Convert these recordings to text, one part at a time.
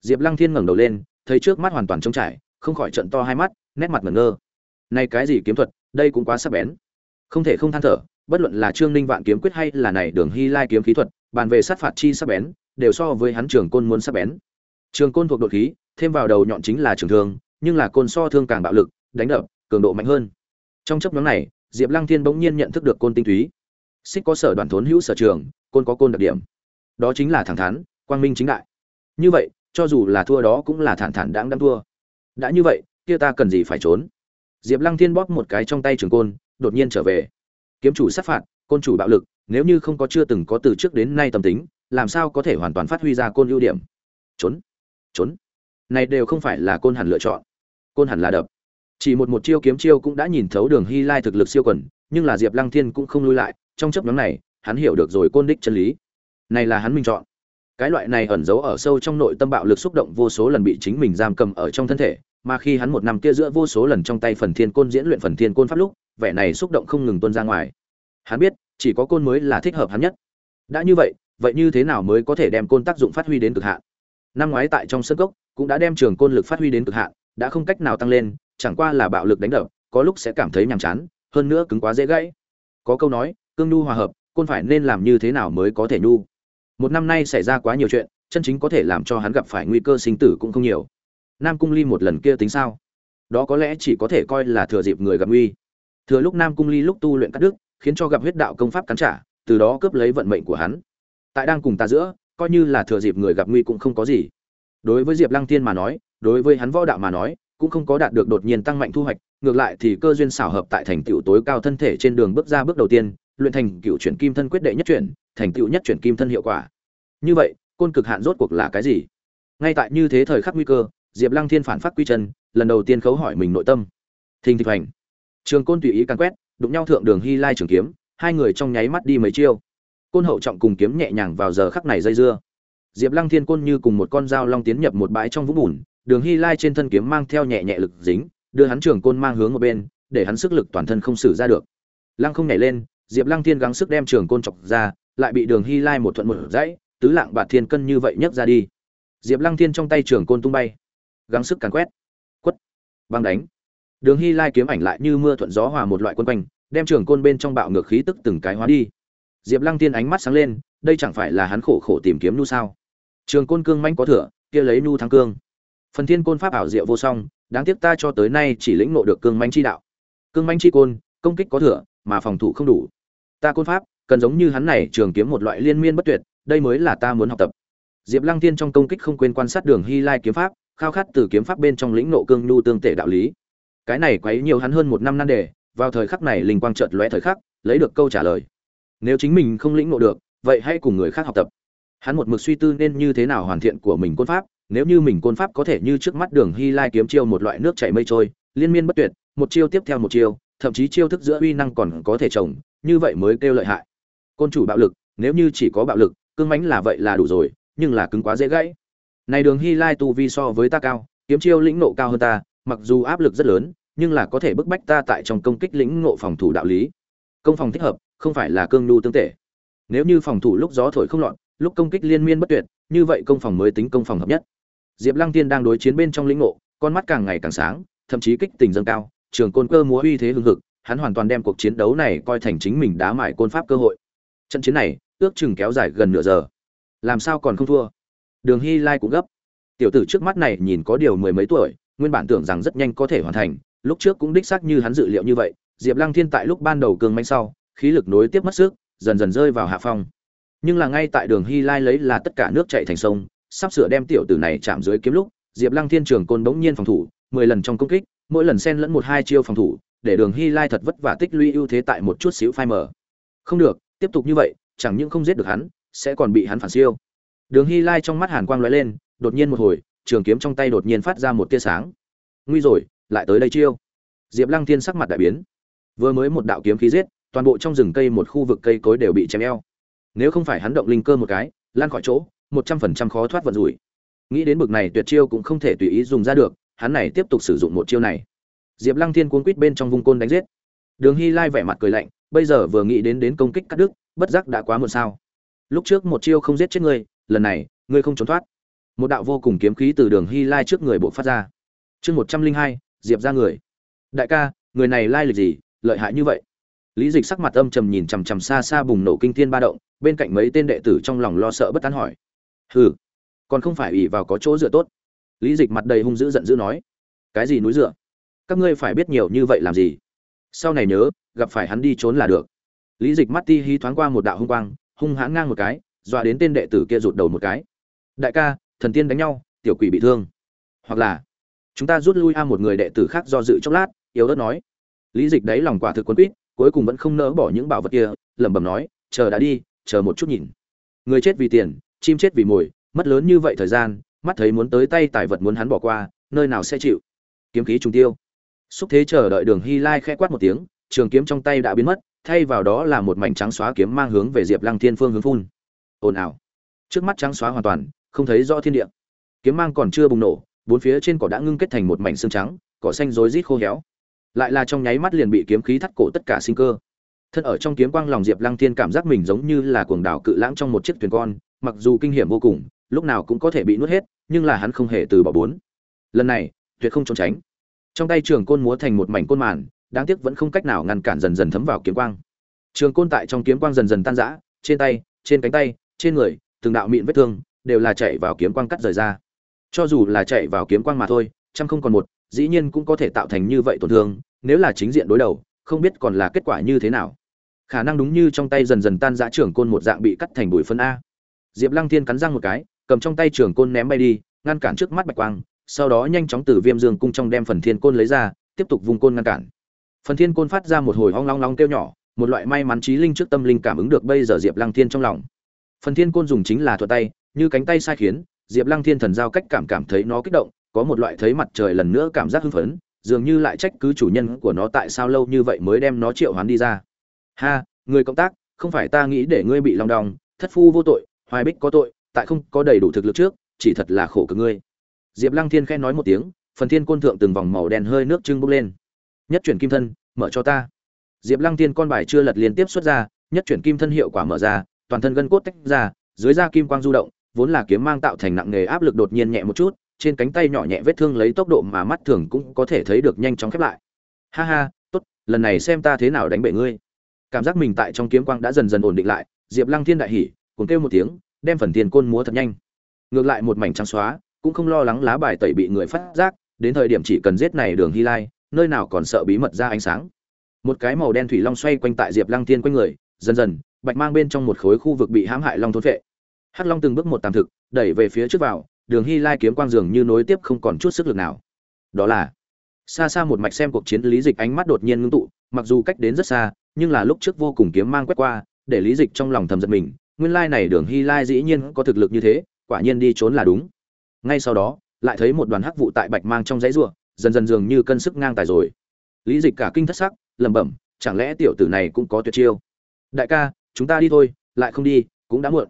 diệp lăng thiên ngẩng đầu lên, thấy trước mắt hoàn toàn trống trải, không khỏi trợn to hai mắt, nét mặt ngẩn ngơ. Này cái gì kiếm thuật, đây cũng quá sắc bén. Không thể không than thở, bất luận là trương ninh vạn kiếm quyết hay là này đường hy lai kiếm khí thuật, bàn về sát phạt chi sắc bén, đều so với hắn trường côn muốn sắc bén. Trường côn thuộc đột khí, thêm vào đầu nhọn chính là trường thương, nhưng là côn so thương càng bạo lực, đánh đập, cường độ mạnh hơn. Trong chốc ngắn này, diệp lăng thiên bỗng nhiên nhận thức được côn tinh túy. Xích có sở đoàn thốn hữu sở trường, côn có côn đặc điểm. Đó chính là thẳng thắn, quang minh chính đại. Như vậy cho dù là thua đó cũng là thản thản đáng đang thua. Đã như vậy, kia ta cần gì phải trốn? Diệp lăng thiên bóp một cái trong tay trường côn, đột nhiên trở về. Kiếm chủ sát phạt, côn chủ bạo lực, nếu như không có chưa từng có từ trước đến nay tâm tính, làm sao có thể hoàn toàn phát huy ra côn ưu điểm? Trốn trốn. Này đều không phải là côn hẳn lựa chọn. Côn hẳn là đập. Chỉ một một chiêu kiếm chiêu cũng đã nhìn thấu đường hy lai thực lực siêu quần, nhưng là diệp lăng thiên cũng không lui lại, trong chấp nhóm này, hắn hiểu được rồi côn đích chân lý. Này là hắn mình chọn cái loại này ẩn giấu ở sâu trong nội tâm bạo lực xúc động vô số lần bị chính mình giam cầm ở trong thân thể, mà khi hắn một năm kia giữa vô số lần trong tay phần thiên côn diễn luyện phần thiên côn pháp lúc, vẻ này xúc động không ngừng tuôn ra ngoài. Hắn biết, chỉ có côn mới là thích hợp hắn nhất. Đã như vậy vậy như thế nào mới có thể đem côn tác dụng phát huy đến cực hạn? Năm ngoái tại trong sân gốc cũng đã đem trường côn lực phát huy đến cực hạn, đã không cách nào tăng lên, chẳng qua là bạo lực đánh đập, có lúc sẽ cảm thấy nhàm chán, hơn nữa cứng quá dễ gãy. Có câu nói, cương nhu hòa hợp, côn phải nên làm như thế nào mới có thể nhu? Một năm nay xảy ra quá nhiều chuyện, chân chính có thể làm cho hắn gặp phải nguy cơ sinh tử cũng không nhiều. Nam cung ly một lần kia tính sao? Đó có lẽ chỉ có thể coi là thừa dịp người gặp nguy. Thừa lúc nam cung ly lúc tu luyện cắt đức khiến cho gặp huyết đạo công pháp cắn trả, từ đó cướp lấy vận mệnh của hắn. Tại đang cùng ta giữa, coi như là thừa dịp người gặp nguy cũng không có gì. Đối với diệp lăng tiên mà nói, đối với hắn võ đạo mà nói, cũng không có đạt được đột nhiên tăng mạnh thu hoạch, ngược lại thì cơ duyên xảo hợp tại thành tựu tối cao thân thể trên đường bước ra bước đầu tiên luyện thành cựu chuyển kim thân quyết đệ nhất chuyển, thành tựu nhất chuyển kim thân hiệu quả. Như vậy, côn cực hạn rốt cuộc là cái gì? Ngay tại như thế thời khắc nguy cơ, diệp lăng thiên phản phát quy chân, lần đầu tiên khấu hỏi mình nội tâm. Thình thịch hành trường côn tùy ý càn quét, đụng nhau thượng đường hy lai trường kiếm, hai người trong nháy mắt đi mấy chiêu. Côn hậu trọng cùng kiếm nhẹ nhàng vào giờ khắc này dây dưa. Diệp lăng thiên côn như cùng một con dao long tiến nhập một bãi trong vũng bùn, đường hy lai trên thân kiếm mang theo nhẹ nhẹ lực dính, đưa hắn trường côn mang hướng một bên, để hắn sức lực toàn thân không xử ra được. Lăng không nhảy lên diệp lăng thiên gắng sức đem trường côn chọc ra, lại bị đường hy lai một thuận một dãy, tứ lạng bạc thiên cân như vậy nhấc ra đi. Diệp lăng thiên trong tay trường côn tung bay. Gắng sức càn quét. Quất. Băng đánh. Đường hy lai kiếm ảnh lại như mưa thuận gió hòa một loại quân quanh, đem trường côn bên trong bạo ngược khí tức từng cái hóa đi. Diệp lăng Thiên ánh mắt sáng lên, đây chẳng phải là hắn khổ khổ tìm kiếm nu sao? Trường côn cương manh có thừa, kia lấy nu thắng cương. Phần thiên côn pháp ảo diệu vô song, đáng tiếc ta cho tới nay chỉ lĩnh ngộ được cương manh chi đạo. Cương manh chi côn, công kích có thừa, mà phòng thủ không đủ ta côn pháp, cần giống như hắn này trường kiếm một loại liên miên bất tuyệt, đây mới là ta muốn học tập. Diệp lăng Thiên trong công kích không quên quan sát đường hy lai kiếm pháp, khao khát từ kiếm pháp bên trong lĩnh nộ cương nhu tương tể đạo lý. Cái này quấy nhiều hắn hơn một năm nan đề, vào thời khắc này linh quang chợt lóe thời khắc, lấy được câu trả lời. Nếu chính mình không lĩnh nộ được, vậy hãy cùng người khác học tập. Hắn một mực suy tư nên như thế nào hoàn thiện của mình côn pháp, nếu như mình côn pháp có thể như trước mắt đường hy lai kiếm chiêu một loại nước chảy mây trôi, liên miên bất tuyệt, một chiêu tiếp theo một chiêu, thậm chí chiêu thức giữa uy năng còn có thể trồng như vậy mới kêu lợi hại. Côn chủ bạo lực, nếu như chỉ có bạo lực, cương mánh là vậy là đủ rồi, nhưng là cứng quá dễ gãy. Này đường hy lai tu vi so với ta cao, kiếm chiêu lĩnh nộ cao hơn ta, mặc dù áp lực rất lớn, nhưng là có thể bức bách ta tại trong công kích lĩnh ngộ phòng thủ đạo lý. Công phòng thích hợp, không phải là cương nhu tương tệ. Nếu như phòng thủ lúc gió thổi không loạn lúc công kích liên miên bất tuyệt, như vậy công phòng mới tính công phòng hợp nhất. Diệp lăng tiên đang đối chiến bên trong lĩnh ngộ, con mắt càng ngày càng sáng, thậm chí kích tình dâng cao, trường côn cơ múa uy thế hưng hực hắn hoàn toàn đem cuộc chiến đấu này coi thành chính mình đá mải côn pháp cơ hội. Trận chiến này, ước chừng kéo dài gần nửa giờ. Làm sao còn không thua? Đường hy lai cũng gấp. Tiểu tử trước mắt này nhìn có điều mười mấy tuổi, nguyên bản tưởng rằng rất nhanh có thể hoàn thành, lúc trước cũng đích xác như hắn dự liệu như vậy, diệp lăng thiên tại lúc ban đầu cường manh sau, khí lực nối tiếp mất sức, dần dần rơi vào hạ phong. Nhưng là ngay tại đường hy lai lấy là tất cả nước chạy thành sông, sắp sửa đem tiểu tử này chạm dưới kiếm lúc, diệp lăng thiên trường côn bỗng nhiên phòng thủ, mười lần trong công kích, mỗi lần xen lẫn một hai chiêu phòng thủ để đường hy lai thật vất vả tích lũy ưu thế tại một chút xíu phai mờ. Không được, tiếp tục như vậy, chẳng những không giết được hắn, sẽ còn bị hắn phản siêu. Đường hy lai trong mắt hàn quang lóe lên, đột nhiên một hồi, trường kiếm trong tay đột nhiên phát ra một tia sáng. Nguy rồi, lại tới đây chiêu. Diệp lăng thiên sắc mặt đại biến. Vừa mới một đạo kiếm khí giết, toàn bộ trong rừng cây một khu vực cây cối đều bị chém eo. Nếu không phải hắn động linh cơ một cái, lan khỏi chỗ, một trăm phần trăm khó thoát vận rủi. Nghĩ đến bực này tuyệt chiêu cũng không thể tùy ý dùng ra được, hắn này tiếp tục sử dụng một chiêu này diệp lăng thiên cuốn quýt bên trong vung côn đánh giết. Đường hy lai vẻ mặt cười lạnh, bây giờ vừa nghĩ đến đến công kích cắt đứt, bất giác đã quá muộn sao. Lúc trước một chiêu không giết chết ngươi lần này, ngươi không trốn thoát. Một đạo vô cùng kiếm khí từ đường hy lai trước người bộ phát ra. Chương một trăm linh hai, diệp ra người. Đại ca, người này lai lịch gì, lợi hại như vậy? Lý dịch sắc mặt âm trầm nhìn chằm chằm xa xa bùng nổ kinh thiên ba động, bên cạnh mấy tên đệ tử trong lòng lo sợ bất tán hỏi. Hừ, còn không phải ủy vào có chỗ dựa tốt. Lý dịch mặt đầy hung dữ giận dữ nói. Cái gì núi dựa? Các ngươi phải biết nhiều như vậy làm gì? Sau này nhớ, gặp phải hắn đi trốn là được. Lý dịch mắt ti hí thoáng qua một đạo hung quang, hung hãn ngang một cái, dọa đến tên đệ tử kia rụt đầu một cái. Đại ca, thần tiên đánh nhau, tiểu quỷ bị thương. Hoặc là, chúng ta rút lui a một người đệ tử khác do dự chốc lát, yếu ớt nói. Lý dịch đấy lòng quả thực quân quýt, cuối cùng vẫn không nỡ bỏ những bảo vật kia, lẩm bẩm nói, chờ đã đi, chờ một chút nhìn. Người chết vì tiền, chim chết vì mồi, mất lớn như vậy thời gian, mắt thấy muốn tới tay tài vật muốn hắn bỏ qua, nơi nào sẽ chịu? Kiếm khí trùng tiêu xúc thế chờ đợi đường hy lai khẽ quát một tiếng, trường kiếm trong tay đã biến mất, thay vào đó là một mảnh trắng xóa kiếm mang hướng về diệp lăng thiên phương hướng phun. Ồn ào. Trước mắt trắng xóa hoàn toàn, không thấy rõ thiên địa. Kiếm mang còn chưa bùng nổ, bốn phía trên cỏ đã ngưng kết thành một mảnh xương trắng, cỏ xanh rối rít khô héo. Lại là trong nháy mắt liền bị kiếm khí thắt cổ tất cả sinh cơ. Thân ở trong kiếm quang lòng diệp lăng thiên cảm giác mình giống như là cuồng đảo cự lãng trong một chiếc thuyền con, mặc dù kinh hiểm vô cùng, lúc nào cũng có thể bị nuốt hết, nhưng là hắn không hề từ bỏ bốn. Lần này, tuyệt không trốn tránh trong tay trường côn múa thành một mảnh côn màn, đáng tiếc vẫn không cách nào ngăn cản dần dần thấm vào kiếm quang. Trường côn tại trong kiếm quang dần dần tan rã, trên tay, trên cánh tay, trên người, từng đạo mịn vết thương, đều là chạy vào kiếm quang cắt rời ra. Cho dù là chạy vào kiếm quang mà thôi trăm không còn một, dĩ nhiên cũng có thể tạo thành như vậy tổn thương, nếu là chính diện đối đầu, không biết còn là kết quả như thế nào. Khả năng đúng như trong tay dần dần tan rã trường côn một dạng bị cắt thành bụi phân a. Diệp lăng thiên cắn răng một cái, cầm trong tay trường côn ném bay đi, ngăn cản trước mắt bạch quang sau đó nhanh chóng từ viêm dương cung trong đem phần thiên côn lấy ra, tiếp tục vùng côn ngăn cản. Phần thiên côn phát ra một hồi hoang long long kêu nhỏ, một loại may mắn trí linh trước tâm linh cảm ứng được bây giờ diệp lăng thiên trong lòng. Phần thiên côn dùng chính là thuật tay, như cánh tay sai khiến, diệp lăng thiên thần giao cách cảm cảm thấy nó kích động, có một loại thấy mặt trời lần nữa cảm giác hưng phấn, dường như lại trách cứ chủ nhân của nó tại sao lâu như vậy mới đem nó triệu hoán đi ra. Ha, người cộng tác, không phải ta nghĩ để ngươi bị lòng đong, thất phu vô tội, hoài bích có tội, tại không có đầy đủ thực lực trước, chỉ thật là khổ cực ngươi diệp lăng thiên khẽ nói một tiếng, phần thiên côn thượng từng vòng màu đen hơi nước trưng bốc lên. Nhất chuyển kim thân, mở cho ta. Diệp lăng thiên con bài chưa lật liên tiếp xuất ra, nhất chuyển kim thân hiệu quả mở ra, toàn thân gân cốt tách ra, dưới da kim quang du động, vốn là kiếm mang tạo thành nặng nghề áp lực đột nhiên nhẹ một chút, trên cánh tay nhỏ nhẹ vết thương lấy tốc độ mà mắt thường cũng có thể thấy được nhanh chóng khép lại. Ha ha, tốt, lần này xem ta thế nào đánh bại ngươi. Cảm giác mình tại trong kiếm quang đã dần dần ổn định lại, diệp lăng thiên đại hỉ cùng kêu một tiếng, đem phần tiền côn múa thật nhanh. Ngược lại một mảnh trắng xóa cũng không lo lắng lá bài tẩy bị người phát giác, đến thời điểm chỉ cần giết này đường hy lai, nơi nào còn sợ bí mật ra ánh sáng. Một cái màu đen thủy long xoay quanh tại diệp lăng thiên quanh người, dần dần, bạch mang bên trong một khối khu vực bị hãm hại long thôn vệ hắc long từng bước một tạm thực, đẩy về phía trước vào, đường hy lai kiếm quang dường như nối tiếp không còn chút sức lực nào. Đó là, xa xa một mạch xem cuộc chiến lý dịch ánh mắt đột nhiên ngưng tụ, mặc dù cách đến rất xa, nhưng là lúc trước vô cùng kiếm mang quét qua, để lý dịch trong lòng thầm giật mình, nguyên lai này đường hy lai dĩ nhiên có thực lực như thế, quả nhiên đi trốn là đúng ngay sau đó lại thấy một đoàn hắc vụ tại bạch mang trong dãy rùa, dần dần dường như cân sức ngang tài rồi. Lý dịch cả kinh thất sắc lẩm bẩm chẳng lẽ tiểu tử này cũng có tuyệt chiêu? Đại ca chúng ta đi thôi lại không đi cũng đã muộn.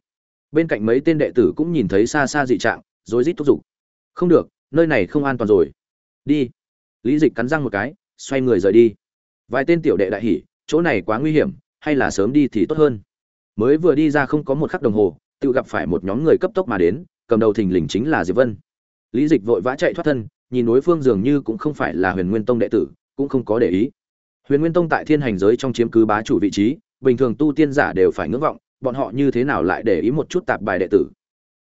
Bên cạnh mấy tên đệ tử cũng nhìn thấy xa xa dị trạng rối rít thúc giục. Không được nơi này không an toàn rồi. Đi. Lý dịch cắn răng một cái xoay người rời đi. Vài tên tiểu đệ đại hỉ chỗ này quá nguy hiểm hay là sớm đi thì tốt hơn. Mới vừa đi ra không có một khắc đồng hồ tự gặp phải một nhóm người cấp tốc mà đến cầm đầu thình lình chính là diệp vân. Lý dịch vội vã chạy thoát thân, nhìn đối phương dường như cũng không phải là huyền nguyên tông đệ tử, cũng không có để ý. Huyền nguyên tông tại thiên hành giới trong chiếm cứ bá chủ vị trí, bình thường tu tiên giả đều phải ngưỡng vọng, bọn họ như thế nào lại để ý một chút tạp bài đệ tử?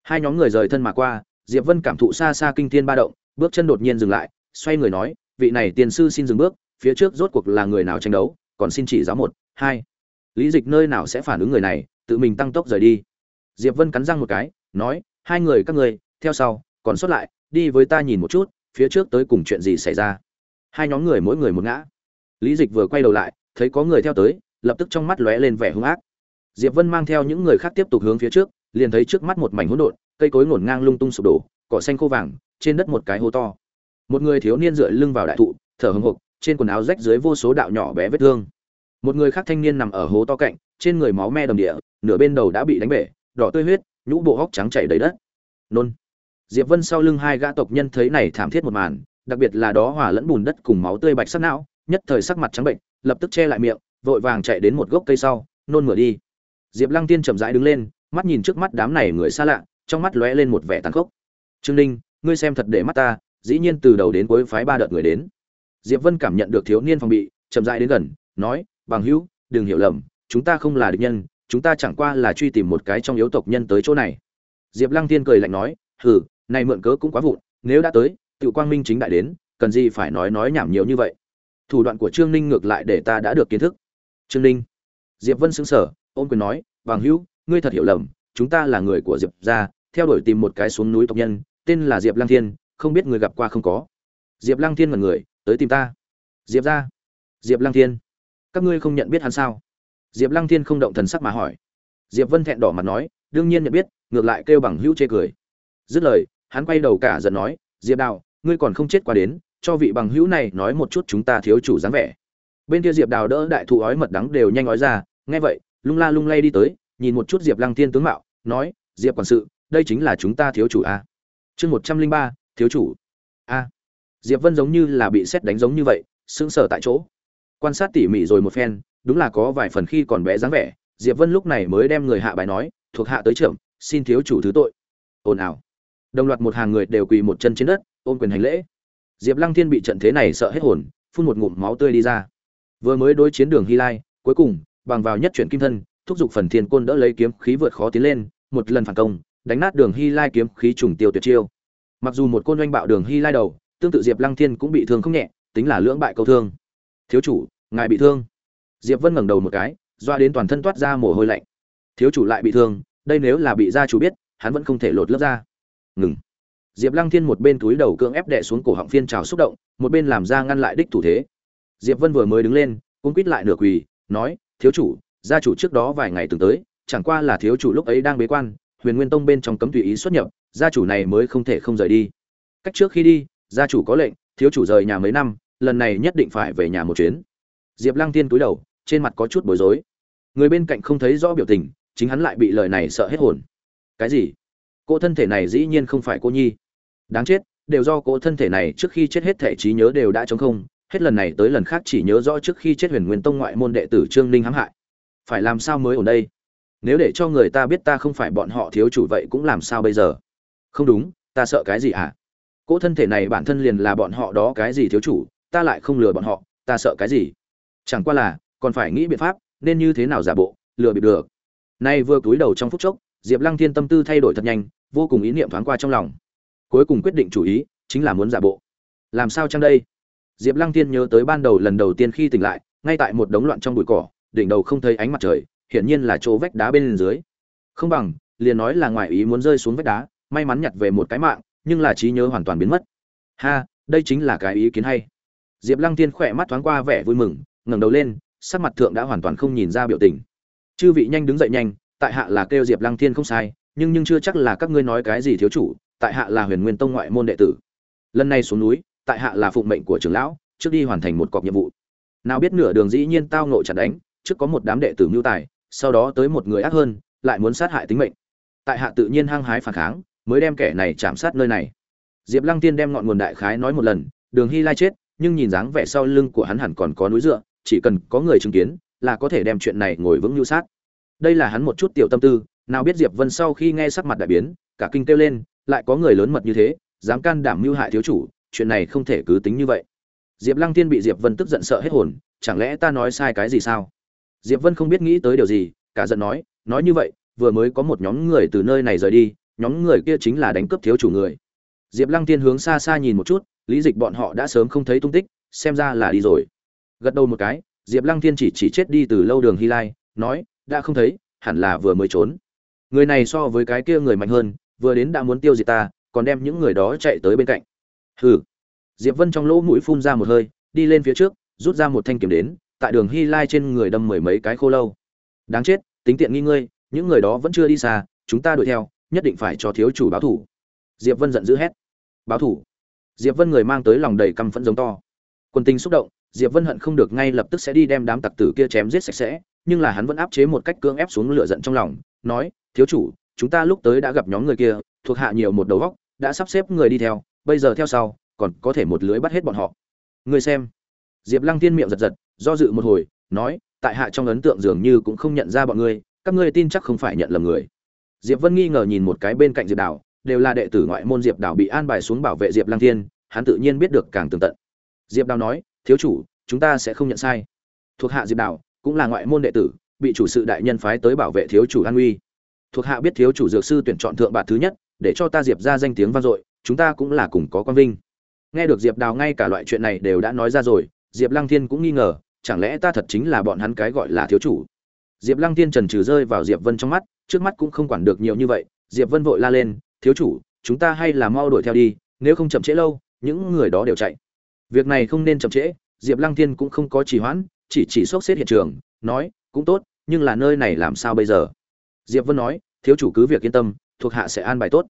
Hai nhóm người rời thân mà qua, diệp vân cảm thụ xa xa kinh thiên ba động, bước chân đột nhiên dừng lại, xoay người nói, vị này tiền sư xin dừng bước, phía trước rốt cuộc là người nào tranh đấu, còn xin chỉ giáo một, hai. Lý dịch nơi nào sẽ phản ứng người này, tự mình tăng tốc rời đi. Diệp vân cắn răng một cái, nói hai người các ngươi, theo sau, còn xuất lại, đi với ta nhìn một chút, phía trước tới cùng chuyện gì xảy ra. Hai nhóm người mỗi người một ngã. Lý dịch vừa quay đầu lại, thấy có người theo tới, lập tức trong mắt lóe lên vẻ hung ác. Diệp vân mang theo những người khác tiếp tục hướng phía trước, liền thấy trước mắt một mảnh hỗn độn, cây cối ngổn ngang lung tung sụp đổ, cỏ xanh khô vàng, trên đất một cái hố to. Một người thiếu niên dựa lưng vào đại thụ, thở hồng hộc trên quần áo rách dưới vô số đạo nhỏ bé vết thương. Một người khác thanh niên nằm ở hố to cạnh, trên người máu me đầm địa, nửa bên đầu đã bị đánh bể, đỏ tươi huyết nhũ bộ hốc trắng chảy đầy đất. Nôn. Diệp vân sau lưng hai gã tộc nhân thấy này thảm thiết một màn, đặc biệt là đó hòa lẫn bùn đất cùng máu tươi bạch sắc não, nhất thời sắc mặt trắng bệnh, lập tức che lại miệng, vội vàng chạy đến một gốc cây sau, nôn mửa đi. Diệp lăng tiên chậm rãi đứng lên, mắt nhìn trước mắt đám này người xa lạ, trong mắt lóe lên một vẻ tàn khốc. Trương ninh, ngươi xem thật để mắt ta, dĩ nhiên từ đầu đến cuối phái ba đợt người đến. Diệp vân cảm nhận được thiếu niên phòng bị, chậm rãi đến gần, nói, bằng hữu, đừng hiểu lầm, chúng ta không là địch nhân chúng ta chẳng qua là truy tìm một cái trong yếu tộc nhân tới chỗ này. Diệp lăng thiên cười lạnh nói, hừ, này mượn cớ cũng quá vụn, nếu đã tới tự quang minh chính đại đến, cần gì phải nói nói nhảm nhiều như vậy? Thủ đoạn của trương ninh ngược lại để ta đã được kiến thức. Trương ninh? Diệp vân xứng sở ôm quyền nói, vàng hữu, ngươi thật hiểu lầm, chúng ta là người của diệp gia, theo đuổi tìm một cái xuống núi tộc nhân, tên là diệp lăng thiên, không biết người gặp qua không có. Diệp lăng thiên là người, tới tìm ta. Diệp gia? Diệp lăng thiên. Các ngươi không nhận biết hắn sao? Diệp lăng thiên không động thần sắc mà hỏi. Diệp vân thẹn đỏ mặt nói, đương nhiên nhận biết, ngược lại kêu bằng hữu chê cười. Dứt lời, hắn quay đầu cả giận nói, diệp đào, ngươi còn không chết qua đến, cho vị bằng hữu này nói một chút chúng ta thiếu chủ dáng vẻ. Bên kia diệp đào đỡ đại thụ ói mật đắng đều nhanh ói ra, nghe vậy, lung la lung lay đi tới, nhìn một chút diệp lăng thiên tướng mạo, nói, diệp quản sự, đây chính là chúng ta thiếu chủ a. Chương một trăm linh ba, thiếu chủ. A. Diệp vân giống như là bị xét đánh giống như vậy, sững sờ tại chỗ. Quan sát tỉ mỉ rồi một phen đúng là có vài phần khi còn bé dáng vẻ, diệp vân lúc này mới đem người hạ bài nói, thuộc hạ tới trưởng, xin thiếu chủ thứ tội. Ồn ào. Đồng loạt một hàng người đều quỳ một chân trên đất, ôm quyền hành lễ. Diệp lăng thiên bị trận thế này sợ hết hồn, phun một ngụm máu tươi đi ra. Vừa mới đối chiến đường hy lai, cuối cùng, bằng vào nhất chuyển kim thân, thúc giục phần thiên côn đỡ lấy kiếm khí vượt khó tiến lên, một lần phản công, đánh nát đường hy lai kiếm khí trùng tiêu tuyệt chiêu. Mặc dù một côn oanh bạo đường hy lai đầu, tương tự diệp lăng thiên cũng bị thương không nhẹ, tính là lưỡng bại câu thương. Thiếu chủ, ngài bị thương diệp vân ngẩng đầu một cái, doa đến toàn thân toát ra mồ hôi lạnh. Thiếu chủ lại bị thương, đây nếu là bị gia chủ biết, hắn vẫn không thể lột lớp ra. Ngừng. Diệp lăng thiên một bên túi đầu cưỡng ép đệ xuống cổ họng phiên trào xúc động, một bên làm ra ngăn lại đích thủ thế. Diệp vân vừa mới đứng lên cũng quýt lại nửa quỳ, nói, thiếu chủ, gia chủ trước đó vài ngày từng tới, chẳng qua là thiếu chủ lúc ấy đang bế quan, huyền nguyên tông bên trong cấm tùy ý xuất nhập, gia chủ này mới không thể không rời đi. Cách trước khi đi, gia chủ có lệnh, thiếu chủ rời nhà mấy năm, lần này nhất định phải về nhà một chuyến. Diệp lăng tiên cúi đầu trên mặt có chút bối rối. Người bên cạnh không thấy rõ biểu tình, chính hắn lại bị lời này sợ hết hồn. Cái gì? Cô thân thể này dĩ nhiên không phải cô nhi. Đáng chết, đều do cô thân thể này trước khi chết hết thể trí nhớ đều đã chống không, hết lần này tới lần khác chỉ nhớ rõ trước khi chết huyền nguyên tông ngoại môn đệ tử trương ninh hãm hại. Phải làm sao mới ở đây? Nếu để cho người ta biết ta không phải bọn họ thiếu chủ vậy cũng làm sao bây giờ? Không đúng, ta sợ cái gì à cỗ thân thể này bản thân liền là bọn họ đó cái gì thiếu chủ, ta lại không lừa bọn họ, ta sợ cái gì? Chẳng qua là còn phải nghĩ biện pháp, nên như thế nào giả bộ, lừa bịp được. Nay vừa cúi đầu trong phút chốc, diệp lăng thiên tâm tư thay đổi thật nhanh, vô cùng ý niệm thoáng qua trong lòng. Cuối cùng quyết định chủ ý, chính là muốn giả bộ. Làm sao chăng đây? Diệp lăng thiên nhớ tới ban đầu lần đầu tiên khi tỉnh lại, ngay tại một đống loạn trong bụi cỏ, đỉnh đầu không thấy ánh mặt trời, hiển nhiên là chỗ vách đá bên dưới. Không bằng, liền nói là ngoài ý muốn rơi xuống vách đá, may mắn nhặt về một cái mạng, nhưng là trí nhớ hoàn toàn biến mất. Ha, đây chính là cái ý kiến hay. Diệp lăng Thiên khỏe mắt thoáng qua vẻ vui mừng, ngẩng đầu lên sắc mặt thượng đã hoàn toàn không nhìn ra biểu tình. Chư vị nhanh đứng dậy nhanh, tại hạ là kêu diệp lăng thiên không sai, nhưng nhưng chưa chắc là các ngươi nói cái gì thiếu chủ, tại hạ là huyền nguyên tông ngoại môn đệ tử. Lần này xuống núi, tại hạ là phụng mệnh của trưởng lão, trước đi hoàn thành một cọc nhiệm vụ. Nào biết nửa đường dĩ nhiên tao nộ chặt đánh, trước có một đám đệ tử mưu tài, sau đó tới một người ác hơn, lại muốn sát hại tính mệnh. Tại hạ tự nhiên hăng hái phản kháng, mới đem kẻ này chạm sát nơi này. Diệp lăng tiên đem ngọn nguồn đại khái nói một lần, đường hy lai chết, nhưng nhìn dáng vẻ sau lưng của hắn hẳn còn có núi dựa chỉ cần có người chứng kiến, là có thể đem chuyện này ngồi vững như sát đây là hắn một chút tiểu tâm tư, nào biết diệp vân sau khi nghe sắc mặt đại biến, cả kinh kêu lên, lại có người lớn mật như thế, dám can đảm mưu hại thiếu chủ, chuyện này không thể cứ tính như vậy. Diệp lăng tiên bị diệp vân tức giận sợ hết hồn, chẳng lẽ ta nói sai cái gì sao? Diệp vân không biết nghĩ tới điều gì, cả giận nói nói như vậy, vừa mới có một nhóm người từ nơi này rời đi, nhóm người kia chính là đánh cướp thiếu chủ người. Diệp lăng tiên hướng xa xa nhìn một chút, lý dịch bọn họ đã sớm không thấy tung tích, xem ra là đi rồi gật đầu một cái, diệp lăng Thiên chỉ chỉ chết đi từ lâu đường hy lai, nói, đã không thấy, hẳn là vừa mới trốn. Người này so với cái kia người mạnh hơn, vừa đến đã muốn tiêu diệt ta, còn đem những người đó chạy tới bên cạnh. Hừ. Diệp vân trong lỗ mũi phun ra một hơi, đi lên phía trước, rút ra một thanh kiếm đến, tại đường hy lai trên người đâm mười mấy cái khô lâu. Đáng chết, tính tiện nghi ngươi, những người đó vẫn chưa đi xa, chúng ta đuổi theo, nhất định phải cho thiếu chủ báo thủ. Diệp vân giận dữ hét. Báo thủ? Diệp vân người mang tới lòng đầy căm phẫn giống to. Quân tình xúc động diệp vân hận không được ngay lập tức sẽ đi đem đám tặc tử kia chém giết sạch sẽ, nhưng là hắn vẫn áp chế một cách cưỡng ép xuống lửa giận trong lòng, nói, thiếu chủ, chúng ta lúc tới đã gặp nhóm người kia, thuộc hạ nhiều một đầu góc đã sắp xếp người đi theo, bây giờ theo sau, còn có thể một lưới bắt hết bọn họ. Ngươi xem. Diệp lăng tiên miệng giật giật, do dự một hồi, nói, tại hạ trong ấn tượng dường như cũng không nhận ra bọn ngươi, các ngươi tin chắc không phải nhận lầm người. Diệp vân nghi ngờ nhìn một cái bên cạnh diệp đào, đều là đệ tử ngoại môn diệp đào bị an bài xuống bảo vệ diệp lăng thiên, hắn tự nhiên biết được càng tường tận. Diệp đào nói thiếu chủ, chúng ta sẽ không nhận sai. Thuộc hạ diệp đảo cũng là ngoại môn đệ tử, bị chủ sự đại nhân phái tới bảo vệ thiếu chủ an uy. Thuộc hạ biết thiếu chủ dược sư tuyển chọn thượng bạt thứ nhất, để cho ta diệp ra danh tiếng vang dội, chúng ta cũng là cùng có quan vinh. Nghe được diệp đào ngay cả loại chuyện này đều đã nói ra rồi, diệp lăng thiên cũng nghi ngờ, chẳng lẽ ta thật chính là bọn hắn cái gọi là thiếu chủ? Diệp lăng thiên trần trừ rơi vào diệp vân trong mắt, trước mắt cũng không quản được nhiều như vậy, diệp vân vội la lên, thiếu chủ, chúng ta hay là mau đuổi theo đi, nếu không chậm trễ lâu, những người đó đều chạy việc này không nên chậm trễ, diệp lăng thiên cũng không có trì hoãn, chỉ chỉ sốc xếp hiện trường, nói, cũng tốt, nhưng là nơi này làm sao bây giờ? Diệp vân nói, thiếu chủ cứ việc yên tâm, thuộc hạ sẽ an bài tốt.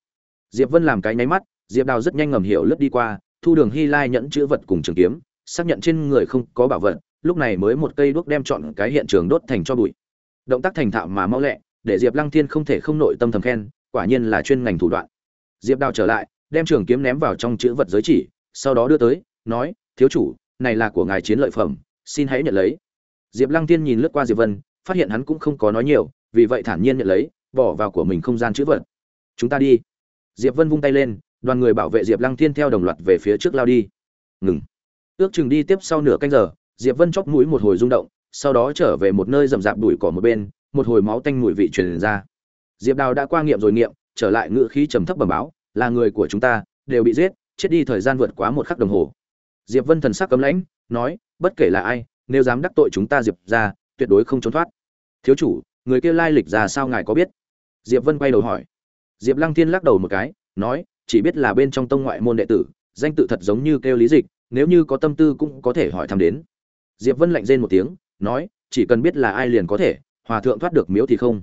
Diệp vân làm cái nháy mắt, diệp đào rất nhanh ngầm hiểu lướt đi qua, thu đường hy lai nhẫn chữ vật cùng trường kiếm, xác nhận trên người không có bảo vật, lúc này mới một cây đuốc đem chọn cái hiện trường đốt thành cho bụi. Động tác thành thạo mà mau lẹ, để diệp lăng thiên không thể không nội tâm thầm khen, quả nhiên là chuyên ngành thủ đoạn. Diệp đào trở lại, đem trường kiếm ném vào trong chữ vật giới chỉ, sau đó đưa tới nói, thiếu chủ, này là của ngài chiến lợi phẩm, xin hãy nhận lấy. Diệp lăng tiên nhìn lướt qua diệp vân, phát hiện hắn cũng không có nói nhiều, vì vậy thản nhiên nhận lấy, bỏ vào của mình không gian chữ vật. Chúng ta đi. Diệp vân vung tay lên, đoàn người bảo vệ diệp lăng thiên theo đồng loạt về phía trước lao đi. Ngừng. Ước chừng đi tiếp sau nửa canh giờ, diệp vân chóc mũi một hồi rung động, sau đó trở về một nơi rậm rạp đùi cỏ một bên, một hồi máu tanh mùi vị truyền ra. Diệp đào đã qua nghiệm rồi nghiệm, trở lại ngựa khí trầm thấp bẩm báo, là người của chúng ta, đều bị giết, chết đi thời gian vượt quá một khắc đồng hồ diệp vân thần sắc cấm lãnh nói bất kể là ai nếu dám đắc tội chúng ta diệp gia, tuyệt đối không trốn thoát. Thiếu chủ người kia lai lịch ra sao ngài có biết? Diệp vân quay đầu hỏi. Diệp lăng thiên lắc đầu một cái nói chỉ biết là bên trong tông ngoại môn đệ tử danh tự thật giống như kêu lý dịch nếu như có tâm tư cũng có thể hỏi thăm đến. Diệp vân lạnh rên một tiếng nói chỉ cần biết là ai liền có thể hòa thượng thoát được miếu thì không.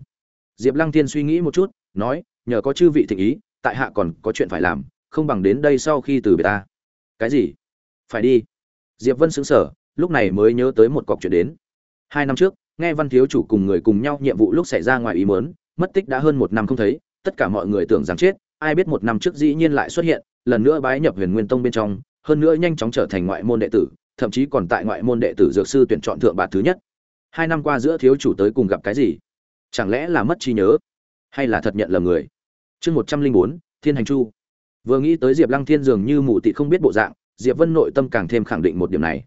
Diệp lăng thiên suy nghĩ một chút nói nhờ có chư vị thịnh ý tại hạ còn có chuyện phải làm không bằng đến đây sau khi từ biệt ta. Cái gì? Phải đi. Diệp vân xứng sở lúc này mới nhớ tới một cọc chuyện đến. Hai năm trước, nghe văn thiếu chủ cùng người cùng nhau nhiệm vụ lúc xảy ra ngoài ý mớn mất tích đã hơn một năm không thấy, tất cả mọi người tưởng rằng chết, ai biết một năm trước dĩ nhiên lại xuất hiện, lần nữa bái nhập huyền nguyên tông bên trong, hơn nữa nhanh chóng trở thành ngoại môn đệ tử, thậm chí còn tại ngoại môn đệ tử dược sư tuyển chọn thượng bạt thứ nhất. Hai năm qua giữa thiếu chủ tới cùng gặp cái gì? Chẳng lẽ là mất trí nhớ? Hay là thật nhận lầm người? Chương một trăm linh bốn, thiên hành chu. Vừa nghĩ tới diệp lăng thiên dường như mù tị không biết bộ dạng diệp vân nội tâm càng thêm khẳng định một điểm này.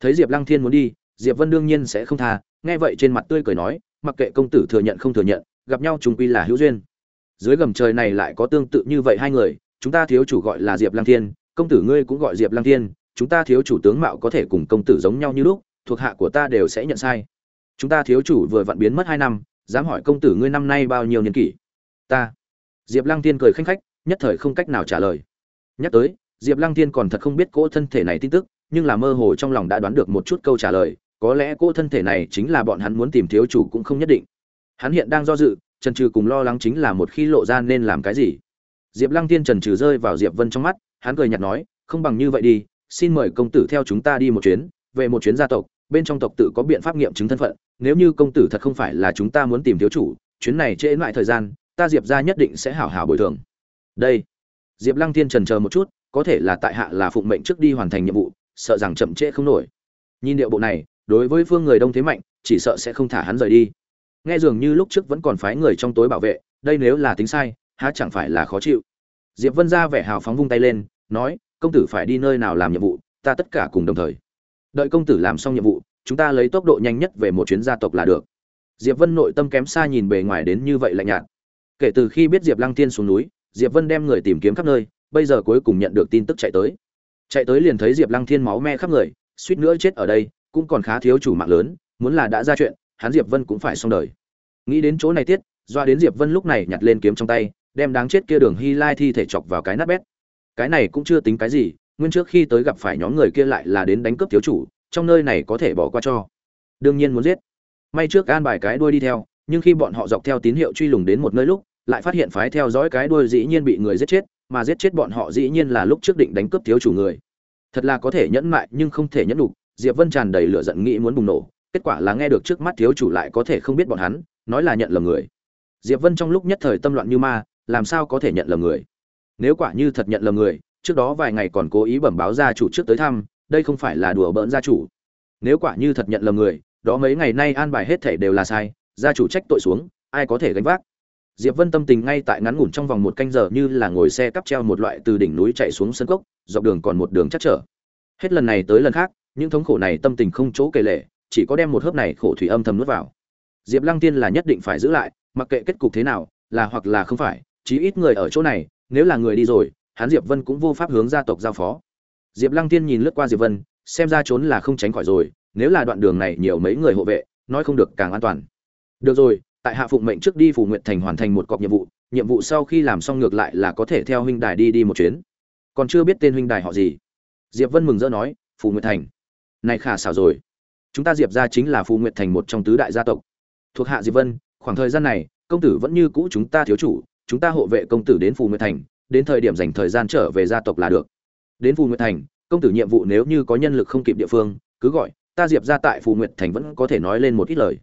Thấy diệp lăng thiên muốn đi, diệp vân đương nhiên sẽ không tha, nghe vậy trên mặt tươi cười nói, mặc kệ công tử thừa nhận không thừa nhận, gặp nhau chúng quy là hữu duyên. Dưới gầm trời này lại có tương tự như vậy hai người, chúng ta thiếu chủ gọi là diệp lăng thiên, công tử ngươi cũng gọi diệp lăng thiên, chúng ta thiếu chủ tướng mạo có thể cùng công tử giống nhau như lúc, thuộc hạ của ta đều sẽ nhận sai. Chúng ta thiếu chủ vừa vặn biến mất hai năm, dám hỏi công tử ngươi năm nay bao nhiêu niên kỷ? Ta. Diệp lăng thiên cười khanh khách, nhất thời không cách nào trả lời. Nhắc tới diệp lăng thiên còn thật không biết cỗ thân thể này tin tức, nhưng là mơ hồ trong lòng đã đoán được một chút câu trả lời, có lẽ cỗ thân thể này chính là bọn hắn muốn tìm thiếu chủ cũng không nhất định. Hắn hiện đang do dự, trần trừ cùng lo lắng chính là một khi lộ ra nên làm cái gì. Diệp lăng thiên trần trừ rơi vào diệp vân trong mắt, hắn cười nhạt nói, không bằng như vậy đi, xin mời công tử theo chúng ta đi một chuyến, về một chuyến gia tộc, bên trong tộc tự có biện pháp nghiệm chứng thân phận, nếu như công tử thật không phải là chúng ta muốn tìm thiếu chủ, chuyến này trễ lại thời gian, ta diệp gia nhất định sẽ hảo hảo bồi thường. Đây. Diệp lăng thiên trần chờ một chút có thể là tại hạ là phụng mệnh trước đi hoàn thành nhiệm vụ, sợ rằng chậm trễ không nổi. Nhìn điệu bộ này, đối với phương người đông thế mạnh, chỉ sợ sẽ không thả hắn rời đi. Nghe dường như lúc trước vẫn còn phái người trong tối bảo vệ, đây nếu là tính sai, há chẳng phải là khó chịu. Diệp vân ra vẻ hào phóng vung tay lên, nói, công tử phải đi nơi nào làm nhiệm vụ, ta tất cả cùng đồng thời. Đợi công tử làm xong nhiệm vụ, chúng ta lấy tốc độ nhanh nhất về một chuyến gia tộc là được. Diệp vân nội tâm kém xa nhìn bề ngoài đến như vậy lạnh nhạt. Kể từ khi biết diệp lăng tiên xuống núi, diệp vân đem người tìm kiếm khắp nơi bây giờ cuối cùng nhận được tin tức chạy tới. Chạy tới liền thấy diệp lăng thiên máu me khắp người, suýt nữa chết ở đây, cũng còn khá thiếu chủ mạng lớn, muốn là đã ra chuyện, hắn diệp vân cũng phải xong đời. Nghĩ đến chỗ này tiết, doa đến diệp vân lúc này nhặt lên kiếm trong tay, đem đáng chết kia đường hy lai thi thể chọc vào cái nát bét. Cái này cũng chưa tính cái gì, nguyên trước khi tới gặp phải nhóm người kia lại là đến đánh cướp thiếu chủ, trong nơi này có thể bỏ qua cho. Đương nhiên muốn giết. May trước an bài cái đuôi đi theo, nhưng khi bọn họ dọc theo tín hiệu truy lùng đến một nơi lúc, lại phát hiện phái theo dõi cái đuôi dĩ nhiên bị người giết chết mà giết chết bọn họ dĩ nhiên là lúc trước định đánh cướp thiếu chủ người. Thật là có thể nhẫn mại nhưng không thể nhẫn đủ diệp vân tràn đầy lửa giận nghĩ muốn bùng nổ, kết quả là nghe được trước mắt thiếu chủ lại có thể không biết bọn hắn, nói là nhận lầm người. Diệp vân trong lúc nhất thời tâm loạn như ma, làm sao có thể nhận lầm người? Nếu quả như thật nhận lầm người, trước đó vài ngày còn cố ý bẩm báo gia chủ trước tới thăm, đây không phải là đùa bỡn gia chủ. Nếu quả như thật nhận lầm người, đó mấy ngày nay an bài hết thảy đều là sai, gia chủ trách tội xuống, ai có thể gánh vác? Diệp vân tâm tình ngay tại ngắn ngủn trong vòng một canh giờ như là ngồi xe cắp treo một loại từ đỉnh núi chạy xuống sân cốc, dọc đường còn một đường chắc trở. Hết lần này tới lần khác, những thống khổ này tâm tình không chỗ kể lệ chỉ có đem một hớp này khổ thủy âm thầm nuốt vào. Diệp lăng tiên là nhất định phải giữ lại, mặc kệ kết cục thế nào, là hoặc là không phải, chí ít người ở chỗ này, nếu là người đi rồi, hắn diệp vân cũng vô pháp hướng gia tộc giao phó. Diệp lăng tiên nhìn lướt qua diệp vân, xem ra trốn là không tránh khỏi rồi, nếu là đoạn đường này nhiều mấy người hộ vệ, nói không được càng an toàn. Được rồi tại hạ phụng mệnh trước đi phủ nguyện thành hoàn thành một cọc nhiệm vụ nhiệm vụ sau khi làm xong ngược lại là có thể theo huynh đài đi đi một chuyến. Còn chưa biết tên huynh đài họ gì. Diệp vân mừng rỡ nói phù nguyệt thành. Này khả xảo rồi. Chúng ta diệp ra chính là phù nguyệt thành một trong tứ đại gia tộc. Thuộc hạ diệp vân, khoảng thời gian này, công tử vẫn như cũ chúng ta thiếu chủ, chúng ta hộ vệ công tử đến phù nguyệt thành, đến thời điểm dành thời gian trở về gia tộc là được. Đến phù nguyệt thành, công tử nhiệm vụ nếu như có nhân lực không kịp địa phương, cứ gọi, ta diệp ra tại phù nguyệt thành vẫn có thể nói lên một ít lời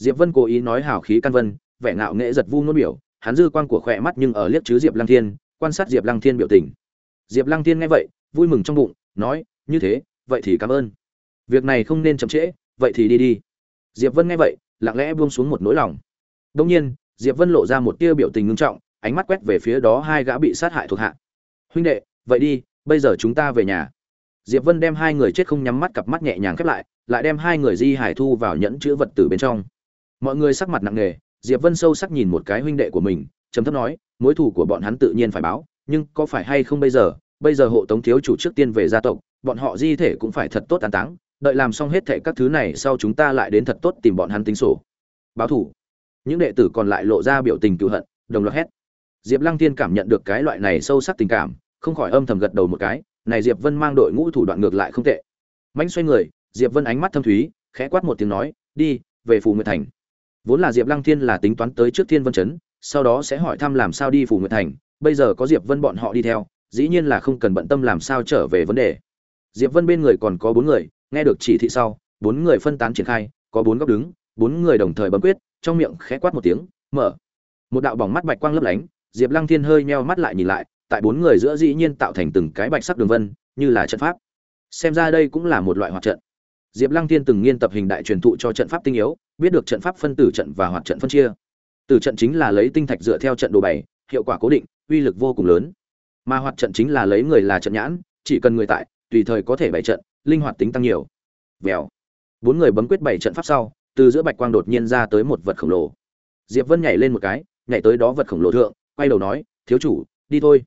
diệp vân cố ý nói hào khí căn vân, vẻ ngạo nghệ giật vu ngôn biểu, hắn dư quan của khỏe mắt nhưng ở liếc chứ diệp lăng thiên, quan sát diệp lăng thiên biểu tình. Diệp lăng thiên nghe vậy, vui mừng trong bụng, nói, như thế, vậy thì cảm ơn. Việc này không nên chậm trễ, vậy thì đi đi. Diệp vân nghe vậy, lặng lẽ buông xuống một nỗi lòng. Đương nhiên, diệp vân lộ ra một tia biểu tình ngưng trọng, ánh mắt quét về phía đó hai gã bị sát hại thuộc hạ. Huynh đệ, vậy đi, bây giờ chúng ta về nhà. Diệp vân đem hai người chết không nhắm mắt cặp mắt nhẹ nhàng khép lại lại đem hai người di hải thu vào nhẫn chứa vật tử bên trong mọi người sắc mặt nặng nề, diệp vân sâu sắc nhìn một cái huynh đệ của mình, trầm thấp nói, mối thù của bọn hắn tự nhiên phải báo, nhưng có phải hay không bây giờ? Bây giờ hộ tống thiếu chủ trước tiên về gia tộc, bọn họ di thể cũng phải thật tốt an táng, đợi làm xong hết thệ các thứ này sau chúng ta lại đến thật tốt tìm bọn hắn tính sổ. Báo thủ những đệ tử còn lại lộ ra biểu tình cựu hận, đồng loạt hét. Diệp lăng tiên cảm nhận được cái loại này sâu sắc tình cảm, không khỏi âm thầm gật đầu một cái, này diệp vân mang đội ngũ thủ đoạn ngược lại không tệ. Mãnh xoay người, diệp vân ánh mắt thâm thúy, khẽ quát một tiếng nói, đi, về phù nguyệt thành vốn là diệp lăng thiên là tính toán tới trước thiên vân chấn, sau đó sẽ hỏi thăm làm sao đi phủ nguyệt thành, bây giờ có diệp vân bọn họ đi theo, dĩ nhiên là không cần bận tâm làm sao trở về vấn đề. Diệp vân bên người còn có bốn người, nghe được chỉ thị sau, bốn người phân tán triển khai, có bốn góc đứng, bốn người đồng thời bấm quyết, trong miệng khẽ quát một tiếng, mở. Một đạo bỏng mắt bạch quang lấp lánh, diệp lăng thiên hơi meo mắt lại nhìn lại, tại bốn người giữa dĩ nhiên tạo thành từng cái bạch sắc đường vân, như là trận pháp. Xem ra đây cũng là một loại hoạt trận diệp lăng thiên từng nghiên tập hình đại truyền thụ cho trận pháp tinh yếu, biết được trận pháp phân tử trận và hoạt trận phân chia. Tử trận chính là lấy tinh thạch dựa theo trận đồ bảy, hiệu quả cố định, uy lực vô cùng lớn. Mà hoạt trận chính là lấy người là trận nhãn, chỉ cần người tại, tùy thời có thể bày trận, linh hoạt tính tăng nhiều. Vèo. Bốn người bấm quyết bày trận pháp sau, từ giữa bạch quang đột nhiên ra tới một vật khổng lồ. Diệp vân nhảy lên một cái, nhảy tới đó vật khổng lồ thượng, quay đầu nói, thiếu chủ, đi thôi.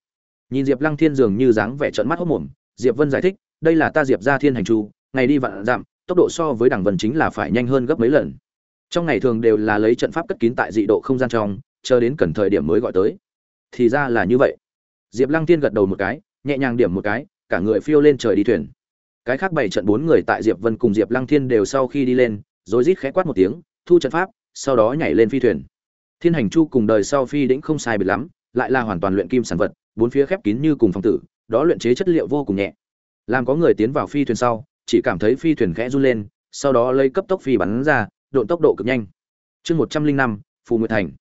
Nhìn diệp lăng thiên dường như dáng vẻ trận mắt hốt mồm, diệp vân giải thích, đây là ta diệp gia thiên hành chu, ngày đi vạn dặm tốc độ so với Đằng vân chính là phải nhanh hơn gấp mấy lần. Trong ngày thường đều là lấy trận pháp cất kín tại dị độ không gian trong, chờ đến cần thời điểm mới gọi tới. Thì ra là như vậy. Diệp lăng tiên gật đầu một cái, nhẹ nhàng điểm một cái, cả người phiêu lên trời đi thuyền. Cái khác bảy trận bốn người tại diệp vân cùng diệp lăng thiên đều sau khi đi lên, rồi rít khẽ quát một tiếng, thu trận pháp, sau đó nhảy lên phi thuyền. Thiên hành chu cùng đời sau phi đĩnh không sai biệt lắm, lại là hoàn toàn luyện kim sản vật, bốn phía khép kín như cùng phòng tử, đó luyện chế chất liệu vô cùng nhẹ. Làm có người tiến vào phi thuyền sau chỉ cảm thấy phi thuyền khẽ run lên, sau đó lấy cấp tốc phi bắn ra, độn tốc độ cực nhanh. Chương một trăm linh năm, phù nguyệt thành.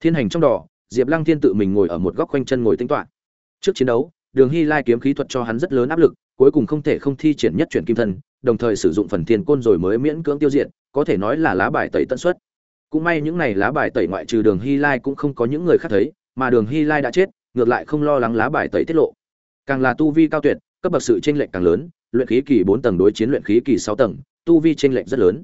Thiên hành trong đỏ, diệp lăng thiên tự mình ngồi ở một góc quanh chân ngồi tính toán trước chiến đấu, đường hy lai kiếm khí thuật cho hắn rất lớn áp lực, cuối cùng không thể không thi triển nhất chuyển kim thân, đồng thời sử dụng phần thiên côn rồi mới miễn cưỡng tiêu diệt, có thể nói là lá bài tẩy tận suất. Cũng may những này lá bài tẩy ngoại trừ đường hy lai cũng không có những người khác thấy, mà đường hy lai đã chết, ngược lại không lo lắng lá bài tẩy tiết lộ. Càng là tu vi cao tuyệt, cấp bậc sự chênh lệch càng lớn luyện khí kỳ bốn tầng đối chiến luyện khí kỳ sáu tầng, tu vi tranh lệch rất lớn.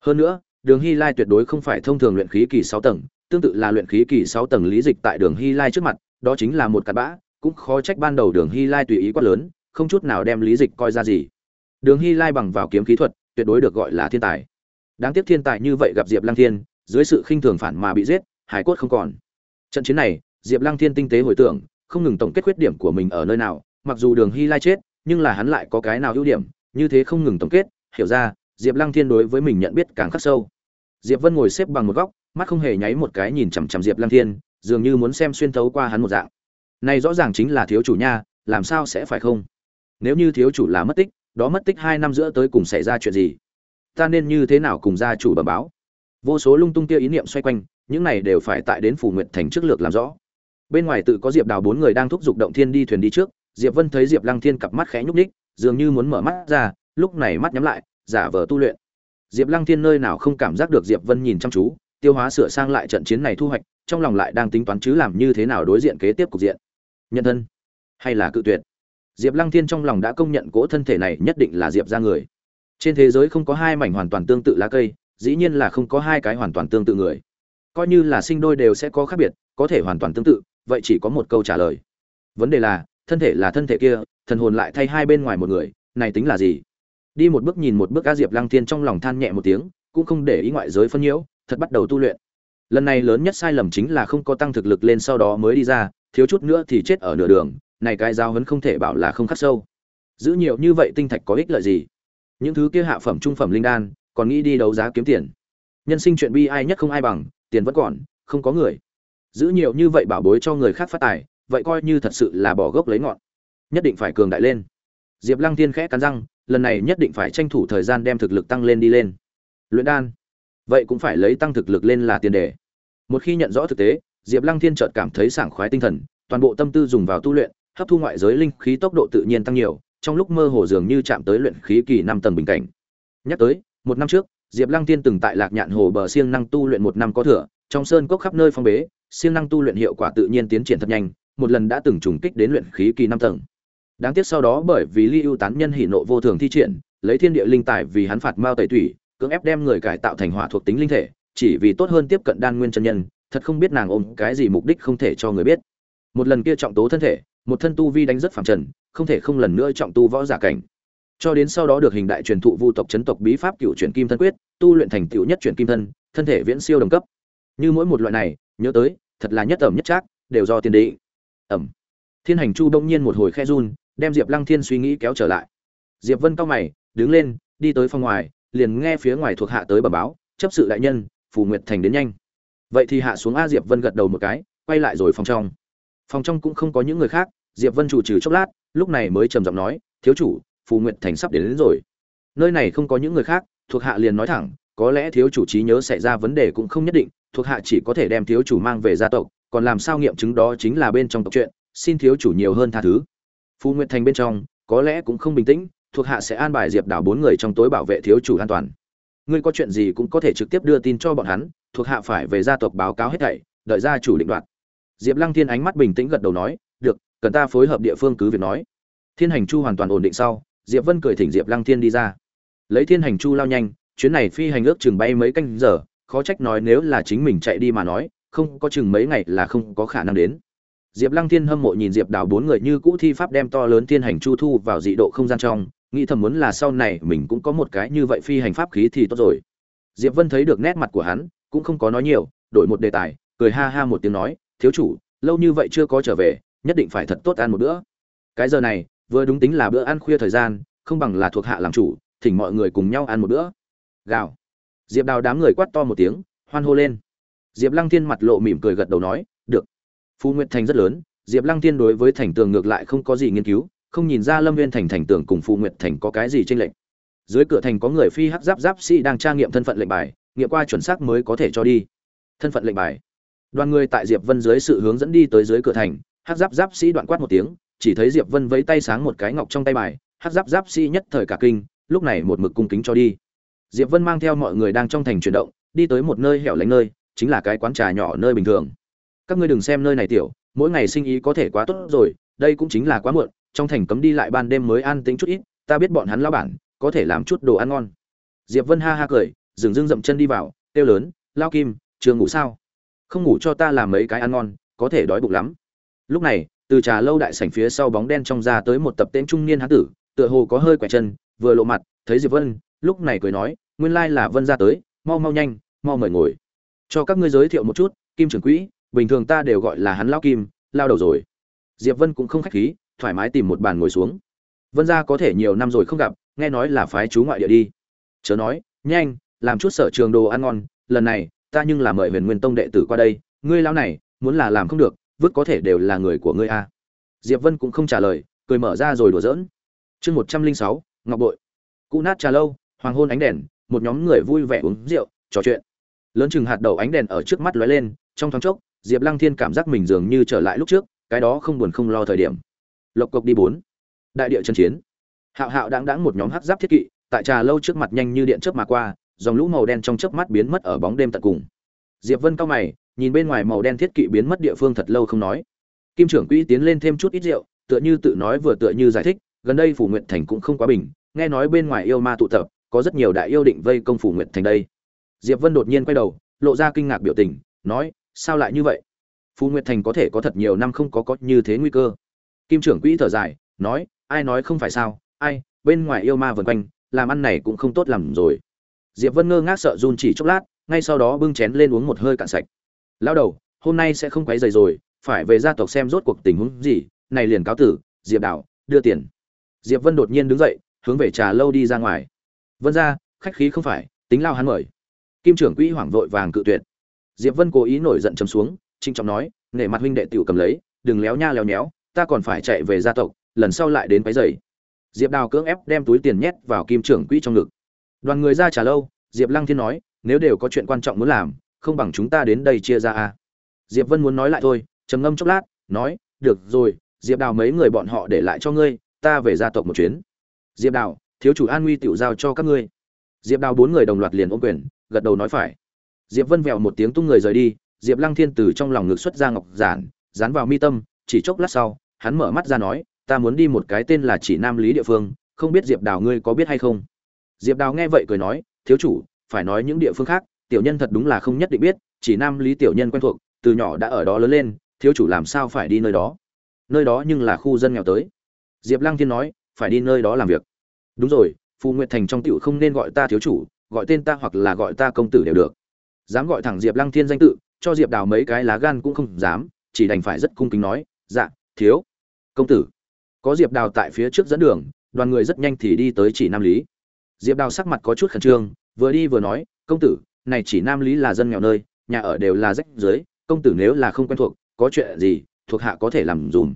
Hơn nữa, đường hy lai tuyệt đối không phải thông thường luyện khí kỳ sáu tầng, tương tự là luyện khí kỳ sáu tầng lý dịch tại đường hy lai trước mặt, đó chính là một cặn bã, cũng khó trách ban đầu đường hy lai tùy ý quá lớn, không chút nào đem lý dịch coi ra gì. Đường hy lai bằng vào kiếm khí thuật, tuyệt đối được gọi là thiên tài. Đáng tiếc thiên tài như vậy gặp diệp lăng thiên, dưới sự khinh thường phản mà bị giết hải cốt không còn. Trận chiến này, diệp lăng thiên tinh tế hồi tưởng, không ngừng tổng kết khuyết điểm của mình ở nơi nào, mặc dù đường hy lai chết nhưng là hắn lại có cái nào ưu điểm, như thế không ngừng tổng kết, hiểu ra, diệp lăng thiên đối với mình nhận biết càng khắc sâu. Diệp vân ngồi xếp bằng một góc, mắt không hề nháy một cái nhìn chằm chằm diệp lăng thiên, dường như muốn xem xuyên thấu qua hắn một dạng. Này rõ ràng chính là thiếu chủ nha, làm sao sẽ phải không? Nếu như thiếu chủ là mất tích, đó mất tích hai năm giữa tới cùng xảy ra chuyện gì? Ta nên như thế nào cùng gia chủ bẩm báo? Vô số lung tung tia ý niệm xoay quanh, những này đều phải tại đến phủ nguyện thành trước lược làm rõ. Bên ngoài tự có diệp đào bốn người đang thúc giục động thiên đi thuyền đi trước diệp vân thấy diệp lăng thiên cặp mắt khẽ nhúc nhích, dường như muốn mở mắt ra lúc này mắt nhắm lại giả vờ tu luyện. Diệp lăng thiên nơi nào không cảm giác được diệp vân nhìn chăm chú tiêu hóa sửa sang lại trận chiến này thu hoạch trong lòng lại đang tính toán chứ làm như thế nào đối diện kế tiếp cục diện. Nhân thân hay là cự tuyệt? Diệp lăng thiên trong lòng đã công nhận cỗ thân thể này nhất định là diệp gia người. Trên thế giới không có hai mảnh hoàn toàn tương tự lá cây dĩ nhiên là không có hai cái hoàn toàn tương tự người. Coi như là sinh đôi đều sẽ có khác biệt có thể hoàn toàn tương tự vậy chỉ có một câu trả lời. Vấn đề là thân thể là thân thể kia, thần hồn lại thay hai bên ngoài một người, này tính là gì? Đi một bước nhìn một bước a diệp lăng thiên trong lòng than nhẹ một tiếng, cũng không để ý ngoại giới phân nhiễu, thật bắt đầu tu luyện. Lần này lớn nhất sai lầm chính là không có tăng thực lực lên sau đó mới đi ra, thiếu chút nữa thì chết ở nửa đường, này cái giao hấn không thể bảo là không khắc sâu. Giữ nhiều như vậy tinh thạch có ích lợi gì? Những thứ kia hạ phẩm, trung phẩm linh đan, còn nghĩ đi đấu giá kiếm tiền. Nhân sinh chuyện bi ai nhất không ai bằng, tiền vẫn còn, không có người. Giữ nhiều như vậy bảo bối cho người khác phát tài vậy coi như thật sự là bỏ gốc lấy ngọn. Nhất định phải cường đại lên. Diệp lăng thiên khẽ cắn răng, lần này nhất định phải tranh thủ thời gian đem thực lực tăng lên đi lên. Luyện đan. Vậy cũng phải lấy tăng thực lực lên là tiền đề. Một khi nhận rõ thực tế, diệp lăng thiên chợt cảm thấy sảng khoái tinh thần, toàn bộ tâm tư dùng vào tu luyện, hấp thu ngoại giới linh khí tốc độ tự nhiên tăng nhiều, trong lúc mơ hồ dường như chạm tới luyện khí kỳ năm tầng bình cảnh. Nhắc tới, một năm trước, diệp lăng thiên từng tại lạc nhạn hồ bờ siêng năng tu luyện một năm có thừa, trong sơn cốc khắp nơi phong bế siêng năng tu luyện hiệu quả tự nhiên tiến triển thật nhanh, một lần đã từng trùng kích đến luyện khí kỳ năm tầng. Đáng tiếc sau đó bởi vì ly ưu tán nhân hỉ nộ vô thường thi triển, lấy thiên địa linh tài vì hắn phạt mao tẩy thủy cưỡng ép đem người cải tạo thành hỏa thuộc tính linh thể, chỉ vì tốt hơn tiếp cận đan nguyên chân nhân, thật không biết nàng ôm cái gì mục đích không thể cho người biết. Một lần kia trọng tố thân thể, một thân tu vi đánh rất phàm trần, không thể không lần nữa trọng tu võ giả cảnh. Cho đến sau đó được hình đại truyền thụ vu tộc chấn tộc bí pháp cựu chuyển kim thân quyết, tu luyện thành tựu nhất chuyển kim thân thân thể viễn siêu đồng cấp. Như mỗi một loại này nhớ tới thật là nhất ẩm nhất trác đều do tiền đế ẩm. Thiên hành chu đông nhiên một hồi khe run đem diệp lăng thiên suy nghĩ kéo trở lại. Diệp vân cao mày đứng lên đi tới phòng ngoài liền nghe phía ngoài thuộc hạ tới bẩm báo chấp sự đại nhân phù nguyệt thành đến nhanh. Vậy thì hạ xuống a diệp vân gật đầu một cái quay lại rồi phòng trong. Phòng trong cũng không có những người khác diệp vân chủ trừ chốc lát lúc này mới trầm giọng nói thiếu chủ phù nguyệt thành sắp đến, đến rồi. Nơi này không có những người khác thuộc hạ liền nói thẳng có lẽ thiếu chủ trí nhớ xảy ra vấn đề cũng không nhất định thuộc hạ chỉ có thể đem thiếu chủ mang về gia tộc, còn làm sao nghiệm chứng đó chính là bên trong tộc chuyện, xin thiếu chủ nhiều hơn tha thứ. Phu nguyệt thành bên trong, có lẽ cũng không bình tĩnh, thuộc hạ sẽ an bài diệp đảo bốn người trong tối bảo vệ thiếu chủ an toàn. Ngươi có chuyện gì cũng có thể trực tiếp đưa tin cho bọn hắn, thuộc hạ phải về gia tộc báo cáo hết thảy, đợi gia chủ định đoạt. Diệp lăng thiên ánh mắt bình tĩnh gật đầu nói, được, cần ta phối hợp địa phương cứ việc nói. Thiên hành chu hoàn toàn ổn định sau, diệp vân cười thỉnh diệp lăng thiên đi ra. Lấy thiên hành chu lao nhanh, chuyến này phi hành ước chừng bay mấy canh giờ khó trách nói nếu là chính mình chạy đi mà nói, không có chừng mấy ngày là không có khả năng đến. Diệp lăng thiên hâm mộ nhìn diệp đào bốn người như cũ thi pháp đem to lớn thiên hành chu thu vào dị độ không gian trong, nghĩ thầm muốn là sau này mình cũng có một cái như vậy phi hành pháp khí thì tốt rồi. Diệp vân thấy được nét mặt của hắn, cũng không có nói nhiều, đổi một đề tài, cười ha ha một tiếng nói, thiếu chủ, lâu như vậy chưa có trở về, nhất định phải thật tốt ăn một bữa. Cái giờ này, vừa đúng tính là bữa ăn khuya thời gian, không bằng là thuộc hạ làm chủ, thỉnh mọi người cùng nhau ăn một bữa. Gào diệp đào đám người quát to một tiếng, hoan hô lên. Diệp lăng thiên mặt lộ mỉm cười gật đầu nói, được. Phú nguyệt thành rất lớn, diệp lăng thiên đối với thành tường ngược lại không có gì nghiên cứu, không nhìn ra lâm viên thành thành tường cùng Phu nguyệt thành có cái gì tranh lệch. Dưới cửa thành có người phi hắc giáp giáp sĩ đang tra nghiệm thân phận lệnh bài, nghiệm qua chuẩn xác mới có thể cho đi. Thân phận lệnh bài. Đoàn người tại diệp vân dưới sự hướng dẫn đi tới dưới cửa thành, hắc giáp giáp sĩ đoạn quát một tiếng, chỉ thấy diệp vân vẫy tay sáng một cái ngọc trong tay bài, hắc giáp giáp sĩ nhất thời cả kinh, lúc này một mực cung kính cho đi diệp vân mang theo mọi người đang trong thành chuyển động, đi tới một nơi hẻo lánh nơi, chính là cái quán trà nhỏ nơi bình thường. Các ngươi đừng xem nơi này tiểu, mỗi ngày sinh ý có thể quá tốt rồi, đây cũng chính là quá muộn, trong thành cấm đi lại ban đêm mới an tính chút ít, ta biết bọn hắn lao bản, có thể làm chút đồ ăn ngon. Diệp vân ha ha cười, dừng dưng dậm chân đi vào, kêu lớn, lao kim trường ngủ sao? Không ngủ cho ta làm mấy cái ăn ngon, có thể đói bụng lắm. Lúc này, từ trà lâu đại sảnh phía sau bóng đen trong ra tới một tập tên trung niên hán tử, tựa hồ có hơi quẹt chân, vừa lộ mặt, thấy diệp vân lúc này cười nói, nguyên lai là vân ra tới, mau mau nhanh, mau mời ngồi. Cho các ngươi giới thiệu một chút, kim trưởng quỹ, bình thường ta đều gọi là hắn lao kim, lao đầu rồi. Diệp vân cũng không khách khí, thoải mái tìm một bàn ngồi xuống. Vân gia có thể nhiều năm rồi không gặp, nghe nói là phái chú ngoại địa đi. Chớ nói, nhanh, làm chút sở trường đồ ăn ngon, lần này, ta nhưng là mời huyền nguyên tông đệ tử qua đây, ngươi lao này, muốn là làm không được, vứt có thể đều là người của ngươi a. Diệp vân cũng không trả lời, cười mở ra rồi đùa giỡn. Chương một trăm linh sáu, ngọc bội. Cụ nát trà lâu hoàng hôn ánh đèn, một nhóm người vui vẻ uống rượu, trò chuyện. Lớn chừng hạt đầu ánh đèn ở trước mắt lóe lên, trong thoáng chốc, diệp lăng thiên cảm giác mình dường như trở lại lúc trước, cái đó không buồn không lo thời điểm. Lộc cộc đi bốn. Đại địa chân chiến. Hạo hạo đáng đáng một nhóm hắc giáp thiết kỵ, tại trà lâu trước mặt nhanh như điện chớp mà qua, dòng lũ màu đen trong chớp mắt biến mất ở bóng đêm tận cùng. Diệp vân cao mày, nhìn bên ngoài màu đen thiết kỵ biến mất địa phương thật lâu không nói. Kim trưởng quỹ tiến lên thêm chút ít rượu, tựa như tự nói vừa tựa như giải thích, gần đây phủ nguyện thành cũng không quá bình, nghe nói bên ngoài yêu ma tụ tập có rất nhiều đại yêu định vây công phủ nguyệt thành đây. Diệp vân đột nhiên quay đầu, lộ ra kinh ngạc biểu tình, nói, sao lại như vậy? Phù nguyệt thành có thể có thật nhiều năm không có có như thế nguy cơ. Kim trưởng quỹ thở dài, nói, ai nói không phải sao, ai, bên ngoài yêu ma vần quanh, làm ăn này cũng không tốt làm rồi. Diệp vân ngơ ngác sợ run chỉ chốc lát, ngay sau đó bưng chén lên uống một hơi cạn sạch. Lao đầu, hôm nay sẽ không quấy rầy rồi, phải về gia tộc xem rốt cuộc tình huống gì, này liền cáo tử, diệp đảo đưa tiền. Diệp vân đột nhiên đứng dậy, hướng về trà lâu đi ra ngoài vân ra khách khí không phải, tính lao hắn mời. Kim trưởng quỹ hoảng vội vàng cự tuyệt. Diệp vân cố ý nổi giận chấm xuống trinh trọng nói, nể mặt huynh đệ tiểu cầm lấy, đừng léo nha léo nhéo, ta còn phải chạy về gia tộc, lần sau lại đến quấy rầy. Diệp đào cưỡng ép đem túi tiền nhét vào kim trưởng quỹ trong ngực. Đoàn người ra trả lâu, diệp lăng thiên nói, nếu đều có chuyện quan trọng muốn làm, không bằng chúng ta đến đây chia ra a. Diệp vân muốn nói lại thôi, trầm ngâm chốc lát, nói, được rồi, diệp đào mấy người bọn họ để lại cho ngươi, ta về gia tộc một chuyến. Diệp đào thiếu chủ an nguy tiểu giao cho các ngươi. Diệp đào bốn người đồng loạt liền ôm quyền, gật đầu nói phải. Diệp vân vẹo một tiếng tung người rời đi, diệp lăng thiên từ trong lòng ngực xuất ra ngọc giản, dán vào mi tâm, chỉ chốc lát sau, hắn mở mắt ra nói, ta muốn đi một cái tên là chỉ nam lý địa phương, không biết diệp đào ngươi có biết hay không? Diệp đào nghe vậy cười nói, thiếu chủ, phải nói những địa phương khác, tiểu nhân thật đúng là không nhất định biết, chỉ nam lý tiểu nhân quen thuộc, từ nhỏ đã ở đó lớn lên, thiếu chủ làm sao phải đi nơi đó? Nơi đó nhưng là khu dân nghèo tới. Diệp lăng thiên nói, phải đi nơi đó làm việc đúng rồi, phù nguyệt thành trong tiểu không nên gọi ta thiếu chủ, gọi tên ta hoặc là gọi ta công tử đều được. Dám gọi thẳng diệp lăng thiên danh tự, cho diệp đào mấy cái lá gan cũng không dám, chỉ đành phải rất cung kính nói dạ thiếu công tử. Có diệp đào tại phía trước dẫn đường, đoàn người rất nhanh thì đi tới chỉ nam lý. Diệp đào sắc mặt có chút khẩn trương, vừa đi vừa nói, công tử, này chỉ nam lý là dân nghèo nơi, nhà ở đều là rách dưới công tử nếu là không quen thuộc, có chuyện gì, thuộc hạ có thể làm dùm.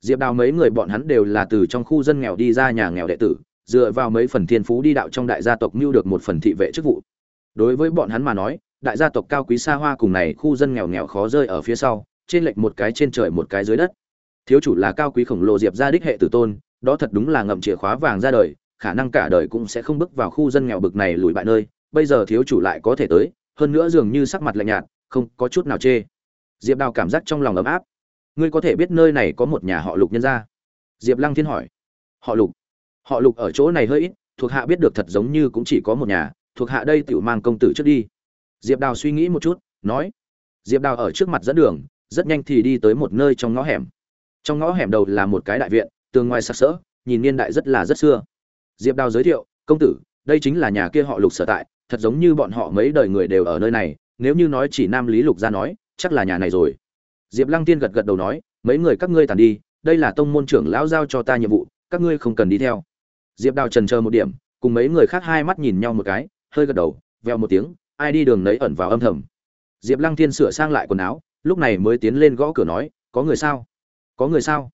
Diệp đào mấy người bọn hắn đều là từ trong khu dân nghèo đi ra nhà nghèo đệ tử dựa vào mấy phần thiên phú đi đạo trong đại gia tộc mưu được một phần thị vệ chức vụ. Đối với bọn hắn mà nói, đại gia tộc cao quý xa hoa cùng này khu dân nghèo nghèo khó rơi ở phía sau, trên lệch một cái trên trời một cái dưới đất. Thiếu chủ là cao quý khổng lồ diệp gia đích hệ tử tôn, đó thật đúng là ngậm chìa khóa vàng ra đời, khả năng cả đời cũng sẽ không bước vào khu dân nghèo bực này lùi bại nơi, bây giờ thiếu chủ lại có thể tới, hơn nữa dường như sắc mặt lạnh nhạt, không có chút nào chê. Diệp đào cảm giác trong lòng ấm áp. Ngươi có thể biết nơi này có một nhà họ lục nhân gia? Diệp lăng thiên hỏi. Họ lục họ lục ở chỗ này hơi ít, thuộc hạ biết được thật giống như cũng chỉ có một nhà, thuộc hạ đây tự mang công tử trước đi. Diệp đào suy nghĩ một chút, nói. Diệp đào ở trước mặt dẫn đường, rất nhanh thì đi tới một nơi trong ngõ hẻm. Trong ngõ hẻm đầu là một cái đại viện, tường ngoài sặc sỡ, nhìn niên đại rất là rất xưa. Diệp đào giới thiệu, công tử, đây chính là nhà kia họ lục sở tại, thật giống như bọn họ mấy đời người đều ở nơi này, nếu như nói chỉ nam lý lục ra nói, chắc là nhà này rồi. Diệp lăng tiên gật gật đầu nói, mấy người các ngươi tàn đi, đây là tông môn trưởng lão giao cho ta nhiệm vụ, các ngươi không cần đi theo diệp đào trần chờ một điểm, cùng mấy người khác hai mắt nhìn nhau một cái, hơi gật đầu veo một tiếng, ai đi đường nấy ẩn vào âm thầm. Diệp lăng thiên sửa sang lại quần áo, lúc này mới tiến lên gõ cửa nói, có người sao? Có người sao?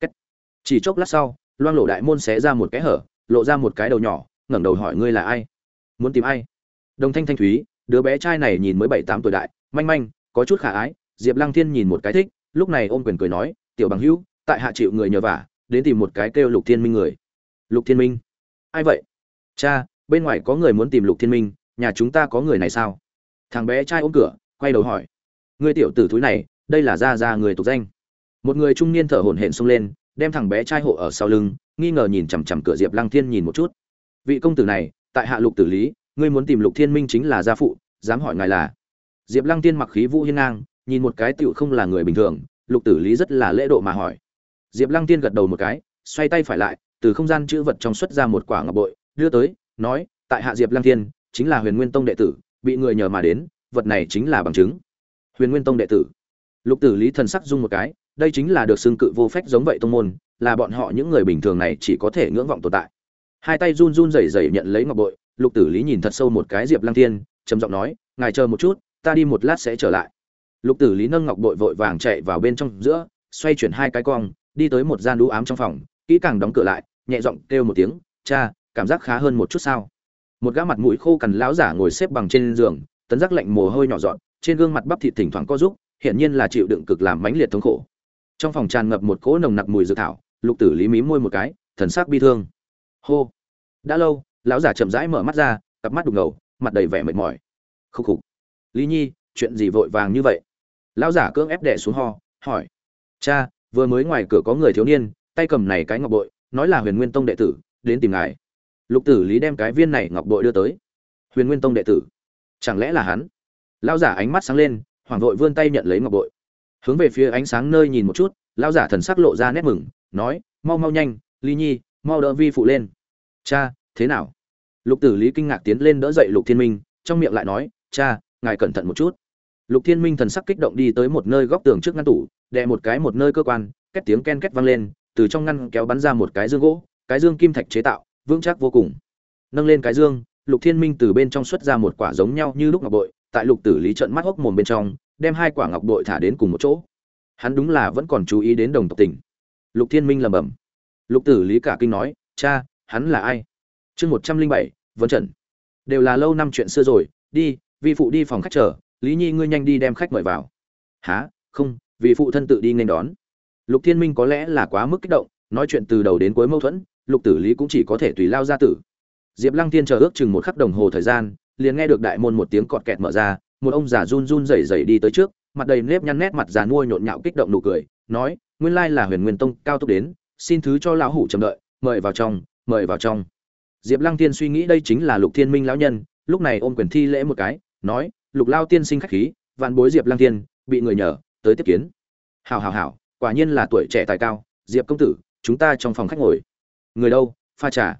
Cách. chỉ chốc lát sau loang lộ đại môn xé ra một cái hở, lộ ra một cái đầu nhỏ, ngẩng đầu hỏi, ngươi là ai? Muốn tìm ai? Đồng thanh thanh thúy, đứa bé trai này nhìn mới bảy tám tuổi đại, manh manh, có chút khả ái, diệp lăng thiên nhìn một cái thích, lúc này ôm quyền cười nói, tiểu bằng hữu, tại hạ chịu người nhờ vả, đến tìm một cái kêu lục thiên minh người lục thiên minh. Ai vậy? Cha, bên ngoài có người muốn tìm lục thiên minh, nhà chúng ta có người này sao? Thằng bé trai ôm cửa, quay đầu hỏi. Người tiểu tử thúi này, đây là ra ra người tục danh. Một người trung niên thở hổn hển xông lên, đem thằng bé trai hộ ở sau lưng, nghi ngờ nhìn chằm chằm cửa diệp lăng thiên nhìn một chút. Vị công tử này, tại hạ lục tử lý, ngươi muốn tìm lục thiên minh chính là gia phụ, dám hỏi ngài là? Diệp lăng thiên mặc khí vũ hiên ngang, nhìn một cái tựu không là người bình thường, lục tử lý rất là lễ độ mà hỏi. Diệp lăng tiên gật đầu một cái, xoay tay phải lại từ không gian chữ vật trong xuất ra một quả ngọc bội, đưa tới, nói, tại hạ diệp lăng thiên, chính là huyền nguyên tông đệ tử, bị người nhờ mà đến, vật này chính là bằng chứng. Huyền nguyên tông đệ tử. Lục tử lý thần sắc dung một cái, đây chính là được xưng cự vô phách giống vậy tông môn, là bọn họ những người bình thường này chỉ có thể ngưỡng vọng tồn tại. Hai tay run run rẩy rẩy nhận lấy ngọc bội, lục tử lý nhìn thật sâu một cái diệp lăng thiên, trầm giọng nói, ngài chờ một chút, ta đi một lát sẽ trở lại. Lục tử lý nâng ngọc bội vội vàng chạy vào bên trong giữa, xoay chuyển hai cái cong, đi tới một gian đũ ám trong phòng, kỹ càng đóng cửa lại nhẹ giọng kêu một tiếng, cha, cảm giác khá hơn một chút sao? Một gã mặt mũi khô cằn lão giả ngồi xếp bằng trên giường, tấn giác lạnh mồ hôi nhỏ dọn, trên gương mặt bắp thịt thỉnh thoảng co rúc hiện nhiên là chịu đựng cực làm mãnh liệt thống khổ. Trong phòng tràn ngập một cỗ nồng nặc mùi dược thảo, lục tử lý mí môi một cái, thần sắc bi thương. Hô. Đã lâu, lão giả chậm rãi mở mắt ra, cặp mắt đục ngầu, mặt đầy vẻ mệt mỏi. Khúc khục. Lý nhi, chuyện gì vội vàng như vậy? Lão giả cưỡng ép đẻ xuống ho, hỏi. Cha, vừa mới ngoài cửa có người thiếu niên, tay cầm này cái ngọc bội nói là huyền nguyên tông đệ tử, đến tìm ngài. Lục tử lý đem cái viên này ngọc bội đưa tới. Huyền nguyên tông đệ tử, chẳng lẽ là hắn? Lão giả ánh mắt sáng lên hoàng vội vươn tay nhận lấy ngọc bội. Hướng về phía ánh sáng nơi nhìn một chút, lão giả thần sắc lộ ra nét mừng, nói, mau mau nhanh ly nhi, mau đỡ vi phụ lên. Cha, thế nào? Lục tử lý kinh ngạc tiến lên đỡ dậy lục thiên minh, trong miệng lại nói, cha, ngài cẩn thận một chút. Lục thiên minh thần sắc kích động đi tới một nơi góc tường trước ngăn tủ, đè một cái một nơi cơ quan, két tiếng ken két vang lên từ trong ngăn kéo bắn ra một cái dương gỗ cái dương kim thạch chế tạo vững chắc vô cùng. Nâng lên cái dương lục thiên minh từ bên trong xuất ra một quả giống nhau như lúc ngọc bội tại lục tử lý trợn mắt hốc mồm bên trong đem hai quả ngọc bội thả đến cùng một chỗ. Hắn đúng là vẫn còn chú ý đến đồng tộc tình. Lục thiên minh lẩm bẩm. Lục tử lý cả kinh nói cha hắn là ai? Chương một trăm linh bảy vấn trần. Đều là lâu năm chuyện xưa rồi đi vi phụ đi phòng khách chờ lý nhi ngươi nhanh đi đem khách mời vào. Hả, không vì phụ thân tự đi nên đón lục thiên minh có lẽ là quá mức kích động, nói chuyện từ đầu đến cuối mâu thuẫn, lục tử lý cũng chỉ có thể tùy lao ra tử. Diệp lăng tiên chờ ước chừng một khắc đồng hồ thời gian, liền nghe được đại môn một tiếng cọt kẹt mở ra, một ông già run run rẩy rẩy đi tới trước, mặt đầy nếp nhăn nét mặt già nuôi nhộn nhạo kích động nụ cười, nói, nguyên lai là huyền nguyên tông cao tốc đến, xin thứ cho lão hủ chậm đợi, mời vào trong, mời vào trong. Diệp lăng tiên suy nghĩ đây chính là lục thiên minh lão nhân, lúc này ôm quyền thi lễ một cái, nói, lục lao tiên sinh khách khí, vạn bối diệp lăng tiên bị người nhờ, tới tiếp kiến. Hào hào hào quả nhiên là tuổi trẻ tài cao, diệp công tử, chúng ta trong phòng khách ngồi. Người đâu, pha trà.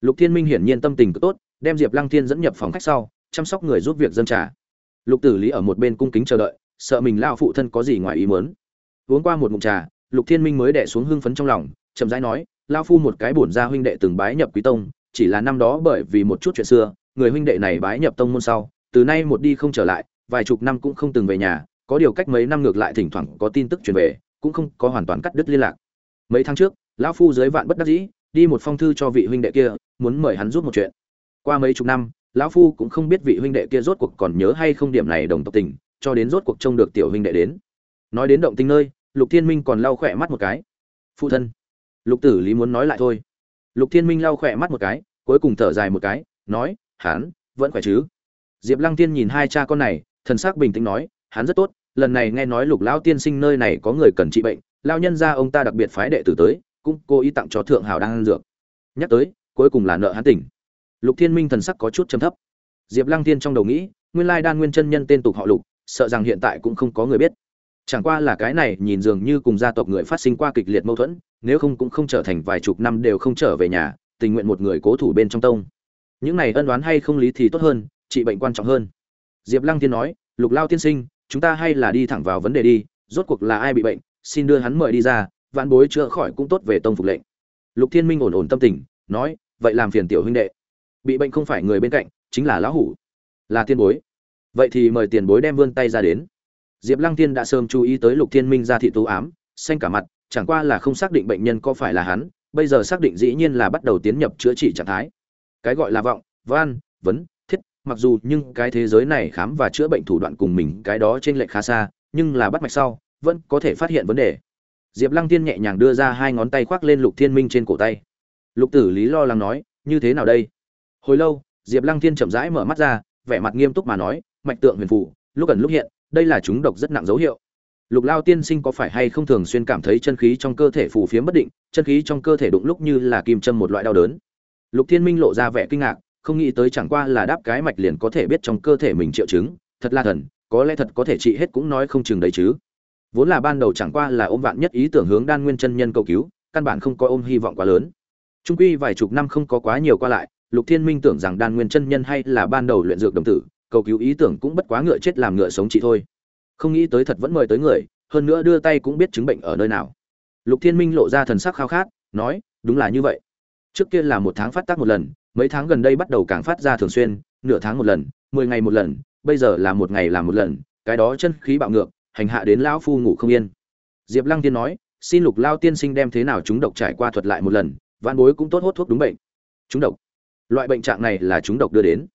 Lục thiên minh hiển nhiên tâm tình cực tốt, đem diệp lăng Thiên dẫn nhập phòng khách sau, chăm sóc người giúp việc dân trà. Lục tử lý ở một bên cung kính chờ đợi, sợ mình lao phụ thân có gì ngoài ý muốn. Uống qua một ngụm trà, lục thiên minh mới đẻ xuống hưng phấn trong lòng, chậm rãi nói lao phu một cái bổn gia huynh đệ từng bái nhập quý tông, chỉ là năm đó bởi vì một chút chuyện xưa, người huynh đệ này bái nhập tông môn sau, từ nay một đi không trở lại, vài chục năm cũng không từng về nhà, có điều cách mấy năm ngược lại thỉnh thoảng có tin tức truyền về cũng không có hoàn toàn cắt đứt liên lạc. Mấy tháng trước, lão phu dưới vạn bất đắc dĩ, đi một phong thư cho vị huynh đệ kia, muốn mời hắn giúp một chuyện. Qua mấy chục năm, lão phu cũng không biết vị huynh đệ kia rốt cuộc còn nhớ hay không điểm này đồng tộc tình, cho đến rốt cuộc trông được tiểu huynh đệ đến. Nói đến động tình nơi, lục thiên minh còn lau khỏe mắt một cái. Phụ thân, lục tử lý muốn nói lại thôi. Lục thiên minh lau khỏe mắt một cái, cuối cùng thở dài một cái, nói, hắn vẫn khỏe chứ? Diệp lăng tiên nhìn hai cha con này, thần sắc bình tĩnh nói, hắn rất tốt lần này nghe nói lục lão tiên sinh nơi này có người cần trị bệnh lao nhân ra ông ta đặc biệt phái đệ tử tới, cũng cố ý tặng cho thượng hào đang ăn dược. Nhắc tới, cuối cùng là nợ hắn tỉnh. Lục thiên minh thần sắc có chút trầm thấp. Diệp lăng thiên trong đầu nghĩ, nguyên lai đan nguyên chân nhân tên tục họ lục, sợ rằng hiện tại cũng không có người biết. Chẳng qua là cái này nhìn dường như cùng gia tộc người phát sinh qua kịch liệt mâu thuẫn, nếu không cũng không trở thành vài chục năm đều không trở về nhà, tình nguyện một người cố thủ bên trong tông. Những này ân đoán hay không lý thì tốt hơn, trị bệnh quan trọng hơn. Diệp lăng thiên nói, lục lao tiên sinh chúng ta hay là đi thẳng vào vấn đề đi, rốt cuộc là ai bị bệnh, xin đưa hắn mời đi ra, vạn bối chữa khỏi cũng tốt về tông phục lệnh. Lục thiên minh ổn ổn tâm tình, nói, vậy làm phiền tiểu huynh đệ. Bị bệnh không phải người bên cạnh, chính là lão hủ. Là tiên bối. Vậy thì mời tiền bối đem vươn tay ra đến. Diệp lăng tiên đã sớm chú ý tới lục thiên minh ra thị tú ám, xanh cả mặt, chẳng qua là không xác định bệnh nhân có phải là hắn, bây giờ xác định dĩ nhiên là bắt đầu tiến nhập chữa trị trạng thái. Cái gọi là vọng, van, vấn mặc dù nhưng cái thế giới này khám và chữa bệnh thủ đoạn cùng mình cái đó trên lệch khá xa, nhưng là bắt mạch sau, vẫn có thể phát hiện vấn đề. Diệp lăng tiên nhẹ nhàng đưa ra hai ngón tay khoác lên lục thiên minh trên cổ tay. Lục tử lý lo lắng nói, như thế nào đây? Hồi lâu, diệp lăng tiên chậm rãi mở mắt ra, vẻ mặt nghiêm túc mà nói, mạch tượng huyền phụ lúc ẩn lúc hiện, đây là chúng độc rất nặng dấu hiệu. Lục lao tiên sinh có phải hay không thường xuyên cảm thấy chân khí trong cơ thể phù phiếm bất định, chân khí trong cơ thể đụng lúc như là kim châm một loại đau đớn? Lục thiên minh lộ ra vẻ kinh ngạc không nghĩ tới chẳng qua là đáp cái mạch liền có thể biết trong cơ thể mình triệu chứng, thật là thần, có lẽ thật có thể trị hết cũng nói không chừng đấy chứ. Vốn là ban đầu chẳng qua là ôm vạn nhất ý tưởng hướng đan nguyên chân nhân cầu cứu, căn bản không có ôm hy vọng quá lớn. Trung quy vài chục năm không có quá nhiều qua lại, lục thiên minh tưởng rằng đan nguyên chân nhân hay là ban đầu luyện dược đồng tử, cầu cứu ý tưởng cũng bất quá ngựa chết làm ngựa sống chị thôi. Không nghĩ tới thật vẫn mời tới người, hơn nữa đưa tay cũng biết chứng bệnh ở nơi nào. Lục thiên minh lộ ra thần sắc khao khát, nói, đúng là như vậy. Trước kia là một tháng phát tác một lần mấy tháng gần đây bắt đầu càng phát ra thường xuyên, nửa tháng một lần, mười ngày một lần, bây giờ là một ngày làm một lần, cái đó chân khí bạo ngược, hành hạ đến lão phu ngủ không yên. Diệp lăng tiên nói, xin lục lao tiên sinh đem thế nào chúng độc trải qua thuật lại một lần văn bối cũng tốt hốt thuốc đúng bệnh. Chúng độc. Loại bệnh trạng này là chúng độc đưa đến.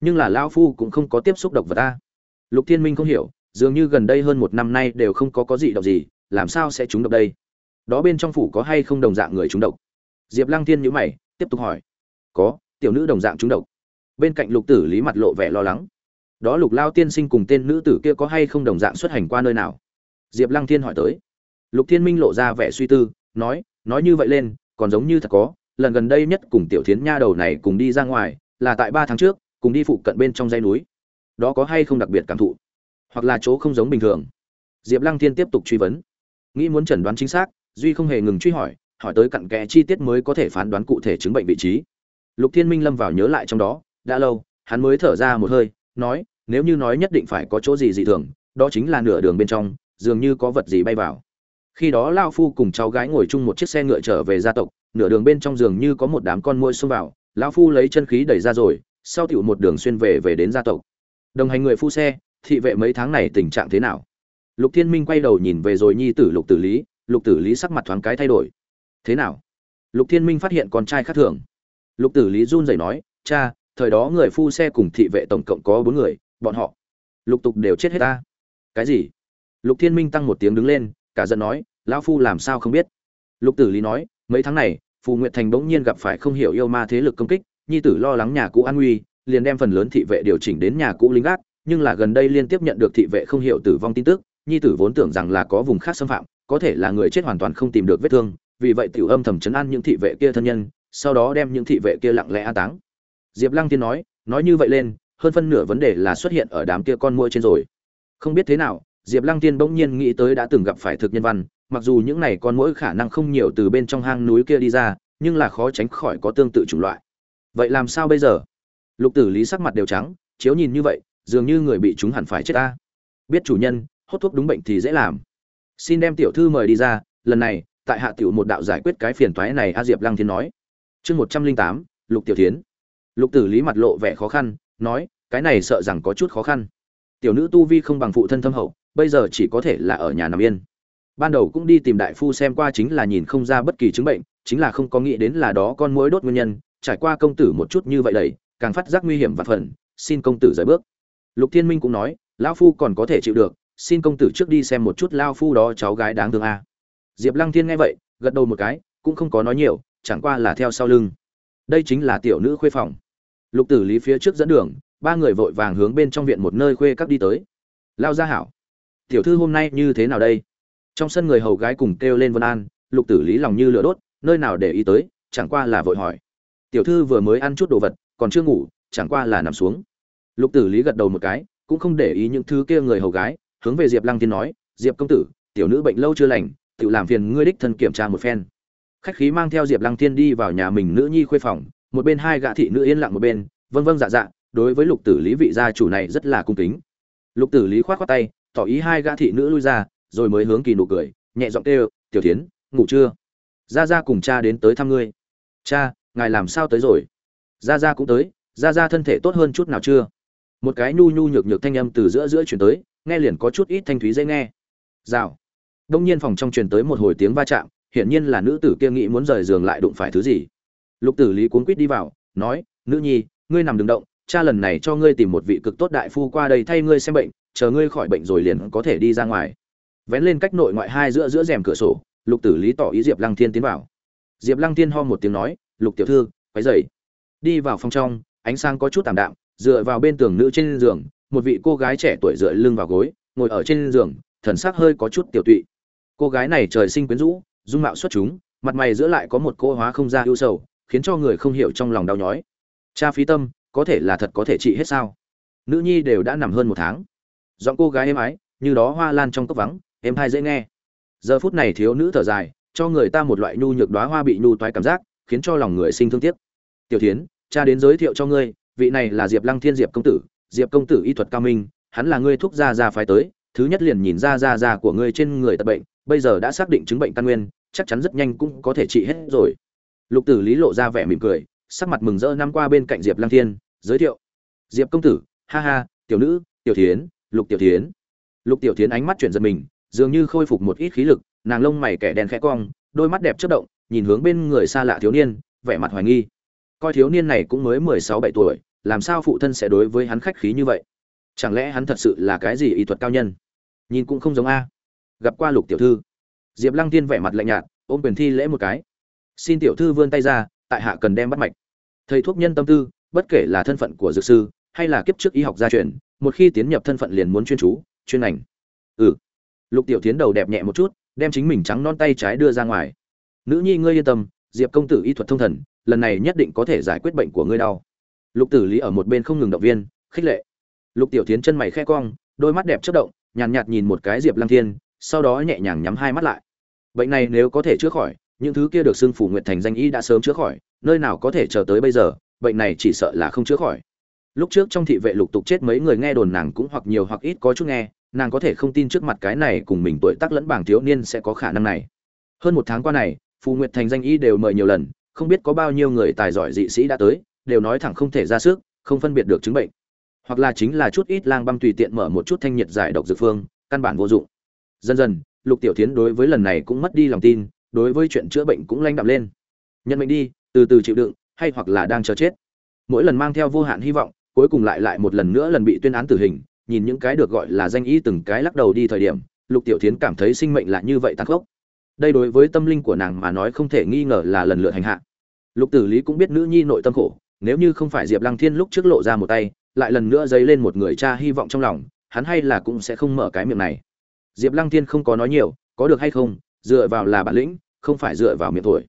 Nhưng là lão phu cũng không có tiếp xúc độc vật ta. Lục thiên minh không hiểu, dường như gần đây hơn một năm nay đều không có có gì độc gì, làm sao sẽ chúng độc đây? Đó bên trong phủ có hay không đồng dạng người chúng độc? Diệp lăng thiên nhữ mày, tiếp tục hỏi. Có tiểu nữ đồng dạng trúng độc. Bên cạnh lục tử lý mặt lộ vẻ lo lắng. Đó lục lao tiên sinh cùng tên nữ tử kia có hay không đồng dạng xuất hành qua nơi nào? Diệp lăng thiên hỏi tới. Lục thiên minh lộ ra vẻ suy tư, nói nói như vậy lên, còn giống như thật có, lần gần đây nhất cùng tiểu thiến nha đầu này cùng đi ra ngoài, là tại ba tháng trước, cùng đi phụ cận bên trong dãy núi. Đó có hay không đặc biệt cảm thụ? Hoặc là chỗ không giống bình thường? Diệp lăng thiên tiếp tục truy vấn. Nghĩ muốn chẩn đoán chính xác, duy không hề ngừng truy hỏi hỏi tới cặn kẽ chi tiết mới có thể phán đoán cụ thể chứng bệnh vị trí lục thiên minh lâm vào nhớ lại trong đó, đã lâu, hắn mới thở ra một hơi, nói, nếu như nói nhất định phải có chỗ gì dị thường, đó chính là nửa đường bên trong, dường như có vật gì bay vào. Khi đó lao phu cùng cháu gái ngồi chung một chiếc xe ngựa trở về gia tộc, nửa đường bên trong giường như có một đám con muỗi xông vào, lao phu lấy chân khí đẩy ra rồi, sau tiểu một đường xuyên về về đến gia tộc. Đồng hành người phu xe, thị vệ mấy tháng này tình trạng thế nào? Lục thiên minh quay đầu nhìn về rồi nhi tử lục tử lý, lục tử lý sắc mặt thoáng cái thay đổi. Thế nào? Lục thiên minh phát hiện con trai khác thường lục tử lý run rẩy nói, cha, thời đó người phu xe cùng thị vệ tổng cộng có bốn người, bọn họ lục tục đều chết hết ta. Cái gì? Lục thiên minh tăng một tiếng đứng lên, cả giận nói, lão phu làm sao không biết? Lục tử lý nói, mấy tháng này, phù nguyệt thành bỗng nhiên gặp phải không hiểu yêu ma thế lực công kích, nhi tử lo lắng nhà cũ an nguy, liền đem phần lớn thị vệ điều chỉnh đến nhà cũ lính gác, nhưng là gần đây liên tiếp nhận được thị vệ không hiểu tử vong tin tức, nhi tử vốn tưởng rằng là có vùng khác xâm phạm, có thể là người chết hoàn toàn không tìm được vết thương, vì vậy tiểu âm thầm chấn an những thị vệ kia thân nhân sau đó đem những thị vệ kia lặng lẽ an táng. Diệp lăng tiên nói nói như vậy lên, hơn phân nửa vấn đề là xuất hiện ở đám kia con muỗi trên rồi. Không biết thế nào, diệp lăng tiên bỗng nhiên nghĩ tới đã từng gặp phải thực nhân văn, mặc dù những này con muỗi khả năng không nhiều từ bên trong hang núi kia đi ra, nhưng là khó tránh khỏi có tương tự chủng loại. Vậy làm sao bây giờ? Lục tử lý sắc mặt đều trắng, chiếu nhìn như vậy, dường như người bị chúng hẳn phải chết ta. Biết chủ nhân, hốt thuốc đúng bệnh thì dễ làm. Xin đem tiểu thư mời đi ra, lần này, tại hạ tiểu một đạo giải quyết cái phiền toái này, a diệp lăng thiên nói chương một trăm linh tám, lục tiểu tiến lục tử lý mặt lộ vẻ khó khăn, nói, cái này sợ rằng có chút khó khăn. Tiểu nữ tu vi không bằng phụ thân thâm hậu, bây giờ chỉ có thể là ở nhà nằm yên. Ban đầu cũng đi tìm đại phu xem qua chính là nhìn không ra bất kỳ chứng bệnh, chính là không có nghĩ đến là đó con mũi đốt nguyên nhân, trải qua công tử một chút như vậy đầy càng phát giác nguy hiểm và phần, xin công tử rời bước. Lục thiên minh cũng nói, lão phu còn có thể chịu được, xin công tử trước đi xem một chút lao phu đó cháu gái đáng thương a. Diệp lăng thiên nghe vậy, gật đầu một cái, cũng không có nói nhiều chẳng qua là theo sau lưng. Đây chính là tiểu nữ khuê phòng. Lục tử lý phía trước dẫn đường, ba người vội vàng hướng bên trong viện một nơi khuê các đi tới. Lao gia hảo. Tiểu thư hôm nay như thế nào đây? Trong sân người hầu gái cùng kêu lên vân an, lục tử lý lòng như lửa đốt, nơi nào để ý tới, chẳng qua là vội hỏi. Tiểu thư vừa mới ăn chút đồ vật, còn chưa ngủ, chẳng qua là nằm xuống. Lục tử lý gật đầu một cái, cũng không để ý những thứ kia người hầu gái, hướng về diệp lăng tiên nói, diệp công tử, tiểu nữ bệnh lâu chưa lành, tự làm phiền ngươi đích thân kiểm tra một phen khách khí mang theo diệp lăng Thiên đi vào nhà mình nữ nhi khuê phòng, một bên hai gã thị nữ yên lặng một bên vân vân dạ dạ đối với lục tử lý vị gia chủ này rất là cung kính. Lục tử lý khoát khoát tay, tỏ ý hai gã thị nữ lui ra, rồi mới hướng kỳ nụ cười, nhẹ giọng kêu, tiểu tiến ngủ chưa? Gia gia cùng cha đến tới thăm ngươi. Cha, ngài làm sao tới rồi? Gia gia cũng tới, gia gia thân thể tốt hơn chút nào chưa? Một cái nhu nhu nhược nhược thanh âm từ giữa giữa chuyển tới, nghe liền có chút ít thanh thúy dễ nghe. Rào. Đông nhiên phòng trong truyền tới một hồi tiếng va chạm hiển nhiên là nữ tử kia nghĩ muốn rời giường lại đụng phải thứ gì. Lục tử lý cuốn quýt đi vào, nói, nữ nhi, ngươi nằm đừng động, cha lần này cho ngươi tìm một vị cực tốt đại phu qua đây thay ngươi xem bệnh, chờ ngươi khỏi bệnh rồi liền có thể đi ra ngoài. Vén lên cách nội ngoại hai giữa giữa rèm cửa sổ, lục tử lý tỏ ý diệp lăng thiên tiến vào. Diệp lăng thiên ho một tiếng nói, lục tiểu thư, quấy dậy đi vào phòng trong, ánh sáng có chút tạm đạm, dựa vào bên tường nữ trên giường, một vị cô gái trẻ tuổi dựa lưng vào gối, ngồi ở trên giường, thần sắc hơi có chút tiểu tụy. Cô gái này trời sinh quyến rũ dung mạo xuất chúng, mặt mày giữa lại có một cô hóa không ra ưu sầu, khiến cho người không hiểu trong lòng đau nhói. Cha phí tâm, có thể là thật có thể trị hết sao? Nữ nhi đều đã nằm hơn một tháng. Giọng cô gái êm ái, như đó hoa lan trong cốc vắng, êm hai dễ nghe. Giờ phút này thiếu nữ thở dài, cho người ta một loại nhu nhược đoá hoa bị nhu toái cảm giác, khiến cho lòng người sinh thương tiếc. Tiểu thiến, cha đến giới thiệu cho ngươi, vị này là diệp lăng thiên diệp công tử, diệp công tử y thuật cao minh, hắn là ngươi thuốc gia gia phái tới, thứ nhất liền nhìn ra ra ra của ngươi trên người tật bệnh bây giờ đã xác định chứng bệnh căn nguyên, chắc chắn rất nhanh cũng có thể trị hết rồi. Lục tử lý lộ ra vẻ mỉm cười, sắc mặt mừng rỡ năm qua bên cạnh diệp lăng thiên, giới thiệu. Diệp công tử, ha ha, tiểu nữ, tiểu thiến, lục tiểu thiến. Lục tiểu thiến ánh mắt chuyển giật mình, dường như khôi phục một ít khí lực, nàng lông mày kẻ đen khẽ cong, đôi mắt đẹp chất động, nhìn hướng bên người xa lạ thiếu niên, vẻ mặt hoài nghi. Coi thiếu niên này cũng mới mười sáu bảy tuổi, làm sao phụ thân sẽ đối với hắn khách khí như vậy? Chẳng lẽ hắn thật sự là cái gì y thuật cao nhân? Nhìn cũng không giống a gặp qua lục tiểu thư. Diệp lăng tiên vẻ mặt lạnh nhạt ôm quyền thi lễ một cái. Xin tiểu thư vươn tay ra tại hạ cần đem bắt mạch. Thầy thuốc nhân tâm tư bất kể là thân phận của dược sư hay là kiếp trước y học gia truyền một khi tiến nhập thân phận liền muốn chuyên chú chuyên ảnh ừ. Lục tiểu tiến đầu đẹp nhẹ một chút đem chính mình trắng non tay trái đưa ra ngoài. Nữ nhi ngươi yên tâm diệp công tử y thuật thông thần lần này nhất định có thể giải quyết bệnh của ngươi đau. Lục tử lý ở một bên không ngừng động viên khích lệ. Lục tiểu tiến chân mày khe cong đôi mắt đẹp chớp động nhàn nhạt, nhạt nhìn một cái diệp lăng thiên sau đó nhẹ nhàng nhắm hai mắt lại. Bệnh này nếu có thể chữa khỏi, những thứ kia được xưng phủ nguyện thành danh y đã sớm chữa khỏi, nơi nào có thể chờ tới bây giờ, bệnh này chỉ sợ là không chữa khỏi. Lúc trước trong thị vệ lục tục chết mấy người nghe đồn nàng cũng hoặc nhiều hoặc ít có chút nghe, nàng có thể không tin trước mặt cái này cùng mình tuổi tác lẫn bảng thiếu niên sẽ có khả năng này. Hơn một tháng qua này, phù nguyệt thành danh y đều mời nhiều lần, không biết có bao nhiêu người tài giỏi dị sĩ đã tới, đều nói thẳng không thể ra sức, không phân biệt được chứng bệnh. Hoặc là chính là chút ít lang băm tùy tiện mở một chút thanh nhiệt giải độc dược phương, căn bản vô dụng dần dần, lục tiểu tiến đối với lần này cũng mất đi lòng tin, đối với chuyện chữa bệnh cũng lanh đạm lên. Nhận bệnh đi, từ từ chịu đựng, hay hoặc là đang chờ chết. Mỗi lần mang theo vô hạn hy vọng, cuối cùng lại lại một lần nữa lần bị tuyên án tử hình, nhìn những cái được gọi là danh y từng cái lắc đầu đi thời điểm, lục tiểu tiến cảm thấy sinh mệnh là như vậy tàn khốc. Đây đối với tâm linh của nàng mà nói không thể nghi ngờ là lần lượt hành hạ. Lục tử lý cũng biết nữ nhi nội tâm khổ, nếu như không phải diệp lăng thiên lúc trước lộ ra một tay, lại lần nữa dấy lên một người cha hy vọng trong lòng, hắn hay là cũng sẽ không mở cái miệng này diệp lăng thiên không có nói nhiều, có được hay không, dựa vào là bản lĩnh, không phải dựa vào miệng tuổi.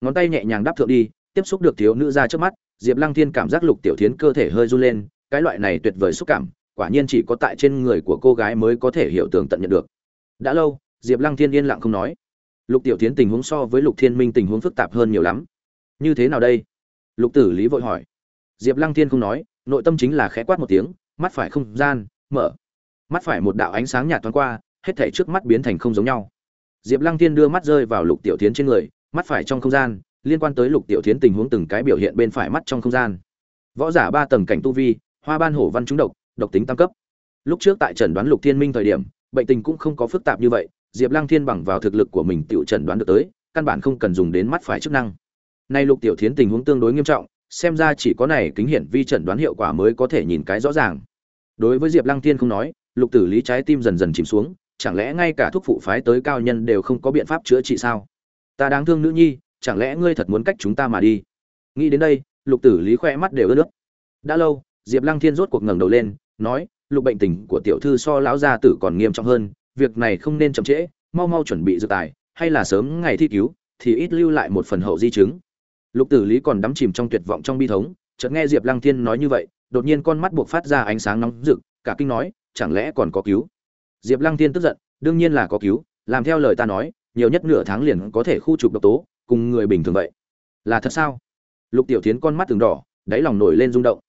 ngón tay nhẹ nhàng đáp thượng đi, tiếp xúc được thiếu nữ ra trước mắt, diệp lăng thiên cảm giác lục tiểu tiến cơ thể hơi run lên, cái loại này tuyệt vời xúc cảm, quả nhiên chỉ có tại trên người của cô gái mới có thể hiểu tường tận nhận được. Đã lâu, diệp lăng thiên yên lặng không nói. Lục tiểu tiến tình huống so với lục thiên minh tình huống phức tạp hơn nhiều lắm. Như thế nào đây? Lục tử lý vội hỏi. Diệp lăng thiên không nói, nội tâm chính là khẽ quát một tiếng, mắt phải không gian, mở. Mắt phải một đạo ánh sáng nhạt thoáng qua hết thảy trước mắt biến thành không giống nhau. Diệp lăng thiên đưa mắt rơi vào lục tiểu Thiến trên người, mắt phải trong không gian, liên quan tới lục tiểu Thiến tình huống từng cái biểu hiện bên phải mắt trong không gian. Võ giả ba tầng cảnh tu vi, hoa ban hổ văn trúng độc độc tính tam cấp. Lúc trước tại trần đoán lục thiên minh thời điểm, bệnh tình cũng không có phức tạp như vậy, diệp lăng thiên bằng vào thực lực của mình tự trần đoán được tới, căn bản không cần dùng đến mắt phải chức năng. Nay lục tiểu thiến tình huống tương đối nghiêm trọng, xem ra chỉ có này kính hiển vi trần đoán hiệu quả mới có thể nhìn cái rõ ràng. Đối với diệp lăng thiên không nói, lục tử lý trái tim dần dần chìm xuống chẳng lẽ ngay cả thuốc phụ phái tới cao nhân đều không có biện pháp chữa trị sao? Ta đáng thương nữ nhi, chẳng lẽ ngươi thật muốn cách chúng ta mà đi? Nghĩ đến đây, lục tử lý khoe mắt đều ướt nước. Đã lâu, diệp lăng thiên rốt cuộc ngẩng đầu lên, nói, lục bệnh tình của tiểu thư so lão gia tử còn nghiêm trọng hơn, việc này không nên chậm trễ, mau mau chuẩn bị dự tài, hay là sớm ngày thi cứu, thì ít lưu lại một phần hậu di chứng. Lục tử lý còn đắm chìm trong tuyệt vọng trong bi thống, chợt nghe diệp lăng thiên nói như vậy, đột nhiên con mắt buộc phát ra ánh sáng nóng rực, cả kinh nói, chẳng lẽ còn có cứu? Diệp lăng thiên tức giận, đương nhiên là có cứu, làm theo lời ta nói, nhiều nhất nửa tháng liền có thể khu trục độc tố, cùng người bình thường vậy. Là thật sao? Lục tiểu tiến con mắt từng đỏ, đáy lòng nổi lên rung động.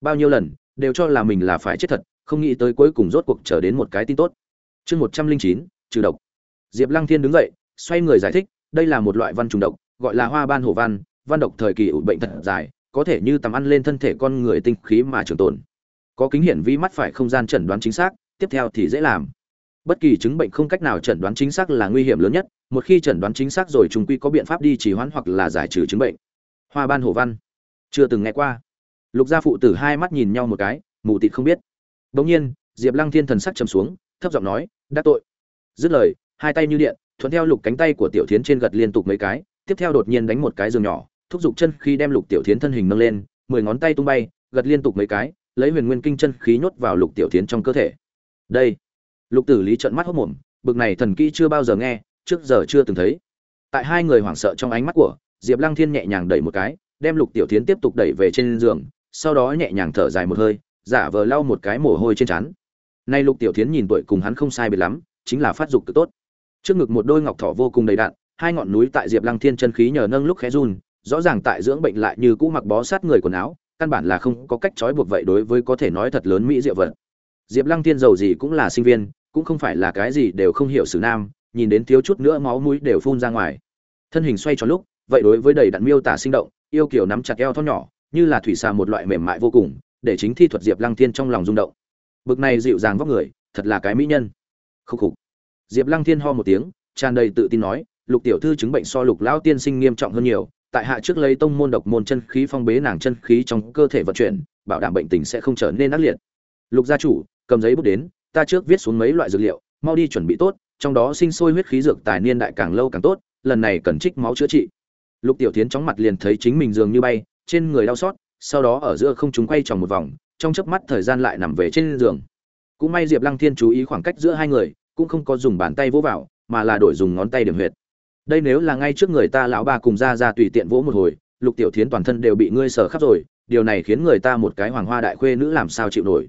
Bao nhiêu lần, đều cho là mình là phải chết thật, không nghĩ tới cuối cùng rốt cuộc trở đến một cái tin tốt. Chương một trăm linh chín, trừ độc. Diệp lăng thiên đứng dậy, xoay người giải thích, đây là một loại văn trùng độc, gọi là hoa ban hổ văn văn độc thời kỳ ủ bệnh thật dài, có thể như tầm ăn lên thân thể con người tinh khí mà trường tồn. Có kính hiển vi mắt phải không gian chẩn đoán chính xác, tiếp theo thì dễ làm bất kỳ chứng bệnh không cách nào chẩn đoán chính xác là nguy hiểm lớn nhất, một khi chẩn đoán chính xác rồi chúng quy có biện pháp đi trì hoãn hoặc là giải trừ chứng bệnh. Hoa ban hổ văn. Chưa từng nghe qua. Lục gia phụ tử hai mắt nhìn nhau một cái, mù tịt không biết. Bỗng nhiên, diệp lăng thiên thần sắc trầm xuống, thấp giọng nói, đắc tội. Dứt lời, hai tay như điện, thuận theo lục cánh tay của tiểu thiến trên gật liên tục mấy cái, tiếp theo đột nhiên đánh một cái giường nhỏ, thúc giục chân khi đem lục tiểu thiến thân hình nâng lên, mười ngón tay tung bay, gật liên tục mấy cái, lấy huyền nguyên kinh chân khí nhốt vào lục tiểu thiến trong cơ thể. Đây lục tử lý trợn mắt hốc mồm, bực này thần kỹ chưa bao giờ nghe, trước giờ chưa từng thấy. Tại hai người hoảng sợ trong ánh mắt của, diệp lăng thiên nhẹ nhàng đẩy một cái, đem lục tiểu thiến tiếp tục đẩy về trên giường, sau đó nhẹ nhàng thở dài một hơi, giả vờ lau một cái mồ hôi trên trán. Nay lục tiểu thiến nhìn tuổi cùng hắn không sai biệt lắm, chính là phát dục cực tốt. Trước ngực một đôi ngọc thỏ vô cùng đầy đặn, hai ngọn núi tại diệp lăng thiên chân khí nhờ nâng lúc khẽ run, rõ ràng tại dưỡng bệnh lại như cũ mặc bó sát người quần áo, căn bản là không có cách trói buộc vậy đối với có thể nói thật lớn mỹ diệu vật. Diệp lăng thiên giàu gì cũng là sinh viên cũng không phải là cái gì đều không hiểu xử nam, nhìn đến thiếu chút nữa máu mũi đều phun ra ngoài. Thân hình xoay tròn lúc, vậy đối với đầy đặn miêu tả sinh động, yêu kiểu nắm chặt eo thon nhỏ, như là thủy xà một loại mềm mại vô cùng, để chính thi thuật diệp lăng thiên trong lòng rung động. Bực này dịu dàng vóc người, thật là cái mỹ nhân. Khúc khục. Diệp lăng thiên ho một tiếng, tràn đầy tự tin nói, lục tiểu thư chứng bệnh so lục lão tiên sinh nghiêm trọng hơn nhiều, tại hạ trước lấy tông môn độc môn chân khí phong bế nàng chân khí trong cơ thể vận chuyển, bảo đảm bệnh tình sẽ không trở nên ác liệt. Lục gia chủ, cầm giấy bút đến ta trước viết xuống mấy loại dược liệu, mau đi chuẩn bị tốt, trong đó sinh sôi huyết khí dược tài niên đại càng lâu càng tốt, lần này cần trích máu chữa trị. Lục tiểu tiến chóng mặt liền thấy chính mình dường như bay, trên người đau xót, sau đó ở giữa không chúng quay tròn một vòng, trong chớp mắt thời gian lại nằm về trên giường. Cũng may diệp lăng thiên chú ý khoảng cách giữa hai người, cũng không có dùng bàn tay vỗ vào, mà là đổi dùng ngón tay điểm huyệt. Đây nếu là ngay trước người ta lão ba cùng ra ra tùy tiện vỗ một hồi, lục tiểu thiến toàn thân đều bị ngươi sờ khắp rồi, điều này khiến người ta một cái hoàng hoa đại khuê nữ làm sao chịu nổi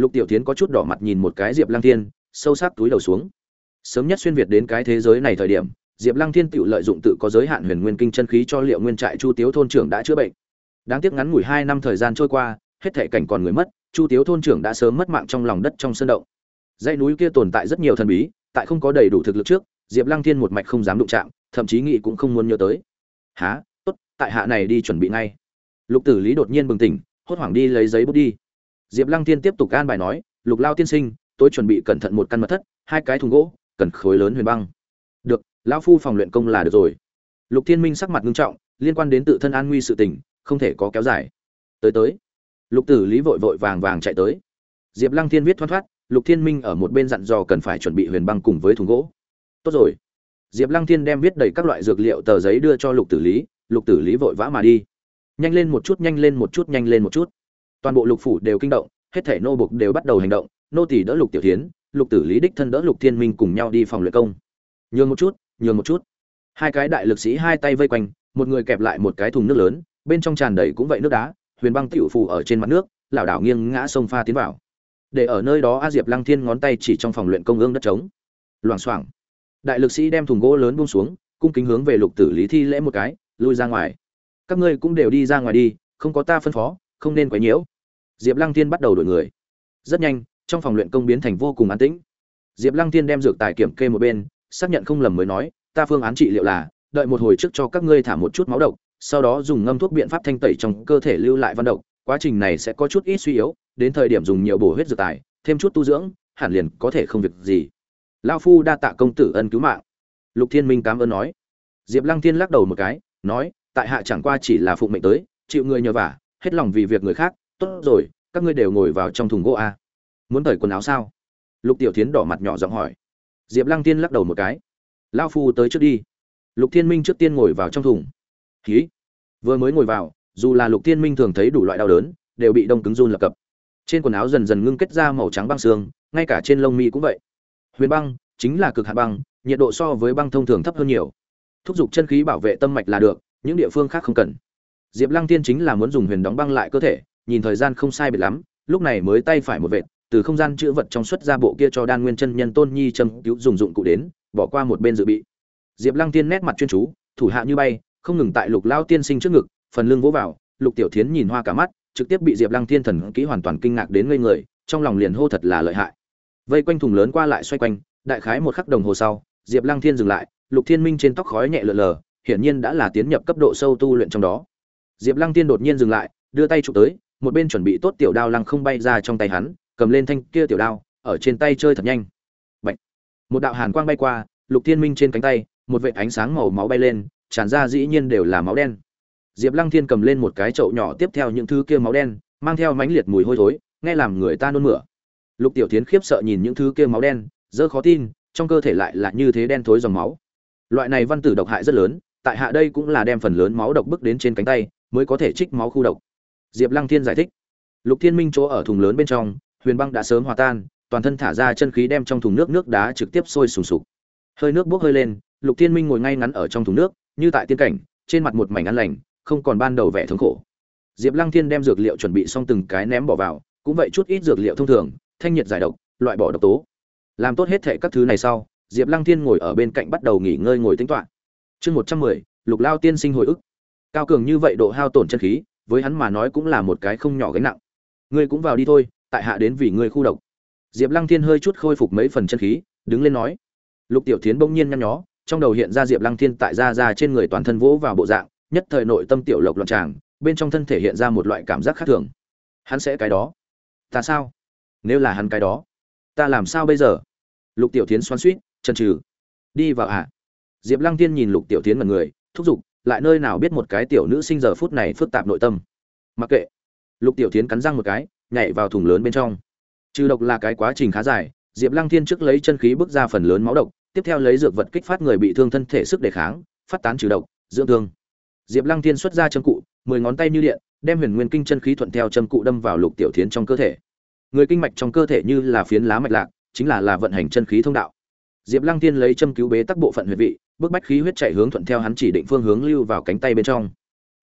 lục tiểu thiến có chút đỏ mặt nhìn một cái diệp lăng thiên, sâu sắc túi đầu xuống. Sớm nhất xuyên việt đến cái thế giới này thời điểm, diệp lăng thiên tự lợi dụng tự có giới hạn huyền nguyên kinh chân khí cho liệu nguyên trại chu tiếu thôn trưởng đã chữa bệnh. Đáng tiếc ngắn ngủi hai năm thời gian trôi qua, hết thể cảnh còn người mất, chu tiếu thôn trưởng đã sớm mất mạng trong lòng đất trong sân động. Dãy núi kia tồn tại rất nhiều thần bí, tại không có đầy đủ thực lực trước, diệp lăng thiên một mạch không dám đụng chạm, thậm chí nghĩ cũng không muốn nhớ tới. Há tốt, tại hạ này đi chuẩn bị ngay. Lục tử lý đột nhiên bừng tỉnh, hốt hoảng đi lấy giấy bút đi diệp lăng thiên tiếp tục gan bài nói lục lao tiên sinh tôi chuẩn bị cẩn thận một căn mật thất hai cái thùng gỗ cần khối lớn huyền băng. Được lão phu phòng luyện công là được rồi. Lục thiên minh sắc mặt nghiêm trọng liên quan đến tự thân an nguy sự tình không thể có kéo dài. Tới tới. Lục tử lý vội vội vàng vàng chạy tới. Diệp lăng thiên viết thoăn thoắt, lục thiên minh ở một bên dặn dò cần phải chuẩn bị huyền băng cùng với thùng gỗ. Tốt rồi. Diệp lăng thiên đem viết đầy các loại dược liệu tờ giấy đưa cho lục tử lý lục tử lý vội vã mà đi. Nhanh lên một chút nhanh lên một chút nhanh lên một chút toàn bộ lục phủ đều kinh động, hết thể nô bục đều bắt đầu hành động, nô tỷ đỡ lục tiểu tiến lục tử lý đích thân đỡ lục thiên minh cùng nhau đi phòng luyện công. Nhường một chút, nhường một chút. Hai cái đại lực sĩ hai tay vây quanh, một người kẹp lại một cái thùng nước lớn, bên trong tràn đầy cũng vậy nước đá, huyền băng tiểu phù ở trên mặt nước, lảo đảo nghiêng ngã sông pha tiến vào. Để ở nơi đó a diệp lăng thiên ngón tay chỉ trong phòng luyện công ương đất trống. Loảng xoảng. Đại lực sĩ đem thùng gỗ lớn buông xuống, cung kính hướng về lục tử lý thi lễ một cái, lui ra ngoài. Các ngươi cũng đều đi ra ngoài đi, không có ta phân phó không nên quấy nhiễu. Diệp lăng thiên bắt đầu đổi người. Rất nhanh, trong phòng luyện công biến thành vô cùng an tĩnh. Diệp lăng thiên đem dược tài kiểm kê một bên, xác nhận không lầm mới nói, ta phương án trị liệu là, đợi một hồi trước cho các ngươi thả một chút máu độc, sau đó dùng ngâm thuốc biện pháp thanh tẩy trong cơ thể lưu lại văn độc, quá trình này sẽ có chút ít suy yếu, đến thời điểm dùng nhiều bổ huyết dược tài, thêm chút tu dưỡng, hẳn liền có thể không việc gì. Lao phu đa tạ công tử ân cứu mạng. Lục thiên minh cảm ơn nói. Diệp lăng thiên lắc đầu một cái, nói, tại hạ chẳng qua chỉ là phụng mệnh tới, chịu người nhờ vả hết lòng vì việc người khác, tốt rồi, các ngươi đều ngồi vào trong thùng gỗ a. Muốn cởi quần áo sao? Lục tiểu tiến đỏ mặt nhỏ giọng hỏi. Diệp lăng tiên lắc đầu một cái. Lao phu tới trước đi. Lục thiên minh trước tiên ngồi vào trong thùng. Ký vừa mới ngồi vào, dù là lục thiên minh thường thấy đủ loại đau đớn, đều bị đông cứng run lập cập. Trên quần áo dần dần ngưng kết ra màu trắng băng xương, ngay cả trên lông mi cũng vậy. Huyền băng chính là cực hạt băng, nhiệt độ so với băng thông thường thấp hơn nhiều. Thúc giục chân khí bảo vệ tâm mạch là được, những địa phương khác không cần diệp lăng tiên chính là muốn dùng huyền đóng băng lại cơ thể, nhìn thời gian không sai biệt lắm, lúc này mới tay phải một vệt, từ không gian chữ vật trong xuất ra bộ kia cho đan nguyên chân nhân tôn nhi châm cứu dùng dụng cụ đến, bỏ qua một bên dự bị. Diệp lăng tiên nét mặt chuyên chú, thủ hạ như bay, không ngừng tại lục lao tiên sinh trước ngực, phần lưng vỗ vào, lục tiểu thiến nhìn hoa cả mắt, trực tiếp bị diệp lăng tiên thần kỹ hoàn toàn kinh ngạc đến ngây người, trong lòng liền hô thật là lợi hại. Vây quanh thùng lớn qua lại xoay quanh, đại khái một khắc đồng hồ sau, diệp lăng thiên dừng lại, lục thiên minh trên tóc khói nhẹ lờ lờ, hiển nhiên đã là tiến nhập cấp độ sâu tu luyện trong đó diệp lăng tiên đột nhiên dừng lại, đưa tay chụp tới, một bên chuẩn bị tốt tiểu đao lăng không bay ra trong tay hắn, cầm lên thanh kia tiểu đao, ở trên tay chơi thật nhanh. Bạch. một đạo hàn quang bay qua, lục thiên minh trên cánh tay, một vệt ánh sáng màu máu bay lên, tràn ra dĩ nhiên đều là máu đen. Diệp lăng thiên cầm lên một cái chậu nhỏ tiếp theo những thứ kia máu đen, mang theo mãnh liệt mùi hôi thối, nghe làm người ta nôn mửa. Lục tiểu Thiến khiếp sợ nhìn những thứ kia máu đen, dơ khó tin, trong cơ thể lại là như thế đen thối dòng máu. Loại này văn tử độc hại rất lớn, tại hạ đây cũng là đem phần lớn máu độc bức đến trên cánh tay mới có thể trích máu khu độc. Diệp lăng thiên giải thích. Lục thiên minh chỗ ở thùng lớn bên trong, huyền băng đã sớm hòa tan, toàn thân thả ra chân khí đem trong thùng nước nước đá trực tiếp sôi sùng sục. Hơi nước bốc hơi lên, lục thiên minh ngồi ngay ngắn ở trong thùng nước, như tại tiên cảnh, trên mặt một mảnh ăn lành, không còn ban đầu vẻ thống khổ. Diệp lăng thiên đem dược liệu chuẩn bị xong từng cái ném bỏ vào, cũng vậy chút ít dược liệu thông thường, thanh nhiệt giải độc, loại bỏ độc tố. Làm tốt hết thệ các thứ này sau, diệp lăng thiên ngồi ở bên cạnh bắt đầu nghỉ ngơi ngồi tính toạ chương một trăm mười, lục lao tiên sinh hồi ức cao cường như vậy độ hao tổn chân khí, với hắn mà nói cũng là một cái không nhỏ gánh nặng. Ngươi cũng vào đi thôi, tại hạ đến vì ngươi khu độc. Diệp lăng thiên hơi chút khôi phục mấy phần chân khí, đứng lên nói. Lục tiểu tiến bỗng nhiên nhăn nhó, trong đầu hiện ra diệp lăng thiên tại ra ra trên người toàn thân vỗ vào bộ dạng, nhất thời nội tâm tiểu lộc loạn tràng, bên trong thân thể hiện ra một loại cảm giác khác thường. Hắn sẽ cái đó. Ta sao? Nếu là hắn cái đó, ta làm sao bây giờ? Lục tiểu tiến xoắn suýt chân trừ đi vào ạ. À? diệp lăng tiên nhìn lục tiểu tiến mật người, thúc giục lại nơi nào biết một cái tiểu nữ sinh giờ phút này phức tạp nội tâm. Mặc kệ. Lục tiểu tiến cắn răng một cái, nhảy vào thùng lớn bên trong. Trừ độc là cái quá trình khá dài, diệp lăng thiên trước lấy chân khí bước ra phần lớn máu độc, tiếp theo lấy dược vật kích phát người bị thương thân thể sức đề kháng, phát tán trừ độc, dưỡng thương. Diệp lăng thiên xuất ra châm cụ, mười ngón tay như điện, đem huyền nguyên kinh chân khí thuận theo châm cụ đâm vào lục tiểu thiến trong cơ thể. Người kinh mạch trong cơ thể như là phiến lá mạch lạc, chính là là vận hành chân khí thông đạo. Diệp lăng Thiên lấy châm cứu bế tắc bộ phận huyệt vị bức bách khí huyết chạy hướng thuận theo hắn chỉ định phương hướng lưu vào cánh tay bên trong.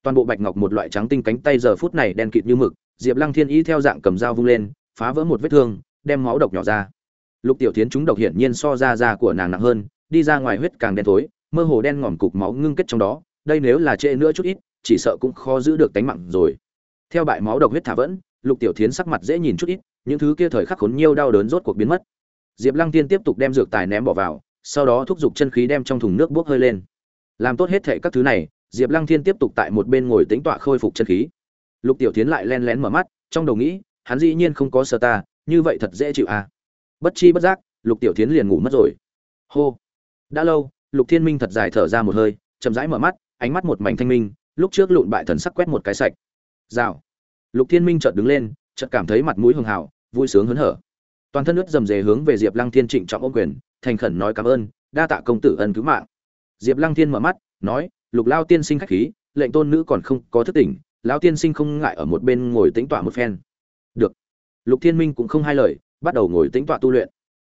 Toàn bộ bạch ngọc một loại trắng tinh cánh tay giờ phút này đen kịt như mực, diệp lăng thiên ý theo dạng cầm dao vung lên, phá vỡ một vết thương, đem máu độc nhỏ ra. Lục tiểu tiến chúng độc hiển nhiên so ra da của nàng nặng hơn, đi ra ngoài huyết càng đen tối, mơ hồ đen ngòm cục máu ngưng kết trong đó, đây nếu là trễ nữa chút ít, chỉ sợ cũng khó giữ được tánh mạng rồi. Theo bại máu độc huyết thả vẫn, lục tiểu thiến sắc mặt dễ nhìn chút ít, những thứ kia thời khắc khốn nhiều đau đớn rốt cuộc biến mất. Diệp lăng tiên tiếp tục đem dược tài ném bỏ vào sau đó thúc giục chân khí đem trong thùng nước bốc hơi lên. Làm tốt hết thệ các thứ này, diệp lăng thiên tiếp tục tại một bên ngồi tính tọa khôi phục chân khí. Lục tiểu tiến lại len lén mở mắt, trong đầu nghĩ, hắn dĩ nhiên không có sơ ta, như vậy thật dễ chịu à. Bất chi bất giác, lục tiểu tiến liền ngủ mất rồi. Hô. Đã lâu, lục thiên minh thật dài thở ra một hơi, chậm rãi mở mắt, ánh mắt một mảnh thanh minh, lúc trước lụn bại thần sắc quét một cái sạch. Rào. Lục thiên minh chợt đứng lên, chợt cảm thấy mặt mũi hường hào, vui sướng hớn hở toàn thân nước dầm dề hướng về diệp lăng thiên trịnh trọng ôm quyền, thành khẩn nói cảm ơn, đa tạ công tử ân cứu mạng. Diệp lăng thiên mở mắt, nói, lục lao tiên sinh khách khí, lệnh tôn nữ còn không có thức tỉnh lão tiên sinh không ngại ở một bên ngồi tĩnh tọa một phen. Được. Lục thiên minh cũng không hai lời, bắt đầu ngồi tĩnh tọa tu luyện.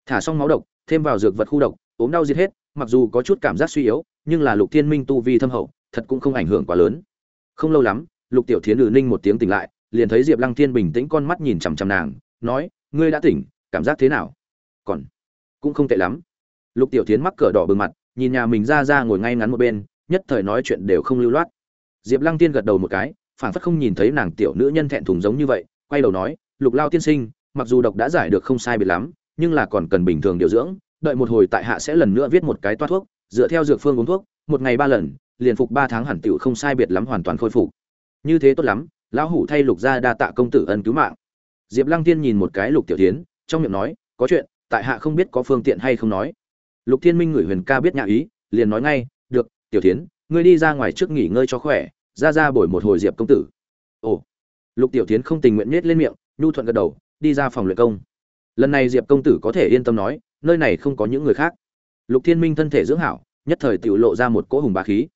Thả xong máu độc, thêm vào dược vật khu độc, ốm đau giết hết, mặc dù có chút cảm giác suy yếu, nhưng là lục thiên minh tu vi thâm hậu, thật cũng không ảnh hưởng quá lớn. Không lâu lắm, lục tiểu thiến lử ninh một tiếng tỉnh lại, liền thấy diệp lăng thiên bình tĩnh con mắt nhìn chằm chằm nàng, nói, ngươi đã tỉnh cảm giác thế nào? Còn cũng không tệ lắm. Lục tiểu thiến mắc cờ đỏ bừng mặt, nhìn nhà mình ra ra ngồi ngay ngắn một bên, nhất thời nói chuyện đều không lưu loát. Diệp lăng tiên gật đầu một cái phản phất không nhìn thấy nàng tiểu nữ nhân thẹn thùng giống như vậy, quay đầu nói, lục lao tiên sinh, mặc dù độc đã giải được không sai biệt lắm, nhưng là còn cần bình thường điều dưỡng, đợi một hồi tại hạ sẽ lần nữa viết một cái toát thuốc, dựa theo dược phương uống thuốc, một ngày ba lần, liền phục ba tháng hẳn tiểu không sai biệt lắm hoàn toàn khôi phục. Như thế tốt lắm, lão hủ thay lục gia đa tạ công tử ân cứu mạng. Diệp lăng tiên nhìn một cái lục tiểu tiến trong miệng nói, có chuyện, tại hạ không biết có phương tiện hay không nói. Lục thiên minh ngửi huyền ca biết nhã ý, liền nói ngay, được, tiểu tiến ngươi đi ra ngoài trước nghỉ ngơi cho khỏe, ra ra bồi một hồi diệp công tử. Ồ. Lục tiểu tiến không tình nguyện nhét lên miệng, nhu thuận gật đầu, đi ra phòng luyện công. Lần này diệp công tử có thể yên tâm nói, nơi này không có những người khác. Lục thiên minh thân thể dưỡng hảo, nhất thời tự lộ ra một cỗ hùng bá khí.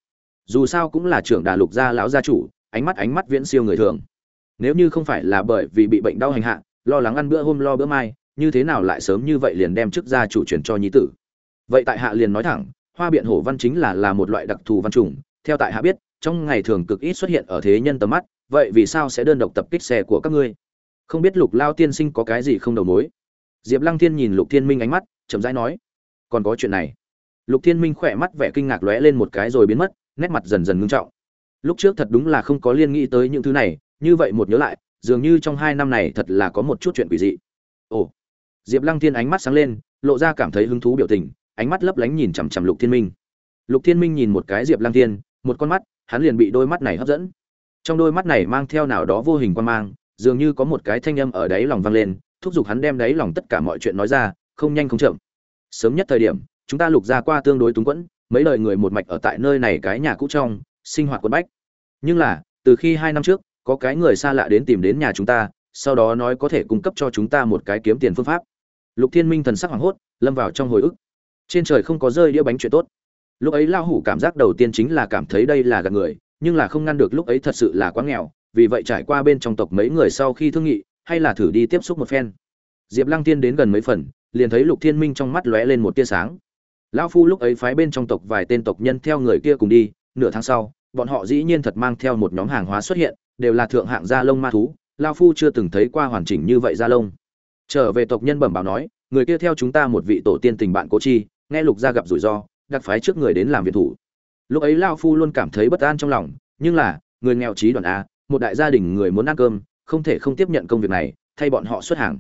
Dù sao cũng là trưởng đà lục gia lão gia chủ, ánh mắt ánh mắt viễn siêu người thường. Nếu như không phải là bởi vì bị bệnh đau hành hạ, lo lắng ăn bữa hôm lo bữa mai như thế nào lại sớm như vậy liền đem chức gia chủ chuyển cho nhi tử? Vậy tại hạ liền nói thẳng, hoa biện hổ văn chính là là một loại đặc thù văn trùng theo tại hạ biết, trong ngày thường cực ít xuất hiện ở thế nhân tầm mắt, vậy vì sao sẽ đơn độc tập kích xe của các ngươi? Không biết lục lao tiên sinh có cái gì không đầu mối? Diệp lăng thiên nhìn lục thiên minh ánh mắt, chậm rãi nói, còn có chuyện này. Lục thiên minh khỏe mắt vẻ kinh ngạc lóe lên một cái rồi biến mất, nét mặt dần dần ngưng trọng. Lúc trước thật đúng là không có liên nghĩ tới những thứ này, như vậy một nhớ lại, dường như trong hai năm này thật là có một chút chuyện quỷ dị. Ồ diệp lăng thiên ánh mắt sáng lên, lộ ra cảm thấy hứng thú biểu tình, ánh mắt lấp lánh nhìn chằm chằm lục thiên minh. Lục thiên minh nhìn một cái diệp lăng thiên, một con mắt, hắn liền bị đôi mắt này hấp dẫn. Trong đôi mắt này mang theo nào đó vô hình quan mang, dường như có một cái thanh âm ở đáy lòng vang lên, thúc giục hắn đem đáy lòng tất cả mọi chuyện nói ra, không nhanh không chậm. Sớm nhất thời điểm, chúng ta lục ra qua tương đối túng quẫn, mấy lời người một mạch ở tại nơi này cái nhà cũ trong, sinh hoạt quân bách. Nhưng là, từ khi hai năm trước, có cái người xa lạ đến tìm đến nhà chúng ta, sau đó nói có thể cung cấp cho chúng ta một cái kiếm tiền phương pháp lục thiên minh thần sắc hoảng hốt, lâm vào trong hồi ức. Trên trời không có rơi đĩa bánh chuyện tốt. Lúc ấy lao hủ cảm giác đầu tiên chính là cảm thấy đây là gạt người, nhưng là không ngăn được lúc ấy thật sự là quá nghèo, vì vậy trải qua bên trong tộc mấy người sau khi thương nghị, hay là thử đi tiếp xúc một phen. Diệp lăng tiên đến gần mấy phần, liền thấy lục thiên minh trong mắt lóe lên một tia sáng. Lão phu lúc ấy phái bên trong tộc vài tên tộc nhân theo người kia cùng đi, nửa tháng sau, bọn họ dĩ nhiên thật mang theo một nhóm hàng hóa xuất hiện, đều là thượng hạng da lông ma thú. Lao phu chưa từng thấy qua hoàn chỉnh như vậy da lông trở về tộc nhân bẩm báo nói, người kia theo chúng ta một vị tổ tiên tình bạn cố chi, nghe lục gia gặp rủi ro, đặc phái trước người đến làm viện thủ. Lúc ấy lao phu luôn cảm thấy bất an trong lòng, nhưng là, người nghèo trí đoàn a, một đại gia đình người muốn ăn cơm, không thể không tiếp nhận công việc này, thay bọn họ xuất hàng.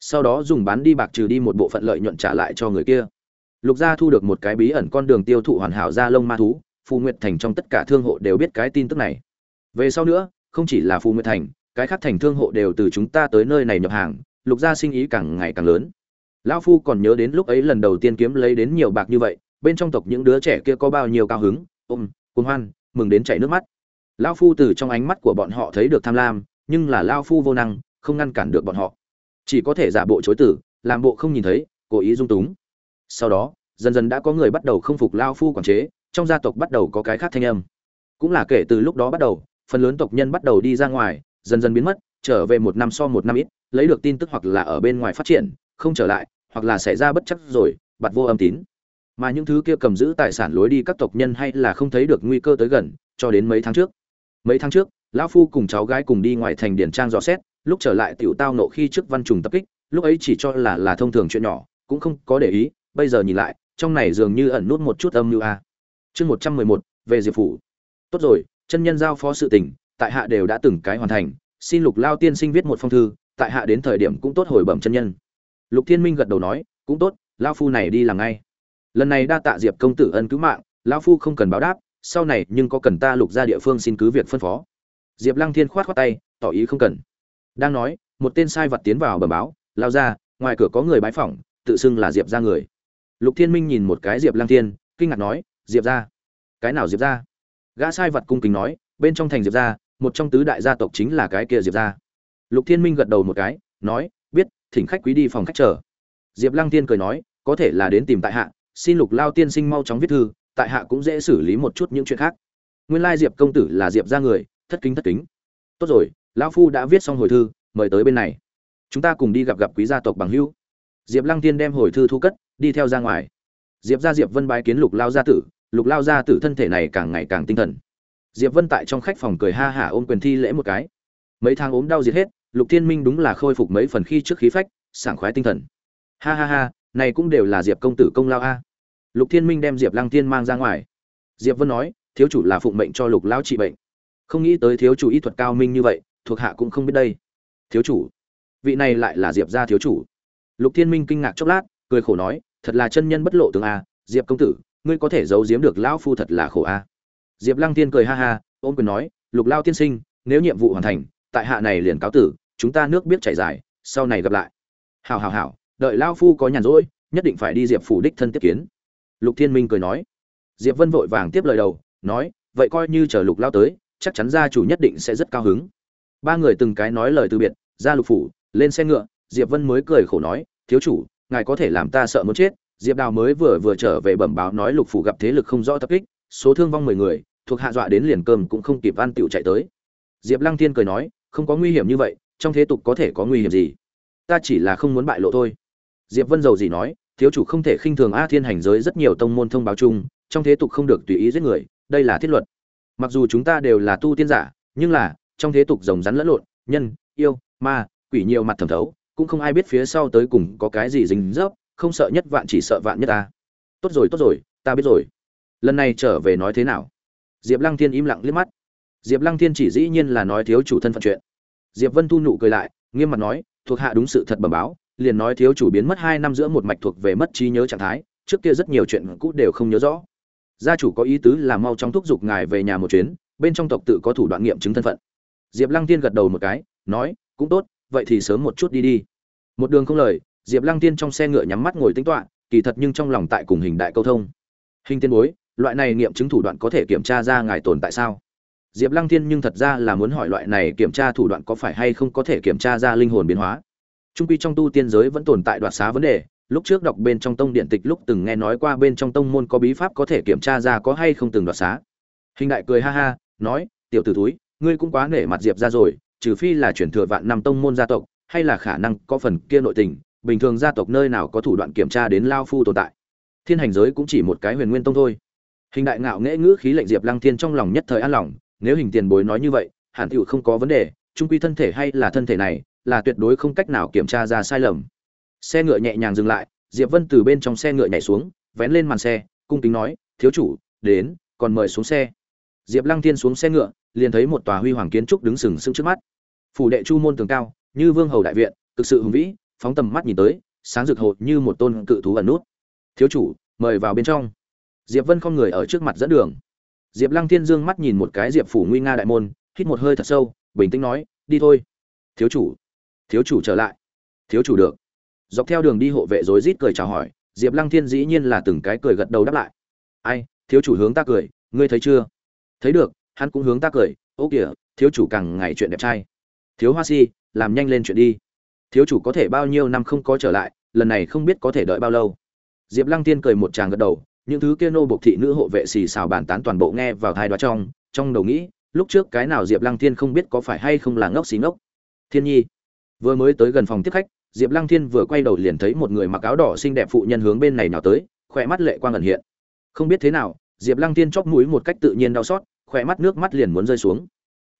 Sau đó dùng bán đi bạc trừ đi một bộ phận lợi nhuận trả lại cho người kia. Lục gia thu được một cái bí ẩn con đường tiêu thụ hoàn hảo ra lông ma thú, phù nguyệt thành trong tất cả thương hộ đều biết cái tin tức này. Về sau nữa, không chỉ là phù nguyệt thành, cái khác thành thương hộ đều từ chúng ta tới nơi này nhập hàng lục gia sinh ý càng ngày càng lớn. Lão phu còn nhớ đến lúc ấy lần đầu tiên kiếm lấy đến nhiều bạc như vậy, bên trong tộc những đứa trẻ kia có bao nhiêu cao hứng, ôm, cuồng hoan, mừng đến chảy nước mắt. Lão phu từ trong ánh mắt của bọn họ thấy được tham lam, nhưng là lão phu vô năng, không ngăn cản được bọn họ. Chỉ có thể giả bộ chối tử, làm bộ không nhìn thấy, cố ý dung túng. Sau đó, dần dần đã có người bắt đầu không phục lão phu quản chế, trong gia tộc bắt đầu có cái khác thanh âm. Cũng là kể từ lúc đó bắt đầu, phần lớn tộc nhân bắt đầu đi ra ngoài, dần dần biến mất, trở về một năm so một năm ít lấy được tin tức hoặc là ở bên ngoài phát triển, không trở lại, hoặc là xảy ra bất chắc rồi bật vô âm tín. Mà những thứ kia cầm giữ tài sản lối đi các tộc nhân hay là không thấy được nguy cơ tới gần, cho đến mấy tháng trước. Mấy tháng trước, lão phu cùng cháu gái cùng đi ngoài thành điển trang dò xét, lúc trở lại tiểu tao nộ khi trước văn trùng tập kích, lúc ấy chỉ cho là là thông thường chuyện nhỏ, cũng không có để ý, bây giờ nhìn lại, trong này dường như ẩn nút một chút âm mưu a. Chương một trăm mười một, về diệp phủ. Tốt rồi, chân nhân giao phó sự tình, tại hạ đều đã từng cái hoàn thành, xin lục lao tiên sinh viết một phong thư tại hạ đến thời điểm cũng tốt hồi bẩm chân nhân. Lục thiên minh gật đầu nói, cũng tốt lao phu này đi làm ngay. Lần này đa tạ diệp công tử ân cứu mạng lao phu không cần báo đáp, sau này nhưng có cần ta lục ra địa phương xin cứ việc phân phó. Diệp lăng thiên khoát khoát tay, tỏ ý không cần. Đang nói, một tên sai vật tiến vào bẩm báo, lao ra, ngoài cửa có người bái phỏng, tự xưng là diệp ra người. Lục thiên minh nhìn một cái diệp lăng thiên, kinh ngạc nói, diệp ra cái nào diệp ra gã sai vật cung kính nói, bên trong thành diệp ra một trong tứ đại gia tộc chính là cái kia diệp ra lục thiên minh gật đầu một cái, nói, biết, thỉnh khách quý đi phòng khách chờ. Diệp lăng tiên cười nói, có thể là đến tìm tại hạ, xin lục lao tiên sinh mau chóng viết thư, tại hạ cũng dễ xử lý một chút những chuyện khác. Nguyên lai diệp công tử là diệp ra người, thất kính thất kính. Tốt rồi, lão phu đã viết xong hồi thư, mời tới bên này. Chúng ta cùng đi gặp gặp quý gia tộc bằng hữu. Diệp lăng tiên đem hồi thư thu cất, đi theo ra ngoài. Diệp ra diệp vân bái kiến lục lao gia tử, lục lao gia tử thân thể này càng ngày càng tinh thần. Diệp vân tại trong khách phòng cười ha hả ôm quyền thi lễ một cái. Mấy tháng ốm đau diệt hết lục thiên minh đúng là khôi phục mấy phần khi trước khí phách, sảng khoái tinh thần. Ha ha ha, này cũng đều là diệp công tử công lao a. Lục thiên minh đem diệp lăng tiên mang ra ngoài. Diệp vân nói, thiếu chủ là phụng mệnh cho lục lao trị bệnh. Không nghĩ tới thiếu chủ y thuật cao minh như vậy, thuộc hạ cũng không biết đây. Thiếu chủ, vị này lại là diệp gia thiếu chủ. Lục thiên minh kinh ngạc chốc lát, cười khổ nói, thật là chân nhân bất lộ tướng a, diệp công tử, ngươi có thể giấu giếm được lão phu thật là khổ a. Diệp lăng tiên cười ha ha ôm quyền nói, lục lao tiên sinh, nếu nhiệm vụ hoàn thành tại hạ này liền cáo tử, chúng ta nước biết chảy dài, sau này gặp lại. Hảo hảo hảo, đợi lao phu có nhàn rỗi, nhất định phải đi diệp phủ đích thân tiếp kiến. Lục thiên minh cười nói. Diệp vân vội vàng tiếp lời đầu, nói, vậy coi như chờ lục lao tới, chắc chắn gia chủ nhất định sẽ rất cao hứng. Ba người từng cái nói lời từ biệt, ra lục phủ, lên xe ngựa, diệp vân mới cười khổ nói, thiếu chủ, ngài có thể làm ta sợ muốn chết. Diệp đào mới vừa vừa trở về bẩm báo nói lục phủ gặp thế lực không rõ tập kích, số thương vong mười người, thuộc hạ dọa đến liền cơm cũng không kịp ăn, tiểu chạy tới. Diệp lăng thiên cười nói không có nguy hiểm như vậy, trong thế tục có thể có nguy hiểm gì? Ta chỉ là không muốn bại lộ thôi. Diệp vân dầu gì nói, thiếu chủ không thể khinh thường a thiên hành giới rất nhiều tông môn thông báo chung, trong thế tục không được tùy ý giết người, đây là thiết luật. Mặc dù chúng ta đều là tu tiên giả, nhưng là, trong thế tục rồng rắn lẫn lộn, nhân, yêu, ma, quỷ nhiều mặt thẩm thấu, cũng không ai biết phía sau tới cùng có cái gì dính dấp, không sợ nhất vạn chỉ sợ vạn nhất ta tốt rồi tốt rồi, ta biết rồi. Lần này trở về nói thế nào? Diệp lăng thiên im lặng liếc mắt diệp lăng thiên chỉ dĩ nhiên là nói thiếu chủ thân phận chuyện. Diệp vân thu nụ cười lại, nghiêm mặt nói, thuộc hạ đúng sự thật bẩm báo, liền nói thiếu chủ biến mất hai năm giữa một mạch thuộc về mất trí nhớ trạng thái, trước kia rất nhiều chuyện cũ đều không nhớ rõ. Gia chủ có ý tứ là mau chóng thúc giục ngài về nhà một chuyến, bên trong tộc tự có thủ đoạn nghiệm chứng thân phận. Diệp lăng tiên gật đầu một cái, nói, cũng tốt, vậy thì sớm một chút đi đi. Một đường không lời, diệp lăng tiên trong xe ngựa nhắm mắt ngồi tính toạ kỳ thật nhưng trong lòng tại cùng hình đại câu thông. Hình tiên bối, loại này nghiệm chứng thủ đoạn có thể kiểm tra ra ngài tồn tại sao? Diệp lăng thiên nhưng thật ra là muốn hỏi loại này kiểm tra thủ đoạn có phải hay không có thể kiểm tra ra linh hồn biến hóa. Trung quy trong tu tiên giới vẫn tồn tại đoạt xá vấn đề, lúc trước đọc bên trong tông điện tịch lúc từng nghe nói qua bên trong tông môn có bí pháp có thể kiểm tra ra có hay không từng đoạt xá. Hình đại cười ha ha, nói, tiểu tử ử túi ngươi cũng quá nể mặt diệp ra rồi, trừ phi là chuyển thừa vạn năm tông môn gia tộc, hay là khả năng có phần kia nội tình, bình thường gia tộc nơi nào có thủ đoạn kiểm tra đến lao phu tồn tại. Thiên hành giới cũng chỉ một cái huyền nguyên tông thôi. Hình đại ngạo nghễ ngữ khí lệnh diệp lăng thiên trong lòng nhất thời an lòng nếu hình tiền bối nói như vậy, hẳn tựu không có vấn đề, trung quy thân thể hay là thân thể này, là tuyệt đối không cách nào kiểm tra ra sai lầm. Xe ngựa nhẹ nhàng dừng lại, diệp vân từ bên trong xe ngựa nhảy xuống, vén lên màn xe, cung kính nói, thiếu chủ, đến, còn mời xuống xe. Diệp lăng thiên xuống xe ngựa, liền thấy một tòa huy hoàng kiến trúc đứng sừng sững trước mắt. Phủ đệ chu môn tường cao, như vương hầu đại viện thực sự hùng vĩ, phóng tầm mắt nhìn tới, sáng rực hột như một tôn cự thú ẩn nút. Thiếu chủ, mời vào bên trong. Diệp vân không người ở trước mặt dẫn đường diệp lăng thiên dương mắt nhìn một cái diệp phủ nguy nga đại môn, hít một hơi thật sâu, bình tĩnh nói, đi thôi. Thiếu chủ. Thiếu chủ trở lại. Thiếu chủ được. Dọc theo đường đi hộ vệ rối rít cười chào hỏi, diệp lăng thiên dĩ nhiên là từng cái cười gật đầu đáp lại. Ai, thiếu chủ hướng ta cười, ngươi thấy chưa? Thấy được, hắn cũng hướng ta cười. Ô kìa, thiếu chủ càng ngày chuyện đẹp trai. Thiếu hoa si, làm nhanh lên chuyện đi. Thiếu chủ có thể bao nhiêu năm không có trở lại, lần này không biết có thể đợi bao lâu. Diệp lăng Thiên cười một tràng gật đầu những thứ kia nô bộc thị nữ hộ vệ xì xào bàn tán toàn bộ nghe vào thai đó trong trong đầu nghĩ, lúc trước cái nào diệp lăng thiên không biết có phải hay không là ngốc xí ngốc. Thiên nhi, vừa mới tới gần phòng tiếp khách, diệp lăng thiên vừa quay đầu liền thấy một người mặc áo đỏ xinh đẹp phụ nhân hướng bên này nào tới, khỏe mắt lệ quang ẩn hiện. Không biết thế nào, diệp lăng thiên chóp mũi một cách tự nhiên đau xót, khỏe mắt nước mắt liền muốn rơi xuống.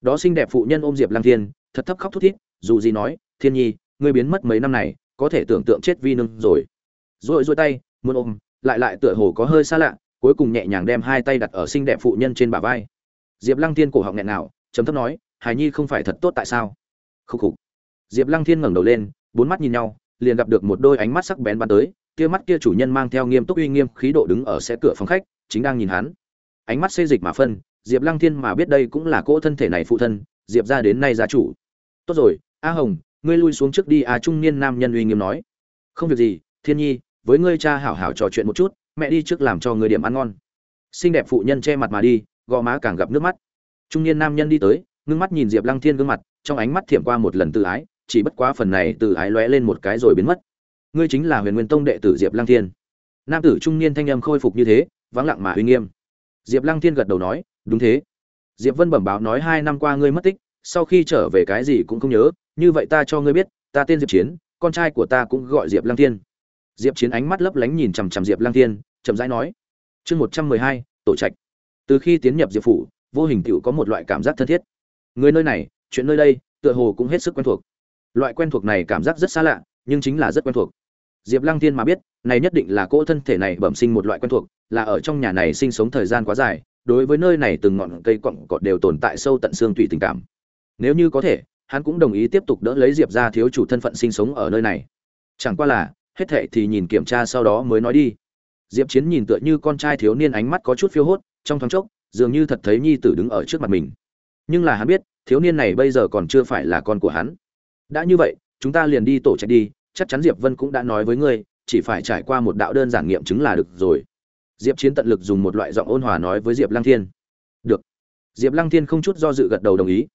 Đó xinh đẹp phụ nhân ôm diệp lăng thiên, thật thấp khóc thút thít, dù gì nói, thiên nhi, ngươi biến mất mấy năm này, có thể tưởng tượng chết vi nương rồi. Rồi rồi tay, muốn ôm lại lại tựa hồ có hơi xa lạ, cuối cùng nhẹ nhàng đem hai tay đặt ở xinh đẹp phụ nhân trên bả vai. Diệp lăng thiên cổ họng nghẹn nào chấm thấp nói, hải nhi không phải thật tốt tại sao? Khúc khục. Diệp lăng thiên ngẩng đầu lên, bốn mắt nhìn nhau, liền gặp được một đôi ánh mắt sắc bén bắn tới, kia mắt kia chủ nhân mang theo nghiêm túc uy nghiêm khí độ đứng ở xe cửa phòng khách, chính đang nhìn hắn. Ánh mắt xê dịch mà phân, diệp lăng thiên mà biết đây cũng là cỗ thân thể này phụ thân, diệp ra đến nay gia chủ. Tốt rồi, a hồng, ngươi lui xuống trước đi, a trung niên nam nhân uy nghiêm nói. Không việc gì, thiên nhi với ngươi cha hảo hảo trò chuyện một chút, mẹ đi trước làm cho người điểm ăn ngon. Xinh đẹp phụ nhân che mặt mà đi, gò má càng gặp nước mắt. Trung niên nam nhân đi tới, ngưng mắt nhìn diệp lăng thiên gương mặt, trong ánh mắt thiểm qua một lần tự ái, chỉ bất quá phần này tự ái lóe lên một cái rồi biến mất. Ngươi chính là huyền nguyên tông đệ tử diệp lăng thiên. Nam tử trung niên thanh âm khôi phục như thế, vắng lặng mà uy nghiêm. Diệp lăng thiên gật đầu nói, đúng thế. Diệp vân bẩm báo nói, hai năm qua ngươi mất tích, sau khi trở về cái gì cũng không nhớ, như vậy ta cho ngươi biết, ta tên diệp chiến, con trai của ta cũng gọi diệp lăng thiên diệp chiến ánh mắt lấp lánh nhìn chằm chằm diệp lăng thiên, chậm rãi nói, chương một trăm mười hai, tổ trạch. Từ khi tiến nhập diệp phủ, vô hình tựu có một loại cảm giác thân thiết. Người nơi này, chuyện nơi đây, tựa hồ cũng hết sức quen thuộc. Loại quen thuộc này cảm giác rất xa lạ, nhưng chính là rất quen thuộc. Diệp lăng thiên mà biết, này nhất định là cỗ thân thể này bẩm sinh một loại quen thuộc, là ở trong nhà này sinh sống thời gian quá dài, đối với nơi này từng ngọn cây cọn cọt đều tồn tại sâu tận xương tùy tình cảm. Nếu như có thể, hắn cũng đồng ý tiếp tục đỡ lấy diệp ra thiếu chủ thân phận sinh sống ở nơi này. Chẳng qua là hết thệ thì nhìn kiểm tra sau đó mới nói đi. Diệp chiến nhìn tựa như con trai thiếu niên ánh mắt có chút phiêu hốt, trong thoáng chốc, dường như thật thấy nhi tử đứng ở trước mặt mình. Nhưng là hắn biết, thiếu niên này bây giờ còn chưa phải là con của hắn. Đã như vậy, chúng ta liền đi tổ trạch đi, chắc chắn diệp vân cũng đã nói với ngươi, chỉ phải trải qua một đạo đơn giản nghiệm chứng là được rồi. Diệp chiến tận lực dùng một loại giọng ôn hòa nói với diệp lăng thiên. Được. Diệp lăng thiên không chút do dự gật đầu đồng ý.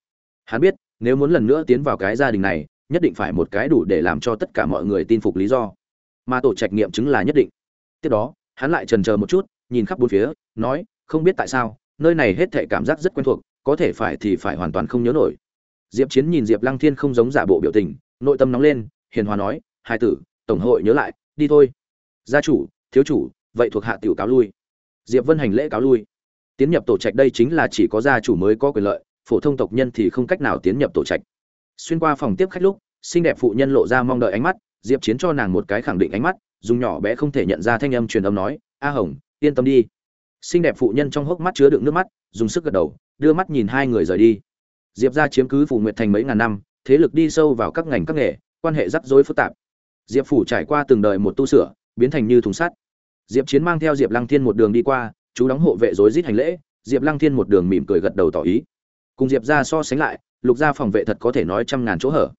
Hắn biết, nếu muốn lần nữa tiến vào cái gia đình này, nhất định phải một cái đủ để làm cho tất cả mọi người tin phục lý do mà tổ trạch nghiệm chứng là nhất định. Tiếp đó, hắn lại trần chờ một chút, nhìn khắp bốn phía, nói, không biết tại sao, nơi này hết thệ cảm giác rất quen thuộc, có thể phải thì phải hoàn toàn không nhớ nổi. Diệp chiến nhìn diệp lăng thiên không giống giả bộ biểu tình, nội tâm nóng lên, hiền hòa nói, hai tử, tổng hội nhớ lại, đi thôi. Gia chủ, thiếu chủ, vậy thuộc hạ tiểu cáo lui. Diệp vân hành lễ cáo lui. Tiến nhập tổ trạch đây chính là chỉ có gia chủ mới có quyền lợi, phổ thông tộc nhân thì không cách nào tiến nhập tổ trạch. Xuyên qua phòng tiếp khách lúc, xinh đẹp phụ nhân lộ ra mong đợi ánh mắt diệp chiến cho nàng một cái khẳng định ánh mắt, dùng nhỏ bé không thể nhận ra thanh âm truyền âm nói, a hồng, yên tâm đi. Xinh đẹp phụ nhân trong hốc mắt chứa đựng nước mắt, dùng sức gật đầu, đưa mắt nhìn hai người rời đi. Diệp ra chiếm cứ phủ nguyệt thành mấy ngàn năm, thế lực đi sâu vào các ngành các nghề, quan hệ rắc rối phức tạp. Diệp phủ trải qua từng đời một tu sửa, biến thành như thùng sắt. Diệp chiến mang theo diệp lăng thiên một đường đi qua, chú đóng hộ vệ rối rít hành lễ, diệp lăng thiên một đường mỉm cười gật đầu tỏ ý. Cùng diệp ra so sánh lại, lục gia phòng vệ thật có thể nói trăm ngàn chỗ hở.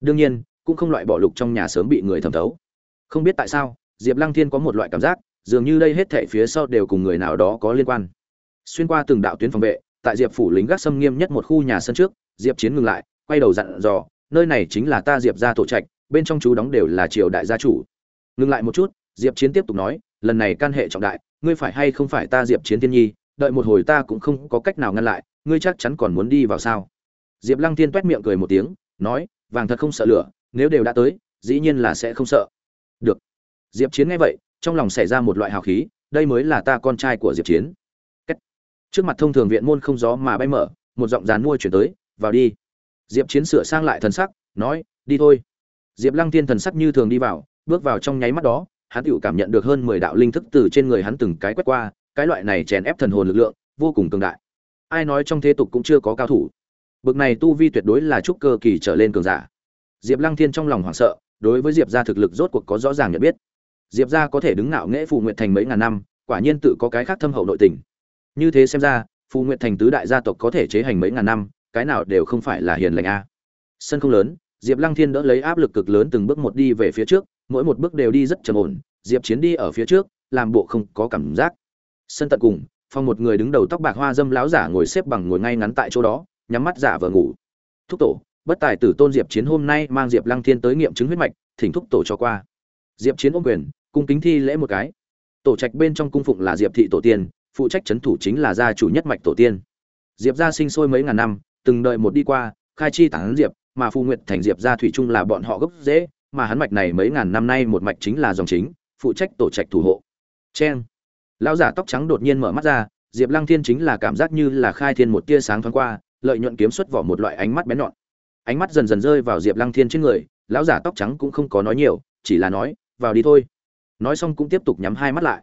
Đương nhiên cũng không loại bỏ lục trong nhà sớm bị người thẩm thấu. Không biết tại sao, diệp lăng thiên có một loại cảm giác, dường như đây hết thệ phía sau đều cùng người nào đó có liên quan. Xuyên qua từng đạo tuyến phòng vệ, tại diệp phủ lính gác xâm nghiêm nhất một khu nhà sân trước, diệp chiến ngừng lại, quay đầu dặn dò, nơi này chính là ta diệp gia tổ trạch, bên trong chú đóng đều là triều đại gia chủ. Ngừng lại một chút, diệp chiến tiếp tục nói, lần này can hệ trọng đại, ngươi phải hay không phải ta diệp chiến thiên nhi, đợi một hồi ta cũng không có cách nào ngăn lại, ngươi chắc chắn còn muốn đi vào sao? Diệp lăng thiên t miệng cười một tiếng, nói, vàng thật không sợ lửa nếu đều đã tới, dĩ nhiên là sẽ không sợ. Được. Diệp chiến nghe vậy, trong lòng xảy ra một loại hào khí, đây mới là ta con trai của diệp chiến. Cách. trước mặt thông thường viện môn không gió mà bay mở, một giọng dàn mua chuyển tới, vào đi. Diệp chiến sửa sang lại thần sắc, nói, đi thôi. Diệp lăng tiên thần sắc như thường đi vào, bước vào trong nháy mắt đó, hắn tự cảm nhận được hơn mười đạo linh thức từ trên người hắn từng cái quét qua, cái loại này chèn ép thần hồn lực lượng, vô cùng cường đại. Ai nói trong thế tục cũng chưa có cao thủ. Bực này tu vi tuyệt đối là trúc cơ kỳ trở lên cường giả diệp lăng thiên trong lòng hoảng sợ, đối với diệp gia thực lực rốt cuộc có rõ ràng nhận biết. Diệp gia có thể đứng ngạo nghễ phù nguyệt thành mấy ngàn năm, quả nhiên tự có cái khác thâm hậu nội tình. Như thế xem ra, phù nguyệt thành tứ đại gia tộc có thể chế hành mấy ngàn năm, cái nào đều không phải là hiền lành a. Sân không lớn, diệp lăng thiên đỡ lấy áp lực cực lớn từng bước một đi về phía trước, mỗi một bước đều đi rất trầm ổn, diệp chiến đi ở phía trước, làm bộ không có cảm giác. Sân tận cùng, phong một người đứng đầu tóc bạc hoa dâm láo giả ngồi xếp bằng ngồi ngay ngắn tại chỗ đó, nhắm mắt giả vờ ngủ. Thúc tổ bất tài tử tôn diệp chiến hôm nay mang diệp lăng thiên tới nghiệm chứng huyết mạch, thỉnh thúc tổ cho qua. Diệp chiến ôm quyền, cung kính thi lễ một cái. Tổ trạch bên trong cung phụng là diệp thị tổ tiên, phụ trách c h ấ n thủ chính là gia chủ nhất mạch tổ tiên. Diệp gia sinh sôi mấy ngàn năm, từng đợi một đi qua, khai chi tản diệp, mà phù nguyện thành diệp gia thủy chung là bọn họ gốc dễ mà hắn mạch này mấy ngàn năm nay một mạch chính là dòng chính, phụ trách tổ trạch thủ hộ. Chen lão giả tóc trắng đột nhiên mở mắt ra, diệp lăng thiên chính là cảm giác như là khai thiên một tia sáng thoáng qua, lợi nhuận kiếm xuất vỏ một loại ánh mắt bén nhọn ánh mắt dần dần rơi vào diệp lăng thiên trên người, lão giả tóc trắng cũng không có nói nhiều, chỉ là nói, vào đi thôi. Nói xong cũng tiếp tục nhắm hai mắt lại.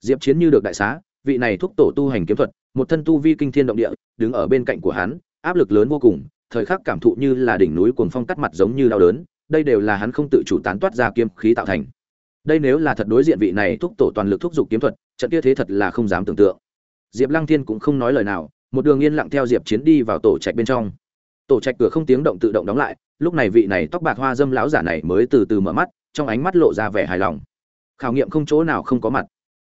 Diệp chiến như được đại xá, vị này thúc tổ tu hành kiếm thuật, một thân tu vi kinh thiên động địa, đứng ở bên cạnh của hắn, áp lực lớn vô cùng, thời khắc cảm thụ như là đỉnh núi cuồng phong cắt mặt giống như đau đớn, đây đều là hắn không tự chủ tán toát ra kiếm khí tạo thành. Đây nếu là thật đối diện vị này thúc tổ toàn lực thúc giục kiếm thuật, trận kia thế thật là không dám tưởng tượng. Diệp lăng thiên cũng không nói lời nào, một đường yên lặng theo diệp chiến đi vào tổ trạch bên trong tổ trạch cửa không tiếng động tự động đóng lại, lúc này vị này tóc bạc hoa dâm lão giả này mới từ từ mở mắt, trong ánh mắt lộ ra vẻ hài lòng. Khảo nghiệm không chỗ nào không có mặt.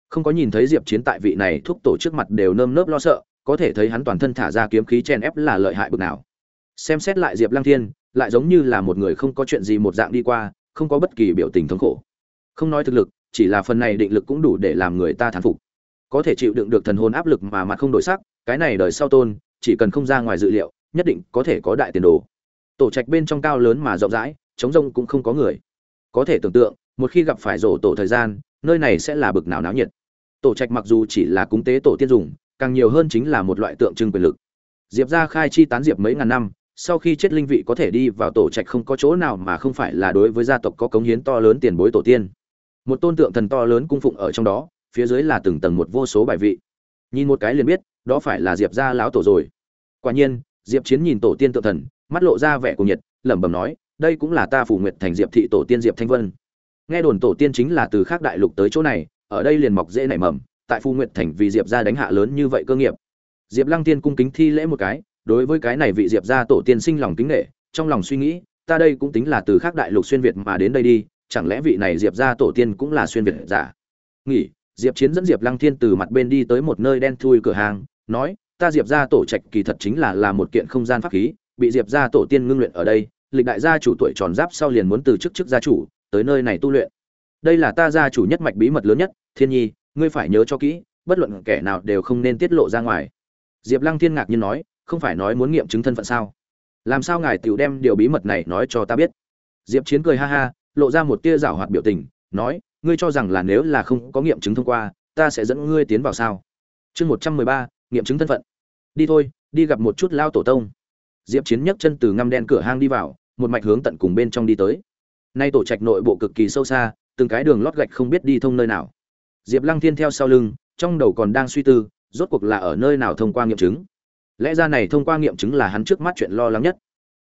Không có nhìn thấy diệp chiến tại vị này thúc tổ trước mặt đều nơm nớp lo sợ, có thể thấy hắn toàn thân thả ra kiếm khí chen ép là lợi hại bực nào. Xem xét lại diệp lăng thiên, lại giống như là một người không có chuyện gì một dạng đi qua, không có bất kỳ biểu tình thống khổ. Không nói thực lực, chỉ là phần này định lực cũng đủ để làm người ta thán phục. Có thể chịu đựng được thần hồn áp lực mà mặt không đổi sắc, cái này đời sau tôn, chỉ cần không ra ngoài dự liệu nhất định có thể có đại tiền đồ. Tổ trạch bên trong cao lớn mà rộng rãi chống rông cũng không có người. Có thể tưởng tượng, một khi gặp phải rổ tổ thời gian, nơi này sẽ là bực nào náo nhiệt. Tổ trạch mặc dù chỉ là cúng tế tổ tiên dùng, càng nhiều hơn chính là một loại tượng trưng quyền lực. Diệp ra khai chi tán diệp mấy ngàn năm, sau khi chết linh vị có thể đi vào tổ trạch không có chỗ nào mà không phải là đối với gia tộc có cống hiến to lớn tiền bối tổ tiên. Một tôn tượng thần to lớn cung phụng ở trong đó, phía dưới là từng tầng một vô số bài vị. Nhìn một cái liền biết, đó phải là diệp gia lão tổ rồi. Quả nhiên diệp chiến nhìn tổ tiên tượng thần, mắt lộ ra vẻ của nhiệt, lẩm bẩm nói, đây cũng là ta phủ nguyệt thành diệp thị tổ tiên diệp thanh vân. Nghe đồn tổ tiên chính là từ khác đại lục tới chỗ này, ở đây liền mọc dễ nảy mầm, tại phù nguyệt thành vì diệp gia đánh hạ lớn như vậy cơ nghiệp. Diệp lăng tiên cung kính thi lễ một cái, đối với cái này vị diệp gia tổ tiên sinh lòng kính nghệ trong lòng suy nghĩ, ta đây cũng tính là từ khác đại lục xuyên việt mà đến đây đi, chẳng lẽ vị này diệp gia tổ tiên cũng là xuyên việt giả? Nghỉ, diệp chiến dẫn diệp lăng thiên từ mặt bên đi tới một nơi đen thui cửa hàng, nói ta diệp gia tổ trạch kỳ thật chính là là một kiện không gian pháp khí, bị diệp gia tổ tiên ngưng luyện ở đây, lịch đại gia chủ tuổi tròn giáp sau liền muốn từ chức chức gia chủ, tới nơi này tu luyện. Đây là ta gia chủ nhất mạch bí mật lớn nhất, thiên nhi, ngươi phải nhớ cho kỹ, bất luận kẻ nào đều không nên tiết lộ ra ngoài. Diệp lăng thiên ngạc nhiên nói, không phải nói muốn nghiệm chứng thân phận sao? Làm sao ngài tiểu đem điều bí mật này nói cho ta biết? Diệp chiến cười ha ha, lộ ra một tia rảo hoạt biểu tình, nói, ngươi cho rằng là nếu là không có nghiệm chứng thông qua, ta sẽ dẫn ngươi tiến vào sao? Chương một trăm mười ba, nghiệm chứng thân phận đi thôi, đi gặp một chút lao tổ tông. Diệp chiến nhấc chân từ ngăm đen cửa hang đi vào, một mạch hướng tận cùng bên trong đi tới. Nay tổ trạch nội bộ cực kỳ sâu xa, từng cái đường lót gạch không biết đi thông nơi nào. Diệp lăng thiên theo sau lưng, trong đầu còn đang suy tư, rốt cuộc là ở nơi nào thông qua nghiệm chứng. Lẽ ra này thông qua nghiệm chứng là hắn trước mắt chuyện lo lắng nhất.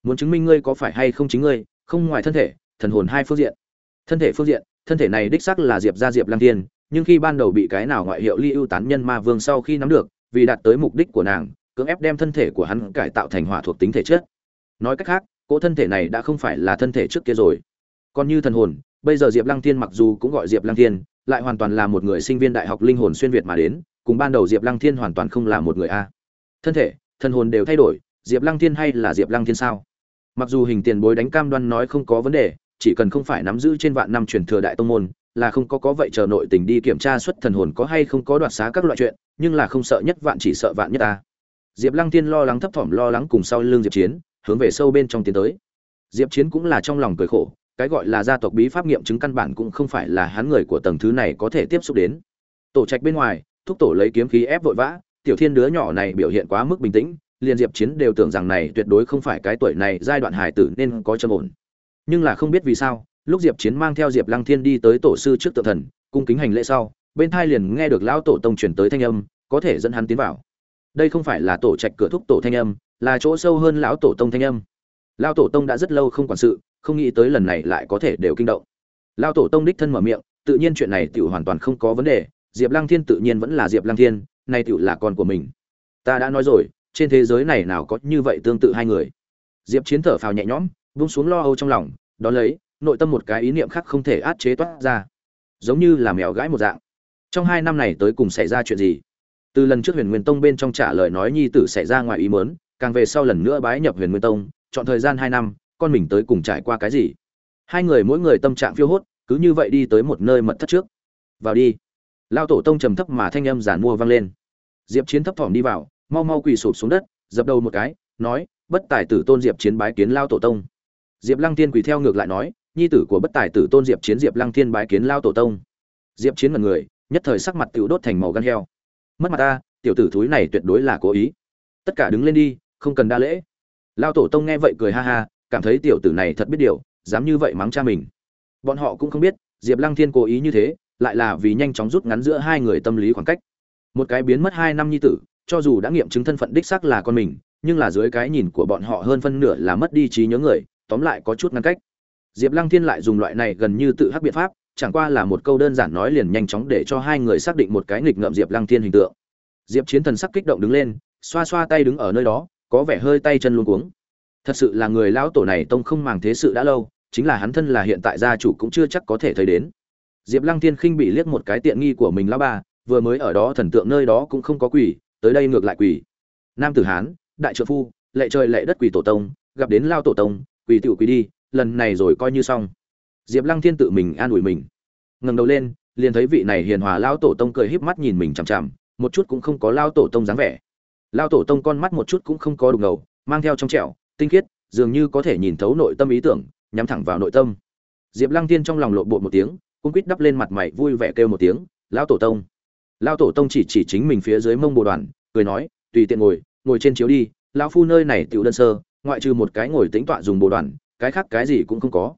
Muốn chứng minh ngươi có phải hay không chính ngươi, không ngoài thân thể, thần hồn hai phương diện. Thân thể phương diện, thân thể này đích xác là diệp ra diệp lăng thiên, nhưng khi ban đầu bị cái nào ngoại hiệu ly ưu tán nhân ma vương sau khi nắm được vì đạt tới mục đích của nàng, cưỡng ép đem thân thể của hắn cải tạo thành hỏa thuộc tính thể chất. Nói cách khác, cỗ thân thể này đã không phải là thân thể trước kia rồi. Còn như thần hồn, bây giờ diệp lăng thiên mặc dù cũng gọi diệp lăng thiên, lại hoàn toàn là một người sinh viên đại học linh hồn xuyên việt mà đến, cùng ban đầu diệp lăng thiên hoàn toàn không là một người a. Thân thể, thần hồn đều thay đổi, diệp lăng thiên hay là diệp lăng thiên sao? Mặc dù hình tiền bối đánh cam đoan nói không có vấn đề, chỉ cần không phải nắm giữ trên vạn năm truyền thừa đại tông môn là không có có vậy chờ nội tình đi kiểm tra xuất thần hồn có hay không có đoạt xá các loại chuyện, nhưng là không sợ nhất vạn chỉ sợ vạn nhất ta. Diệp lăng thiên lo lắng thấp thỏm lo lắng cùng sau lưng diệp chiến, hướng về sâu bên trong tiến tới. Diệp chiến cũng là trong lòng cười khổ, cái gọi là gia tộc bí pháp nghiệm chứng căn bản cũng không phải là hắn người của tầng thứ này có thể tiếp xúc đến. Tổ trạch bên ngoài, thúc tổ lấy kiếm khí ép vội vã, tiểu thiên đứa nhỏ này biểu hiện quá mức bình tĩnh, liền diệp chiến đều tưởng rằng này tuyệt đối không phải cái tuổi này giai đoạn hài tử nên có trầm ổn. Nhưng là không biết vì sao lúc diệp chiến mang theo diệp lăng thiên đi tới tổ sư trước tự thần, cung kính hành lễ sau, bên thai liền nghe được lão tổ tông chuyển tới thanh âm, có thể dẫn hắn tiến vào. Đây không phải là tổ trạch cửa thúc tổ thanh âm, là chỗ sâu hơn lão tổ tông thanh âm. Lão tổ tông đã rất lâu không quản sự, không nghĩ tới lần này lại có thể đều kinh động. Lão tổ tông đích thân mở miệng, tự nhiên chuyện này tiểu hoàn toàn không có vấn đề, diệp lăng thiên tự nhiên vẫn là diệp lăng thiên, nay tiểu là con của mình. Ta đã nói rồi, trên thế giới này nào có như vậy tương tự hai người. Diệp chiến thở phào nhẹ nhõm vung xuống lo âu trong lòng đó lấy nội tâm một cái ý niệm khác không thể át chế toát ra. Giống như là mèo gãi một dạng. Trong hai năm này tới cùng xảy ra chuyện gì? Từ lần trước huyền nguyên tông bên trong trả lời nói nhi tử xảy ra ngoài ý mớn càng về sau lần nữa bái nhập huyền nguyên tông, chọn thời gian hai năm, con mình tới cùng trải qua cái gì? Hai người mỗi người tâm trạng phiêu hốt, cứ như vậy đi tới một nơi mật thất trước. Vào đi. Lao tổ tông trầm thấp mà thanh âm giản mua vang lên. Diệp chiến thấp thỏm đi vào, mau mau quỳ sụp xuống đất, dập đầu một cái, nói, bất tài tử tôn diệp chiến bái kiến lao tổ tông. Diệp lăng tiên quỳ theo ngược lại nói nhi tử của bất tài tử tôn diệp chiến diệp lăng thiên bái kiến lao tổ tông. Diệp chiến mật người, nhất thời sắc mặt tiểu đốt thành màu gan heo. Mất mặt ta, tiểu tử thúi này tuyệt đối là cố ý. Tất cả đứng lên đi, không cần đa lễ. Lao tổ tông nghe vậy cười ha ha, cảm thấy tiểu tử này thật biết điều, dám như vậy mắng cha mình. Bọn họ cũng không biết, diệp lăng thiên cố ý như thế, lại là vì nhanh chóng rút ngắn giữa hai người tâm lý khoảng cách. Một cái biến mất hai năm nhi tử, cho dù đã nghiệm chứng thân phận đích xác là con mình, nhưng là dưới cái nhìn của bọn họ hơn phân nửa là mất đi trí nhớ người, tóm lại có chút ngăn cách diệp lăng thiên lại dùng loại này gần như tự hắc biện pháp chẳng qua là một câu đơn giản nói liền nhanh chóng để cho hai người xác định một cái nghịch ngợm diệp lăng thiên hình tượng. Diệp chiến thần sắc kích động đứng lên xoa xoa tay đứng ở nơi đó có vẻ hơi tay chân luống cuống. Thật sự là người lão tổ này tông không màng thế sự đã lâu chính là hắn thân là hiện tại gia chủ cũng chưa chắc có thể thấy đến. Diệp lăng thiên khinh bị liếc một cái tiện nghi của mình lão bà, vừa mới ở đó thần tượng nơi đó cũng không có quỷ tới đây ngược lại quỷ. Nam tử hán đại trợ phu lệ trời lệ đất quỷ tổ tông gặp đến lao tổ tông quỷ tiểu quỷ đi lần này rồi coi như xong. Diệp lăng thiên tự mình an ủi mình. Ngẩng đầu lên, liền thấy vị này hiền hòa lao tổ tông cười híp mắt nhìn mình chằm chằm, một chút cũng không có lao tổ tông dáng vẻ. Lao tổ tông con mắt một chút cũng không có đục ngầu, mang theo trong trẻo, tinh khiết, dường như có thể nhìn thấu nội tâm ý tưởng, nhắm thẳng vào nội tâm. Diệp lăng tiên trong lòng lộ bộ một tiếng cung quýt đắp lên mặt mày vui vẻ kêu một tiếng, lão tổ tông. Lao tổ tông chỉ chỉ chính mình phía dưới mông bồ đoàn, cười nói, tùy tiện ngồi ngồi trên chiếu đi, lão phu nơi này tiểu đơn sơ, ngoại trừ một cái ngồi tính tọa dùng bồ đoàn cái khác cái gì cũng không có.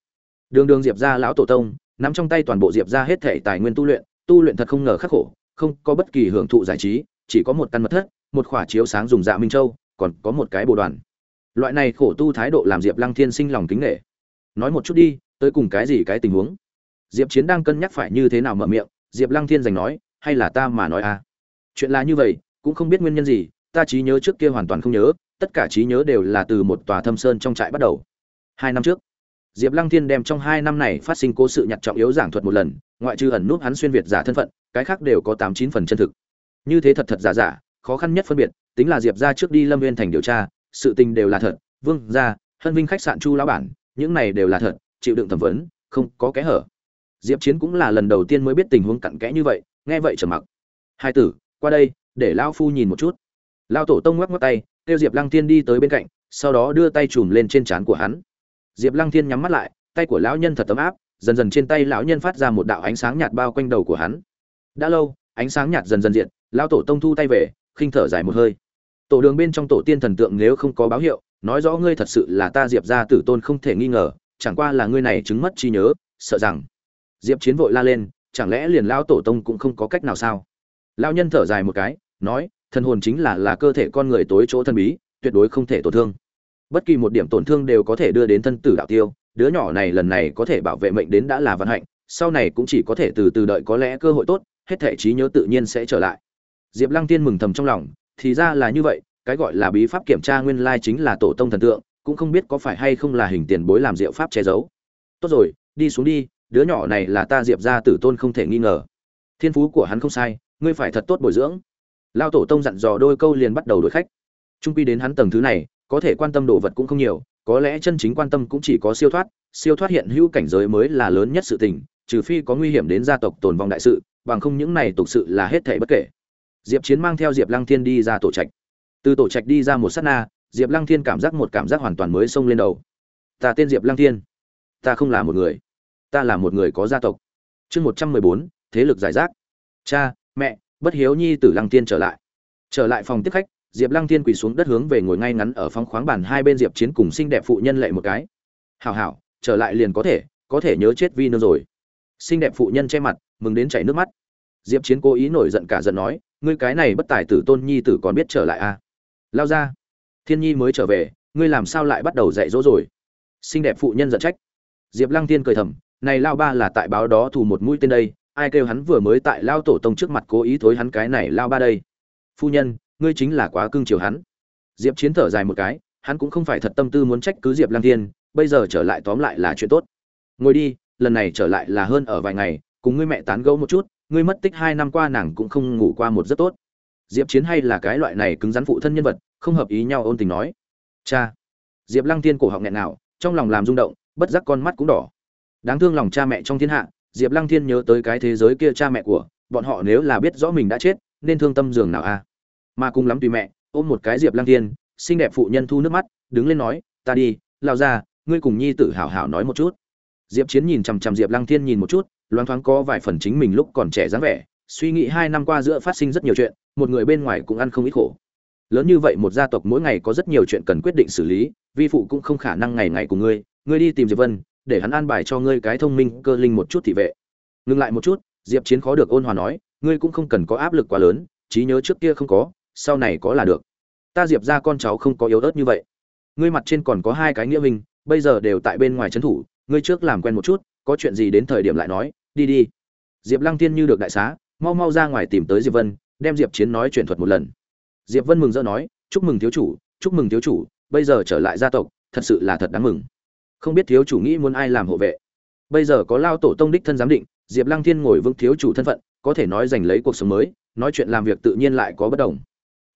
Đường đường diệp ra lão tổ tông, nắm trong tay toàn bộ diệp ra hết thể tài nguyên tu luyện tu luyện thật không ngờ khắc khổ, không có bất kỳ hưởng thụ giải trí, chỉ có một căn mật thất, một khỏa chiếu sáng dùng dạ minh châu, còn có một cái bồ đoàn. Loại này khổ tu thái độ làm diệp lăng thiên sinh lòng kính nghệ nói một chút đi, tới cùng cái gì cái tình huống? Diệp chiến đang cân nhắc phải như thế nào mở miệng, diệp lăng thiên giành nói, hay là ta mà nói à? Chuyện là như vậy, cũng không biết nguyên nhân gì, ta trí nhớ trước kia hoàn toàn không nhớ, tất cả trí nhớ đều là từ một tòa thâm sơn trong trại bắt đầu hai năm trước, diệp lăng thiên đem trong hai năm này phát sinh cố sự nhặt trọng yếu giảng thuật một lần, ngoại trừ ẩn nút hắn xuyên việt giả thân phận, cái khác đều có tám chín phần chân thực. Như thế thật thật giả giả, khó khăn nhất phân biệt, tính là diệp ra trước đi lâm viên thành điều tra, sự tình đều là thật, vương ra hân vinh khách sạn chu lão bản, những này đều là thật, chịu đựng thẩm vấn, không có kẽ hở. Diệp chiến cũng là lần đầu tiên mới biết tình huống cặn kẽ như vậy, nghe vậy trở mặc. Hai tử, qua đây, để lão phu nhìn một chút. Lao tổ tông ngoắc ngoắc tay, kêu diệp lăng thiên đi tới bên cạnh, sau đó đưa tay chùm lên trên trán của hắn diệp lăng thiên nhắm mắt lại, tay của lão nhân thật ấm áp, dần dần trên tay lão nhân phát ra một đạo ánh sáng nhạt bao quanh đầu của hắn. Đã lâu, ánh sáng nhạt dần dần diện lão tổ tông thu tay về, khinh thở dài một hơi. Tổ đường bên trong tổ tiên thần tượng nếu không có báo hiệu, nói rõ ngươi thật sự là ta diệp ra tử tôn không thể nghi ngờ, chẳng qua là ngươi này chứng mất trí nhớ, sợ rằng diệp chiến vội la lên, chẳng lẽ liền lão tổ tông cũng không có cách nào sao? Lão nhân thở dài một cái, nói, thần hồn chính là là cơ thể con người tối chỗ thân bí, tuyệt đối không thể tổn thương bất kỳ một điểm tổn thương đều có thể đưa đến thân tử đạo tiêu, đứa nhỏ này lần này có thể bảo vệ mệnh đến đã là vận hạnh, sau này cũng chỉ có thể từ từ đợi có lẽ cơ hội tốt, hết thể trí nhớ tự nhiên sẽ trở lại. Diệp lăng tiên mừng thầm trong lòng, thì ra là như vậy, cái gọi là bí pháp kiểm tra nguyên lai chính là tổ tông thần tượng, cũng không biết có phải hay không là hình tiền bối làm diệu pháp che giấu. Tốt rồi, đi xuống đi, đứa nhỏ này là ta diệp ra tử tôn không thể nghi ngờ. Thiên phú của hắn không sai, ngươi phải thật tốt bồi dưỡng. Lao tổ tông dặn dò đôi câu liền bắt đầu đổi khách. Trung quy đến hắn tầng thứ này có thể quan tâm đồ vật cũng không nhiều, có lẽ chân chính quan tâm cũng chỉ có siêu thoát siêu thoát hiện hữu cảnh giới mới là lớn nhất sự tình, trừ phi có nguy hiểm đến gia tộc tồn vong đại sự, bằng không những này tục sự là hết thể bất kể. Diệp chiến mang theo diệp lăng thiên đi ra tổ trạch. Từ tổ trạch đi ra một s á t na, diệp lăng thiên cảm giác một cảm giác hoàn toàn mới xông lên đầu. Ta tên diệp lăng thiên. Ta không là một người. Ta là một người có gia tộc. Chương một trăm mười bốn, thế lực giải rác. Cha, mẹ, bất hiếu nhi tử lăng thiên trở lại. Trở lại phòng tiếp khách diệp lăng thiên quỳ xuống đất hướng về ngồi ngay ngắn ở phong khoáng bàn hai bên diệp chiến cùng xinh đẹp phụ nhân lệ một cái. Hào hảo, trở lại liền có thể có thể nhớ chết vi nương rồi. Xinh đẹp phụ nhân che mặt, mừng đến chảy nước mắt. Diệp chiến cố ý nổi giận cả giận nói, ngươi cái này bất tài tử tôn nhi tử còn biết trở lại à? Lao ra, thiên nhi mới trở về, ngươi làm sao lại bắt đầu dạy dỗ rồi? Xinh đẹp phụ nhân giận trách. Diệp lăng Thiên cười thầm, này lao ba là tại báo đó thù một mũi tên đây, ai kêu hắn vừa mới tại lao tổ tông trước mặt cố ý thối hắn cái này lao ba đây? Phu nhân ngươi chính là quá cưng chiều hắn. Diệp chiến thở dài một cái, hắn cũng không phải thật tâm tư muốn trách cứ diệp lăng Thiên. bây giờ trở lại tóm lại là chuyện tốt. Ngồi đi, lần này trở lại là hơn ở vài ngày, cùng ngươi mẹ tán gẫu một chút, ngươi mất tích hai năm qua nàng cũng không ngủ qua một rất tốt. Diệp chiến hay là cái loại này cứng rắn phụ thân nhân vật, không hợp ý nhau ôn tình nói. Cha. Diệp lăng tiên cổ họng nghẹn nào trong lòng làm rung động, bất giác con mắt cũng đỏ. Đáng thương lòng cha mẹ trong thiên hạ, diệp lăng thiên nhớ tới cái thế giới kia cha mẹ của, bọn họ nếu là biết rõ mình đã chết, nên thương tâm giường nào a? Mà cùng lắm tùy mẹ, ôm một cái diệp lăng thiên, xinh đẹp phụ nhân thu nước mắt, đứng lên nói, ta đi lao ra ngươi cùng nhi tử hảo hảo nói một chút. Diệp chiến nhìn chằm chằm diệp lăng thiên nhìn một chút, loáng thoáng có vài phần chính mình lúc còn trẻ dáng vẻ, suy nghĩ hai năm qua giữa phát sinh rất nhiều chuyện, một người bên ngoài cũng ăn không ít khổ. Lớn như vậy một gia tộc mỗi ngày có rất nhiều chuyện cần quyết định xử lý, vi phụ cũng không khả năng ngày ngày cùng ngươi ngươi đi tìm diệp vân, để hắn an bài cho ngươi cái thông minh, cơ linh một chút thị vệ. Ngừng lại một chút, diệp chiến khó được ôn hòa nói, ngươi cũng không cần có áp lực quá lớn, trí nhớ trước kia không có sau này có là được. Ta diệp ra con cháu không có yếu ớt như vậy. Ngươi mặt trên còn có hai cái nghĩa minh bây giờ đều tại bên ngoài trấn thủ, ngươi trước làm quen một chút, có chuyện gì đến thời điểm lại nói, đi đi. Diệp lăng tiên như được đại xá, mau mau ra ngoài tìm tới diệp vân, đem diệp chiến nói chuyện thuật một lần. Diệp vân mừng rỡ nói, chúc mừng thiếu chủ, chúc mừng thiếu chủ, bây giờ trở lại gia tộc, thật sự là thật đáng mừng. Không biết thiếu chủ nghĩ muốn ai làm hộ vệ. Bây giờ có lao tổ tông đích thân giám định, diệp lăng thiên ngồi vững thiếu chủ thân phận, có thể nói giành lấy cuộc sống mới, nói chuyện làm việc tự nhiên lại có bất đồng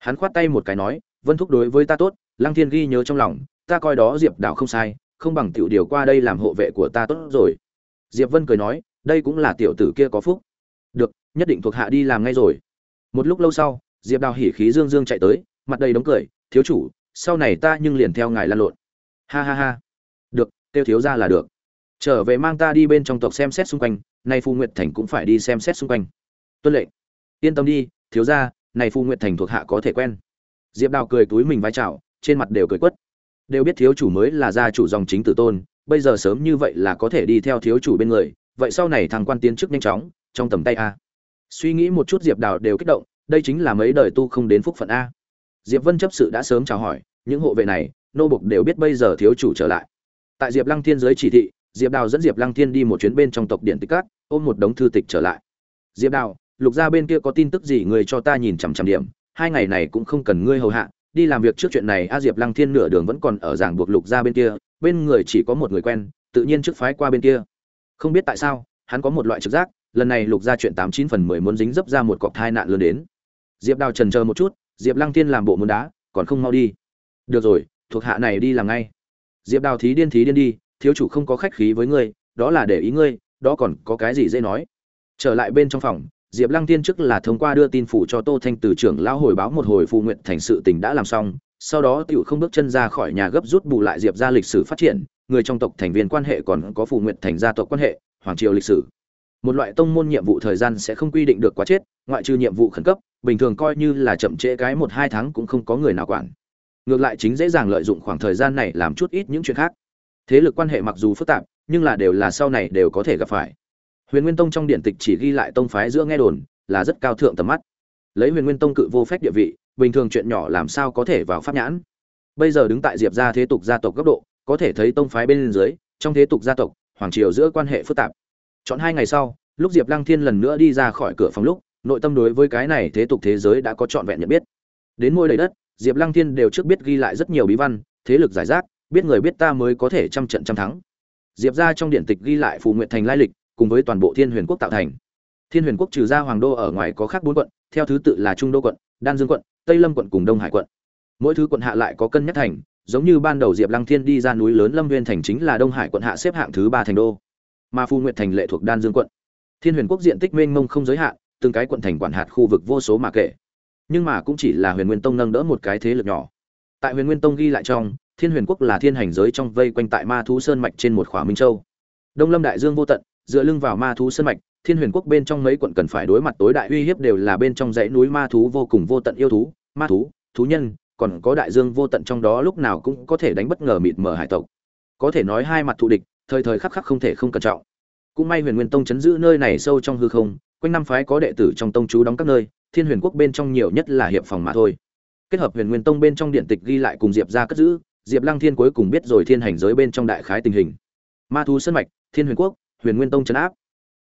hắn khoát tay một cái nói, vân thúc đối với ta tốt, lăng thiên ghi nhớ trong lòng, ta coi đó diệp đạo không sai, không bằng tiểu điều qua đây làm hộ vệ của ta tốt rồi. Diệp vân cười nói, đây cũng là tiểu tử kia có phúc. Được, nhất định thuộc hạ đi làm ngay rồi. Một lúc lâu sau, diệp đào hỉ khí dương dương chạy tới, mặt đầy đống cười, thiếu chủ, sau này ta nhưng liền theo ngài lan lộn. Ha ha ha. Được tiêu thiếu ra là được. Trở về mang ta đi bên trong tộc xem xét xung quanh, nay phù nguyệt thành cũng phải đi xem xét xung quanh. Tuân lệnh. Yên tâm đi, thiếu ra này phù nguyệt thành thuộc hạ có thể quen. Diệp đào cười túi mình vai trào trên mặt đều cười quất. Đều biết thiếu chủ mới là gia chủ dòng chính tử tôn, bây giờ sớm như vậy là có thể đi theo thiếu chủ bên người, vậy sau này thằng quan tiến chức nhanh chóng, trong tầm tay a. Suy nghĩ một chút diệp đào đều kích động, đây chính là mấy đời tu không đến phúc phận a. Diệp vân chấp sự đã sớm chào hỏi, những hộ vệ này, nô bục đều biết bây giờ thiếu chủ trở lại. Tại diệp lăng thiên giới chỉ thị, diệp đào dẫn diệp lăng thiên đi một chuyến bên trong tộc điện tích cát, ôm một đống thư tịch trở lại. Diệp đào lục gia bên kia có tin tức gì người cho ta nhìn chằm chằm điểm. Hai ngày này cũng không cần ngươi hầu hạ, đi làm việc trước chuyện này, a diệp lăng thiên nửa đường vẫn còn ở giảng buộc lục gia bên kia, bên người chỉ có một người quen, tự nhiên trước phái qua bên kia. Không biết tại sao, hắn có một loại trực giác, lần này lục gia chuyện tám chín phần mười muốn dính dấp ra một cọc thai nạn lớn đến. Diệp đào trần chờ một chút, diệp lăng Thiên làm bộ muốn đá, còn không mau đi. Được rồi, thuộc hạ này đi làm ngay. Diệp đào thí điên thí điên đi, thiếu chủ không có khách khí với ngươi, đó là để ý ngươi, đó còn có cái gì dễ nói. Trở lại bên trong phòng diệp lăng tiên trước là thông qua đưa tin phủ cho tô thanh từ trưởng lão hồi báo một hồi phù nguyện thành sự tình đã làm xong, sau đó tiểu không bước chân ra khỏi nhà gấp rút bù lại diệp gia lịch sử phát triển, người trong tộc thành viên quan hệ còn có phù nguyện thành gia tộc quan hệ, hoàng triều lịch sử. Một loại tông môn nhiệm vụ thời gian sẽ không quy định được quá chết, ngoại trừ nhiệm vụ khẩn cấp, bình thường coi như là chậm trễ cái một hai tháng cũng không có người nào quản. Ngược lại chính dễ dàng lợi dụng khoảng thời gian này làm chút ít những chuyện khác. Thế lực quan hệ mặc dù phức tạp, nhưng là đều là sau này đều có thể gặp phải huyền nguyên tông trong điện tịch chỉ ghi lại tông phái giữa nghe đồn, là rất cao thượng tầm mắt. Lấy huyền nguyên tông cự vô phép địa vị, bình thường chuyện nhỏ làm sao có thể vào pháp nhãn? Bây giờ đứng tại diệp gia thế tục gia tộc cấp độ, có thể thấy tông phái bên dưới, trong thế tục gia tộc, hoàng triều giữa quan hệ phức tạp. Chọn hai ngày sau, lúc diệp lăng thiên lần nữa đi ra khỏi cửa phòng lúc, nội tâm đối với cái này thế tục thế giới đã có trọn vẹn nhận biết. Đến môi đầy đất, diệp lăng thiên đều trước biết ghi lại rất nhiều bí văn, thế lực giải rác, biết người biết ta mới có thể trăm trận trăm thắng. Diệp ra trong điện tịch ghi lại phù nguyện thành lai lịch cùng với toàn bộ thiên huyền quốc tạo thành. Thiên huyền quốc trừ ra hoàng đô ở ngoài có khác bốn quận, theo thứ tự là trung đô quận, đan dương quận, tây lâm quận cùng đông hải quận. Mỗi thứ quận hạ lại có cân nhắc thành, giống như ban đầu diệp lăng thiên đi ra núi lớn lâm nguyên thành chính là đông hải quận hạ xếp hạng thứ ba thành đô. Mà phù nguyện thành lệ thuộc đan dương quận. Thiên huyền quốc diện tích mênh mông không giới hạn, từng cái quận thành quản hạt khu vực vô số mà kể. Nhưng mà cũng chỉ là huyền nguyên tông nâng đỡ một cái thế lực nhỏ. Tại huyền nguyên tông ghi lại trong, thiên huyền quốc là thiên hành giới trong vây quanh tại ma thú sơn mạch trên một khỏa minh châu. Đông lâm đại dương vô tận dựa lưng vào ma thú sân mạch, thiên huyền quốc bên trong mấy quận cần phải đối mặt tối đại uy hiếp đều là bên trong dãy núi ma thú vô cùng vô tận yêu thú, ma thú thú nhân, còn có đại dương vô tận trong đó lúc nào cũng có thể đánh bất ngờ mịt mờ hải tộc. Có thể nói hai mặt thù địch, thời thời khắc khắc không thể không cẩn trọng. Cũng may huyền nguyên tông chấn giữ nơi này sâu trong hư không, quanh năm phái có đệ tử trong tông chú đóng các nơi, thiên huyền quốc bên trong nhiều nhất là hiệp phòng mà thôi. Kết hợp huyền nguyên tông bên trong điện tịch ghi lại cùng diệp ra cất giữ, diệp lăng thiên cuối cùng biết rồi thiên hành giới bên trong đại khái tình hình. Ma thú sân mạch, thiên huyền quốc huyền nguyên tông chấn áp.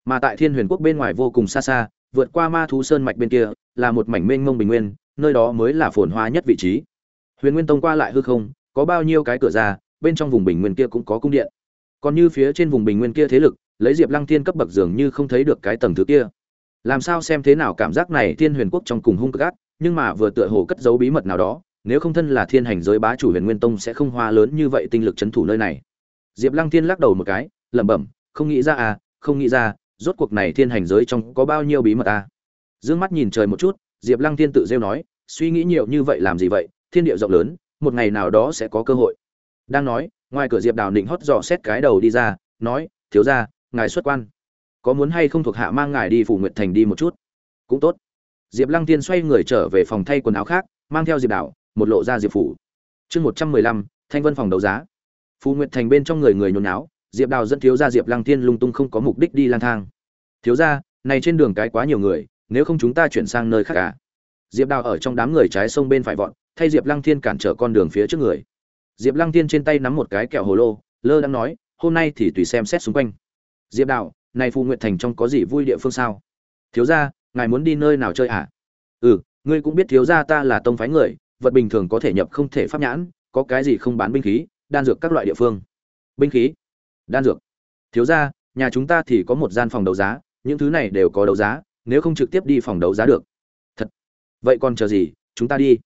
Mà tại thiên huyền quốc bên ngoài vô cùng xa xa, vượt qua ma thú sơn mạch bên kia, là một mảnh mênh mông bình nguyên, nơi đó mới là phồn hoa nhất vị trí. Huyền nguyên tông qua lại hư không, có bao nhiêu cái cửa ra, bên trong vùng bình nguyên kia cũng có cung điện. Còn như phía trên vùng bình nguyên kia thế lực, lấy diệp lăng thiên cấp bậc dường như không thấy được cái tầng thứ kia. Làm sao xem thế nào cảm giác này thiên huyền quốc trong cùng hung cực ác, nhưng mà vừa tựa hồ cất giấu bí mật nào đó, nếu không thân là thiên hành giới bá chủ huyền nguyên tông sẽ không hoa lớn như vậy tinh lực c h ấ n thủ nơi này. Diệp lăng thiên lắc đầu một cái, lẩm bẩm không nghĩ ra à không nghĩ ra, rốt cuộc này thiên hành giới trong có bao nhiêu bí mật à. D ư ơ n g mắt nhìn trời một chút, diệp lăng thiên tự rêu nói, suy nghĩ nhiều như vậy làm gì vậy, thiên địa rộng lớn, một ngày nào đó sẽ có cơ hội. Đang nói, ngoài cửa diệp đào định hót dò xét cái đầu đi ra, nói, thiếu ra ngài xuất quan. Có muốn hay không thuộc hạ mang ngài đi phủ nguyệt thành đi một chút? Cũng tốt. Diệp lăng tiên xoay người trở về phòng thay quần áo khác, mang theo diệp đào, một lộ ra diệp phủ. Chương một trăm mười lăm, thanh vân phòng đấu giá. Phù nguyệt thành bên trong người người nhốn náo diệp đào dẫn thiếu gia diệp lăng Thiên lung tung không có mục đích đi lang thang. Thiếu gia, này trên đường cái quá nhiều người nếu không chúng ta chuyển sang nơi khác cả diệp đào ở trong đám người trái sông bên phải vọn thay diệp lăng thiên cản trở con đường phía trước người. Diệp lăng thiên trên tay nắm một cái kẹo hồ lô lơ đang nói hôm nay thì tùy xem xét xung quanh. Diệp đào này phù nguyệt thành trong có gì vui địa phương sao? Thiếu gia, ngài muốn đi nơi nào chơi hả? Ừ ngươi cũng biết thiếu gia ta là tông phái người vật bình thường có thể nhập không thể pháp nhãn có cái gì không bán binh khí đan dược các loại địa phương. Binh khí? Đan dược. Thiếu ra nhà chúng ta thì có một gian phòng đấu giá, những thứ này đều có đấu giá, nếu không trực tiếp đi phòng đấu giá được. Thật. Vậy còn chờ gì, chúng ta đi.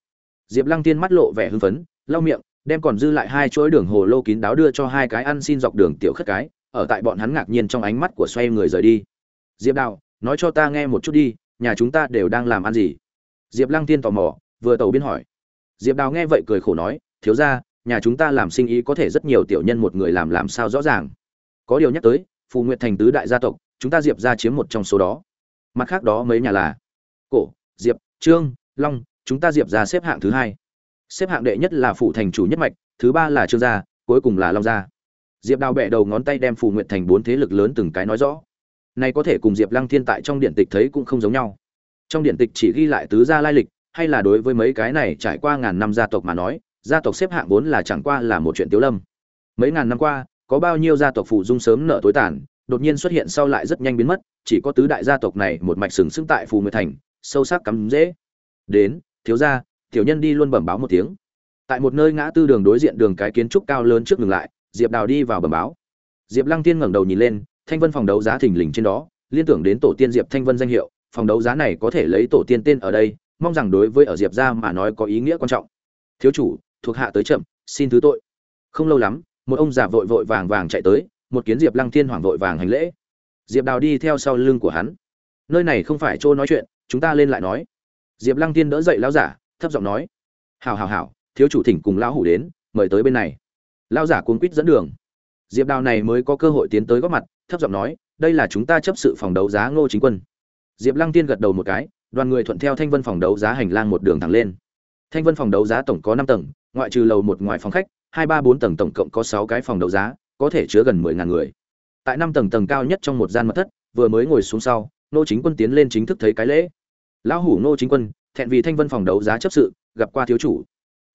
Diệp lăng tiên mắt lộ vẻ hưng phấn, lau miệng, đem còn dư lại hai chuỗi đường hồ lô kín đáo đưa cho hai cái ăn xin dọc đường tiểu khất cái, ở tại bọn hắn ngạc nhiên trong ánh mắt của xoay người rời đi. Diệp Đào, nói cho ta nghe một chút đi, nhà chúng ta đều đang làm ăn gì? Diệp lăng tiên tò mò, vừa tàu biên hỏi. Diệp đào nghe vậy cười khổ nói, thiếu ra nhà chúng ta làm sinh ý có thể rất nhiều tiểu nhân một người làm làm sao rõ ràng. Có điều nhắc tới, phù nguyện thành tứ đại gia tộc, chúng ta diệp ra chiếm một trong số đó. Mặt khác đó mấy nhà là cổ, diệp, trương, long, chúng ta diệp ra xếp hạng thứ hai. Xếp hạng đệ nhất là phủ thành chủ nhất mạch, thứ ba là trương gia, cuối cùng là long gia. Diệp đào bẹ đầu ngón tay đem phù nguyện thành bốn thế lực lớn từng cái nói rõ. Này có thể cùng diệp lăng thiên tại trong điện tịch thấy cũng không giống nhau. Trong điện tịch chỉ ghi lại tứ gia lai lịch, hay là đối với mấy cái này trải qua ngàn năm gia tộc mà nói gia tộc xếp hạng vốn là chẳng qua là một chuyện tiếu lâm. Mấy ngàn năm qua, có bao nhiêu gia tộc phụ dung sớm nợ tối tàn, đột nhiên xuất hiện sau lại rất nhanh biến mất, chỉ có tứ đại gia tộc này một mạch sừng sững tại phù nguyệt thành, sâu sắc cắm dễ. Đến, thiếu gia, tiểu nhân đi luôn bẩm báo một tiếng. Tại một nơi ngã tư đường đối diện đường cái kiến trúc cao lớn trước ngừng lại, diệp đào đi vào bẩm báo. Diệp lăng tiên ngẩng đầu nhìn lên, thanh vân phòng đấu giá thình lình trên đó, liên tưởng đến tổ tiên diệp thanh vân danh hiệu, phòng đấu giá này có thể lấy tổ tiên tên ở đây, mong rằng đối với ở diệp gia mà nói có ý nghĩa quan trọng. Thiếu chủ thuộc hạ tới chậm, xin thứ tội. Không lâu lắm, một ông già vội vội vàng vàng chạy tới, một kiến diệp lăng thiên hoảng vội vàng hành lễ. Diệp đào đi theo sau lưng của hắn. Nơi này không phải chỗ nói chuyện, chúng ta lên lại nói. Diệp lăng thiên đỡ dậy lão giả, thấp giọng nói. Hào hào hào thiếu chủ thỉnh cùng lão hủ đến, mời tới bên này. Lão giả cuống quýt dẫn đường. Diệp đào này mới có cơ hội tiến tới góp mặt, thấp giọng nói, đây là chúng ta chấp sự phòng đấu giá ngô chính quân. Diệp lăng tiên gật đầu một cái, đoàn người thuận theo thanh vân phòng đấu giá hành lang một đường thẳng lên. Thanh vân phòng đấu giá tổng có năm tầng ngoại trừ lầu một ngoài phòng khách, hai, ba, bốn tầng tổng cộng có sáu cái phòng đấu giá, có thể chứa gần mười ngàn người. Tại năm tầng tầng cao nhất trong một gian mật thất, vừa mới ngồi xuống sau nô chính quân tiến lên chính thức thấy cái lễ. Lão hủ nô chính quân, thẹn vì thanh vân phòng đấu giá chấp sự, gặp qua thiếu chủ.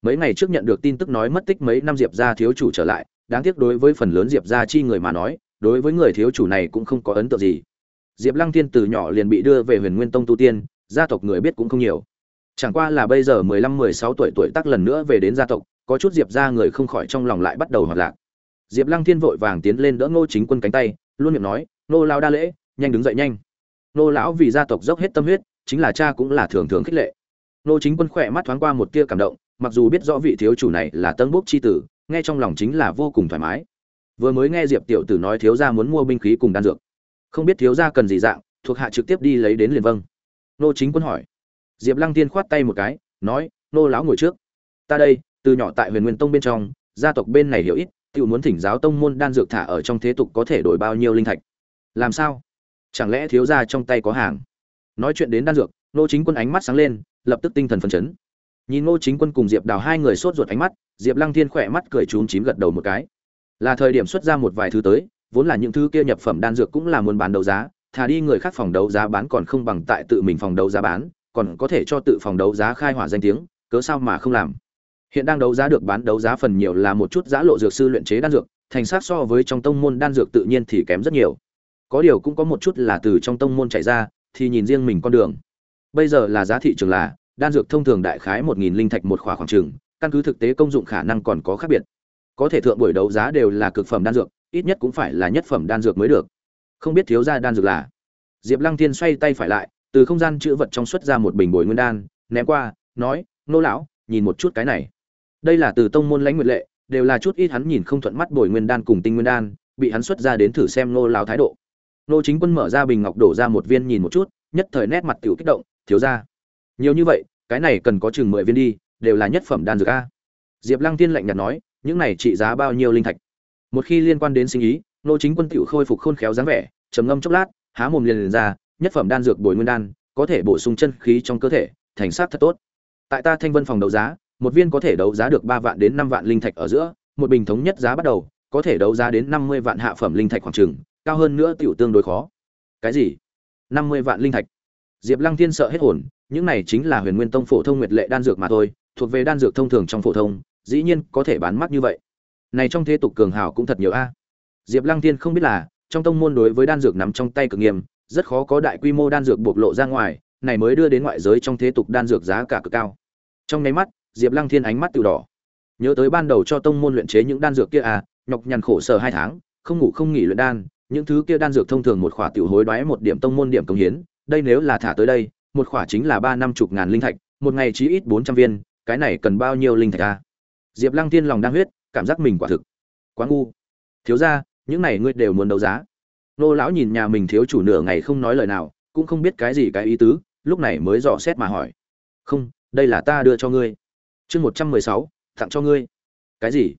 Mấy ngày trước nhận được tin tức nói mất tích mấy năm diệp gia thiếu chủ trở lại, đáng tiếc đối với phần lớn diệp gia chi người mà nói, đối với người thiếu chủ này cũng không có ấn tượng gì. Diệp lăng thiên từ nhỏ liền bị đưa về huyền nguyên tông tu tiên, gia tộc người biết cũng không nhiều chẳng qua là bây giờ mười lăm, mười sáu tuổi tuổi tác lần nữa về đến gia tộc, có chút diệp gia người không khỏi trong lòng lại bắt đầu hoạt lạc. Diệp lăng thiên vội vàng tiến lên đỡ ngô chính quân cánh tay, luôn miệng nói nô lão đa lễ, nhanh đứng dậy nhanh. Nô lão vì gia tộc dốc hết tâm huyết, chính là cha cũng là thường thường khích lệ. Nô chính quân khỏe mắt thoáng qua một tia cảm động, mặc dù biết rõ vị thiếu chủ này là tân bốc chi tử, nghe trong lòng chính là vô cùng thoải mái. Vừa mới nghe diệp tiểu tử nói thiếu gia muốn mua binh khí cùng đan dược, không biết thiếu gia cần gì dạng, thuộc hạ trực tiếp đi lấy đến liền vâng. Nô chính quân hỏi diệp lăng tiên khoát tay một cái, nói, nô lão ngồi trước. Ta đây, từ nhỏ tại huyền nguyên tông bên trong, gia tộc bên này hiểu ít tự muốn thỉnh giáo tông môn đan dược thả ở trong thế tục có thể đổi bao nhiêu linh thạch. Làm sao? Chẳng lẽ thiếu gia trong tay có hàng? Nói chuyện đến đan dược nô chính quân ánh mắt sáng lên, lập tức tinh thần phấn chấn. Nhìn nô chính quân cùng diệp đào hai người sốt ruột ánh mắt, diệp lăng thiên khỏe mắt cười trúng chím gật đầu một cái. Là thời điểm xuất ra một vài thứ tới, vốn là những thứ kia nhập phẩm đan dược cũng là muốn bán đấu giá, thà đi người khác phòng đấu giá bán còn không bằng tại tự mình phòng đấu giá bán còn có thể cho tự phòng đấu giá khai hỏa danh tiếng, cớ sao mà không làm? Hiện đang đấu giá được bán đấu giá phần nhiều là một chút giá lộ dược sư luyện chế đan dược, thành sát so với trong tông môn đan dược tự nhiên thì kém rất nhiều. Có điều cũng có một chút là từ trong tông môn chạy ra, thì nhìn riêng mình con đường. Bây giờ là giá thị trường là, đan dược thông thường đại khái một nghìn linh thạch một khỏa khoảng trường căn cứ thực tế công dụng khả năng còn có khác biệt. Có thể thượng buổi đấu giá đều là cực phẩm đan dược, ít nhất cũng phải là nhất phẩm đan dược mới được. Không biết thiếu gia đan dược là? Diệp lăng thiên xoay tay phải lại từ không gian chữ vật trong xuất ra một bình bồi nguyên đan ném qua nói nô lão nhìn một chút cái này. Đây là từ tông môn lãnh nguyệt lệ đều là chút ít hắn nhìn không thuận mắt bồi nguyên đan cùng tinh nguyên đan bị hắn xuất ra đến thử xem nô lão thái độ. Nô chính quân mở ra bình ngọc đổ ra một viên nhìn một chút nhất thời nét mặt tiểu kích động thiếu ra nhiều như vậy cái này cần có chừng mười viên đi đều là nhất phẩm đan dược a. Diệp lăng tiên lạnh nhạt nói những này trị giá bao nhiêu linh thạch? Một khi liên quan đến sinh ý nô chính quân tiểu khôi phục khôn khéo dáng vẻ trầm ngâm chốc lát há mồm liền, liền ra nhất phẩm đan dược bồi nguyên đan, có thể bổ sung chân khí trong cơ thể, thành sát thật tốt. Tại ta thanh vân phòng đấu giá, một viên có thể đấu giá được ba vạn đến năm vạn linh thạch ở giữa, một bình thống nhất giá bắt đầu, có thể đấu giá đến năm mươi vạn hạ phẩm linh thạch khoảng trừng cao hơn nữa tiểu tương đối khó. Cái gì? năm mươi vạn linh thạch? Diệp lăng thiên sợ hết hồn, những này chính là huyền nguyên tông phổ thông nguyệt lệ đan dược mà thôi, thuộc về đan dược thông thường trong phổ thông, dĩ nhiên có thể bán mắt như vậy. Này trong thế tục cường hào cũng thật nhiều a. Diệp lăng thiên không biết là, trong tông môn đối với đan dược nắm trong tay cực nghiêm rất khó có đại quy mô đan dược bộc lộ ra ngoài, này mới đưa đến ngoại giới trong thế tục đan dược giá cả cực cao. Trong nháy mắt, diệp lăng thiên ánh mắt tự đỏ. Nhớ tới ban đầu cho tông môn luyện chế những đan dược kia à nhọc nhằn khổ sở hai tháng, không ngủ không nghỉ luyện đan, những thứ kia đan dược thông thường một khỏa tiểu hối đoái một điểm tông môn điểm công hiến, đây nếu là thả tới đây, một khỏa chính là ba năm chục ngàn linh thạch, một ngày chí ít bốn trăm viên, cái này cần bao nhiêu linh thạch à? diệp lăng Thiên lòng đang huyết, cảm giác mình quả thực quá ngu. Thiếu gia, những này ngươi đều muốn đấu giá nô lão nhìn nhà mình thiếu chủ nửa ngày không nói lời nào, cũng không biết cái gì cái ý tứ, lúc này mới dò xét mà hỏi. Không, đây là ta đưa cho ngươi. Chương một trăm mười sáu, tặng cho ngươi. Cái gì?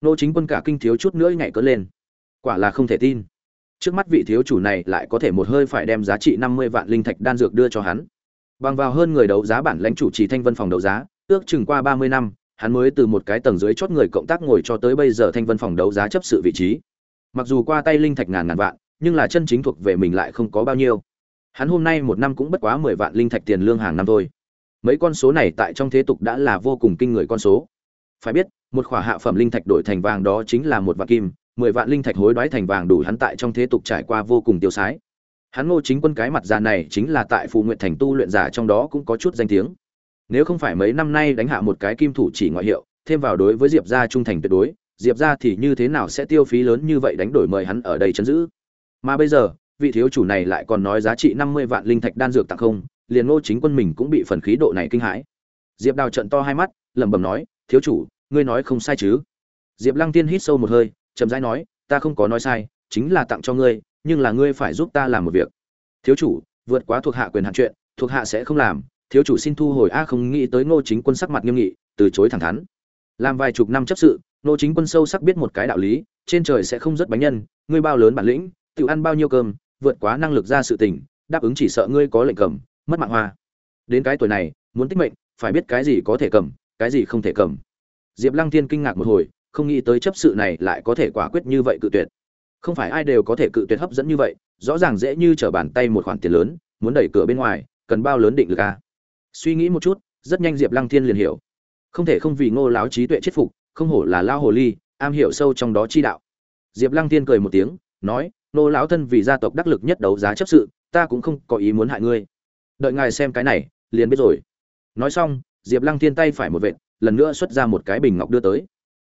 Nô chính quân cả kinh thiếu chút nữa nhảy cất lên. Quả là không thể tin. Trước mắt vị thiếu chủ này lại có thể một hơi phải đem giá trị năm mươi vạn linh thạch đan dược đưa cho hắn. Bằng vào hơn người đấu giá bản lãnh chủ trì thanh vân phòng đấu giá, ước chừng qua ba mươi năm, hắn mới từ một cái tầng dưới chót người cộng tác ngồi cho tới bây giờ thanh vân phòng đấu giá chấp sự vị trí. Mặc dù qua tay linh thạch ngàn ngàn vạn nhưng là chân chính thuộc về mình lại không có bao nhiêu. Hắn hôm nay một năm cũng bất quá mười vạn linh thạch tiền lương hàng năm thôi. Mấy con số này tại trong thế tục đã là vô cùng kinh người con số. Phải biết, một khỏa hạ phẩm linh thạch đổi thành vàng đó chính là một vạn kim, mười vạn linh thạch hối đoái thành vàng đủ hắn tại trong thế tục trải qua vô cùng tiêu sái. Hắn ngô chính quân cái mặt già này chính là tại phù nguyện thành tu luyện giả trong đó cũng có chút danh tiếng. Nếu không phải mấy năm nay đánh hạ một cái kim thủ chỉ ngoại hiệu, thêm vào đối với diệp gia trung thành tuyệt đối, diệp gia thì như thế nào sẽ tiêu phí lớn như vậy đánh đổi mời hắn ở đây chấn giữ? Mà bây giờ, vị thiếu chủ này lại còn nói giá trị năm mươi vạn linh thạch đan dược tặng không, liền ngô chính quân mình cũng bị phần khí độ này kinh hãi. Diệp đào trận to hai mắt, lẩm bẩm nói, thiếu chủ, ngươi nói không sai chứ? Diệp lăng tiên hít sâu một hơi, chậm rãi nói, ta không có nói sai, chính là tặng cho ngươi, nhưng là ngươi phải giúp ta làm một việc. Thiếu chủ, vượt quá thuộc hạ quyền hạn chuyện, thuộc hạ sẽ không làm. Thiếu chủ xin thu hồi. A, không nghĩ tới ngô chính quân sắc mặt nghiêm nghị, từ chối thẳng thắn. Làm vài chục năm chấp sự, ngô chính quân sâu sắc biết một cái đạo lý, trên trời sẽ không rất bánh nhân, ngươi bao lớn bản lĩnh tự ăn bao nhiêu cơm, vượt quá năng lực ra sự tình, đáp ứng chỉ sợ ngươi có lệnh cầm, mất mạng hoa. Đến cái tuổi này, muốn tích mệnh, phải biết cái gì có thể cầm, cái gì không thể cầm. Diệp lăng thiên kinh ngạc một hồi, không nghĩ tới chấp sự này lại có thể quả quyết như vậy cự tuyệt. Không phải ai đều có thể cự tuyệt hấp dẫn như vậy, rõ ràng dễ như trở bàn tay một khoản tiền lớn, muốn đẩy cửa bên ngoài, cần bao lớn định lực à? suy nghĩ một chút, rất nhanh diệp lăng thiên liền hiểu. Không thể không vì ngô láo trí tuệ chết phục, không hổ là lao hồ ly, am hiểu sâu trong đó chi đạo. Diệp lăng thiên cười một tiếng, nói nô lão thân vì gia tộc đắc lực nhất đấu giá chấp sự, ta cũng không có ý muốn hại ngươi. Đợi ngài xem cái này, liền biết rồi. Nói xong, diệp lăng thiên tay phải một vệt, lần nữa xuất ra một cái bình ngọc đưa tới.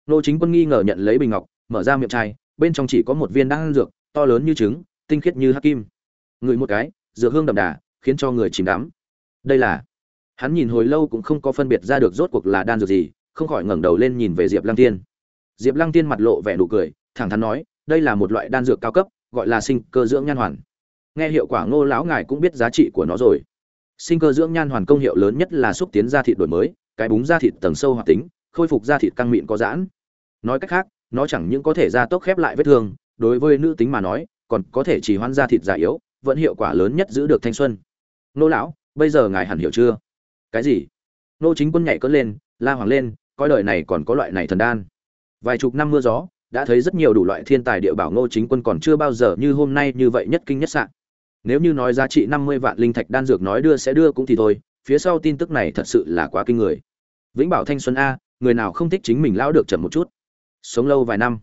Nô chính quân nghi ngờ nhận lấy bình ngọc, mở ra miệng chai, bên trong chỉ có một viên đan dược, to lớn như trứng, tinh khiết như hắc kim. Ngửi một cái, dược hương đậm đà, khiến cho người chìm đắm. Đây là, hắn nhìn hồi lâu cũng không có phân biệt ra được rốt cuộc là đan dược gì, không khỏi ngẩng đầu lên nhìn về diệp lăng tiên diệp lăng tiên mặt lộ vẻ nụ cười, thẳng thắn nói, đây là một loại đan dược cao cấp gọi là sinh cơ dưỡng nhan hoàn. Nghe hiệu quả ngô lão ngài cũng biết giá trị của nó rồi. Sinh cơ dưỡng nhan hoàn công hiệu lớn nhất là xúc tiến da thịt đổi mới, cái búng da thịt tầng sâu hoạt tính, khôi phục da thịt căng mịn có giãn. Nói cách khác, nó chẳng những có thể gia tốc khép lại vết thương, đối với nữ tính mà nói, còn có thể chỉ hoãn da thịt già yếu, vẫn hiệu quả lớn nhất giữ được thanh xuân. Nô lão, bây giờ ngài hẳn hiểu chưa? Cái gì? Nô chính quân nhảy cất lên, la hoàng lên, coi đời này còn có loại này thần đan. Vài chục năm mưa gió đã thấy rất nhiều đủ loại thiên tài địa bảo ngô chính quân còn chưa bao giờ như hôm nay như vậy nhất kinh nhất sạn nếu như nói giá trị năm mươi vạn linh thạch đan dược nói đưa sẽ đưa cũng thì thôi, phía sau tin tức này thật sự là quá kinh người. Vĩnh bảo thanh xuân a, người nào không thích chính mình lão được chậm một chút. Sống lâu vài năm,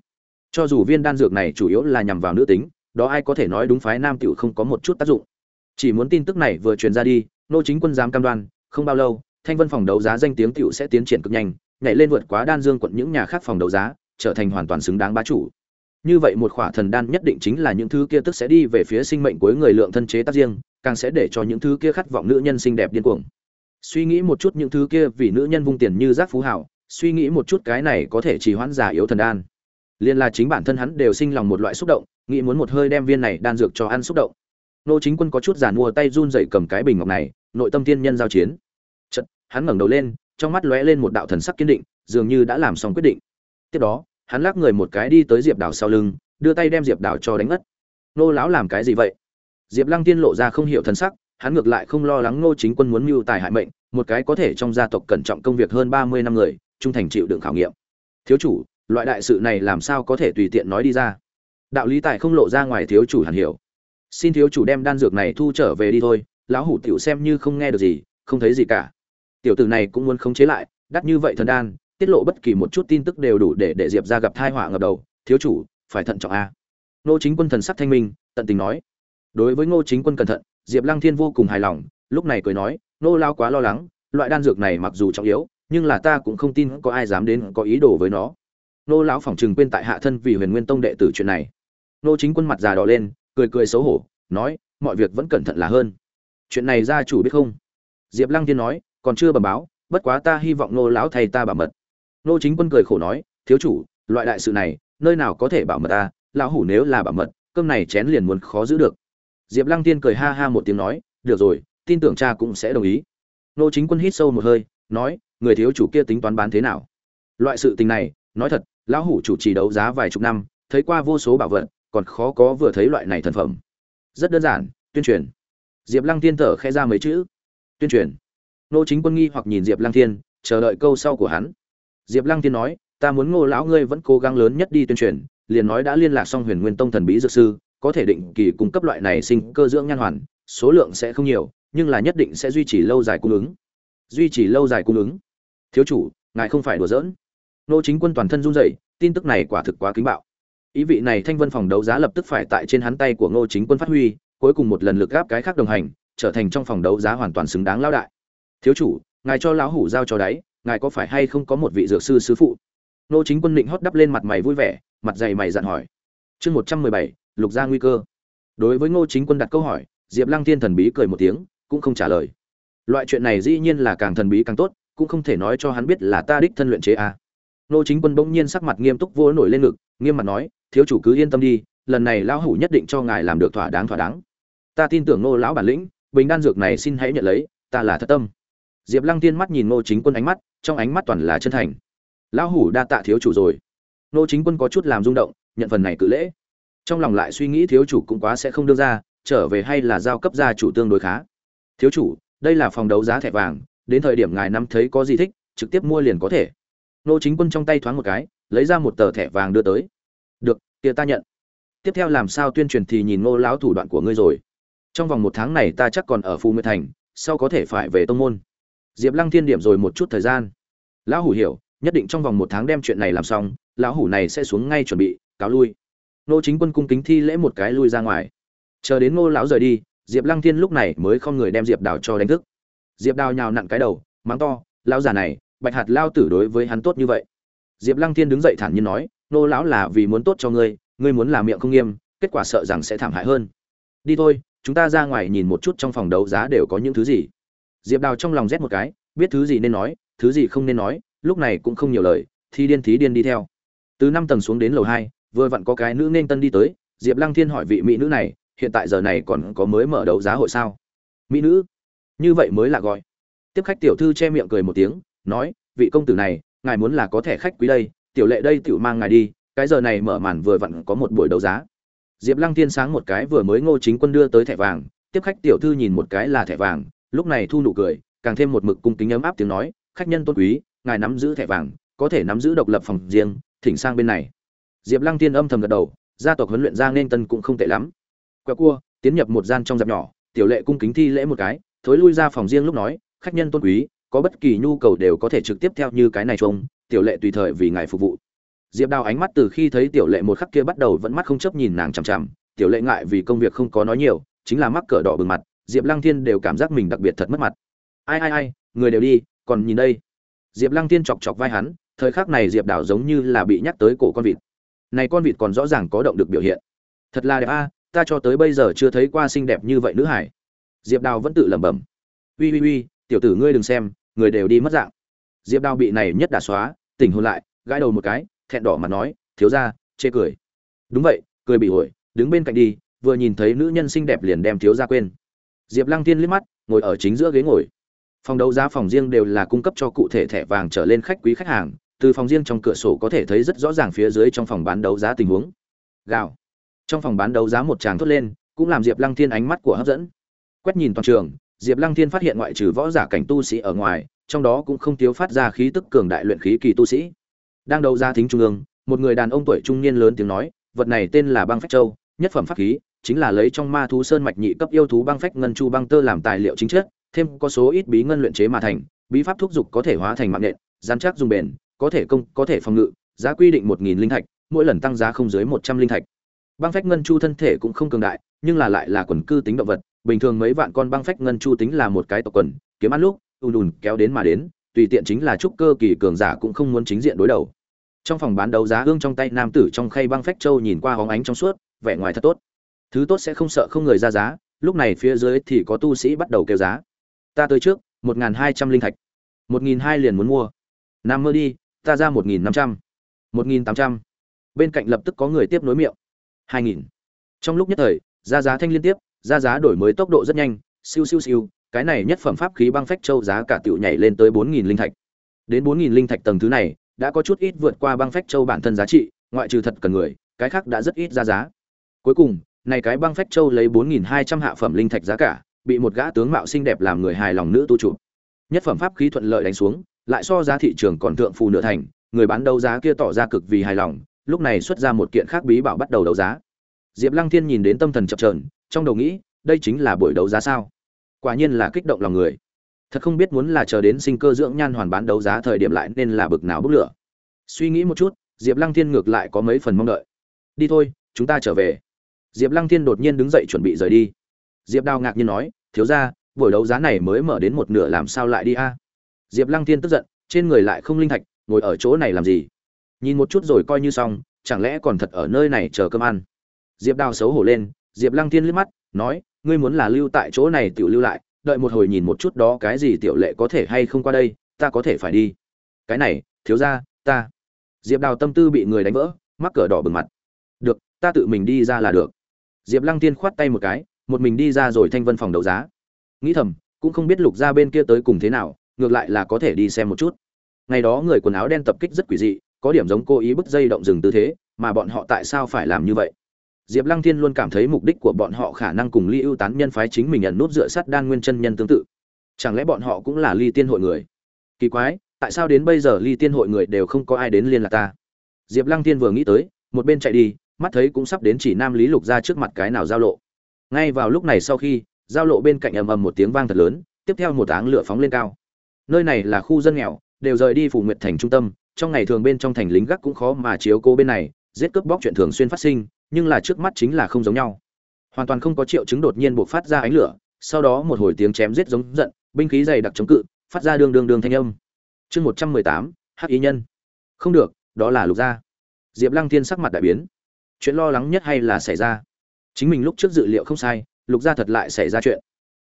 cho dù viên đan dược này chủ yếu là nhằm vào nữ tính, đó ai có thể nói đúng phái nam tiểu không có một chút tác dụng. Chỉ muốn tin tức này vừa truyền ra đi, Ngô chính quân dám cam đoan, không bao lâu, thanh vân phòng đấu giá danh tiếng tiểu sẽ tiến triển cực nhanh, nhảy lên vượt quá đan dương quận những nhà khác phòng đấu giá trở thành hoàn toàn xứng đáng bá chủ. Như vậy một khỏa thần đan nhất định chính là những thứ kia tức sẽ đi về phía sinh mệnh cuối người lượng thân chế tác riêng, càng sẽ để cho những thứ kia khát vọng nữ nhân xinh đẹp điên cuồng. Suy nghĩ một chút những thứ kia vì nữ nhân vung tiền như giác phú hảo suy nghĩ một chút cái này có thể chỉ hoãn giả yếu thần đan. Liên là chính bản thân hắn đều sinh lòng một loại xúc động, nghĩ muốn một hơi đem viên này đan dược cho ăn xúc động. Nô chính quân có chút giàn mua tay run dậy cầm cái bình ngọc này, nội tâm tiên nhân giao chiến. Chật hắn ngẩng đầu lên, trong mắt lóe lên một đạo thần sắc kiên định, dường như đã làm xong quyết định tiếp đó, hắn lắc người một cái đi tới diệp đào sau lưng, đưa tay đem diệp đào cho đánh ngất. Nô lão làm cái gì vậy? Diệp lăng tiên lộ ra không hiểu thần sắc, hắn ngược lại không lo lắng ngô chính quân muốn mưu tài hại mệnh, một cái có thể trong gia tộc cẩn trọng công việc hơn ba mươi năm người, trung thành chịu đựng khảo nghiệm. Thiếu chủ, loại đại sự này làm sao có thể tùy tiện nói đi ra? Đạo lý tài không lộ ra ngoài thiếu chủ hẳn hiểu. Xin thiếu chủ đem đan dược này thu trở về đi thôi, lão hủ tiểu xem như không nghe được gì, không thấy gì cả. Tiểu tử này cũng muốn khống chế lại, đắt như vậy thần đan tiết lộ bất kỳ một chút tin tức đều đủ để để diệp ra gặp thai họa ngập đầu. Thiếu chủ, phải thận trọng a. Nô chính quân thần sắc thanh minh, tận tình nói. Đối với ngô chính quân cẩn thận, diệp lăng thiên vô cùng hài lòng, lúc này cười nói nô lao quá lo lắng, loại đan dược này mặc dù trọng yếu, nhưng là ta cũng không tin có ai dám đến có ý đồ với nó. Nô lão phỏng chừng quên tại hạ thân vì huyền nguyên tông đệ tử chuyện này. Nô chính quân mặt già đỏ lên, cười cười xấu hổ, nói, mọi việc vẫn cẩn thận là hơn. Chuyện này gia chủ biết không? Diệp lăng Thiên nói, còn chưa bẩm báo, bất quá ta hy vọng nô lão thầy ta bảo mật nô chính quân cười khổ nói, thiếu chủ, loại đại sự này, nơi nào có thể bảo mật ta lão hủ nếu là bảo mật, cơm này chén liền muốn khó giữ được. Diệp lăng tiên cười ha ha một tiếng nói, được rồi, tin tưởng cha cũng sẽ đồng ý. Nô chính quân hít sâu một hơi, nói, người thiếu chủ kia tính toán bán thế nào? Loại sự tình này, nói thật, lão hủ chủ trì đấu giá vài chục năm, thấy qua vô số bảo vật, còn khó có vừa thấy loại này thần phẩm. Rất đơn giản, tuyên truyền. Diệp lăng tiên thở khẽ ra mấy chữ. Tuyên truyền. Nô chính quân nghi hoặc nhìn diệp lăng thiên chờ đợi câu sau của hắn diệp lăng tiên nói, ta muốn ngô lão ngươi vẫn cố gắng lớn nhất đi tuyên truyền, liền nói đã liên lạc xong huyền nguyên tông thần bí dược sư, có thể định kỳ cung cấp loại này sinh cơ dưỡng nhan hoàn, số lượng sẽ không nhiều, nhưng là nhất định sẽ duy trì lâu dài cung ứng. Duy trì lâu dài cung ứng? Thiếu chủ, ngài không phải đùa giỡn. Nô chính quân toàn thân run rẩy, tin tức này quả thực quá kính bạo. Ý vị này thanh vân phòng đấu giá lập tức phải tại trên hắn tay của ngô chính quân phát huy, cuối cùng một lần lực gáp cái khác đồng hành, trở thành trong phòng đấu giá hoàn toàn xứng đáng lao đại. Thiếu chủ, ngài cho lão hủ giao cho đáy ngài có phải hay không có một vị dược sư sứ phụ? Nô chính quân định hót đắp lên mặt mày vui vẻ, mặt dày mày dặn hỏi. Chương một trăm mười bảy, lục gia nguy cơ. Đối với ngô chính quân đặt câu hỏi, diệp lăng thiên thần bí cười một tiếng, cũng không trả lời. Loại chuyện này dĩ nhiên là càng thần bí càng tốt, cũng không thể nói cho hắn biết là ta đích thân luyện chế a à. ngô chính quân bỗng nhiên sắc mặt nghiêm túc vô nổi lên ngực, nghiêm mặt nói, thiếu chủ cứ yên tâm đi, lần này lão hủ nhất định cho ngài làm được thỏa đáng thỏa đáng. Ta tin tưởng ngô lão bản lĩnh, bình đan dược này xin hãy nhận lấy, ta là thất tâm. Diệp lăng tiên mắt nhìn ngô chính quân ánh mắt trong ánh mắt toàn là chân thành. Lão hủ đa tạ thiếu chủ rồi. Nô chính quân có chút làm rung động, nhận phần này cự lễ. Trong lòng lại suy nghĩ thiếu chủ cũng quá sẽ không đưa ra, trở về hay là giao cấp gia chủ tương đối khá. Thiếu chủ, đây là phòng đấu giá thẻ vàng, đến thời điểm ngài năm thấy có gì thích, trực tiếp mua liền có thể. Nô chính quân trong tay thoáng một cái, lấy ra một tờ thẻ vàng đưa tới. Được, kia ta nhận. Tiếp theo làm sao tuyên truyền thì nhìn nô lão thủ đoạn của ngươi rồi. Trong vòng một tháng này ta chắc còn ở phù nguyệt thành, sau có thể phải về tông môn diệp lăng thiên điểm rồi một chút thời gian. Lão hủ hiểu, nhất định trong vòng một tháng đem chuyện này làm xong, lão hủ này sẽ xuống ngay chuẩn bị, cáo lui. Nô chính quân cung kính thi lễ một cái lui ra ngoài. Chờ đến ngô lão rời đi, diệp lăng thiên lúc này mới không người đem diệp đào cho đánh thức. Diệp đào nhào nặn cái đầu, mắng to, lão già này, bạch hạt lao tử đối với hắn tốt như vậy. Diệp lăng thiên đứng dậy thản nhiên nói nô lão là vì muốn tốt cho ngươi ngươi muốn làm miệng không nghiêm, kết quả sợ rằng sẽ thảm hại hơn. Đi thôi, chúng ta ra ngoài nhìn một chút trong phòng đấu giá đều có những thứ gì diệp đào trong lòng rét một cái, biết thứ gì nên nói, thứ gì không nên nói, lúc này cũng không nhiều lời thi điên thí điên đi theo. Từ năm tầng xuống đến lầu hai, vừa vặn có cái nữ nên tân đi tới, diệp lăng thiên hỏi vị mỹ nữ này, hiện tại giờ này còn có mới mở đấu giá hội sao? Mỹ nữ? Như vậy mới là gọi. Tiếp khách tiểu thư che miệng cười một tiếng, nói, vị công tử này, ngài muốn là có thẻ khách quý đây, tiểu lệ đây tiểu mang ngài đi, cái giờ này mở màn vừa vặn có một buổi đấu giá. Diệp lăng thiên sáng một cái vừa mới ngô chính quân đưa tới thẻ vàng, tiếp khách tiểu thư nhìn một cái là thẻ vàng lúc này thu nụ cười, càng thêm một mực cung kính ấm áp tiếng nói, khách nhân tôn quý, ngài nắm giữ thẻ vàng, có thể nắm giữ độc lập phòng riêng, thỉnh sang bên này. Diệp lăng tiên âm thầm gật đầu, gia tộc huấn luyện ra nên tân cũng không tệ lắm. Quẹo cua, tiến nhập một gian trong dạp nhỏ, tiểu lệ cung kính thi lễ một cái, thối lui ra phòng riêng lúc nói, khách nhân tôn quý, có bất kỳ nhu cầu đều có thể trực tiếp theo như cái này trông tiểu lệ tùy thời vì ngài phục vụ. Diệp đào ánh mắt từ khi thấy tiểu lệ một khắc kia bắt đầu vẫn mắt không chấp nhìn nàng chằm chằm, tiểu lệ ngại vì công việc không có nói nhiều, chính là mắc cỡ đỏ bừng mặt diệp lăng thiên đều cảm giác mình đặc biệt thật mất mặt. Ai ai ai, người đều đi, còn nhìn đây. Diệp lăng thiên chọc chọc vai hắn, thời khắc này diệp đào giống như là bị nhắc tới cổ con vịt. Này con vịt còn rõ ràng có động được biểu hiện. Thật là đẹp a, ta cho tới bây giờ chưa thấy qua xinh đẹp như vậy nữ hải. Diệp đào vẫn tự lẩm bẩm. Uy uy uy, tiểu tử ngươi đừng xem, người đều đi mất dạng. Diệp đào bị này nhất đà xóa, tỉnh hôn lại, gãi đầu một cái, thẹn đỏ mặt nói, thiếu ra chê cười. Đúng vậy, cười bị ổi đứng bên cạnh đi, vừa nhìn thấy nữ nhân xinh đẹp liền đem thiếu ra quên diệp lăng tiên liếc mắt, ngồi ở chính giữa ghế ngồi. Phòng đấu giá phòng riêng đều là cung cấp cho cụ thể thẻ vàng trở lên khách quý khách hàng, từ phòng riêng trong cửa sổ có thể thấy rất rõ ràng phía dưới trong phòng bán đấu giá tình huống. Gạo. Trong phòng bán đấu giá một tràng thốt lên, cũng làm diệp lăng thiên ánh mắt của hấp dẫn. Quét nhìn toàn trường, diệp lăng thiên phát hiện ngoại trừ võ giả cảnh tu sĩ ở ngoài, trong đó cũng không thiếu phát ra khí tức cường đại luyện khí kỳ tu sĩ. Đang đấu giá thính trung ương, một người đàn ông tuổi trung niên lớn tiếng nói, vật này tên là băng phách châu, nhất phẩm pháp khí chính là lấy trong ma thú sơn mạch nhị cấp yêu thú băng phách ngân chu băng tơ làm tài liệu chính chất, thêm có số ít bí ngân luyện chế mà thành, bí pháp thúc dục có thể hóa thành mạng nện, dán chắc dùng bền, có thể công, có thể phòng ngự, giá quy định một nghìn linh thạch, mỗi lần tăng giá không dưới một trăm linh thạch. Băng phách ngân chu thân thể cũng không cường đại, nhưng là lại là quần cư tính động vật, bình thường mấy vạn con băng phách ngân chu tính là một cái tộc quần, kiếm ăn lúc, ùn ùn kéo đến mà đến, tùy tiện chính là trúc cơ kỳ cường giả cũng không muốn chính diện đối đầu. Trong phòng bán đấu giá hương trong tay nam tử trong khay băng phách châu nhìn qua hóng ánh trong suốt, vẻ ngoài thật tốt thứ tốt sẽ không sợ không người ra giá, lúc này phía dưới thì có tu sĩ bắt đầu kêu giá. Ta tới trước, một n g h n hai trăm linh thạch. một nghìn hai liền muốn mua. Nam mơ đi, ta ra một nghìn năm trăm. một nghìn tám trăm. Bên cạnh lập tức có người tiếp nối miệng. hai nghìn. Trong lúc nhất thời, ra giá thanh liên tiếp, ra giá đổi mới tốc độ rất nhanh, siêu siêu siêu, cái này nhất phẩm pháp khí băng phách châu giá cả tiểu nhảy lên tới bốn nghìn linh thạch. Đến bốn nghìn linh thạch tầng thứ này, đã có chút ít vượt qua băng phách châu bản thân giá trị, ngoại trừ thật cần người, cái khác đã rất ít ra giá. Cuối cùng này cái băng phách châu lấy bốn nghìn hai trăm hạ phẩm linh thạch giá cả bị một gã tướng mạo xinh đẹp làm người hài lòng nữ tu chủ. Nhất phẩm pháp khí thuận lợi đánh xuống lại so giá thị trường còn thượng phù nửa thành người bán đấu giá kia tỏ ra cực vì hài lòng lúc này xuất ra một kiện khác bí bảo bắt đầu đấu giá. Diệp lăng thiên nhìn đến tâm thần chập chờn, trong đầu nghĩ đây chính là buổi đấu giá sao? Quả nhiên là kích động lòng người. Thật không biết muốn là chờ đến sinh cơ dưỡng nhan hoàn bán đấu giá thời điểm lại nên là bực nào bức lửa. Suy nghĩ một chút diệp lăng thiên ngược lại có mấy phần mong đợi. Đi thôi chúng ta trở về diệp lăng thiên đột nhiên đứng dậy chuẩn bị rời đi. Diệp đào ngạc nhiên nói, thiếu ra buổi đấu giá này mới mở đến một nửa làm sao lại đi a? Diệp lăng thiên tức giận, trên người lại không linh thạch, ngồi ở chỗ này làm gì? Nhìn một chút rồi coi như xong, chẳng lẽ còn thật ở nơi này chờ cơm ăn? Diệp đào xấu hổ lên, diệp lăng thiên liếc mắt, nói, ngươi muốn là lưu tại chỗ này tiểu lưu lại, đợi một hồi nhìn một chút đó cái gì tiểu lệ có thể hay không qua đây, ta có thể phải đi. Cái này, thiếu ra ta. Diệp đào tâm tư bị người đánh vỡ, mắc cờ đỏ bừng mặt. Được, ta tự mình đi ra là được diệp lăng tiên khoát tay một cái, một mình đi ra rồi thanh vân phòng đấu giá. Nghĩ thầm, cũng không biết lục ra bên kia tới cùng thế nào, ngược lại là có thể đi xem một chút. Ngày đó người quần áo đen tập kích rất quỷ dị, có điểm giống cố ý bức dây động rừng tư thế, mà bọn họ tại sao phải làm như vậy? Diệp lăng thiên luôn cảm thấy mục đích của bọn họ khả năng cùng ly ưu tán nhân phái chính mình nhận nút dựa sắt đan nguyên chân nhân tương tự. Chẳng lẽ bọn họ cũng là ly tiên hội người? Kỳ quái, tại sao đến bây giờ ly tiên hội người đều không có ai đến liên lạc ta? Diệp lăng thiên vừa nghĩ tới, một bên chạy đi mắt thấy cũng sắp đến chỉ nam lý lục ra trước mặt cái nào giao lộ. Ngay vào lúc này sau khi, giao lộ bên cạnh ầm ầm một tiếng vang thật lớn, tiếp theo một áng lửa phóng lên cao. Nơi này là khu dân nghèo, đều rời đi phủ nguyệt thành trung tâm, trong ngày thường bên trong thành lính gác cũng khó mà chiếu cố bên này, giết cướp bóc chuyện thường xuyên phát sinh, nhưng là trước mắt chính là không giống nhau. Hoàn toàn không có triệu chứng đột nhiên buộc phát ra ánh lửa, sau đó một hồi tiếng chém giết giống giận, binh khí dày đặc chống cự, phát ra đường đường đường thanh âm. Chương một trăm mười tám, hắc ý nhân. Không được, đó là lục gia. Diệp lăng thiên sắc mặt đại biến chuyện lo lắng nhất hay là xảy ra? Chính mình lúc trước dự liệu không sai, lục gia thật lại xảy ra chuyện.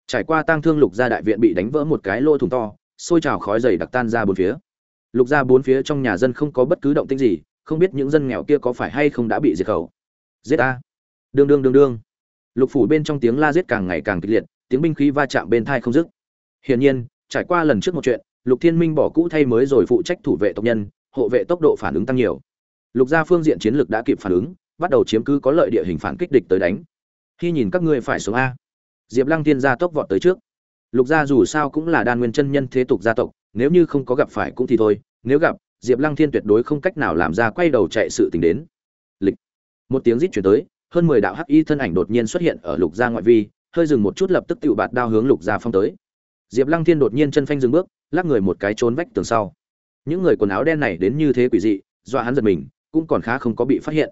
Trải qua tang thương lục gia đại viện bị đánh vỡ một cái lô thùng to xôi trào khói dày đặc tan ra bốn phía. Lục gia bốn phía trong nhà dân không có bất cứ động tĩnh gì, không biết những dân nghèo kia có phải hay không đã bị diệt khẩu. Giết a đương đương đương đương. Lục phủ bên trong tiếng la giết càng ngày càng kịch liệt, tiếng binh khí va chạm bên thai không dứt. Hiển nhiên, trải qua lần trước một chuyện, lục thiên minh bỏ cũ thay mới rồi phụ trách thủ vệ tộc nhân, hộ vệ tốc độ phản ứng tăng nhiều. Lục gia phương diện chiến lược đã kịp phản ứng bắt đầu chiếm cứ có lợi địa hình phản kích địch tới đánh. Khi nhìn các ngươi phải xuống a. Diệp lăng tiên gia tốc vọt tới trước. Lục gia dù sao cũng là đan nguyên chân nhân thế tục gia tộc, nếu như không có gặp phải cũng thì thôi, nếu gặp, diệp lăng thiên tuyệt đối không cách nào làm ra quay đầu chạy sự tình đến. Lịch. Một tiếng rít chuyển tới, hơn mười đạo hắc y thân ảnh đột nhiên xuất hiện ở lục gia ngoại vi, hơi dừng một chút lập tức tự bạt đao hướng lục gia phong tới. Diệp lăng thiên đột nhiên chân phanh dừng bước, lắc người một cái trốn vách tường sau. Những người quần áo đen này đến như thế quỷ dị, dọa hắn giật mình, cũng còn khá không có bị phát hiện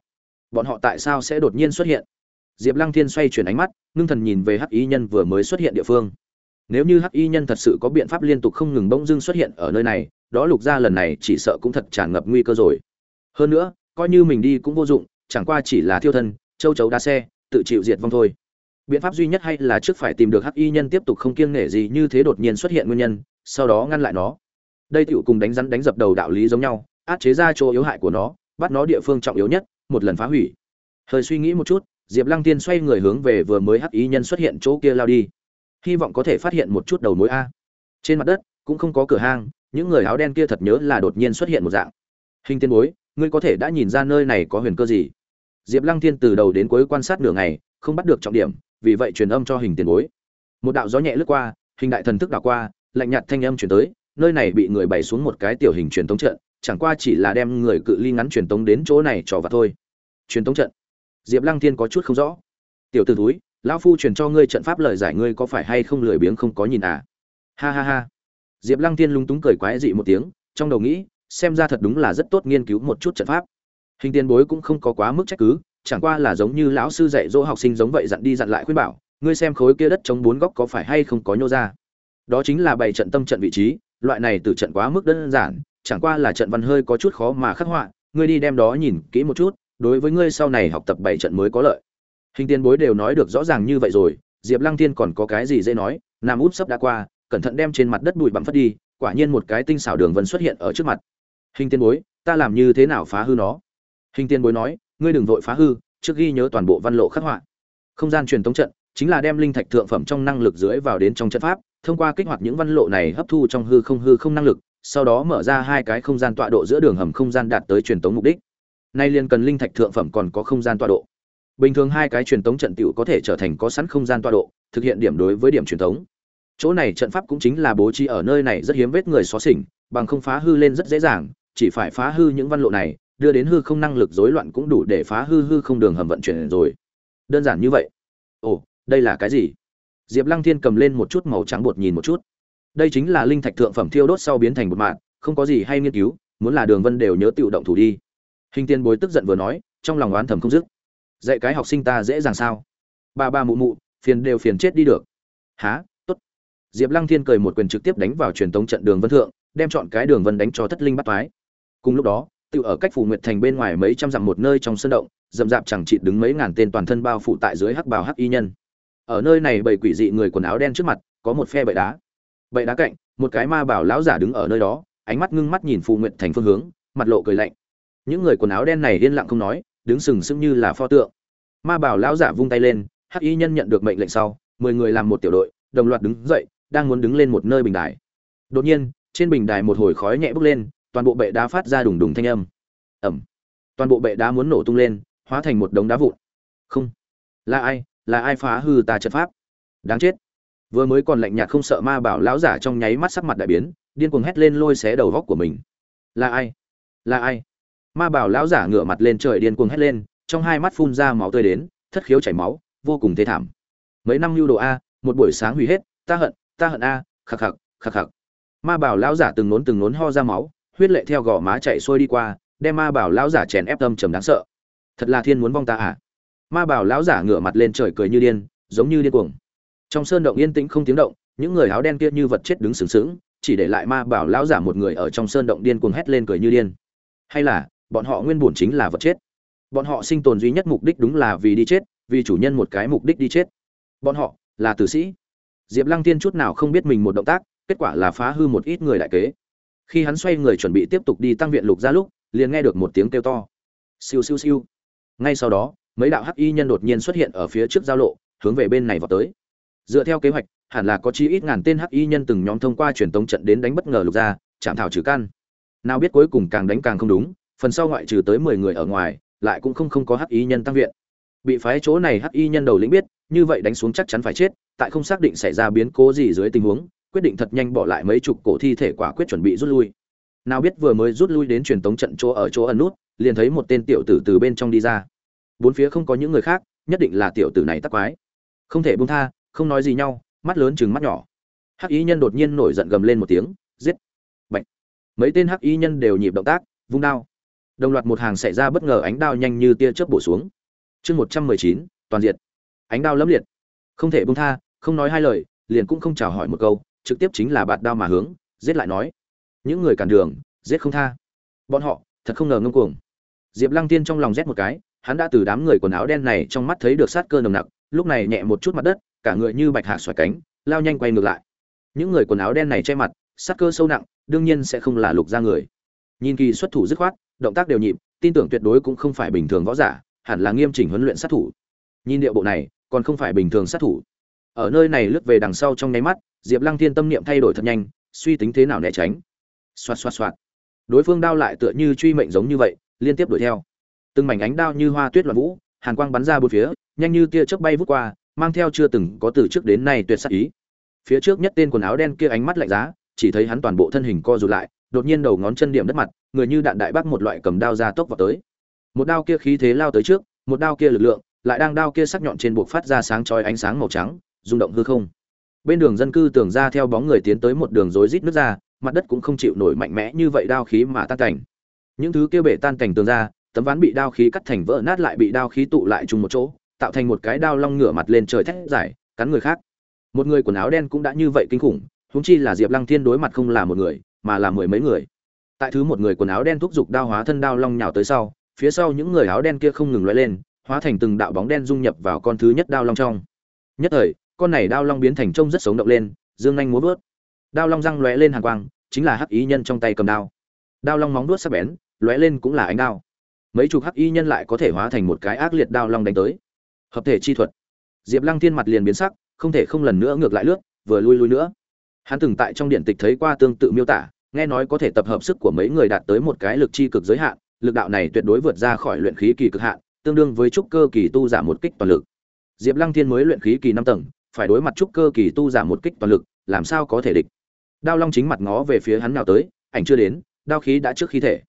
bọn họ tại sao sẽ đột nhiên xuất hiện? Diệp lăng thiên xoay chuyển ánh mắt, ngưng thần nhìn về hắc y nhân vừa mới xuất hiện địa phương. Nếu như hắc y nhân thật sự có biện pháp liên tục không ngừng bỗng dưng xuất hiện ở nơi này, đó lục gia lần này chỉ sợ cũng thật tràn ngập nguy cơ rồi. Hơn nữa, coi như mình đi cũng vô dụng, chẳng qua chỉ là thiêu thân, châu chấu đa xe, tự chịu diệt vong thôi. Biện pháp duy nhất hay là trước phải tìm được hắc y nhân tiếp tục không kiêng nể gì như thế đột nhiên xuất hiện nguyên nhân, sau đó ngăn lại nó. Đây tựu cùng đánh rắn đánh dập đầu đạo lý giống nhau át chế ra chỗ yếu hại của nó, bắt nó địa phương trọng yếu nhất một lần phá hủy. Hơi suy nghĩ một chút, diệp lăng tiên xoay người hướng về vừa mới hắc ý nhân xuất hiện chỗ kia lao đi. Hy vọng có thể phát hiện một chút đầu mối a. Trên mặt đất, cũng không có cửa hang, những người áo đen kia thật nhớ là đột nhiên xuất hiện một dạng. Hình tiên bối, ngươi có thể đã nhìn ra nơi này có huyền cơ gì? Diệp lăng thiên từ đầu đến cuối quan sát nửa ngày, không bắt được trọng điểm, vì vậy truyền âm cho hình tiền bối. Một đạo gió nhẹ lướt qua, hình đại thần thức đảo qua, lạnh nhạt thanh âm chuyển tới, nơi này bị người bày xuống một cái tiểu hình truyền tống trận chẳng qua chỉ là đem người cự ly ngắn truyền tống đến chỗ này trò vặt thôi. Truyền tống trận. Diệp lăng thiên có chút không rõ. Tiểu t ử túi lão phu truyền cho ngươi trận pháp lời giải ngươi có phải hay không lười biếng không có nhìn à? Ha ha ha. Diệp lăng thiên lung túng cười quái dị một tiếng, trong đầu nghĩ, xem ra thật đúng là rất tốt nghiên cứu một chút trận pháp. Hình tiền bối cũng không có quá mức trách cứ, chẳng qua là giống như lão sư dạy dỗ học sinh giống vậy dặn đi dặn lại khuyên bảo, ngươi xem khối kia đất chống bốn góc có phải hay không có nhô ra. Đó chính là bày trận tâm trận vị trí, loại này từ trận quá mức đơn giản chẳng qua là trận văn hơi có chút khó mà khắc họa, ngươi đi đem đó nhìn kỹ một chút, đối với ngươi sau này học tập bảy trận mới có lợi. Hình tiền bối đều nói được rõ ràng như vậy rồi, diệp lăng thiên còn có cái gì dễ nói, nam út sấp đã qua, cẩn thận đem trên mặt đất bụi bặm phất đi, quả nhiên một cái tinh xảo đường vân xuất hiện ở trước mặt. Hình tiền bối, ta làm như thế nào phá hư nó? Hình tiền bối nói, ngươi đừng vội phá hư, trước ghi nhớ toàn bộ văn lộ khắc họa. Không gian truyền tống trận, chính là đem linh thạch thượng phẩm trong năng lực dưới vào đến trong trận pháp, thông qua kích hoạt những văn lộ này hấp thu trong hư không hư không năng lực sau đó mở ra hai cái không gian tọa độ giữa đường hầm không gian đạt tới truyền tống mục đích. Nay liền cần linh thạch thượng phẩm còn có không gian tọa độ. Bình thường hai cái truyền tống trận tiểu có thể trở thành có sẵn không gian tọa độ, thực hiện điểm đối với điểm truyền tống. Chỗ này trận pháp cũng chính là bố trí ở nơi này rất hiếm vết người xóa xỉnh, bằng không phá hư lên rất dễ dàng, chỉ phải phá hư những văn lộ này, đưa đến hư không năng lực rối loạn cũng đủ để phá hư hư không đường hầm vận chuyển rồi. Đơn giản như vậy. Ồ, đây là cái gì? Diệp lăng thiên cầm lên một chút màu trắng bột nhìn một chút đây chính là linh thạch thượng phẩm thiêu đốt sau biến thành một mạng không có gì hay nghiên cứu, muốn là đường vân đều nhớ tự động thủ đi. Hình tiên bối tức giận vừa nói, trong lòng oán thầm không dứt. Dạy cái học sinh ta dễ dàng sao? Ba ba mụ mụ, phiền đều phiền chết đi được. Há t ố t diệp lăng thiên cười một quyền trực tiếp đánh vào truyền tống trận đường vân thượng, đem chọn cái đường vân đánh cho thất linh bắt toái. Cùng lúc đó, tự ở cách phủ nguyệt thành bên ngoài mấy trăm dặm một nơi trong sân động dầm dạp chẳng chịt đứng mấy ngàn tên toàn thân bao phủ tại dưới hắc bào hắc y nhân. Ở nơi này bảy quỷ dị người quần áo đen trước mặt, có một phe bậy đá bậy đá cạnh, một cái ma bảo lão giả đứng ở nơi đó, ánh mắt ngưng mắt nhìn phù nguyệt thành phương hướng, mặt lộ cười lạnh. Những người quần áo đen này yên lặng không nói, đứng sừng sững như là pho tượng. Ma bảo lão giả vung tay lên, hắc y nhân nhận được mệnh lệnh sau, mười người làm một tiểu đội, đồng loạt đứng dậy, đang muốn đứng lên một nơi bình đài. Đột nhiên, trên bình đài một hồi khói nhẹ bốc lên, toàn bộ bệ đá phát ra đùng đùng thanh âm. Ẩm toàn bộ bệ đá muốn nổ tung lên, hóa thành một đống đá vụn. Không. Là ai? Là ai phá hư ta trận pháp? Đáng chết vừa mới còn lạnh nhạt không sợ ma bảo lão giả trong nháy mắt sắc mặt đại biến, điên cuồng hét lên lôi xé đầu góc của mình. Là ai? Là ai? Ma bảo lão giả ngửa mặt lên trời điên cuồng hét lên, trong hai mắt phun ra máu tươi đến, thất khiếu chảy máu, vô cùng thê thảm. Mấy năm lưu đồ a, một buổi sáng hủy hết, ta hận ta hận a, khắc khắc khắc khắc. Ma bảo lão giả từng nốn từng nốn ho ra máu, huyết lệ theo gò má chạy xuôi đi qua, đem ma bảo lão giả chèn ép tâm trầm đáng sợ. Thật là thiên muốn vong ta à? Ma bảo lão giả ngửa mặt lên trời cười như điên, giống như điên cuồng trong sơn động yên tĩnh không tiếng động, những người áo đen kia như vật chết đứng sừng sững, chỉ để lại ma bảo lão giả một người ở trong sơn động điên cuồng hét lên cười như điên. Hay là, bọn họ nguyên bổn chính là vật chết. Bọn họ sinh tồn duy nhất mục đích đúng là vì đi chết, vì chủ nhân một cái mục đích đi chết. Bọn họ, là tử sĩ. Diệp lăng tiên chút nào không biết mình một động tác, kết quả là phá hư một ít người đại kế. Khi hắn xoay người chuẩn bị tiếp tục đi tăng viện lục ra lúc, liền nghe được một tiếng kêu to. Siêu siêu siêu. Ngay sau đó, mấy đạo hắc y nhân đột nhiên xuất hiện ở phía trước giao lộ, hướng về bên này vào tới dựa theo kế hoạch, hẳn là có chi ít ngàn tên hắc y nhân từng nhóm thông qua truyền tống trận đến đánh bất ngờ lục ra chạm thảo trừ căn. Nào biết cuối cùng càng đánh càng không đúng, phần sau ngoại trừ tới mười người ở ngoài, lại cũng không không có hắc y nhân tăng viện. Bị phái chỗ này hắc y nhân đầu lĩnh biết, như vậy đánh xuống chắc chắn phải chết, tại không xác định xảy ra biến cố gì dưới tình huống, quyết định thật nhanh bỏ lại mấy chục cổ thi thể quả quyết chuẩn bị rút lui. Nào biết vừa mới rút lui đến truyền tống trận chỗ ở chỗ ẩn nút, liền thấy một tên tiểu tử từ bên trong đi ra. Bốn phía không có những người khác, nhất định là tiểu tử này tắc quái. Không thể buông tha không nói gì nhau, mắt lớn chừng mắt nhỏ. Hắc y nhân đột nhiên nổi giận gầm lên một tiếng, giết. Bệnh mấy tên hắc y nhân đều nhịp động tác, vung đao. Đồng loạt một hàng xảy ra bất ngờ ánh đao nhanh như tia chớp bổ xuống. Chương một trăm mười chín, toàn diện ánh đao lẫm liệt. Không thể buông tha, không nói hai lời, liền cũng không chào hỏi một câu, trực tiếp chính là bạt đao mà hướng, giết lại nói. Những người cản đường, giết không tha. Bọn họ, thật không ngờ ngông cuồng. Diệp lăng tiên trong lòng rét một cái, hắn đã từ đám người quần áo đen này trong mắt thấy được sát cơ nồng nặc, lúc này nhẹ một chút mặt đất cả người như bạch hạc xoài cánh, lao nhanh quay ngược lại. Những người quần áo đen này che mặt sát cơ sâu nặng, đương nhiên sẽ không là lục ra người. Nhìn kỳ xuất thủ dứt khoát, động tác đều nhịp, tin tưởng tuyệt đối cũng không phải bình thường võ giả, hẳn là nghiêm chỉnh huấn luyện sát thủ. Nhìn điệu bộ này, còn không phải bình thường sát thủ. Ở nơi này lướt về đằng sau trong nháy mắt, diệp lăng thiên tâm niệm thay đổi thật nhanh, suy tính thế nào né tránh. Xoạt xoạt xoạt. Đối phương đao lại tựa như truy mệnh giống như vậy, liên tiếp đuổi theo. Từng mảnh ánh đao như hoa tuyết loạn vũ, hàn quang bắn ra bốn phía, nhanh như tia chớp bay vút qua mang theo chưa từng có từ trước đến nay tuyệt sắc ý. Phía trước nhất tên quần áo đen kia ánh mắt lạnh giá, chỉ thấy hắn toàn bộ thân hình co rụt lại, đột nhiên đầu ngón chân điểm đất mặt, người như đạn đại bác một loại cầm đao ra tốc vào tới. Một đao kia khí thế lao tới trước, một đao kia lực lượng, lại đang đao kia sắc nhọn trên buộc phát ra sáng chói ánh sáng màu trắng, rung động hư không. Bên đường dân cư tưởng ra theo bóng người tiến tới một đường rối rít nước ra, mặt đất cũng không chịu nổi mạnh mẽ như vậy đao khí mà tan cảnh. Những thứ kia bể tan cảnh tường ra, tấm ván bị đao khí cắt thành vỡ nát lại bị đao khí tụ lại chung một chỗ tạo thành một cái đao long ngửa mặt lên trời thét dài, cắn người khác. Một người quần áo đen cũng đã như vậy kinh khủng húng chi là diệp lăng thiên đối mặt không là một người, mà là mười mấy người. Tại thứ một người quần áo đen thúc giục đao hóa thân đao long nhào tới sau, phía sau những người áo đen kia không ngừng lóe lên, hóa thành từng đạo bóng đen dung nhập vào con thứ nhất đao long trong. Nhất thời, con này đao long biến thành trông rất sống động lên, dương nhanh múa vớt. Đao long răng lóe lên hàng quang, chính là hắc ý nhân trong tay cầm đao. Đao long móng đuốt sắc bén, lóe lên cũng là ánh đao. Mấy chục hắc y nhân lại có thể hóa thành một cái ác liệt đao long đánh tới hợp thể chi thuật. Diệp lăng thiên mặt liền biến sắc, không thể không lần nữa ngược lại lướt, vừa lui lui nữa. Hắn từng tại trong điện tịch thấy qua tương tự miêu tả, nghe nói có thể tập hợp sức của mấy người đạt tới một cái lực chi cực giới hạn, lực đạo này tuyệt đối vượt ra khỏi luyện khí kỳ cực hạn, tương đương với trúc cơ kỳ tu giảm một kích toàn lực. Diệp lăng thiên mới luyện khí kỳ năm tầng, phải đối mặt trúc cơ kỳ tu giảm một kích toàn lực, làm sao có thể địch? Đao long chính mặt ngó về phía hắn nào tới, ảnh chưa đến, đao khí đã trước khí thể.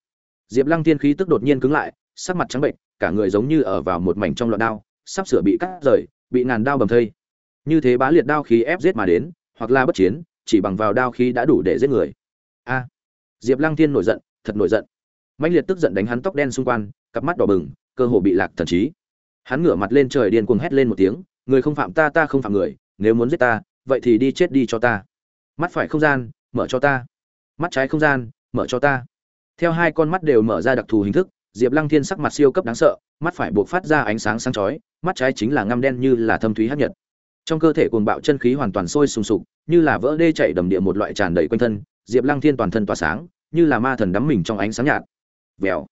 Diệp lăng thiên khí tức đột nhiên cứng lại, sắc mặt trắng bệnh cả người giống như ở vào một mảnh trong loạn đao sắp sửa bị cắt rời, bị ngàn đao bầm thây. Như thế bá liệt đao khí ép giết mà đến, hoặc là bất chiến, chỉ bằng vào đao khí đã đủ để giết người. A. Diệp lăng thiên nổi giận, thật nổi giận. Mạnh liệt tức giận đánh hắn tóc đen xung quanh, cặp mắt đỏ bừng, cơ hồ bị lạc thần trí. Hắn ngửa mặt lên trời điên cuồng hét lên một tiếng, người không phạm ta ta không phạm người, nếu muốn giết ta, vậy thì đi chết đi cho ta. Mắt phải không gian, mở cho ta. Mắt trái không gian, mở cho ta. Theo hai con mắt đều mở ra đặc thù hình thức diệp lăng thiên sắc mặt siêu cấp đáng sợ, mắt phải buộc phát ra ánh sáng sáng chói, mắt trái chính là ngăm đen như là thâm thúy hắc nhật. Trong cơ thể cuồng bạo chân khí hoàn toàn sôi sùng sục, như là vỡ đê chảy đầm địa một loại tràn đầy quanh thân, diệp lăng thiên toàn thân tỏa sáng, như là ma thần đắm mình trong ánh sáng nhạt. Vèo.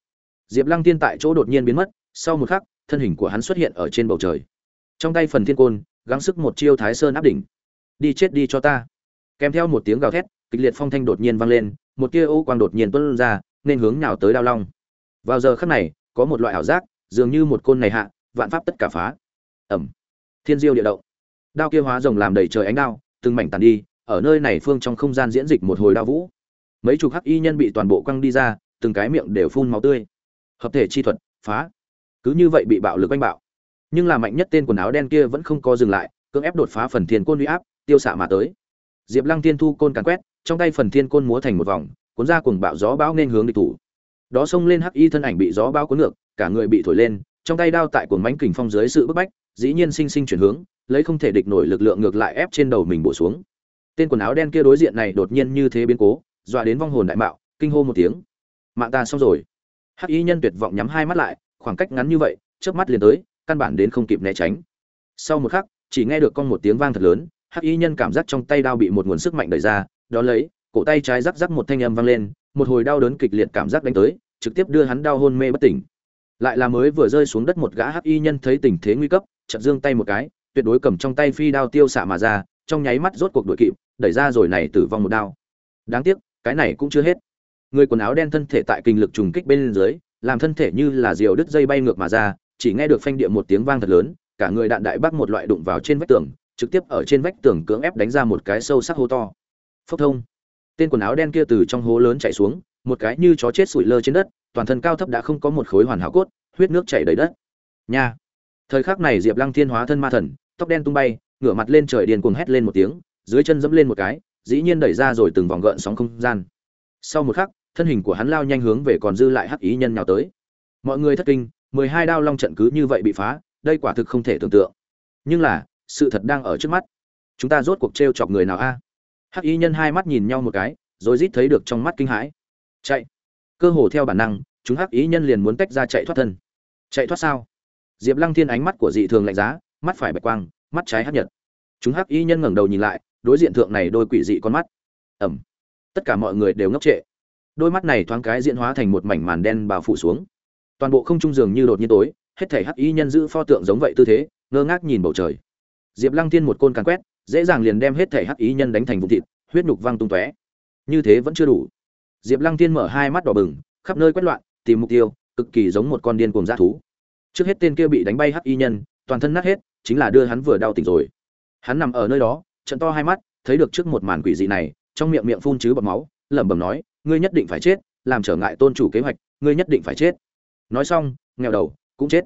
Diệp lăng thiên tại chỗ đột nhiên biến mất, sau một khắc, thân hình của hắn xuất hiện ở trên bầu trời. Trong tay phần thiên côn, gắng sức một chiêu thái sơn áp đỉnh. Đi chết đi cho ta. Kèm theo một tiếng gào thét, kịch liệt phong thanh đột nhiên vang lên, một tia ô quang đột nhiên tuôn ra, nên hướng nào tới đao long vào giờ khắc này, có một loại ảo giác, dường như một côn này hạ, vạn pháp tất cả phá. Ẩm. Thiên diêu địa động. Đao kia hóa rồng làm đầy trời ánh đao, từng mảnh tàn đi, ở nơi này phương trong không gian diễn dịch một hồi đao vũ. Mấy chục hắc y nhân bị toàn bộ quăng đi ra, từng cái miệng đều phun máu tươi. Hợp thể chi thuật, phá. Cứ như vậy bị bạo lực oanh bạo. Nhưng là mạnh nhất tên quần áo đen kia vẫn không có dừng lại, cưỡng ép đột phá phần thiên côn uy áp, tiêu xạ mà tới. Diệp lăng tiên thu côn càn quét, trong tay phần thiên côn múa thành một vòng, cuốn ra cùng bạo gió bão nên hướng địch thủ đó xông lên hắc y thân ảnh bị gió bao cuốn ngược, cả người bị thổi lên, trong tay đao tại cuồng mánh kình phong dưới sự bức bách, dĩ nhiên sinh sinh chuyển hướng, lấy không thể địch nổi lực lượng ngược lại ép trên đầu mình bổ xuống. Tên quần áo đen kia đối diện này đột nhiên như thế biến cố, dọa đến vong hồn đại mạo, kinh hô một tiếng. Mạng ta xong rồi. Hắc y nhân tuyệt vọng nhắm hai mắt lại, khoảng cách ngắn như vậy trước mắt liền tới, căn bản đến không kịp né tránh. Sau một khắc, chỉ nghe được con một tiếng vang thật lớn, hắc y nhân cảm giác trong tay đao bị một nguồn sức mạnh đẩy ra đó lấy, cổ tay trái rắc rắc một thanh âm vang lên một hồi đau đớn kịch liệt cảm giác đánh tới, trực tiếp đưa hắn đau hôn mê bất tỉnh. Lại là mới vừa rơi xuống đất một gã hắc y nhân thấy tình thế nguy cấp, chợt giương tay một cái, tuyệt đối cầm trong tay phi đao tiêu xạ mà ra, trong nháy mắt rốt cuộc đuổi kịp, đẩy ra rồi này tử vong một đao. Đáng tiếc, cái này cũng chưa hết. Người quần áo đen thân thể tại kinh lực trùng kích bên dưới, làm thân thể như là diều đứt dây bay ngược mà ra, chỉ nghe được phanh địa một tiếng vang thật lớn, cả người đạn đại bác một loại đụng vào trên vách tường, trực tiếp ở trên vách tường cưỡng ép đánh ra một cái sâu sắc hô to. Phốc thông tên quần áo đen kia từ trong hố lớn chạy xuống, một cái như chó chết sủi lơ trên đất, toàn thân cao thấp đã không có một khối hoàn hảo cốt, huyết nước chảy đầy đất. Nha! Thời khắc này diệp lăng thiên hóa thân ma thần, tóc đen tung bay, ngửa mặt lên trời điền cuồng hét lên một tiếng, dưới chân dẫm lên một cái, dĩ nhiên đẩy ra rồi từng vòng gợn sóng không gian. Sau một khắc, thân hình của hắn lao nhanh hướng về còn dư lại hắc ý nhân nhào tới. Mọi người thất kinh, mười hai đao long trận cứ như vậy bị phá, đây quả thực không thể tưởng tượng. Nhưng là, sự thật đang ở trước mắt. Chúng ta rốt cuộc t chọc người nào a? Hắc y nhân hai mắt nhìn nhau một cái, rồi rít thấy được trong mắt kinh hãi. Chạy. Cơ hồ theo bản năng, chúng hắc y nhân liền muốn tách ra chạy thoát thân. Chạy thoát sao? Diệp lăng thiên ánh mắt của dị thường lạnh giá, mắt phải bạch quang, mắt trái hắc nhật. Chúng hắc y nhân ngẩng đầu nhìn lại, đối diện thượng này đôi quỷ dị con mắt. Ẩm tất cả mọi người đều ngốc trệ. Đôi mắt này thoáng cái diễn hóa thành một mảnh màn đen bao phủ xuống. Toàn bộ không trung dường như đột nhiên tối, hết thể hắc y nhân giữ pho tượng giống vậy tư thế, ngơ ngác nhìn bầu trời. Diệp lăng thiên một côn càn quét dễ dàng liền đem hết thể hắc ý nhân đánh thành vụn thịt, huyết nhục văng tung tóe. Như thế vẫn chưa đủ. Diệp lăng thiên mở hai mắt đỏ bừng, khắp nơi quét loạn, tìm mục tiêu, cực kỳ giống một con điên cuồng dã thú. Trước hết tên kia bị đánh bay hắc y nhân, toàn thân nát hết, chính là đưa hắn vừa đau tỉnh rồi. Hắn nằm ở nơi đó trận to hai mắt, thấy được trước một màn quỷ dị này, trong miệng miệng phun chứ bọt máu, lẩm bẩm nói, ngươi nhất định phải chết, làm trở ngại tôn chủ kế hoạch, ngươi nhất định phải chết. Nói xong, nghèo đầu, cũng chết.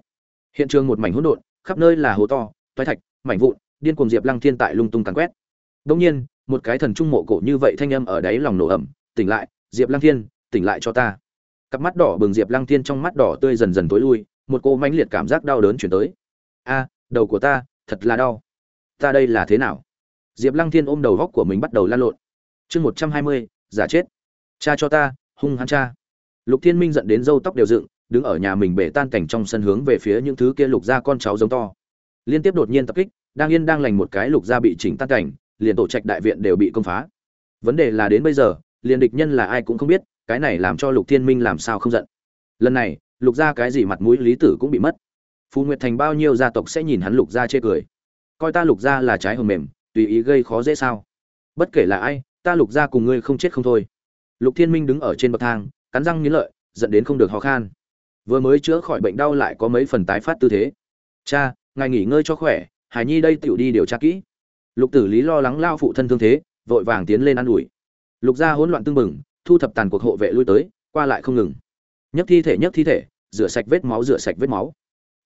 Hiện trường một mảnh hỗn độn, khắp nơi là hố to, toái thạch, mảnh vụn điên cuồng diệp lăng thiên tại lung tung càn quét. Đông nhiên, một cái thần trung mộ cổ như vậy thanh âm ở đáy lòng nổ ẩm, tỉnh lại, diệp lăng thiên, tỉnh lại cho ta. Cặp mắt đỏ bừng diệp lăng thiên trong mắt đỏ tươi dần dần tối lui, một cô mãnh liệt cảm giác đau đớn chuyển tới. A, đầu của ta, thật là đau. Ta đây là thế nào? Diệp lăng thiên ôm đầu góc của mình bắt đầu lan lộn. Chương một trăm hai mươi, giả chết. Cha cho ta, hung hắn cha. Lục thiên minh dẫn đến râu tóc đều dựng, đứng ở nhà mình bể tan cảnh trong sân hướng về phía những thứ kia lục ra con cháu giống to. Liên tiếp đột nhiên tập kích đang yên đang lành một cái lục gia bị chỉnh tan cảnh, liền tổ trạch đại viện đều bị công phá. Vấn đề là đến bây giờ, liền địch nhân là ai cũng không biết, cái này làm cho lục thiên minh làm sao không giận. Lần này, lục gia cái gì mặt mũi lý tử cũng bị mất. Phù nguyệt thành bao nhiêu gia tộc sẽ nhìn hắn lục gia chê cười. Coi ta lục gia là trái hầm mềm, tùy ý gây khó dễ sao? Bất kể là ai, ta lục gia cùng ngươi không chết không thôi. Lục thiên minh đứng ở trên bậc thang, cắn răng nghiến lợi dẫn đến không được ho khan. Vừa mới chữa khỏi bệnh đau lại có mấy phần tái phát tư thế. Cha, ngài nghỉ ngơi cho khỏe hải nhi đây tựu đi điều tra kỹ. Lục tử lý lo lắng lao phụ thân thương thế, vội vàng tiến lên ă n ủi. Lục gia hỗn loạn tưng bừng, thu thập tàn cuộc hộ vệ lui tới, qua lại không ngừng. Nhấc thi thể, nhấc thi thể, rửa sạch vết máu, rửa sạch vết máu.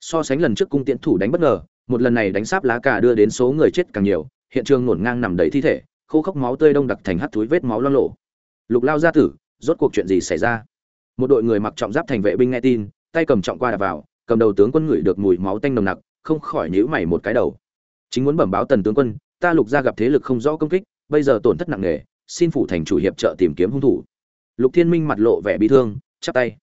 So sánh lần trước cung tiễn thủ đánh bất ngờ, một lần này đánh sáp lá cà đưa đến số người chết càng nhiều, hiện trường ngổn ngang nằm đầy thi thể, khô khốc máu tươi đông đặc thành hắt túi vết máu loang lộ lục lao gia tử, rốt cuộc chuyện gì xảy ra? Một đội người mặc trọng giáp thành vệ binh nghe tin, tay cầm trọng qua đạp vào, cầm đầu tướng quân ngửi được mùi máu tanh nồng nặc không khỏi nhíu mày một cái đầu. Chính muốn bẩm báo tần tướng quân, ta lục gia gặp thế lực không rõ công kích, bây giờ tổn thất nặng nề, xin phủ thành chủ hiệp trợ tìm kiếm hung thủ. Lục thiên minh mặt lộ vẻ bị thương, chắp tay.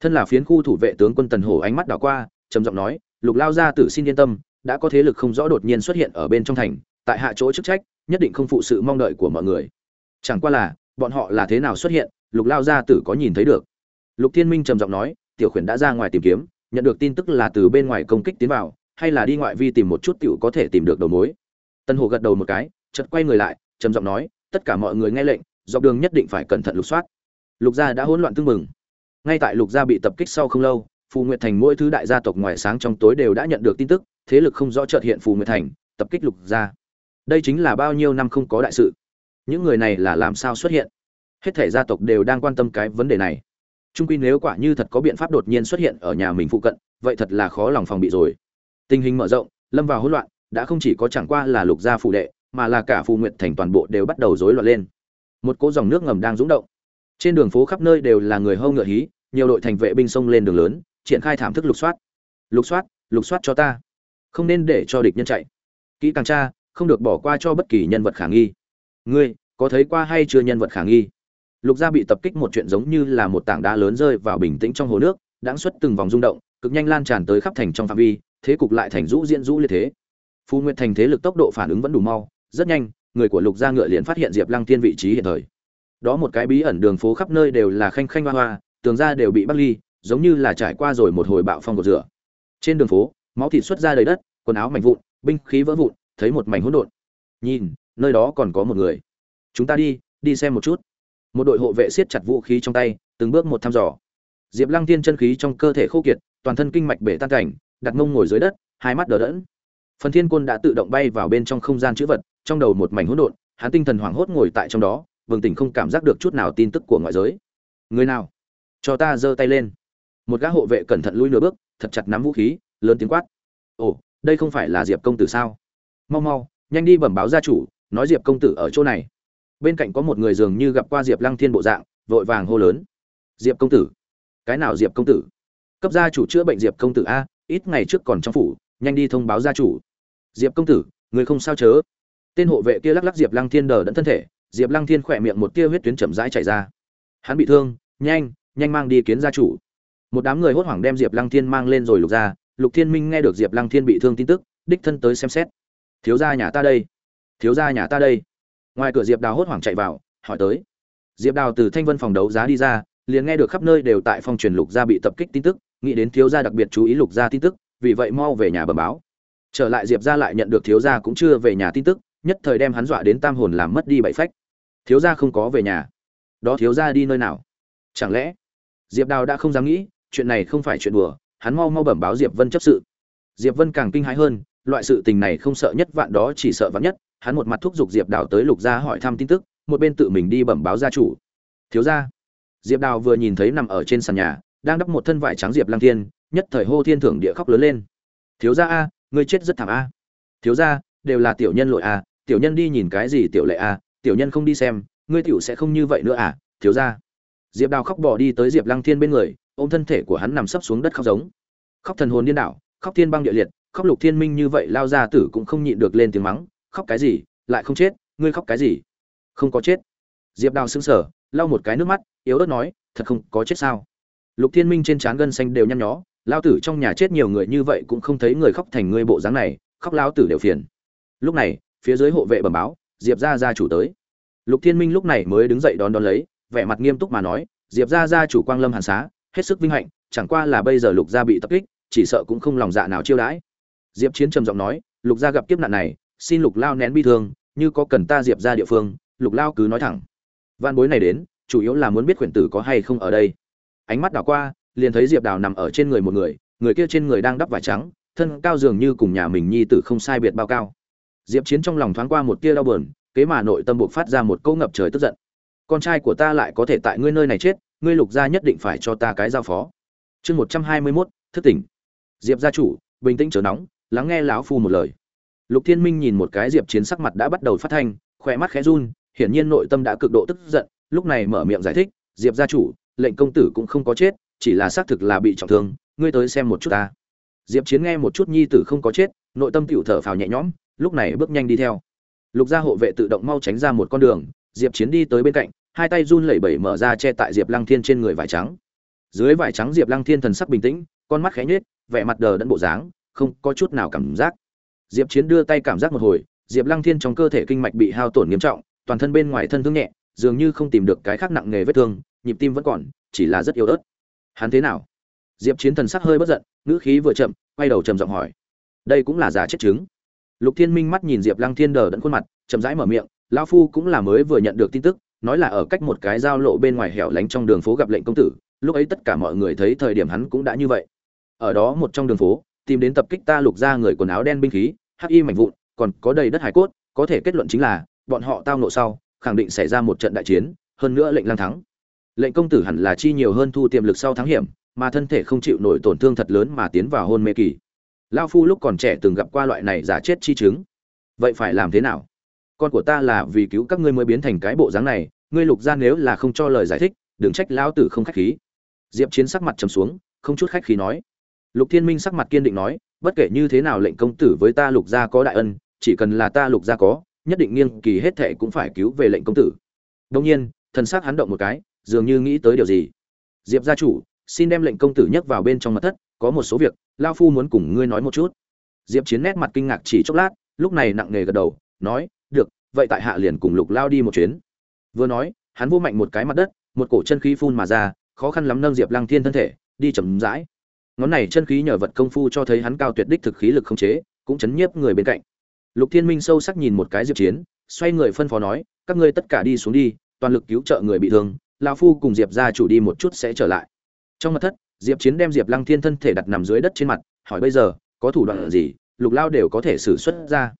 Thân là phiến khu thủ vệ tướng quân tần hổ ánh mắt đảo qua, trầm giọng nói, lục lao gia tử xin yên tâm, đã có thế lực không rõ đột nhiên xuất hiện ở bên trong thành, tại hạ chỗ chức trách, nhất định không phụ sự mong đợi của mọi người. Chẳng qua là, bọn họ là thế nào xuất hiện, lục lao gia tử có nhìn thấy được. Lục thiên minh trầm giọng nói, tiểu khuyển đã ra ngoài tìm kiếm, nhận được tin tức là từ bên ngoài công kích tiến vào hay là đi ngoại vi tìm một chút tiểu có thể tìm được đầu mối. Tân hồ gật đầu một cái, chợt quay người lại, trầm giọng nói, tất cả mọi người nghe lệnh, dọc đường nhất định phải cẩn thận lục soát. Lục gia đã hỗn loạn tương mừng ngay tại lục gia bị tập kích sau không lâu, phù nguyệt thành mỗi thứ đại gia tộc ngoài sáng trong tối đều đã nhận được tin tức, thế lực không rõ chợt hiện phù nguyệt thành, tập kích lục gia. Đây chính là bao nhiêu năm không có đại sự. Những người này là làm sao xuất hiện? Hết thể gia tộc đều đang quan tâm cái vấn đề này. Trung quy nếu quả như thật có biện pháp đột nhiên xuất hiện ở nhà mình phụ cận, vậy thật là khó lòng phòng bị rồi tình hình mở rộng, lâm vào hỗn loạn, đã không chỉ có chẳng qua là lục gia phụ đệ, mà là cả phù nguyệt thành toàn bộ đều bắt đầu rối loạn lên. Một cỗ dòng nước ngầm đang rúng động. Trên đường phố khắp nơi đều là người hâu ngựa hí, nhiều đội thành vệ binh xông lên đường lớn, triển khai thảm thức lục soát. Lục soát lục soát cho ta. Không nên để cho địch nhân chạy. Kỹ càng tra, không được bỏ qua cho bất kỳ nhân vật khả nghi. Ngươi, có thấy qua hay chưa nhân vật khả nghi? Lục gia bị tập kích một chuyện giống như là một tảng đá lớn rơi vào bình tĩnh trong hồ nước, đãng xuất từng vòng rung động, cực nhanh lan tràn tới khắp thành trong phạm vi thế cục lại thành rũ diễn rũ liệt thế. Phù nguyệt thành thế lực tốc độ phản ứng vẫn đủ mau, rất nhanh, người của lục gia ngựa liền phát hiện diệp lăng thiên vị trí hiện thời. Đó một cái bí ẩn đường phố khắp nơi đều là khanh khanh hoa hoa, tường ra đều bị bắt ly, giống như là trải qua rồi một hồi bạo phong cột rửa. Trên đường phố, máu thịt xuất ra đầy đất, quần áo mảnh vụn, binh khí vỡ vụn, thấy một mảnh hỗn độn. Nhìn, nơi đó còn có một người. Chúng ta đi đi xem một chút. Một đội hộ vệ siết chặt vũ khí trong tay, từng bước một thăm dò. Diệp lăng tiên chân khí trong cơ thể khô kiệt, toàn thân kinh mạch bể tan cảnh đặt mông ngồi dưới đất, hai mắt đờ đẫn. Phần thiên quân đã tự động bay vào bên trong không gian chữ vật, trong đầu một mảnh hỗn độn, hắn tinh thần hoảng hốt ngồi tại trong đó vương tỉnh không cảm giác được chút nào tin tức của ngoại giới. Người nào? Cho ta giơ tay lên. Một gã hộ vệ cẩn thận lui nửa bước, thật chặt nắm vũ khí, lớn tiếng quát. Ồ, đây không phải là diệp công tử sao? Mau mau, nhanh đi bẩm báo gia chủ, nói diệp công tử ở chỗ này. Bên cạnh có một người dường như gặp qua diệp lăng thiên bộ dạng, vội vàng hô lớn. Diệp công tử. Cái nào diệp công tử? Cấp gia chủ chữa bệnh diệp công tử a ít ngày trước còn trong phủ, nhanh đi thông báo gia chủ. Diệp công tử, người không sao chớ. Tên hộ vệ kia lắc lắc diệp lăng thiên đờ đẫn thân thể, diệp lăng thiên khỏe miệng một tia huyết tuyến chậm rãi chảy ra. Hắn bị thương, nhanh nhanh mang đi kiến gia chủ. Một đám người hốt hoảng đem diệp lăng thiên mang lên rồi lục ra, lục thiên minh nghe được diệp lăng thiên bị thương tin tức, đích thân tới xem xét. Thiếu gia nhà ta đây. Thiếu gia nhà ta đây. Ngoài cửa diệp đào hốt hoảng chạy vào, hỏi tới. Diệp đào từ thanh vân phòng đấu giá đi ra, liền nghe được khắp nơi đều tại phòng truyền lục gia bị tập kích tin tức nghĩ đến thiếu gia đặc biệt chú ý lục gia tin tức, vì vậy mau về nhà bẩm báo. Trở lại diệp gia lại nhận được thiếu gia cũng chưa về nhà tin tức, nhất thời đem hắn dọa đến tam hồn làm mất đi bảy phách. Thiếu gia không có về nhà. Đó thiếu gia đi nơi nào? Chẳng lẽ diệp đào đã không dám nghĩ, chuyện này không phải chuyện đùa, hắn mau mau bẩm báo diệp vân chấp sự. Diệp vân càng kinh hãi hơn, loại sự tình này không sợ nhất vạn đó chỉ sợ vạn nhất, hắn một mặt thúc giục diệp đào tới lục gia hỏi thăm tin tức, một bên tự mình đi bẩm báo gia chủ. Thiếu gia, diệp đào vừa nhìn thấy nằm ở trên sàn nhà đang đắp một thân vải trắng diệp lăng thiên, nhất thời hô thiên thưởng địa khóc lớn lên. Thiếu gia a, ngươi chết rất thảm a. Thiếu gia, đều là tiểu nhân lội a, tiểu nhân đi nhìn cái gì tiểu lệ a, tiểu nhân không đi xem, ngươi tiểu sẽ không như vậy nữa à thiếu gia. Diệp đào khóc bỏ đi tới diệp lăng thiên bên người, ôm thân thể của hắn nằm sấp xuống đất khóc giống. Khóc thần hồn điên đảo, khóc thiên băng địa liệt, khóc lục thiên minh như vậy lao ra tử cũng không nhịn được lên tiếng mắng, khóc cái gì, lại không chết, ngươi khóc cái gì? Không có chết. Diệp đào sững sờ, lau một cái nước mắt, yếu ớt nói, thật không có chết sao? Lục thiên minh trên trán gân xanh đều nhăn nhó lao tử trong nhà chết nhiều người như vậy cũng không thấy người khóc thành ngươi bộ dáng này, khóc lao tử đều phiền. Lúc này, phía dưới hộ vệ bẩm báo, diệp ra ra chủ tới. Lục thiên minh lúc này mới đứng dậy đón đón lấy, vẻ mặt nghiêm túc mà nói, diệp ra ra chủ quang lâm hàn xá, hết sức vinh hạnh, chẳng qua là bây giờ lục gia bị tập kích, chỉ sợ cũng không lòng dạ nào chiêu đãi. Diệp chiến trầm giọng nói, lục gia gặp kiếp nạn này, xin lục lao nén bi thương, như có cần ta diệp ra địa phương, lục lao cứ nói thẳng. Văn bối này đến, chủ yếu là muốn biết quyển tử có hay không ở đây ánh mắt đảo qua, liền thấy diệp đào nằm ở trên người một người người kia trên người đang đắp vải trắng, thân cao dường như cùng nhà mình nhi tử không sai biệt bao cao. Diệp chiến trong lòng thoáng qua một tia đau buồn, kế mà nội tâm buộc phát ra một câu ngập trời tức giận. Con trai của ta lại có thể tại ngươi nơi này chết, ngươi lục gia nhất định phải cho ta cái giao phó. Chương một trăm hai mươi mốt, thức tỉnh. Diệp gia chủ, bình tĩnh chờ nóng, lắng nghe lão phu một lời. Lục thiên minh nhìn một cái diệp chiến sắc mặt đã bắt đầu phát thanh, khỏe mắt khẽ run, hiển nhiên nội tâm đã cực độ tức giận, lúc này mở miệng giải thích, diệp gia chủ lệnh công tử cũng không có chết, chỉ là xác thực là bị trọng thương, ngươi tới xem một chút ta. Diệp chiến nghe một chút nhi tử không có chết, nội tâm tiểu thở phào nhẹ nhõm, lúc này bước nhanh đi theo. Lục gia hộ vệ tự động mau tránh ra một con đường, diệp chiến đi tới bên cạnh, hai tay run lẩy bẩy mở ra che tại diệp lăng thiên trên người vải trắng. Dưới vải trắng diệp lăng thiên thần sắc bình tĩnh, con mắt khẽ nhếch, vẻ mặt đờ đẫn bộ dáng, không có chút nào cảm giác. Diệp chiến đưa tay cảm giác một hồi, diệp lăng thiên trong cơ thể kinh mạch bị hao tổn nghiêm trọng, toàn thân bên ngoài thân thương nhẹ, dường như không tìm được cái khác nặng nghề vết thương nhịp tim vẫn còn, chỉ là rất yếu ớt. Hắn thế nào? Diệp chiến thần sắc hơi bất giận, ngữ khí vừa chậm, quay đầu trầm giọng hỏi. Đây cũng là giả chết chứng. Lục thiên minh mắt nhìn diệp lăng thiên đờ đẫn khuôn mặt, chậm rãi mở miệng, lão phu cũng là mới vừa nhận được tin tức, nói là ở cách một cái giao lộ bên ngoài hẻo lánh trong đường phố gặp lệnh công tử, lúc ấy tất cả mọi người thấy thời điểm hắn cũng đã như vậy. Ở đó một trong đường phố, tìm đến tập kích ta lục ra người quần áo đen binh khí, hắc y mảnh vụn, còn có đầy đất hải cốt, có thể kết luận chính là, bọn họ tao nộ sau, khẳng định xảy ra một trận đại chiến, hơn nữa lệnh lang thắng lệnh công tử hẳn là chi nhiều hơn thu tiềm lực sau thắng hiểm, mà thân thể không chịu nổi tổn thương thật lớn mà tiến vào hôn mê kỳ. Lao phu lúc còn trẻ từng gặp qua loại này giả chết chi chứng. Vậy phải làm thế nào? Con của ta là vì cứu các ngươi mới biến thành cái bộ dáng này, ngươi lục ra nếu là không cho lời giải thích, đừng trách lão tử không khách khí. Diệp chiến sắc mặt trầm xuống, không chút khách khí nói. Lục thiên minh sắc mặt kiên định nói, bất kể như thế nào lệnh công tử với ta lục gia có đại ân, chỉ cần là ta lục gia có, nhất định nghiêng kỳ hết thệ cũng phải cứu về lệnh công tử. Đương nhiên, thần sắc hắn động một cái dường như nghĩ tới điều gì. Diệp gia chủ, xin đem lệnh công tử nhấc vào bên trong mật thất, có một số việc lao phu muốn cùng ngươi nói một chút. Diệp chiến nét mặt kinh ngạc chỉ chốc lát, lúc này nặng nề gật đầu, nói, được, vậy tại hạ liền cùng lục lao đi một chuyến. Vừa nói, hắn vô mạnh một cái mặt đất, một cổ chân khí phun mà ra, khó khăn lắm nâng diệp lăng thiên thân thể, đi chầm rãi. Ngón này chân khí nhờ vật công phu cho thấy hắn cao tuyệt đích thực khí lực không chế, cũng chấn nhiếp người bên cạnh. Lục thiên minh sâu sắc nhìn một cái diệp chiến, xoay người phân phó nói, các ngươi tất cả đi xuống đi, toàn lực cứu trợ người bị thương lão phu cùng diệp gia chủ đi một chút sẽ trở lại. Trong mặt thất, diệp chiến đem diệp lăng thiên thân thể đặt nằm dưới đất trên mặt, hỏi bây giờ, có thủ đoạn gì, lục lao đều có thể xử xuất ra.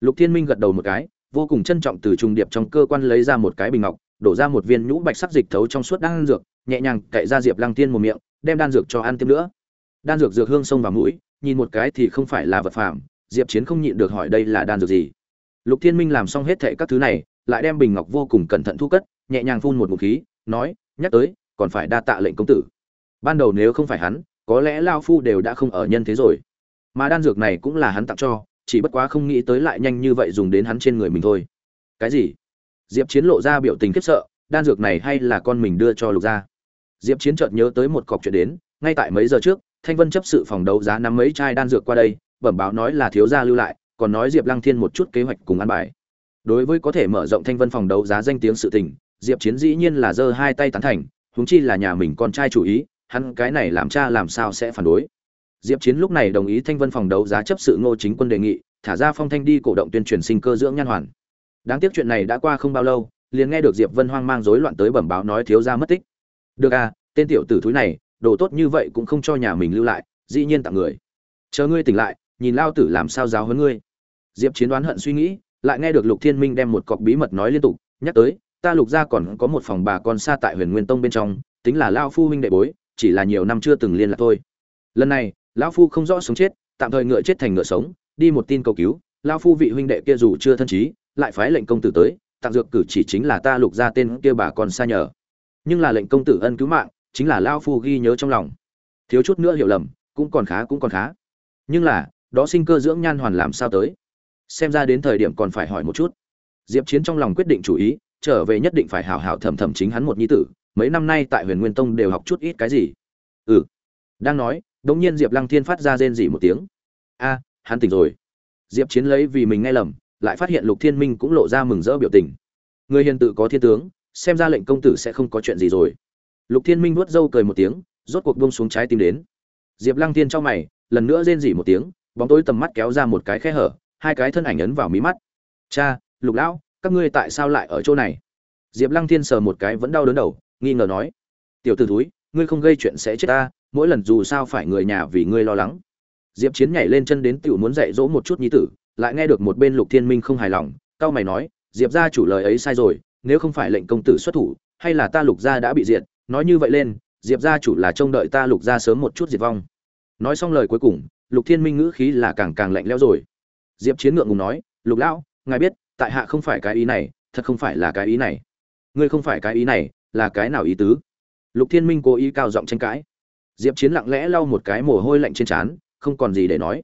Lục thiên minh gật đầu một cái, vô cùng trân trọng từ trùng điệp trong cơ quan lấy ra một cái bình ngọc, đổ ra một viên nhũ bạch sắc dịch thấu trong suốt đan dược, nhẹ nhàng cậy ra diệp lăng thiên một miệng, đem đan dược cho ăn tiếp nữa. Đan dược dược hương sông vào mũi, nhìn một cái thì không phải là vật phẩm diệp chiến không nhịn được hỏi đây là đan dược gì. Lục thiên minh làm xong hết thệ các thứ này, lại đem bình ngọc vô cùng cẩn thận thu cất, nhẹ nhàng phun một ngụm khí nói, nhắc tới, còn phải đa tạ lệnh công tử. Ban đầu nếu không phải hắn, có lẽ lao phu đều đã không ở nhân thế rồi. Mà đan dược này cũng là hắn tặng cho, chỉ bất quá không nghĩ tới lại nhanh như vậy dùng đến hắn trên người mình thôi. Cái gì? Diệp chiến lộ ra biểu tình khiếp sợ, đan dược này hay là con mình đưa cho lục gia? Diệp chiến chợt nhớ tới một cọc chuyện đến, ngay tại mấy giờ trước, thanh vân chấp sự phòng đấu giá năm mấy chai đan dược qua đây, bẩm báo nói là thiếu gia lưu lại, còn nói diệp lăng thiên một chút kế hoạch cùng ăn bài. Đối với có thể mở rộng thanh vân phòng đấu giá danh tiếng sự tình diệp chiến dĩ nhiên là giơ hai tay tán thành, huống chi là nhà mình con trai chủ ý, hắn cái này làm cha làm sao sẽ phản đối. Diệp chiến lúc này đồng ý thanh vân phòng đấu giá chấp sự ngô chính quân đề nghị, thả ra phong thanh đi cổ động tuyên truyền sinh cơ dưỡng nhan hoàn. Đáng tiếc chuyện này đã qua không bao lâu, liền nghe được diệp vân hoang mang rối loạn tới bẩm báo nói thiếu gia mất tích. Được à tên tiểu tử thúi này, đồ tốt như vậy cũng không cho nhà mình lưu lại, dĩ nhiên tặng người. Chờ ngươi tỉnh lại, nhìn lao tử làm sao giáo hơn ngươi. Diệp chiến đoán hận suy nghĩ, lại nghe được lục thiên minh đem một cọc bí mật nói liên tục, nhắc tới ta lục gia còn có một phòng bà con xa tại huyền nguyên tông bên trong, tính là lao phu huynh đệ bối, chỉ là nhiều năm chưa từng liên lạc thôi. Lần này, lão phu không rõ sống chết, tạm thời ngựa chết thành ngựa sống, đi một tin cầu cứu lao phu vị huynh đệ kia dù chưa thân trí, lại phái lệnh công tử tới, tặng dược cử chỉ chính là ta lục ra tên kia bà còn xa nhờ. Nhưng là lệnh công tử ân cứu mạng, chính là lao phu ghi nhớ trong lòng. Thiếu chút nữa hiểu lầm, cũng còn khá cũng còn khá. Nhưng là, đó sinh cơ dưỡng nhan hoàn làm sao tới? Xem ra đến thời điểm còn phải hỏi một chút. Diệp chiến trong lòng quyết định chủ ý trở về nhất định phải hảo hảo thẩm thẩm chính hắn một nhi tử, mấy năm nay tại huyền nguyên tông đều học chút ít cái gì. Ừ. Đang nói đột nhiên diệp lăng thiên phát ra rên rỉ một tiếng. A, hắn tỉnh rồi. Diệp chiến lấy vì mình nghe lầm, lại phát hiện lục thiên minh cũng lộ ra mừng rỡ biểu tình. Người hiền tự có thiên tướng, xem ra lệnh công tử sẽ không có chuyện gì rồi. Lục thiên minh vuốt râu cười một tiếng, rốt cuộc buông xuống trái tim đến. Diệp lăng thiên trong mày, lần nữa rên rỉ một tiếng, bóng tối tầm mắt kéo ra một cái khe hở, hai cái thân ảnh ấn vào mí mắt. Cha, lục lão các ngươi tại sao lại ở chỗ này? Diệp lăng thiên sờ một cái vẫn đau đớn đầu, nghi ngờ nói, tiểu t ử túi ngươi không gây chuyện sẽ chết ta, mỗi lần dù sao phải người nhà vì ngươi lo lắng. Diệp chiến nhảy lên chân đến t i ể u muốn dạy dỗ một chút nhi tử, lại nghe được một bên lục thiên minh không hài lòng c mày nói, diệp ra chủ lời ấy sai rồi, nếu không phải lệnh công tử xuất thủ, hay là ta lục gia đã bị diệt. Nói như vậy lên, diệp gia chủ là trông đợi ta lục gia sớm một chút diệt vong. Nói xong lời cuối cùng, lục thiên minh ngữ khí là càng càng lạnh lẽo rồi. Diệp chiến ngượng ngùng nói, lục lão, ngài biết tại hạ không phải cái ý này, thật không phải là cái ý này. Ngươi không phải cái ý này, là cái nào ý tứ? Lục thiên minh cố ý cao giọng tranh cãi. Diệp chiến lặng lẽ lau một cái mồ hôi lạnh trên trán, không còn gì để nói.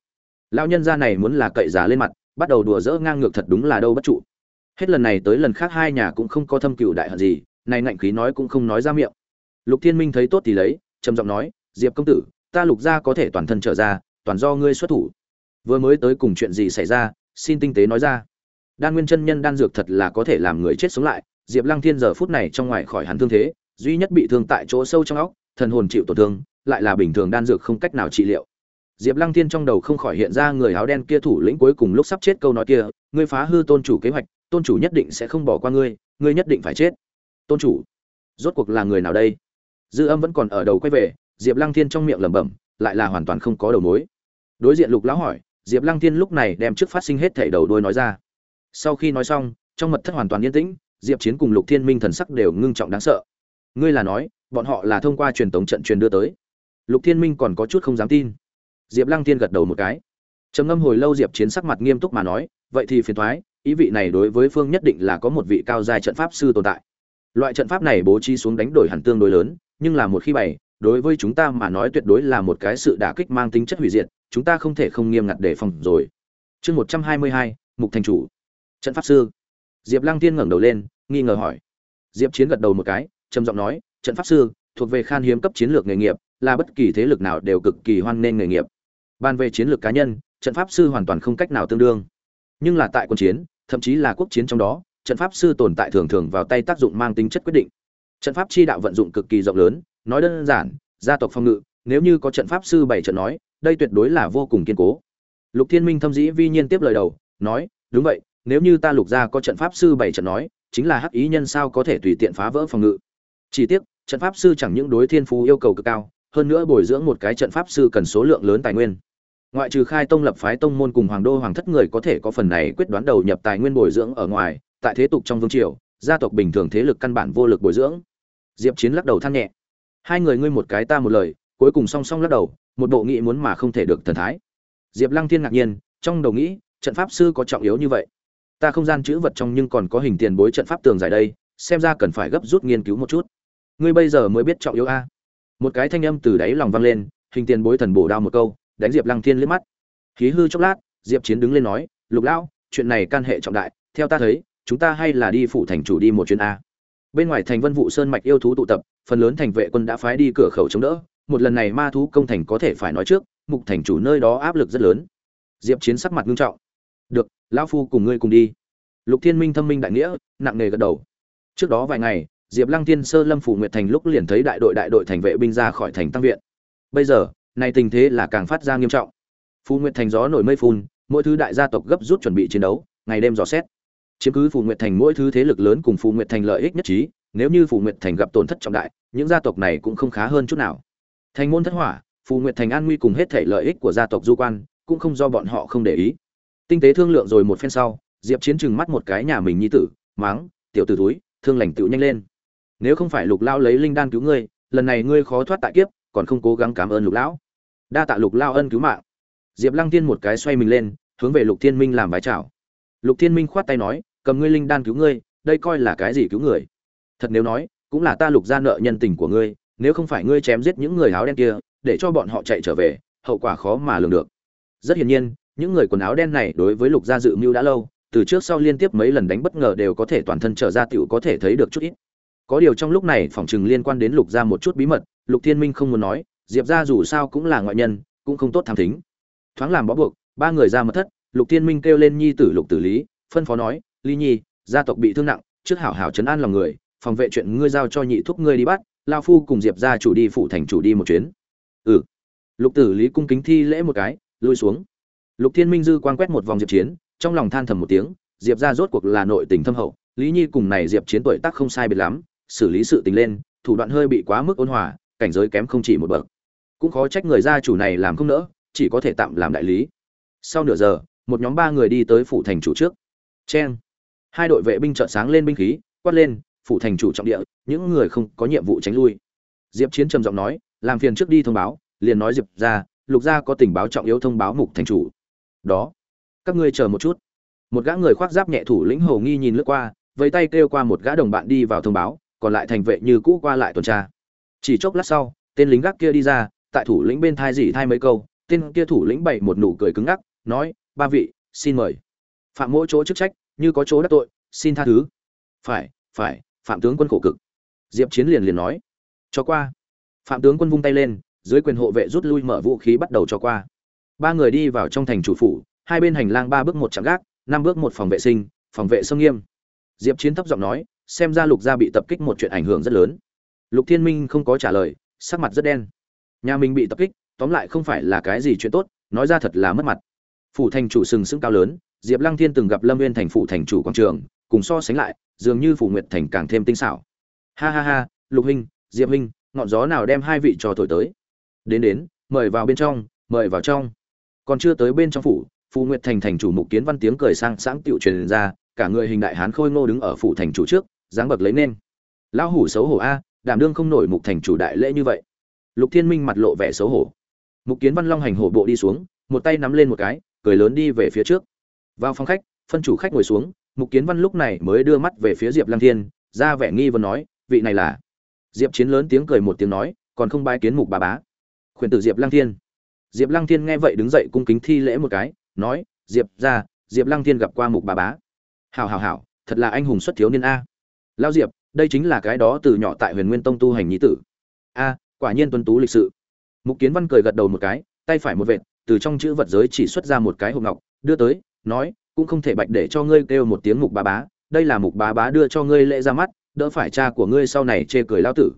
Lão nhân gia này muốn là cậy già lên mặt, bắt đầu đùa dỡ ngang ngược thật đúng là đâu bất trụ. Hết lần này tới lần khác hai nhà cũng không có thâm cựu đại hận gì, này ngạnh khí nói cũng không nói ra miệng. Lục thiên minh thấy tốt thì lấy, trầm giọng nói, diệp công tử, ta lục gia có thể toàn thân trở ra, toàn do ngươi xuất thủ. Vừa mới tới cùng chuyện gì xảy ra, xin tinh tế nói ra đan nguyên chân nhân đan dược thật là có thể làm người chết sống lại, diệp lăng thiên giờ phút này trong ngoài khỏi hắn thương thế, duy nhất bị thương tại chỗ sâu trong óc, thần hồn chịu tổn thương, lại là bình thường đan dược không cách nào trị liệu. Diệp lăng thiên trong đầu không khỏi hiện ra người áo đen kia thủ lĩnh cuối cùng lúc sắp chết câu nói kia, ngươi phá hư tôn chủ kế hoạch, tôn chủ nhất định sẽ không bỏ qua ngươi ngươi nhất định phải chết. Tôn chủ, rốt cuộc là người nào đây? Dư âm vẫn còn ở đầu quay về, diệp lăng thiên trong miệng lẩm bẩm, lại là hoàn toàn không có đầu mối. Đối diện lục lão hỏi, Diệp Lăng Thiên lúc này đem trước phát sinh hết thảy đầu đuôi nói ra. Sau khi nói xong, trong mật thất hoàn toàn yên tĩnh, Diệp Chiến cùng Lục Thiên Minh thần sắc đều ngưng trọng đáng sợ. Ngươi là nói, bọn họ là thông qua truyền tống trận truyền đưa tới? Lục Thiên Minh còn có chút không dám tin. Diệp Lăng Tiên gật đầu một cái. Trầm ngâm hồi lâu Diệp Chiến sắc mặt nghiêm túc mà nói, vậy thì phiền thoái ý vị này đối với phương nhất định là có một vị cao dài trận pháp sư tồn tại. Loại trận pháp này bố trí xuống đánh đổi hẳn tương đối lớn, nhưng là một khi bày, đối với chúng ta mà nói tuyệt đối là một cái sự đả kích mang tính chất hủy diệt, chúng ta không thể không nghiêm ngặt đề phòng rồi. Chương một trăm hai mươi hai, Mục thành chủ. Trận pháp sư. Diệp Lăng Tiên ngẩng đầu lên, nghi ngờ hỏi. Diệp Chiến gật đầu một cái, trầm giọng nói, trận pháp sư thuộc về khan hiếm cấp chiến lược nghề nghiệp, là bất kỳ thế lực nào đều cực kỳ hoan nghênh nghề nghiệp. Ban về chiến lược cá nhân, trận pháp sư hoàn toàn không cách nào tương đương. Nhưng là tại quân chiến, thậm chí là quốc chiến trong đó, trận pháp sư tồn tại thường thường vào tay tác dụng mang tính chất quyết định. Trận pháp chi đạo vận dụng cực kỳ rộng lớn, nói đơn giản, gia tộc phong ngự, nếu như có trận pháp sư bảy trận nói, đây tuyệt đối là vô cùng kiên cố lục thiên minh thâm dĩ vi nhiên tiếp lời đầu nói đúng vậy nếu như ta lục gia có trận pháp sư bảy trận nói, chính là hắc ý nhân sao có thể tùy tiện phá vỡ phòng ngự? Chỉ tiếc, trận pháp sư chẳng những đối thiên phú yêu cầu cực cao, hơn nữa bồi dưỡng một cái trận pháp sư cần số lượng lớn tài nguyên. Ngoại trừ khai tông lập phái tông môn cùng hoàng đô hoàng thất người có thể có phần này quyết đoán đầu nhập tài nguyên bồi dưỡng ở ngoài, tại thế tục trong vương triều, gia tộc bình thường thế lực căn bản vô lực bồi dưỡng. Diệp chiến lắc đầu than nhẹ. Hai người ngươi một cái ta một lời, cuối cùng song song lắc đầu, một bộ nghĩ muốn mà không thể được thần thái. Diệp lăng thiên ngạc nhiên, trong đầu nghĩ, trận pháp sư có trọng yếu như vậy ta không gian chữ vật trong nhưng còn có hình tiền bối trận pháp tường dài đây, xem ra cần phải gấp rút nghiên cứu một chút. Ngươi bây giờ mới biết trọng yếu a. Một cái thanh âm từ đáy lòng vang lên, hình tiền bối thần bổ đao một câu, đánh diệp lăng thiên liếc mắt. Khí hư chốc lát, diệp chiến đứng lên nói, lục lão, chuyện này can hệ trọng đại, theo ta thấy, chúng ta hay là đi phụ thành chủ đi một chuyến a. Bên ngoài thành vân vụ sơn mạch yêu thú tụ tập, phần lớn thành vệ quân đã phái đi cửa khẩu chống đỡ, một lần này ma thú công thành có thể phải nói trước, mục thành chủ nơi đó áp lực rất lớn. Diệp chiến sắc mặt nghiêm trọng được, lão phu cùng ngươi cùng đi. Lục thiên minh thâm minh đại nghĩa, nặng nề gật đầu. Trước đó vài ngày, diệp lăng thiên sơ lâm phủ nguyệt thành lúc liền thấy đại đội đại đội thành vệ binh ra khỏi thành tăng viện. Bây giờ này tình thế là càng phát ra nghiêm trọng. Phù nguyệt thành gió nổi mây phun, mỗi thứ đại gia tộc gấp rút chuẩn bị chiến đấu, ngày đêm dò xét. Chiếm cứ phù nguyệt thành mỗi thứ thế lực lớn cùng phù nguyệt thành lợi ích nhất trí, nếu như phù nguyệt thành gặp tổn thất trọng đại, những gia tộc này cũng không khá hơn chút nào. Thành môn thất hỏa, phù nguyệt thành an nguy cùng hết thể lợi ích của gia tộc du quan, cũng không do bọn họ không để ý tinh tế thương lượng rồi một phen sau, diệp chiến chừng mắt một cái nhà mình nhi tử máng tiểu tử túi thương lành tựu nhanh lên. Nếu không phải lục lao lấy linh đan cứu ngươi, lần này ngươi khó thoát tại kiếp, còn không cố gắng cảm ơn lục lão. Đa tạ lục lao ân cứu mạng. Diệp lăng tiên một cái xoay mình lên, hướng về lục thiên minh làm vái chào. Lục thiên minh khoát tay nói, cầm ngươi linh đan cứu ngươi, đây coi là cái gì cứu người? Thật nếu nói, cũng là ta lục ra nợ nhân tình của ngươi, nếu không phải ngươi chém giết những người áo đen kia, để cho bọn họ chạy trở về, hậu quả khó mà lường được. Rất hiển nhiên những người quần áo đen này đối với lục gia dự mưu đã lâu, từ trước sau liên tiếp mấy lần đánh bất ngờ đều có thể toàn thân trở ra tiểu có thể thấy được chút ít. Có điều trong lúc này phỏng chừng liên quan đến lục gia một chút bí mật, lục thiên minh không muốn nói, diệp gia dù sao cũng là ngoại nhân, cũng không tốt tham thính. Thoáng làm bó buộc, ba người ra mật thất, lục thiên minh kêu lên nhi tử lục tử lý, phân phó nói ly nhi, gia tộc bị thương nặng, trước hảo hảo chấn an lòng người, phòng vệ chuyện ngươi giao cho nhị thúc ngươi đi bắt, lao phu cùng diệp gia chủ đi phụ thành chủ đi một chuyến. Ừ. Lục tử lý cung kính thi lễ một cái, lui xuống lục thiên minh dư quan quét một vòng diệp chiến, trong lòng than thầm một tiếng, diệp gia rốt cuộc là nội tình thâm hậu, lý nhi cùng này diệp chiến tuổi tác không sai biệt lắm, xử lý sự tình lên, thủ đoạn hơi bị quá mức ôn hòa, cảnh giới kém không chỉ một bậc. Cũng khó trách người gia chủ này làm không nỡ, chỉ có thể tạm làm đại lý. Sau nửa giờ, một nhóm ba người đi tới phủ thành chủ trước. Cheng. Hai đội vệ binh trợn sáng lên binh khí, quát lên, phủ thành chủ trọng địa, những người không có nhiệm vụ tránh lui. Diệp chiến trầm giọng nói, làm phiền trước đi thông báo. Liền nói diệp ra lục gia có tình báo trọng yếu thông báo mục thành chủ đó. Các ngươi chờ một chút. Một gã người khoác giáp nhẹ thủ lĩnh hầu nghi nhìn lướt qua, vẫy tay kêu qua một gã đồng bạn đi vào thông báo, còn lại thành vệ như cũ qua lại tuần tra. Chỉ chốc lát sau, tên lính gác kia đi ra, tại thủ lĩnh bên thai dỉ thai mấy câu, tên kia thủ lĩnh bày một nụ cười cứng ngắc, nói, ba vị, xin mời. Phạm mỗi chỗ chức trách, như có chỗ đắc tội, xin tha thứ. Phải phải, phạm tướng quân khổ cực. Diệp chiến liền liền nói. Cho qua. Phạm tướng quân vung tay lên, dưới quyền hộ vệ rút lui mở vũ khí bắt đầu cho qua ba người đi vào trong thành chủ phủ, hai bên hành lang ba bước một chạm gác, năm bước một phòng vệ sinh, phòng vệ sông nghiêm. Diệp chiến thấp giọng nói, xem ra lục gia bị tập kích một chuyện ảnh hưởng rất lớn. Lục thiên minh không có trả lời, sắc mặt rất đen. Nhà mình bị tập kích, tóm lại không phải là cái gì chuyện tốt, nói ra thật là mất mặt. Phủ thành chủ sừng sững cao lớn, diệp lăng thiên từng gặp lâm viên thành phủ thành chủ quảng trường, cùng so sánh lại, dường như phủ nguyệt thành càng thêm tinh xảo. Ha ha ha, lục huynh, diệp huynh, ngọn gió nào đem hai vị trò thổi tới? Đến đến, mời vào bên trong, mời vào trong còn chưa tới bên trong phủ, phù nguyệt thành thành chủ mục kiến văn tiếng cười sang sáng tiệu truyền ra, cả người hình đại hán khôi ngô đứng ở phủ thành chủ trước, dáng bậc lấy nên. Lão hủ xấu hổ a, đảm đương không nổi mục thành chủ đại lễ như vậy. Lục thiên minh mặt lộ vẻ xấu hổ. Mục kiến văn long hành hổ bộ đi xuống, một tay nắm lên một cái, cười lớn đi về phía trước. Vào phòng khách, phân chủ khách ngồi xuống, mục kiến văn lúc này mới đưa mắt về phía diệp lăng thiên, ra vẻ nghi vấn nói, vị này là? Diệp chiến lớn tiếng cười một tiếng nói, còn không bái kiến mục bà bá. Khuyển tử diệp lăng thiên diệp lăng thiên nghe vậy đứng dậy cung kính thi lễ một cái nói diệp ra diệp lăng thiên gặp qua mục bà bá. Hảo hảo hảo, thật là anh hùng xuất thiếu niên a. Lao diệp đây chính là cái đó từ nhỏ tại huyền nguyên tông tu hành nhí tử. A quả nhiên tuân tú lịch sự. Mục kiến văn cười gật đầu một cái tay phải một vệt từ trong chữ vật giới chỉ xuất ra một cái hộp ngọc đưa tới nói cũng không thể bạch để cho ngươi kêu một tiếng mục bà bá đây là mục bà bá đưa cho ngươi lễ ra mắt đỡ phải cha của ngươi sau này chê cười lao tử.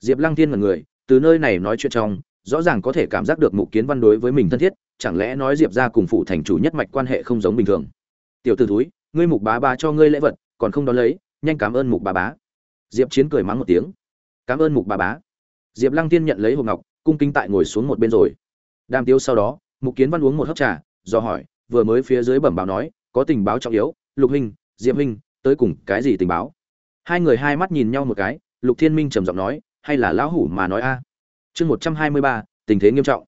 Diệp lăng thiên là người từ nơi này nói chuyện trong rõ ràng có thể cảm giác được mục kiến văn đối với mình thân thiết, chẳng lẽ nói diệp ra cùng phụ thành chủ nhất mạch quan hệ không giống bình thường? Tiểu t ử thúi, ngươi mục bá bá cho ngươi lễ vật, còn không đón lấy, nhanh cảm ơn mục bà bá. Diệp chiến cười mắng một tiếng. Cảm ơn mục bà bá. Diệp lăng tiên nhận lấy hộp ngọc, cung kính tại ngồi xuống một bên rồi. Đàm tiêu sau đó, mục kiến văn uống một hớp trà, do hỏi, vừa mới phía dưới bẩm báo nói, có tình báo trọng yếu, lục hình diệp hình tới cùng cái gì tình báo? Hai người hai mắt nhìn nhau một cái, lục thiên minh trầm giọng nói, hay là lão hủ mà nói a? Chương một trăm hai mươi ba, tình thế nghiêm trọng.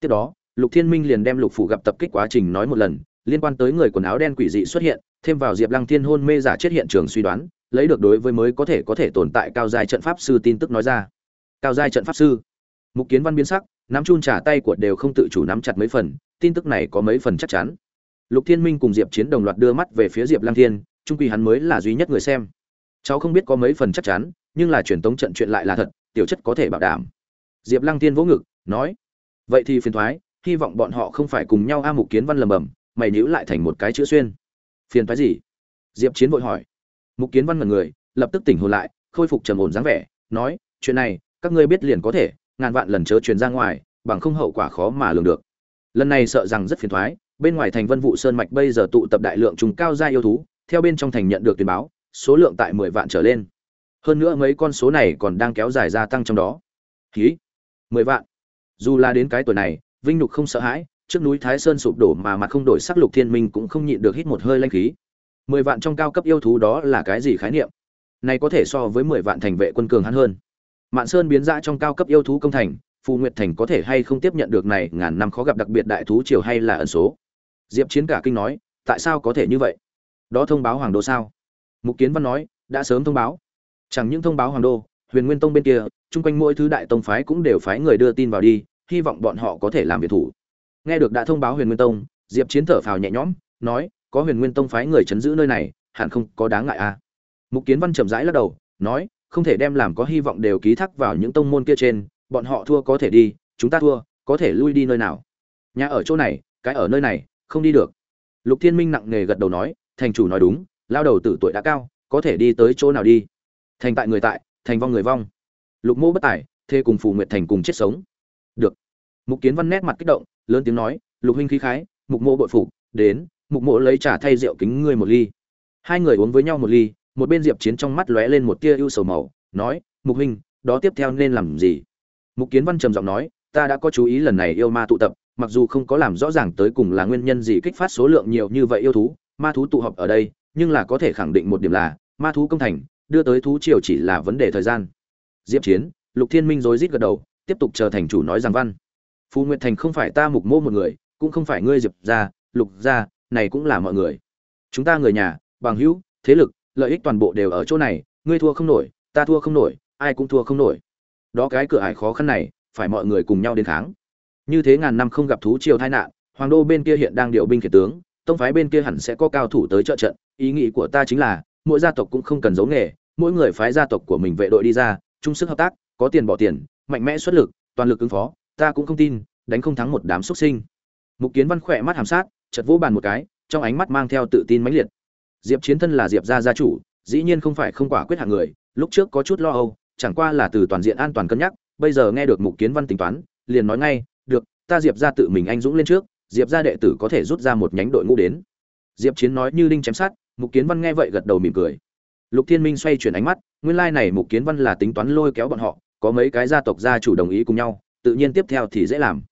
Tiếp đó, lục thiên minh liền đem lục phủ gặp tập kích quá trình nói một lần, liên quan tới người quần áo đen quỷ dị xuất hiện, thêm vào diệp lăng thiên hôn mê giả chết hiện trường suy đoán, lấy được đối với mới có thể có thể tồn tại cao giai trận pháp sư tin tức nói ra. Cao giai trận pháp sư. Mục kiến văn biến sắc, nắm chun trả tay của đều không tự chủ nắm chặt mấy phần, tin tức này có mấy phần chắc chắn. Lục thiên minh cùng diệp chiến đồng loạt đưa mắt về phía diệp lăng thiên trung quy hắn mới là duy nhất người xem. Cháu không biết có mấy phần chắc chắn, nhưng là truyền tống trận chuyện lại là thật, tiểu chất có thể bảo đảm diệp lăng thiên vỗ ngực, nói, vậy thì phiền thoái hy vọng bọn họ không phải cùng nhau a mục kiến văn lầm bầm, mày níu lại thành một cái chữ xuyên. Phiền thoái gì? Diệp chiến vội hỏi. Mục kiến văn ngần người, lập tức tỉnh hồn lại, khôi phục trầm ổn dáng vẻ, nói, chuyện này, các ngươi biết liền có thể, ngàn vạn lần chớ truyền ra ngoài, bằng không hậu quả khó mà lường được. Lần này sợ rằng rất phiền thoái bên ngoài thành vân vụ sơn mạch bây giờ tụ tập đại lượng trùng cao gia yêu thú, theo bên trong thành nhận được tuyên báo, số lượng tại mười vạn trở lên. Hơn nữa mấy con số này còn đang kéo dài gia tăng trong đó. Ký mười vạn. Dù là đến cái tuổi này, vinh nhục không sợ hãi, trước núi thái sơn sụp đổ mà mặt không đổi sắc lục thiên minh cũng không nhịn được hít một hơi lanh khí. Mười vạn trong cao cấp yêu thú đó là cái gì khái niệm? Này có thể so với mười vạn thành vệ quân cường hắn hơn. Mạn sơn biến ra trong cao cấp yêu thú công thành, phù nguyệt thành có thể hay không tiếp nhận được này, ngàn năm khó gặp đặc biệt đại thú triều hay là ẩn số? Diệp chiến cả kinh nói, tại sao có thể như vậy? Đó thông báo hoàng đô sao? Mục kiến văn nói, đã sớm thông báo. Chẳng những thông báo hoàng đô huyền nguyên tông bên kia, chung quanh mỗi thứ đại tông phái cũng đều phái người đưa tin vào đi, hy vọng bọn họ có thể làm việc thủ. Nghe được đã thông báo huyền nguyên tông, diệp chiến thở phào nhẹ nhõm, nói, có huyền nguyên tông phái người chấn giữ nơi này, hẳn không có đáng ngại à? Mục kiến văn chậm rãi lắc đầu, nói, không thể đem làm có hy vọng đều ký thác vào những tông môn kia trên, bọn họ thua có thể đi, chúng ta thua, có thể lui đi nơi nào? Nhà ở chỗ này, cái ở nơi này, không đi được. Lục thiên minh nặng nề gật đầu nói, thành chủ nói đúng, lao đầu tử tuổi đã cao, có thể đi tới chỗ nào đi? Thành tại người tại thành vong người vong. Lục mô bất tài, thê cùng phù nguyệt thành cùng chết sống. Được. Mục kiến văn nét mặt kích động, lớn tiếng nói, lục huynh khí khái, mục mô bội phục, đến, mục mộ lấy trả thay rượu kính ngươi một ly. Hai người uống với nhau một ly, một bên diệp chiến trong mắt lóe lên một tia ưu sầu màu, nói, mục huynh, đó tiếp theo nên làm gì? Mục kiến văn trầm giọng nói, ta đã có chú ý lần này yêu ma tụ tập, mặc dù không có làm rõ ràng tới cùng là nguyên nhân gì kích phát số lượng nhiều như vậy yêu thú, ma thú tụ họp ở đây, nhưng là có thể khẳng định một điểm là, ma thú công thành đưa tới thú triều chỉ là vấn đề thời gian. Diệp chiến, lục thiên minh rối rít gật đầu, tiếp tục chờ thành chủ nói rằng văn. Phù nguyệt thành không phải ta mục mô một người, cũng không phải ngươi diệp gia, lục gia, này cũng là mọi người. Chúng ta người nhà, bằng hữu, thế lực, lợi ích toàn bộ đều ở chỗ này, ngươi thua không nổi, ta thua không nổi, ai cũng thua không nổi. Đó cái cửa ải khó khăn này, phải mọi người cùng nhau đến kháng. Như thế ngàn năm không gặp thú triều tai nạn, hoàng đô bên kia hiện đang điều binh khiển tướng, tông phái bên kia hẳn sẽ có cao thủ tới trợ trận, ý nghĩ của ta chính là, mỗi gia tộc cũng không cần giấu nghề mỗi người phái gia tộc của mình vệ đội đi ra, chung sức hợp tác, có tiền bỏ tiền, mạnh mẽ xuất lực, toàn lực ứng phó, ta cũng không tin, đánh không thắng một đám xuất sinh. Mục kiến văn khỏe mắt hàm sát chật vỗ bàn một cái, trong ánh mắt mang theo tự tin mãnh liệt. Diệp chiến thân là diệp gia gia chủ, dĩ nhiên không phải không quả quyết hạng người, lúc trước có chút lo âu, chẳng qua là từ toàn diện an toàn cân nhắc, bây giờ nghe được mục kiến văn tính toán, liền nói ngay, được, ta diệp gia tự mình anh dũng lên trước, diệp gia đệ tử có thể rút ra một nhánh đội ngũ đến. Diệp chiến nói như đinh chém sát mục kiến văn nghe vậy gật đầu mỉm cười lục thiên minh xoay chuyển ánh mắt, nguyên lai này mục kiến văn là tính toán lôi kéo bọn họ, có mấy cái gia tộc gia chủ đồng ý cùng nhau, tự nhiên tiếp theo thì dễ làm.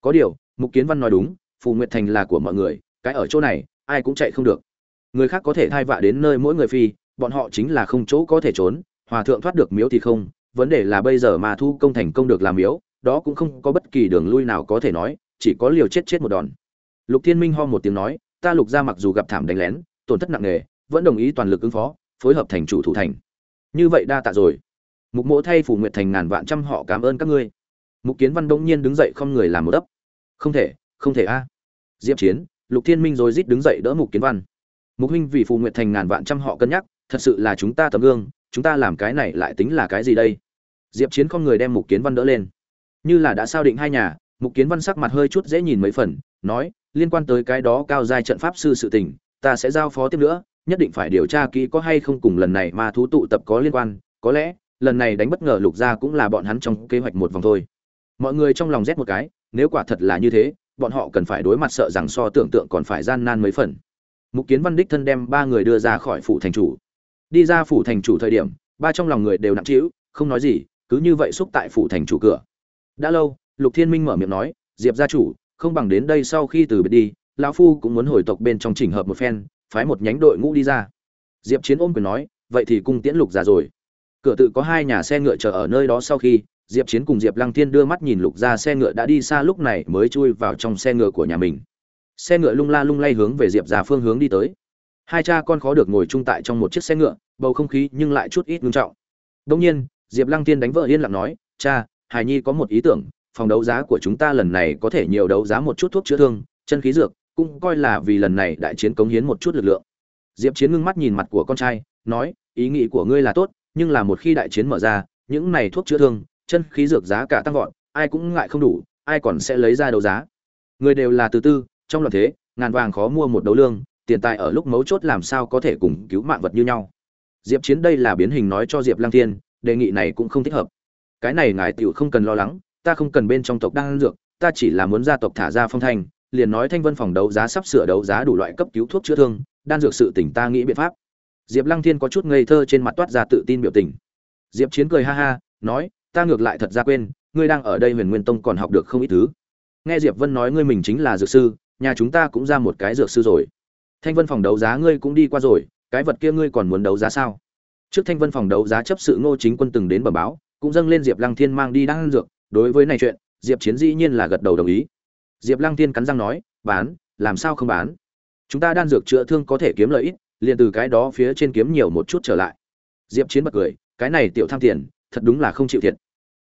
Có điều, mục kiến văn nói đúng, phù nguyệt thành là của mọi người, cái ở chỗ này, ai cũng chạy không được. Người khác có thể thai vạ đến nơi mỗi người phi, bọn họ chính là không chỗ có thể trốn, hòa thượng thoát được miếu thì không, vấn đề là bây giờ mà thu công thành công được làm miếu, đó cũng không có bất kỳ đường lui nào có thể nói, chỉ có liều chết chết một đòn. Lục thiên minh ho một tiếng nói, ta lục ra mặc dù gặp thảm đánh lén, tổn thất nặng nề, vẫn đồng ý toàn lực ứng phó phối hợp thành chủ thủ thành. Như vậy đa tạ rồi. Mục mỗ thay phủ nguyệt thành ngàn vạn trăm họ cảm ơn các ngươi. Mục kiến văn đông nhiên đứng dậy không người làm một ấp. Không thể không thể a. Diệp chiến, lục thiên minh rồi rít đứng dậy đỡ mục kiến văn. Mục huynh vì phù nguyệt thành ngàn vạn trăm họ cân nhắc, thật sự là chúng ta tấm gương, chúng ta làm cái này lại tính là cái gì đây? Diệp chiến không người đem mục kiến văn đỡ lên. Như là đã sao định hai nhà, mục kiến văn sắc mặt hơi chút dễ nhìn mấy phần, nói, liên quan tới cái đó cao giai trận pháp sư sự tình, ta sẽ giao phó tiếp nữa nhất định phải điều tra kỹ có hay không cùng lần này mà thú tụ tập có liên quan, có lẽ, lần này đánh bất ngờ lục gia cũng là bọn hắn trong kế hoạch một vòng thôi. Mọi người trong lòng rét một cái, nếu quả thật là như thế, bọn họ cần phải đối mặt sợ rằng so tưởng tượng còn phải gian nan mấy phần. Mục kiến văn đích thân đem ba người đưa ra khỏi phủ thành chủ. Đi ra phủ thành chủ thời điểm, ba trong lòng người đều nặng trĩu, không nói gì, cứ như vậy xúc tại phủ thành chủ cửa. Đã lâu, lục thiên minh mở miệng nói, diệp gia chủ, không bằng đến đây sau khi từ biệt đi, lão phu cũng muốn hồi tộc bên trong chỉnh hợp một phen phái một nhánh đội ngũ đi ra. Diệp chiến ôm quyền nói, vậy thì cung tiễn lục ra rồi. Cửa tự có hai nhà xe ngựa chờ ở nơi đó sau khi, diệp chiến cùng diệp lăng thiên đưa mắt nhìn lục ra xe ngựa đã đi xa lúc này mới chui vào trong xe ngựa của nhà mình. Xe ngựa lung la lung lay hướng về diệp ra phương hướng đi tới. Hai cha con khó được ngồi chung tại trong một chiếc xe ngựa, bầu không khí nhưng lại chút ít ngưng trọng. Đông nhiên, diệp lăng tiên đánh vợ yên lặng nói, cha, hài nhi có một ý tưởng, phòng đấu giá của chúng ta lần này có thể nhiều đấu giá một chút thuốc chữa thương, chân khí dược cũng coi là vì lần này đại chiến cống hiến một chút lực lượng. Diệp chiến ngưng mắt nhìn mặt của con trai, nói, ý nghĩ của ngươi là tốt, nhưng là một khi đại chiến mở ra, những này thuốc chữa thương, chân khí dược giá cả tăng vọt, ai cũng ngại không đủ, ai còn sẽ lấy ra đấu giá. Người đều là từ tư, trong loạn thế, ngàn vàng khó mua một đấu lương, tiền tài ở lúc mấu chốt làm sao có thể cùng cứu mạng vật như nhau. Diệp chiến đây là biến hình nói cho diệp lang thiên, đề nghị này cũng không thích hợp. Cái này ngài tiểu không cần lo lắng, ta không cần bên trong tộc đang dược, ta chỉ là muốn gia tộc thả ra phong thanh liền nói thanh vân phòng đấu giá sắp sửa đấu giá đủ loại cấp cứu thuốc chữa thương, đan dược sự tỉnh ta nghĩ biện pháp. Diệp lăng thiên có chút ngây thơ trên mặt toát ra tự tin biểu tình. Diệp chiến cười ha ha, nói, ta ngược lại thật ra quên, ngươi đang ở đây huyền nguyên tông còn học được không ít thứ. Nghe diệp vân nói ngươi mình chính là dược sư, nhà chúng ta cũng ra một cái dược sư rồi. Thanh vân phòng đấu giá ngươi cũng đi qua rồi, cái vật kia ngươi còn muốn đấu giá sao? Trước thanh vân phòng đấu giá chấp sự ngô chính quân từng đến bẩm báo, cũng dâng lên diệp lăng thiên mang đi đan dược, đối với này chuyện, diệp chiến dĩ nhiên là gật đầu đồng ý diệp lăng thiên cắn răng nói, bán, làm sao không bán? Chúng ta đan dược chữa thương có thể kiếm lợi ít, liền từ cái đó phía trên kiếm nhiều một chút trở lại. Diệp chiến bật cười, cái này tiểu tham tiền, thật đúng là không chịu thiệt.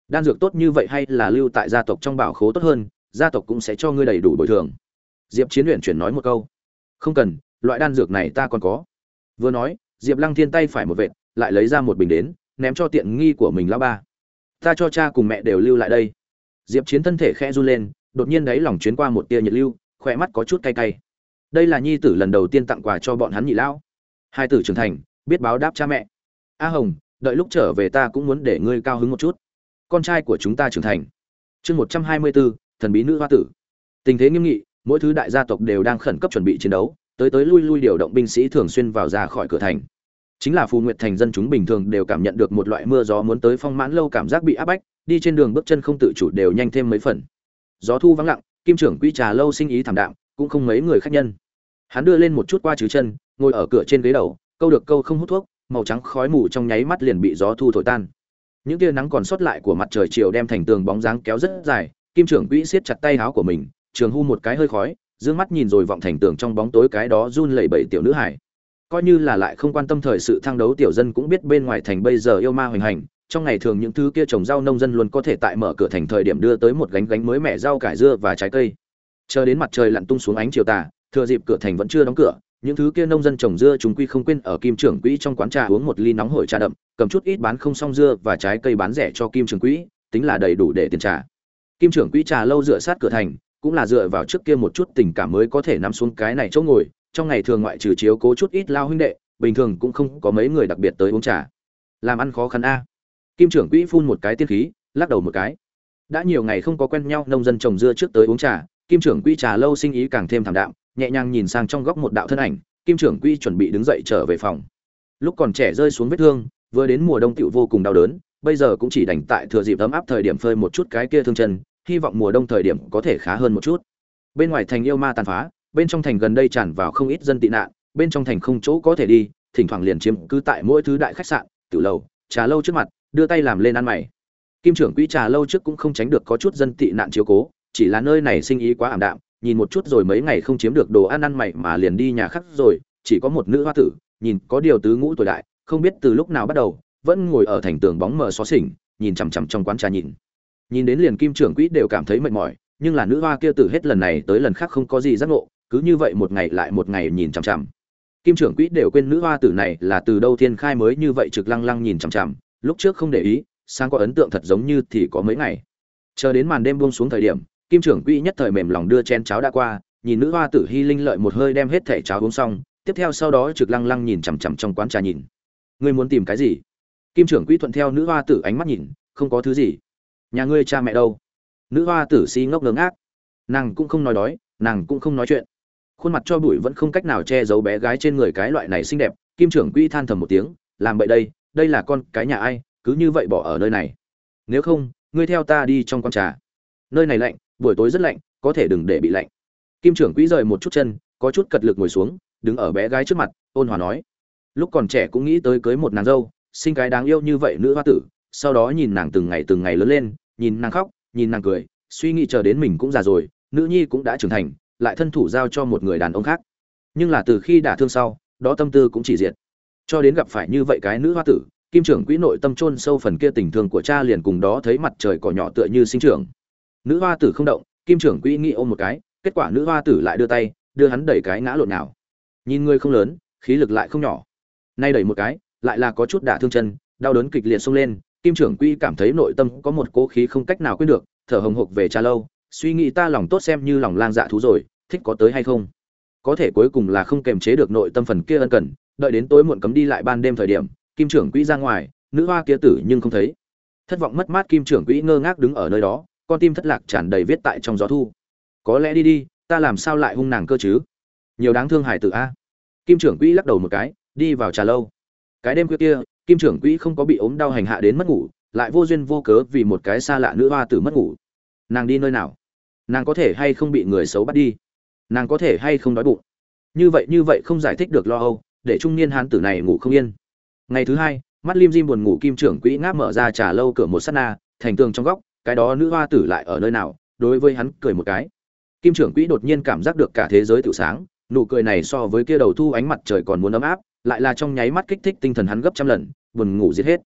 Đan dược tốt như vậy hay là lưu tại gia tộc trong bảo khố tốt hơn, gia tộc cũng sẽ cho ngươi đầy đủ bồi thường. Diệp chiến luyện chuyển nói một câu, không cần, loại đan dược này ta còn có. Vừa nói, diệp lăng thiên tay phải một vệt, lại lấy ra một bình đến, ném cho tiện nghi của mình lão ba. Ta cho cha cùng mẹ đều lưu lại đây. Diệp chiến thân thể khẽ run lên đột nhiên đáy lòng chuyến qua một tia nhiệt lưu, khỏe mắt có chút cay cay. Đây là nhi tử lần đầu tiên tặng quà cho bọn hắn nhị lão. Hai tử trưởng thành, biết báo đáp cha mẹ. A hồng, đợi lúc trở về ta cũng muốn để ngươi cao hứng một chút. Con trai của chúng ta trưởng thành. Chương một trăm hai mươi bốn, thần bí nữ hoa tử. Tình thế nghiêm nghị, mỗi thứ đại gia tộc đều đang khẩn cấp chuẩn bị chiến đấu, tới tới lui lui điều động binh sĩ thường xuyên vào ra khỏi cửa thành. Chính là phù nguyệt thành dân chúng bình thường đều cảm nhận được một loại mưa gió muốn tới phong mãn lâu cảm giác bị áp bách, đi trên đường bước chân không tự chủ đều nhanh thêm mấy phần gió thu vắng lặng, kim trưởng quy trà lâu sinh ý thảm đạm, cũng không mấy người khách nhân. Hắn đưa lên một chút qua chứ chân, ngồi ở cửa trên ghế đầu, câu được câu không hút thuốc, màu trắng khói mù trong nháy mắt liền bị gió thu thổi tan. Những tia nắng còn sót lại của mặt trời chiều đem thành tường bóng dáng kéo rất dài, kim trưởng quỹ siết chặt tay áo của mình, trường hu một cái hơi khói, dương mắt nhìn rồi vọng thành tường trong bóng tối cái đó run lẩy bẩy tiểu nữ hải coi như là lại không quan tâm thời sự thăng đấu tiểu dân cũng biết bên ngoài thành bây giờ yêu ma hoành hành trong ngày thường những thứ kia trồng rau nông dân luôn có thể tại mở cửa thành thời điểm đưa tới một gánh gánh mới mẻ rau cải dưa và trái cây. Chờ đến mặt trời lặn tung xuống ánh chiều tà, thừa dịp cửa thành vẫn chưa đóng cửa, những thứ kia nông dân trồng dưa chúng quy không quên ở kim trưởng quỹ trong quán trà uống một ly nóng hổi trà đậm, cầm chút ít bán không xong dưa và trái cây bán rẻ cho kim trưởng quỹ, tính là đầy đủ để tiền trả kim trưởng quỹ trà lâu dựa sát cửa thành, cũng là dựa vào trước kia một chút tình cảm mới có thể nắm xuống cái này chỗ ngồi, trong ngày thường ngoại trừ chiếu cố chút ít lao huynh đệ, bình thường cũng không có mấy người đặc biệt tới uống trà. Làm ăn khó khăn a kim trưởng quỹ phun một cái tiên khí, lắc đầu một cái. Đã nhiều ngày không có quen nhau, nông dân trồng dưa trước tới uống trà, kim trưởng quỹ trà lâu sinh ý càng thêm thảm đạm, nhẹ nhàng nhìn sang trong góc một đạo thân ảnh, kim trưởng quỹ chuẩn bị đứng dậy trở về phòng. Lúc còn trẻ rơi xuống vết thương, vừa đến mùa đông tựu vô cùng đau đớn, bây giờ cũng chỉ đành tại thừa dịp ấm áp thời điểm phơi một chút cái kia thương chân, hy vọng mùa đông thời điểm có thể khá hơn một chút. Bên ngoài thành yêu ma tàn phá, bên trong thành gần đây tràn vào không ít dân tị nạn, bên trong thành không chỗ có thể đi, thỉnh thoảng liền chiếm cứ tại mỗi thứ đại khách sạn, tiểu lầu, trà lâu trước mặt đưa tay làm lên ăn mày. Kim trưởng quỹ trà lâu trước cũng không tránh được có chút dân tị nạn chiếu cố, chỉ là nơi này sinh ý quá ảm đạm, nhìn một chút rồi mấy ngày không chiếm được đồ ăn ăn mày mà liền đi nhà khác rồi, chỉ có một nữ hoa tử, nhìn có điều tứ ngũ tuổi đại, không biết từ lúc nào bắt đầu, vẫn ngồi ở thành tường bóng mờ xó xỉnh, nhìn chằm chằm trong quán trà nhìn. Nhìn đến liền kim trưởng quỹ đều cảm thấy mệt mỏi, nhưng là nữ hoa kia từ hết lần này tới lần khác không có gì giác ngộ, cứ như vậy một ngày lại một ngày nhìn chằm chằm. Kim trưởng quỹ đều quên nữ hoa tử này là từ đâu thiên khai mới như vậy trực lăng lăng nhìn chằm chằm lúc trước không để ý sang có ấn tượng thật giống như thì có mấy ngày. Chờ đến màn đêm buông xuống thời điểm, kim trưởng quỹ nhất thời mềm lòng đưa chén cháo đã qua, nhìn nữ hoa tử hy linh lợi một hơi đem hết thẻ cháo uống xong, tiếp theo sau đó trực lăng lăng nhìn chằm chằm trong quán trà nhìn. Ngươi muốn tìm cái gì? Kim trưởng quỹ thuận theo nữ hoa tử ánh mắt nhìn, không có thứ gì. Nhà ngươi cha mẹ đâu? Nữ hoa tử si ngốc ngớ ngác. Nàng cũng không nói đói, nàng cũng không nói chuyện. Khuôn mặt cho bụi vẫn không cách nào che giấu bé gái trên người cái loại này xinh đẹp, kim trưởng quỹ than thầm một tiếng, làm vậy đây đây là con cái nhà ai, cứ như vậy bỏ ở nơi này. Nếu không, ngươi theo ta đi trong con trà. Nơi này lạnh, buổi tối rất lạnh, có thể đừng để bị lạnh. Kim trưởng quỹ rời một chút chân, có chút cật lực ngồi xuống, đứng ở bé gái trước mặt, ôn hòa nói. Lúc còn trẻ cũng nghĩ tới cưới một nàng dâu, sinh cái đáng yêu như vậy nữ hoa tử, sau đó nhìn nàng từng ngày từng ngày lớn lên, nhìn nàng khóc, nhìn nàng cười, suy nghĩ chờ đến mình cũng già rồi, nữ nhi cũng đã trưởng thành, lại thân thủ giao cho một người đàn ông khác. Nhưng là từ khi đả thương sau, đó tâm tư cũng chỉ diệt cho đến gặp phải như vậy cái nữ hoa tử, kim trưởng quỹ nội tâm chôn sâu phần kia tình thương của cha liền cùng đó thấy mặt trời cỏ nhỏ tựa như sinh trưởng. Nữ hoa tử không động, kim trưởng quỹ nghĩ ôm một cái, kết quả nữ hoa tử lại đưa tay, đưa hắn đẩy cái ngã lộn nào. Nhìn người không lớn, khí lực lại không nhỏ. Nay đẩy một cái, lại là có chút đả thương chân, đau đớn kịch liệt xông lên, kim trưởng quỹ cảm thấy nội tâm có một cố khí không cách nào quên được, thở hồng hộc về cha lâu, suy nghĩ ta lòng tốt xem như lòng lang dạ thú rồi, thích có tới hay không. Có thể cuối cùng là không kềm chế được nội tâm phần kia ân cần đợi đến tối muộn cấm đi lại ban đêm thời điểm, kim trưởng quỹ ra ngoài, nữ hoa kia tử nhưng không thấy. Thất vọng mất mát kim trưởng quỹ ngơ ngác đứng ở nơi đó, con tim thất lạc tràn đầy viết tại trong gió thu. Có lẽ đi đi, ta làm sao lại hung nàng cơ chứ? Nhiều đáng thương hải tử a. Kim trưởng quỹ lắc đầu một cái, đi vào trà lâu. Cái đêm khuya kia, kim trưởng quỹ không có bị ốm đau hành hạ đến mất ngủ, lại vô duyên vô cớ vì một cái xa lạ nữ hoa tử mất ngủ. Nàng đi nơi nào? Nàng có thể hay không bị người xấu bắt đi? Nàng có thể hay không đói bụng? Như vậy như vậy không giải thích được lo âu để trung niên hán tử này ngủ không yên. Ngày thứ hai, mắt lim dim buồn ngủ kim trưởng quỹ ngáp mở ra trà lâu cửa một sát na, thành tường trong góc, cái đó nữ hoa tử lại ở nơi nào, đối với hắn cười một cái. Kim trưởng quỹ đột nhiên cảm giác được cả thế giới tự sáng, nụ cười này so với kia đầu thu ánh mặt trời còn muốn ấm áp, lại là trong nháy mắt kích thích tinh thần hắn gấp trăm lần, buồn ngủ giết hết.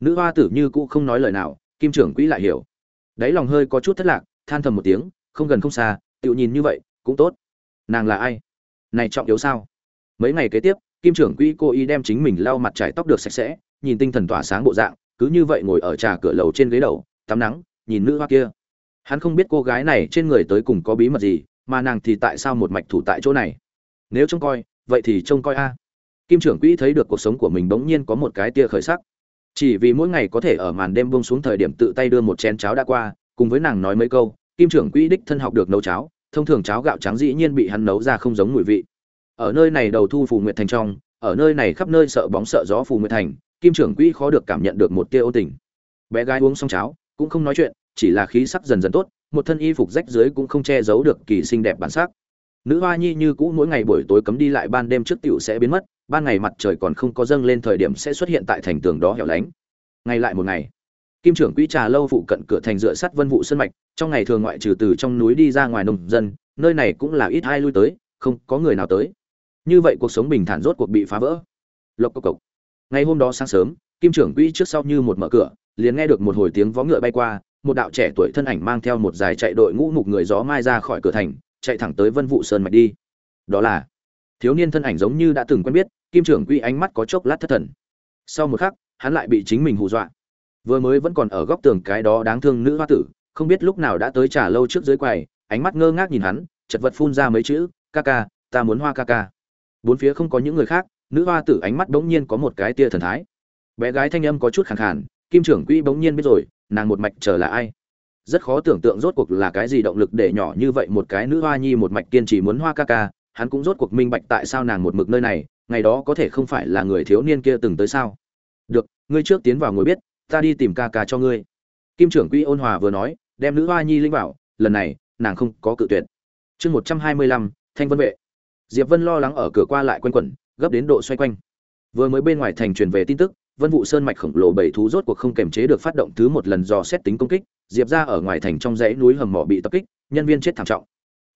Nữ hoa tử như cũ không nói lời nào, kim trưởng quỹ lại hiểu. Đáy lòng hơi có chút thất lạc, than thầm một tiếng, không gần không xa tự nhìn như vậy, cũng tốt. Nàng là ai? Này trọng yếu sao? Mấy ngày kế tiếp kim trưởng quỹ cô y đem chính mình lau mặt trải tóc được sạch sẽ, nhìn tinh thần tỏa sáng bộ dạng, cứ như vậy ngồi ở trà cửa lầu trên ghế đầu, tắm nắng, nhìn nữ hoa kia. Hắn không biết cô gái này trên người tới cùng có bí mật gì, mà nàng thì tại sao một mạch thủ tại chỗ này? Nếu trông coi, vậy thì trông coi a. Kim trưởng quỹ thấy được cuộc sống của mình bỗng nhiên có một cái tia khởi sắc. Chỉ vì mỗi ngày có thể ở màn đêm buông xuống thời điểm tự tay đưa một chén cháo đã qua, cùng với nàng nói mấy câu, kim trưởng quỹ đích thân học được nấu cháo, thông thường cháo gạo trắng dĩ nhiên bị hắn nấu ra không giống mùi vị ở nơi này đầu thu phù nguyệt thành trong, ở nơi này khắp nơi sợ bóng sợ gió phù nguyệt thành, kim trưởng quỹ khó được cảm nhận được một tia ô tình. Bé gái uống xong cháo, cũng không nói chuyện, chỉ là khí sắc dần dần tốt, một thân y phục rách dưới cũng không che giấu được kỳ xinh đẹp bản sắc. Nữ hoa nhi như cũ mỗi ngày buổi tối cấm đi lại ban đêm trước tiểu sẽ biến mất, ban ngày mặt trời còn không có dâng lên thời điểm sẽ xuất hiện tại thành tường đó hẻo lánh. Ngay lại một ngày, kim trưởng quỹ trà lâu phụ cận cửa thành dựa sắt vân vụ sân mạch, trong ngày thường ngoại trừ từ trong núi đi ra ngoài nông dân, nơi này cũng là ít ai lui tới, không có người nào tới như vậy cuộc sống bình thản rốt cuộc bị phá vỡ. Lộc cộc cộc. Ngày hôm đó sáng sớm, kim trưởng quỹ trước sau như một mở cửa, liền nghe được một hồi tiếng vó ngựa bay qua, một đạo trẻ tuổi thân ảnh mang theo một dài chạy đội ngũ mục người gió mai ra khỏi cửa thành, chạy thẳng tới vân vụ sơn mạch đi. Đó là, thiếu niên thân ảnh giống như đã từng quen biết, kim trưởng quỹ ánh mắt có chốc lát thất thần. Sau một khắc, hắn lại bị chính mình hù dọa. Vừa mới vẫn còn ở góc tường cái đó đáng thương nữ hoa tử, không biết lúc nào đã tới trả lâu trước dưới quầy, ánh mắt ngơ ngác nhìn hắn, chật vật phun ra mấy chữ, ca ca, ta muốn hoa ca ca bốn phía không có những người khác, nữ hoa tử ánh mắt bỗng nhiên có một cái tia thần thái. Bé gái thanh âm có chút khàn khàn, kim trưởng quỹ bỗng nhiên biết rồi, nàng một mạch chờ là ai? Rất khó tưởng tượng rốt cuộc là cái gì động lực để nhỏ như vậy một cái nữ hoa nhi một mạch kiên trì muốn hoa ca ca, hắn cũng rốt cuộc minh bạch tại sao nàng một mực nơi này, ngày đó có thể không phải là người thiếu niên kia từng tới sao? Được, ngươi trước tiến vào ngồi biết, ta đi tìm ca ca cho ngươi. Kim trưởng quỹ ôn hòa vừa nói, đem nữ hoa nhi linh bảo, lần này, nàng không có cự tuyệt. Chương một trăm hai mươi lăm, thanh vân vệ diệp vân lo lắng ở cửa qua lại quanh quẩn, gấp đến độ xoay quanh. Vừa mới bên ngoài thành truyền về tin tức, vân vụ sơn mạch khổng lồ bảy thú rốt cuộc không kềm chế được phát động thứ một lần do xét tính công kích, diệp ra ở ngoài thành trong dãy núi hầm mỏ bị tập kích, nhân viên chết thảm trọng.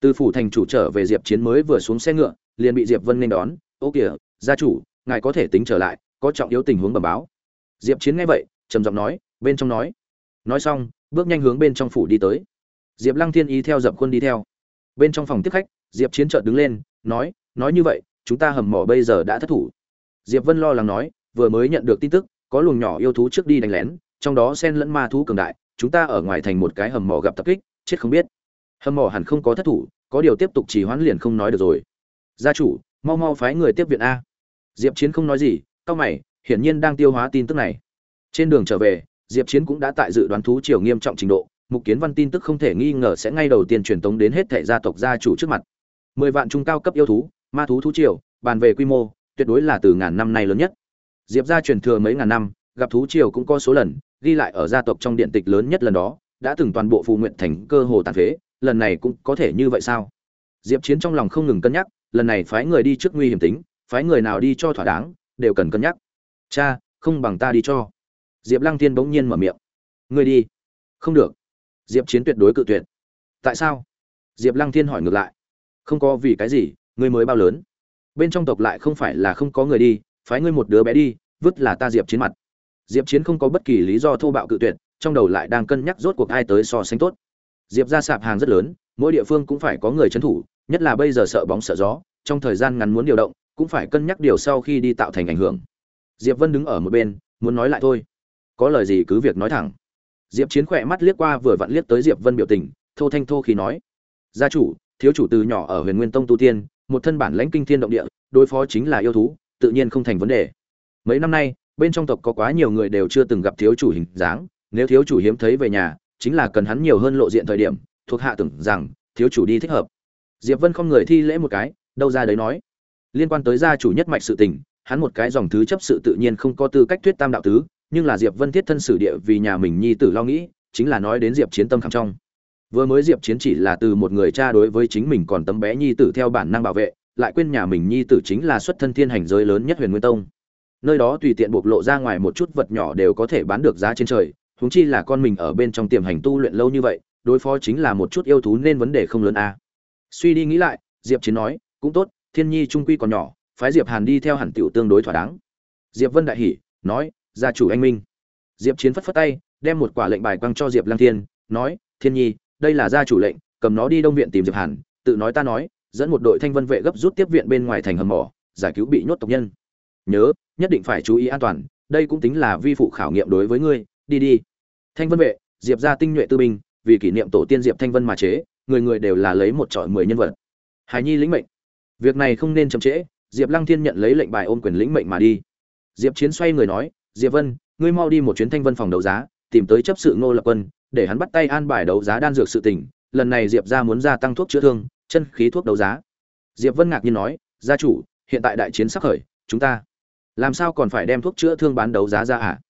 Từ phủ thành chủ trở về diệp chiến mới vừa xuống xe ngựa, liền bị diệp vân nên đón, ô kìa, gia chủ, ngài có thể tính trở lại, có trọng yếu tình huống bẩm báo. Diệp chiến nghe vậy, trầm giọng nói, bên trong nói. Nói xong, bước nhanh hướng bên trong phủ đi tới. Diệp lăng thiên ý theo dập khuôn đi theo. Bên trong phòng tiếp khách, diệp chiến chợt đứng lên nói nói như vậy, chúng ta hầm mỏ bây giờ đã thất thủ. Diệp vân lo lắng nói, vừa mới nhận được tin tức, có luồng nhỏ yêu thú trước đi đánh lén, trong đó xen lẫn ma thú cường đại, chúng ta ở ngoài thành một cái hầm mỏ gặp tập kích, chết không biết. Hầm mỏ hẳn không có thất thủ, có điều tiếp tục chỉ hoãn liền không nói được rồi. Gia chủ, mau mau phái người tiếp viện a. Diệp chiến không nói gì cao mày, hiển nhiên đang tiêu hóa tin tức này. Trên đường trở về, diệp chiến cũng đã tại dự đoán thú triều nghiêm trọng trình độ, mục kiến văn tin tức không thể nghi ngờ sẽ ngay đầu tiên truyền tống đến hết thẻ gia tộc gia chủ trước mặt mười vạn trung cao cấp yêu thú, ma thú thú triều, bàn về quy mô, tuyệt đối là từ ngàn năm nay lớn nhất. Diệp gia truyền thừa mấy ngàn năm, gặp thú triều cũng có số lần, ghi lại ở gia tộc trong điện tịch lớn nhất lần đó, đã từng toàn bộ phù nguyện thành cơ hồ tàn phế, lần này cũng có thể như vậy sao? Diệp chiến trong lòng không ngừng cân nhắc, lần này phái người đi trước nguy hiểm tính, phái người nào đi cho thỏa đáng, đều cần cân nhắc. Cha, không bằng ta đi cho. Diệp lăng thiên bỗng nhiên mở miệng. Ngươi đi. Không được. Diệp chiến tuyệt đối cự tuyệt. Tại sao? Diệp lăng thiên hỏi ngược lại không có vì cái gì, ngươi mới bao lớn. Bên trong tộc lại không phải là không có người đi, phái ngươi một đứa bé đi, vứt là ta diệp chiến mặt. Diệp chiến không có bất kỳ lý do thô bạo cự tuyệt, trong đầu lại đang cân nhắc rốt cuộc ai tới so sánh tốt. Diệp ra sạp hàng rất lớn, mỗi địa phương cũng phải có người trấn thủ, nhất là bây giờ sợ bóng sợ gió, trong thời gian ngắn muốn điều động, cũng phải cân nhắc điều sau khi đi tạo thành ảnh hưởng. Diệp vân đứng ở một bên, muốn nói lại thôi. Có lời gì cứ việc nói thẳng. Diệp chiến khỏe mắt liếc qua vừa vặn liếc tới diệp vân biểu tình, thô thanh thô khi nói. Gia chủ thiếu chủ từ nhỏ ở huyền nguyên tông tu tiên, một thân bản lãnh kinh thiên động địa, đối phó chính là yêu thú, tự nhiên không thành vấn đề. Mấy năm nay, bên trong tộc có quá nhiều người đều chưa từng gặp thiếu chủ hình dáng, nếu thiếu chủ hiếm thấy về nhà, chính là cần hắn nhiều hơn lộ diện thời điểm, thuộc hạ tưởng rằng, thiếu chủ đi thích hợp. Diệp vân không người thi lễ một cái, đâu ra đấy nói. Liên quan tới gia chủ nhất mạch sự tình, hắn một cái dòng thứ chấp sự tự nhiên không có tư cách thuyết tam đạo tứ, nhưng là diệp vân thiết thân sử địa vì nhà mình nhi tử lo nghĩ, chính là nói đến diệp chiến tâm khảm trong vừa mới diệp chiến chỉ là từ một người cha đối với chính mình còn tấm bé nhi tử theo bản năng bảo vệ, lại quên nhà mình nhi tử chính là xuất thân thiên hành giới lớn nhất huyền nguyên tông. Nơi đó tùy tiện bộc lộ ra ngoài một chút vật nhỏ đều có thể bán được giá trên trời, huống chi là con mình ở bên trong tiềm hành tu luyện lâu như vậy, đối phó chính là một chút yêu thú nên vấn đề không lớn a. À. suy đi nghĩ lại, diệp chiến nói, cũng tốt, thiên nhi trung quy còn nhỏ, phái diệp hàn đi theo hẳn tiểu tương đối thỏa đáng. Diệp vân đại hỉ, nói, gia chủ anh minh. Diệp chiến phất phất tay, đem một quả lệnh bài quăng cho diệp Lang thiên, nói, thiên nhi đây là gia chủ lệnh, cầm nó đi đông viện tìm diệp hàn, tự nói ta nói, dẫn một đội thanh vân vệ gấp rút tiếp viện bên ngoài thành hầm mỏ, giải cứu bị nhốt tộc nhân. Nhớ, nhất định phải chú ý an toàn, đây cũng tính là vi phụ khảo nghiệm đối với ngươi, đi đi. Thanh vân vệ, diệp gia tinh nhuệ tư binh, vì kỷ niệm tổ tiên diệp thanh vân mà chế, người người đều là lấy một trọi mười nhân vật. Hài nhi lĩnh mệnh. Việc này không nên chậm trễ, diệp lăng thiên nhận lấy lệnh bài ôm quyền lĩnh mệnh mà đi. Diệp chiến xoay người nói, diệp vân, ngươi mau đi một chuyến thanh vân phòng đấu giá tìm tới chấp sự ngô lập quân, để hắn bắt tay an bài đấu giá đan dược sự tình. Lần này diệp gia muốn gia tăng thuốc chữa thương, chân khí thuốc đấu giá. Diệp vân ngạc nhiên nói, gia chủ, hiện tại đại chiến sắp khởi, chúng ta làm sao còn phải đem thuốc chữa thương bán đấu giá ra à?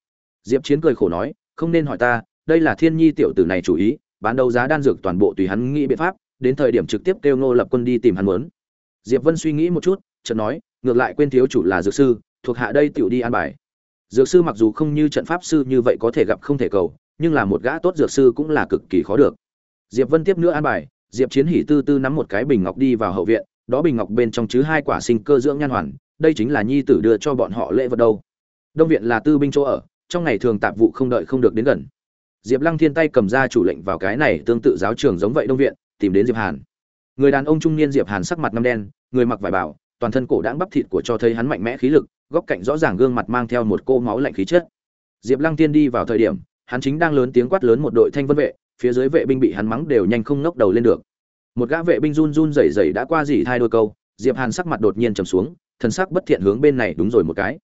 Diệp chiến cười khổ nói, không nên hỏi ta, đây là thiên nhi tiểu tử này chủ ý, bán đấu giá đan dược toàn bộ tùy hắn nghĩ biện pháp, đến thời điểm trực tiếp kêu ngô lập quân đi tìm hắn muốn. Diệp vân suy nghĩ một chút, chợt nói, ngược lại quên thiếu chủ là dược sư, thuộc hạ đây tiểu đi an bài dược sư mặc dù không như trận pháp sư như vậy có thể gặp không thể cầu, nhưng là một gã tốt dược sư cũng là cực kỳ khó được. Diệp vân tiếp nữa an bài, diệp chiến hỉ tư tư nắm một cái bình ngọc đi vào hậu viện, đó bình ngọc bên trong chứa hai quả sinh cơ dưỡng nhan hoàn, đây chính là nhi tử đưa cho bọn họ lễ vật đâu. Đông viện là tư binh chỗ ở, trong ngày thường tạp vụ không đợi không được đến gần. Diệp lăng thiên tay cầm ra chủ lệnh vào cái này tương tự giáo trường giống vậy đông viện, tìm đến diệp hàn. Người đàn ông trung niên diệp hàn sắc mặt năm đen, người mặc vải bảo toàn thân cổ đãng bắp thịt của cho thấy hắn mạnh mẽ khí lực, góc cạnh rõ ràng gương mặt mang theo một cô máu lạnh khí chất. Diệp lăng tiên đi vào thời điểm, hắn chính đang lớn tiếng quát lớn một đội thanh vân vệ, phía dưới vệ binh bị hắn mắng đều nhanh không ngóc đầu lên được. Một gã vệ binh run run rẩy rẩy đã qua dỉ thai đôi câu, diệp hàn sắc mặt đột nhiên trầm xuống, thần sắc bất thiện hướng bên này đúng rồi một cái.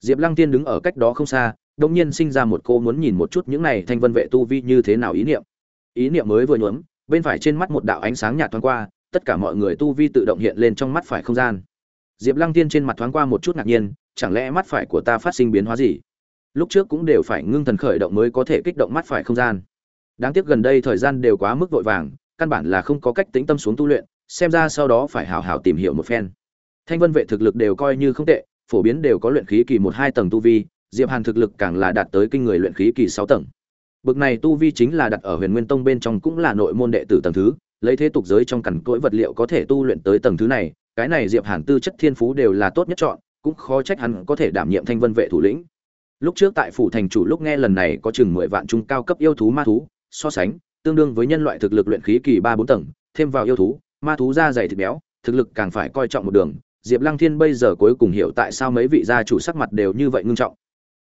Diệp lăng tiên đứng ở cách đó không xa, đột nhiên sinh ra một cô muốn nhìn một chút những này thanh vân vệ tu vi như thế nào ý niệm. Ý niệm mới vừa nhuốm, bên phải trên mắt một đạo ánh sáng nhạt thoáng qua, tất cả mọi người tu vi tự động hiện lên trong mắt phải không gian diệp lăng tiên trên mặt thoáng qua một chút ngạc nhiên, chẳng lẽ mắt phải của ta phát sinh biến hóa gì? Lúc trước cũng đều phải ngưng thần khởi động mới có thể kích động mắt phải không gian. Đáng tiếc gần đây thời gian đều quá mức vội vàng, căn bản là không có cách tĩnh tâm xuống tu luyện, xem ra sau đó phải hào hảo tìm hiểu một phen. Thanh vân vệ thực lực đều coi như không tệ, phổ biến đều có luyện khí kỳ một hai tầng tu vi, diệp hàn thực lực càng là đạt tới kinh người luyện khí kỳ sáu tầng. Bực này tu vi chính là đặt ở huyền nguyên tông bên trong cũng là nội môn đệ tử tầng thứ, lấy thế tục giới trong cẩn cỗi vật liệu có thể tu luyện tới tầng thứ này cái này diệp hàn tư chất thiên phú đều là tốt nhất chọn, cũng khó trách hắn có thể đảm nhiệm thanh vân vệ thủ lĩnh. Lúc trước tại phủ thành chủ lúc nghe lần này có chừng mười vạn trung cao cấp yêu thú ma thú, so sánh, tương đương với nhân loại thực lực luyện khí kỳ ba bốn tầng, thêm vào yêu thú, ma thú da dày thịt béo, thực lực càng phải coi trọng một đường. Diệp lăng thiên bây giờ cuối cùng hiểu tại sao mấy vị gia chủ sắc mặt đều như vậy ngưng trọng.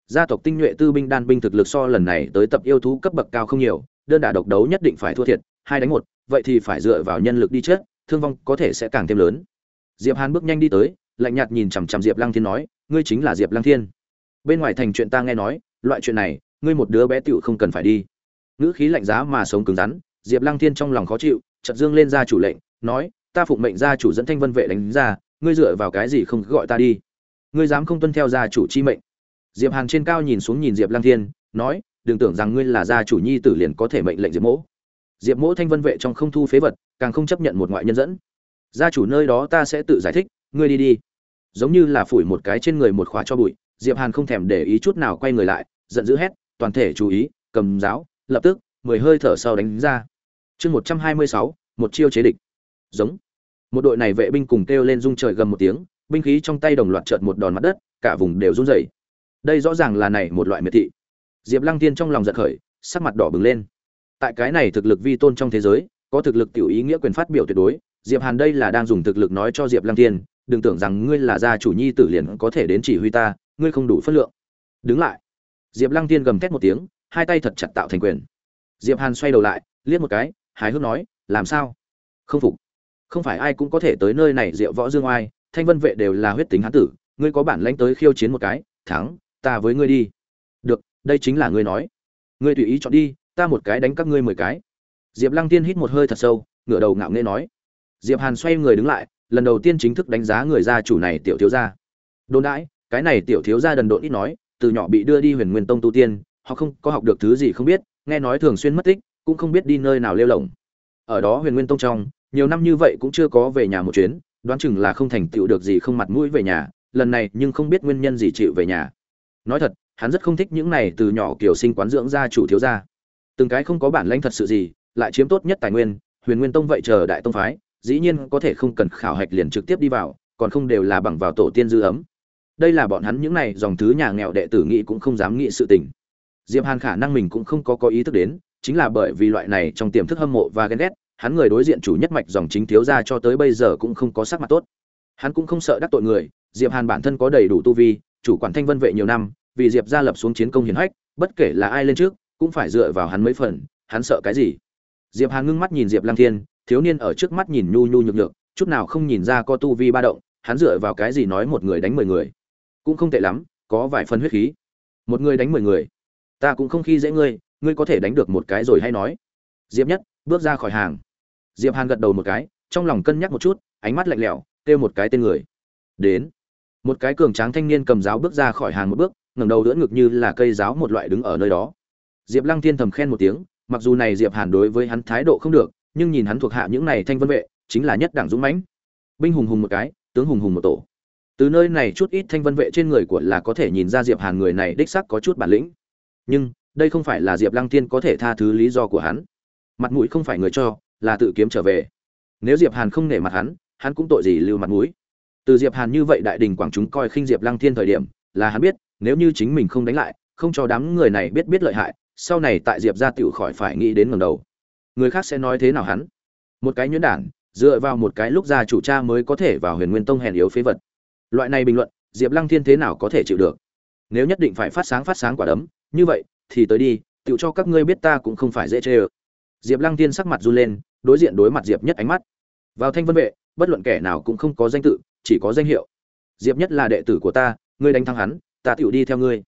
Gia tộc tinh nhuệ tư binh đan binh thực lực so lần này tới tập yêu thú cấp bậc cao không nhiều, đơn đả độc đấu nhất định phải thua thiệt, hai đánh một, vậy thì phải dựa vào nhân lực đi chết, thương vong có thể sẽ càng thêm lớn diệp hàn bước nhanh đi tới, lạnh nhạt nhìn chằm chằm diệp lăng thiên nói, ngươi chính là diệp lăng thiên. Bên ngoài thành chuyện ta nghe nói, loại chuyện này, ngươi một đứa bé tựu không cần phải đi. Ngữ khí lạnh giá mà sống cứng rắn, diệp lăng thiên trong lòng khó chịu, chợt dương lên ra chủ lệnh, nói, ta phụng mệnh gia chủ dẫn thanh vân vệ đánh ra, ngươi dựa vào cái gì không gọi ta đi? Ngươi dám không tuân theo gia chủ chi mệnh? Diệp hàn trên cao nhìn xuống nhìn diệp lăng thiên, nói, đừng tưởng rằng ngươi là gia chủ nhi tử liền có thể mệnh lệnh diệp mỗ. Diệp mỗ thanh vân vệ trong không thu phế vật, càng không chấp nhận một ngoại nhân dẫn gia chủ nơi đó ta sẽ tự giải thích, ngươi đi đi. Giống như là phủi một cái trên người một khóa cho bụi, diệp hàn không thèm để ý chút nào quay người lại, giận dữ hét, toàn thể chú ý, cầm giáo, lập tức, mười hơi thở sau đánh ra. Chương một trăm hai mươi sáu, một chiêu chế địch. Giống. Một đội này vệ binh cùng kêu lên rung trời gầm một tiếng, binh khí trong tay đồng loạt trợn một đòn mặt đất, cả vùng đều run rẩy. Đây rõ ràng là này một loại miệt thị. Diệp lăng tiên trong lòng giận khởi, sắc mặt đỏ bừng lên. Tại cái này thực lực vi tôn trong thế giới, có thực lực tiểu ý nghĩa quyền phát biểu tuyệt đối diệp hàn đây là đang dùng thực lực nói cho diệp lăng Thiên, đừng tưởng rằng ngươi là gia chủ nhi tử liền có thể đến chỉ huy ta ngươi không đủ phất lượng. Đứng lại. Diệp lăng Thiên gầm thét một tiếng hai tay thật chặt tạo thành quyền. Diệp hàn xoay đầu lại liếc một cái hài hước nói làm sao? Không phục. Không phải ai cũng có thể tới nơi này diệu võ dương oai thanh vân vệ đều là huyết tính hán tử ngươi có bản lãnh tới khiêu chiến một cái thắng ta với ngươi đi. Được đây chính là ngươi nói. Ngươi tùy ý chọn đi ta một cái đánh các ngươi mười cái. Diệp lăng tiên hít một hơi thật sâu ngửa đầu ngạo nghễ nói diệp hàn xoay người đứng lại, lần đầu tiên chính thức đánh giá người gia chủ này tiểu thiếu gia. Đồn đãi, cái này tiểu thiếu gia đần độn ít nói, từ nhỏ bị đưa đi huyền nguyên tông tu tiên, họ không có học được thứ gì không biết, nghe nói thường xuyên mất tích, cũng không biết đi nơi nào lêu lỏng. Ở đó huyền nguyên tông trong, nhiều năm như vậy cũng chưa có về nhà một chuyến, đoán chừng là không thành tựu được gì không mặt mũi về nhà, lần này nhưng không biết nguyên nhân gì chịu về nhà. Nói thật, hắn rất không thích những này từ nhỏ kiểu sinh quán dưỡng gia chủ thiếu gia. Từng cái không có bản lãnh thật sự gì, lại chiếm tốt nhất tài nguyên, huyền nguyên tông vậy chờ đại tông phái dĩ nhiên có thể không cần khảo hạch liền trực tiếp đi vào, còn không đều là bằng vào tổ tiên dư ấm. Đây là bọn hắn những này dòng thứ nhà nghèo đệ tử nghĩ cũng không dám nghĩ sự tình. Diệp hàn khả năng mình cũng không có có ý thức đến, chính là bởi vì loại này trong tiềm thức hâm mộ và ghen ghét, hắn người đối diện chủ nhất mạch dòng chính thiếu gia cho tới bây giờ cũng không có sắc mặt tốt. Hắn cũng không sợ đắc tội người, diệp hàn bản thân có đầy đủ tu vi, chủ quản thanh vân vệ nhiều năm, vì diệp gia lập xuống chiến công hiển hách, bất kể là ai lên trước, cũng phải dựa vào hắn mấy phần, hắn sợ cái gì? Diệp hàn ngưng mắt nhìn diệp lăng thiên thiếu niên ở trước mắt nhìn nhu nhu nhược nhược, chút nào không nhìn ra có tu vi ba động, hắn dựa vào cái gì nói một người đánh mười người? Cũng không tệ lắm, có vài phần huyết khí. Một người đánh mười người? Ta cũng không khi dễ ngươi ngươi có thể đánh được một cái rồi hay nói. Diệp nhất, bước ra khỏi hàng. Diệp hàn gật đầu một cái, trong lòng cân nhắc một chút, ánh mắt lạnh lẽo, kêu một cái tên người. Đến. Một cái cường tráng thanh niên cầm giáo bước ra khỏi hàng một bước, ngẩng đầu đỡ ngực như là cây giáo một loại đứng ở nơi đó. Diệp lăng thiên thầm khen một tiếng, mặc dù này diệp hàn đối với hắn thái độ không được nhưng nhìn hắn thuộc hạ những này thanh vân vệ, chính là nhất đảng dũng mãnh. Binh hùng hùng một cái, tướng hùng hùng một tổ. Từ nơi này chút ít thanh vân vệ trên người của là có thể nhìn ra diệp hàn người này đích xác có chút bản lĩnh. Nhưng, đây không phải là diệp lăng tiên có thể tha thứ lý do của hắn. Mặt mũi không phải người cho, là tự kiếm trở về. Nếu diệp hàn không nể mặt hắn hắn cũng tội gì lưu mặt mũi. Từ diệp hàn như vậy đại đình quảng chúng coi khinh diệp lăng thiên thời điểm, là hắn biết, nếu như chính mình không đánh lại, không cho đám người này biết biết lợi hại, sau này tại diệp gia tiểu khỏi phải nghĩ đến ngầm đầu người khác sẽ nói thế nào hắn? Một cái nhuyễn đản, dựa vào một cái lúc gia chủ cha mới có thể vào huyền nguyên tông hèn yếu phế vật. Loại này bình luận, diệp lăng thiên thế nào có thể chịu được? Nếu nhất định phải phát sáng phát sáng quả đấm, như vậy, thì tới đi tự cho các ngươi biết ta cũng không phải dễ chê ơ. Diệp lăng Thiên sắc mặt run lên, đối diện đối mặt diệp nhất ánh mắt. Vào thanh vân vệ, bất luận kẻ nào cũng không có danh tự, chỉ có danh hiệu. Diệp nhất là đệ tử của ta, ngươi đánh thắng hắn, ta tựu đi theo ngươi.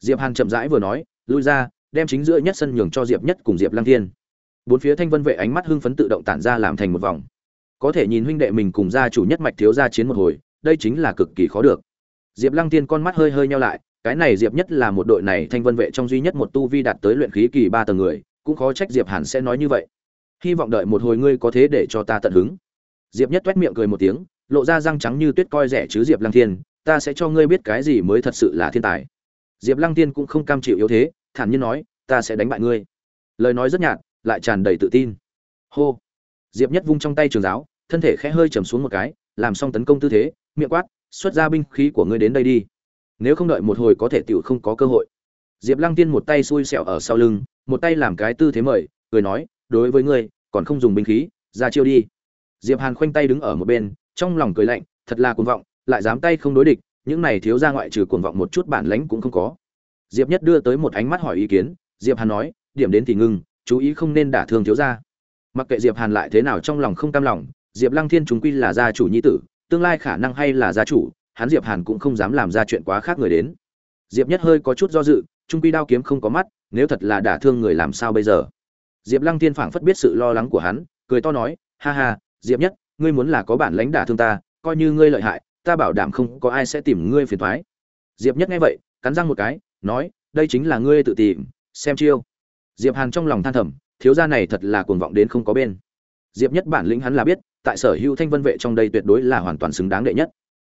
Diệp hàn chậm rãi vừa nói, lui ra, đem chính giữa nhất sân nhường cho diệp nhất cùng diệp lăng thiên bốn phía thanh vân vệ ánh mắt hưng phấn tự động tản ra làm thành một vòng. Có thể nhìn huynh đệ mình cùng gia chủ nhất mạch thiếu gia chiến một hồi, đây chính là cực kỳ khó được. Diệp lăng tiên con mắt hơi hơi nhau lại, cái này diệp nhất là một đội này thanh vân vệ trong duy nhất một tu vi đạt tới luyện khí kỳ ba tầng người, cũng khó trách diệp hàn sẽ nói như vậy. Hy vọng đợi một hồi ngươi có thế để cho ta tận hứng. Diệp nhất t miệng cười một tiếng, lộ ra răng trắng như tuyết coi rẻ chứ diệp lăng thiên ta sẽ cho ngươi biết cái gì mới thật sự là thiên tài. Diệp lăng tiên cũng không cam chịu yếu thế, thản nhiên nói, ta sẽ đánh bại ngươi. Lời nói rất nhạt lại tràn đầy tự tin. Hô. Diệp nhất vung trong tay trường giáo, thân thể khẽ hơi chầm xuống một cái, làm xong tấn công tư thế, miệng quát, xuất ra binh khí của ngươi đến đây đi. Nếu không đợi một hồi có thể tiểu không có cơ hội. Diệp lăng tiên một tay xui xẹo ở sau lưng, một tay làm cái tư thế mời, cười nói, đối với ngươi, còn không dùng binh khí, ra chiêu đi. Diệp hàn khoanh tay đứng ở một bên, trong lòng cười lạnh, thật là cuồng vọng, lại dám tay không đối địch, những này thiếu ra ngoại trừ cuồng vọng một chút bản lãnh cũng không có. Diệp nhất đưa tới một ánh mắt hỏi ý kiến, diệp hàn nói, điểm đến thì ngưng chú ý không nên đả thương thiếu gia. Mặc kệ diệp hàn lại thế nào trong lòng không cam lòng, diệp lăng thiên chúng quy là gia chủ nhi tử, tương lai khả năng hay là gia chủ, hắn diệp hàn cũng không dám làm ra chuyện quá khác người đến. Diệp nhất hơi có chút do dự, trung quy đao kiếm không có mắt, nếu thật là đả thương người làm sao bây giờ? Diệp lăng thiên phảng phất biết sự lo lắng của hắn, cười to nói, ha ha, diệp nhất, ngươi muốn là có bản lãnh đả thương ta, coi như ngươi lợi hại, ta bảo đảm không có ai sẽ tìm ngươi phiền thoái diệp nhất nghe vậy, cắn răng một cái, nói, đây chính là ngươi tự tìm, xem chiêu diệp hàn trong lòng than thầm, thiếu gia này thật là cuồng vọng đến không có bên. Diệp nhất bản lĩnh hắn là biết, tại sở hữu thanh vân vệ trong đây tuyệt đối là hoàn toàn xứng đáng đệ nhất.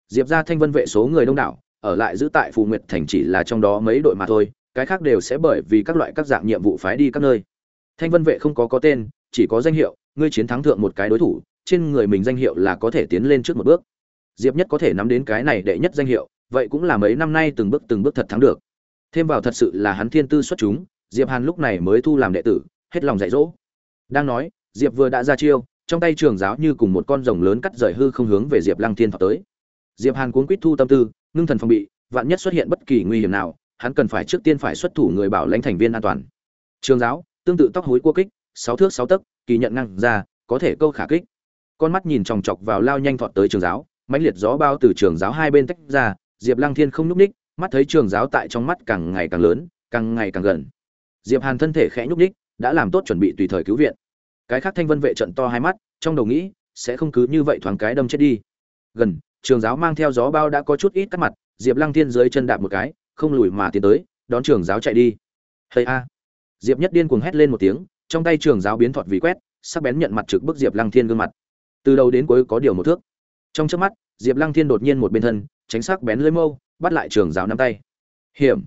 Diệp ra thanh vân vệ số người đông đảo, ở lại giữ tại phù nguyệt thành chỉ là trong đó mấy đội mà thôi, cái khác đều sẽ bởi vì các loại các dạng nhiệm vụ phái đi các nơi. Thanh vân vệ không có có tên, chỉ có danh hiệu, ngươi chiến thắng thượng một cái đối thủ, trên người mình danh hiệu là có thể tiến lên trước một bước. Diệp nhất có thể nắm đến cái này đệ nhất danh hiệu, vậy cũng là mấy năm nay từng bước từng bước thật thắng được. Thêm vào thật sự là hắn thiên tư xuất chúng diệp hàn lúc này mới thu làm đệ tử, hết lòng dạy dỗ. Đang nói, diệp vừa đã ra chiêu, trong tay trường giáo như cùng một con rồng lớn cắt rời hư không hướng về diệp lăng thiên thọ tới. Diệp hàn cuốn quýt thu tâm tư, ngưng thần phòng bị, vạn nhất xuất hiện bất kỳ nguy hiểm nào, hắn cần phải trước tiên phải xuất thủ người bảo lãnh thành viên an toàn. Trường giáo, tương tự tóc hối cua kích, sáu thước sáu tấc, kỳ nhận năng ra, có thể câu khả kích. Con mắt nhìn chòng chọc vào lao nhanh thọt tới trường giáo, mãnh liệt gió bao từ trường giáo hai bên tách ra, diệp lăng thiên không nhúc ních, mắt thấy trường giáo tại trong mắt càng ngày càng lớn, càng ngày càng gần diệp hàn thân thể khẽ nhúc nhích, đã làm tốt chuẩn bị tùy thời cứu viện. Cái khác thanh vân vệ trận to hai mắt trong đầu nghĩ sẽ không cứ như vậy thoáng cái đâm chết đi. Gần trường giáo mang theo gió bao đã có chút ít cắt mặt diệp lăng thiên dưới chân đạp một cái không lùi mà tiến tới đón trường giáo chạy đi. Hây a. Diệp nhất điên cuồng hét lên một tiếng trong tay trường giáo biến thọt vì quét sắc bén nhận mặt trực bức diệp lăng thiên gương mặt. Từ đầu đến cuối có điều một thước. Trong trước mắt diệp lăng thiên đột nhiên một bên thân tránh sắc bén lưỡi mâu bắt lại trường giáo nắm tay. Hiểm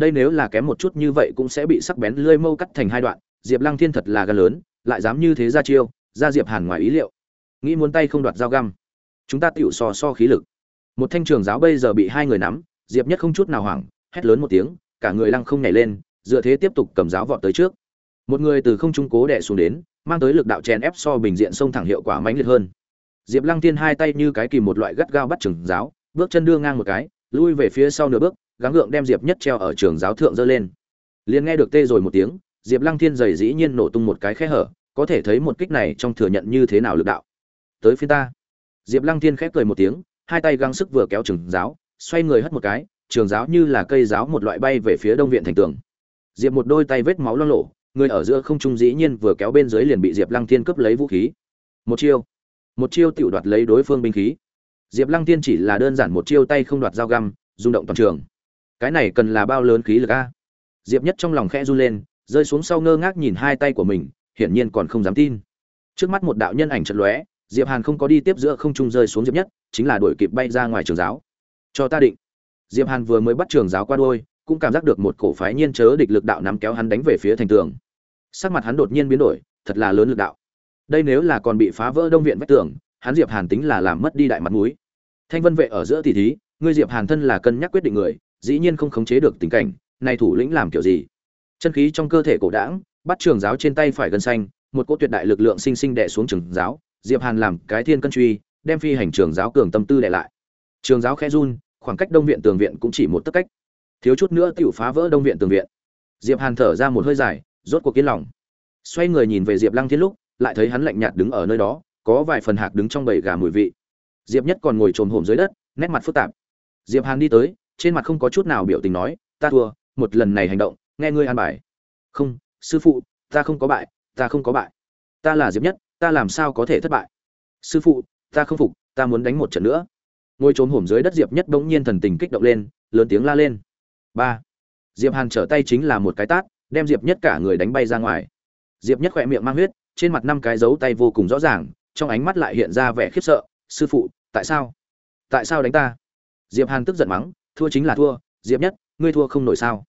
đây nếu là kém một chút như vậy cũng sẽ bị sắc bén lưỡi mâu cắt thành hai đoạn, diệp lăng thiên thật là gan lớn, lại dám như thế ra chiêu, ra diệp hàn ngoài ý liệu. Nghĩ muốn tay không đoạt dao găm. Chúng ta tựu so so khí lực. Một thanh trường giáo bây giờ bị hai người nắm, diệp nhất không chút nào hoảng, hét lớn một tiếng, cả người lăng không nhảy lên, dựa thế tiếp tục cầm giáo vọt tới trước. Một người từ không trung cố đè xuống đến, mang tới lực đạo chèn ép so bình diện sông thẳng hiệu quả mãnh liệt hơn. Diệp lăng Thiên hai tay như cái kìm một loại gắt gao bắt trường giáo, bước chân đưa ngang một cái, lui về phía sau nửa bước gắng gượng đem diệp nhất treo ở trường giáo thượng dơ lên. Liền nghe được tê rồi một tiếng, diệp lăng thiên dày dĩ nhiên nổ tung một cái khe hở, có thể thấy một kích này trong thừa nhận như thế nào lực đạo. Tới phía ta. Diệp lăng thiên khép cười một tiếng, hai tay găng sức vừa kéo trường giáo, xoay người hất một cái, trường giáo như là cây giáo một loại bay về phía đông viện thành tường. Diệp một đôi tay vết máu lo lộ, người ở giữa không trung dĩ nhiên vừa kéo bên dưới liền bị diệp lăng thiên cướp lấy vũ khí. Một chiêu. Một chiêu tự đoạt lấy đối phương binh khí. Diệp lăng thiên chỉ là đơn giản một chiêu tay không đoạt dao găm, rung động toàn trường cái này cần là bao lớn khí lực a? Diệp nhất trong lòng khẽ run lên, rơi xuống sau ngơ ngác nhìn hai tay của mình, hiển nhiên còn không dám tin. Trước mắt một đạo nhân ảnh chật lóe, diệp hàn không có đi tiếp giữa không trung rơi xuống diệp nhất, chính là đuổi kịp bay ra ngoài trường giáo. Cho ta định. Diệp hàn vừa mới bắt trường giáo qua đôi, cũng cảm giác được một cổ phái nhiên chớ địch lực đạo nắm kéo hắn đánh về phía thành tường. Sắc mặt hắn đột nhiên biến đổi, thật là lớn lực đạo. Đây nếu là còn bị phá vỡ đông viện vách tường, hắn diệp hàn tính là làm mất đi đại mặt mũi. Thanh vân vệ ở giữa tỷ thí, ngươi diệp hàn thân là cân nhắc quyết định người dĩ nhiên không khống chế được tình cảnh, này thủ lĩnh làm kiểu gì? Chân khí trong cơ thể cổ đảng, bắt trường giáo trên tay phải gần xanh, một cỗ tuyệt đại lực lượng sinh sinh đè xuống trường giáo, diệp hàn làm cái thiên cân truy, đem phi hành trường giáo cường tâm tư đè lại. Trường giáo khẽ run, khoảng cách đông viện tường viện cũng chỉ một tấc cách. Thiếu chút nữa tiểu phá vỡ đông viện tường viện. Diệp hàn thở ra một hơi dài, rốt cuộc kiên lòng. Xoay người nhìn về diệp lăng thiên lúc, lại thấy hắn lạnh nhạt đứng ở nơi đó, có vài phần hạc đứng trong bầy gà mùi vị. Diệp nhất còn ngồi trồm hổm dưới đất, nét mặt phức tạp. Diệp hàn đi tới trên mặt không có chút nào biểu tình nói, ta thua, một lần này hành động, nghe ngươi an bài. Không, sư phụ, ta không có bại, ta không có bại. Ta là diệp nhất, ta làm sao có thể thất bại? Sư phụ, ta không phục, ta muốn đánh một trận nữa. Ngôi trốn hổm dưới đất diệp nhất bỗng nhiên thần tình kích động lên, lớn tiếng la lên. Ba. Diệp hàn trở tay chính là một cái tát, đem diệp nhất cả người đánh bay ra ngoài. Diệp nhất khỏe miệng mang huyết, trên mặt năm cái dấu tay vô cùng rõ ràng, trong ánh mắt lại hiện ra vẻ khiếp sợ. Sư phụ, tại sao? Tại sao đánh ta? Diệp hàn tức giận mắng thua chính là thua, diệp nhất, ngươi thua không nổi sao?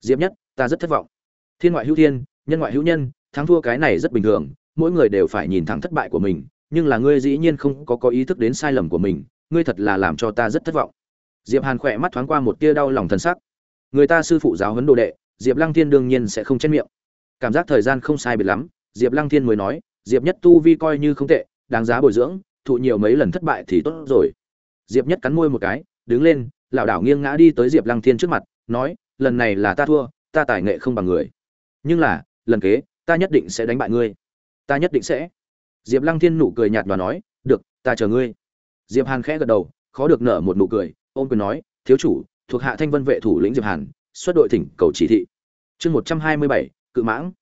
Diệp nhất, ta rất thất vọng. Thiên ngoại hữu thiên, nhân ngoại hữu nhân, thắng thua cái này rất bình thường, mỗi người đều phải nhìn thẳng thất bại của mình, nhưng là ngươi dĩ nhiên không có có ý thức đến sai lầm của mình, ngươi thật là làm cho ta rất thất vọng. Diệp hàn khỏe mắt thoáng qua một tia đau lòng thân sắc. Người ta sư phụ giáo huấn đồ đệ, diệp lăng thiên đương nhiên sẽ không chết miệng. Cảm giác thời gian không sai biệt lắm, diệp lăng thiên mới nói, diệp nhất tu vi coi như không tệ, đáng giá bồi dưỡng, thụ nhiều mấy lần thất bại thì tốt rồi. Diệp nhất cắn môi một cái, đứng lên lão đảo nghiêng ngã đi tới diệp lăng thiên trước mặt, nói, lần này là ta thua, ta tài nghệ không bằng người. Nhưng là, lần kế, ta nhất định sẽ đánh bại ngươi. Ta nhất định sẽ. Diệp lăng thiên nụ cười nhạt và nói, được, ta chờ ngươi. Diệp hàn khẽ gật đầu, khó được nở một nụ cười, ôm quyền nói, thiếu chủ, thuộc hạ thanh vân vệ thủ lĩnh diệp hàn, xuất đội thỉnh cầu chỉ thị. Chương một trăm hai mươi bảy, cự mãng.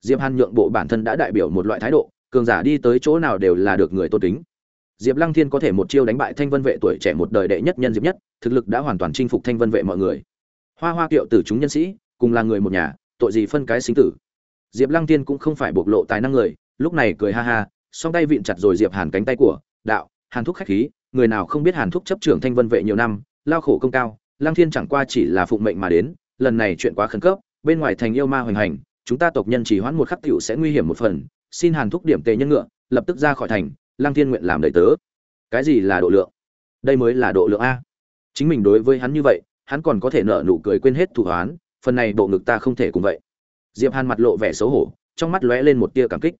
Diệp hàn nhượng bộ bản thân đã đại biểu một loại thái độ, cường giả đi tới chỗ nào đều là được người tôn kính diệp lăng thiên có thể một chiêu đánh bại thanh vân vệ tuổi trẻ một đời đệ nhất nhân diệp nhất, thực lực đã hoàn toàn chinh phục thanh vân vệ mọi người. Hoa hoa kiệu tử chúng nhân sĩ, cùng là người một nhà, tội gì phân cái sinh tử. Diệp lăng thiên cũng không phải bộc lộ tài năng người, lúc này cười ha ha, song tay vịn chặt rồi diệp hàn cánh tay của, đạo, hàn thúc khách khí, người nào không biết hàn thúc chấp trưởng thanh vân vệ nhiều năm, lao khổ công cao, lăng thiên chẳng qua chỉ là phụng mệnh mà đến, lần này chuyện quá khẩn cấp, bên ngoài thành yêu ma hoành hành, chúng ta tộc nhân chỉ hoãn một khắc tiểu sẽ nguy hiểm một phần, xin hàn thúc điểm tề nhân ngựa, lập tức ra khỏi thành lăng thiên nguyện làm đầy tớ. Cái gì là độ lượng? Đây mới là độ lượng a. Chính mình đối với hắn như vậy, hắn còn có thể nợ nụ cười quên hết thủ hoán, phần này bộ ngực ta không thể cùng vậy. Diệp hàn mặt lộ vẻ xấu hổ, trong mắt lóe lên một tia cảm kích.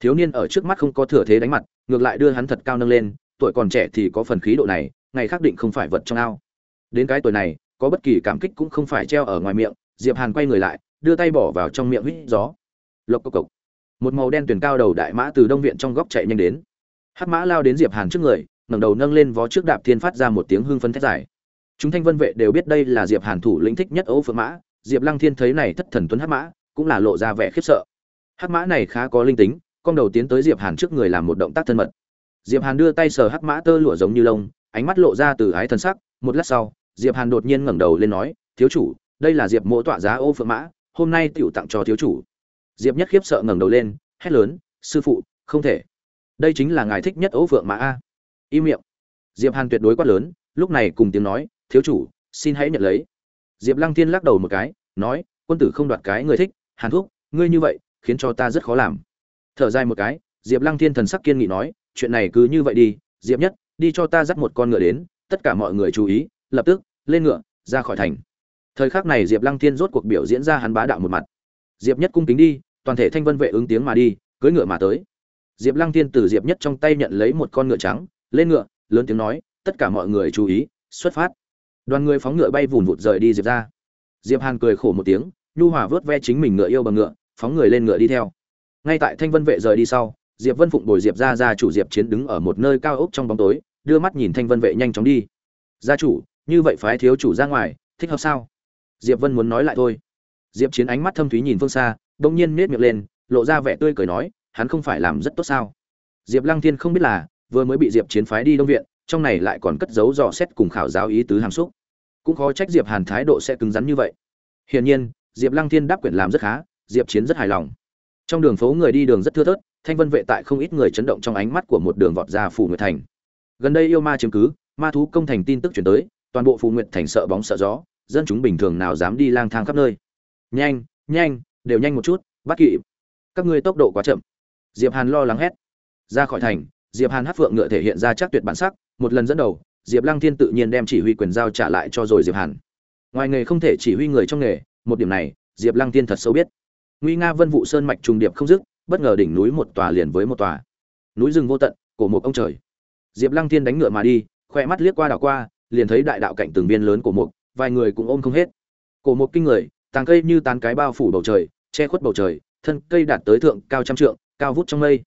Thiếu niên ở trước mắt không có thừa thế đánh mặt, ngược lại đưa hắn thật cao nâng lên, tuổi còn trẻ thì có phần khí độ này, ngày khác định không phải vật trong ao. Đến cái tuổi này, có bất kỳ cảm kích cũng không phải treo ở ngoài miệng, diệp hàn quay người lại, đưa tay bỏ vào trong miệng hít gió. Lộc cộc cộc. Một màu đen tuyển cao đầu đại mã từ đông viện trong góc chạy nhanh đến hắc mã lao đến diệp hàn trước người, ngẩng đầu nâng lên vó trước đạp thiên phát ra một tiếng hưng phấn thét dài. Chúng thanh vân vệ đều biết đây là diệp hàn thủ lĩnh thích nhất ấu phượng mã, diệp lăng thiên thấy này thất thần tuấn hắc mã, cũng là lộ ra vẻ khiếp sợ. Hắc mã này khá có linh tính, con đầu tiến tới diệp hàn trước người làm một động tác thân mật. Diệp hàn đưa tay sờ hắc mã tơ lụa giống như lông, ánh mắt lộ ra từ ái thân sắc, một lát sau, diệp hàn đột nhiên ngẩng đầu lên nói, thiếu chủ, đây là diệp mỗ tọa giá ô phượng mã, hôm nay tựu tặng cho thiếu chủ. Diệp nhất khiếp sợ ngẩng đầu lên, hét lớn, sư phụ, không thể đây chính là ngài thích nhất ấu phượng mã a. Im miệng. Diệp hàn tuyệt đối quát lớn, lúc này cùng tiếng nói, thiếu chủ, xin hãy nhận lấy. Diệp lăng thiên lắc đầu một cái, nói, quân tử không đoạt cái người thích, hàn thúc, ngươi như vậy, khiến cho ta rất khó làm. Thở dài một cái, diệp lăng thiên thần sắc kiên nghị nói, chuyện này cứ như vậy đi, diệp nhất, đi cho ta dắt một con ngựa đến, tất cả mọi người chú ý, lập tức, lên ngựa, ra khỏi thành. Thời khắc này diệp lăng thiên rốt cuộc biểu diễn ra hắn bá đạo một mặt. Diệp nhất cung kính đi, toàn thể thanh vân vệ ứng tiếng mà đi, cưỡi ngựa mà tới diệp lăng thiên từ diệp nhất trong tay nhận lấy một con ngựa trắng, lên ngựa, lớn tiếng nói, tất cả mọi người chú ý, xuất phát. Đoàn người phóng ngựa bay vùn vụt rời đi diệp ra. Diệp hàn cười khổ một tiếng, nhu hòa vớt ve chính mình ngựa yêu bằng ngựa, phóng người lên ngựa đi theo. Ngay tại thanh vân vệ rời đi sau, diệp vân phụng bồi diệp ra ra chủ diệp chiến đứng ở một nơi cao ốc trong bóng tối, đưa mắt nhìn thanh vân vệ nhanh chóng đi. Gia chủ, như vậy phái thiếu chủ ra ngoài, thích hợp sao? Diệp vân muốn nói lại thôi. Diệp chiến ánh mắt thâm thúy nhìn phương xa bỗng nhiên nhếch miệng lên, lộ ra vẻ tươi cười nói hắn không phải làm rất tốt sao? Diệp lăng thiên không biết là, vừa mới bị diệp chiến phái đi đông viện, trong này lại còn cất giấu dò xét cùng khảo giáo ý tứ hàm xúc. Cũng khó trách diệp hàn thái độ sẽ cứng rắn như vậy. Hiển nhiên, diệp lăng thiên đáp quyển làm rất khá, diệp chiến rất hài lòng. Trong đường phố người đi đường rất thưa thớt, thanh vân vệ tại không ít người chấn động trong ánh mắt của một đường vọt ra phủ nguyệt thành. Gần đây yêu ma chứng cứ, ma thú công thành tin tức chuyển tới, toàn bộ phủ nguyệt thành sợ bóng sợ gió, dân chúng bình thường nào dám đi lang thang khắp nơi. Nhanh nhanh, đều nhanh một chút, bắt kịp. Các ngươi tốc độ quá chậm diệp hàn lo lắng hét. Ra khỏi thành, diệp hàn hát phượng ngựa thể hiện ra chắc tuyệt bản sắc, một lần dẫn đầu, diệp lăng thiên tự nhiên đem chỉ huy quyền giao trả lại cho rồi diệp hàn. Ngoài nghề không thể chỉ huy người trong nghề, một điểm này, diệp lăng thiên thật sâu biết. Nguy nga vân vụ sơn mạch trùng điệp không dứt, bất ngờ đỉnh núi một tòa liền với một tòa. Núi rừng vô tận, cổ một ông trời. Diệp lăng thiên đánh ngựa mà đi khoe mắt liếc qua đảo qua, liền thấy đại đạo cạnh từng viên lớn của một vài người cũng ôm không hết. Cổ một kinh người tàng cây như tán cái bao phủ bầu trời, che khuất bầu trời, thân cây đạt tới thượng cao trăm trượng cao vút trong mây.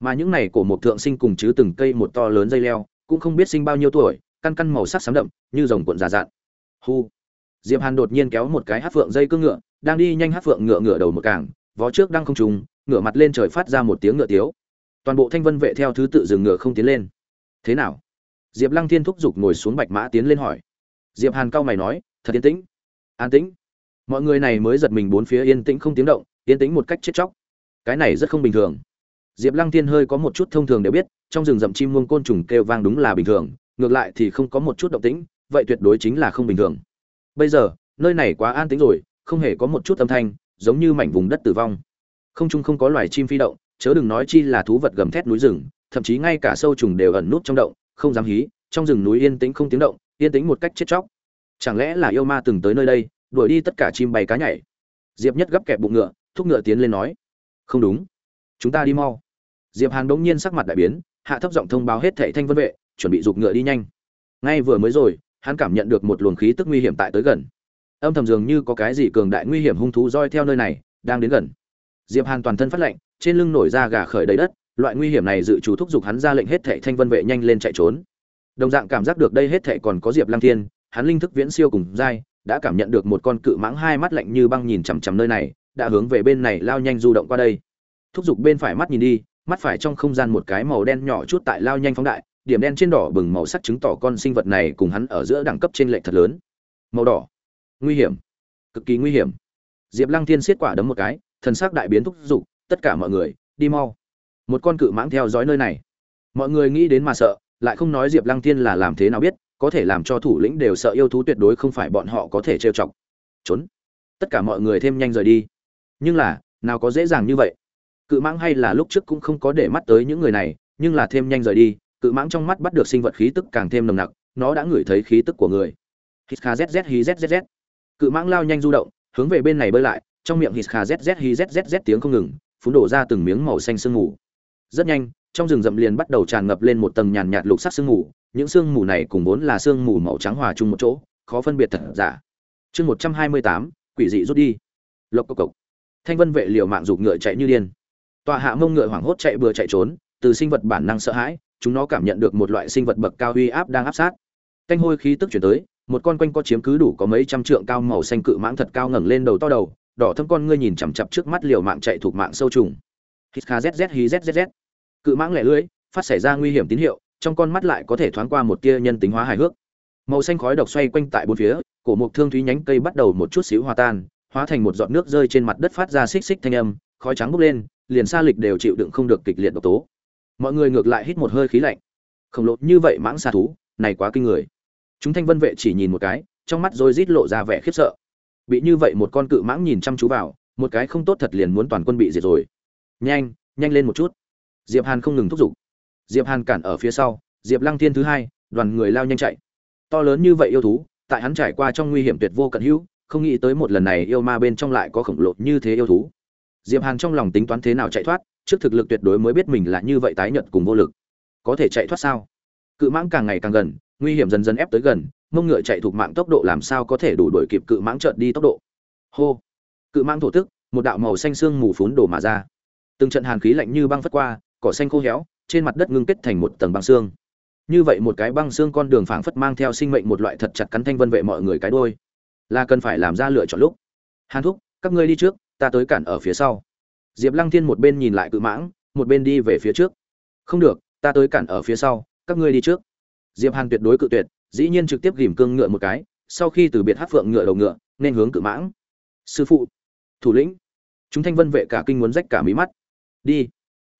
Mà những này cổ một thượng sinh cùng chứ từng cây một to lớn dây leo, cũng không biết sinh bao nhiêu tuổi, căn căn màu sắc xám đậm, như rồng cuộn già dạn hu. Diệp hàn đột nhiên kéo một cái hát phượng dây cương ngựa, đang đi nhanh hát phượng ngựa ngựa đầu một càng vó trước đang không trùng ngựa mặt lên trời phát ra một tiếng ngựa tiếu. Toàn bộ thanh vân vệ theo thứ tự dừng ngựa không tiến lên. Thế nào? Diệp lăng thiên thúc giục ngồi xuống bạch mã tiến lên hỏi. Diệp hàn cao mày nói, thật yên tĩnh. An tĩnh. Mọi người này mới giật mình bốn phía yên tĩnh không tiếng động, yên tĩnh một cách chết chóc cái này rất không bình thường. Diệp lăng thiên hơi có một chút thông thường đều biết, trong rừng rậm chim muông côn trùng kêu vang đúng là bình thường, ngược lại thì không có một chút động tĩnh, vậy tuyệt đối chính là không bình thường. Bây giờ, nơi này quá an tĩnh rồi, không hề có một chút âm thanh, giống như mảnh vùng đất tử vong. Không chung không có loài chim phi động, chớ đừng nói chi là thú vật gầm thét núi rừng, thậm chí ngay cả sâu trùng đều ẩn nút trong động, không dám hí, trong rừng núi yên tĩnh không tiếng động, yên tĩnh một cách chết chóc. Chẳng lẽ là yêu ma từng tới nơi đây, đuổi đi tất cả chim bay cá nhảy? Diệp nhất gấp kẹp bụng ngựa, thúc ngựa tiến lên nói không đúng. Chúng ta đi mau. Diệp hàn bỗng nhiên sắc mặt đại biến, hạ thấp giọng thông báo hết thảy thanh vân vệ, chuẩn bị giục ngựa đi nhanh. Ngay vừa mới rồi, hắn cảm nhận được một luồng khí tức nguy hiểm tại tới gần. Âm thầm dường như có cái gì cường đại nguy hiểm hung thú roi theo nơi này, đang đến gần. Diệp hàn toàn thân phát lạnh, trên lưng nổi ra gà khởi đầy đất, loại nguy hiểm này dự chủ thúc giục hắn ra lệnh hết thảy thanh vân vệ nhanh lên chạy trốn. Đồng dạng cảm giác được đây hết thảy còn có diệp Lang thiên, hắn linh thức viễn siêu cùng dai, đã cảm nhận được một con cự mãng hai mắt lạnh như băng nhìn chằm chằm nơi này đã hướng về bên này lao nhanh du động qua đây. Thúc giục bên phải mắt nhìn đi, mắt phải trong không gian một cái màu đen nhỏ chút tại lao nhanh phóng đại, điểm đen trên đỏ bừng màu sắc chứng tỏ con sinh vật này cùng hắn ở giữa đẳng cấp trên lệch thật lớn. Màu đỏ. Nguy hiểm. Cực kỳ nguy hiểm. Diệp lăng thiên xiết quả đấm một cái, thần sắc đại biến thúc giục, tất cả mọi người, đi mau. Một con cự mãng theo dõi nơi này. Mọi người nghĩ đến mà sợ, lại không nói diệp lăng thiên là làm thế nào biết, có thể làm cho thủ lĩnh đều sợ yêu thú tuyệt đối không phải bọn họ có thể trêu chọc. Trốn. Tất cả mọi người thêm nhanh rời đi nhưng là, nào có dễ dàng như vậy. Cự mãng hay là lúc trước cũng không có để mắt tới những người này, nhưng là thêm nhanh rời đi, cự mãng trong mắt bắt được sinh vật khí tức càng thêm nồng nặc, nó đã ngửi thấy khí tức của người. Hít kha zz hí zzz cự mãng lao nhanh du động, hướng về bên này bơi lại, trong miệng hít kha zz hí zzz tiếng không ngừng phun đổ ra từng miếng màu xanh sương mù. Rất nhanh, trong rừng rậm liền bắt đầu tràn ngập lên một tầng nhàn nhạt lục sắc sương mù, những sương mù này cùng vốn là sương mù màu trắng hòa chung một chỗ, khó phân biệt thật giả. Chương một trăm hai mươi tám, quỷ dị rút đi. Lộc cộc cộc thanh vân vệ liều mạng giục ngựa chạy như điên. Tọa hạ mông ngựa hoảng hốt chạy bừa chạy trốn, từ sinh vật bản năng sợ hãi, chúng nó cảm nhận được một loại sinh vật bậc cao uy áp đang áp sát. Canh hôi khí tức chuyển tới, một con quanh co chiếm cứ đủ có mấy trăm trượng cao màu xanh cự mãng thật cao ngẩng lên đầu to đầu, đỏ thâm con ngươi nhìn chằm chặp trước mắt liều mạng chạy thuộc mạng sâu trùng. Hít kha zz hí zzz cự mãng lẻ lưỡi, phát xảy ra nguy hiểm tín hiệu, trong con mắt lại có thể thoáng qua một tia nhân tính hóa hài hước. Màu xanh khói độc xoay quanh tại bốn phía, cổ mục thương thúy nhánh cây bắt đầu một chút xíu hòa tan hóa thành một giọt nước rơi trên mặt đất phát ra xích xích thanh âm, khói trắng bốc lên, liền xa lịch đều chịu đựng không được kịch liệt độc tố. Mọi người ngược lại hít một hơi khí lạnh. Khổng lồ như vậy mãng xà thú, này quá kinh người. Chúng thanh vân vệ chỉ nhìn một cái, trong mắt rồi rít lộ ra vẻ khiếp sợ. Bị như vậy một con cự mãng nhìn chăm chú vào, một cái không tốt thật liền muốn toàn quân bị diệt rồi. Nhanh nhanh lên một chút. Diệp hàn không ngừng thúc giục. Diệp hàn cản ở phía sau, diệp lăng thiên thứ hai, đoàn người lao nhanh chạy. To lớn như vậy yêu thú, tại hắn trải qua trong nguy hiểm tuyệt vô cận hữu không nghĩ tới một lần này yêu ma bên trong lại có khổng lồ như thế yêu thú. Diệp hàn trong lòng tính toán thế nào chạy thoát, trước thực lực tuyệt đối mới biết mình là như vậy tái nhợt cùng vô lực. Có thể chạy thoát sao? Cự mãng càng ngày càng gần, nguy hiểm dần dần ép tới gần, mông ngựa chạy thuộc mạng tốc độ làm sao có thể đủ đuổi kịp cự mãng chợt đi tốc độ? Hô! Cự mãng thổ tức, một đạo màu xanh xương mù phún đổ mà ra. Từng trận hàn khí lạnh như băng phất qua, cỏ xanh khô héo, trên mặt đất ngưng kết thành một tầng băng xương. Như vậy một cái băng xương con đường phảng phất mang theo sinh mệnh một loại thật chặt cắn thanh vân vệ mọi người cái đôi là cần phải làm ra lựa chọn lúc. Hàn thúc, các ngươi đi trước, ta tới cản ở phía sau. Diệp lăng thiên một bên nhìn lại cự mãng, một bên đi về phía trước. Không được, ta tới cản ở phía sau, các ngươi đi trước. Diệp hàn tuyệt đối cự tuyệt, dĩ nhiên trực tiếp ghìm cương ngựa một cái, sau khi từ biệt hát phượng ngựa đầu ngựa, nên hướng cự mãng. Sư phụ, thủ lĩnh, chúng thanh vân vệ cả kinh muốn rách cả mí mắt. Đi.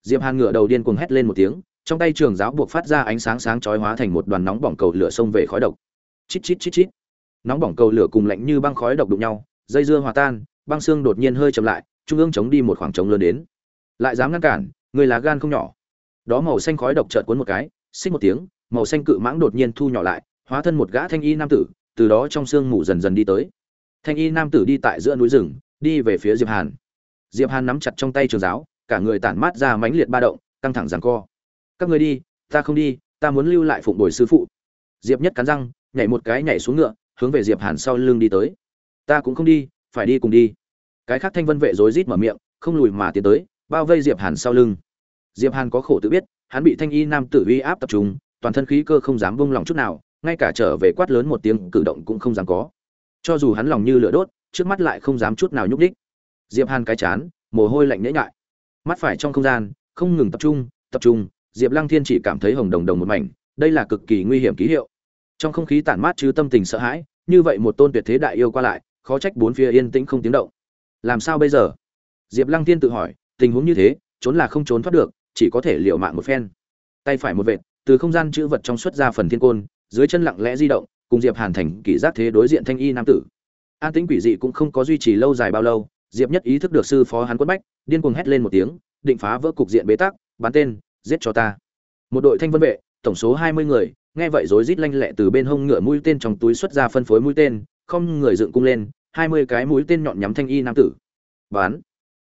Diệp hàn ngựa đầu điên cuồng hét lên một tiếng, trong tay trường giáo buộc phát ra ánh sáng sáng chói hóa thành một đoàn nóng bỏng cầu lửa xông về khói độc. Chít chít chít chít nóng bỏng cầu lửa cùng lạnh như băng khói độc đụng nhau, dây dưa hòa tan, băng xương đột nhiên hơi chậm lại, trung ương chống đi một khoảng trống lớn đến. Lại dám ngăn cản, người là gan không nhỏ. Đó màu xanh khói độc chợt cuốn một cái, xích một tiếng, màu xanh cự mãng đột nhiên thu nhỏ lại, hóa thân một gã thanh y nam tử, từ đó trong sương mù dần dần đi tới. Thanh y nam tử đi tại giữa núi rừng, đi về phía diệp hàn. Diệp hàn nắm chặt trong tay trường giáo, cả người tản mát ra mãnh liệt ba động, căng thẳng giằng co. Các người đi, ta không đi, ta muốn lưu lại phụng bồi sư phụ. Diệp nhất cắn răng, nhảy một cái nhảy xuống ngựa hướng về diệp hàn sau lưng đi tới. Ta cũng không đi, phải đi cùng đi. Cái khác thanh vân vệ rối rít mở miệng, không lùi mà tiến tới, bao vây diệp hàn sau lưng. Diệp hàn có khổ tự biết, hắn bị thanh y nam tử uy áp tập trung, toàn thân khí cơ không dám buông lòng chút nào, ngay cả trở về quát lớn một tiếng cử động cũng không dám có. Cho dù hắn lòng như lửa đốt, trước mắt lại không dám chút nào nhúc đích diệp hàn cái chán, mồ hôi lạnh nhễ nhại. Mắt phải trong không gian, không ngừng tập trung tập trung, diệp lăng thiên chỉ cảm thấy hồng đồng đồng một mảnh, đây là cực kỳ nguy hiểm ký hiệu. Trong không khí tản mát chứ tâm tình sợ hãi như vậy một tôn tuyệt thế đại yêu qua lại, khó trách bốn phía yên tĩnh không tiếng động. Làm sao bây giờ? Diệp lăng thiên tự hỏi, tình huống như thế, trốn là không trốn thoát được, chỉ có thể liều mạng một phen. Tay phải một vệt, từ không gian chữ vật trong xuất ra phần thiên côn, dưới chân lặng lẽ di động, cùng diệp hàn thành kỷ giác thế đối diện thanh y nam tử. An tĩnh quỷ dị cũng không có duy trì lâu dài bao lâu, diệp nhất ý thức được sư phó hắn quất bách, điên cuồng hét lên một tiếng, định phá vỡ cục diện bế tắc, bắn tên, giết cho ta. Một đội thanh vân vệ, tổng số hai mươi người nghe vậy rối rít lanh lẹ từ bên hông ngựa mũi tên trong túi xuất ra phân phối mũi tên, không người dựng cung lên, hai mươi cái mũi tên nhọn nhắm thanh y nam tử. Bán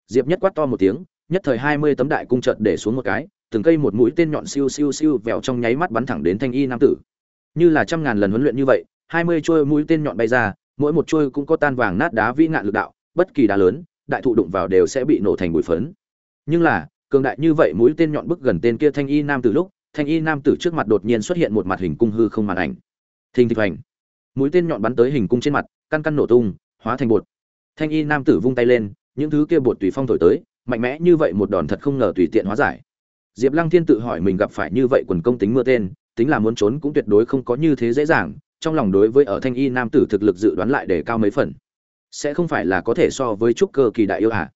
diệp nhất quát to một tiếng, nhất thời hai mươi tấm đại cung chợt để xuống một cái, từng cây một mũi tên nhọn siêu siêu siêu vèo trong nháy mắt bắn thẳng đến thanh y nam tử. Như là trăm ngàn lần huấn luyện như vậy, hai mươi chuôi mũi tên nhọn bay ra, mỗi một chuôi cũng có tan vàng nát đá vĩ ngạn lực đạo, bất kỳ đá lớn, đại thụ đụng vào đều sẽ bị nổ thành bụi phấn. Nhưng là, cường đại như vậy mũi tên nhọn bức gần tên kia thanh y nam tử lúc thanh y nam tử trước mặt đột nhiên xuất hiện một mặt hình cung hư không màn ảnh. Thình thịch hoành. Mũi tên nhọn bắn tới hình cung trên mặt, căn căn nổ tung, hóa thành bột. Thanh y nam tử vung tay lên, những thứ kia bột tùy phong thổi tới, mạnh mẽ như vậy một đòn thật không ngờ tùy tiện hóa giải. Diệp lăng thiên tự hỏi mình gặp phải như vậy quần công tính mưa tên, tính là muốn trốn cũng tuyệt đối không có như thế dễ dàng, trong lòng đối với ở thanh y nam tử thực lực dự đoán lại để cao mấy phần. Sẽ không phải là có thể so với trúc cơ kỳ đại yêu hạ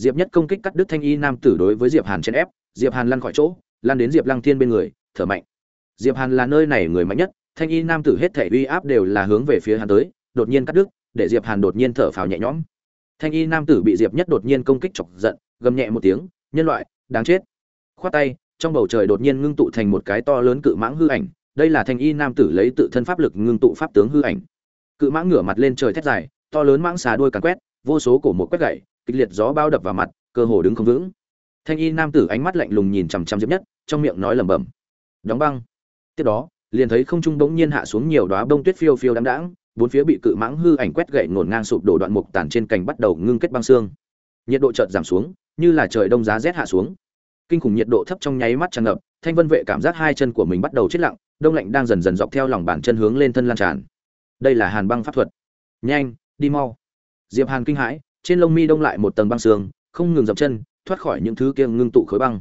diệp nhất công kích cắt đứt thanh y nam tử đối với diệp hàn chen ép, diệp hàn lăn khỏi chỗ lan đến diệp lăng thiên bên người, thở mạnh. Diệp hàn là nơi này người mạnh nhất, thanh y nam tử hết thể uy áp đều là hướng về phía hắn tới, đột nhiên cắt đứt, để diệp hàn đột nhiên thở phào nhẹ nhõm. Thanh y nam tử bị diệp nhất đột nhiên công kích chọc giận, gầm nhẹ một tiếng, nhân loại, đáng chết. Khoát tay, trong bầu trời đột nhiên ngưng tụ thành một cái to lớn cự mãng hư ảnh, đây là thanh y nam tử lấy tự thân pháp lực ngưng tụ pháp tướng hư ảnh. Cự mãng ngửa mặt lên trời thét dài, to lớn mãng xà đuôi càn quét, vô số cổ một quét gậy, kịch liệt gió bao đập vào mặt, cơ hồ đứng không vững thanh y nam tử ánh mắt lạnh lùng nhìn chằm chằm diệp nhất, trong miệng nói lẩm bẩm. Đóng băng. Tiếp đó, liền thấy không trung bỗng nhiên hạ xuống nhiều đóa bông tuyết phiêu phiêu đáng đáng bốn phía bị cự mãng hư ảnh quét gậy ngổn ngang sụp đổ đoạn mục tàn trên cành bắt đầu ngưng kết băng xương. Nhiệt độ chợt giảm xuống, như là trời đông giá rét hạ xuống. Kinh khủng nhiệt độ thấp trong nháy mắt tràn ngập, thanh vân vệ cảm giác hai chân của mình bắt đầu chết lặng, đông lạnh đang dần dần dọc theo lòng bàn chân hướng lên thân lan tràn. Đây là hàn băng pháp thuật. Nhanh, đi mau. Diệp hàn kinh hãi, trên lông mi đông lại một tầng băng xương, không ngừng dậm chân thoát khỏi những thứ kia ngưng tụ khối băng.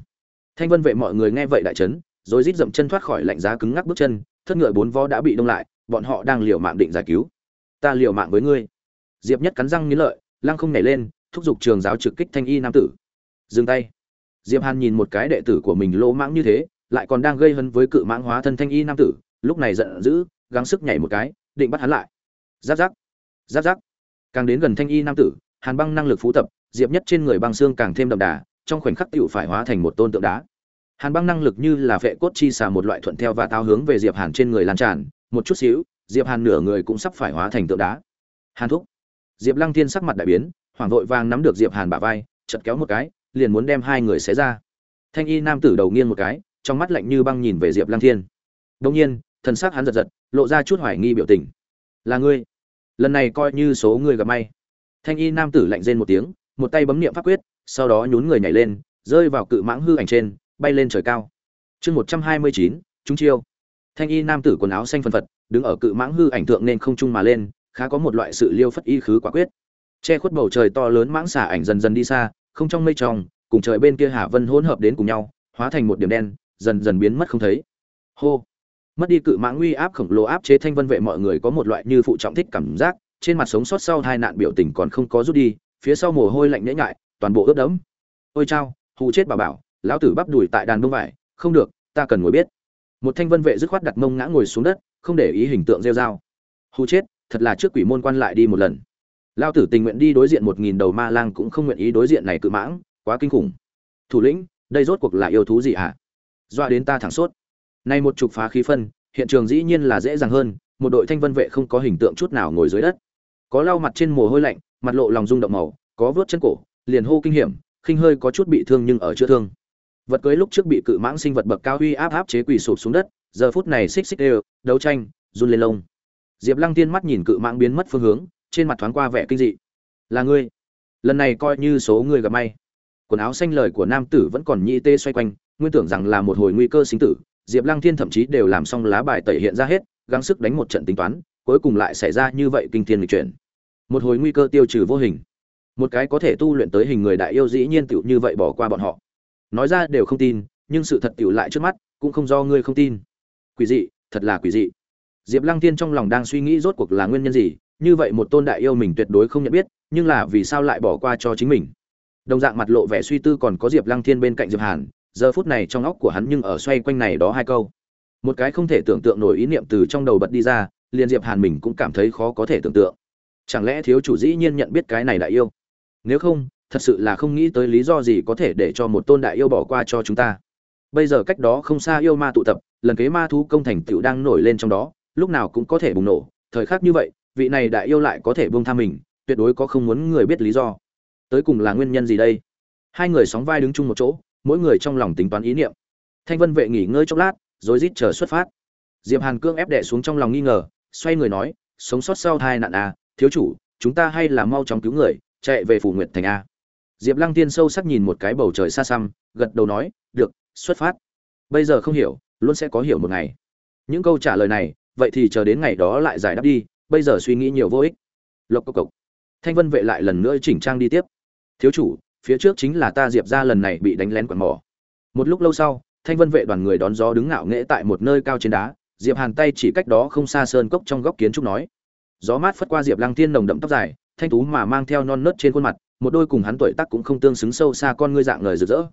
Thanh vân vệ mọi người nghe vậy đại chấn, rồi rít dậm chân thoát khỏi lạnh giá cứng ngắc bước chân, thất ngựa bốn vó đã bị đông lại, bọn họ đang liều mạng định giải cứu. Ta liều mạng với ngươi. Diệp nhất cắn răng nghiến lợi, lăng không nhảy lên, thúc giục trường giáo trực kích thanh y nam tử. Dừng tay. Diệp hàn nhìn một cái đệ tử của mình lỗ mãng như thế, lại còn đang gây hấn với cự mãng hóa thân thanh y nam tử, lúc này giận dữ, gắng sức nhảy một cái, định bắt hắn lại. Giáp giáp. Giáp giáp. Càng đến gần thanh y nam tử, hàn băng năng lực phú tập diệp nhất trên người băng xương càng thêm đậm đà, trong khoảnh khắc tựu phải hóa thành một tôn tượng đá. Hàn băng năng lực như là vệ cốt chi xà một loại thuận theo và tao hướng về diệp hàn trên người lan tràn, một chút xíu, diệp hàn nửa người cũng sắp phải hóa thành tượng đá. Hàn thúc. Diệp lăng thiên sắc mặt đại biến, hoảng vội vàng nắm được diệp hàn bả vai, chật kéo một cái, liền muốn đem hai người xé ra. Thanh y nam tử đầu nghiêng một cái, trong mắt lạnh như băng nhìn về diệp lăng thiên. Đông nhiên, thần sắc hắn giật giật, lộ ra chút hoài nghi biểu tình. Là ngươi? Lần này coi như số người gặp may. Thanh y nam tử lạnh rên một tiếng một tay bấm niệm pháp quyết, sau đó nhún người nhảy lên, rơi vào cự mãng hư ảnh trên, bay lên trời cao. Chương một trăm hai mươi chín, chúng chiêu. Thanh y nam tử quần áo xanh phân phật, đứng ở cự mãng hư ảnh thượng nên không trung mà lên, khá có một loại sự liêu phất y khứ quả quyết. Che khuất bầu trời to lớn mãng xả ảnh dần dần đi xa, không trong mây tròng cùng trời bên kia hạ vân hỗn hợp đến cùng nhau, hóa thành một điểm đen, dần dần biến mất không thấy. Hô. Mất đi cự mãng uy áp khổng lồ áp chế thanh vân vệ mọi người có một loại như phụ trọng thích cảm giác, trên mặt sống sót sau hai nạn biểu tình còn không có rút đi phía sau mồ hôi lạnh nhễ nhại, toàn bộ ướt đẫm. Ôi chao, hù chết bà bảo, lão tử bắp đùi tại đàn bông vải, không được, ta cần ngồi biết một thanh vân vệ dứt khoát đặt mông ngã ngồi xuống đất, không để ý hình tượng rêu dao hù chết, thật là trước quỷ môn quan lại đi một lần. Lao tử tình nguyện đi đối diện một nghìn đầu ma lang cũng không nguyện ý đối diện này cự mãng, quá kinh khủng. Thủ lĩnh, đây rốt cuộc là yêu thú gì hả? Dọa đến ta thẳng sốt. Nay một chục phá khí phân, hiện trường dĩ nhiên là dễ dàng hơn, một đội thanh vân vệ không có hình tượng chút nào ngồi dưới đất. Có lau mặt trên mồ hôi lạnh mặt lộ lòng rung động màu, có vớt chân cổ, liền hô kinh hiểm, khinh hơi có chút bị thương nhưng ở chưa thương. Vật cưới lúc trước bị cự mãng sinh vật bậc cao uy áp áp chế quỳ sụp xuống đất, giờ phút này xích xích đều, đấu tranh, run lên lông. Diệp lăng tiên mắt nhìn cự mãng biến mất phương hướng, trên mặt thoáng qua vẻ kinh dị. Là ngươi? Lần này coi như số người gặp may. Quần áo xanh lời của nam tử vẫn còn nhĩ tê xoay quanh, nguyên tưởng rằng là một hồi nguy cơ sinh tử, diệp lăng thiên thậm chí đều làm xong lá bài tẩy hiện ra hết, gắng sức đánh một trận tính toán, cuối cùng lại xảy ra như vậy kinh thiên lịch chuyển một hồi nguy cơ tiêu trừ vô hình. Một cái có thể tu luyện tới hình người đại yêu dĩ nhiên tựu như vậy bỏ qua bọn họ. Nói ra đều không tin, nhưng sự thật tựu lại trước mắt, cũng không do ngươi không tin. Quỷ dị, thật là quỷ dị. Diệp lăng thiên trong lòng đang suy nghĩ rốt cuộc là nguyên nhân gì, như vậy một tôn đại yêu mình tuyệt đối không nhận biết, nhưng là vì sao lại bỏ qua cho chính mình? Đồng dạng mặt lộ vẻ suy tư còn có diệp lăng thiên bên cạnh diệp hàn, giờ phút này trong óc của hắn nhưng ở xoay quanh này đó hai câu. Một cái không thể tưởng tượng nổi ý niệm từ trong đầu bật đi ra, liền diệp hàn mình cũng cảm thấy khó có thể tưởng tượng chẳng lẽ thiếu chủ dĩ nhiên nhận biết cái này đại yêu? Nếu không, thật sự là không nghĩ tới lý do gì có thể để cho một tôn đại yêu bỏ qua cho chúng ta. Bây giờ cách đó không xa yêu ma tụ tập, lần kế ma thú công thành tựu đang nổi lên trong đó, lúc nào cũng có thể bùng nổ. Thời khắc như vậy, vị này đại yêu lại có thể buông tha mình, tuyệt đối có không muốn người biết lý do. Tới cùng là nguyên nhân gì đây? Hai người sóng vai đứng chung một chỗ, mỗi người trong lòng tính toán ý niệm. Thanh vân vệ nghỉ ngơi chốc lát, rồi rít chờ xuất phát. Diệp hàn cương ép đẻ xuống trong lòng nghi ngờ, xoay người nói, sống sót sau hai nạn à thiếu chủ, chúng ta hay là mau chóng cứu người, chạy về phủ nguyệt thành a. Diệp lăng tiên sâu sắc nhìn một cái bầu trời xa xăm, gật đầu nói, được, xuất phát. Bây giờ không hiểu, luôn sẽ có hiểu một ngày. Những câu trả lời này, vậy thì chờ đến ngày đó lại giải đáp đi, bây giờ suy nghĩ nhiều vô ích. Lộc cộc cộc. Thanh vân vệ lại lần nữa chỉnh trang đi tiếp. Thiếu chủ, phía trước chính là ta diệp ra lần này bị đánh lén quạt mỏ. Một lúc lâu sau, thanh vân vệ đoàn người đón gió đứng ngạo nghễ tại một nơi cao trên đá. Diệp hàn tay chỉ cách đó không xa sơn cốc trong góc kiến trúc nói gió mát phất qua diệp lăng thiên nồng đậm tóc dài, thanh tú mà mang theo non nớt trên khuôn mặt, một đôi cùng hắn tuổi tác cũng không tương xứng sâu xa con ngươi dạng lời rực rỡ.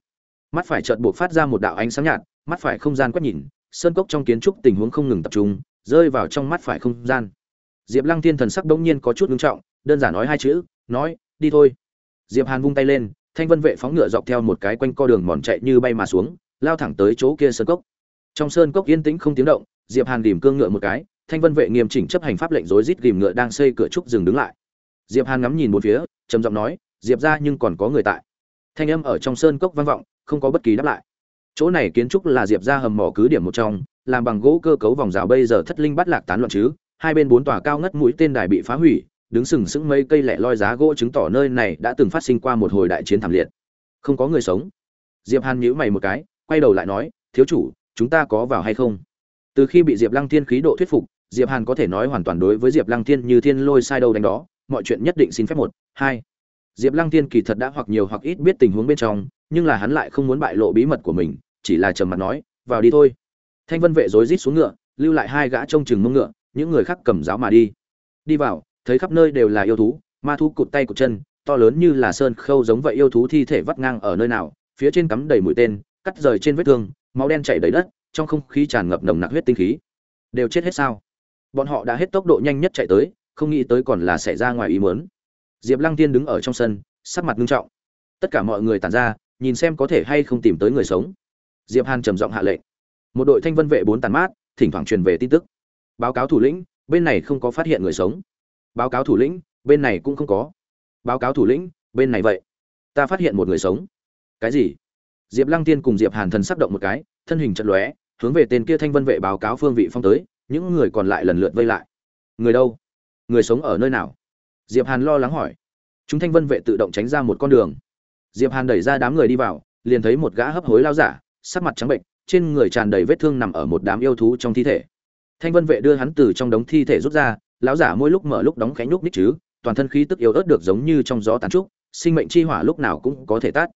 Mắt phải chợt buộc phát ra một đạo ánh sáng nhạt, mắt phải không gian quét nhìn, sơn cốc trong kiến trúc tình huống không ngừng tập trung, rơi vào trong mắt phải không gian. Diệp lăng thiên thần sắc bỗng nhiên có chút ngưng trọng, đơn giản nói hai chữ, nói, đi thôi. Diệp hàn vung tay lên, thanh vân vệ phóng ngựa dọc theo một cái quanh co đường mòn chạy như bay mà xuống, lao thẳng tới chỗ kia sơn cốc. Trong sơn cốc yên tĩnh không tiếng động, diệp hàn tìm cương ngựa một cái thanh vân vệ nghiêm chỉnh chấp hành pháp lệnh rối rít ghìm ngựa đang xây cửa trúc dừng đứng lại. Diệp hàn ngắm nhìn một phía, trầm giọng nói, diệp ra nhưng còn có người tại. Thanh âm ở trong sơn cốc vang vọng, không có bất kỳ đáp lại. Chỗ này kiến trúc là diệp ra hầm mỏ cứ điểm một trong, làm bằng gỗ cơ cấu vòng rào bây giờ thất linh bắt lạc tán loạn chứ, hai bên bốn tòa cao ngất mũi tên đài bị phá hủy, đứng sừng sững mấy cây lẻ loi giá gỗ chứng tỏ nơi này đã từng phát sinh qua một hồi đại chiến thảm liệt. Không có người sống. Diệp hàn nhíu mày một cái, quay đầu lại nói, thiếu chủ, chúng ta có vào hay không? Từ khi bị diệp lăng thiên khí độ thuyết phục diệp hàn có thể nói hoàn toàn đối với diệp lăng thiên như thiên lôi sai đâu đánh đó, mọi chuyện nhất định xin phép một, hai. Diệp lăng Thiên kỳ thật đã hoặc nhiều hoặc ít biết tình huống bên trong, nhưng là hắn lại không muốn bại lộ bí mật của mình, chỉ là trầm mặt nói, vào đi thôi. Thanh vân vệ rối rít xuống ngựa, lưu lại hai gã trông chừng mông ngựa, những người khác cầm giáo mà đi. Đi vào, thấy khắp nơi đều là yêu thú, ma thú cụt tay cụt chân, to lớn như là sơn khâu giống vậy yêu thú thi thể vắt ngang ở nơi nào, phía trên cắm đầy mũi tên, cắt rời trên vết thương, máu đen chảy đầy đất, trong không khí tràn ngập nồng nặc huyết tinh khí. Đều chết hết sao? Bọn họ đã hết tốc độ nhanh nhất chạy tới, không nghĩ tới còn là xảy ra ngoài ý muốn. Diệp lăng tiên đứng ở trong sân, sắc mặt nghiêm trọng. Tất cả mọi người tàn ra, nhìn xem có thể hay không tìm tới người sống. Diệp hàn trầm giọng hạ lệnh. Một đội thanh vân vệ bốn tàn mát, thỉnh thoảng truyền về tin tức. Báo cáo thủ lĩnh, bên này không có phát hiện người sống. Báo cáo thủ lĩnh, bên này cũng không có. Báo cáo thủ lĩnh, bên này vậy. Ta phát hiện một người sống. Cái gì? Diệp lăng tiên cùng diệp hàn thần sắc động một cái, thân hình chật lóe, hướng về tên kia thanh vân vệ báo cáo phương vị phong tới những người còn lại lần lượt vây lại. Người đâu? Người sống ở nơi nào? Diệp hàn lo lắng hỏi. Chúng thanh vân vệ tự động tránh ra một con đường. Diệp hàn đẩy ra đám người đi vào, liền thấy một gã hấp hối lao giả, sắc mặt trắng bệnh, trên người tràn đầy vết thương nằm ở một đám yêu thú trong thi thể. Thanh vân vệ đưa hắn từ trong đống thi thể rút ra, lão giả mỗi lúc mở lúc đóng khánh lúc ních chứ, toàn thân khí tức yếu ớt được giống như trong gió tàn trúc, sinh mệnh chi hỏa lúc nào cũng có thể tắt.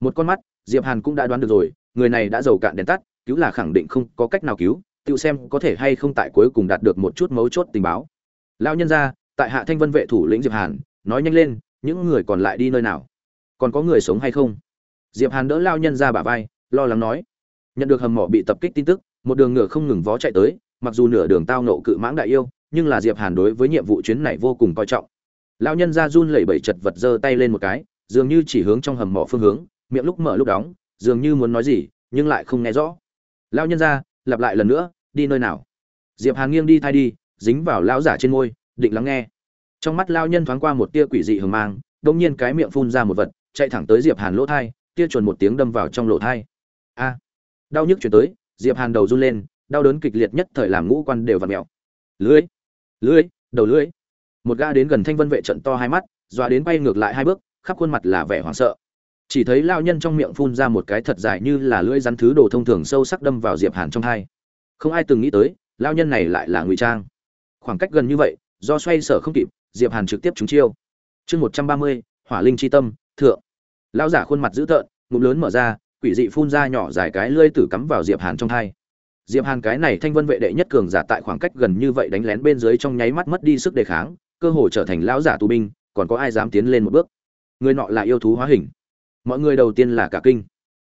Một con mắt, diệp hàn cũng đã đoán được rồi, người này đã dầu cạn đèn tắt, cứu là khẳng định không có cách nào cứu tự xem có thể hay không tại cuối cùng đạt được một chút mấu chốt tình báo. Lão nhân gia, tại hạ thanh vân vệ thủ lĩnh diệp hàn, nói nhanh lên, những người còn lại đi nơi nào? Còn có người sống hay không? Diệp hàn đỡ lao nhân ra bả vai, lo lắng nói. Nhận được hầm mỏ bị tập kích tin tức, một đường ngựa không ngừng vó chạy tới, mặc dù nửa đường tao nộ cự mãng đại yêu, nhưng là diệp hàn đối với nhiệm vụ chuyến này vô cùng coi trọng. Lao nhân ra run lẩy bẩy chật vật giơ tay lên một cái, dường như chỉ hướng trong hầm mỏ phương hướng, miệng lúc mở lúc đóng, dường như muốn nói gì, nhưng lại không nghe rõ. Lao nhân ra lặp lại lần nữa đi nơi nào? Diệp hàn nghiêng đi thay đi, dính vào lão giả trên môi, định lắng nghe. Trong mắt lao nhân thoáng qua một tia quỷ dị hừng mang đông nhiên cái miệng phun ra một vật, chạy thẳng tới diệp hàn lỗ thai, tia chuồn một tiếng đâm vào trong lỗ thai. A! Đau nhức chuyển tới, diệp hàn đầu run lên, đau đớn kịch liệt nhất thời làm ngũ quan đều vặn mèo. Lưới! Lưới! Đầu lưới! Một gã đến gần thanh vân vệ trận to hai mắt, dọa đến bay ngược lại hai bước, khắp khuôn mặt là vẻ hoảng sợ. Chỉ thấy lao nhân trong miệng phun ra một cái thật dài như là lưỡi rắn thứ đồ thông thường sâu sắc đâm vào diệp hàn trong hai không ai từng nghĩ tới lao nhân này lại là ngụy trang. Khoảng cách gần như vậy, do xoay sở không kịp, diệp hàn trực tiếp trúng chiêu. Chương một trăm ba mươi, hỏa linh chi tâm, thượng. Lão giả khuôn mặt dữ tợn, ngụm lớn mở ra, quỷ dị phun ra nhỏ dài cái lưỡi tử cắm vào diệp hàn trong hai. Diệp hàn cái này thanh vân vệ đệ nhất cường giả tại khoảng cách gần như vậy đánh lén bên dưới trong nháy mắt mất đi sức đề kháng, cơ hồ trở thành lão giả tù binh, còn có ai dám tiến lên một bước? Người nọ là yêu thú hóa hình. Mọi người đầu tiên là cả kinh.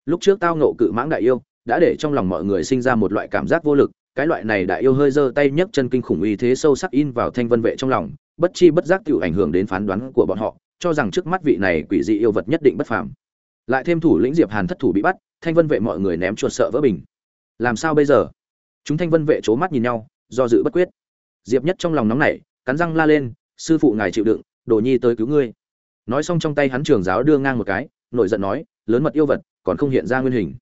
Lúc trước tao nộ cự mãng đại yêu đã để trong lòng mọi người sinh ra một loại cảm giác vô lực, cái loại này đại yêu hơi giơ tay nhấc chân kinh khủng uy thế sâu sắc in vào thanh vân vệ trong lòng, bất chi bất giác tự ảnh hưởng đến phán đoán của bọn họ, cho rằng trước mắt vị này quỷ dị yêu vật nhất định bất phàm. Lại thêm thủ lĩnh diệp hàn thất thủ bị bắt, thanh vân vệ mọi người ném chuột sợ vỡ bình. Làm sao bây giờ? Chúng thanh vân vệ c mắt nhìn nhau, do dự bất quyết. Diệp nhất trong lòng nóng nảy, cắn răng la lên, sư phụ ngài chịu đựng, đồ nhi tới cứu ngươi. Nói xong trong tay hắn trường giáo đưa ngang một cái, nổi giận nói, lớn mật yêu vật, còn không hiện ra nguyên hình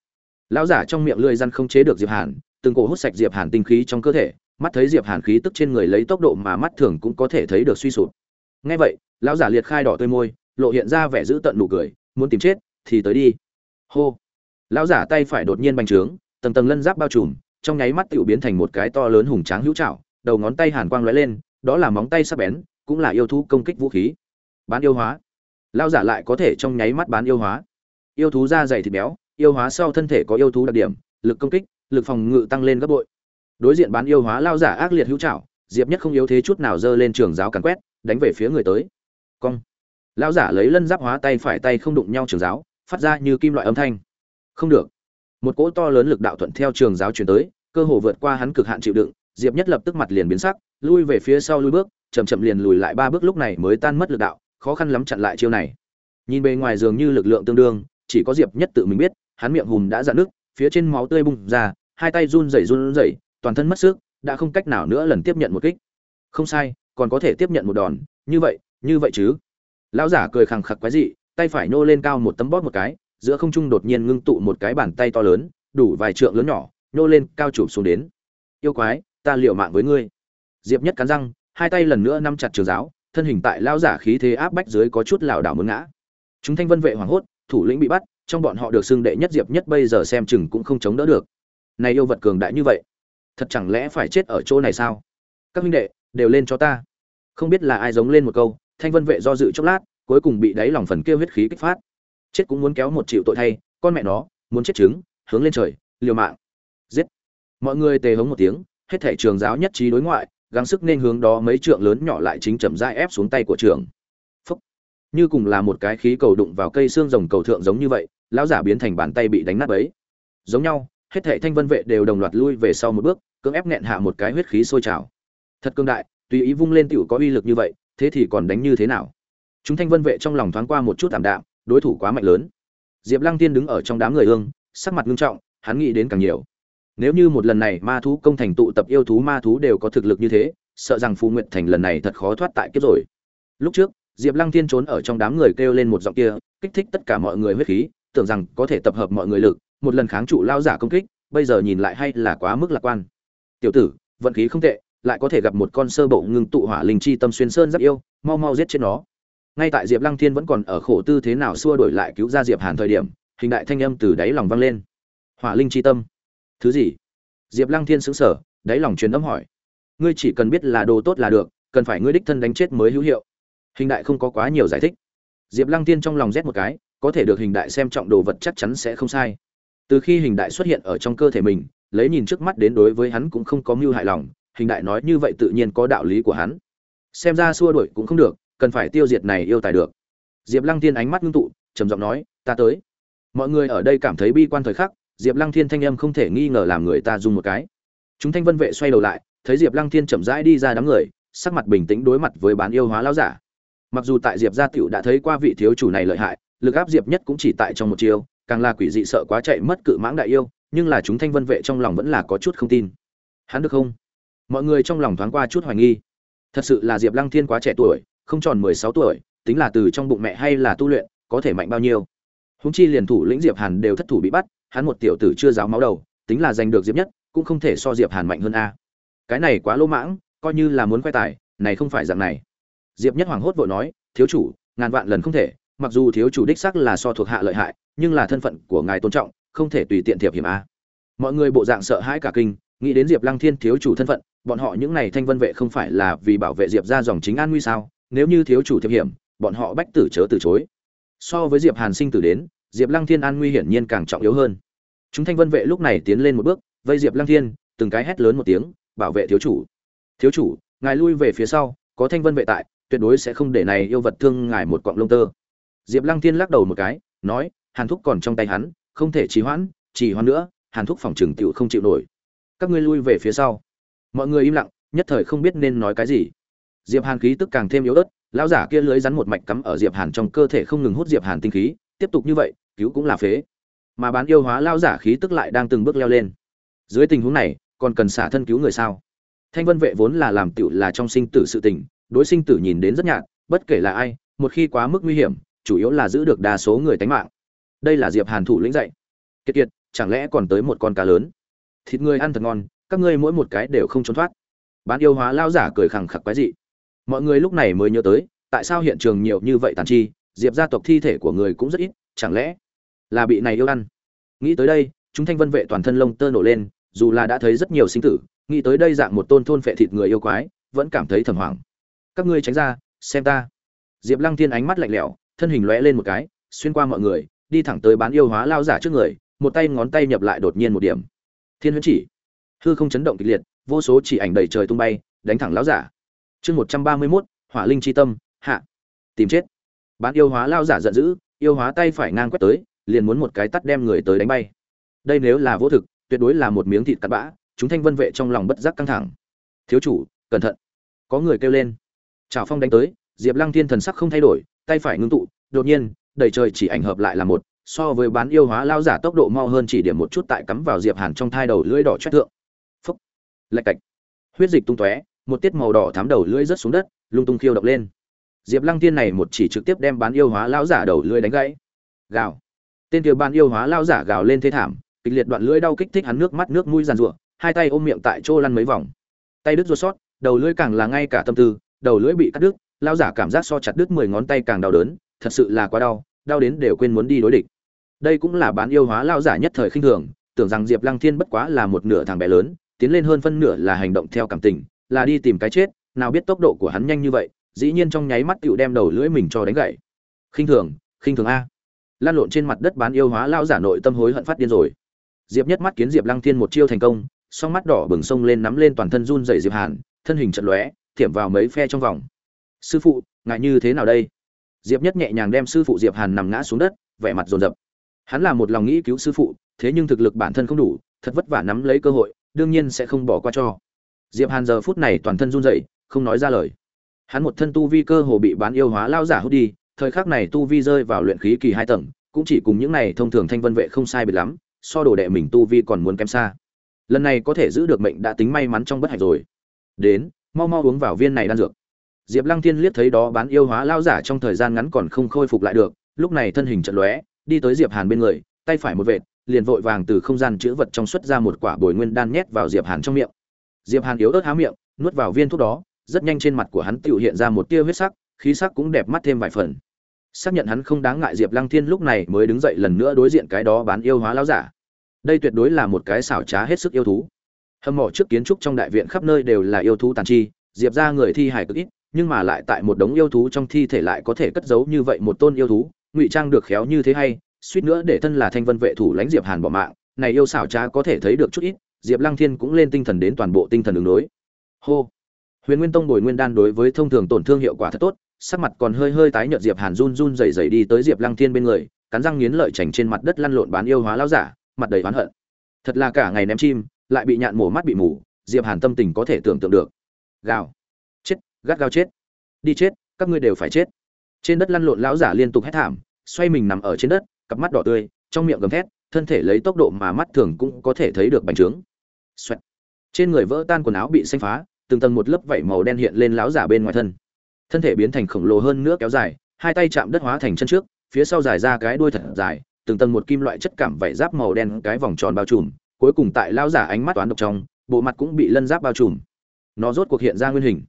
lão giả trong miệng lưỡi răn không chế được diệp hàn, từng cổ hút sạch diệp hàn tinh khí trong cơ thể, mắt thấy diệp hàn khí tức trên người lấy tốc độ mà mắt thường cũng có thể thấy được suy sụp. Nghe vậy, lão giả liệt khai đỏ tươi môi, lộ hiện ra vẻ dữ tận nụ cười, muốn tìm chết thì tới đi. Hô. Lão giả tay phải đột nhiên bành trướng, tầng tầng lân giáp bao trùm, trong nháy mắt tựu biến thành một cái to lớn hùng tráng hữu trảo, đầu ngón tay hàn quang lóe lên, đó là móng tay sắc bén, cũng là yêu thú công kích vũ khí. Bán yêu hóa. Lão giả lại có thể trong nháy mắt bán yêu hóa. Yêu thú da dày thịt béo yêu hóa sau thân thể có yêu thú đặc điểm, lực công kích, lực phòng ngự tăng lên gấp bội. Đối diện bán yêu hóa lao giả ác liệt hữu trảo, diệp nhất không yếu thế chút nào giơ lên trường giáo càn quét, đánh về phía người tới. Cong. Lao giả lấy lân giáp hóa tay phải tay không đụng nhau trường giáo, phát ra như kim loại âm thanh. Không được. Một cỗ to lớn lực đạo thuận theo trường giáo chuyển tới, cơ hồ vượt qua hắn cực hạn chịu đựng, diệp nhất lập tức mặt liền biến sắc, lui về phía sau lui bước, chậm chậm liền lùi lại ba bước lúc này mới tan mất lực đạo, khó khăn lắm chặn lại chiêu này. Nhìn bề ngoài dường như lực lượng tương đương, chỉ có diệp nhất tự mình biết hắn miệng hùm đã dạn nước, phía trên máu tươi bung ra, hai tay run rẩy run rẩy, toàn thân mất sức, đã không cách nào nữa lần tiếp nhận một kích. Không sai, còn có thể tiếp nhận một đòn, như vậy như vậy chứ. Lão giả cười khẳng khặc quái dị, tay phải nô lên cao một tấm bóp một cái, giữa không trung đột nhiên ngưng tụ một cái bàn tay to lớn, đủ vài trượng lớn nhỏ nô lên cao chụp xuống đến. Yêu quái, ta liều mạng với ngươi. Diệp nhất cắn răng, hai tay lần nữa nắm chặt trường giáo, thân hình tại lão giả khí thế áp bách dưới có chút lảo đảo muốn ngã. Chúng thanh vân vệ hoảng hốt, thủ lĩnh bị bắt trong bọn họ được xưng đệ nhất diệp nhất bây giờ xem chừng cũng không chống đỡ được. Này yêu vật cường đại như vậy, thật chẳng lẽ phải chết ở chỗ này sao? Các huynh đệ, đều lên cho ta. Không biết là ai giống lên một câu, thanh vân vệ do dự chốc lát, cuối cùng bị đáy lòng phần kia huyết khí kích phát. Chết cũng muốn kéo một triệu tội thay, con mẹ nó, muốn chết trứng, hướng lên trời, liều mạng. Giết. Mọi người tề hống một tiếng, hết thể trường giáo nhất trí đối ngoại, gắng sức nên hướng đó mấy trượng lớn nhỏ lại chính chậm rãi ép xuống tay của trường như cùng là một cái khí cầu đụng vào cây xương rồng cầu thượng giống như vậy, lão giả biến thành bàn tay bị đánh nát ấy giống nhau, hết thệ thanh vân vệ đều đồng loạt lui về sau một bước, cưỡng ép nghẹn hạ một cái huyết khí sôi trào. Thật cương đại, tùy ý vung lên tiểu có uy lực như vậy, thế thì còn đánh như thế nào? Chúng thanh vân vệ trong lòng thoáng qua một chút tạm đạm, đối thủ quá mạnh lớn. Diệp lăng tiên đứng ở trong đám người ương sắc mặt nghiêm trọng, hắn nghĩ đến càng nhiều. Nếu như một lần này ma thú công thành tụ tập yêu thú ma thú đều có thực lực như thế, sợ rằng phù nguyện thành lần này thật khó thoát tại kiếp rồi. Lúc trước diệp lăng Thiên trốn ở trong đám người kêu lên một giọng kia kích thích tất cả mọi người huyết khí tưởng rằng có thể tập hợp mọi người lực một lần kháng trụ lao giả công kích bây giờ nhìn lại hay là quá mức lạc quan. Tiểu tử vận khí không tệ lại có thể gặp một con sơ bộ ngưng tụ hỏa linh chi tâm xuyên sơn rất yêu mau mau giết chết nó. Ngay tại diệp lăng thiên vẫn còn ở khổ tư thế nào xua đổi lại cứu ra diệp hàn thời điểm hình đại thanh âm từ đáy lòng vang lên. Hỏa linh chi tâm. Thứ gì? Diệp lăng thiên sững sờ, đáy lòng truyền âm hỏi. Ngươi chỉ cần biết là đồ tốt là được cần phải ngươi đích thân đánh chết mới hữu hiệu hình đại không có quá nhiều giải thích. Diệp lăng tiên trong lòng rét một cái, có thể được hình đại xem trọng đồ vật chắc chắn sẽ không sai. Từ khi hình đại xuất hiện ở trong cơ thể mình, lấy nhìn trước mắt đến đối với hắn cũng không có mưu hại lòng, hình đại nói như vậy tự nhiên có đạo lý của hắn. Xem ra xua đuổi cũng không được, cần phải tiêu diệt này yêu tài được. Diệp lăng thiên ánh mắt ngưng tụ, trầm giọng nói, ta tới. Mọi người ở đây cảm thấy bi quan thời khắc, diệp lăng thiên thanh âm không thể nghi ngờ làm người ta dùng một cái. Chúng thanh vân vệ xoay đầu lại, thấy diệp lăng thiên chậm rãi đi ra đám người, sắc mặt bình tĩnh đối mặt với bán yêu hóa lão giả mặc dù tại diệp gia tiểu đã thấy qua vị thiếu chủ này lợi hại, lực áp diệp nhất cũng chỉ tại trong một chiêu, càng là quỷ dị sợ quá chạy mất cự mãng đại yêu, nhưng là chúng thanh vân vệ trong lòng vẫn là có chút không tin. Hắn được không? Mọi người trong lòng thoáng qua chút hoài nghi. Thật sự là diệp lăng thiên quá trẻ tuổi, không tròn mười sáu tuổi, tính là từ trong bụng mẹ hay là tu luyện, có thể mạnh bao nhiêu? Húng chi liền thủ lĩnh diệp hàn đều thất thủ bị bắt, hắn một tiểu tử chưa giáo máu đầu, tính là giành được diệp nhất, cũng không thể so diệp hàn mạnh hơn a. Cái này quá lỗ mãng, coi như là muốn quay tài, này không phải dạng này diệp nhất Hoàng hốt vội nói, thiếu chủ, ngàn vạn lần không thể, mặc dù thiếu chủ đích xác là so thuộc hạ lợi hại, nhưng là thân phận của ngài tôn trọng, không thể tùy tiện thiệp hiểm a. Mọi người bộ dạng sợ hãi cả kinh, nghĩ đến diệp lăng thiên thiếu chủ thân phận, bọn họ những này thanh vân vệ không phải là vì bảo vệ diệp ra dòng chính an nguy sao? Nếu như thiếu chủ thiệp hiểm, bọn họ bách tử chớ từ chối. So với diệp hàn sinh tử đến, diệp lăng thiên an nguy hiển nhiên càng trọng yếu hơn. Chúng thanh vân vệ lúc này tiến lên một bước, vây diệp lăng thiên, từng cái hét lớn một tiếng, bảo vệ thiếu chủ. Thiếu chủ, ngài lui về phía sau, có thanh vân vệ tại tuyệt đối sẽ không để này yêu vật thương ngài một quặng lông tơ. Diệp lăng thiên lắc đầu một cái, nói, hàn thúc còn trong tay hắn, không thể trì hoãn trì hoãn nữa, hàn thúc phòng trường tựu không chịu nổi. Các ngươi lui về phía sau. Mọi người im lặng, nhất thời không biết nên nói cái gì. Diệp hàn khí tức càng thêm yếu ớt, lão giả kia lưới rắn một mạch cắm ở diệp hàn trong cơ thể không ngừng hút diệp hàn tinh khí, tiếp tục như vậy, cứu cũng là phế. Mà bán yêu hóa lão giả khí tức lại đang từng bước leo lên. Dưới tình huống này, còn cần xả thân cứu người sao? Thanh vân vệ vốn là làm tựu là trong sinh tử sự tình đối sinh tử nhìn đến rất nhạt, bất kể là ai, một khi quá mức nguy hiểm, chủ yếu là giữ được đa số người tánh mạng. Đây là diệp hàn thủ lĩnh dạy. Kiệt kiệt, chẳng lẽ còn tới một con cá lớn? Thịt người ăn thật ngon, các ngươi mỗi một cái đều không trốn thoát. Bán yêu hóa lao giả cười khẳng khặc quái dị. Mọi người lúc này mới nhớ tới, tại sao hiện trường nhiều như vậy tàn chi, diệp gia tộc thi thể của người cũng rất ít, chẳng lẽ là bị này yêu ăn? Nghĩ tới đây, chúng thanh vân vệ toàn thân lông tơ nổ lên, dù là đã thấy rất nhiều sinh tử, nghĩ tới đây dạng một tôn thôn phệ thịt người yêu quái, vẫn cảm thấy thầm hoảng các ngươi tránh ra, xem ta. Diệp lăng thiên ánh mắt lạnh lẽo, thân hình lóe lên một cái, xuyên qua mọi người, đi thẳng tới bán yêu hóa lao giả trước người, một tay ngón tay nhập lại đột nhiên một điểm. Thiên huyễn chỉ. Hư không chấn động kịch liệt, vô số chỉ ảnh đầy trời tung bay, đánh thẳng lão giả. Chương một trăm ba mươi mốt, hỏa linh chi tâm, hạ. Tìm chết. Bán yêu hóa lao giả giận dữ, yêu hóa tay phải ngang quét tới, liền muốn một cái tắt đem người tới đánh bay. Đây nếu là vô thực, tuyệt đối là một miếng thịt cắt bã, chúng thanh vân vệ trong lòng bất giác căng thẳng. Thiếu chủ, cẩn thận. Có người kêu lên. Trảo phong đánh tới, diệp lăng thiên thần sắc không thay đổi, tay phải ngưng tụ, đột nhiên, đầy trời chỉ ảnh hợp lại là một, so với bán yêu hóa lao giả tốc độ mau hơn chỉ điểm một chút tại cắm vào diệp hàn trong thai đầu lưỡi đỏ chất thượng. Phúc. Lại cạnh. huyết dịch tung tóe, một tiết màu đỏ thắm đầu lưỡi rớt xuống đất, lung tung khiêu động lên. Diệp lăng Thiên này một chỉ trực tiếp đem bán yêu hóa lao giả đầu lưỡi đánh gãy. Gào. Tên kia bán yêu hóa lao giả gào lên thế thảm, kịch liệt đoạn lưỡi đau kích thích hắn nước mắt nước mũi giàn rủa hai tay ôm miệng tại chỗ lăn mấy vòng. Tay đứt ruột sót, đầu lưỡi càng là ngay cả tâm tư đầu lưỡi bị cắt đứt lao giả cảm giác so chặt đứt mười ngón tay càng đau đớn, thật sự là quá đau đau đến đều quên muốn đi đối địch. Đây cũng là bán yêu hóa lao giả nhất thời khinh thường, tưởng rằng diệp lăng thiên bất quá là một nửa thằng bé lớn, tiến lên hơn phân nửa là hành động theo cảm tình, là đi tìm cái chết, nào biết tốc độ của hắn nhanh như vậy, dĩ nhiên trong nháy mắt tựu đem đầu lưỡi mình cho đánh gậy khinh thường khinh thường a. Lan lộn trên mặt đất bán yêu hóa lao giả nội tâm hối hận phát điên rồi. Diệp nhất mắt kiến diệp lăng thiên một chiêu thành công, song mắt đỏ bừng sông lên nắm lên toàn thân run rẩy diệp hàn, thân hình chật lóe thiểm vào mấy phe trong vòng. Sư phụ ngại như thế nào đây? Diệp nhất nhẹ nhàng đem sư phụ diệp hàn nằm ngã xuống đất, vẻ mặt dồn dập. Hắn là một lòng nghĩ cứu sư phụ, thế nhưng thực lực bản thân không đủ, thật vất vả nắm lấy cơ hội, đương nhiên sẽ không bỏ qua cho. Diệp hàn giờ phút này toàn thân run rẩy, không nói ra lời. Hắn một thân tu vi cơ hồ bị bán yêu hóa lao giả hút đi, thời khắc này tu vi rơi vào luyện khí kỳ hai tầng, cũng chỉ cùng những này thông thường thanh vân vệ không sai biệt lắm, so đồ đệ mình tu vi còn muốn kém xa. Lần này có thể giữ được mệnh đã tính may mắn trong bất hạnh rồi. Đến mau mau uống vào viên này đan dược. Diệp lăng thiên liếc thấy đó bán yêu hóa lao giả trong thời gian ngắn còn không khôi phục lại được, lúc này thân hình trận lóe, đi tới diệp hàn bên người, tay phải một vệt, liền vội vàng từ không gian chữ vật trong xuất ra một quả bồi nguyên đan nhét vào diệp hàn trong miệng. Diệp hàn yếu ớt há miệng, nuốt vào viên thuốc đó, rất nhanh trên mặt của hắn tự hiện ra một tia huyết sắc, khí sắc cũng đẹp mắt thêm vài phần. Xác nhận hắn không đáng ngại, diệp lăng thiên lúc này mới đứng dậy lần nữa đối diện cái đó bán yêu hóa lão giả. Đây tuyệt đối là một cái xảo trá hết sức yêu thú hầm mỏ trước kiến trúc trong đại viện khắp nơi đều là yêu thú tàn chi, diệp ra người thi hài cực ít, nhưng mà lại tại một đống yêu thú trong thi thể lại có thể cất giấu như vậy một tôn yêu thú, ngụy trang được khéo như thế hay, suýt nữa để thân là thanh vân vệ thủ lãnh diệp hàn bỏ mạng, này yêu xảo trá có thể thấy được chút ít, diệp lăng thiên cũng lên tinh thần đến toàn bộ tinh thần ứng đối. Hô! Huyền nguyên tông bồi nguyên đan đối với thông thường tổn thương hiệu quả thật tốt, sắc mặt còn hơi hơi tái nhợt diệp hàn run run rẩy rẩy đi tới diệp lăng thiên bên người, cắn răng nghiến lợi chảnh trên mặt đất lăn lộn bán yêu hóa lão giả, mặt đầy oán hận. Thật là cả ngày ném chim lại bị nhạn mổ mắt bị mù, diệp hàn tâm tình có thể tưởng tượng được. Gào. Chết, gắt gao chết. Đi chết, các ngươi đều phải chết. Trên đất lăn lộn lão giả liên tục hét thảm, xoay mình nằm ở trên đất, cặp mắt đỏ tươi, trong miệng gầm thét, thân thể lấy tốc độ mà mắt thường cũng có thể thấy được bành trướng. Xoẹt. trên người vỡ tan quần áo bị xanh phá, từng tầng một lớp vảy màu đen hiện lên lão giả bên ngoài thân. Thân thể biến thành khổng lồ hơn nữa kéo dài, hai tay chạm đất hóa thành chân trước, phía sau dài ra cái đuôi thật dài, từng tầng một kim loại chất cảm vảy giáp màu đen cái vòng tròn bao trùm cuối cùng tại lao giả ánh mắt toán độc trong, bộ mặt cũng bị lân giáp bao trùm. Nó rốt cuộc hiện ra nguyên hình.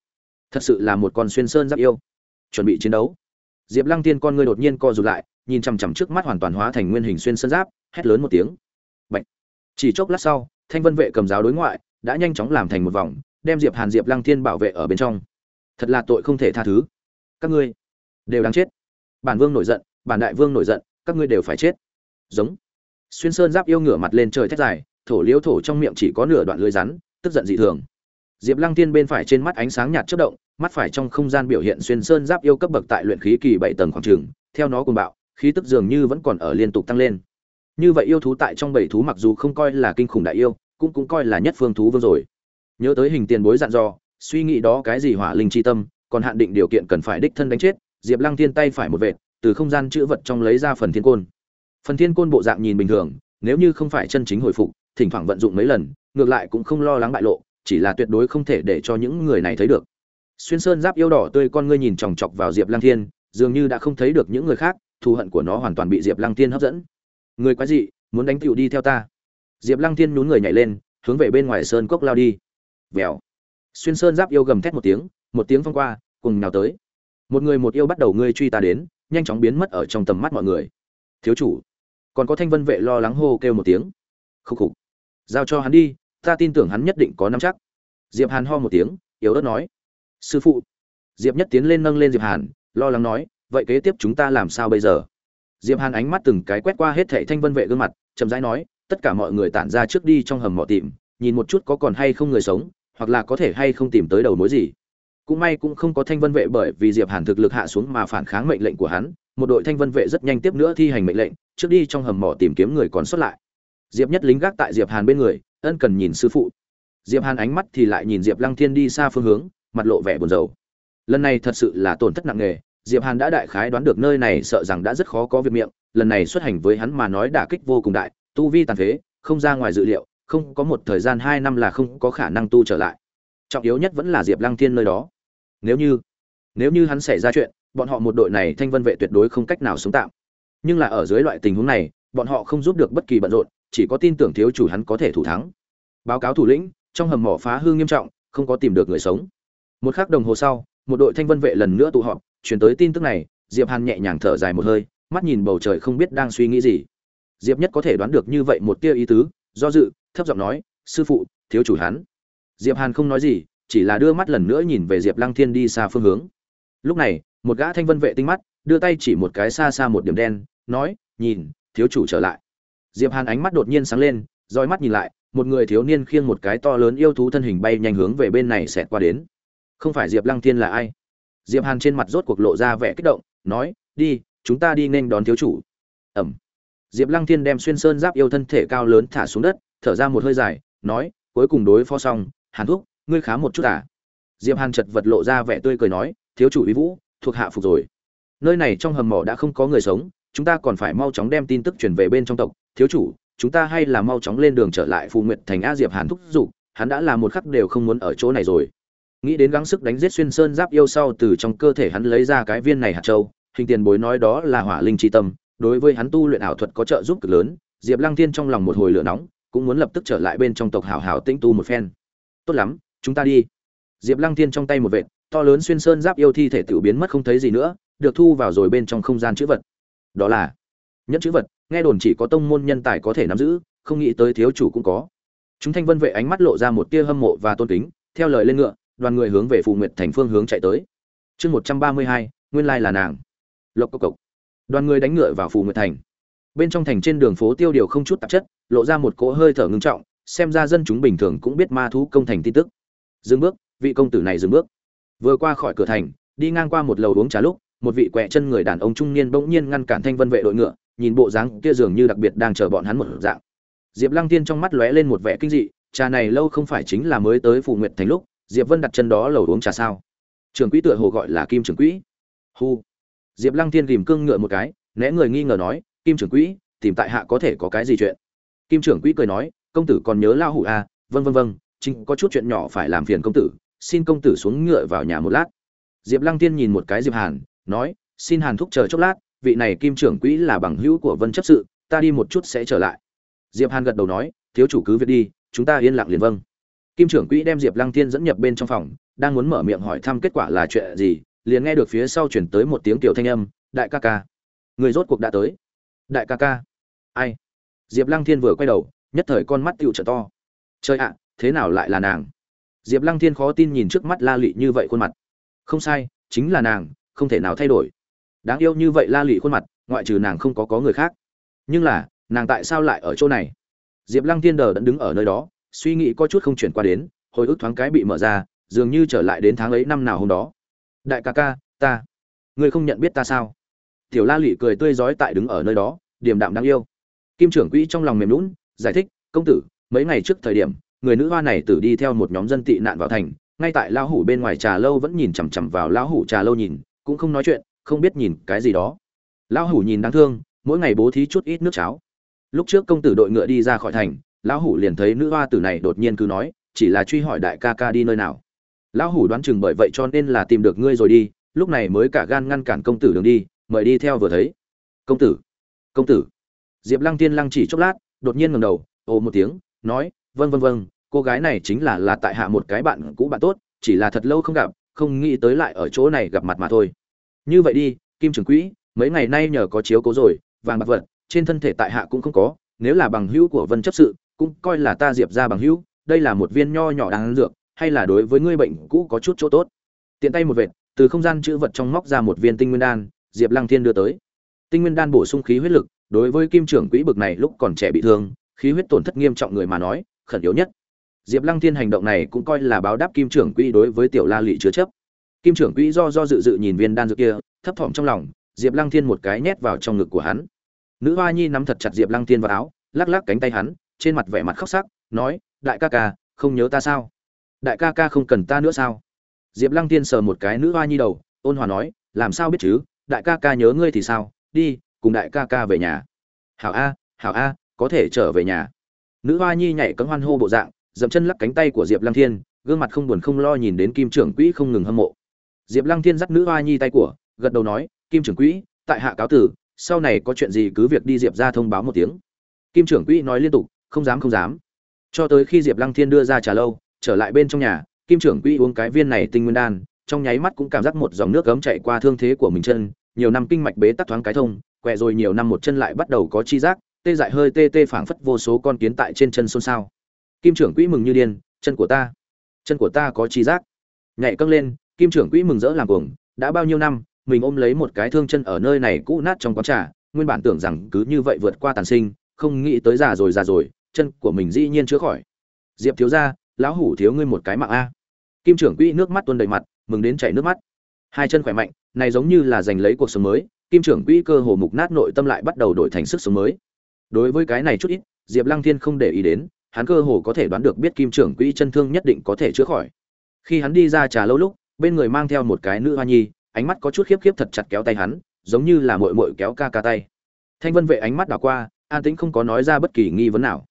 Thật sự là một con xuyên sơn giáp yêu. Chuẩn bị chiến đấu. Diệp lăng tiên con ngươi đột nhiên co rụt lại, nhìn chằm chằm trước mắt hoàn toàn hóa thành nguyên hình xuyên sơn giáp, hét lớn một tiếng. Bạch. chỉ chốc lát sau, thanh vân vệ cầm giáo đối ngoại, đã nhanh chóng làm thành một vòng, đem diệp hàn diệp lăng thiên bảo vệ ở bên trong. Thật là tội không thể tha thứ. Các ngươi đều đáng chết. Bản vương nổi giận, bản đại vương nổi giận, các ngươi đều phải chết. Giống. Xuyên sơn giáp yêu ngửa mặt lên trời thét dài thổ liếu thổ trong miệng chỉ có nửa đoạn lưới rắn, tức giận dị thường. Diệp lăng tiên bên phải trên mắt ánh sáng nhạt chất động, mắt phải trong không gian biểu hiện xuyên sơn giáp yêu cấp bậc tại luyện khí kỳ bảy tầng khoảng trường, theo nó cùng bạo, khí tức dường như vẫn còn ở liên tục tăng lên. Như vậy yêu thú tại trong bảy thú mặc dù không coi là kinh khủng đại yêu, cũng cũng coi là nhất phương thú vương rồi. Nhớ tới hình tiền bối dặn dò, suy nghĩ đó cái gì hỏa linh chi tâm, còn hạn định điều kiện cần phải đích thân đánh chết, diệp lăng thiên tay phải một vệt, từ không gian chữ vật trong lấy ra phần thiên côn. Phần thiên côn bộ dạng nhìn bình thường, nếu như không phải chân chính hồi phục thỉnh thoảng vận dụng mấy lần, ngược lại cũng không lo lắng bại lộ, chỉ là tuyệt đối không thể để cho những người này thấy được. Xuyên sơn giáp yêu đỏ tươi con ngươi nhìn chòng chọc vào diệp lăng thiên, dường như đã không thấy được những người khác, thù hận của nó hoàn toàn bị diệp lăng thiên hấp dẫn. Người quái dị, muốn đánh tựu đi theo ta. Diệp lăng thiên nhún người nhảy lên, hướng về bên ngoài sơn cốc lao đi. Vèo. Xuyên sơn giáp yêu gầm thét một tiếng một tiếng phong qua, cùng nào tới. Một người một yêu bắt đầu ngươi truy ta đến, nhanh chóng biến mất ở trong tầm mắt mọi người. Thiếu chủ. Còn có thanh vân vệ lo lắng hô kêu một tiếng. Khúc khục giao cho hắn đi, ta tin tưởng hắn nhất định có nắm chắc. Diệp hàn ho một tiếng, yếu ớt nói. Sư phụ. Diệp nhất tiến lên nâng lên diệp hàn, lo lắng nói, vậy kế tiếp chúng ta làm sao bây giờ? Diệp hàn ánh mắt từng cái quét qua hết thảy thanh vân vệ gương mặt, chậm rãi nói, tất cả mọi người tản ra trước đi trong hầm mỏ tìm, nhìn một chút có còn hay không người sống, hoặc là có thể hay không tìm tới đầu mối gì. Cũng may cũng không có thanh vân vệ bởi vì diệp hàn thực lực hạ xuống mà phản kháng mệnh lệnh của hắn, một đội thanh vân vệ rất nhanh tiếp nữa thi hành mệnh lệnh, trước đi trong hầm mỏ tìm kiếm người còn sót lại diệp nhất lính gác tại diệp hàn bên người, ân cần nhìn sư phụ. Diệp hàn ánh mắt thì lại nhìn diệp lăng thiên đi xa phương hướng, mặt lộ vẻ buồn rầu. Lần này thật sự là tổn thất nặng nề, diệp hàn đã đại khái đoán được nơi này sợ rằng đã rất khó có việc miệng, lần này xuất hành với hắn mà nói đả kích vô cùng đại, tu vi tàn phế, không ra ngoài dự liệu, không có một thời gian hai năm là không có khả năng tu trở lại. Trọng yếu nhất vẫn là diệp lăng thiên nơi đó. Nếu như nếu như hắn xảy ra chuyện, bọn họ một đội này thanh vân vệ tuyệt đối không cách nào sống tạm. Nhưng là ở dưới loại tình huống này, bọn họ không giúp được bất kỳ bận rộn chỉ có tin tưởng thiếu chủ hắn có thể thủ thắng. Báo cáo thủ lĩnh, trong hầm mỏ phá hư nghiêm trọng, không có tìm được người sống. Một khắc đồng hồ sau, một đội thanh vân vệ lần nữa tụ họp chuyển tới tin tức này, diệp hàn nhẹ nhàng thở dài một hơi, mắt nhìn bầu trời không biết đang suy nghĩ gì. Diệp nhất có thể đoán được như vậy một tia ý tứ, do dự, thấp giọng nói, sư phụ, thiếu chủ hắn. Diệp hàn không nói gì, chỉ là đưa mắt lần nữa nhìn về diệp lăng thiên đi xa phương hướng. Lúc này, một gã thanh vân vệ tinh mắt, đưa tay chỉ một cái xa xa một điểm đen, nói, nhìn, thiếu chủ trở lại diệp hàn ánh mắt đột nhiên sáng lên, roi mắt nhìn lại, một người thiếu niên khiêng một cái to lớn yêu thú thân hình bay nhanh hướng về bên này xẹt qua đến. Không phải diệp lăng thiên là ai? Diệp hàn trên mặt rốt cuộc lộ ra vẻ kích động, nói, đi, chúng ta đi nên đón thiếu chủ. Ẩm. Diệp lăng thiên đem xuyên sơn giáp yêu thân thể cao lớn thả xuống đất, thở ra một hơi dài, nói, cuối cùng đối phó xong, hàn thúc, ngươi khá một chút à? Diệp hàn chợt vật lộ ra vẻ tươi cười nói, thiếu chủ uy vũ, thuộc hạ phục rồi. Nơi này trong hầm mỏ đã không có người sống, chúng ta còn phải mau chóng đem tin tức truyền về bên trong tộc thiếu chủ, chúng ta hay là mau chóng lên đường trở lại phù nguyệt thành a diệp hàn thúc giục, hắn đã là một khắc đều không muốn ở chỗ này rồi. Nghĩ đến gắng sức đánh giết xuyên sơn giáp yêu sau từ trong cơ thể hắn lấy ra cái viên này hạt châu, hình tiền bối nói đó là hỏa linh chi tâm, đối với hắn tu luyện ảo thuật có trợ giúp cực lớn, diệp lăng thiên trong lòng một hồi lửa nóng, cũng muốn lập tức trở lại bên trong tộc hảo hảo tĩnh tu một phen. Tốt lắm, chúng ta đi. Diệp lăng thiên trong tay một vệt, to lớn xuyên sơn giáp yêu thi thể tự biến mất không thấy gì nữa, được thu vào rồi bên trong không gian chữ vật. Đó là nhẫn chữ vật, nghe đồn chỉ có tông môn nhân tài có thể nắm giữ, không nghĩ tới thiếu chủ cũng có. Chúng thanh vân vệ ánh mắt lộ ra một tia hâm mộ và tôn kính, theo lời lên ngựa, đoàn người hướng về phù nguyệt thành phương hướng chạy tới. Chương một trăm ba mươi hai, nguyên lai là nàng. Lộc cộc cộc. Đoàn người đánh ngựa vào phù nguyệt thành. Bên trong thành trên đường phố tiêu điều không chút tạp chất, lộ ra một cỗ hơi thở ngưng trọng, xem ra dân chúng bình thường cũng biết ma thú công thành tin tức. Dừng bước, vị công tử này dừng bước. Vừa qua khỏi cửa thành, đi ngang qua một lầu uống trà lúc, một vị quẹ chân người đàn ông trung niên bỗng nhiên ngăn cản thanh vân vệ đội ngựa nhìn bộ dáng kia dường như đặc biệt đang chờ bọn hắn một dạng. Diệp lăng tiên trong mắt lóe lên một vẻ kinh dị, trà này lâu không phải chính là mới tới phù nguyệt thành lúc, diệp vân đặt chân đó lầu uống trà sao? Trường quỹ tựa hồ gọi là kim trường quỹ. Hu. Diệp lăng tiên ghìm cương ngựa một cái, né người nghi ngờ nói, kim trưởng quỹ, tìm tại hạ có thể có cái gì chuyện? Kim trưởng quỹ cười nói, công tử còn nhớ lao hủ à? Vân vân vân chính có chút chuyện nhỏ phải làm phiền công tử, xin công tử xuống ngựa vào nhà một lát. Diệp lăng tiên nhìn một cái diệp hàn, nói, xin hàn thúc chờ chốc lát vị này kim trưởng quỹ là bằng hữu của vân chấp sự, ta đi một chút sẽ trở lại. Diệp hàn gật đầu nói, thiếu chủ cứ việc đi, chúng ta yên lặng liền vâng. Kim trưởng quỹ đem diệp lăng thiên dẫn nhập bên trong phòng, đang muốn mở miệng hỏi thăm kết quả là chuyện gì, liền nghe được phía sau chuyển tới một tiếng tiểu thanh âm, đại ca ca, người rốt cuộc đã tới. Đại ca ca, ai? Diệp lăng thiên vừa quay đầu, nhất thời con mắt tựu trở to. Chơi ạ, thế nào lại là nàng? Diệp lăng thiên khó tin nhìn trước mắt la lị như vậy khuôn mặt. Không sai, chính là nàng, không thể nào thay đổi đáng yêu như vậy la lị khuôn mặt, ngoại trừ nàng không có có người khác. Nhưng là, nàng tại sao lại ở chỗ này? Diệp lăng thiên đờ đẫn đứng ở nơi đó, suy nghĩ có chút không chuyển qua đến, hồi ức thoáng cái bị mở ra, dường như trở lại đến tháng ấy năm nào hôm đó. Đại ca ca, ta. Ngươi không nhận biết ta sao? Tiểu la lị cười tươi rói tại đứng ở nơi đó, điềm đạm đáng yêu. Kim trưởng quỹ trong lòng mềm lún giải thích, công tử, mấy ngày trước thời điểm, người nữ hoa này tử đi theo một nhóm dân tị nạn vào thành, ngay tại lão hủ bên ngoài trà lâu vẫn nhìn chằm chằm vào lão hủ trà lâu nhìn, cũng không nói chuyện không biết nhìn cái gì đó. Lão hủ nhìn đáng thương, mỗi ngày bố thí chút ít nước cháo. Lúc trước công tử đội ngựa đi ra khỏi thành, lão hủ liền thấy nữ hoa tử này đột nhiên cứ nói, chỉ là truy hỏi đại ca ca đi nơi nào. Lão hủ đoán chừng bởi vậy cho nên là tìm được ngươi rồi đi, lúc này mới cả gan ngăn cản công tử đường đi, mời đi theo vừa thấy. Công tử công tử. Diệp lăng tiên lăng chỉ chốc lát, đột nhiên ngẩng đầu, ồ một tiếng, nói vâng vâng vâng cô gái này chính là là tại hạ một cái bạn cũ bạn tốt, chỉ là thật lâu không gặp, không nghĩ tới lại ở chỗ này gặp mặt mà thôi như vậy đi, kim trưởng quỹ, mấy ngày nay nhờ có chiếu cố rồi, vàng bạc vật, trên thân thể tại hạ cũng không có, nếu là bằng hữu của vân chấp sự, cũng coi là ta diệp ra bằng hữu, đây là một viên nho nhỏ đáng dược, hay là đối với ngươi bệnh cũ có chút chỗ tốt. Tiện tay một vệt, từ không gian chữ vật trong móc ra một viên tinh nguyên đan, diệp lăng thiên đưa tới. Tinh nguyên đan bổ sung khí huyết lực, đối với kim trưởng quỹ bực này lúc còn trẻ bị thương, khí huyết tổn thất nghiêm trọng người mà nói, khẩn yếu nhất. Diệp lăng thiên hành động này cũng coi là báo đáp kim trưởng quỹ đối với tiểu la lị chứa chấp kim trưởng quỹ do do dự dự nhìn viên đan dược kia, thấp thỏm trong lòng, diệp lăng thiên một cái nhét vào trong ngực của hắn. Nữ hoa nhi nắm thật chặt diệp lăng thiên vào áo, lắc lắc cánh tay hắn, trên mặt vẻ mặt khóc sắc, nói, đại ca ca, không nhớ ta sao? Đại ca ca không cần ta nữa sao? Diệp lăng thiên sờ một cái nữ hoa nhi đầu, ôn hòa nói, làm sao biết chứ? Đại ca ca nhớ ngươi thì sao? Đi, cùng đại ca ca về nhà. Hảo a hảo a, có thể trở về nhà. Nữ hoa nhi nhảy cấm hoan hô bộ dạng, dậm chân lắc cánh tay của diệp lăng thiên, gương mặt không buồn không lo nhìn đến kim trưởng quỹ không ngừng hâm mộ diệp lăng thiên dắt nữ hoa nhi tay của, gật đầu nói, kim trưởng quỹ, tại hạ cáo tử, sau này có chuyện gì cứ việc đi diệp ra thông báo một tiếng. Kim trưởng quỹ nói liên tục, không dám không dám. Cho tới khi diệp lăng thiên đưa ra trà lâu, trở lại bên trong nhà, kim trưởng quỹ uống cái viên này tinh nguyên đan, trong nháy mắt cũng cảm giác một dòng nước ấm chạy qua thương thế của mình chân, nhiều năm kinh mạch bế tắc thoáng cái thông, quẹ rồi nhiều năm một chân lại bắt đầu có chi giác, tê dại hơi tê tê phảng phất vô số con kiến tại trên chân xôn xao. Kim trưởng quỹ mừng như điên, chân của ta, chân của ta có chi giác. Nhảy câng lên kim trưởng quỹ mừng rỡ làm cuồng, đã bao nhiêu năm, mình ôm lấy một cái thương chân ở nơi này cũ nát trong quán trà, nguyên bản tưởng rằng cứ như vậy vượt qua tàn sinh, không nghĩ tới già rồi già rồi, chân của mình dĩ nhiên chữa khỏi. Diệp thiếu ra lão hủ thiếu ngươi một cái mạng a. Kim trưởng quỹ nước mắt tuôn đầy mặt, mừng đến chảy nước mắt. Hai chân khỏe mạnh, này giống như là giành lấy cuộc sống mới, kim trưởng quỹ cơ hồ mục nát nội tâm lại bắt đầu đổi thành sức sống mới. Đối với cái này chút ít, diệp lăng thiên không để ý đến, hắn cơ hồ có thể đoán được biết kim trưởng quỹ chân thương nhất định có thể chữa khỏi. Khi hắn đi ra trà lâu lúc bên người mang theo một cái nữ hoa nhi, ánh mắt có chút khiếp khiếp thật chặt kéo tay hắn, giống như là mội mội kéo ca ca tay. Thanh vân vệ ánh mắt đảo qua, an tĩnh không có nói ra bất kỳ nghi vấn nào.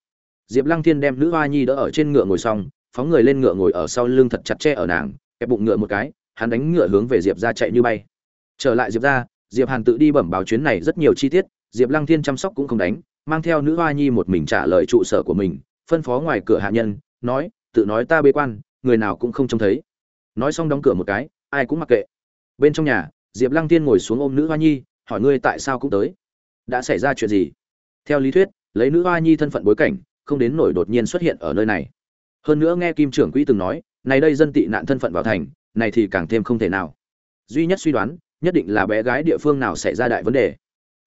Diệp lăng thiên đem nữ hoa nhi đỡ ở trên ngựa ngồi xong, phóng người lên ngựa ngồi ở sau lưng thật chặt che ở nàng, kẹp bụng ngựa một cái, hắn đánh ngựa hướng về diệp ra chạy như bay. Trở lại diệp ra diệp hàn tự đi bẩm báo chuyến này rất nhiều chi tiết, diệp lăng thiên chăm sóc cũng không đánh, mang theo nữ hoa nhi một mình trả lời trụ sở của mình, phân phó ngoài cửa hạ nhân, nói, tự nói ta bế quan, người nào cũng không trông thấy nói xong đóng cửa một cái, ai cũng mặc kệ. Bên trong nhà, diệp lăng tiên ngồi xuống ôm nữ hoa nhi, hỏi ngươi tại sao cũng tới? Đã xảy ra chuyện gì? Theo lý thuyết, lấy nữ hoa nhi thân phận bối cảnh, không đến nổi đột nhiên xuất hiện ở nơi này. Hơn nữa nghe kim trưởng quỹ từng nói, này đây dân tị nạn thân phận vào thành, này thì càng thêm không thể nào. Duy nhất suy đoán, nhất định là bé gái địa phương nào xảy ra đại vấn đề.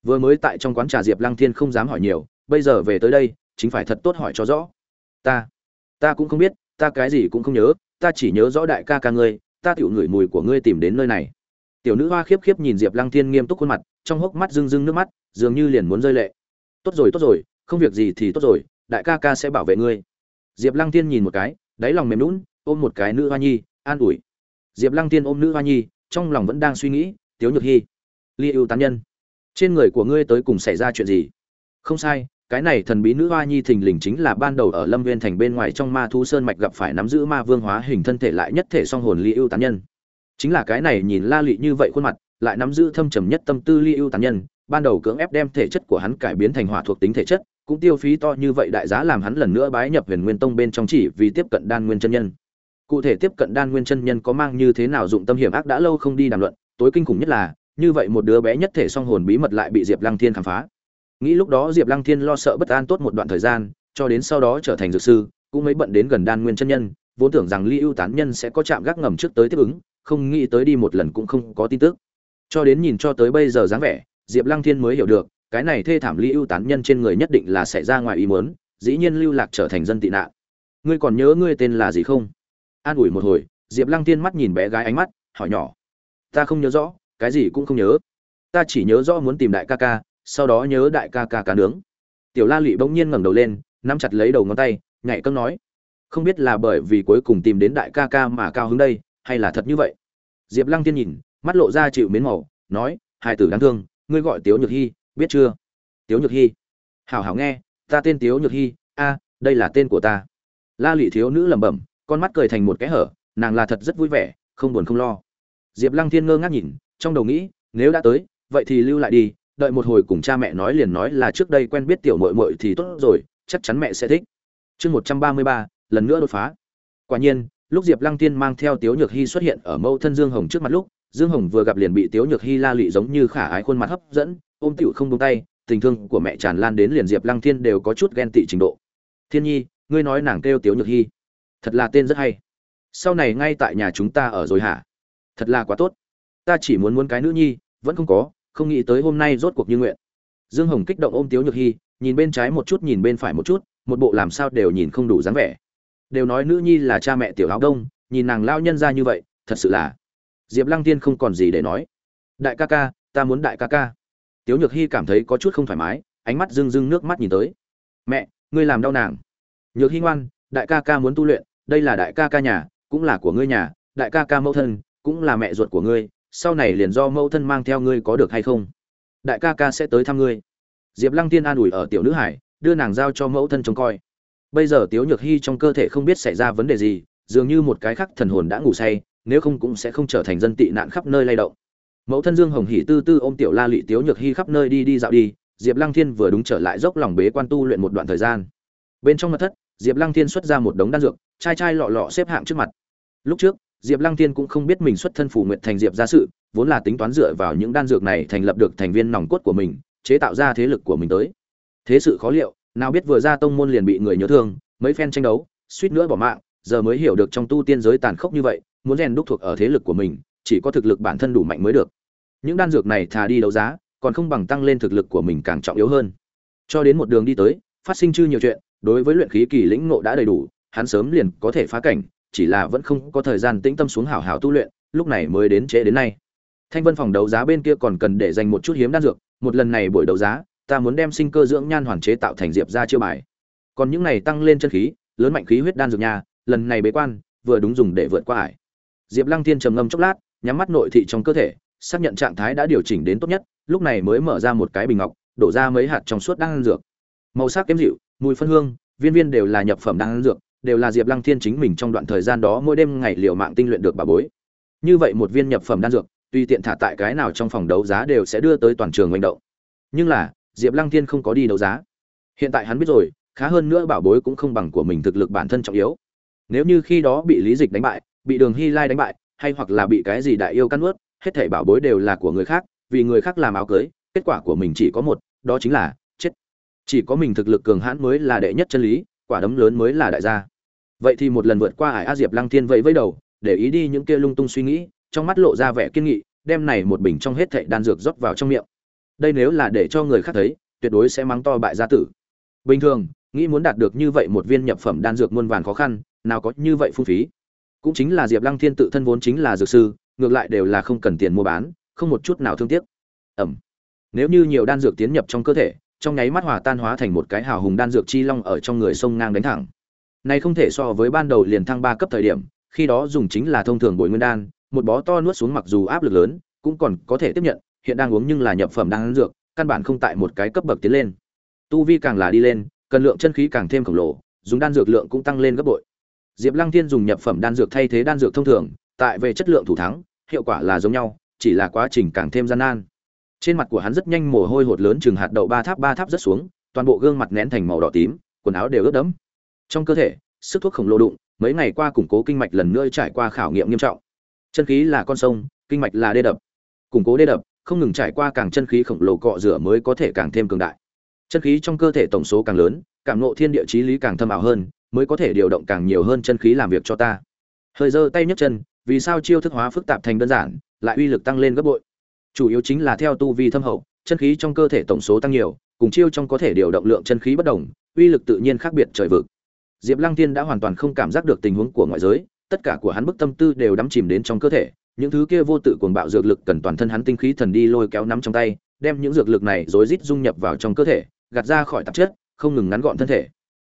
Vừa mới tại trong quán trà diệp lăng thiên không dám hỏi nhiều, bây giờ về tới đây, chính phải thật tốt hỏi cho rõ. Ta ta cũng không biết, ta cái gì cũng không nhớ ta chỉ nhớ rõ đại ca ca ngươi, ta tiểu ngửi mùi của ngươi tìm đến nơi này. Tiểu nữ hoa khiếp khiếp nhìn diệp lăng thiên nghiêm túc khuôn mặt, trong hốc mắt rưng rưng nước mắt, dường như liền muốn rơi lệ. Tốt rồi tốt rồi, không việc gì thì tốt rồi, đại ca ca sẽ bảo vệ ngươi. Diệp lăng thiên nhìn một cái, đáy lòng mềm lún ôm một cái nữ hoa nhi, an ủi. Diệp lăng thiên ôm nữ hoa nhi, trong lòng vẫn đang suy nghĩ, tiếu nhược hy ly ưu tán nhân, trên người của ngươi tới cùng xảy ra chuyện gì? Không sai cái này thần bí nữ hoa nhi thình lình chính là ban đầu ở lâm viên thành bên ngoài trong ma thu sơn mạch gặp phải nắm giữ ma vương hóa hình thân thể lại nhất thể song hồn ly ưu tán nhân. Chính là cái này nhìn la lị như vậy khuôn mặt, lại nắm giữ thâm trầm nhất tâm tư ly ưu tán nhân, ban đầu cưỡng ép đem thể chất của hắn cải biến thành hỏa thuộc tính thể chất, cũng tiêu phí to như vậy đại giá làm hắn lần nữa bái nhập huyền nguyên tông bên trong chỉ vì tiếp cận đan nguyên chân nhân. Cụ thể tiếp cận đan nguyên chân nhân có mang như thế nào dụng tâm hiểm ác đã lâu không đi đàm luận, tối kinh khủng nhất là, như vậy một đứa bé nhất thể song hồn bí mật lại bị diệp lăng thiên khám phá nghĩ lúc đó diệp lăng thiên lo sợ bất an tốt một đoạn thời gian, cho đến sau đó trở thành dược sư, cũng mới bận đến gần đan nguyên chân nhân, vốn tưởng rằng ly ưu tán nhân sẽ có chạm gác ngầm trước tới tiếp ứng, không nghĩ tới đi một lần cũng không có tin tức. Cho đến nhìn cho tới bây giờ dáng vẻ, diệp lăng thiên mới hiểu được, cái này thê thảm ly ưu tán nhân trên người nhất định là xảy ra ngoài ý muốn, dĩ nhiên lưu lạc trở thành dân tị nạn. Ngươi còn nhớ ngươi tên là gì không? An ủi một hồi, diệp lăng thiên mắt nhìn bé gái ánh mắt, hỏi nhỏ. Ta không nhớ rõ, cái gì cũng không nhớ. Ta chỉ nhớ rõ muốn tìm đại ca ca sau đó nhớ đại ca ca cá nướng. Tiểu la lụy bỗng nhiên ngẩng đầu lên, nắm chặt lấy đầu ngón tay, nhảy cân nói, không biết là bởi vì cuối cùng tìm đến đại ca ca mà cao hứng đây, hay là thật như vậy? Diệp lăng tiên nhìn, mắt lộ ra chịu mến màu, nói, hai tử đáng thương, ngươi gọi tiếu nhược hy biết chưa? Tiếu nhược hy hảo hảo nghe, ta tên tiếu nhược hy a, đây là tên của ta. La lụy thiếu nữ lẩm bẩm, con mắt cười thành một cái hở, nàng là thật rất vui vẻ, không buồn không lo. Diệp lăng thiên ngơ ngác nhìn, trong đầu nghĩ, nếu đã tới, vậy thì lưu lại đi đợi một hồi cùng cha mẹ nói liền nói là trước đây quen biết tiểu muội muội thì tốt rồi, chắc chắn mẹ sẽ thích. Chương 133, lần nữa đột phá. Quả nhiên, lúc Diệp Lăng Tiên mang theo Tiếu Nhược Hi xuất hiện ở mâu thân Dương Hồng trước mặt lúc, Dương Hồng vừa gặp liền bị Tiếu Nhược Hi la lị giống như khả ái khuôn mặt hấp dẫn, ôm tiểu không buông tay, tình thương của mẹ tràn lan đến liền Diệp Lăng Thiên đều có chút ghen tị trình độ. Thiên Nhi, ngươi nói nàng kêu Tiếu Nhược Hi, thật là tên rất hay. Sau này ngay tại nhà chúng ta ở rồi hả? Thật là quá tốt. Ta chỉ muốn muốn cái nữ nhi, vẫn không có, không nghĩ tới hôm nay rốt cuộc như nguyện. Dương hồng kích động ôm tiếu nhược hy, nhìn bên trái một chút, nhìn bên phải một chút, một bộ làm sao đều nhìn không đủ dáng vẻ. Đều nói nữ nhi là cha mẹ tiểu áo đông, nhìn nàng lao nhân ra như vậy, thật sự là. Diệp lăng tiên không còn gì để nói. Đại ca ca, ta muốn đại ca ca. Tiếu nhược hy cảm thấy có chút không thoải mái, ánh mắt rưng rưng nước mắt nhìn tới. Mẹ, ngươi làm đau nàng. Nhược hy ngoan, đại ca ca muốn tu luyện, đây là đại ca ca nhà, cũng là của ngươi nhà, đại ca ca mẫu thân, cũng là mẹ ruột của ngươi sau này liền do mẫu thân mang theo ngươi có được hay không? Đại ca ca sẽ tới thăm ngươi. Diệp lăng tiên an ủi ở tiểu nữ hải, đưa nàng giao cho mẫu thân trông coi. Bây giờ tiếu nhược hy trong cơ thể không biết xảy ra vấn đề gì, dường như một cái khắc thần hồn đã ngủ say, nếu không cũng sẽ không trở thành dân tị nạn khắp nơi lay động. Mẫu thân dương hồng hỉ tư tư ôm tiểu la lị tiếu nhược hy khắp nơi đi đi dạo đi, diệp lăng thiên vừa đúng trở lại dốc lòng bế quan tu luyện một đoạn thời gian. Bên trong mặt thất, diệp lăng thiên xuất ra một đống đan dược, chai chai lọ lọ xếp hạng trước mặt. Lúc trước Diệp Lăng Tiên cũng không biết mình xuất thân phủ nguyệt thành Diệp gia sự, vốn là tính toán dựa vào những đan dược này thành lập được thành viên nòng cốt của mình, chế tạo ra thế lực của mình tới. Thế sự khó liệu, nào biết vừa ra tông môn liền bị người nhớ thương, mấy phen tranh đấu, suýt nữa bỏ mạng, giờ mới hiểu được trong tu tiên giới tàn khốc như vậy, muốn rèn đúc thuộc ở thế lực của mình, chỉ có thực lực bản thân đủ mạnh mới được. những đan dược này thà đi đấu giá còn không bằng tăng lên thực lực của mình càng trọng yếu hơn cho đến một đường đi tới phát sinh chư nhiều chuyện đối với luyện khí kỳ lĩnh ngộ đã đầy đủ hắn sớm liền có thể phá cảnh chỉ là vẫn không có thời gian tĩnh tâm xuống hảo hảo tu luyện, lúc này mới đến trễ đến nay. Thanh vân phòng đấu giá bên kia còn cần để dành một chút hiếm đan dược, một lần này buổi đấu giá, ta muốn đem sinh cơ dưỡng nhan hoàn chế tạo thành diệp ra chiêu bài. Còn những này tăng lên chân khí, lớn mạnh khí huyết đan dược nha lần này bế quan, vừa đúng dùng để vượt qua ải. Diệp lăng thiên trầm ngâm chốc lát, nhắm mắt nội thị trong cơ thể, xác nhận trạng thái đã điều chỉnh đến tốt nhất, lúc này mới mở ra một cái bình ngọc, đổ ra mấy hạt trong suốt đan dược. Màu sắc kém dịu, mùi phân hương, viên viên đều là nhập phẩm đan dược đều là diệp lăng thiên chính mình trong đoạn thời gian đó mỗi đêm ngày liều mạng tinh luyện được bà bối. Như vậy một viên nhập phẩm đan dược, tuy tiện thả tại cái nào trong phòng đấu giá đều sẽ đưa tới toàn trường manh động. Nhưng là, diệp lăng thiên không có đi đấu giá. Hiện tại hắn biết rồi, khá hơn nữa bảo bối cũng không bằng của mình thực lực bản thân trọng yếu. Nếu như khi đó bị lý dịch đánh bại, bị đường hy lai đánh bại, hay hoặc là bị cái gì đại yêu cắt nuốt, hết thảy bảo bối đều là của người khác, vì người khác làm áo cưới, kết quả của mình chỉ có một, đó chính là chết. Chỉ có mình thực lực cường hãn mới là đệ nhất chân lý, quả đấm lớn mới là đại gia vậy thì một lần vượt qua ải a diệp lăng thiên vẫy vẫy đầu, để ý đi những kia lung tung suy nghĩ, trong mắt lộ ra vẻ kiên nghị, đem này một bình trong hết thảy đan dược rót vào trong miệng. Đây nếu là để cho người khác thấy, tuyệt đối sẽ mắng to bại gia tử. Bình thường, nghĩ muốn đạt được như vậy một viên nhập phẩm đan dược muôn vàn khó khăn, nào có như vậy phung phí. Cũng chính là diệp lăng thiên tự thân vốn chính là dược sư, ngược lại đều là không cần tiền mua bán, không một chút nào thương tiếc. Ẩm. Nếu như nhiều đan dược tiến nhập trong cơ thể, trong nháy mắt hòa tan hóa thành một cái hào hùng đan dược chi long ở trong người sông ngang đánh thẳng này không thể so với ban đầu liền thăng ba cấp thời điểm, khi đó dùng chính là thông thường bội nguyên đan, một bó to nuốt xuống mặc dù áp lực lớn, cũng còn có thể tiếp nhận, hiện đang uống nhưng là nhập phẩm đang ăn dược, căn bản không tại một cái cấp bậc tiến lên. Tu vi càng là đi lên, cần lượng chân khí càng thêm khổng lồ, dùng đan dược lượng cũng tăng lên gấp bội. Diệp lăng thiên dùng nhập phẩm đan dược thay thế đan dược thông thường, tại về chất lượng thủ thắng, hiệu quả là giống nhau, chỉ là quá trình càng thêm gian nan. Trên mặt của hắn rất nhanh mồ hôi hột lớn chừng hạt đậu ba tháp ba tháp rất xuống, toàn bộ gương mặt nén thành màu đỏ tím, quần áo đều ướt đẫm trong cơ thể, sức thuốc khổng lồ đụng, mấy ngày qua củng cố kinh mạch lần nữa trải qua khảo nghiệm nghiêm trọng. Chân khí là con sông, kinh mạch là đê đập. Củng cố đê đập, không ngừng trải qua càng chân khí khổng lồ cọ rửa mới có thể càng thêm cường đại. Chân khí trong cơ thể tổng số càng lớn, cảm nộ thiên địa chí lý càng thâm ảo hơn, mới có thể điều động càng nhiều hơn chân khí làm việc cho ta. Hơi giơ tay nhấc chân, vì sao chiêu thức hóa phức tạp thành đơn giản, lại uy lực tăng lên gấp bội. Chủ yếu chính là theo tu vi thâm hậu, chân khí trong cơ thể tổng số tăng nhiều, cùng chiêu trong có thể điều động lượng chân khí bất đồng, uy lực tự nhiên khác biệt trời vực diệp lăng Thiên đã hoàn toàn không cảm giác được tình huống của ngoại giới, tất cả của hắn bức tâm tư đều đắm chìm đến trong cơ thể, những thứ kia vô tự cuồng bạo dược lực cần toàn thân hắn tinh khí thần đi lôi kéo nắm trong tay, đem những dược lực này rối rít dung nhập vào trong cơ thể, gạt ra khỏi tạp chất, không ngừng ngắn gọn thân thể.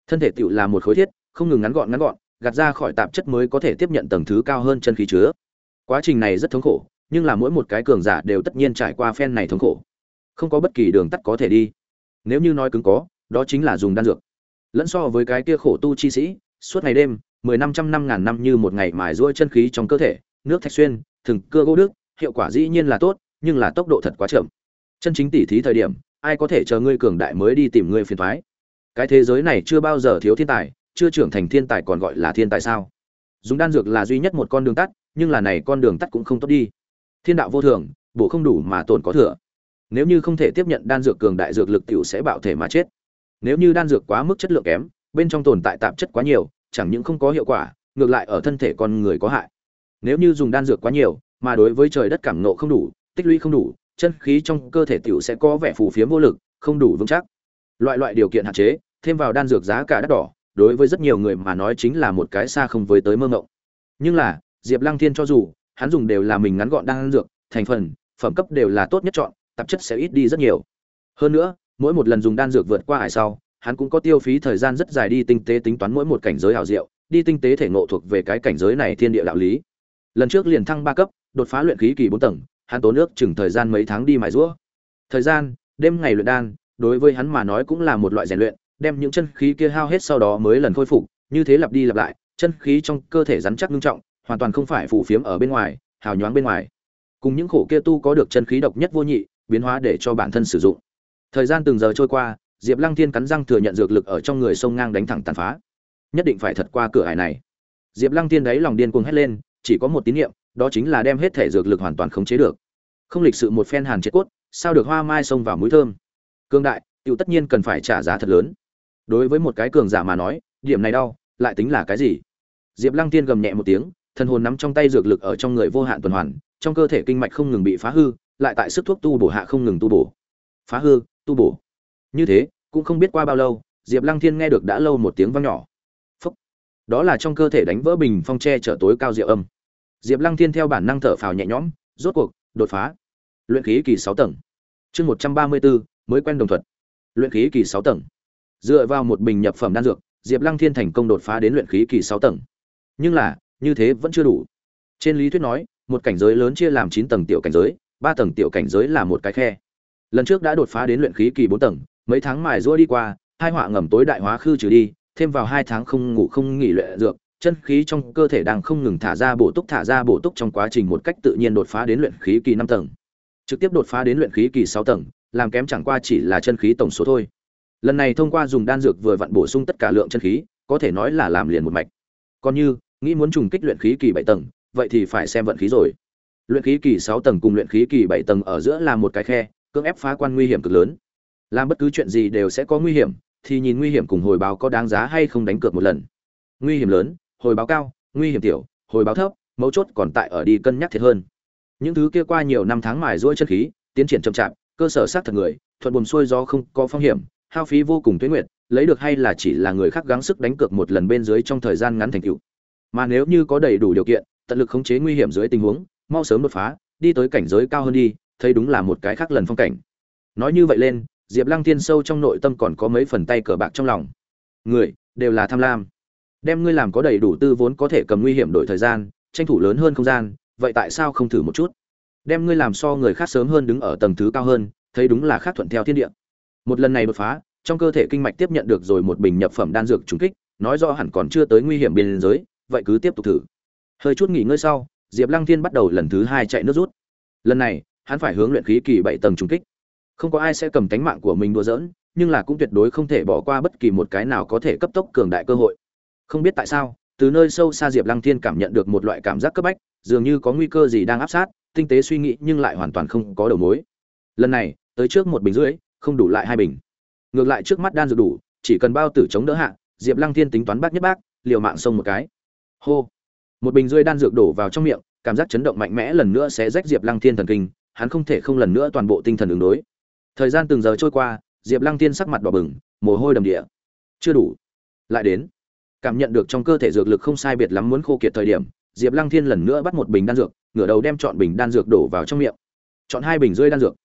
Thân thể tựu là một khối thiết, không ngừng ngắn gọn ngắn gọn, gạt ra khỏi tạp chất mới có thể tiếp nhận tầng thứ cao hơn chân khí chứa. Quá trình này rất thống khổ, nhưng là mỗi một cái cường giả đều tất nhiên trải qua phen này thống khổ. Không có bất kỳ đường tắt có thể đi. Nếu như nói cứng có, đó chính là dùng đan dược lẫn so với cái kia khổ tu chi sĩ, suốt ngày đêm, mười năm trăm năm ngàn năm như một ngày mài ruôi chân khí trong cơ thể, nước thạch xuyên, thừng cưa gỗ đức hiệu quả dĩ nhiên là tốt, nhưng là tốc độ thật quá chậm. Chân chính tỉ thí thời điểm, ai có thể chờ ngươi cường đại mới đi tìm ngươi phiền thoái cái thế giới này chưa bao giờ thiếu thiên tài, chưa trưởng thành thiên tài còn gọi là thiên tài sao? Dùng đan dược là duy nhất một con đường tắt, nhưng là này con đường tắt cũng không tốt đi. Thiên đạo vô thường, bổ không đủ mà tổn có thừa. Nếu như không thể tiếp nhận đan dược cường đại dược lực tiểu sẽ bạo thể mà chết nếu như đan dược quá mức chất lượng kém, bên trong tồn tại tạp chất quá nhiều, chẳng những không có hiệu quả, ngược lại ở thân thể con người có hại. Nếu như dùng đan dược quá nhiều, mà đối với trời đất cảm nộ không đủ, tích lũy không đủ, chân khí trong cơ thể tiểu sẽ có vẻ phù phiếm vô lực, không đủ vững chắc. Loại loại điều kiện hạn chế, thêm vào đan dược giá cả đắt đỏ, đối với rất nhiều người mà nói chính là một cái xa không với tới mơ ngộng nhưng là, diệp lăng thiên cho dù, hắn dùng đều là mình ngắn gọn đan dược, thành phần, phẩm cấp đều là tốt nhất chọn, tạp chất sẽ ít đi rất nhiều. Hơn nữa mỗi một lần dùng đan dược vượt qua hải sau, hắn cũng có tiêu phí thời gian rất dài đi tinh tế tính toán mỗi một cảnh giới hảo diệu, đi tinh tế thể ngộ thuộc về cái cảnh giới này thiên địa đạo lý. Lần trước liền thăng ba cấp, đột phá luyện khí kỳ bốn tầng, hắn tốn nước chừng thời gian mấy tháng đi mài rũa thời gian, đêm ngày luyện đan, đối với hắn mà nói cũng là một loại rèn luyện, đem những chân khí kia hao hết sau đó mới lần khôi phục, như thế lặp đi lặp lại, chân khí trong cơ thể rắn chắc nghiêm trọng, hoàn toàn không phải phủ phiếm ở bên ngoài, hào nhoáng bên ngoài. Cùng những khổ kia tu có được chân khí độc nhất vô nhị, biến hóa để cho bản thân sử dụng thời gian từng giờ trôi qua, diệp lăng thiên cắn răng thừa nhận dược lực ở trong người sông ngang đánh thẳng tàn phá. Nhất định phải thật qua cửa hải này. Diệp lăng thiên đấy lòng điên cuồng hét lên, chỉ có một tín niệm, đó chính là đem hết thể dược lực hoàn toàn khống chế được. Không lịch sự một phen hàn chết cốt, sao được hoa mai xông vào mũi thơm? Cương đại tựu tất nhiên cần phải trả giá thật lớn. Đối với một cái cường giả mà nói, điểm này đau, lại tính là cái gì? Diệp lăng tiên gầm nhẹ một tiếng, thần hồn nắm trong tay dược lực ở trong người vô hạn tuần hoàn, trong cơ thể kinh mạch không ngừng bị phá hư, lại tại sức thuốc tu bổ hạ không ngừng tu bổ. Phá hư tu bổ. Như thế, cũng không biết qua bao lâu, diệp lăng thiên nghe được đã lâu một tiếng vang nhỏ. Phúc. đó là trong cơ thể đánh vỡ bình phong tre trở tối cao diệu âm. Diệp lăng thiên theo bản năng thở phào nhẹ nhõm, rốt cuộc, đột phá. Luyện khí kỳ sáu tầng. Chương một trăm ba mươi bốn, mới quen đồng thuật luyện khí kỳ sáu tầng. Dựa vào một bình nhập phẩm đan dược, diệp lăng thiên thành công đột phá đến luyện khí kỳ sáu tầng. Nhưng là, như thế vẫn chưa đủ. Trên lý thuyết nói, một cảnh giới lớn chia làm chín tầng tiểu cảnh giới, ba tầng tiểu cảnh giới là một cái khe lần trước đã đột phá đến luyện khí kỳ bốn tầng, mấy tháng mài rũa đi qua, hai họa ngầm tối đại hóa khư trừ đi, thêm vào hai tháng không ngủ không nghỉ luyện dược, chân khí trong cơ thể đang không ngừng thả ra bổ túc, thả ra bổ túc trong quá trình một cách tự nhiên đột phá đến luyện khí kỳ năm tầng. Trực tiếp đột phá đến luyện khí kỳ sáu tầng, làm kém chẳng qua chỉ là chân khí tổng số thôi. Lần này thông qua dùng đan dược vừa vặn bổ sung tất cả lượng chân khí, có thể nói là làm liền một mạch. Còn như, nghĩ muốn trùng kích luyện khí kỳ bảy tầng, vậy thì phải xem vận khí rồi. Luyện khí kỳ sáu tầng cùng luyện khí kỳ bảy tầng ở giữa là một cái khe cưỡng ép phá quan nguy hiểm cực lớn. Làm bất cứ chuyện gì đều sẽ có nguy hiểm, thì nhìn nguy hiểm cùng hồi báo có đáng giá hay không đánh cược một lần. Nguy hiểm lớn, hồi báo cao, nguy hiểm tiểu, hồi báo thấp, mấu chốt còn tại ở đi cân nhắc thiệt hơn. Những thứ kia qua nhiều năm tháng mài ruôi chân khí, tiến triển chậm chạp, cơ sở xác thật người, thuận buồm xuôi do không có phong hiểm, hao phí vô cùng tuyết nguyệt, lấy được hay là chỉ là người khác gắng sức đánh cược một lần bên dưới trong thời gian ngắn thành tựu. Mà nếu như có đầy đủ điều kiện, tận lực khống chế nguy hiểm dưới tình huống, mau sớm đột phá, đi tới cảnh giới cao hơn đi thấy đúng là một cái khác lần phong cảnh. Nói như vậy lên, diệp lăng thiên sâu trong nội tâm còn có mấy phần tay cờ bạc trong lòng. Người, đều là tham lam. Đem ngươi làm có đầy đủ tư vốn có thể cầm nguy hiểm đổi thời gian, tranh thủ lớn hơn không gian, vậy tại sao không thử một chút? Đem ngươi làm so người khác sớm hơn đứng ở tầng thứ cao hơn, thấy đúng là khác thuận theo thiên địa. Một lần này đột phá, trong cơ thể kinh mạch tiếp nhận được rồi một bình nhập phẩm đan dược trúng kích, nói rõ hẳn còn chưa tới nguy hiểm biên giới, vậy cứ tiếp tục thử. Hơi chút nghỉ ngơi sau, diệp lăng thiên bắt đầu lần thứ hai chạy nước rút. Lần này hắn phải hướng luyện khí kỳ bảy tầng trùng kích. Không có ai sẽ cầm tánh mạng của mình đùa giỡn, nhưng là cũng tuyệt đối không thể bỏ qua bất kỳ một cái nào có thể cấp tốc cường đại cơ hội. Không biết tại sao, từ nơi sâu xa diệp lăng thiên cảm nhận được một loại cảm giác cấp bách, dường như có nguy cơ gì đang áp sát, tinh tế suy nghĩ nhưng lại hoàn toàn không có đầu mối. Lần này, tới trước một bình rưỡi, không đủ lại hai bình. Ngược lại trước mắt đan dược đủ, chỉ cần bao tử chống đỡ hạ, diệp lăng thiên tính toán bác nhất bác, liều mạng xông một cái. Hô. Một bình rưỡi đan dược đổ vào trong miệng, cảm giác chấn động mạnh mẽ lần nữa sẽ rách diệp lăng thiên thần kinh hắn không thể không lần nữa toàn bộ tinh thần ứng đối. Thời gian từng giờ trôi qua, diệp lăng thiên sắc mặt đỏ bừng, mồ hôi đầm địa. Chưa đủ. Lại đến. Cảm nhận được trong cơ thể dược lực không sai biệt lắm muốn khô kiệt thời điểm, diệp lăng thiên lần nữa bắt một bình đan dược, ngửa đầu đem chọn bình đan dược đổ vào trong miệng. Chọn hai bình rơi đan dược.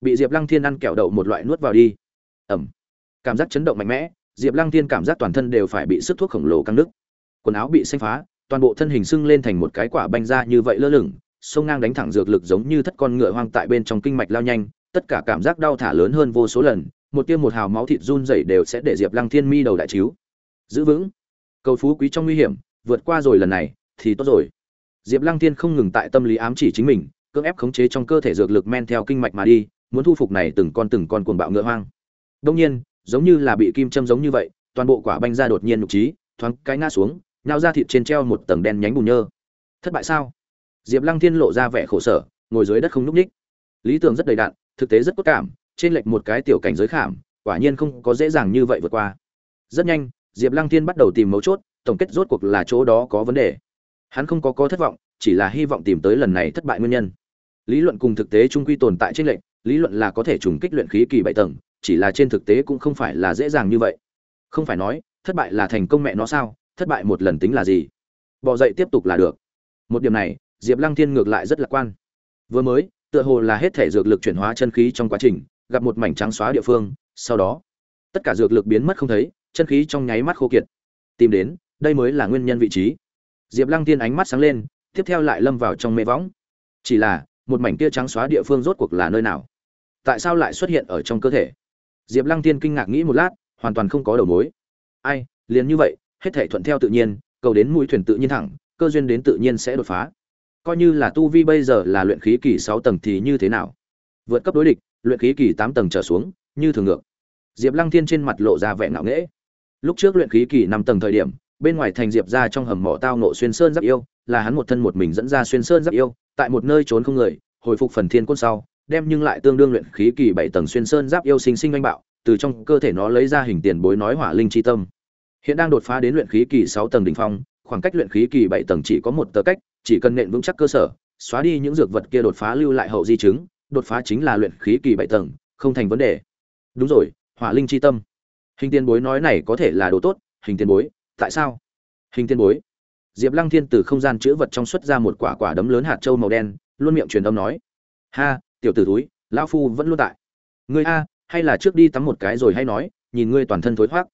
Bị diệp lăng thiên ăn kẹo đậu một loại nuốt vào đi. Ẩm. Cảm giác chấn động mạnh mẽ, diệp lăng thiên cảm giác toàn thân đều phải bị sức thuốc khổng lồ căng nứt quần áo bị xanh phá, toàn bộ thân hình sưng lên thành một cái quả banh ra như vậy lơ lửng sông ngang đánh thẳng dược lực giống như thất con ngựa hoang tại bên trong kinh mạch lao nhanh, tất cả cảm giác đau thả lớn hơn vô số lần, một tiêm một hào máu thịt run rẩy đều sẽ để diệp lăng thiên mi đầu đại chiếu. Giữ vững. Cầu phú quý trong nguy hiểm, vượt qua rồi lần này, thì tốt rồi. Diệp lăng thiên không ngừng tại tâm lý ám chỉ chính mình, cưỡng ép khống chế trong cơ thể dược lực men theo kinh mạch mà đi, muốn thu phục này từng con từng con cuồng bạo ngựa hoang. Đương nhiên, giống như là bị kim châm giống như vậy, toàn bộ quả banh ra đột nhiên nhục trí, thoáng cái ngã xuống, nhao ra thịt trên treo một tầng đen nhánh bùn nhơ. Thất bại sao? Diệp lăng thiên lộ ra vẻ khổ sở, ngồi dưới đất không nhúc ních lý tưởng rất đầy đạn thực tế rất cốt cảm, trên lệch một cái tiểu cảnh giới khảm, quả nhiên không có dễ dàng như vậy vượt qua. Rất nhanh, diệp lăng thiên bắt đầu tìm mấu chốt, tổng kết rốt cuộc là chỗ đó có vấn đề. Hắn không có có thất vọng, chỉ là hy vọng tìm tới lần này thất bại nguyên nhân. Lý luận cùng thực tế trung quy tồn tại trên lệnh lý luận là có thể trùng kích luyện khí kỳ bảy tầng, chỉ là trên thực tế cũng không phải là dễ dàng như vậy. Không phải nói, thất bại là thành công mẹ nó sao, thất bại một lần tính là gì? Bỏ dậy tiếp tục là được. Một điểm này diệp lăng thiên ngược lại rất lạc quan. Vừa mới, tựa hồ là hết thể dược lực chuyển hóa chân khí trong quá trình, gặp một mảnh trắng xóa địa phương, sau đó, tất cả dược lực biến mất không thấy, chân khí trong nháy mắt khô kiệt. Tìm đến, đây mới là nguyên nhân vị trí. Diệp lăng Thiên ánh mắt sáng lên, tiếp theo lại lâm vào trong mê võng. Chỉ là, một mảnh kia trắng xóa địa phương rốt cuộc là nơi nào? Tại sao lại xuất hiện ở trong cơ thể? Diệp lăng Thiên kinh ngạc nghĩ một lát, hoàn toàn không có đầu mối. Ai, liền như vậy, hết thể thuận theo tự nhiên, cầu đến mũi thuyền tự nhiên thẳng, cơ duyên đến tự nhiên sẽ đột phá coi như là tu vi bây giờ là luyện khí kỳ sáu tầng thì như thế nào? Vượt cấp đối địch, luyện khí kỳ tám tầng trở xuống, như thường ngược. Diệp lăng thiên trên mặt lộ ra vẻ ngạo nghễ. Lúc trước luyện khí kỳ năm tầng thời điểm, bên ngoài thành diệp ra trong hầm mỏ tao nộ xuyên sơn giáp yêu, là hắn một thân một mình dẫn ra xuyên sơn giáp yêu, tại một nơi trốn không người, hồi phục phần thiên côn sau, đem nhưng lại tương đương luyện khí kỳ bảy tầng xuyên sơn giáp yêu sinh sinh anh bạo, từ trong cơ thể nó lấy ra hình tiền bối nói hỏa linh chi tâm. Hiện đang đột phá đến luyện khí kỳ sáu tầng đỉnh phong khoảng cách luyện khí kỳ bảy tầng chỉ có một tờ cách chỉ cần nện vững chắc cơ sở xóa đi những dược vật kia đột phá lưu lại hậu di chứng đột phá chính là luyện khí kỳ bảy tầng không thành vấn đề. Đúng rồi hỏa linh chi tâm. Hình tiên bối nói này có thể là đồ tốt hình tiên bối tại sao? Hình tiên bối. Diệp lăng thiên từ không gian chứa vật trong xuất ra một quả quả đấm lớn hạt châu màu đen luôn miệng truyền âm nói. Ha tiểu tử thối, lão phu vẫn luôn tại. Ngươi a hay là trước đi tắm một cái rồi hay nói nhìn ngươi toàn thân thối thoát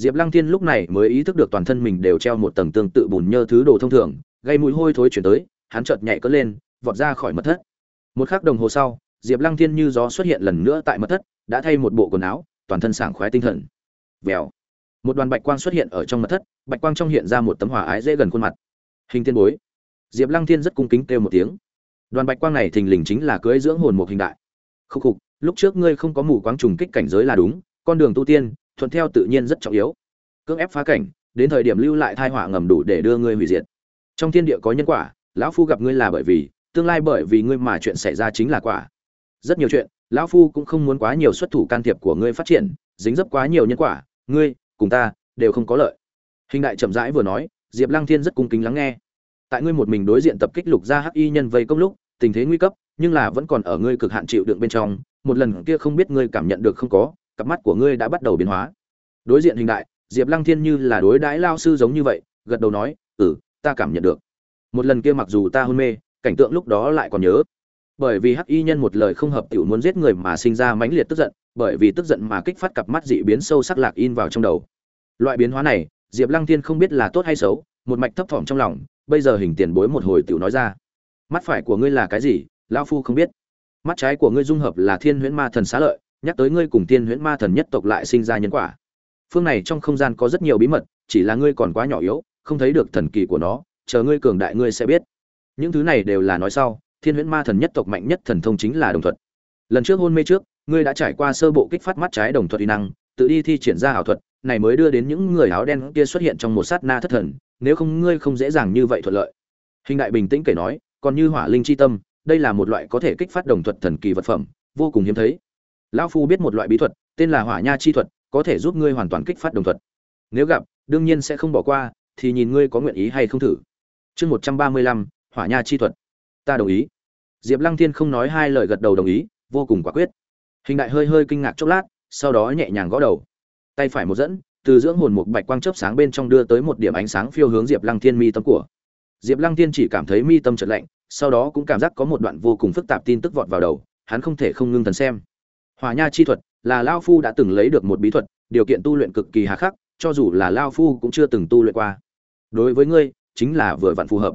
diệp lăng thiên lúc này mới ý thức được toàn thân mình đều treo một tầng tương tự bùn nhơ thứ đồ thông thường, gây mùi hôi thối chuyển tới, hắn chợt nhảy cất lên, vọt ra khỏi mật thất. Một khắc đồng hồ sau, diệp lăng thiên như gió xuất hiện lần nữa tại mật thất, đã thay một bộ quần áo, toàn thân sảng khoái tinh thần. Vèo. Một đoàn bạch quang xuất hiện ở trong mật thất, bạch quang trong hiện ra một tấm hỏa ái dễ gần khuôn mặt. Hình tiên bối. Diệp lăng thiên rất cung kính kêu một tiếng. Đoàn bạch quang này thình lình chính là cưới dưỡng hồn một hình đại. Khúc khục, lúc trước ngươi không có mù quáng trùng kích cảnh giới là đúng, con đường tu tiên thuận theo tự nhiên rất trọng yếu. Cưỡng ép phá cảnh, đến thời điểm lưu lại thai họa ngầm đủ để đưa ngươi hủy diệt. Trong thiên địa có nhân quả, lão phu gặp ngươi là bởi vì, tương lai bởi vì ngươi mà chuyện xảy ra chính là quả. Rất nhiều chuyện, lão phu cũng không muốn quá nhiều xuất thủ can thiệp của ngươi phát triển, dính dấp quá nhiều nhân quả, ngươi, cùng ta, đều không có lợi. Hình đại chậm rãi vừa nói, diệp lăng thiên rất cung kính lắng nghe. Tại ngươi một mình đối diện tập kích lục gia hắc y nhân vây công lúc, tình thế nguy cấp, nhưng là vẫn còn ở ngươi cực hạn chịu đựng bên trong, một lần kia không biết ngươi cảm nhận được không có cặp mắt của ngươi đã bắt đầu biến hóa. Đối diện hình đại, diệp lăng thiên như là đối đãi lao sư giống như vậy, gật đầu nói ừ ta cảm nhận được. Một lần kia mặc dù ta hôn mê, cảnh tượng lúc đó lại còn nhớ. Bởi vì hắc y nhân một lời không hợp tiểu muốn giết người mà sinh ra mãnh liệt tức giận, bởi vì tức giận mà kích phát cặp mắt dị biến sâu sắc lạc in vào trong đầu. Loại biến hóa này, diệp lăng thiên không biết là tốt hay xấu, một mạch thấp thỏm trong lòng, bây giờ hình tiền bối một hồi tiểu nói ra. Mắt phải của ngươi là cái gì, lão phu không biết. Mắt trái của ngươi dung hợp là thiên huyễn ma thần xá lợi nhắc tới ngươi cùng thiên huyễn ma thần nhất tộc lại sinh ra nhân quả. Phương này trong không gian có rất nhiều bí mật, chỉ là ngươi còn quá nhỏ yếu, không thấy được thần kỳ của nó, chờ ngươi cường đại ngươi sẽ biết. Những thứ này đều là nói sau, thiên huyễn ma thần nhất tộc mạnh nhất thần thông chính là đồng thuật. Lần trước hôn mê trước, ngươi đã trải qua sơ bộ kích phát mắt trái đồng thuật y năng, tự đi thi triển ra ảo thuật, này mới đưa đến những người áo đen kia xuất hiện trong một sát na thất thần, nếu không ngươi không dễ dàng như vậy thuận lợi. Hình đại bình tĩnh kể nói, còn như hỏa linh chi tâm, đây là một loại có thể kích phát đồng thuật thần kỳ vật phẩm, vô cùng hiếm thấy lão phu biết một loại bí thuật, tên là hỏa nha chi thuật, có thể giúp ngươi hoàn toàn kích phát đồng thuật. Nếu gặp, đương nhiên sẽ không bỏ qua, thì nhìn ngươi có nguyện ý hay không thử. Chương một trăm ba mươi lăm, hỏa nha chi thuật. Ta đồng ý. Diệp lăng thiên không nói hai lời gật đầu đồng ý, vô cùng quả quyết. Hình đại hơi hơi kinh ngạc chốc lát, sau đó nhẹ nhàng gõ đầu. Tay phải một dẫn, từ dưỡng hồn một bạch quang chớp sáng bên trong đưa tới một điểm ánh sáng phiêu hướng diệp lăng thiên mi tâm của. Diệp lăng thiên chỉ cảm thấy mi tâm trật lạnh, sau đó cũng cảm giác có một đoạn vô cùng phức tạp tin tức vọt vào đầu, hắn không thể không ngưng thần xem hỏa nha chi thuật là lao phu đã từng lấy được một bí thuật, điều kiện tu luyện cực kỳ hà khắc, cho dù là lao phu cũng chưa từng tu luyện qua. Đối với ngươi, chính là vừa vặn phù hợp.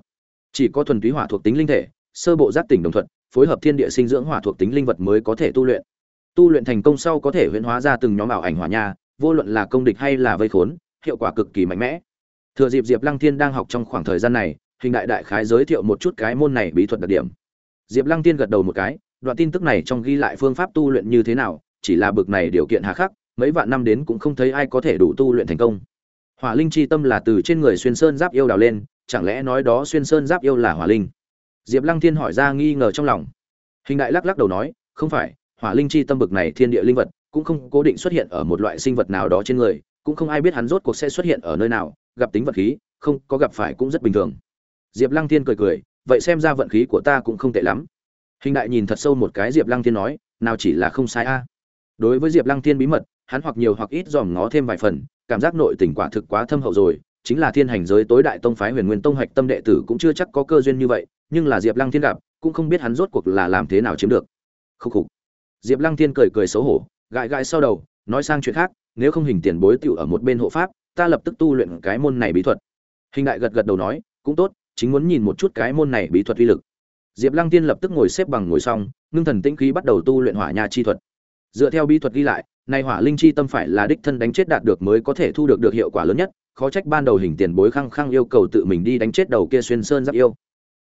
Chỉ có thuần túy hỏa thuộc tính linh thể, sơ bộ giác tỉnh đồng thuận, phối hợp thiên địa sinh dưỡng hỏa thuộc tính linh vật mới có thể tu luyện. Tu luyện thành công sau có thể huyễn hóa ra từng nhóm ảo ảnh hỏa nha, vô luận là công địch hay là vây khốn, hiệu quả cực kỳ mạnh mẽ. Thừa dịp diệp lăng thiên đang học trong khoảng thời gian này, hình đại đại khái giới thiệu một chút cái môn này bí thuật đặc điểm. Diệp lăng tiên gật đầu một cái đoạn tin tức này trong ghi lại phương pháp tu luyện như thế nào, chỉ là bực này điều kiện hà khắc, mấy vạn năm đến cũng không thấy ai có thể đủ tu luyện thành công. Hỏa linh chi tâm là từ trên người xuyên sơn giáp yêu đào lên, chẳng lẽ nói đó xuyên sơn giáp yêu là hỏa linh? Diệp lăng thiên hỏi ra nghi ngờ trong lòng. Hình đại lắc lắc đầu nói, không phải, hỏa linh chi tâm bực này thiên địa linh vật, cũng không cố định xuất hiện ở một loại sinh vật nào đó trên người, cũng không ai biết hắn rốt cuộc sẽ xuất hiện ở nơi nào, gặp tính vật khí, không có gặp phải cũng rất bình thường. Diệp lăng thiên cười cười, vậy xem ra vận khí của ta cũng không tệ lắm hình đại nhìn thật sâu một cái diệp lăng thiên nói, nào chỉ là không sai a. Đối với diệp lăng thiên bí mật, hắn hoặc nhiều hoặc ít dòm ngó thêm vài phần, cảm giác nội tình quả thực quá thâm hậu rồi, chính là thiên hành giới tối đại tông phái huyền nguyên tông hạch tâm đệ tử cũng chưa chắc có cơ duyên như vậy, nhưng là diệp lăng thiên gặp, cũng không biết hắn rốt cuộc là làm thế nào chiếm được. Khúc khục. Diệp lăng thiên cười cười xấu hổ, gãi gãi sau đầu, nói sang chuyện khác, nếu không hình tiền bối tựu ở một bên hộ pháp, ta lập tức tu luyện cái môn này bí thuật. Hình đại gật gật đầu nói, cũng tốt, chính muốn nhìn một chút cái môn này bí thuật uy lực diệp lăng tiên lập tức ngồi xếp bằng ngồi xong, ngưng thần tĩnh khí bắt đầu tu luyện hỏa nha chi thuật. Dựa theo bí thuật ghi lại, nay hỏa linh chi tâm phải là đích thân đánh chết đạt được mới có thể thu được được hiệu quả lớn nhất, khó trách ban đầu hình tiền bối khăng khăng yêu cầu tự mình đi đánh chết đầu kia xuyên sơn giáp yêu.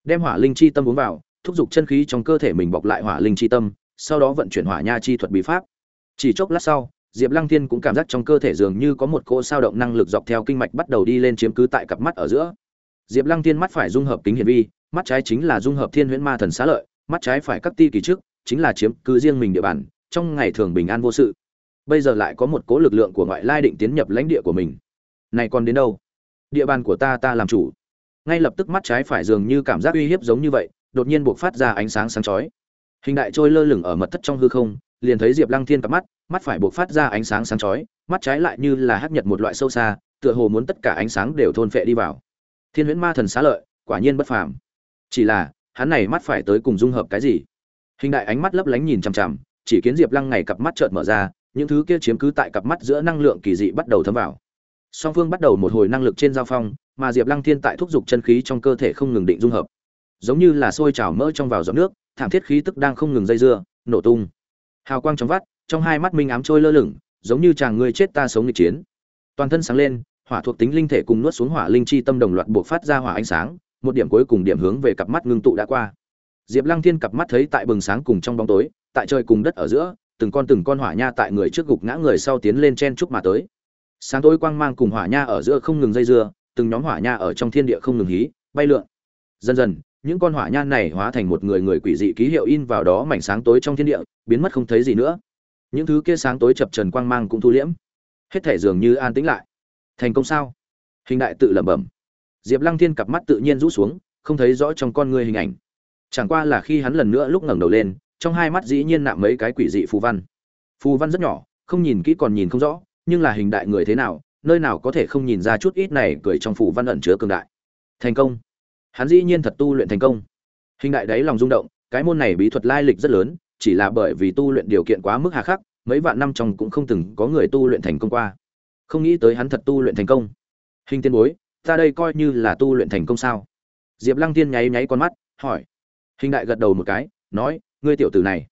Đem hỏa linh chi tâm uống vào, thúc giục chân khí trong cơ thể mình bọc lại hỏa linh chi tâm, sau đó vận chuyển hỏa nha chi thuật bí pháp. Chỉ chốc lát sau, diệp lăng thiên cũng cảm giác trong cơ thể dường như có một cỗ sao động năng lực dọc theo kinh mạch bắt đầu đi lên chiếm cứ tại cặp mắt ở giữa diệp lăng thiên mắt phải dung hợp kính hiển vi, mắt trái chính là dung hợp thiên huyễn ma thần xá lợi, mắt trái phải các ti kỳ trước, chính là chiếm cứ riêng mình địa bàn, trong ngày thường bình an vô sự. Bây giờ lại có một cố lực lượng của ngoại lai định tiến nhập lãnh địa của mình. Này còn đến đâu? Địa bàn của ta ta làm chủ. Ngay lập tức mắt trái phải dường như cảm giác uy hiếp giống như vậy, đột nhiên buộc phát ra ánh sáng sáng chói. Hình đại trôi lơ lửng ở mật thất trong hư không, liền thấy diệp lăng thiên cặp mắt mắt phải buộc phát ra ánh sáng sáng chói, mắt trái lại như là hắc nhật một loại sâu xa, tựa hồ muốn tất cả ánh sáng đều thôn phệ đi vào thiên huyễn ma thần xá lợi, quả nhiên bất phàm. Chỉ là, hắn này mắt phải tới cùng dung hợp cái gì? Hình đại ánh mắt lấp lánh nhìn chằm chằm, chỉ kiến diệp lăng ngày cặp mắt trợn mở ra, những thứ kia chiếm cứ tại cặp mắt giữa năng lượng kỳ dị bắt đầu thấm vào. Song phương bắt đầu một hồi năng lực trên giao phong, mà diệp lăng thiên tại thúc giục chân khí trong cơ thể không ngừng định dung hợp. Giống như là sôi trào mỡ trong vào giọt nước, thảm thiết khí tức đang không ngừng dây dưa, nổ tung. Hào quang trong vắt, trong hai mắt minh ám trôi lơ lửng, giống như chàng ngươi chết ta sống nghịch chiến. Toàn thân sáng lên hỏa thuộc tính linh thể cùng nuốt xuống hỏa linh chi tâm đồng loạt buộc phát ra hỏa ánh sáng, một điểm cuối cùng điểm hướng về cặp mắt ngưng tụ đã qua. Diệp lăng thiên cặp mắt thấy tại bừng sáng cùng trong bóng tối, tại trời cùng đất ở giữa, từng con từng con hỏa nha tại người trước gục ngã người sau tiến lên chen chúc mà tới. Sáng tối quang mang cùng hỏa nha ở giữa không ngừng dây dưa, từng nhóm hỏa nha ở trong thiên địa không ngừng hí, bay lượn. Dần dần, những con hỏa nha này hóa thành một người người quỷ dị ký hiệu in vào đó mảnh sáng tối trong thiên địa, biến mất không thấy gì nữa. Những thứ kia sáng tối chập trần quang mang cũng thu liễm. Hết thể dường như an tĩnh lại thành công sao? Hình đại tự lẩm bẩm. Diệp lăng thiên cặp mắt tự nhiên rũ xuống, không thấy rõ trong con người hình ảnh. Chẳng qua là khi hắn lần nữa lúc ngẩng đầu lên, trong hai mắt dĩ nhiên nạm mấy cái quỷ dị phù văn. Phù văn rất nhỏ, không nhìn kỹ còn nhìn không rõ, nhưng là hình đại người thế nào, nơi nào có thể không nhìn ra chút ít này cười trong phù văn ẩn chứa cường đại. Thành công. Hắn dĩ nhiên thật tu luyện thành công. Hình đại đáy lòng rung động, cái môn này bí thuật lai lịch rất lớn, chỉ là bởi vì tu luyện điều kiện quá mức hà khắc, mấy vạn năm trong cũng không từng có người tu luyện thành công qua không nghĩ tới hắn thật tu luyện thành công. Hình tiên bối, ta đây coi như là tu luyện thành công sao? Diệp lăng tiên nháy nháy con mắt, hỏi. Hình đại gật đầu một cái, nói, ngươi tiểu tử này,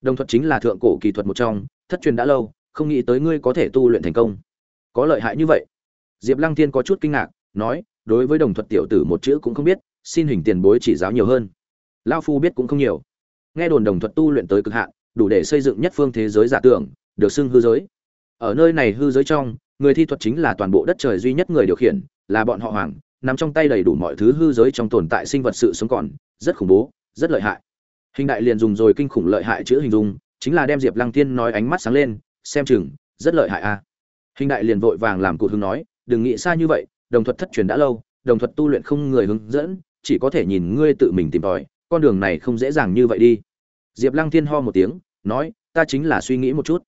đồng thuật chính là thượng cổ kỳ thuật một trong, thất truyền đã lâu, không nghĩ tới ngươi có thể tu luyện thành công. Có lợi hại như vậy. Diệp lăng tiên có chút kinh ngạc, nói, đối với đồng thuật tiểu tử một chữ cũng không biết, xin hình tiền bối chỉ giáo nhiều hơn. Lao phu biết cũng không nhiều. Nghe đồn đồng thuật tu luyện tới cực hạn, đủ để xây dựng nhất phương thế giới giả tưởng, được xưng hư giới. Ở nơi này hư giới trong người thi thuật chính là toàn bộ đất trời duy nhất người điều khiển, là bọn họ hoàng, nằm trong tay đầy đủ mọi thứ hư giới trong tồn tại sinh vật sự sống còn, rất khủng bố, rất lợi hại. Hình đại liền dùng rồi kinh khủng lợi hại chữ hình dung, chính là đem diệp lăng tiên nói ánh mắt sáng lên, xem chừng, rất lợi hại a. À. hình đại liền vội vàng làm cụt hưng nói, đừng nghĩ xa như vậy, đồng thuật thất truyền đã lâu, đồng thuật tu luyện không người hướng dẫn, chỉ có thể nhìn ngươi tự mình tìm tòi, con đường này không dễ dàng như vậy đi. Diệp lăng thiên ho một tiếng, nói, ta chính là suy nghĩ một chút.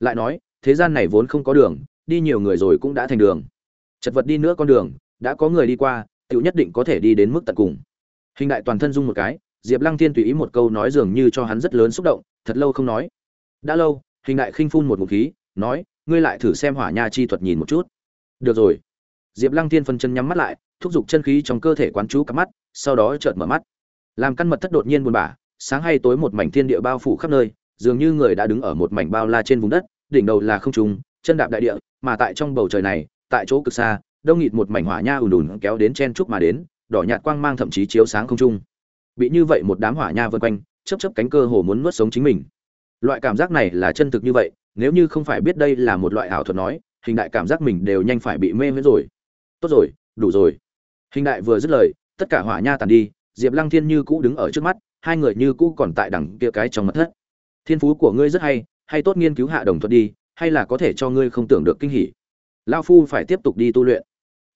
Lại nói, thế gian này vốn không có đường đi nhiều người rồi cũng đã thành đường. Chật vật đi nữa con đường, đã có người đi qua tự nhất định có thể đi đến mức tận cùng. Hình đại toàn thân dung một cái, diệp lăng thiên tùy ý một câu nói dường như cho hắn rất lớn xúc động, thật lâu không nói. Đã lâu, hình đại khinh phun một ngụm khí, nói, ngươi lại thử xem hỏa nha chi thuật nhìn một chút. Được rồi. Diệp lăng thiên phân chân nhắm mắt lại, thúc giục chân khí trong cơ thể quán chú cắm mắt, sau đó chợt mở mắt. Làm căn mật thất đột nhiên buồn bã, sáng hay tối một mảnh thiên địa bao phủ khắp nơi, dường như người đã đứng ở một mảnh bao la trên vùng đất, đỉnh đầu là không trùng chân đạp đại địa, mà tại trong bầu trời này, tại chỗ cực xa, đông nghịt một mảnh hỏa nha ùn ùn kéo đến chen trúc mà đến, đỏ nhạt quang mang thậm chí chiếu sáng không trung. Bị như vậy một đám hỏa nha vân quanh chấp chấp cánh cơ hồ muốn nuốt sống chính mình. Loại cảm giác này là chân thực như vậy, nếu như không phải biết đây là một loại ảo thuật nói, hình đại cảm giác mình đều nhanh phải bị mê miễn rồi. Tốt rồi, đủ rồi. Hình đại vừa dứt lời, tất cả hỏa nha tàn đi, diệp lăng thiên như cũ đứng ở trước mắt, hai người như cũ còn tại đằng kia cái trong mật thất. Thiên phú của ngươi rất hay hay tốt nghiên cứu hạ đồng thuật đi hay là có thể cho ngươi không tưởng được kinh hỉ? Lao phu phải tiếp tục đi tu luyện.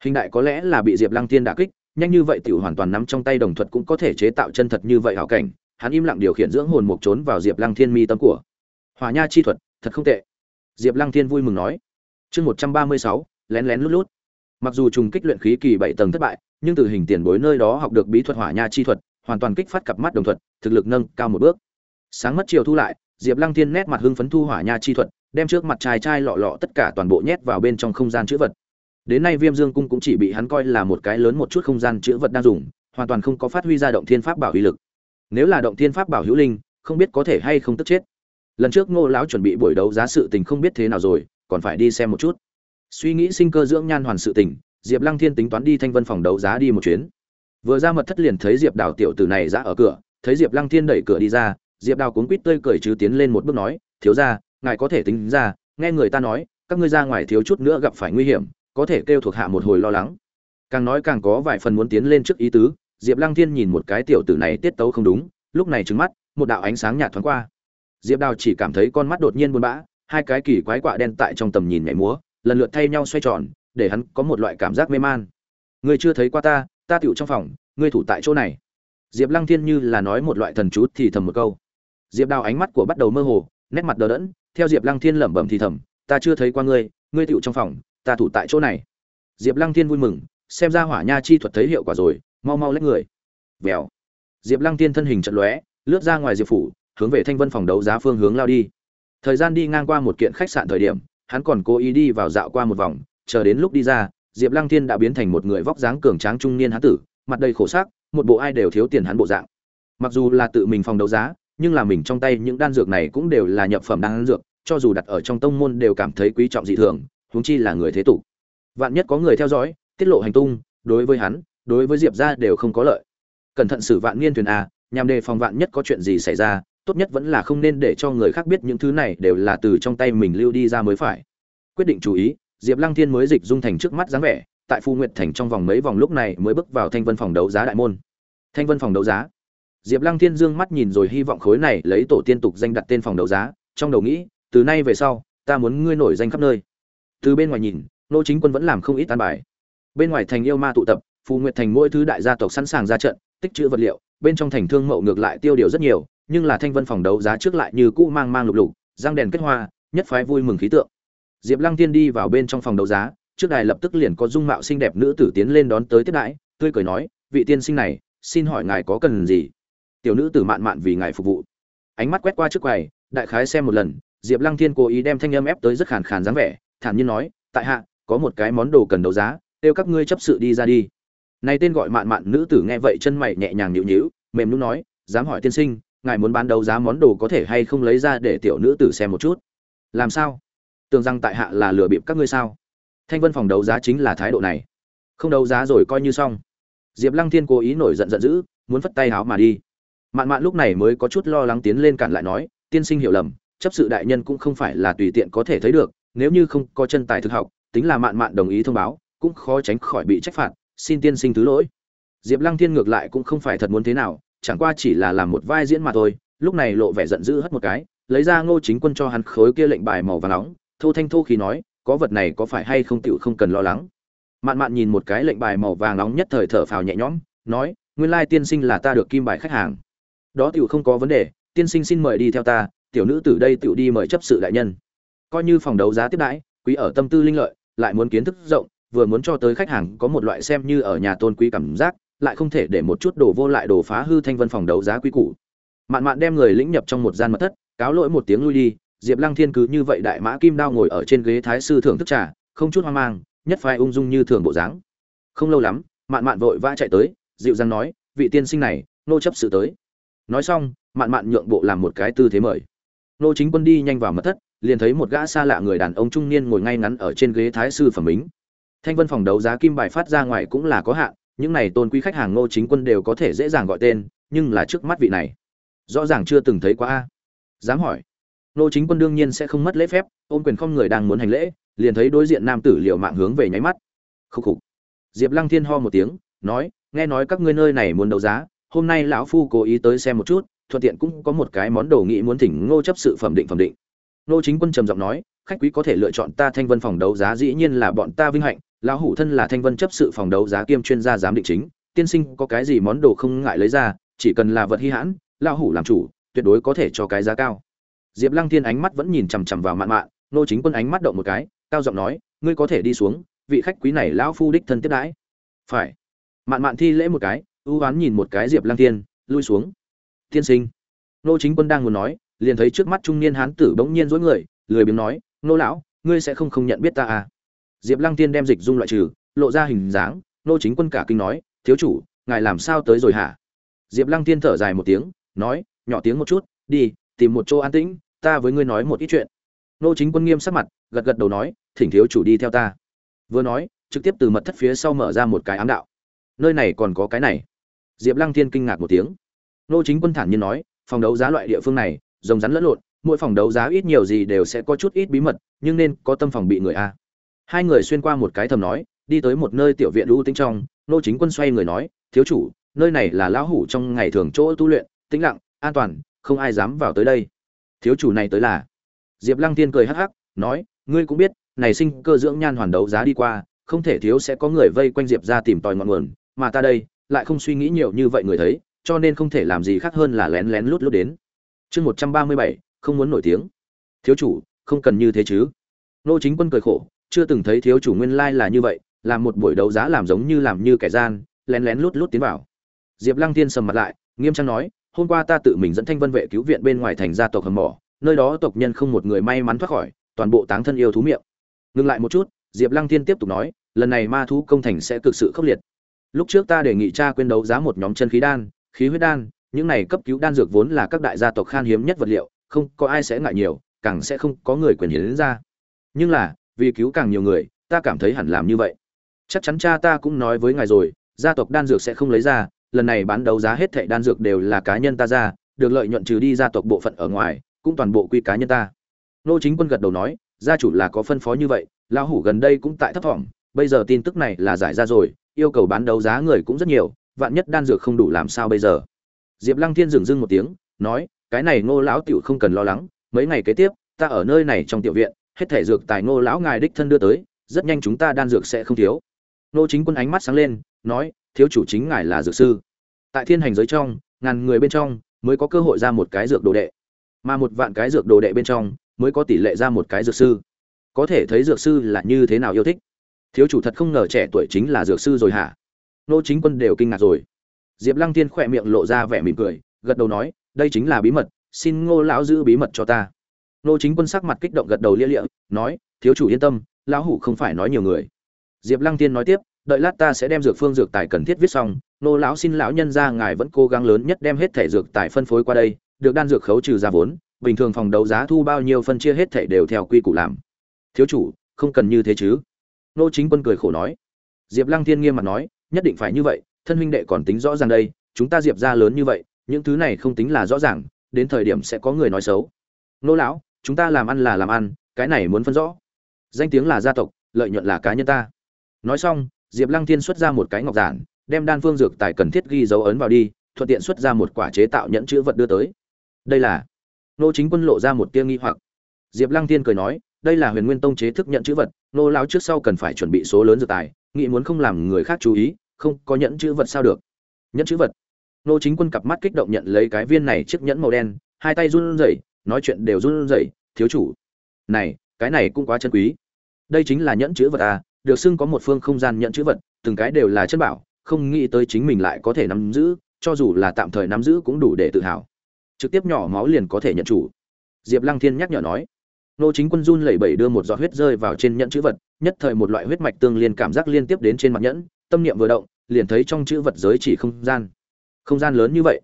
Hình đại có lẽ là bị diệp lăng thiên đả kích, nhanh như vậy tiểu hoàn toàn nắm trong tay đồng thuật cũng có thể chế tạo chân thật như vậy hảo cảnh, hắn im lặng điều khiển dưỡng hồn mục trốn vào diệp lăng thiên mi tâm của. Hòa nha chi thuật, thật không tệ. Diệp lăng thiên vui mừng nói. Chương một trăm ba mươi sáu, lén lén lút lút. Mặc dù trùng kích luyện khí kỳ bảy tầng thất bại, nhưng từ hình tiền bối nơi đó học được bí thuật hỏa nha chi thuật, hoàn toàn kích phát cặp mắt đồng thuật, thực lực nâng cao một bước. Sáng mất chiều thu lại, diệp lăng thiên nét mặt hưng phấn thu hỏa nha chi thuật đem trước mặt trai trai lọ lọ tất cả toàn bộ nhét vào bên trong không gian chữ vật. Đến nay viêm dương cung cũng chỉ bị hắn coi là một cái lớn một chút không gian chữ vật đang dùng, hoàn toàn không có phát huy ra động thiên pháp bảo uy lực. Nếu là động thiên pháp bảo hữu linh, không biết có thể hay không tức chết. Lần trước ngô lão chuẩn bị buổi đấu giá sự tình không biết thế nào rồi, còn phải đi xem một chút. Suy nghĩ sinh cơ dưỡng nhan hoàn sự tình, diệp lăng thiên tính toán đi thanh vân phòng đấu giá đi một chuyến. Vừa ra mật thất liền thấy diệp đào tiểu tử này ra ở cửa, thấy diệp lăng thiên đẩy cửa đi ra, diệp đào cuốn quýt tươi cười chứ tiến lên một bước nói, thiếu ra ngài có thể tính ra, nghe người ta nói, các ngươi ra ngoài thiếu chút nữa gặp phải nguy hiểm, có thể kêu thuộc hạ một hồi lo lắng. Càng nói càng có vài phần muốn tiến lên trước ý tứ, diệp lăng thiên nhìn một cái tiểu tử này tiết tấu không đúng, lúc này trứng mắt, một đạo ánh sáng nhạt thoáng qua. Diệp đào chỉ cảm thấy con mắt đột nhiên buồn bã, hai cái kỳ quái quạ đen tại trong tầm nhìn nhảy múa, lần lượt thay nhau xoay tròn, để hắn có một loại cảm giác mê man. Ngươi chưa thấy qua ta ta tựu trong phòng, ngươi thủ tại chỗ này. Diệp lăng thiên như là nói một loại thần chú thì thầm một câu. Diệp đào ánh mắt của bắt đầu mơ hồ, nét mặt đờ đẫn theo diệp lăng thiên lẩm bẩm thì thầm, ta chưa thấy qua ngươi ngươi tựu trong phòng, ta thủ tại chỗ này. Diệp lăng thiên vui mừng, xem ra hỏa nha chi thuật thấy hiệu quả rồi, mau mau lấy người. Vèo. Diệp lăng thiên thân hình trận lóe, lướt ra ngoài diệp phủ, hướng về thanh vân phòng đấu giá phương hướng lao đi. Thời gian đi ngang qua một kiện khách sạn thời điểm, hắn còn cố ý đi vào dạo qua một vòng, chờ đến lúc đi ra, diệp lăng thiên đã biến thành một người vóc dáng cường tráng trung niên hán tử, mặt đầy khổ sắc, một bộ ai đều thiếu tiền hắn bộ dạng. Mặc dù là tự mình phòng đấu giá, nhưng là mình trong tay những đan dược này cũng đều là nhập phẩm đan dược cho dù đặt ở trong tông môn đều cảm thấy quý trọng dị thường, huống chi là người thế tục. Vạn nhất có người theo dõi, tiết lộ hành tung, đối với hắn, đối với diệp gia đều không có lợi. Cẩn thận xử vạn niên thuyền a, nhằm đề phòng vạn nhất có chuyện gì xảy ra, tốt nhất vẫn là không nên để cho người khác biết những thứ này đều là từ trong tay mình lưu đi ra mới phải. Quyết định chú ý, diệp lăng thiên mới dịch dung thành trước mắt dáng vẻ, tại phu nguyệt thành trong vòng mấy vòng lúc này mới bước vào thanh vân phòng đấu giá đại môn. Thanh vân phòng đấu giá. Diệp lăng thiên dương mắt nhìn rồi hy vọng khối này lấy tổ tiên tục danh đặt tên phòng đấu giá, trong đầu nghĩ từ nay về sau, ta muốn ngươi nổi danh khắp nơi. Từ bên ngoài nhìn, nô chính quân vẫn làm không ít tan bài. Bên ngoài thành yêu ma tụ tập, phù nguyệt thành mỗi thứ đại gia tộc sẵn sàng ra trận, tích trữ vật liệu, bên trong thành thương mậu ngược lại tiêu điều rất nhiều, nhưng là thanh vân phòng đấu giá trước lại như cũ mang mang lục lục, răng đèn kết hoa, nhất phái vui mừng khí tượng. Diệp lăng tiên đi vào bên trong phòng đấu giá, trước đài lập tức liền có dung mạo xinh đẹp nữ tử tiến lên đón tới tiếp đãi, tươi cười nói, vị tiên sinh này, xin hỏi ngài có cần gì? Tiểu nữ tử mạn mạn vì ngài phục vụ. Ánh mắt quét qua trước quầy, đại khái xem một lần diệp lăng thiên cố ý đem thanh âm ép tới rất khàn khàn dáng vẻ thản nhiên nói tại hạ có một cái món đồ cần đấu giá kêu các ngươi chấp sự đi ra đi. Này tên gọi mạn mạn nữ tử nghe vậy chân mày nhẹ nhàng nhíu nhíu, mềm nhũn nói dám hỏi tiên sinh ngài muốn bán đấu giá món đồ có thể hay không lấy ra để tiểu nữ tử xem một chút? Làm sao? Tưởng rằng tại hạ là lừa bịp các ngươi sao? Thanh vân phòng đấu giá chính là thái độ này. Không đấu giá rồi coi như xong. Diệp lăng thiên cố ý nổi giận giận dữ muốn phất tay háo mà đi. Mạn mạn lúc này mới có chút lo lắng tiến lên cản lại nói tiên sinh hiểu lầm chấp sự đại nhân cũng không phải là tùy tiện có thể thấy được, nếu như không có chân tài thực học, tính là mạn mạn đồng ý thông báo, cũng khó tránh khỏi bị trách phạt, xin tiên sinh thứ lỗi. Diệp lăng thiên ngược lại cũng không phải thật muốn thế nào, chẳng qua chỉ là làm một vai diễn mà thôi, lúc này lộ vẻ giận dữ hất một cái, lấy ra ngô chính quân cho hắn khối kia lệnh bài màu vàng nóng, thô thanh thô khí nói, có vật này có phải hay không tựu không cần lo lắng. Mạn mạn nhìn một cái lệnh bài màu vàng nóng nhất thời thở phào nhẹ nhõm, nói, nguyên lai tiên sinh là ta được kim bài khách hàng. Đó tựu không có vấn đề, tiên sinh xin mời đi theo ta tiểu nữ từ đây tựu đi mời chấp sự đại nhân. Coi như phòng đấu giá tiếp đãi, quý ở tâm tư linh lợi, lại muốn kiến thức rộng, vừa muốn cho tới khách hàng có một loại xem như ở nhà tôn quý cảm giác, lại không thể để một chút đồ vô lại đồ phá hư thanh vân phòng đấu giá quý cũ mạn mạn đem người lĩnh nhập trong một gian mật thất, cáo lỗi một tiếng lui đi, diệp lăng thiên cứ như vậy đại mã kim đao ngồi ở trên ghế thái sư thưởng thức trà, không chút hoang mang, nhất phai ung dung như thường bộ dáng. Không lâu lắm, mạn mạn vội vã chạy tới, dịu dàng nói, vị tiên sinh này, nô chấp sự tới. Nói xong, mạn mạn nhượng bộ làm một cái tư thế mời nô chính quân đi nhanh vào mật thất, liền thấy một gã xa lạ người đàn ông trung niên ngồi ngay ngắn ở trên ghế thái sư phẩm mính thanh vân phòng đấu giá kim bài phát ra ngoài cũng là có hạn, những này tôn quý khách hàng nô chính quân đều có thể dễ dàng gọi tên, nhưng là trước mắt vị này, rõ ràng chưa từng thấy qua a. Dám hỏi. Nô chính quân đương nhiên sẽ không mất lễ phép, ôm quyền không người đang muốn hành lễ, liền thấy đối diện nam tử liệu mạng hướng về nháy mắt. Khúc khục. Diệp lăng thiên ho một tiếng, nói, nghe nói các ngươi nơi này muốn đấu giá, hôm nay lão phu cố ý tới xem một chút thuận tiện cũng có một cái món đồ nghị muốn thỉnh ngô chấp sự phẩm định phẩm định. Ngô chính quân trầm giọng nói, khách quý có thể lựa chọn ta thanh vân phòng đấu giá, dĩ nhiên là bọn ta vinh hạnh. Lão hủ thân là thanh vân chấp sự phòng đấu giá kiêm chuyên gia giám định chính, tiên sinh có cái gì món đồ không ngại lấy ra, chỉ cần là vật hi hãn, lão hủ làm chủ, tuyệt đối có thể cho cái giá cao. Diệp lăng thiên ánh mắt vẫn nhìn chằm chằm vào mạn mạn, Ngô chính quân ánh mắt động một cái, cao giọng nói, ngươi có thể đi xuống, vị khách quý này lão phu đích thân tiếp đãi. Phải. Mạn mạn thi lễ một cái, ưu oán nhìn một cái diệp lăng thiên, lui xuống tiên sinh. Nô chính quân đang muốn nói, liền thấy trước mắt trung niên hán tử bỗng nhiên dối người, lười biếng nói, nô lão, ngươi sẽ không không nhận biết ta à? Diệp lăng tiên đem dịch dung loại trừ, lộ ra hình dáng, nô chính quân cả kinh nói, thiếu chủ, ngài làm sao tới rồi hả? Diệp lăng tiên thở dài một tiếng, nói, nhỏ tiếng một chút, đi, tìm một chỗ an tĩnh, ta với ngươi nói một ít chuyện. Nô chính quân nghiêm sắc mặt, gật gật đầu nói, thỉnh thiếu chủ đi theo ta. Vừa nói, trực tiếp từ mật thất phía sau mở ra một cái ám đạo. Nơi này còn có cái này. Diệp lăng thiên kinh ngạc một tiếng nô chính quân thản nhiên nói, phòng đấu giá loại địa phương này, rồng rắn lẫn lộn, mỗi phòng đấu giá ít nhiều gì đều sẽ có chút ít bí mật, nhưng nên có tâm phòng bị người a. Hai người xuyên qua một cái thầm nói, đi tới một nơi tiểu viện lũ tinh trong, nô chính quân xoay người nói, thiếu chủ, nơi này là lão hủ trong ngày thường chỗ tu luyện, tĩnh lặng, an toàn, không ai dám vào tới đây. Thiếu chủ này tới là? Diệp lăng tiên cười hắc hắc, nói, ngươi cũng biết, này sinh cơ dưỡng nhan hoàn đấu giá đi qua, không thể thiếu sẽ có người vây quanh diệp ra tìm tòi ngọn nguồn, mà ta đây, lại không suy nghĩ nhiều như vậy người thấy cho nên không thể làm gì khác hơn là lén lén lút lút đến. Chương một trăm ba mươi bảy, không muốn nổi tiếng. Thiếu chủ, không cần như thế chứ. Nô chính quân cười khổ, chưa từng thấy thiếu chủ nguyên lai là như vậy, làm một buổi đấu giá làm giống như làm như kẻ gian, lén lén lút lút tiến vào. Diệp lăng tiên sầm mặt lại, nghiêm trang nói, hôm qua ta tự mình dẫn thanh vân vệ cứu viện bên ngoài thành gia tộc hầm mỏ, nơi đó tộc nhân không một người may mắn thoát khỏi, toàn bộ táng thân yêu thú miệng. Ngừng lại một chút, diệp lăng tiên tiếp tục nói, lần này ma thú công thành sẽ cực sự khốc liệt. Lúc trước ta đề nghị cha quyên đấu giá một nhóm chân khí đan khí huyết đan, những này cấp cứu đan dược vốn là các đại gia tộc khan hiếm nhất vật liệu, không có ai sẽ ngại nhiều, càng sẽ không có người quyền hiến ra. Nhưng là, vì cứu càng nhiều người, ta cảm thấy hẳn làm như vậy. Chắc chắn cha ta cũng nói với ngài rồi, gia tộc đan dược sẽ không lấy ra, lần này bán đấu giá hết thảy đan dược đều là cá nhân ta ra, được lợi nhuận trừ đi gia tộc bộ phận ở ngoài, cũng toàn bộ quy cá nhân ta. Nô chính quân gật đầu nói, gia chủ là có phân phó như vậy, lão hủ gần đây cũng tại thấp thỏm, bây giờ tin tức này là giải ra rồi, yêu cầu bán đấu giá người cũng rất nhiều vạn nhất đan dược không đủ làm sao bây giờ? Diệp lăng thiên dừng dưng một tiếng, nói, cái này ngô lão tiểu không cần lo lắng, mấy ngày kế tiếp, ta ở nơi này trong tiểu viện, hết thể dược tài ngô lão ngài đích thân đưa tới, rất nhanh chúng ta đan dược sẽ không thiếu. Ngô chính quân ánh mắt sáng lên, nói, thiếu chủ chính ngài là dược sư. Tại thiên hành giới trong, ngàn người bên trong, mới có cơ hội ra một cái dược đồ đệ. Mà một vạn cái dược đồ đệ bên trong, mới có tỷ lệ ra một cái dược sư. Có thể thấy dược sư là như thế nào yêu thích. Thiếu chủ thật không ngờ trẻ tuổi chính là dược sư rồi hả? Nô chính quân đều kinh ngạc rồi. Diệp lăng thiên khỏe miệng lộ ra vẻ mỉm cười, gật đầu nói, đây chính là bí mật, xin ngô lão giữ bí mật cho ta. Nô chính quân sắc mặt kích động gật đầu lia lịa, nói, thiếu chủ yên tâm, lão hủ không phải nói nhiều người. Diệp lăng thiên nói tiếp, đợi lát ta sẽ đem dược phương dược tài cần thiết viết xong, nô lão xin lão nhân ra ngài vẫn cố gắng lớn nhất đem hết thẻ dược tài phân phối qua đây, được đan dược khấu trừ ra vốn, bình thường phòng đấu giá thu bao nhiêu phân chia hết thẻ đều theo quy củ làm. Thiếu chủ, không cần như thế chứ? Nô chính quân cười khổ nói. Diệp lăng thiên nghiêm mặt nói nhất định phải như vậy, thân huynh đệ còn tính rõ ràng đây, chúng ta diệp ra lớn như vậy, những thứ này không tính là rõ ràng, đến thời điểm sẽ có người nói xấu. Nô lão, chúng ta làm ăn là làm ăn, cái này muốn phân rõ. Danh tiếng là gia tộc, lợi nhuận là cá nhân ta. Nói xong, diệp lăng thiên xuất ra một cái ngọc giản, đem đan phương dược tài cần thiết ghi dấu ấn vào đi, thuận tiện xuất ra một quả chế tạo nhẫn chữ vật đưa tới. Đây là nô chính quân lộ ra một tia nghi hoặc. Diệp lăng thiên cười nói, đây là huyền nguyên tông chế thức nhận chữ vật, nô lão trước sau cần phải chuẩn bị số lớn dược tài nghĩ muốn không làm người khác chú ý, không có nhẫn chữ vật sao được. Nhẫn chữ vật. Nô chính quân cặp mắt kích động nhận lấy cái viên này chiếc nhẫn màu đen, hai tay run rẩy, nói chuyện đều run rẩy, thiếu chủ, này, cái này cũng quá chân quý. Đây chính là nhẫn chữ vật à được xưng có một phương không gian nhẫn chữ vật, từng cái đều là chân bảo, không nghĩ tới chính mình lại có thể nắm giữ, cho dù là tạm thời nắm giữ cũng đủ để tự hào. Trực tiếp nhỏ máu liền có thể nhận chủ. Diệp lăng thiên nhắc nhở nói nô chính quân run lẩy bẩy đưa một giọt huyết rơi vào trên nhẫn chữ vật, nhất thời một loại huyết mạch tương liên cảm giác liên tiếp đến trên mặt nhẫn, tâm niệm vừa động, liền thấy trong chữ vật giới chỉ không gian. Không gian lớn như vậy.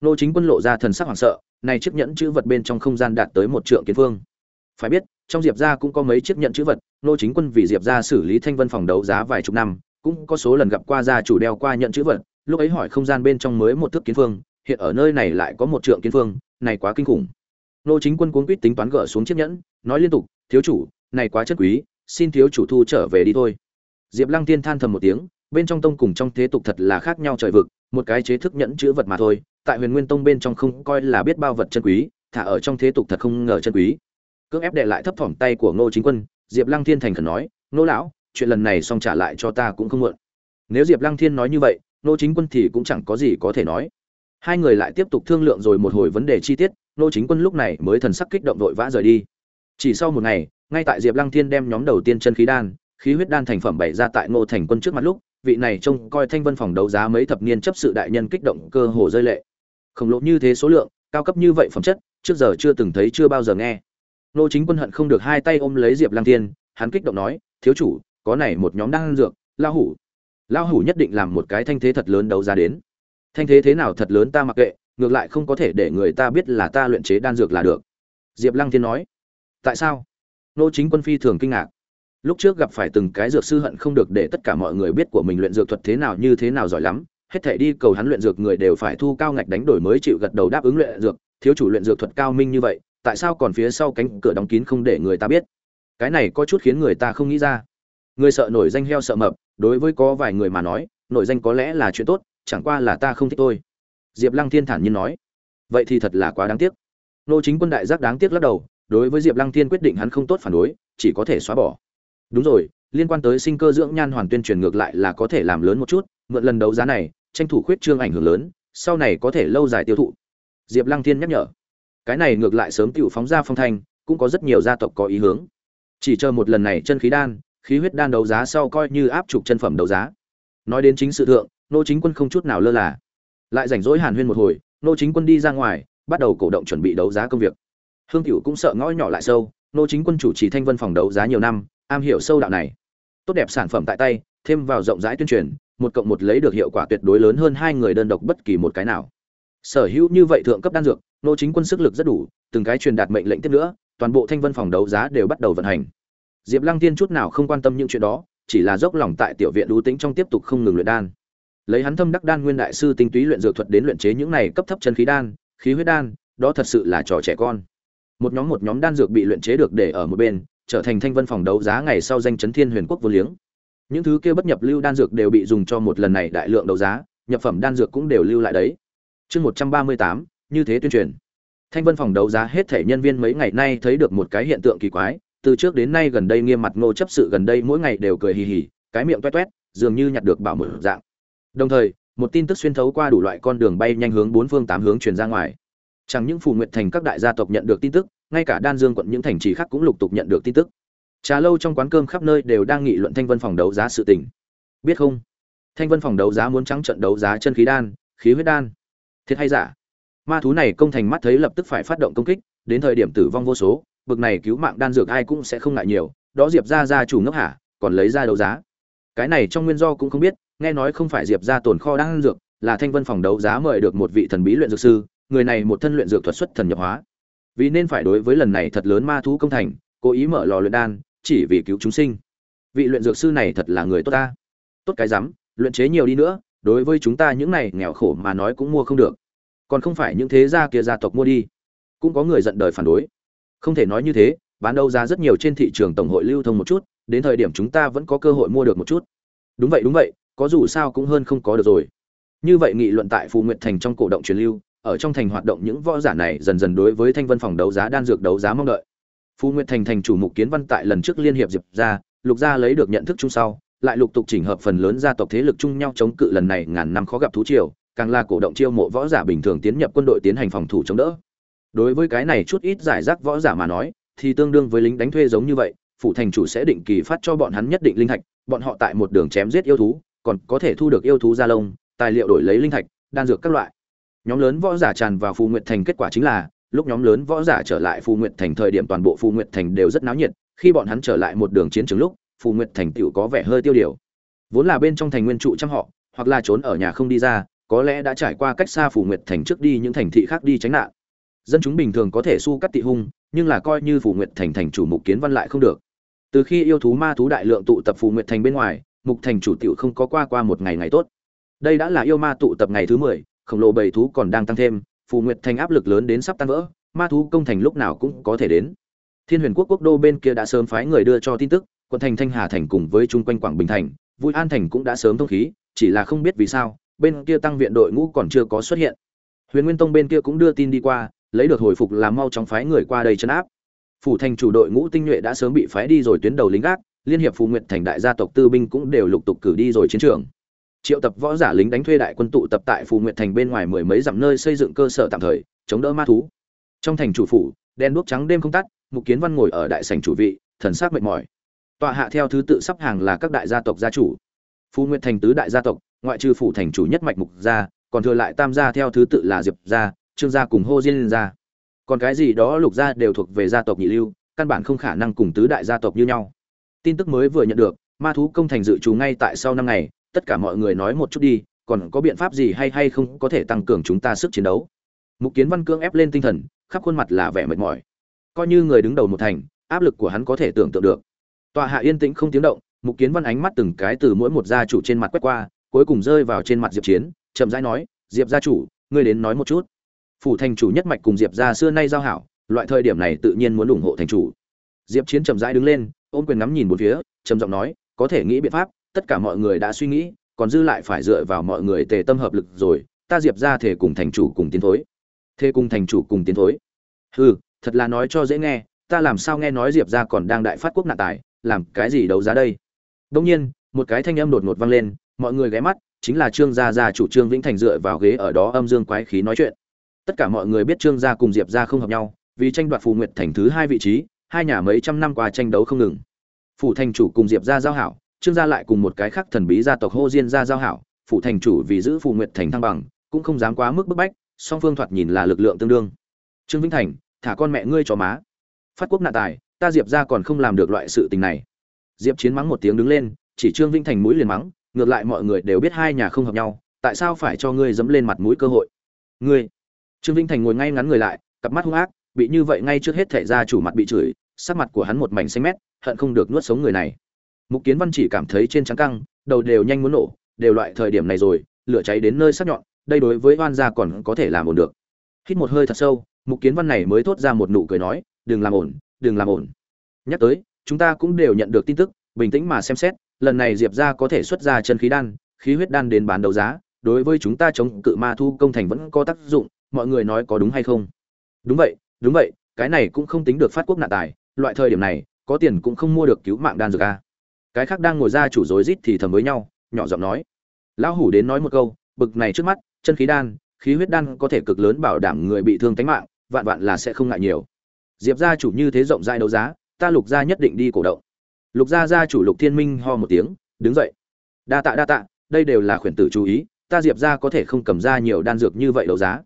Nô chính quân lộ ra thần sắc hoảng sợ, này chiếc nhẫn chữ vật bên trong không gian đạt tới một trượng kiến phương phải biết, trong diệp gia cũng có mấy chiếc nhẫn chữ vật, nô chính quân vì diệp gia xử lý thanh vân phòng đấu giá vài chục năm, cũng có số lần gặp qua gia chủ đeo qua nhận chữ vật, lúc ấy hỏi không gian bên trong mới một thước kiến phương hiện ở nơi này lại có một trượng kiến phương này quá kinh khủng. Nô chính quân cuốn quýt tính toán gỡ xuống chiếc nhẫn nói liên tục, thiếu chủ, này quá chất quý, xin thiếu chủ thu trở về đi thôi. Diệp lăng tiên than thầm một tiếng, bên trong tông cùng trong thế tục thật là khác nhau trời vực, một cái chế thức nhẫn chữ vật mà thôi, tại huyền nguyên tông bên trong không coi là biết bao vật chân quý, thả ở trong thế tục thật không ngờ chân quý. Cưỡng ép đệ lại thấp thỏm tay của ngô chính quân, diệp lăng thiên thành khẩn nói, ngô lão, chuyện lần này xong trả lại cho ta cũng không muộn. Nếu diệp lăng thiên nói như vậy, ngô chính quân thì cũng chẳng có gì có thể nói. Hai người lại tiếp tục thương lượng rồi một hồi vấn đề chi tiết, ngô chính quân lúc này mới thần sắc kích động vội vã rời đi chỉ sau một ngày, ngay tại diệp lăng thiên đem nhóm đầu tiên chân khí đan, khí huyết đan thành phẩm bày ra tại ngô thành quân trước mặt lúc, vị này trông coi thanh vân phòng đấu giá mấy thập niên chấp sự đại nhân kích động cơ hồ rơi lệ. Khổng lồ như thế số lượng, cao cấp như vậy phẩm chất, trước giờ chưa từng thấy chưa bao giờ nghe. Ngô chính quân hận không được hai tay ôm lấy diệp lang thiên, hắn kích động nói, thiếu chủ, có này một nhóm đang dược lao hủ. Lao hủ nhất định làm một cái thanh thế thật lớn đấu giá đến. Thanh thế thế nào thật lớn ta mặc kệ, ngược lại không có thể để người ta biết là ta luyện chế đan dược là được. Diệp lăng thiên nói tại sao? Nô chính quân phi thường kinh ngạc. Lúc trước gặp phải từng cái dược sư hận không được để tất cả mọi người biết của mình luyện dược thuật thế nào như thế nào giỏi lắm. Hết thể đi cầu hắn luyện dược người đều phải thu cao ngạch đánh đổi mới chịu gật đầu đáp ứng luyện dược. Thiếu chủ luyện dược thuật cao minh như vậy, tại sao còn phía sau cánh cửa đóng kín không để người ta biết? Cái này có chút khiến người ta không nghĩ ra. Người sợ nổi danh heo sợ mập, đối với có vài người mà nói, nổi danh có lẽ là chuyện tốt, chẳng qua là ta không thích tôi diệp lăng thiên thản nhiên nói. Vậy thì thật là quá đáng tiếc. Nô chính quân đại giác đáng tiếc lắc đầu đối với diệp lăng thiên quyết định hắn không tốt phản đối, chỉ có thể xóa bỏ. Đúng rồi, liên quan tới sinh cơ dưỡng nhan hoàn tuyên truyền ngược lại là có thể làm lớn một chút, mượn lần đấu giá này, tranh thủ khuyết trương ảnh hưởng lớn, sau này có thể lâu dài tiêu thụ. Diệp lăng thiên nhắc nhở. Cái này ngược lại sớm tựu phóng ra phong thanh, cũng có rất nhiều gia tộc có ý hướng. Chỉ chờ một lần này chân khí đan, khí huyết đan đấu giá sau coi như áp trục chân phẩm đấu giá. Nói đến chính sự thượng, nô chính quân không chút nào lơ là. Lại rảnh rỗi hàn huyên một hồi, nô chính quân đi ra ngoài, bắt đầu cổ động chuẩn bị đấu giá công việc hương cựu cũng sợ ngõ nhỏ lại sâu, nô chính quân chủ trì thanh vân phòng đấu giá nhiều năm, am hiểu sâu đạo này. Tốt đẹp sản phẩm tại tay, thêm vào rộng rãi tuyên truyền, một cộng một lấy được hiệu quả tuyệt đối lớn hơn hai người đơn độc bất kỳ một cái nào. Sở hữu như vậy thượng cấp đan dược, nô chính quân sức lực rất đủ, từng cái truyền đạt mệnh lệnh tiếp nữa, toàn bộ thanh vân phòng đấu giá đều bắt đầu vận hành. Diệp lăng tiên chút nào không quan tâm những chuyện đó, chỉ là dốc lòng tại tiểu viện đú tính trong tiếp tục không ngừng luyện đan. Lấy hắn thâm đắc đan nguyên đại sư tinh túy luyện dược thuật đến luyện chế những này cấp thấp chân khí đan, khí huyết đan, đó thật sự là trò trẻ con một nhóm một nhóm đan dược bị luyện chế được để ở một bên, trở thành thanh vân phòng đấu giá ngày sau danh chấn thiên huyền quốc vô liếng. Những thứ kia bất nhập lưu đan dược đều bị dùng cho một lần này đại lượng đấu giá, nhập phẩm đan dược cũng đều lưu lại đấy. Chương một trăm ba mươi tám, như thế tuyên truyền. Thanh vân phòng đấu giá hết thể nhân viên mấy ngày nay thấy được một cái hiện tượng kỳ quái, từ trước đến nay gần đây nghiêm mặt ngô chấp sự gần đây mỗi ngày đều cười hì hì, cái miệng toét toét, dường như nhặt được bảo mở dạng. Đồng thời, một tin tức xuyên thấu qua đủ loại con đường bay nhanh hướng bốn phương tám hướng truyền ra ngoài. Chẳng những phù nguyện thành các đại gia tộc nhận được tin tức ngay cả đan dương quận những thành trì khác cũng lục tục nhận được tin tức. Trà lâu trong quán cơm khắp nơi đều đang nghị luận thanh vân phòng đấu giá sự tình. Biết không? Thanh vân phòng đấu giá muốn trắng trận đấu giá chân khí đan, khí huyết đan. Thiệt hay giả? Ma thú này công thành mắt thấy lập tức phải phát động công kích, đến thời điểm tử vong vô số, bực này cứu mạng đan dược ai cũng sẽ không ngại nhiều, đó diệp ra ra chủ ngốc hả, còn lấy ra đấu giá. Cái này trong nguyên do cũng không biết, nghe nói không phải diệp ra tồn kho đan dược, là thanh vân phòng đấu giá mời được một vị thần bí luyện dược sư, người này một thân luyện dược thuật xuất thần nhập hóa vì nên phải đối với lần này thật lớn ma thú công thành, cố ý mở lò luyện đan, chỉ vì cứu chúng sinh. Vị luyện dược sư này thật là người tốt ta. Tốt cái rắm, luyện chế nhiều đi nữa, đối với chúng ta những này nghèo khổ mà nói cũng mua không được. Còn không phải những thế gia kia gia tộc mua đi. Cũng có người giận đời phản đối. Không thể nói như thế, bán đấu giá rất nhiều trên thị trường tổng hội lưu thông một chút, đến thời điểm chúng ta vẫn có cơ hội mua được một chút. Đúng vậy đúng vậy, có dù sao cũng hơn không có được rồi. Như vậy nghị luận tại phù nguyện thành trong cổ động truyền lưu ở trong thành hoạt động những võ giả này dần dần đối với thanh vân phòng đấu giá đan dược đấu giá mong đợi. Phú nguyệt thành thành chủ mục kiến văn tại lần trước liên hiệp diệp ra lục gia lấy được nhận thức chung sau, lại lục tục chỉnh hợp phần lớn gia tộc thế lực chung nhau chống cự lần này ngàn năm khó gặp thú triều, càng là cổ động chiêu mộ võ giả bình thường tiến nhập quân đội tiến hành phòng thủ chống đỡ. Đối với cái này chút ít giải rác võ giả mà nói, thì tương đương với lính đánh thuê giống như vậy, phủ thành chủ sẽ định kỳ phát cho bọn hắn nhất định linh thạch, bọn họ tại một đường chém giết yêu thú, còn có thể thu được yêu thú gia lông, tài liệu đổi lấy linh thạch, đan dược các loại nhóm lớn võ giả tràn vào phù nguyệt thành kết quả chính là, lúc nhóm lớn võ giả trở lại phù nguyệt thành thời điểm toàn bộ phù nguyệt thành đều rất náo nhiệt, khi bọn hắn trở lại một đường chiến trường lúc, phù nguyệt thành tựu có vẻ hơi tiêu điều. Vốn là bên trong thành nguyên trụ trăm họ, hoặc là trốn ở nhà không đi ra, có lẽ đã trải qua cách xa phù nguyệt thành trước đi những thành thị khác đi tránh nạn. Dân chúng bình thường có thể su cắt tị hung, nhưng là coi như phù nguyệt thành thành chủ mục kiến văn lại không được. Từ khi yêu thú ma thú đại lượng tụ tập phù nguyệt thành bên ngoài, mục thành chủ tiểu không có qua qua một ngày ngày tốt. Đây đã là yêu ma tụ tập ngày thứ mười khổng lồ bầy thú còn đang tăng thêm, phù nguyệt thành áp lực lớn đến sắp tan vỡ, ma thú công thành lúc nào cũng có thể đến. Thiên huyền quốc quốc đô bên kia đã sớm phái người đưa cho tin tức, quận thành thanh hà thành cùng với chung quanh quảng bình thành, vui an thành cũng đã sớm thông khí, chỉ là không biết vì sao, bên kia tăng viện đội ngũ còn chưa có xuất hiện. Huyền nguyên tông bên kia cũng đưa tin đi qua, lấy được hồi phục làm mau chóng phái người qua đây chấn áp. Phủ thành chủ đội ngũ tinh nhuệ đã sớm bị phái đi rồi tuyến đầu lính gác, liên hiệp phù nguyệt thành đại gia tộc tư binh cũng đều lục tục cử đi rồi chiến trường triệu tập võ giả lính đánh thuê đại quân tụ tập tại phù nguyệt thành bên ngoài mười mấy dặm nơi xây dựng cơ sở tạm thời, chống đỡ ma thú. Trong thành chủ phủ, đen đuốc trắng đêm không tắt, mục kiến văn ngồi ở đại sảnh chủ vị, thần sắc mệt mỏi. Tọa hạ theo thứ tự sắp hàng là các đại gia tộc gia chủ. Phù nguyệt thành tứ đại gia tộc, ngoại trừ phủ thành chủ nhất mạch mục gia, còn thừa lại tam gia theo thứ tự là diệp gia, trương gia cùng hô diên gia. Còn cái gì đó lục gia đều thuộc về gia tộc nhị lưu, căn bản không khả năng cùng tứ đại gia tộc như nhau. Tin tức mới vừa nhận được, ma thú công thành dự trù ngay tại sau năm ngày tất cả mọi người nói một chút đi, còn có biện pháp gì hay hay không có thể tăng cường chúng ta sức chiến đấu? Mục kiến văn cương ép lên tinh thần, khắp khuôn mặt là vẻ mệt mỏi. Coi như người đứng đầu một thành, áp lực của hắn có thể tưởng tượng được. Tòa hạ yên tĩnh không tiếng động, mục kiến văn ánh mắt từng cái từ mỗi một gia chủ trên mặt quét qua, cuối cùng rơi vào trên mặt diệp chiến, chậm rãi nói, diệp gia chủ, ngươi đến nói một chút. Phủ thành chủ nhất mạch cùng diệp gia xưa nay giao hảo, loại thời điểm này tự nhiên muốn ủng hộ thành chủ. Diệp chiến chậm rãi đứng lên, ôm quyền ngắm nhìn một phía, trầm giọng nói, có thể nghĩ biện pháp tất cả mọi người đã suy nghĩ, còn dư lại phải dựa vào mọi người tề tâm hợp lực rồi, ta diệp ra thể cùng thành chủ cùng tiến thối. Thế cùng thành chủ cùng tiến thối. Hừ, thật là nói cho dễ nghe, ta làm sao nghe nói diệp ra còn đang đại phát quốc nạn tài, làm cái gì đấu giá đây? Đông nhiên, một cái thanh âm đột ngột vang lên, mọi người ghé mắt, chính là trương gia gia chủ trương vĩnh thành dựa vào ghế ở đó âm dương quái khí nói chuyện. Tất cả mọi người biết trương gia cùng diệp gia không hợp nhau, vì tranh đoạt phù nguyệt thành thứ hai vị trí, hai nhà mấy trăm năm qua tranh đấu không ngừng. Phủ thành chủ cùng diệp gia giao hảo trương gia lại cùng một cái khác thần bí gia tộc hô diên gia giao hảo phụ thành chủ vì giữ phù nguyệt thành thăng bằng, cũng không dám quá mức bức bách, song phương thoạt nhìn là lực lượng tương đương. Trương vĩnh thành, thả con mẹ ngươi cho má. Phát quốc nạn tài, ta diệp gia còn không làm được loại sự tình này. Diệp chiến mắng một tiếng đứng lên, chỉ trương vĩnh thành mũi liền mắng, ngược lại mọi người đều biết hai nhà không hợp nhau, tại sao phải cho ngươi dẫm lên mặt mũi cơ hội? Ngươi. Trương vĩnh thành ngồi ngay ngắn người lại, cặp mắt hung ác, bị như vậy ngay trước hết thể ra chủ mặt bị chửi, sắc mặt của hắn một mảnh xanh mét, hận không được nuốt sống người này mục kiến văn chỉ cảm thấy trên trắng căng, đầu đều nhanh muốn nổ, đều loại thời điểm này rồi, lửa cháy đến nơi sắc nhọn, đây đối với oan gia còn có thể làm ổn được. Hít một hơi thật sâu, mục kiến văn này mới thốt ra một nụ cười nói, đừng làm ổn, đừng làm ổn. Nhắc tới, chúng ta cũng đều nhận được tin tức, bình tĩnh mà xem xét, lần này diệp ra có thể xuất ra chân khí đan, khí huyết đan đến bán đấu giá, đối với chúng ta chống cự ma thu công thành vẫn có tác dụng, mọi người nói có đúng hay không? Đúng vậy đúng vậy, cái này cũng không tính được phát quốc nạn tài, loại thời điểm này, có tiền cũng không mua được cứu mạng đan dược a cái khác đang ngồi ra chủ rối rít thì thầm với nhau, nhỏ giọng nói. Lão hủ đến nói một câu, bực này trước mắt, chân khí đan, khí huyết đan có thể cực lớn bảo đảm người bị thương tính mạng, vạn vạn là sẽ không ngại nhiều. Diệp gia chủ như thế rộng rãi đấu giá, ta lục gia nhất định đi cổ động. Lục gia gia chủ lục thiên minh ho một tiếng, đứng dậy. Đa tạ đa tạ, đây đều là khuyển tử chú ý, ta diệp gia có thể không cầm ra nhiều đan dược như vậy đấu giá.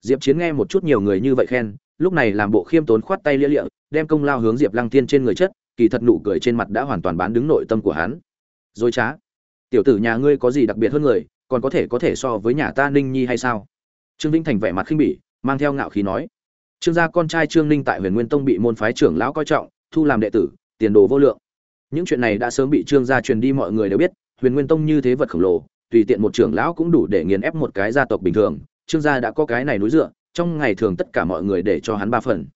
Diệp chiến nghe một chút nhiều người như vậy khen, lúc này làm bộ khiêm tốn khoát tay lia lịa, đem công lao hướng diệp lăng thiên trên người chất kỳ thật nụ cười trên mặt đã hoàn toàn bán đứng nội tâm của hắn. Dối trá. Tiểu tử nhà ngươi có gì đặc biệt hơn người, còn có thể có thể so với nhà ta ninh nhi hay sao? Trương vĩnh thành vẻ mặt khinh bỉ, mang theo ngạo khí nói. Trương gia con trai trương ninh tại huyền nguyên tông bị môn phái trưởng lão coi trọng, thu làm đệ tử, tiền đồ vô lượng. Những chuyện này đã sớm bị trương gia truyền đi mọi người đều biết, huyền nguyên tông như thế vật khổng lồ, tùy tiện một trưởng lão cũng đủ để nghiền ép một cái gia tộc bình thường. Trương gia đã có cái này núi dựa, trong ngày thường tất cả mọi người để cho hắn ba phần.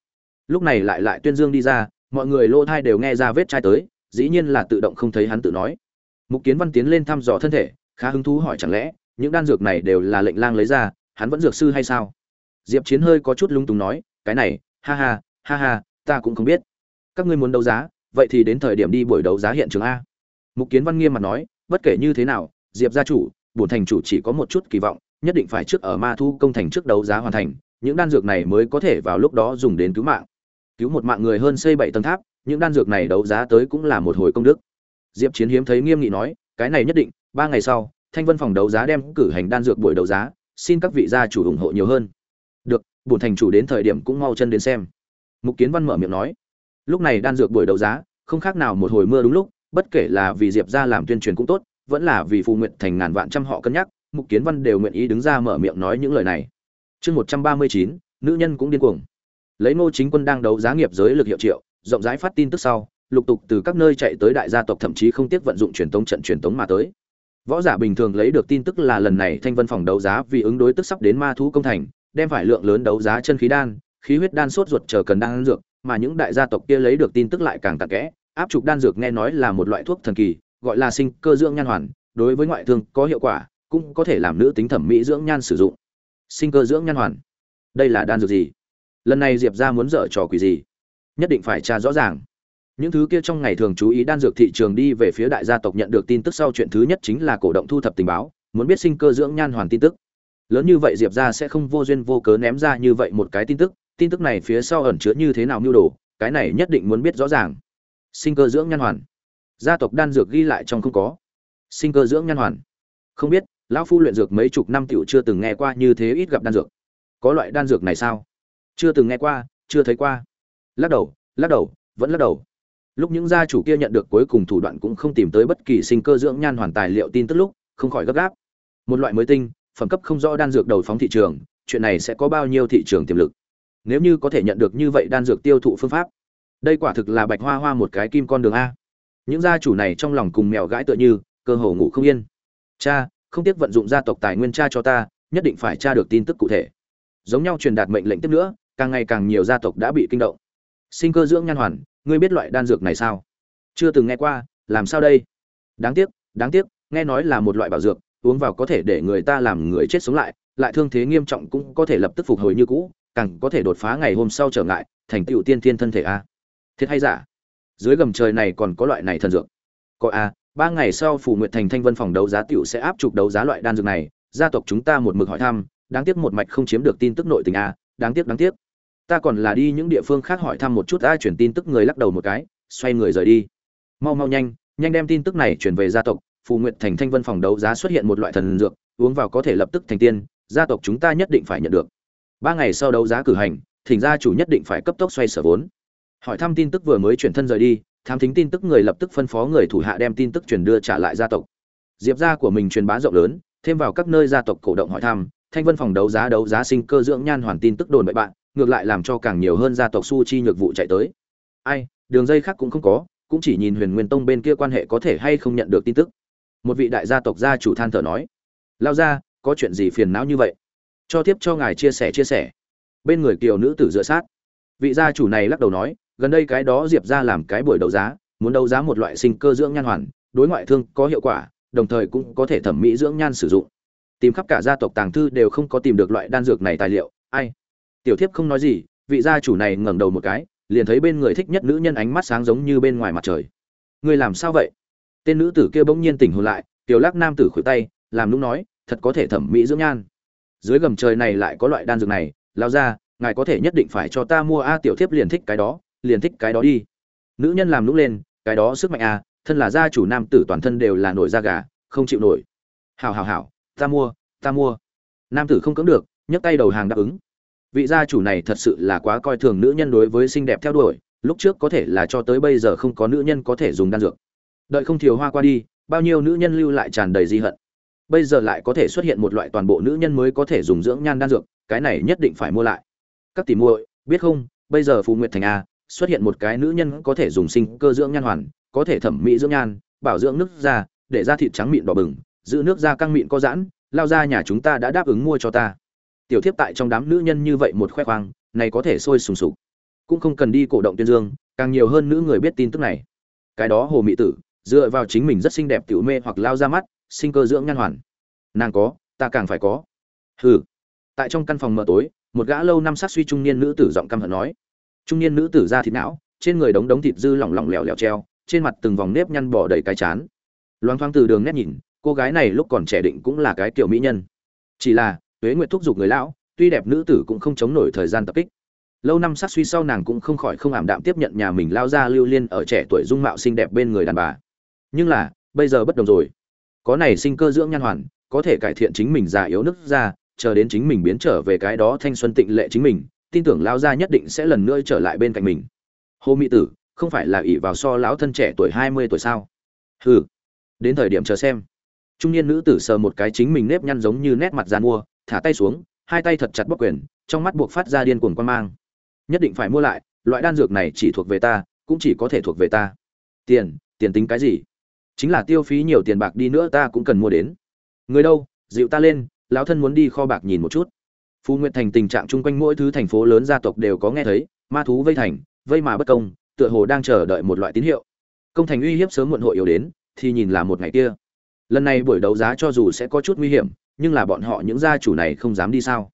Lúc này lại lại tuyên dương đi ra mọi người lô thai đều nghe ra vết chai tới, dĩ nhiên là tự động không thấy hắn tự nói. Mục kiến văn tiến lên thăm dò thân thể, khá hứng thú hỏi chẳng lẽ, những đan dược này đều là lệnh lang lấy ra, hắn vẫn dược sư hay sao? Diệp chiến hơi có chút lung túng nói, cái này, ha ha ha ha, ta cũng không biết. Các ngươi muốn đấu giá, vậy thì đến thời điểm đi buổi đấu giá hiện trường a. Mục kiến văn nghiêm mặt nói, bất kể như thế nào, diệp gia chủ, bổn thành chủ chỉ có một chút kỳ vọng, nhất định phải trước ở ma thu công thành trước đấu giá hoàn thành, những đan dược này mới có thể vào lúc đó dùng đến cứu mạng cứu một mạng người hơn xây bảy tầng tháp, những đan dược này đấu giá tới cũng là một hồi công đức. Diệp chiến hiếm thấy nghiêm nghị nói, cái này nhất định, ba ngày sau, thanh vân phòng đấu giá đem cử hành đan dược buổi đấu giá, xin các vị gia chủ ủng hộ nhiều hơn. Được, bổn thành chủ đến thời điểm cũng mau chân đến xem. Mục kiến văn mở miệng nói, lúc này đan dược buổi đấu giá, không khác nào một hồi mưa đúng lúc, bất kể là vì diệp ra làm tuyên truyền cũng tốt, vẫn là vì phù nguyện thành ngàn vạn trăm họ cân nhắc, mục kiến văn đều nguyện ý đứng ra mở miệng nói những lời này. Chương một trăm ba mươi chín, nữ nhân cũng điên cuồng lấy ngô chính quân đang đấu giá nghiệp giới lực hiệu triệu, rộng rãi phát tin tức sau, lục tục từ các nơi chạy tới đại gia tộc thậm chí không tiếc vận dụng truyền tống trận truyền tống mà tới. Võ giả bình thường lấy được tin tức là lần này thanh vân phòng đấu giá vì ứng đối tức sắp đến ma thú công thành, đem phải lượng lớn đấu giá chân khí đan, khí huyết đan sốt ruột chờ cần đan dược, mà những đại gia tộc kia lấy được tin tức lại càng tạc kẽ, áp trục đan dược nghe nói là một loại thuốc thần kỳ, gọi là sinh cơ dưỡng nhan hoàn, đối với ngoại thương có hiệu quả, cũng có thể làm nữ tính thẩm mỹ dưỡng nhan sử dụng. Sinh cơ dưỡng nhan hoàn. Đây là đan dược gì? Lần này diệp ra muốn dở trò quỷ gì? Nhất định phải tra rõ ràng. Những thứ kia trong ngày thường chú ý đan dược thị trường đi về phía đại gia tộc nhận được tin tức sau chuyện thứ nhất chính là cổ động thu thập tình báo, muốn biết sinh cơ dưỡng nhan hoàn tin tức. Lớn như vậy diệp ra sẽ không vô duyên vô cớ ném ra như vậy một cái tin tức tin tức này phía sau ẩn chứa như thế nào mưu đồ, cái này nhất định muốn biết rõ ràng. Sinh cơ dưỡng nhan hoàn. Gia tộc đan dược ghi lại trong không có. Sinh cơ dưỡng nhan hoàn. Không biết, lão phu luyện dược mấy chục năm tiểu chưa từng nghe qua như thế ít gặp đan dược. Có loại đan dược này sao? Chưa từng nghe qua, chưa thấy qua. Lắc đầu lắc đầu, vẫn lắc đầu. Lúc những gia chủ kia nhận được cuối cùng thủ đoạn cũng không tìm tới bất kỳ sinh cơ dưỡng nhan hoàn tài liệu tin tức lúc, không khỏi gấp gáp. Một loại mới tinh, phẩm cấp không rõ đan dược đầu phóng thị trường, chuyện này sẽ có bao nhiêu thị trường tiềm lực? Nếu như có thể nhận được như vậy đan dược tiêu thụ phương pháp, đây quả thực là bạch hoa hoa một cái kim con đường a. Những gia chủ này trong lòng cùng mèo gãi tựa như, cơ hồ ngủ không yên. Cha, không tiếc vận dụng gia tộc tài nguyên cha cho ta, nhất định phải tra được tin tức cụ thể. Giống nhau truyền đạt mệnh lệnh tiếp nữa càng ngày càng nhiều gia tộc đã bị kinh động. Sinh cơ dưỡng nhan hoàn, ngươi biết loại đan dược này sao? Chưa từng nghe qua, làm sao đây? Đáng tiếc đáng tiếc, nghe nói là một loại bảo dược, uống vào có thể để người ta làm người chết sống lại lại thương thế nghiêm trọng cũng có thể lập tức phục hồi như cũ, càng có thể đột phá ngày hôm sau trở ngại, thành tựu tiên thiên thân thể a. Thiệt hay giả? Dưới gầm trời này còn có loại này thần dược? Có a, ba ngày sau phủ nguyện thành thanh vân phòng đấu giá tiểu sẽ áp chụp đấu giá loại đan dược này, gia tộc chúng ta một mực hỏi thăm, đáng tiếc một mạch không chiếm được tin tức nội tình a đáng tiếc đáng tiếc. Ta còn là đi những địa phương khác hỏi thăm một chút ai chuyển tin tức người lắc đầu một cái, xoay người rời đi. Mau mau nhanh nhanh đem tin tức này chuyển về gia tộc. Phù nguyện thành thanh vân phòng đấu giá xuất hiện một loại thần dược, uống vào có thể lập tức thành tiên, gia tộc chúng ta nhất định phải nhận được. Ba ngày sau đấu giá cử hành, thỉnh gia chủ nhất định phải cấp tốc xoay sở vốn. Hỏi thăm tin tức vừa mới chuyển thân rời đi tham thính tin tức người lập tức phân phó người thủ hạ đem tin tức truyền đưa trả lại gia tộc. Diệp gia của mình truyền bá rộng lớn, thêm vào các nơi gia tộc cổ động hỏi thăm thanh vân phòng đấu giá đấu giá sinh cơ dưỡng nhan hoàn tin tức đồn bậy bạn, ngược lại làm cho càng nhiều hơn gia tộc su chi nhược vụ chạy tới. Ai, đường dây khác cũng không có, cũng chỉ nhìn huyền nguyên tông bên kia quan hệ có thể hay không nhận được tin tức. Một vị đại gia tộc gia chủ than thở nói, lao ra có chuyện gì phiền não như vậy? Cho tiếp cho ngài chia sẻ chia sẻ. Bên người kiều nữ tử dựa sát. Vị gia chủ này lắc đầu nói, gần đây cái đó diệp ra làm cái buổi đấu giá, muốn đấu giá một loại sinh cơ dưỡng nhan hoàn, đối ngoại thương có hiệu quả, đồng thời cũng có thể thẩm mỹ dưỡng nhan sử dụng tìm khắp cả gia tộc tàng thư đều không có tìm được loại đan dược này tài liệu. Ai? Tiểu thiếp không nói gì, vị gia chủ này ngẩng đầu một cái, liền thấy bên người thích nhất nữ nhân ánh mắt sáng giống như bên ngoài mặt trời. Người làm sao vậy? Tên nữ tử kia bỗng nhiên tỉnh hồn lại, tiểu lắc nam tử khuỷu tay, làm lúc nói, thật có thể thẩm mỹ dưỡng nhan. Dưới gầm trời này lại có loại đan dược này lao ra ngài có thể nhất định phải cho ta mua a, tiểu thiếp liền thích cái đó, liền thích cái đó đi. Nữ nhân làm lúc lên, cái đó sức mạnh a, thân là gia chủ nam tử toàn thân đều là nổi da gà, không chịu nổi. Hảo hảo hảo ta mua ta mua. Nam tử không cưỡng được, nhấc tay đầu hàng đáp ứng. Vị gia chủ này thật sự là quá coi thường nữ nhân đối với xinh đẹp theo đuổi, lúc trước có thể là cho tới bây giờ không có nữ nhân có thể dùng đan dược. Đợi không thiều hoa qua đi, bao nhiêu nữ nhân lưu lại tràn đầy di hận. Bây giờ lại có thể xuất hiện một loại toàn bộ nữ nhân mới có thể dùng dưỡng nhan đan dược, cái này nhất định phải mua lại. Các tỷ muội, biết không, bây giờ phù nguyệt thành a, xuất hiện một cái nữ nhân có thể dùng sinh cơ dưỡng nhan hoàn, có thể thẩm mỹ dưỡng nhan, bảo dưỡng nước da, để da thịt trắng mịn đỏ bừng giữ nước da căng mịn có giãn, lao ra nhà chúng ta đã đáp ứng mua cho ta. Tiểu thiếp tại trong đám nữ nhân như vậy một khoe khoang, này có thể sôi sùng sục. Cũng không cần đi cổ động tuyên dương, càng nhiều hơn nữ người biết tin tức này. Cái đó hồ mị tử, dựa vào chính mình rất xinh đẹp tiểu mê hoặc lao ra mắt, sinh cơ dưỡng nhan hoàn. Nàng có, ta càng phải có. Hừ. Tại trong căn phòng mờ tối, một gã lâu năm sát suy trung niên nữ tử giọng căm hận nói. Trung niên nữ tử ra thịt não, trên người đống đống thịt dư lỏng lỏng lẻo lẻo treo, trên mặt từng vòng nếp nhăn bỏ đầy cái chán. Loáng thoáng từ đường nét nhìn cô gái này lúc còn trẻ định cũng là cái tiểu mỹ nhân. Chỉ là, tuế nguyệt thúc giục người lão, tuy đẹp nữ tử cũng không chống nổi thời gian tập kích. Lâu năm sát suy sau nàng cũng không khỏi không ảm đạm tiếp nhận nhà mình lao ra lưu liên ở trẻ tuổi dung mạo xinh đẹp bên người đàn bà. Nhưng là, bây giờ bất đồng rồi. Có này sinh cơ dưỡng nhan hoàn, có thể cải thiện chính mình già yếu nứt ra chờ đến chính mình biến trở về cái đó thanh xuân tịnh lệ chính mình, tin tưởng lao gia nhất định sẽ lần nữa trở lại bên cạnh mình. Hồ mỹ tử, không phải là ỷ vào so lão thân trẻ tuổi hai mươi tuổi sao? Hừ. Đến thời điểm chờ xem trung niên nữ tử sờ một cái chính mình nếp nhăn giống như nét mặt gian mua, thả tay xuống, hai tay thật chặt bóc quyền, trong mắt buộc phát ra điên cuồng quan mang. Nhất định phải mua lại, loại đan dược này chỉ thuộc về ta, cũng chỉ có thể thuộc về ta. Tiền tiền tính cái gì? Chính là tiêu phí nhiều tiền bạc đi nữa ta cũng cần mua đến. Người đâu, dịu ta lên, lão thân muốn đi kho bạc nhìn một chút. Phú nguyệt thành tình trạng chung quanh mỗi thứ thành phố lớn gia tộc đều có nghe thấy, ma thú vây thành, vây mà bất công, tựa hồ đang chờ đợi một loại tín hiệu. Công thành uy hiếp sớm muộn hội yếu đến, thì nhìn là một ngày kia lần này buổi đấu giá cho dù sẽ có chút nguy hiểm, nhưng là bọn họ những gia chủ này không dám đi sao?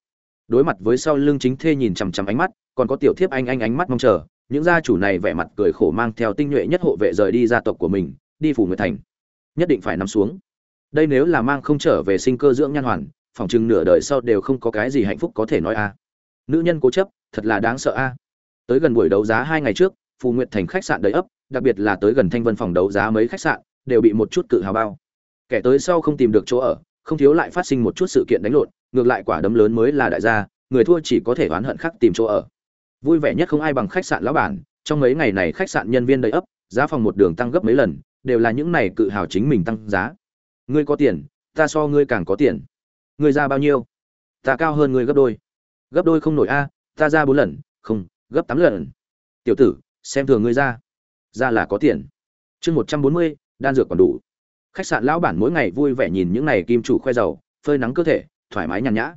Đối mặt với sau lưng chính thê nhìn chằm chằm ánh mắt, còn có tiểu thiếp anh anh ánh mắt mong chờ, những gia chủ này vẻ mặt cười khổ mang theo tinh nhuệ nhất hộ vệ rời đi gia tộc của mình, đi phủ người thành. Nhất định phải nằm xuống. Đây nếu là mang không trở về sinh cơ dưỡng nhan hoàn, phòng chừng nửa đời sau đều không có cái gì hạnh phúc có thể nói a. Nữ nhân cố chấp, thật là đáng sợ a. Tới gần buổi đấu giá hai ngày trước phù nguyệt thành khách sạn đầy ấp, đặc biệt là tới gần thanh vân phòng đấu giá mấy khách sạn, đều bị một chút cự hào bao kẻ tới sau không tìm được chỗ ở, không thiếu lại phát sinh một chút sự kiện đánh lộn, ngược lại quả đấm lớn mới là đại gia, người thua chỉ có thể oán hận khắc tìm chỗ ở. Vui vẻ nhất không ai bằng khách sạn lão bản, trong mấy ngày này khách sạn nhân viên đầy ấp, giá phòng một đường tăng gấp mấy lần, đều là những này cự hào chính mình tăng giá. Ngươi có tiền, ta so ngươi càng có tiền. Ngươi ra bao nhiêu? Ta cao hơn ngươi gấp đôi. Gấp đôi không nổi a, ta ra bốn lần, không, gấp tám lần. Tiểu tử, xem thường ngươi ra. Ra là có tiền. Chương một trăm bốn mươi, đan dược còn đủ khách sạn lão bản mỗi ngày vui vẻ nhìn những này kim chủ khoe giàu, phơi nắng cơ thể, thoải mái nhàn nhã.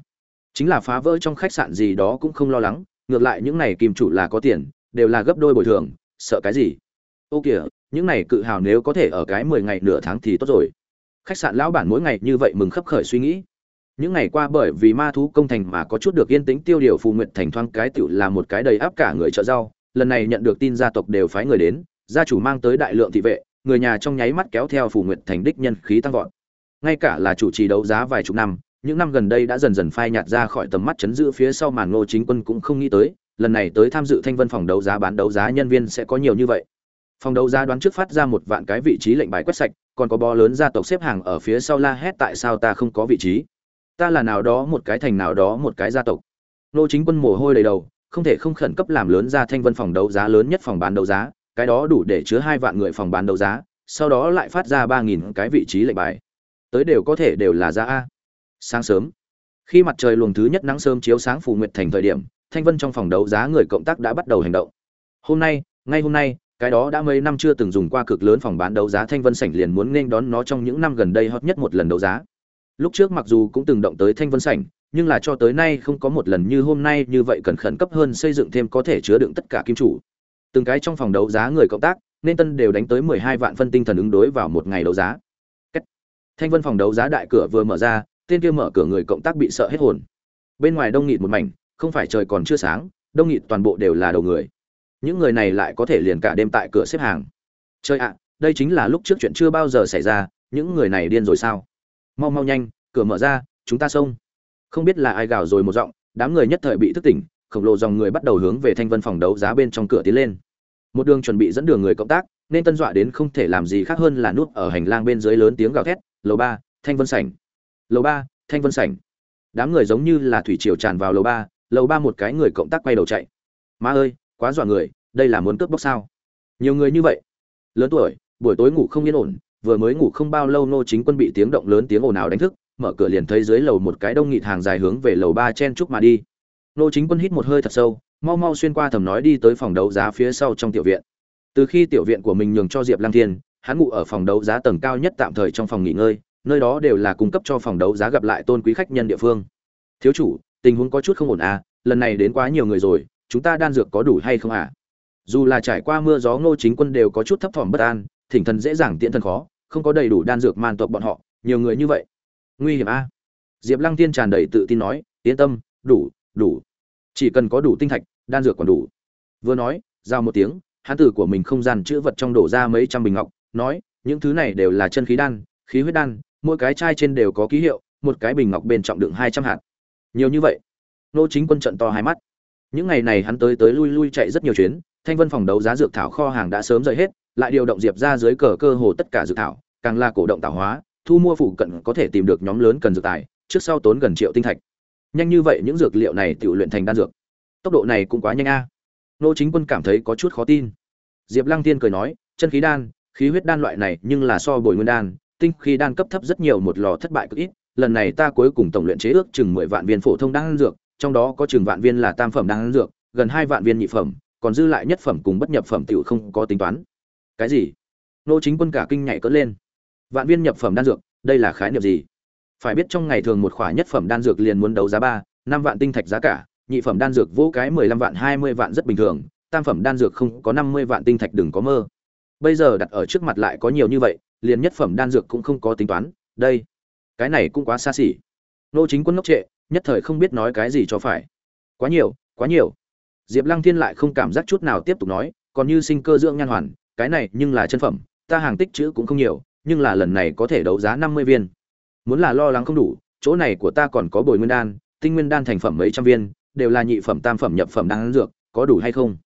Chính là phá vỡ trong khách sạn gì đó cũng không lo lắng, ngược lại những này kim chủ là có tiền, đều là gấp đôi bồi thường, sợ cái gì? Ô kìa, những này cự hào nếu có thể ở cái mười ngày nửa tháng thì tốt rồi. Khách sạn lão bản mỗi ngày như vậy mừng khấp khởi suy nghĩ. Những ngày qua bởi vì ma thú công thành mà có chút được yên tĩnh tiêu điều phù nguyện thành thoang cái tựu là một cái đầy áp cả người chợ rau. Lần này nhận được tin gia tộc đều phái người đến, gia chủ mang tới đại lượng thị vệ người nhà trong nháy mắt kéo theo phù nguyệt thành đích nhân khí tăng vọt. Ngay cả là chủ trì đấu giá vài chục năm, những năm gần đây đã dần dần phai nhạt ra khỏi tầm mắt chấn giữ phía sau màn ngô chính quân cũng không nghĩ tới, lần này tới tham dự thanh vân phòng đấu giá bán đấu giá nhân viên sẽ có nhiều như vậy. Phòng đấu giá đoán trước phát ra một vạn cái vị trí lệnh bài quét sạch, còn có bó lớn gia tộc xếp hàng ở phía sau la hét tại sao ta không có vị trí? Ta là nào đó một cái thành nào đó một cái gia tộc. Ngô chính quân mồ hôi đầy đầu, không thể không khẩn cấp làm lớn ra thanh vân phòng đấu giá lớn nhất phòng bán đấu giá cái đó đủ để chứa hai vạn người phòng bán đấu giá, sau đó lại phát ra ba nghìn cái vị trí lệnh bài. Tới đều có thể đều là giá a. Sáng sớm, khi mặt trời luồng thứ nhất nắng sớm chiếu sáng phù nguyệt thành thời điểm, thanh vân trong phòng đấu giá người cộng tác đã bắt đầu hành động. Hôm nay, ngay hôm nay, cái đó đã mấy năm chưa từng dùng qua cực lớn phòng bán đấu giá, thanh vân sảnh liền muốn nên đón nó trong những năm gần đây hot nhất một lần đấu giá. Lúc trước mặc dù cũng từng động tới thanh vân sảnh, nhưng là cho tới nay không có một lần như hôm nay như vậy cần khẩn cấp hơn xây dựng thêm có thể chứa đựng tất cả kim chủ từng cái trong phòng đấu giá người cộng tác, nên tân đều đánh tới mười hai vạn phân tinh thần ứng đối vào một ngày đấu giá. Thanh vân phòng đấu giá đại cửa vừa mở ra, tên kia mở cửa người cộng tác bị sợ hết hồn. Bên ngoài đông nghịt một mảnh, không phải trời còn chưa sáng, đông nghịt toàn bộ đều là đầu người. Những người này lại có thể liền cả đêm tại cửa xếp hàng. Chơi ạ, đây chính là lúc trước chuyện chưa bao giờ xảy ra, những người này điên rồi sao? Mau mau nhanh, cửa mở ra, chúng ta xông. Không biết là ai gào rồi một giọng, đám người nhất thời bị thức tỉnh khổng lồ dòng người bắt đầu hướng về thanh vân phòng đấu giá bên trong cửa tiến lên. Một đường chuẩn bị dẫn đường người cộng tác, nên tân dọa đến không thể làm gì khác hơn là nút ở hành lang bên dưới lớn tiếng gào thét, lầu ba, thanh vân sảnh! Lầu ba, thanh vân sảnh! Đám người giống như là thủy triều tràn vào lầu ba lầu ba một cái người cộng tác quay đầu chạy. Ma ơi, quá dọa người, đây là muốn cướp bóc sao? Nhiều người như vậy. Lớn tuổi, buổi tối ngủ không yên ổn, vừa mới ngủ không bao lâu nô chính quân bị tiếng động lớn tiếng ồn ào đánh thức, mở cửa liền thấy dưới lầu một cái đông nghịt hàng dài hướng về lầu ba chen chúc mà đi nô chính quân hít một hơi thật sâu, mau mau xuyên qua thầm nói đi tới phòng đấu giá phía sau trong tiểu viện. Từ khi tiểu viện của mình nhường cho diệp lang thiên, hắn ngủ ở phòng đấu giá tầng cao nhất tạm thời trong phòng nghỉ ngơi, nơi đó đều là cung cấp cho phòng đấu giá gặp lại tôn quý khách nhân địa phương. Thiếu chủ, tình huống có chút không ổn à lần này đến quá nhiều người rồi, chúng ta đan dược có đủ hay không à? Dù là trải qua mưa gió ngô chính quân đều có chút thấp thỏm bất an, thỉnh thần dễ dàng tiện thần khó, không có đầy đủ đan dược man tộc bọn họ, nhiều người như vậy. Nguy hiểm a à? diệp lăng tiên tràn đầy tự tin nói, yên tâm, đủ đủ. Chỉ cần có đủ tinh thạch, đan dược còn đủ. Vừa nói, giao một tiếng hán tử của mình không gian chữ vật trong đổ ra mấy trăm bình ngọc, nói, những thứ này đều là chân khí đan, khí huyết đan, mỗi cái chai trên đều có ký hiệu, một cái bình ngọc bên trọng đựng hai trăm hạt. Nhiều như vậy. Nô chính quân trận to hai mắt. Những ngày này hắn tới tới lui lui chạy rất nhiều chuyến, thanh vân phòng đấu giá dược thảo kho hàng đã sớm rời hết, lại điều động diệp ra dưới cờ cơ hồ tất cả dược thảo, càng là cổ động tạo hóa, thu mua phụ cận có thể tìm được nhóm lớn cần dược tài, trước sau tốn gần triệu tinh thạch nhanh như vậy những dược liệu này tự luyện thành đan dược. Tốc độ này cũng quá nhanh a. Nô chính quân cảm thấy có chút khó tin. Diệp lăng tiên cười nói, chân khí đan, khí huyết đan loại này nhưng là so bồi nguyên đan, tinh khí đan cấp thấp rất nhiều một lò thất bại cực ít. Lần này ta cuối cùng tổng luyện chế ước chừng mười vạn viên phổ thông đan dược, trong đó có chừng vạn viên là tam phẩm đan dược, gần hai vạn viên nhị phẩm, còn dư lại nhất phẩm cùng bất nhập phẩm tiểu không có tính toán. Cái gì? Nô chính quân cả kinh nhảy cỡ lên. Vạn viên nhập phẩm đan dược, đây là khái niệm gì? Phải biết trong ngày thường một khỏa nhất phẩm đan dược liền muốn đấu giá ba, năm vạn tinh thạch giá cả, nhị phẩm đan dược vô cái mười lăm vạn, hai mươi vạn rất bình thường, tam phẩm đan dược không có năm mươi vạn tinh thạch đừng có mơ. Bây giờ đặt ở trước mặt lại có nhiều như vậy, liền nhất phẩm đan dược cũng không có tính toán, đây, cái này cũng quá xa xỉ. Nô chính quân ngốc trệ, nhất thời không biết nói cái gì cho phải. Quá nhiều quá nhiều. Diệp lăng thiên lại không cảm giác chút nào tiếp tục nói, còn như sinh cơ dưỡng nhan hoàn, cái này nhưng là chân phẩm, ta hàng tích chữ cũng không nhiều, nhưng là lần này có thể đấu giá năm mươi viên muốn là lo lắng không đủ, chỗ này của ta còn có bồi nguyên đan, tinh nguyên đan thành phẩm mấy trăm viên, đều là nhị phẩm, tam phẩm, nhập phẩm đan dược, có đủ hay không?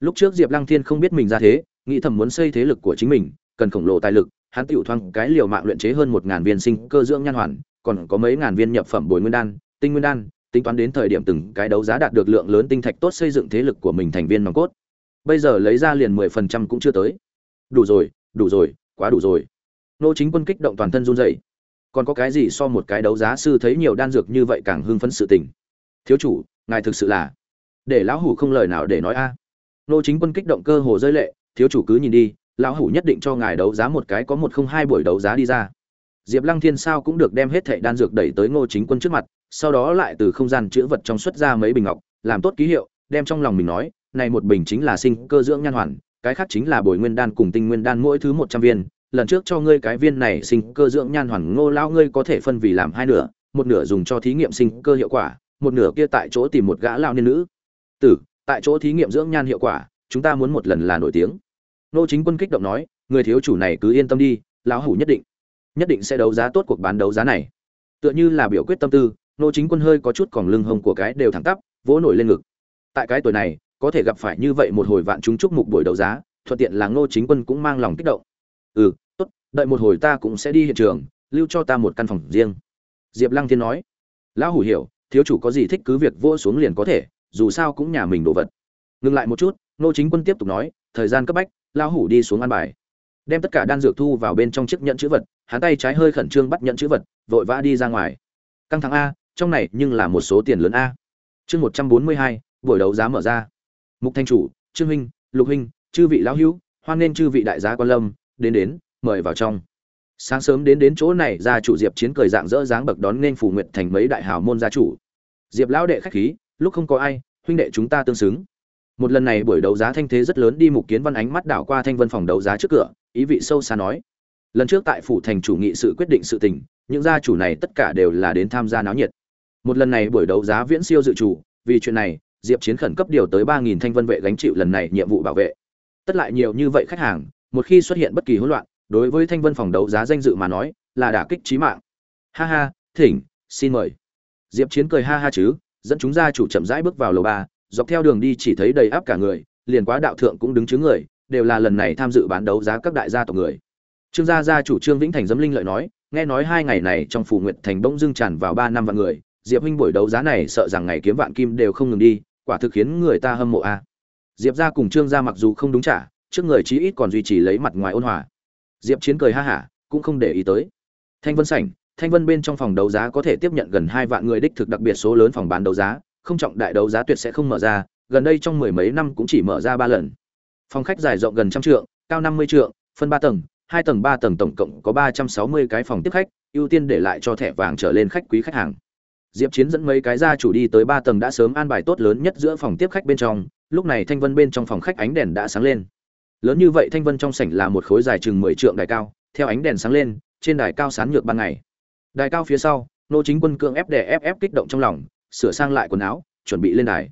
Lúc trước diệp lăng thiên không biết mình ra thế, nghĩ thầm muốn xây thế lực của chính mình, cần khổng lồ tài lực, hắn tiểu thoang cái liều mạng luyện chế hơn một ngàn viên sinh cơ dưỡng nhan hoàn, còn có mấy ngàn viên nhập phẩm bồi nguyên đan, tinh nguyên đan, tính toán đến thời điểm từng cái đấu giá đạt được lượng lớn tinh thạch tốt xây dựng thế lực của mình thành viên nòng cốt. Bây giờ lấy ra liền mười phần trăm cũng chưa tới. Đủ rồi đủ rồi, quá đủ rồi. Nô chính quân kích động toàn thân run rẩy còn có cái gì so một cái đấu giá sư thấy nhiều đan dược như vậy càng hưng phấn sự tình? Thiếu chủ, ngài thực sự là để lão hủ không lời nào để nói a. Nô chính quân kích động cơ hồ rơi lệ, thiếu chủ cứ nhìn đi, lão hủ nhất định cho ngài đấu giá một cái có một không hai buổi đấu giá đi ra. Diệp lăng thiên sao cũng được đem hết thệ đan dược đẩy tới ngô chính quân trước mặt, sau đó lại từ không gian chữ vật trong xuất ra mấy bình ngọc, làm tốt ký hiệu, đem trong lòng mình nói, này một bình chính là sinh cơ dưỡng nhan hoàn, cái khác chính là bồi nguyên đan cùng tinh nguyên đan mỗi thứ một trăm viên lần trước cho ngươi cái viên này sinh cơ dưỡng nhan hoàn ngô lão ngươi có thể phân vì làm hai nửa, một nửa dùng cho thí nghiệm sinh cơ hiệu quả, một nửa kia tại chỗ tìm một gã lao niên nữ. Tử, tại chỗ thí nghiệm dưỡng nhan hiệu quả, chúng ta muốn một lần là nổi tiếng. Nô chính quân kích động nói, người thiếu chủ này cứ yên tâm đi, lão hủ nhất định nhất định sẽ đấu giá tốt cuộc bán đấu giá này. Tựa như là biểu quyết tâm tư, nô chính quân hơi có chút còn lưng hông của cái đều thẳng tắp, vỗ nổi lên ngực. Tại cái tuổi này, có thể gặp phải như vậy một hồi vạn chúng chúc mục buổi đấu giá, thuận tiện là ngô chính quân cũng mang lòng kích động ừ tốt, đợi một hồi ta cũng sẽ đi hiện trường, lưu cho ta một căn phòng riêng. Diệp lăng thiên nói. Lão hủ hiểu, thiếu chủ có gì thích cứ việc vỗ xuống liền có thể, dù sao cũng nhà mình đồ vật. Ngừng lại một chút, nô chính quân tiếp tục nói, thời gian cấp bách, lão hủ đi xuống ăn bài. Đem tất cả đan dược thu vào bên trong chiếc nhẫn chữ vật, hắn tay trái hơi khẩn trương bắt nhẫn chữ vật, vội vã đi ra ngoài. Căng thẳng a, trong này nhưng là một số tiền lớn a. Chương một trăm bốn mươi hai, buổi đấu giá mở ra. Mục thanh chủ, trương huynh, lục huynh, chư vị lão hữu, hoan nên chư vị đại Giá quan lâm đến đến, mời vào trong. Sáng sớm đến đến chỗ này, gia chủ diệp chiến cười dạng dỡ dáng bậc đón nên phủ nguyện thành mấy đại hào môn gia chủ. Diệp lão đệ khách khí, lúc không có ai, huynh đệ chúng ta tương xứng. Một lần này buổi đấu giá thanh thế rất lớn đi mục kiến văn ánh mắt đảo qua thanh vân phòng đấu giá trước cửa, ý vị sâu xa nói. Lần trước tại phủ thành chủ nghị sự quyết định sự tình, những gia chủ này tất cả đều là đến tham gia náo nhiệt. Một lần này buổi đấu giá viễn siêu dự chủ, vì chuyện này, diệp chiến khẩn cấp điều tới ba nghìn thanh vân vệ gánh chịu lần này nhiệm vụ bảo vệ. Tất lại nhiều như vậy khách hàng một khi xuất hiện bất kỳ hỗn loạn, đối với thanh vân phòng đấu giá danh dự mà nói, là đả kích trí mạng. Ha ha, thỉnh, xin mời. Diệp chiến cười ha ha chứ, dẫn chúng gia chủ chậm rãi bước vào lầu ba, dọc theo đường đi chỉ thấy đầy áp cả người, liền quá đạo thượng cũng đứng chứng người, đều là lần này tham dự bán đấu giá các đại gia tộc người. Trương gia gia chủ trương vĩnh thành dẫm linh lợi nói, nghe nói hai ngày này trong phủ nguyệt thành bỗng dưng tràn vào ba năm vạn người, diệp huynh buổi đấu giá này sợ rằng ngày kiếm vạn kim đều không ngừng đi, quả thực khiến người ta hâm mộ a. Diệp gia cùng trương gia mặc dù không đúng trả trước người chí ít còn duy trì lấy mặt ngoài ôn hòa. Diệp chiến cười ha hả, cũng không để ý tới. Thanh vân sảnh, thanh vân bên trong phòng đấu giá có thể tiếp nhận gần hai vạn người đích thực đặc biệt số lớn phòng bán đấu giá, không trọng đại đấu giá tuyệt sẽ không mở ra, gần đây trong mười mấy năm cũng chỉ mở ra ba lần. Phòng khách dài rộng gần trăm trượng, cao năm mươi trượng, phân ba tầng, hai tầng ba tầng tổng cộng có ba trăm sáu mươi cái phòng tiếp khách, ưu tiên để lại cho thẻ vàng trở lên khách quý khách hàng. Diệp chiến dẫn mấy cái gia chủ đi tới ba tầng đã sớm an bài tốt lớn nhất giữa phòng tiếp khách bên trong, lúc này thanh vân bên trong phòng khách ánh đèn đã sáng lên lớn như vậy thanh vân trong sảnh là một khối dài chừng mười trượng đài cao, theo ánh đèn sáng lên, trên đài cao sán nhược ban ngày. Đài cao phía sau, nô chính quân cưỡng ép đè ép ép kích động trong lòng, sửa sang lại quần áo, chuẩn bị lên đài.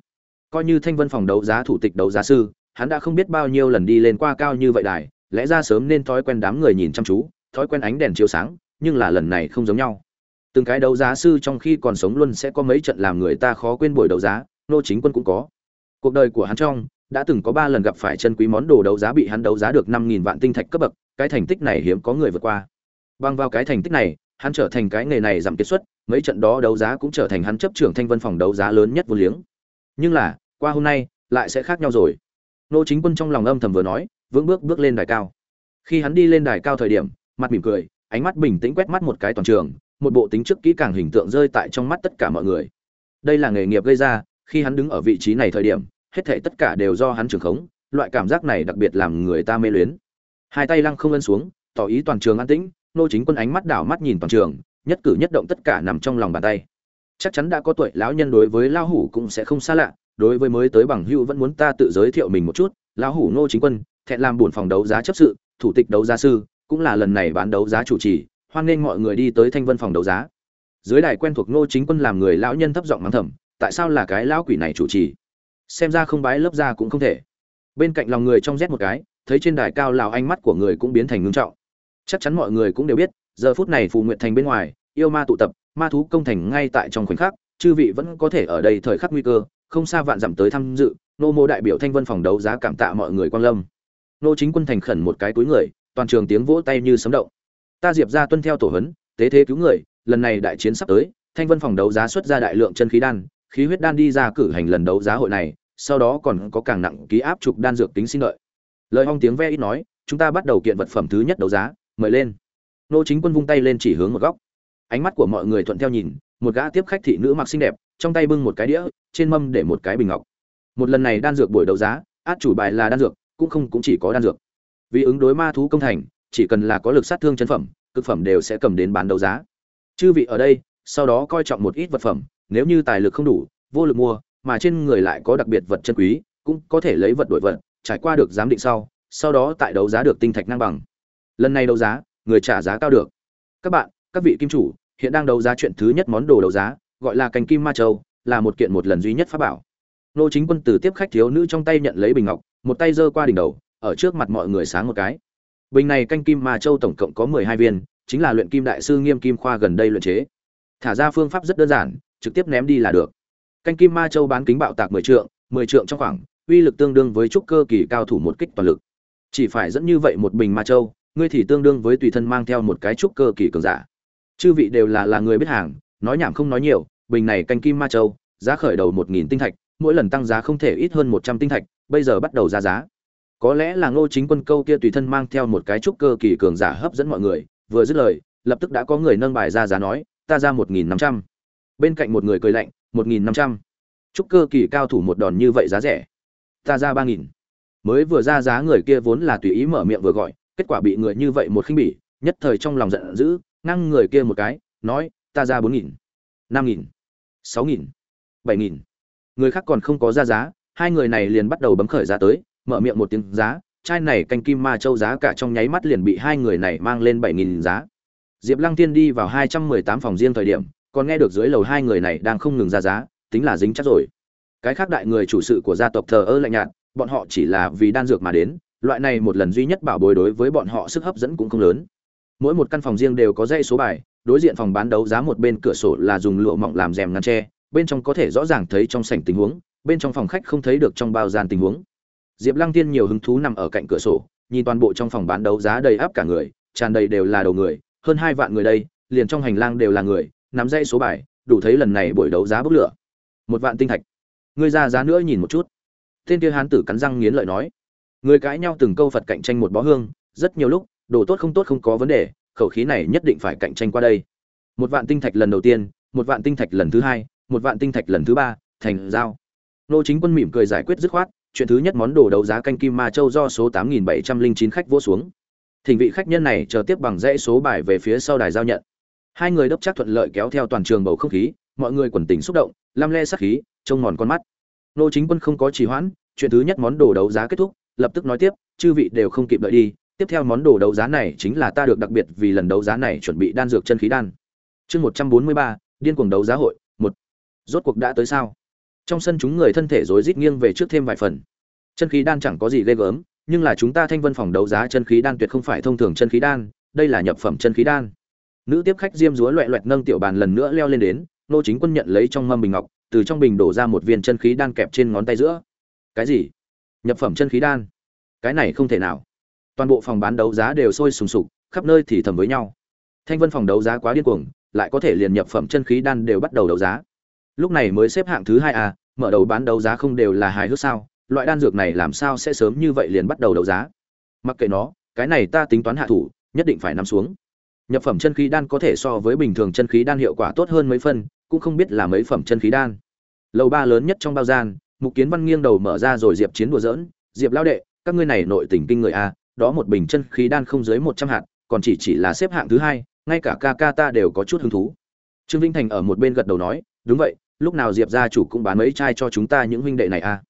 Coi như thanh vân phòng đấu giá thủ tịch đấu giá sư, hắn đã không biết bao nhiêu lần đi lên qua cao như vậy đài, lẽ ra sớm nên thói quen đám người nhìn chăm chú, thói quen ánh đèn chiếu sáng, nhưng là lần này không giống nhau. Từng cái đấu giá sư trong khi còn sống luôn sẽ có mấy trận làm người ta khó quên buổi đấu giá, nô chính quân cũng có. Cuộc đời của hắn trong đã từng có ba lần gặp phải chân quý món đồ đấu giá bị hắn đấu giá được năm nghìn vạn tinh thạch cấp bậc, cái thành tích này hiếm có người vượt qua. Bằng vào cái thành tích này, hắn trở thành cái nghề này giảm kiệt xuất, mấy trận đó đấu giá cũng trở thành hắn chấp trưởng thanh vân phòng đấu giá lớn nhất vô liếng. Nhưng là, qua hôm nay, lại sẽ khác nhau rồi. Nô chính quân trong lòng âm thầm vừa nói, vững bước bước lên đài cao. Khi hắn đi lên đài cao thời điểm, mặt mỉm cười, ánh mắt bình tĩnh quét mắt một cái toàn trường, một bộ tính trước kỹ càng hình tượng rơi tại trong mắt tất cả mọi người. Đây là nghề nghiệp gây ra, khi hắn đứng ở vị trí này thời điểm hết thảy tất cả đều do hắn trưởng khống, loại cảm giác này đặc biệt làm người ta mê luyến. Hai tay lăng không ấn xuống, tỏ ý toàn trường an tĩnh, nô chính quân ánh mắt đảo mắt nhìn toàn trường, nhất cử nhất động tất cả nằm trong lòng bàn tay. Chắc chắn đã có tuổi lão nhân đối với lão hủ cũng sẽ không xa lạ, đối với mới tới bằng hữu vẫn muốn ta tự giới thiệu mình một chút, lão hủ nô chính quân, thẹn làm buồn phòng đấu giá chấp sự, thủ tịch đấu giá sư, cũng là lần này bán đấu giá chủ trì, hoan nghênh mọi người đi tới thanh vân phòng đấu giá. Dưới đài quen thuộc nô chính quân làm người lão nhân thấp giọng mắng thầm, tại sao là cái lão quỷ này chủ trì? Xem ra không bái lớp ra cũng không thể. Bên cạnh lòng người trong rét một cái, thấy trên đài cao lào ánh mắt của người cũng biến thành ngưng trọng. Chắc chắn mọi người cũng đều biết, giờ phút này phù nguyện thành bên ngoài, yêu ma tụ tập, ma thú công thành ngay tại trong khoảnh khắc, chư vị vẫn có thể ở đây thời khắc nguy cơ, không xa vạn dặm tới tham dự, nô mô đại biểu thanh vân phòng đấu giá cảm tạ mọi người quan lâm. Nô chính quân thành khẩn một cái túi người, toàn trường tiếng vỗ tay như sấm động. Ta diệp ra tuân theo tổ hấn tế thế cứu người, lần này đại chiến sắp tới, thanh vân phòng đấu giá xuất ra đại lượng chân khí đan khí huyết đan đi ra cử hành lần đấu giá hội này, sau đó còn có càng nặng ký áp trục đan dược tính xin lợi lời hong tiếng ve ít nói, chúng ta bắt đầu kiện vật phẩm thứ nhất đấu giá, mời lên. Nô chính quân vung tay lên chỉ hướng một góc. Ánh mắt của mọi người thuận theo nhìn, một gã tiếp khách thị nữ mặc xinh đẹp, trong tay bưng một cái đĩa, trên mâm để một cái bình ngọc. Một lần này đan dược buổi đấu giá, át chủ bài là đan dược, cũng không cũng chỉ có đan dược. Vì ứng đối ma thú công thành, chỉ cần là có lực sát thương chân phẩm, cực phẩm đều sẽ cầm đến bán đấu giá. Chư vị ở đây, sau đó coi trọng một ít vật phẩm nếu như tài lực không đủ, vô lực mua, mà trên người lại có đặc biệt vật chân quý, cũng có thể lấy vật đổi vật, trải qua được giám định sau sau đó tại đấu giá được tinh thạch năng bằng. Lần này đấu giá, người trả giá cao được. Các bạn, các vị kim chủ, hiện đang đấu giá chuyện thứ nhất món đồ đấu giá, gọi là cành kim ma châu, là một kiện một lần duy nhất pháp bảo. Nô chính quân từ tiếp khách thiếu nữ trong tay nhận lấy bình ngọc, một tay giơ qua đỉnh đầu, ở trước mặt mọi người sáng một cái. Bình này canh kim ma châu tổng cộng có mười hai viên, chính là luyện kim đại sư nghiêm kim khoa gần đây luyện chế. Thả ra phương pháp rất đơn giản trực tiếp ném đi là được. Canh kim ma châu bán kính bạo tạc mười trượng mười trượng trong khoảng, uy lực tương đương với trúc cơ kỳ cao thủ một kích toàn lực. Chỉ phải dẫn như vậy một bình ma châu, ngươi thì tương đương với tùy thân mang theo một cái trúc cơ kỳ cường giả. Chư vị đều là là người biết hàng, nói nhảm không nói nhiều, bình này canh kim ma châu, giá khởi đầu một nghìn tinh thạch, mỗi lần tăng giá không thể ít hơn một trăm tinh thạch, bây giờ bắt đầu ra giá. Có lẽ là ngô chính quân câu kia tùy thân mang theo một cái trúc cơ kỳ cường giả hấp dẫn mọi người, vừa dứt lời, lập tức đã có người nâng bài ra giá nói, ta ra một nghìn năm trăm bên cạnh một người cười lạnh, một nghìn năm trăm. Trúc cơ kỳ cao thủ một đòn như vậy giá rẻ. Ta ra ba nghìn. Mới vừa ra giá người kia vốn là tùy ý mở miệng vừa gọi, kết quả bị người như vậy một khinh bỉ, nhất thời trong lòng giận dữ, ngăn người kia một cái, nói, ta ra bốn nghìn, năm nghìn, sáu nghìn, bảy nghìn. Người khác còn không có ra giá, hai người này liền bắt đầu bấm khởi giá tới, mở miệng một tiếng giá, chai này canh kim ma châu giá cả trong nháy mắt liền bị hai người này mang lên bảy nghìn giá. Diệp lăng tiên đi vào hai trăm mười tám phòng riêng thời điểm còn nghe được dưới lầu hai người này đang không ngừng ra giá, tính là dính chắc rồi. Cái khác đại người chủ sự của gia tộc thờ ơ lạnh nhạt, bọn họ chỉ là vì đan dược mà đến, loại này một lần duy nhất bảo bồi đối với bọn họ sức hấp dẫn cũng không lớn. Mỗi một căn phòng riêng đều có dây số bài, đối diện phòng bán đấu giá một bên cửa sổ là dùng lụa mỏng làm rèm ngăn tre, bên trong có thể rõ ràng thấy trong sảnh tình huống, bên trong phòng khách không thấy được trong bao gian tình huống. Diệp lăng tiên nhiều hứng thú nằm ở cạnh cửa sổ, nhìn toàn bộ trong phòng bán đấu giá đầy áp cả người, tràn đầy đều là đầu người, hơn hai vạn người đây, liền trong hành lang đều là người nắm dây số bài, đủ thấy lần này buổi đấu giá bốc lửa. Một vạn tinh thạch. Ngươi ra giá nữa nhìn một chút. Tên kia hán tử cắn răng nghiến lợi nói. Người cãi nhau từng câu phật cạnh tranh một bó hương, rất nhiều lúc, đồ tốt không tốt không có vấn đề, khẩu khí này nhất định phải cạnh tranh qua đây. Một vạn tinh thạch lần đầu tiên, một vạn tinh thạch lần thứ hai, một vạn tinh thạch lần thứ ba, thành giao. Nô chính quân mỉm cười giải quyết dứt khoát, chuyện thứ nhất món đồ đấu giá canh kim ma châu do số tám nghìn bảy trăm linh chín khách vỗ xuống. Thỉnh vị khách nhân này chờ tiếp bằng dãy số bài về phía sau đài giao nhận hai người đốc chắc thuận lợi kéo theo toàn trường bầu không khí, mọi người quần tình xúc động, lam le sắc khí, trông mòn con mắt. Nô chính quân không có trì hoãn, chuyện thứ nhất món đồ đấu giá kết thúc, lập tức nói tiếp, chư vị đều không kịp đợi đi, tiếp theo món đồ đấu giá này chính là ta được đặc biệt vì lần đấu giá này chuẩn bị đan dược chân khí đan. Chương một trăm bốn mươi ba, điên cuồng đấu giá hội, một. Rốt cuộc đã tới sao? Trong sân chúng người thân thể rối rít nghiêng về trước thêm vài phần. Chân khí đan chẳng có gì ghê gớm, nhưng là chúng ta thanh vân phòng đấu giá chân khí đan tuyệt không phải thông thường chân khí đan, đây là nhập phẩm chân khí đan nữ tiếp khách diêm dúa loẹ loẹt nâng tiểu bàn lần nữa leo lên đến, nô chính quân nhận lấy trong mâm bình ngọc, từ trong bình đổ ra một viên chân khí đan kẹp trên ngón tay giữa. Cái gì? Nhập phẩm chân khí đan. Cái này không thể nào. Toàn bộ phòng bán đấu giá đều sôi sùng sục, khắp nơi thì thầm với nhau. Thanh vân phòng đấu giá quá điên cuồng, lại có thể liền nhập phẩm chân khí đan đều bắt đầu đấu giá. Lúc này mới xếp hạng thứ hai à mở đầu bán đấu giá không đều là hài hước sao? Loại đan dược này làm sao sẽ sớm như vậy liền bắt đầu đấu giá? Mặc kệ nó, cái này ta tính toán hạ thủ, nhất định phải nắm xuống nhập phẩm chân khí đan có thể so với bình thường chân khí đan hiệu quả tốt hơn mấy phân, cũng không biết là mấy phẩm chân khí đan. Lầu ba lớn nhất trong bao gian, mục kiến văn nghiêng đầu mở ra rồi diệp chiến đùa dỡn diệp lao đệ, các ngươi này nội tình kinh người a, đó một bình chân khí đan không dưới một trăm hạt, còn chỉ chỉ là xếp hạng thứ hai, ngay cả ca ca ta đều có chút hứng thú. Trương vinh thành ở một bên gật đầu nói, đúng vậy, lúc nào diệp gia chủ cũng bán mấy chai cho chúng ta những huynh đệ này a.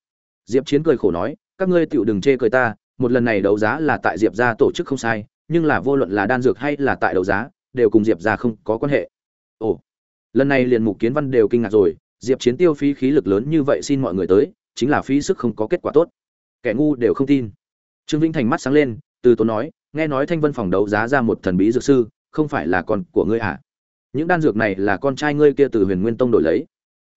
Diệp chiến cười khổ nói, các ngươi tựu đừng chê cười ta, một lần này đấu giá là tại diệp gia tổ chức không sai nhưng là vô luận là đan dược hay là tại đấu giá, đều cùng diệp gia không có quan hệ. Ồ, lần này liền mục kiến văn đều kinh ngạc rồi, diệp chiến tiêu phí khí lực lớn như vậy xin mọi người tới, chính là phí sức không có kết quả tốt. Kẻ ngu đều không tin. Trương vĩnh thành mắt sáng lên, từ tốn nói, nghe nói thanh vân phòng đấu giá ra một thần bí dược sư, không phải là con của ngươi à? Những đan dược này là con trai ngươi kia từ huyền nguyên tông đổi lấy.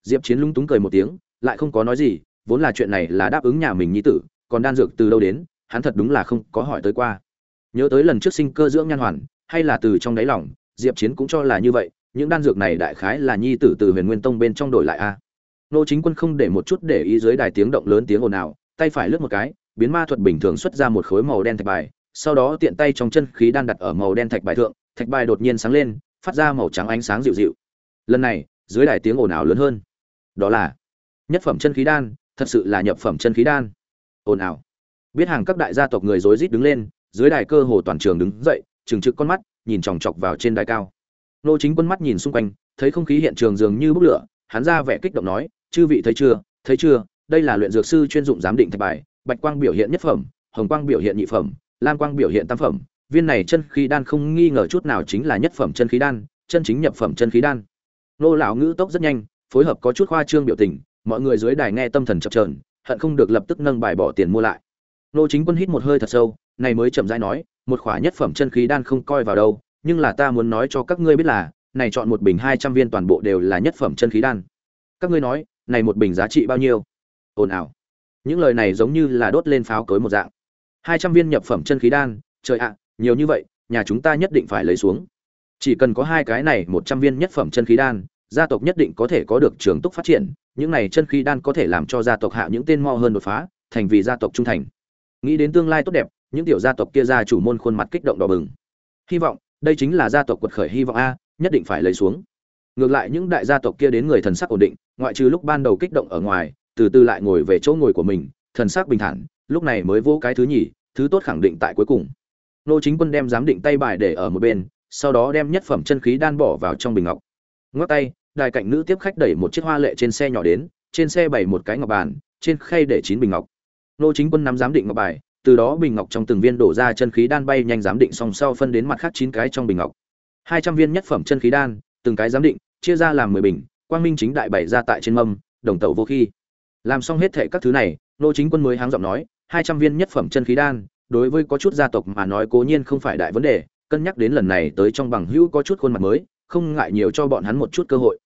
Diệp chiến lúng túng cười một tiếng, lại không có nói gì, vốn là chuyện này là đáp ứng nhà mình nhi tử, còn đan dược từ đâu đến, hắn thật đúng là không có hỏi tới qua nhớ tới lần trước sinh cơ dưỡng nhan hoàn, hay là từ trong đáy lòng, diệp chiến cũng cho là như vậy, những đan dược này đại khái là nhi tử từ huyền nguyên tông bên trong đổi lại a. Nô chính quân không để một chút để ý dưới đài tiếng động lớn tiếng ồn ào, tay phải lướt một cái, biến ma thuật bình thường xuất ra một khối màu đen thạch bài, sau đó tiện tay trong chân khí đan đặt ở màu đen thạch bài thượng, thạch bài đột nhiên sáng lên, phát ra màu trắng ánh sáng dịu dịu. Lần này, dưới đài tiếng ồn ào lớn hơn. Đó là nhất phẩm chân khí đan, thật sự là nhập phẩm chân khí đan. Ồn ào. Biết hàng các đại gia tộc người rối rít đứng lên dưới đài cơ hồ toàn trường đứng dậy, trừng trực con mắt, nhìn chòng chọc vào trên đài cao. Nô chính quân mắt nhìn xung quanh, thấy không khí hiện trường dường như bốc lửa, hắn ra vẻ kích động nói, chư vị thấy chưa? Thấy chưa? Đây là luyện dược sư chuyên dụng giám định thạch bài, bạch quang biểu hiện nhất phẩm, hồng quang biểu hiện nhị phẩm, lam quang biểu hiện tam phẩm. Viên này chân khí đan không nghi ngờ chút nào chính là nhất phẩm chân khí đan, chân chính nhập phẩm chân khí đan. Nô lão ngữ tốc rất nhanh, phối hợp có chút khoa trương biểu tình, mọi người dưới đài nghe tâm thần chập trờn hận không được lập tức nâng bài bỏ tiền mua lại nô chính quân hít một hơi thật sâu, này mới chậm rãi nói, một khỏa nhất phẩm chân khí đan không coi vào đâu, nhưng là ta muốn nói cho các ngươi biết là, này chọn một bình hai trăm viên toàn bộ đều là nhất phẩm chân khí đan. Các ngươi nói, này một bình giá trị bao nhiêu? Ồn ào. Những lời này giống như là đốt lên pháo cối một dạng. Hai trăm viên nhập phẩm chân khí đan, trời ạ, nhiều như vậy, nhà chúng ta nhất định phải lấy xuống. Chỉ cần có hai cái này một trăm viên nhất phẩm chân khí đan, gia tộc nhất định có thể có được trường túc phát triển, những này chân khí đan có thể làm cho gia tộc hạ những tên mo hơn đột phá, thành vì gia tộc trung thành nghĩ đến tương lai tốt đẹp, những tiểu gia tộc kia gia chủ môn khuôn mặt kích động đỏ bừng. Hy vọng, đây chính là gia tộc quật khởi hy vọng a, nhất định phải lấy xuống. Ngược lại những đại gia tộc kia đến người thần sắc ổn định, ngoại trừ lúc ban đầu kích động ở ngoài, từ từ lại ngồi về chỗ ngồi của mình, thần sắc bình thản, lúc này mới vô cái thứ nhì, thứ tốt khẳng định tại cuối cùng. Nô chính quân đem giám định tay bài để ở một bên, sau đó đem nhất phẩm chân khí đan bỏ vào trong bình ngọc. Ngoắc tay, đài cạnh nữ tiếp khách đẩy một chiếc hoa lệ trên xe nhỏ đến, trên xe bày một cái ngọc bàn, trên khay để chín bình ngọc nô chính quân nắm giám định ngọc bài, từ đó bình ngọc trong từng viên đổ ra chân khí đan bay nhanh giám định song sau phân đến mặt khác chín cái trong bình ngọc. Hai trăm viên nhất phẩm chân khí đan, từng cái giám định, chia ra làm mười bình, quang minh chính đại bày ra tại trên mâm, đồng tẩu vô khi. Làm xong hết thệ các thứ này, nô chính quân mới háng giọng nói, hai trăm viên nhất phẩm chân khí đan, đối với có chút gia tộc mà nói cố nhiên không phải đại vấn đề, cân nhắc đến lần này tới trong bằng hữu có chút khuôn mặt mới, không ngại nhiều cho bọn hắn một chút cơ hội.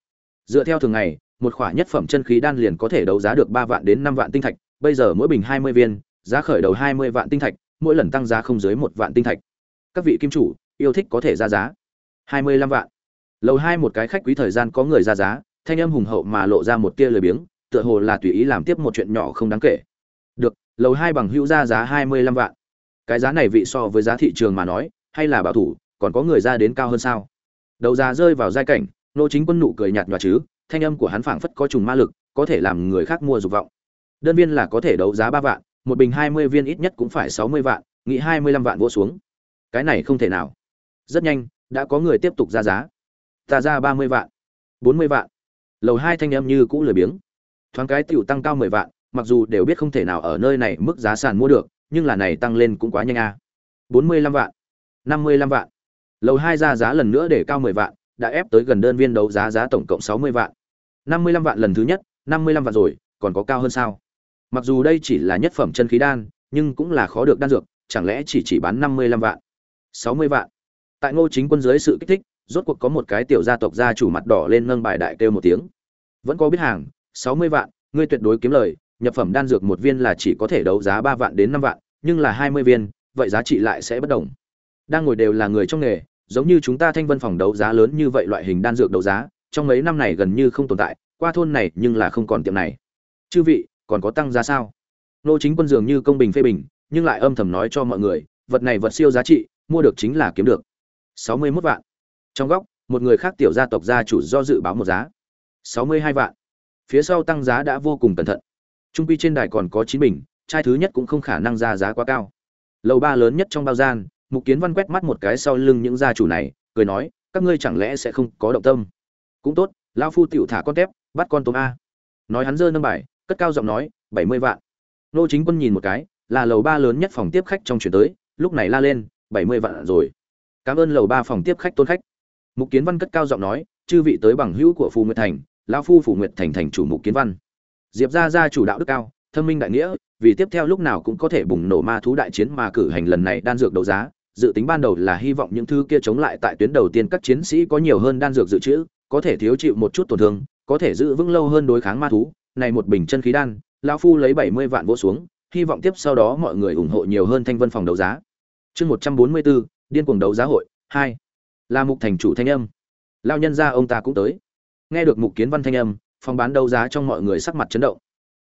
Dựa theo thường ngày, một khỏa nhất phẩm chân khí đan liền có thể đấu giá được ba vạn đến năm vạn tinh thạch bây giờ mỗi bình hai mươi viên, giá khởi đầu hai mươi vạn tinh thạch, mỗi lần tăng giá không dưới một vạn tinh thạch. Các vị kim chủ, yêu thích có thể ra giá. Hai mươi lăm vạn. Lầu hai một cái khách quý thời gian có người ra giá, thanh âm hùng hậu mà lộ ra một tia lười biếng, tựa hồ là tùy ý làm tiếp một chuyện nhỏ không đáng kể. Được, lầu hai bằng hữu ra giá hai mươi lăm vạn. Cái giá này vị so với giá thị trường mà nói, hay là bảo thủ, còn có người ra đến cao hơn sao? Đầu giá rơi vào giai cảnh, nô chính quân nụ cười nhạt nhòa chứ, thanh âm của hắn phảng phất có trùng ma lực, có thể làm người khác mua dục vọng đơn viên là có thể đấu giá ba vạn, một bình hai mươi viên ít nhất cũng phải sáu mươi vạn, nghĩ hai mươi lăm vạn vô xuống. Cái này không thể nào. Rất nhanh, đã có người tiếp tục ra giá. Ta ra ba mươi vạn, bốn mươi vạn. Lầu hai thanh em như cũ lười biếng. Thoáng cái tiểu tăng cao mười vạn, mặc dù đều biết không thể nào ở nơi này mức giá sàn mua được, nhưng là này tăng lên cũng quá nhanh a bốn mươi lăm vạn, năm mươi lăm vạn. Lầu hai ra giá lần nữa để cao mười vạn, đã ép tới gần đơn viên đấu giá giá tổng cộng sáu mươi vạn. năm mươi lăm vạn lần thứ nhất, năm mươi lăm vạn rồi, còn có cao hơn sao? Mặc dù đây chỉ là nhất phẩm chân khí đan, nhưng cũng là khó được đan dược, chẳng lẽ chỉ chỉ bán năm mươi lăm vạn? sáu mươi vạn. Tại ngô chính quân dưới sự kích thích, rốt cuộc có một cái tiểu gia tộc gia chủ mặt đỏ lên nâng bài đại kêu một tiếng. Vẫn có biết hàng, sáu mươi vạn, ngươi tuyệt đối kiếm lời, nhập phẩm đan dược một viên là chỉ có thể đấu giá ba vạn đến năm vạn, nhưng là hai mươi viên, vậy giá trị lại sẽ bất đồng. Đang ngồi đều là người trong nghề, giống như chúng ta thanh vân phòng đấu giá lớn như vậy loại hình đan dược đấu giá, trong mấy năm này gần như không tồn tại, qua thôn này nhưng là không còn tiệm này. Chư vị còn có tăng giá sao? Nô chính quân dường như công bình phê bình, nhưng lại âm thầm nói cho mọi người, vật này vật siêu giá trị, mua được chính là kiếm được. Sáu mươi 61 vạn. Trong góc, một người khác tiểu gia tộc gia chủ do dự báo một giá. Sáu mươi hai vạn. Phía sau tăng giá đã vô cùng cẩn thận. Trung quy trên đài còn có chín bình trai thứ nhất cũng không khả năng ra giá quá cao. Lầu ba lớn nhất trong bao gian, mục kiến văn quét mắt một cái sau lưng những gia chủ này, cười nói, các ngươi chẳng lẽ sẽ không có động tâm? Cũng tốt lao phu tiểu thả con tép, bắt con tôm a. Nói hắn dơ nâng bài cất cao giọng nói, bảy mươi vạn. Nô chính quân nhìn một cái, là lầu ba lớn nhất phòng tiếp khách trong chuyển tới, lúc này la lên, bảy mươi vạn rồi. Cảm ơn lầu ba phòng tiếp khách tôn khách. Mục kiến văn cất cao giọng nói, chư vị tới bằng hữu của phù nguyệt thành, lão phu phù nguyệt thành thành chủ mục kiến văn. Diệp gia gia chủ đạo đức cao, thâm minh đại nghĩa, vì tiếp theo lúc nào cũng có thể bùng nổ ma thú đại chiến mà cử hành lần này đan dược đấu giá, dự tính ban đầu là hy vọng những thứ kia chống lại tại tuyến đầu tiên các chiến sĩ có nhiều hơn đan dược dự trữ, có thể thiếu chịu một chút tổn thương, có thể giữ vững lâu hơn đối kháng ma thú này một bình chân khí đan, lão phu lấy bảy mươi vạn vỗ xuống, hy vọng tiếp sau đó mọi người ủng hộ nhiều hơn thanh vân phòng đấu giá. Chương một trăm bốn mươi bốn, điên cuồng đấu giá hội, hai. Là mục thành chủ thanh âm. Lão nhân gia ông ta cũng tới. Nghe được mục kiến văn thanh âm, phòng bán đấu giá trong mọi người sắc mặt chấn động.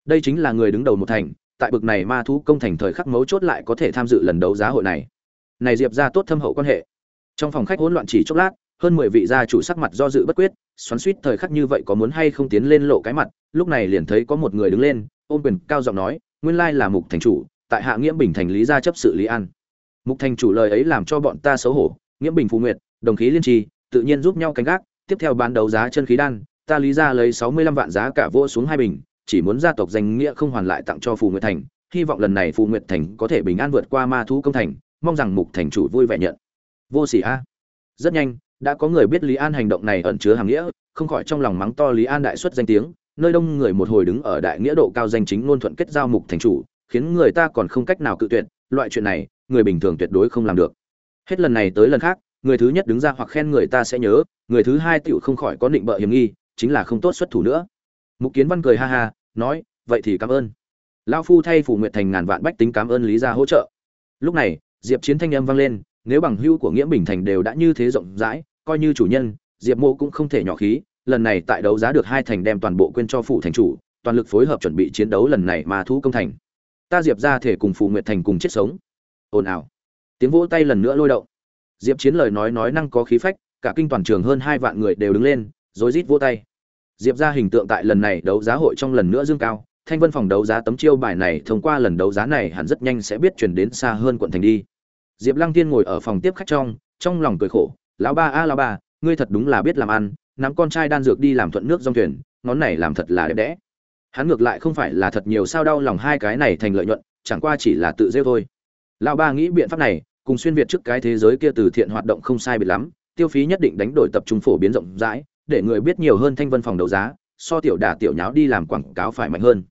Đây chính là người đứng đầu một thành, tại bực này ma thú công thành thời khắc mấu chốt lại có thể tham dự lần đấu giá hội này. Này diệp gia tốt thâm hậu quan hệ. Trong phòng khách hỗn loạn chỉ chốc lát hơn mười vị gia chủ sắc mặt do dự bất quyết, xoắn suýt thời khắc như vậy có muốn hay không tiến lên lộ cái mặt, lúc này liền thấy có một người đứng lên, ôm quyền cao giọng nói, nguyên lai là mục thành chủ, tại hạ nghiễm bình thành lý gia chấp sự lý an. Mục thành chủ lời ấy làm cho bọn ta xấu hổ, nghiễm bình phù nguyệt, đồng khí liên trì, tự nhiên giúp nhau canh gác, tiếp theo bán đấu giá chân khí đan, ta lý ra lấy sáu mươi lăm vạn giá cả vô xuống hai bình, chỉ muốn gia tộc danh nghĩa không hoàn lại tặng cho phù nguyệt thành, hy vọng lần này phù nguyệt thành có thể bình an vượt qua ma thú công thành, mong rằng mục thành chủ vui vẻ nhận. Vô sỉ a. Rất nhanh đã có người biết lý an hành động này ẩn chứa hàng nghĩa, không khỏi trong lòng mắng to lý an đại xuất danh tiếng, nơi đông người một hồi đứng ở đại nghĩa độ cao danh chính ngôn thuận kết giao mục thành chủ, khiến người ta còn không cách nào cự tuyệt, loại chuyện này, người bình thường tuyệt đối không làm được. Hết lần này tới lần khác, người thứ nhất đứng ra hoặc khen người ta sẽ nhớ, người thứ hai tựu không khỏi có định bợ hiểm nghi, chính là không tốt xuất thủ nữa. Mục kiến văn cười ha ha, nói, vậy thì cảm ơn. Lao phu thay phủ nguyện thành ngàn vạn bách tính cảm ơn lý gia hỗ trợ. Lúc này, diệp chiến thanh âm vang lên nếu bằng hữu của nghĩa bình thành đều đã như thế rộng rãi, coi như chủ nhân, diệp mô cũng không thể nhỏ khí, lần này tại đấu giá được hai thành đem toàn bộ quên cho phủ thành chủ, toàn lực phối hợp chuẩn bị chiến đấu lần này mà thu công thành. Ta diệp ra thể cùng phù nguyệt thành cùng chết sống. Ồn ào. Tiếng vỗ tay lần nữa lôi động. Diệp chiến lời nói nói năng có khí phách, cả kinh toàn trường hơn hai vạn người đều đứng lên, rối rít vỗ tay. Diệp ra hình tượng tại lần này đấu giá hội trong lần nữa dương cao, thanh vân phòng đấu giá tấm chiêu bài này thông qua lần đấu giá này hẳn rất nhanh sẽ biết chuyển đến xa hơn quận thành đi diệp lăng tiên ngồi ở phòng tiếp khách trong trong lòng cười khổ, lão ba, a, lão ba, ngươi thật đúng là biết làm ăn, nắm con trai đan dược đi làm thuận nước dòng thuyền, ngón này làm thật là đẹp đẽ. Hắn ngược lại không phải là thật nhiều sao đau lòng hai cái này thành lợi nhuận, chẳng qua chỉ là tự rêu thôi. Lão ba nghĩ biện pháp này, cùng xuyên việt trước cái thế giới kia từ thiện hoạt động không sai biệt lắm, tiêu phí nhất định đánh đổi tập trung phổ biến rộng rãi, để người biết nhiều hơn thanh vân phòng đấu giá, so tiểu đà tiểu nháo đi làm quảng cáo phải mạnh hơn.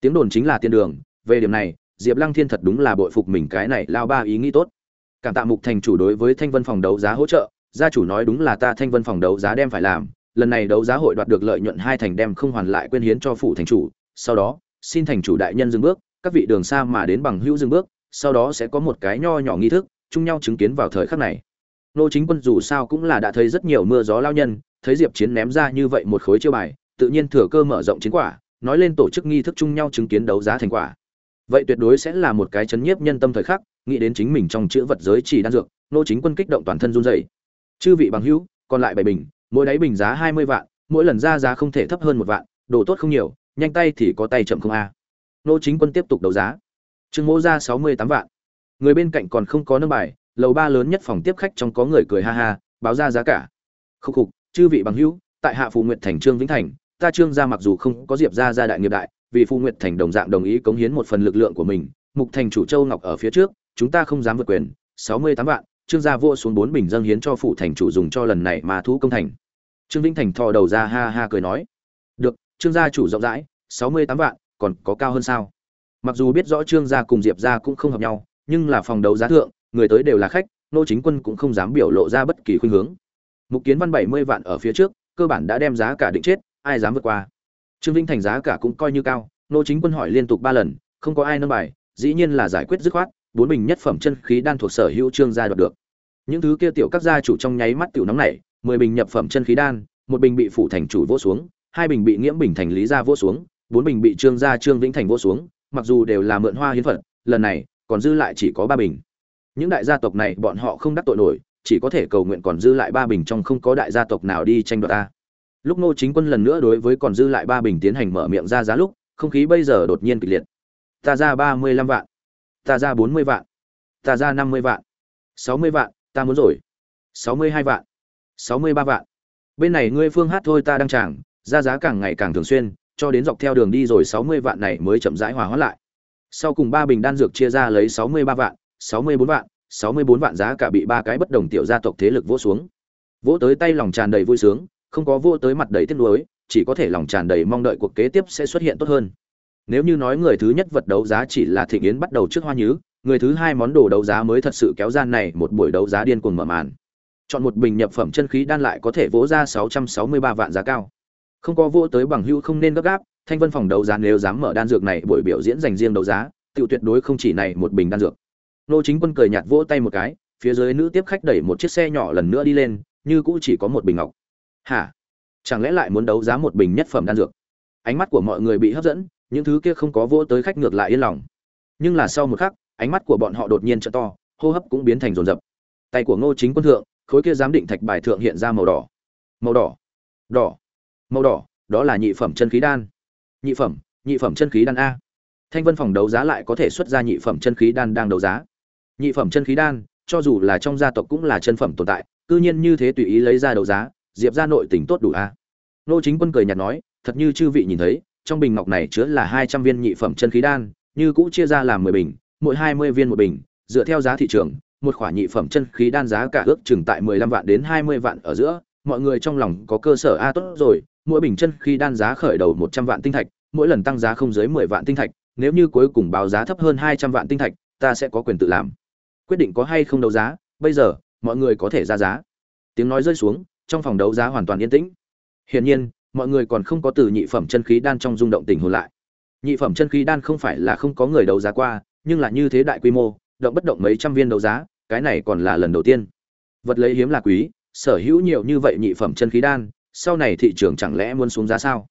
Tiếng đồn chính là tiên đường, về điểm này, diệp lăng thiên thật đúng là bội phục mình cái này lao ba ý nghĩ tốt cảm tạ mục thành chủ đối với thanh vân phòng đấu giá hỗ trợ, gia chủ nói đúng là ta thanh vân phòng đấu giá đem phải làm, lần này đấu giá hội đoạt được lợi nhuận hai thành đem không hoàn lại quên hiến cho phủ thành chủ, sau đó, xin thành chủ đại nhân dừng bước, các vị đường xa mà đến bằng hữu dừng bước, sau đó sẽ có một cái nho nhỏ nghi thức, chung nhau chứng kiến vào thời khắc này. Nô chính quân dù sao cũng là đã thấy rất nhiều mưa gió lao nhân, thấy diệp chiến ném ra như vậy một khối chiêu bài, tự nhiên thừa cơ mở rộng chiến quả, nói lên tổ chức nghi thức chung nhau chứng kiến đấu giá thành quả vậy tuyệt đối sẽ là một cái chấn nhiếp nhân tâm thời khắc, nghĩ đến chính mình trong chữ vật giới chỉ đan dược, nô chính quân kích động toàn thân run rẩy. Chư vị bằng hữu, còn lại bảy bình, mỗi đáy bình giá hai mươi vạn, mỗi lần ra giá không thể thấp hơn một vạn, đồ tốt không nhiều, nhanh tay thì có tay chậm không a. Nô chính quân tiếp tục đấu giá. Trương mỗ ra sáu mươi tám vạn. Người bên cạnh còn không có nâng bài, lầu ba lớn nhất phòng tiếp khách trong có người cười ha ha, báo ra giá cả. Khúc khục, chư vị bằng hữu, tại hạ phụ nguyện thành trương vĩnh thành, ta trương gia mặc dù không có diệp gia gia đại nghiệp đại vì phụ nguyện thành đồng dạng đồng ý cống hiến một phần lực lượng của mình, mục thành chủ châu ngọc ở phía trước, chúng ta không dám vượt quyền, sáu mươi tám vạn, trương gia vua xuống bốn bình dâng hiến cho phụ thành chủ dùng cho lần này mà thú công thành. Trương vĩnh thành thò đầu ra ha ha cười nói, được, trương gia chủ rộng rãi, sáu mươi tám vạn, còn có cao hơn sao? Mặc dù biết rõ trương gia cùng diệp gia cũng không hợp nhau, nhưng là phòng đấu giá thượng, người tới đều là khách, nô chính quân cũng không dám biểu lộ ra bất kỳ khuynh hướng. Mục kiến văn bảy mươi vạn ở phía trước, cơ bản đã đem giá cả định chết, ai dám vượt qua? Trương vĩnh thành giá cả cũng coi như cao, nô chính quân hỏi liên tục ba lần, không có ai nâng bài, dĩ nhiên là giải quyết dứt khoát, bốn bình nhất phẩm chân khí đan thuộc sở hữu trương gia đoạt được. Những thứ kia tiểu các gia chủ trong nháy mắt tiểu nóng này mười bình nhập phẩm chân khí đan, một bình bị phủ thành chủ vỗ xuống, hai bình bị nghiễm bình thành lý gia vỗ xuống, bốn bình bị trương gia trương vĩnh thành vỗ xuống, mặc dù đều là mượn hoa hiến phật lần này, còn dư lại chỉ có ba bình. Những đại gia tộc này bọn họ không đắc tội nổi, chỉ có thể cầu nguyện còn dư lại ba bình trong không có đại gia tộc nào đi tranh đoạt ta lúc nô chính quân lần nữa đối với còn dư lại ba bình tiến hành mở miệng ra giá lúc, không khí bây giờ đột nhiên kịch liệt. Ta ra ba mươi lăm vạn. Ta ra bốn mươi vạn. Ta ra năm mươi vạn. sáu mươi vạn, ta muốn rồi. sáu mươi hai vạn. sáu mươi ba vạn. Bên này ngươi phương hát thôi ta đang chàng ra giá càng ngày càng thường xuyên, cho đến dọc theo đường đi rồi sáu mươi vạn này mới chậm rãi hòa hóa lại. Sau cùng ba bình đan dược chia ra lấy sáu mươi ba vạn, sáu mươi bốn vạn, sáu mươi bốn vạn giá cả bị ba cái bất đồng tiểu gia tộc thế lực vỗ xuống. Vỗ tới tay lòng tràn đầy vui sướng không có vô tới mặt đầy tiếc nuối, chỉ có thể lòng tràn đầy mong đợi cuộc kế tiếp sẽ xuất hiện tốt hơn. Nếu như nói người thứ nhất vật đấu giá chỉ là thịnh yến bắt đầu trước hoa nhứ, người thứ hai món đồ đấu giá mới thật sự kéo gian này một buổi đấu giá điên cuồng mở màn. Chọn một bình nhập phẩm chân khí đan lại có thể vỗ ra sáu trăm sáu mươi ba vạn giá cao. Không có vô tới bằng hữu không nên gấp gáp, thanh vân phòng đấu giá nếu dám mở đan dược này buổi biểu diễn dành riêng đấu giá tự tuyệt đối không chỉ này một bình đan dược. Nô chính quân cười nhạt vỗ tay một cái, phía dưới nữ tiếp khách đẩy một chiếc xe nhỏ lần nữa đi lên, như cũ chỉ có một bình ngọc hả? Chẳng lẽ lại muốn đấu giá một bình nhất phẩm đan dược? Ánh mắt của mọi người bị hấp dẫn, những thứ kia không có vô tới khách ngược lại yên lòng. Nhưng là sau một khắc, ánh mắt của bọn họ đột nhiên trợ to, hô hấp cũng biến thành rồn rập tay của ngô chính quân thượng, khối kia giám định thạch bài thượng hiện ra màu đỏ. Màu đỏ. Đỏ. Màu đỏ, đó là nhị phẩm chân khí đan. Nhị phẩm nhị phẩm chân khí đan a. Thanh vân phòng đấu giá lại có thể xuất ra nhị phẩm chân khí đan đang đấu giá. Nhị phẩm chân khí đan, cho dù là trong gia tộc cũng là chân phẩm tồn tại, cư nhiên như thế tùy ý lấy ra đấu giá diệp ra nội tình tốt đủ a. Nô chính quân cười nhạt nói, thật như chư vị nhìn thấy, trong bình ngọc này chứa là hai trăm viên nhị phẩm chân khí đan, như cũ chia ra làm mười bình, mỗi hai mươi viên một bình, dựa theo giá thị trường, một khoản nhị phẩm chân khí đan giá cả ước chừng tại mười lăm vạn đến hai mươi vạn ở giữa, mọi người trong lòng có cơ sở, a, tốt rồi, mỗi bình chân khí đan giá khởi đầu một trăm vạn tinh thạch, mỗi lần tăng giá không dưới mười vạn tinh thạch, nếu như cuối cùng báo giá thấp hơn hai trăm vạn tinh thạch, ta sẽ có quyền tự làm. Quyết định có hay không đấu giá, bây giờ, mọi người có thể ra giá. Tiếng nói rơi xuống trong phòng đấu giá hoàn toàn yên tĩnh. Hiển nhiên, mọi người còn không có từ nhị phẩm chân khí đan trong rung động tình hồn lại. Nhị phẩm chân khí đan không phải là không có người đấu giá qua, nhưng là như thế đại quy mô, động bất động mấy trăm viên đấu giá, cái này còn là lần đầu tiên. Vật lấy hiếm là quý, sở hữu nhiều như vậy nhị phẩm chân khí đan, sau này thị trường chẳng lẽ muốn xuống giá sao?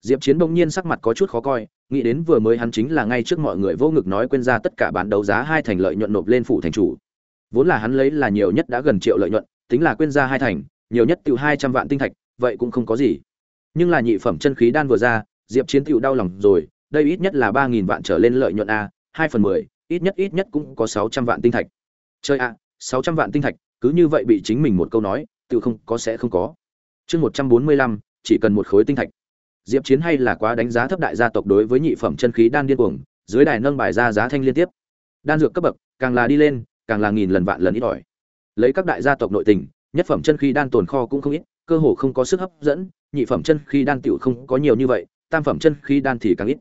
Diệp chiến bỗng nhiên sắc mặt có chút khó coi, nghĩ đến vừa mới hắn chính là ngay trước mọi người vô ngực nói quên ra tất cả bán đấu giá hai thành lợi nhuận nộp lên phủ thành chủ. Vốn là hắn lấy là nhiều nhất đã gần triệu lợi nhuận, tính là quên ra hai thành nhiều nhất tiểu hai trăm vạn tinh thạch, vậy cũng không có gì. Nhưng là nhị phẩm chân khí đan vừa ra, diệp chiến tiểu đau lòng rồi, đây ít nhất là ba nghìn vạn trở lên lợi nhuận a, hai phần mười, ít nhất ít nhất cũng có sáu trăm vạn tinh thạch. Chơi a sáu trăm vạn tinh thạch, cứ như vậy bị chính mình một câu nói tiểu không có sẽ không có. Chương một trăm bốn mươi lăm, chỉ cần một khối tinh thạch. Diệp chiến hay là quá đánh giá thấp đại gia tộc đối với nhị phẩm chân khí đan điên cuồng, dưới đài nâng bài ra giá thanh liên tiếp. Đan dược cấp bậc, càng là đi lên, càng là nghìn lần vạn lần ít ỏi. Lấy các đại gia tộc nội tình nhất phẩm chân khí đan tồn kho cũng không ít, cơ hồ không có sức hấp dẫn, nhị phẩm chân khí đan tiểu không có nhiều như vậy, tam phẩm chân khí đan thì càng ít.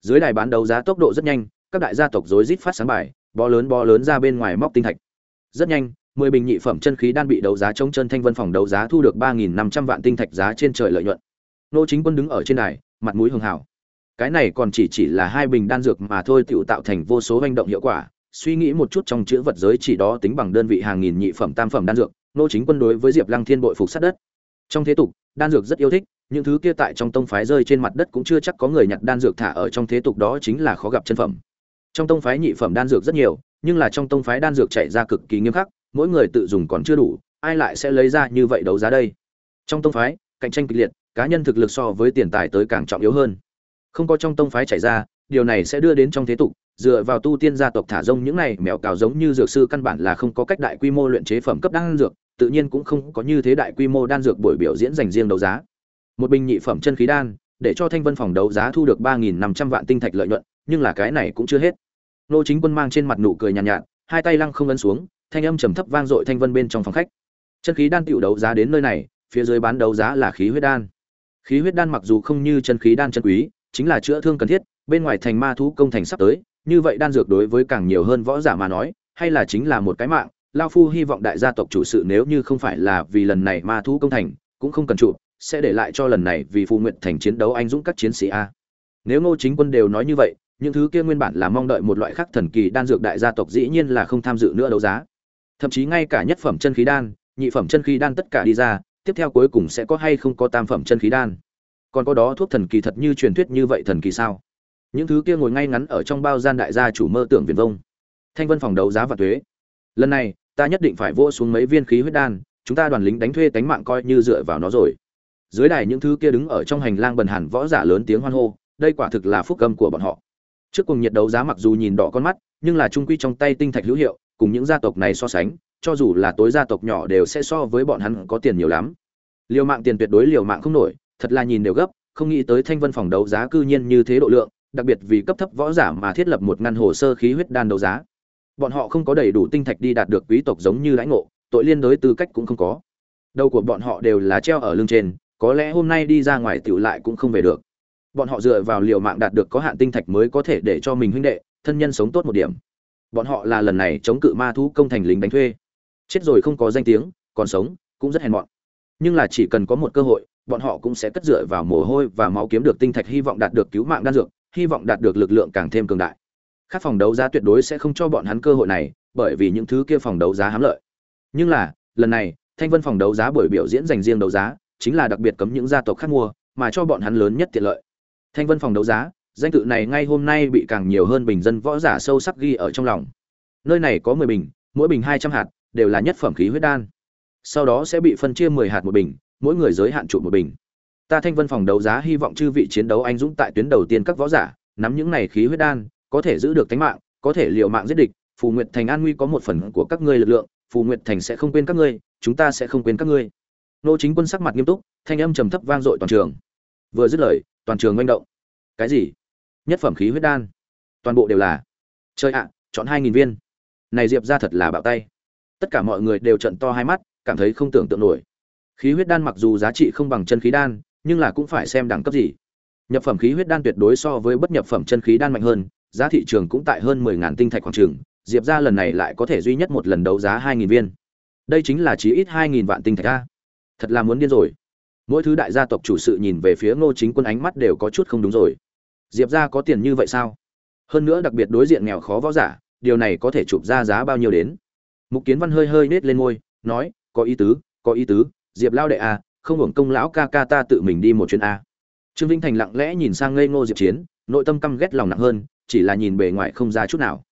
Dưới đài bán đấu giá tốc độ rất nhanh, các đại gia tộc rối rít phát sáng bài, bó lớn bó lớn ra bên ngoài móc tinh thạch. Rất nhanh, mười bình nhị phẩm chân khí đan bị đấu giá chống chân thanh vân phòng đấu giá thu được ba nghìn năm trăm vạn tinh thạch giá trên trời lợi nhuận. Nô chính quân đứng ở trên đài, mặt mũi hường hảo. Cái này còn chỉ chỉ là hai bình đan dược mà thôi tự tạo thành vô số hành động hiệu quả, suy nghĩ một chút trong chữ vật giới chỉ đó tính bằng đơn vị hàng nghìn nhị phẩm tam phẩm đan dược nô chính quân đối với diệp lăng thiên bội phục sát đất. Trong thế tục, đan dược rất yêu thích, những thứ kia tại trong tông phái rơi trên mặt đất cũng chưa chắc có người nhặt đan dược thả ở trong thế tục đó chính là khó gặp chân phẩm. Trong tông phái nhị phẩm đan dược rất nhiều, nhưng là trong tông phái đan dược chạy ra cực kỳ nghiêm khắc, mỗi người tự dùng còn chưa đủ, ai lại sẽ lấy ra như vậy đấu giá đây? Trong tông phái, cạnh tranh kịch liệt, cá nhân thực lực so với tiền tài tới càng trọng yếu hơn. Không có trong tông phái chảy ra, điều này sẽ đưa đến trong thế tục dựa vào tu tiên gia tộc thả rông những này mèo cào giống như dược sư căn bản là không có cách đại quy mô luyện chế phẩm cấp đan dược tự nhiên cũng không có như thế đại quy mô đan dược buổi biểu diễn dành riêng đấu giá. Một bình nhị phẩm chân khí đan để cho thanh vân phòng đấu giá thu được ba nghìn năm trăm vạn tinh thạch lợi nhuận nhưng là cái này cũng chưa hết. Nô chính quân mang trên mặt nụ cười nhàn nhạt, nhạt hai tay lăng không ấn xuống thanh âm trầm thấp vang dội thanh vân bên trong phòng khách. Chân khí đan tựu đấu giá đến nơi này phía dưới bán đấu giá là khí huyết đan. Khí huyết đan mặc dù không như chân khí đan chân quý chính là chữa thương cần thiết bên ngoài thành ma thú công thành sắp tới như vậy đan dược đối với càng nhiều hơn võ giả mà nói, hay là chính là một cái mạng, lao phu hy vọng đại gia tộc chủ sự nếu như không phải là vì lần này ma thú công thành, cũng không cần trụ, sẽ để lại cho lần này vì phù nguyện thành chiến đấu anh dũng các chiến sĩ a. Nếu ngô chính quân đều nói như vậy, những thứ kia nguyên bản là mong đợi một loại khác thần kỳ đan dược đại gia tộc dĩ nhiên là không tham dự nữa đấu giá. Thậm chí ngay cả nhất phẩm chân khí đan, nhị phẩm chân khí đan tất cả đi ra, tiếp theo cuối cùng sẽ có hay không có tam phẩm chân khí đan. Còn có đó thuốc thần kỳ thật như truyền thuyết như vậy thần kỳ sao? Những thứ kia ngồi ngay ngắn ở trong bao gian đại gia chủ mơ tưởng viền vông. Thanh vân phòng đấu giá và thuế. Lần này, ta nhất định phải vỗ xuống mấy viên khí huyết đan, chúng ta đoàn lính đánh thuê tánh mạng coi như dựa vào nó rồi. Dưới đài những thứ kia đứng ở trong hành lang bần hàn võ giả lớn tiếng hoan hô, đây quả thực là phúc âm của bọn họ. Trước cùng nhiệt đấu giá mặc dù nhìn đỏ con mắt, nhưng là trung quy trong tay tinh thạch hữu hiệu, cùng những gia tộc này so sánh, cho dù là tối gia tộc nhỏ đều sẽ so với bọn hắn có tiền nhiều lắm. Liều mạng tiền tuyệt đối liều mạng không nổi, thật là nhìn đều gấp, không nghĩ tới thanh vân phòng đấu giá cư nhiên như thế độ lượng đặc biệt vì cấp thấp võ giả mà thiết lập một ngăn hồ sơ khí huyết đan đấu giá. Bọn họ không có đầy đủ tinh thạch đi đạt được quý tộc giống như lãnh ngộ, tội liên đối tư cách cũng không có. Đầu của bọn họ đều là treo ở lưng trên, có lẽ hôm nay đi ra ngoài tiểu lại cũng không về được. Bọn họ dựa vào liều mạng đạt được có hạn tinh thạch mới có thể để cho mình huynh đệ, thân nhân sống tốt một điểm. Bọn họ là lần này chống cự ma thú công thành lính đánh thuê. Chết rồi không có danh tiếng, còn sống, cũng rất hèn mọn. Nhưng là chỉ cần có một cơ hội, bọn họ cũng sẽ cất dựa vào mồ hôi và máu kiếm được tinh thạch hy vọng đạt được cứu mạng đan dược hy vọng đạt được lực lượng càng thêm cường đại. Các phòng đấu giá tuyệt đối sẽ không cho bọn hắn cơ hội này, bởi vì những thứ kia phòng đấu giá hám lợi. Nhưng là, lần này, thanh vân phòng đấu giá buổi biểu diễn dành riêng đấu giá, chính là đặc biệt cấm những gia tộc khác mua, mà cho bọn hắn lớn nhất tiện lợi. Thanh vân phòng đấu giá, danh tự này ngay hôm nay bị càng nhiều hơn bình dân võ giả sâu sắc ghi ở trong lòng. Nơi này có mười bình, mỗi bình hai trăm hạt, đều là nhất phẩm khí huyết đan. Sau đó sẽ bị phân chia mười hạt một bình, mỗi người giới hạn trụ một bình ta thanh vân phòng đấu giá hy vọng chư vị chiến đấu anh dũng tại tuyến đầu tiên các võ giả, nắm những này khí huyết đan, có thể giữ được tính mạng, có thể liều mạng giết địch. Phù nguyệt thành an nguy có một phần của các ngươi lực lượng, phù nguyệt thành sẽ không quên các ngươi, chúng ta sẽ không quên các ngươi. Nô chính quân sắc mặt nghiêm túc, thanh âm trầm thấp vang dội toàn trường. Vừa dứt lời, toàn trường manh động. Cái gì? Nhất phẩm khí huyết đan. Toàn bộ đều là. Chơi ạ, chọn hai nghìn viên. Này diệp ra thật là bạo tay. Tất cả mọi người đều trận to hai mắt, cảm thấy không tưởng tượng nổi. Khí huyết đan mặc dù giá trị không bằng chân khí đan nhưng là cũng phải xem đẳng cấp gì. Nhập phẩm khí huyết đan tuyệt đối so với bất nhập phẩm chân khí đan mạnh hơn, giá thị trường cũng tại hơn mười ngàn tinh thạch khoảng trường, diệp ra lần này lại có thể duy nhất một lần đấu giá hai nghìn viên. Đây chính là chí ít hai nghìn vạn tinh thạch a. Thật là muốn điên rồi. Mỗi thứ đại gia tộc chủ sự nhìn về phía ngô chính quân ánh mắt đều có chút không đúng rồi. Diệp ra có tiền như vậy sao? Hơn nữa đặc biệt đối diện nghèo khó võ giả, điều này có thể chụp ra giá bao nhiêu đến? Mục kiến văn hơi hơi nết lên môi, nói, có ý tứ, có ý tứ, diệp lao đệ à không hưởng công lão ca ca ta tự mình đi một chuyến a. Trương vĩnh thành lặng lẽ nhìn sang ngây ngô diệp chiến, nội tâm căm ghét lòng nặng hơn, chỉ là nhìn bề ngoài không ra chút nào.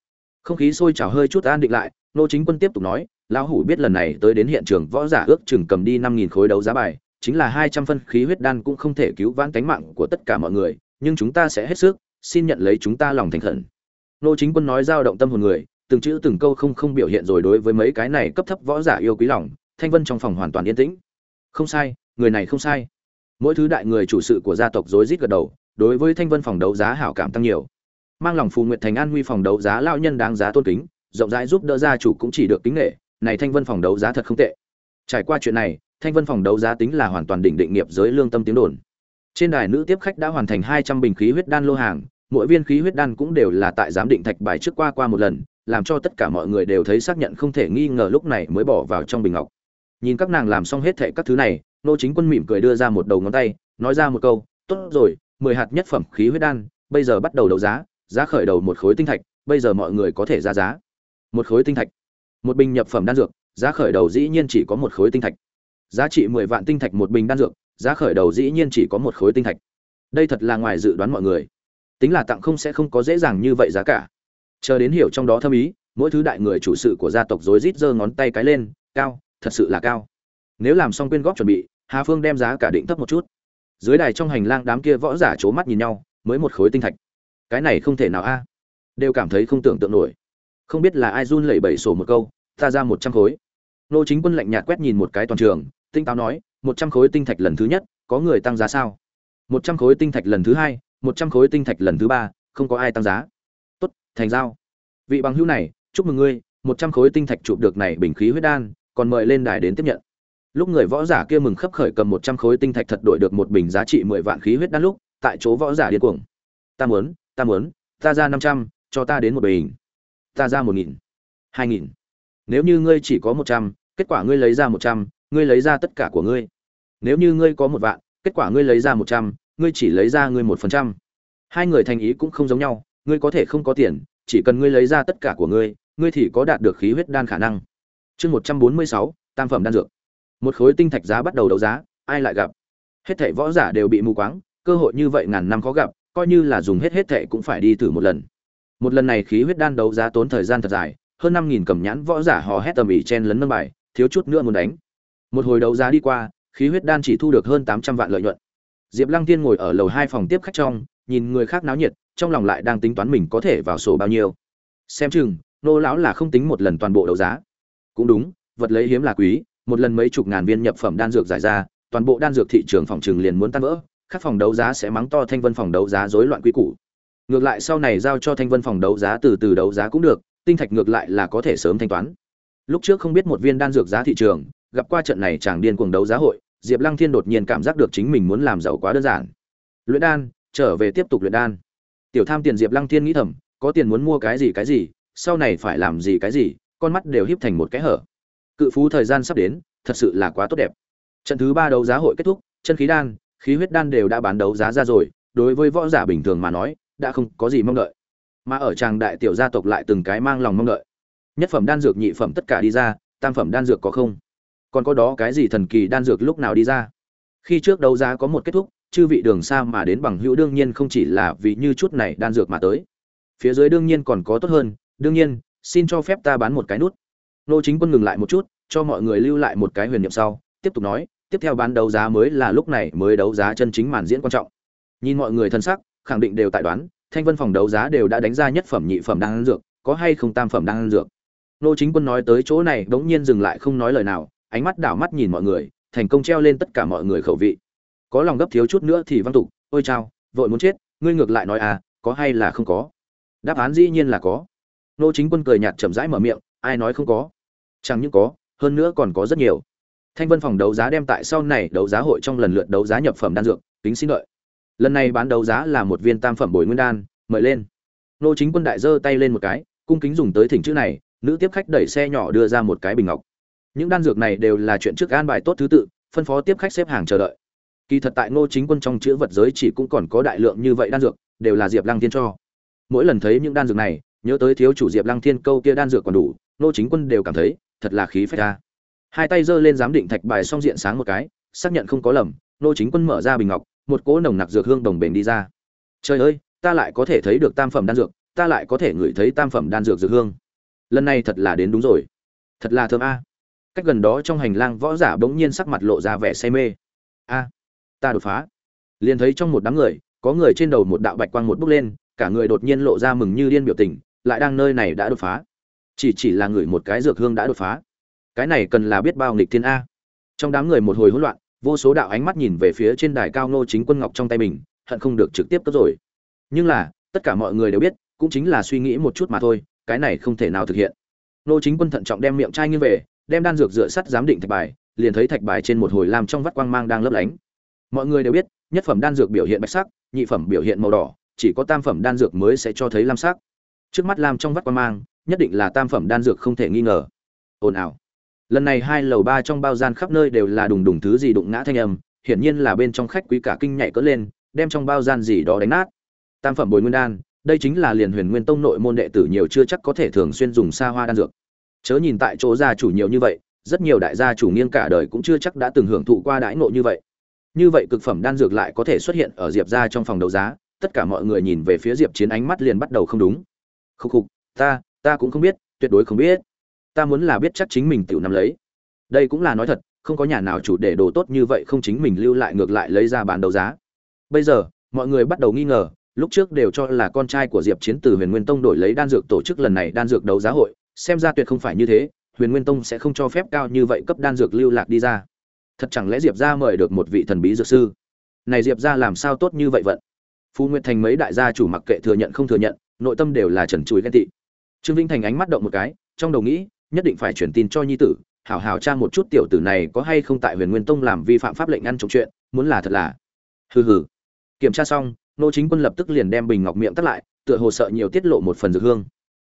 Không khí sôi trào hơi chút an định lại, nô chính quân tiếp tục nói, lão hủ biết lần này tới đến hiện trường võ giả ước chừng cầm đi năm nghìn khối đấu giá bài, chính là hai trăm phân khí huyết đan cũng không thể cứu vãn tánh mạng của tất cả mọi người, nhưng chúng ta sẽ hết sức, xin nhận lấy chúng ta lòng thành khẩn. Nô chính quân nói dao động tâm hồn người, từng chữ từng câu không không biểu hiện rồi đối với mấy cái này cấp thấp võ giả yêu quý lòng, thanh vân trong phòng hoàn toàn yên tĩnh không sai, người này không sai. Mỗi thứ đại người chủ sự của gia tộc rối rít gật đầu, đối với thanh vân phòng đấu giá hảo cảm tăng nhiều. Mang lòng phù nguyện thành an nguy phòng đấu giá lao nhân đáng giá tôn kính, rộng rãi giúp đỡ gia chủ cũng chỉ được kính nghệ, này thanh vân phòng đấu giá thật không tệ. Trải qua chuyện này, thanh vân phòng đấu giá tính là hoàn toàn đỉnh định nghiệp giới lương tâm tiếng đồn. Trên đài nữ tiếp khách đã hoàn thành hai trăm bình khí huyết đan lô hàng, mỗi viên khí huyết đan cũng đều là tại giám định thạch bài trước qua qua một lần, làm cho tất cả mọi người đều thấy xác nhận không thể nghi ngờ lúc này mới bỏ vào trong bình ngọc nhìn các nàng làm xong hết thệ các thứ này, nô chính quân mỉm cười đưa ra một đầu ngón tay, nói ra một câu, tốt rồi, mười hạt nhất phẩm khí huyết đan, bây giờ bắt đầu đấu giá giá khởi đầu một khối tinh thạch, bây giờ mọi người có thể ra giá. Một khối tinh thạch. Một bình nhập phẩm đan dược, giá khởi đầu dĩ nhiên chỉ có một khối tinh thạch. Giá trị mười vạn tinh thạch một bình đan dược, giá khởi đầu dĩ nhiên chỉ có một khối tinh thạch. Đây thật là ngoài dự đoán mọi người. Tính là tặng không sẽ không có dễ dàng như vậy giá cả. Chờ đến hiểu trong đó thâm ý, mỗi thứ đại người chủ sự của gia tộc rối rít giơ ngón tay cái lên, cao thật sự là cao. Nếu làm xong quyên góp chuẩn bị, hà phương đem giá cả định thấp một chút. Dưới đài trong hành lang đám kia võ giả c mắt nhìn nhau, mới một khối tinh thạch. Cái này không thể nào a. Đều cảm thấy không tưởng tượng nổi. Không biết là ai run lẩy bẩy sổ một câu, ta ra một trăm khối. Nô chính quân lạnh nhạt quét nhìn một cái toàn trường, tinh táo nói, một trăm khối tinh thạch lần thứ nhất, có người tăng giá sao? Một trăm khối tinh thạch lần thứ hai, một trăm khối tinh thạch lần thứ ba, không có ai tăng giá. Tốt, thành giao. Vị bằng hữu này, chúc mừng ngươi, một trăm khối tinh thạch chụp được này bình khí huyết đan còn mời lên đài đến tiếp nhận. Lúc người võ giả kia mừng khấp khởi cầm một trăm khối tinh thạch thật đổi được một bình giá trị mười vạn khí huyết đan lúc, tại chỗ võ giả điên cuồng. Ta muốn ta muốn, ta ra năm trăm, cho ta đến một bình. Ta ra một nghìn, hai nghìn. Nếu như ngươi chỉ có một trăm, kết quả ngươi lấy ra một trăm, ngươi lấy ra tất cả của ngươi. Nếu như ngươi có một vạn, kết quả ngươi lấy ra một trăm, ngươi chỉ lấy ra ngươi một phần trăm. Hai người thành ý cũng không giống nhau, ngươi có thể không có tiền, chỉ cần ngươi lấy ra tất cả của ngươi ngươi thì có đạt được khí huyết đan khả năng chương một trăm bốn mươi sáu, tam phẩm đan dược. Một khối tinh thạch giá bắt đầu đấu giá, ai lại gặp? Hết thảy võ giả đều bị mù quáng, cơ hội như vậy ngàn năm khó gặp, coi như là dùng hết hết thảy cũng phải đi thử một lần. Một lần này khí huyết đan đấu giá tốn thời gian thật dài, hơn năm nghìn cầm nhãn võ giả hò hét tầm ĩ chen lấn nâng bài, thiếu chút nữa muốn đánh. Một hồi đấu giá đi qua, khí huyết đan chỉ thu được hơn tám trăm vạn lợi nhuận. Diệp lăng tiên ngồi ở lầu hai phòng tiếp khách trong, nhìn người khác náo nhiệt, trong lòng lại đang tính toán mình có thể vào sổ bao nhiêu. Xem chừng, nô lão là không tính một lần toàn bộ đấu giá cũng đúng, vật lấy hiếm là quý, một lần mấy chục ngàn viên nhập phẩm đan dược giải ra, toàn bộ đan dược thị trường phòng trường liền muốn tan vỡ, các phòng đấu giá sẽ mắng to thanh vân phòng đấu giá rối loạn quy củ. Ngược lại sau này giao cho thanh vân phòng đấu giá từ từ đấu giá cũng được, tinh thạch ngược lại là có thể sớm thanh toán. Lúc trước không biết một viên đan dược giá thị trường, gặp qua trận này chàng điên cuồng đấu giá hội, diệp lăng thiên đột nhiên cảm giác được chính mình muốn làm giàu quá đơn giản. Luyện đan, trở về tiếp tục luyện đan. Tiểu tham tiền diệp lăng thiên nghĩ thầm, có tiền muốn mua cái gì cái gì, sau này phải làm gì cái gì con mắt đều híp thành một cái hở. Cự phú thời gian sắp đến, thật sự là quá tốt đẹp. Trận thứ ba đấu giá hội kết thúc, chân khí đan, khí huyết đan đều đã bán đấu giá ra rồi, đối với võ giả bình thường mà nói, đã không có gì mong đợi. Mà ở tràng đại tiểu gia tộc lại từng cái mang lòng mong đợi. Nhất phẩm đan dược nhị phẩm tất cả đi ra, tam phẩm đan dược có không? Còn có đó cái gì thần kỳ đan dược lúc nào đi ra? Khi trước đấu giá có một kết thúc, chư vị đường xa mà đến bằng hữu đương nhiên không chỉ là vì như chút này đan dược mà tới. Phía dưới đương nhiên còn có tốt hơn, đương nhiên xin cho phép ta bán một cái nút. Nô chính quân ngừng lại một chút, cho mọi người lưu lại một cái huyền niệm sau, tiếp tục nói, tiếp theo bán đấu giá mới là lúc này mới đấu giá chân chính màn diễn quan trọng. Nhìn mọi người thân sắc, khẳng định đều tại đoán, thanh vân phòng đấu giá đều đã đánh ra nhất phẩm nhị phẩm đang dược, có hay không tam phẩm đang dược. Nô chính quân nói tới chỗ này đống nhiên dừng lại không nói lời nào, ánh mắt đảo mắt nhìn mọi người, thành công treo lên tất cả mọi người khẩu vị. Có lòng gấp thiếu chút nữa thì văng tục, ôi chao, vội muốn chết, ngươi ngược lại nói à có hay là không có? Đáp án dĩ nhiên là có nô chính quân cười nhạt chậm rãi mở miệng, ai nói không có? Chẳng những có, hơn nữa còn có rất nhiều. Thanh vân phòng đấu giá đem tại sau này đấu giá hội trong lần lượt đấu giá nhập phẩm đan dược tính xin lợi lần này bán đấu giá là một viên tam phẩm bồi nguyên đan, mời lên. Nô chính quân đại giơ tay lên một cái, cung kính dùng tới thỉnh chữ này, nữ tiếp khách đẩy xe nhỏ đưa ra một cái bình ngọc. Những đan dược này đều là chuyện trước an bài tốt thứ tự, phân phó tiếp khách xếp hàng chờ đợi. Kỳ thật tại ngô chính quân trong chữ vật giới chỉ cũng còn có đại lượng như vậy đan dược, đều là diệp lăng thiên cho. Mỗi lần thấy những đan dược này nhớ tới thiếu chủ diệp lăng thiên câu kia đan dược còn đủ, Nô chính quân đều cảm thấy, thật là khí phách ta hai tay giơ lên giám định thạch bài song diện sáng một cái, xác nhận không có lầm, Nô chính quân mở ra bình ngọc, một cỗ nồng nặc dược hương đồng bền đi ra. Trời ơi, ta lại có thể thấy được tam phẩm đan dược, ta lại có thể ngửi thấy tam phẩm đan dược dược hương. Lần này thật là đến đúng rồi. Thật là thơm a. Cách gần đó trong hành lang võ giả bỗng nhiên sắc mặt lộ ra vẻ say mê. A, ta đột phá. Liền thấy trong một đám người, có người trên đầu một đạo bạch quang một bước lên, cả người đột nhiên lộ ra mừng như điên biểu tình lại đang nơi này đã đột phá. Chỉ chỉ là người một cái dược hương đã đột phá. Cái này cần là biết bao nghịch thiên a. Trong đám người một hồi hỗn loạn, vô số đạo ánh mắt nhìn về phía trên đài cao nô chính quân ngọc trong tay mình, hận không được trực tiếp cất rồi. Nhưng là, tất cả mọi người đều biết, cũng chính là suy nghĩ một chút mà thôi, cái này không thể nào thực hiện. Nô chính quân thận trọng đem miệng chai nghiêng về, đem đan dược dựa sắt giám định thạch bài, liền thấy thạch bài trên một hồi làm trong vắt quang mang đang lấp lánh. Mọi người đều biết, nhất phẩm đan dược biểu hiện bạch sắc, nhị phẩm biểu hiện màu đỏ, chỉ có tam phẩm đan dược mới sẽ cho thấy lam sắc trước mắt lam trong vắt quan mang, nhất định là tam phẩm đan dược không thể nghi ngờ. Ồn ào. Lần này hai lầu ba trong bao gian khắp nơi đều là đùng đùng thứ gì đụng ngã thanh âm, hiển nhiên là bên trong khách quý cả kinh nhảy cỡ lên, đem trong bao gian gì đó đánh nát. Tam phẩm bồi nguyên đan, đây chính là liền huyền nguyên tông nội môn đệ tử nhiều chưa chắc có thể thường xuyên dùng xa hoa đan dược. Chớ nhìn tại chỗ gia chủ nhiều như vậy, rất nhiều đại gia chủ nghiêng cả đời cũng chưa chắc đã từng hưởng thụ qua đãi ngộ như vậy. Như vậy cực phẩm đan dược lại có thể xuất hiện ở diệp gia trong phòng đấu giá, tất cả mọi người nhìn về phía diệp chiến ánh mắt liền bắt đầu không đúng khục khục, ta ta cũng không biết, tuyệt đối không biết. Ta muốn là biết chắc chính mình tự nắm lấy. Đây cũng là nói thật, không có nhà nào chủ để đồ tốt như vậy không chính mình lưu lại ngược lại lấy ra bán đấu giá. Bây giờ, mọi người bắt đầu nghi ngờ, lúc trước đều cho là con trai của diệp chiến từ huyền nguyên tông đổi lấy đan dược tổ chức lần này đan dược đấu giá hội, xem ra tuyệt không phải như thế, huyền nguyên tông sẽ không cho phép cao như vậy cấp đan dược lưu lạc đi ra. Thật chẳng lẽ diệp ra mời được một vị thần bí dược sư? Này diệp ra làm sao tốt như vậy vận? Phú nguyệt thành mấy đại gia chủ mặc kệ thừa nhận không thừa nhận nội tâm đều là trần trùi ghen tị. Trương vĩnh thành ánh mắt động một cái, trong đầu nghĩ, nhất định phải truyền tin cho nhi tử, hảo hảo tra một chút tiểu tử này có hay không tại huyền nguyên tông làm vi phạm pháp lệnh ăn trộm chuyện, muốn là thật là. Hừ hừ. Kiểm tra xong, nô chính quân lập tức liền đem bình ngọc miệng tắt lại, tựa hồ sợ nhiều tiết lộ một phần dược hương.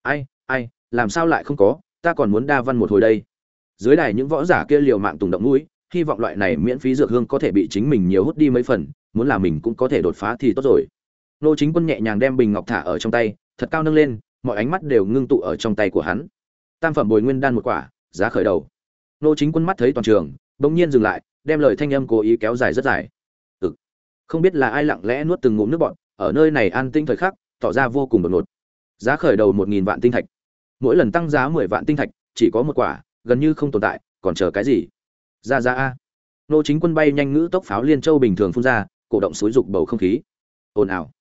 Ai ai, làm sao lại không có, ta còn muốn đa văn một hồi đây. Dưới đài những võ giả kia liều mạng tùng động mũi, hy vọng loại này miễn phí dược hương có thể bị chính mình nhiều hút đi mấy phần, muốn là mình cũng có thể đột phá thì tốt rồi nô chính quân nhẹ nhàng đem bình ngọc thả ở trong tay, thật cao nâng lên, mọi ánh mắt đều ngưng tụ ở trong tay của hắn. Tam phẩm bồi nguyên đan một quả, giá khởi đầu. Nô chính quân mắt thấy toàn trường, bỗng nhiên dừng lại, đem lời thanh âm cố ý kéo dài rất dài. Ừ. Không biết là ai lặng lẽ nuốt từng ngụm nước bọn ở nơi này an tinh thời khắc, tỏ ra vô cùng đột ngột. Giá khởi đầu một nghìn vạn tinh thạch. Mỗi lần tăng giá mười vạn tinh thạch, chỉ có một quả, gần như không tồn tại, còn chờ cái gì? Ra ra a. Nô chính quân bay nhanh ngữ tốc pháo liên châu bình thường phun ra, cổ động xúi dục bầu không khí. Ồn ào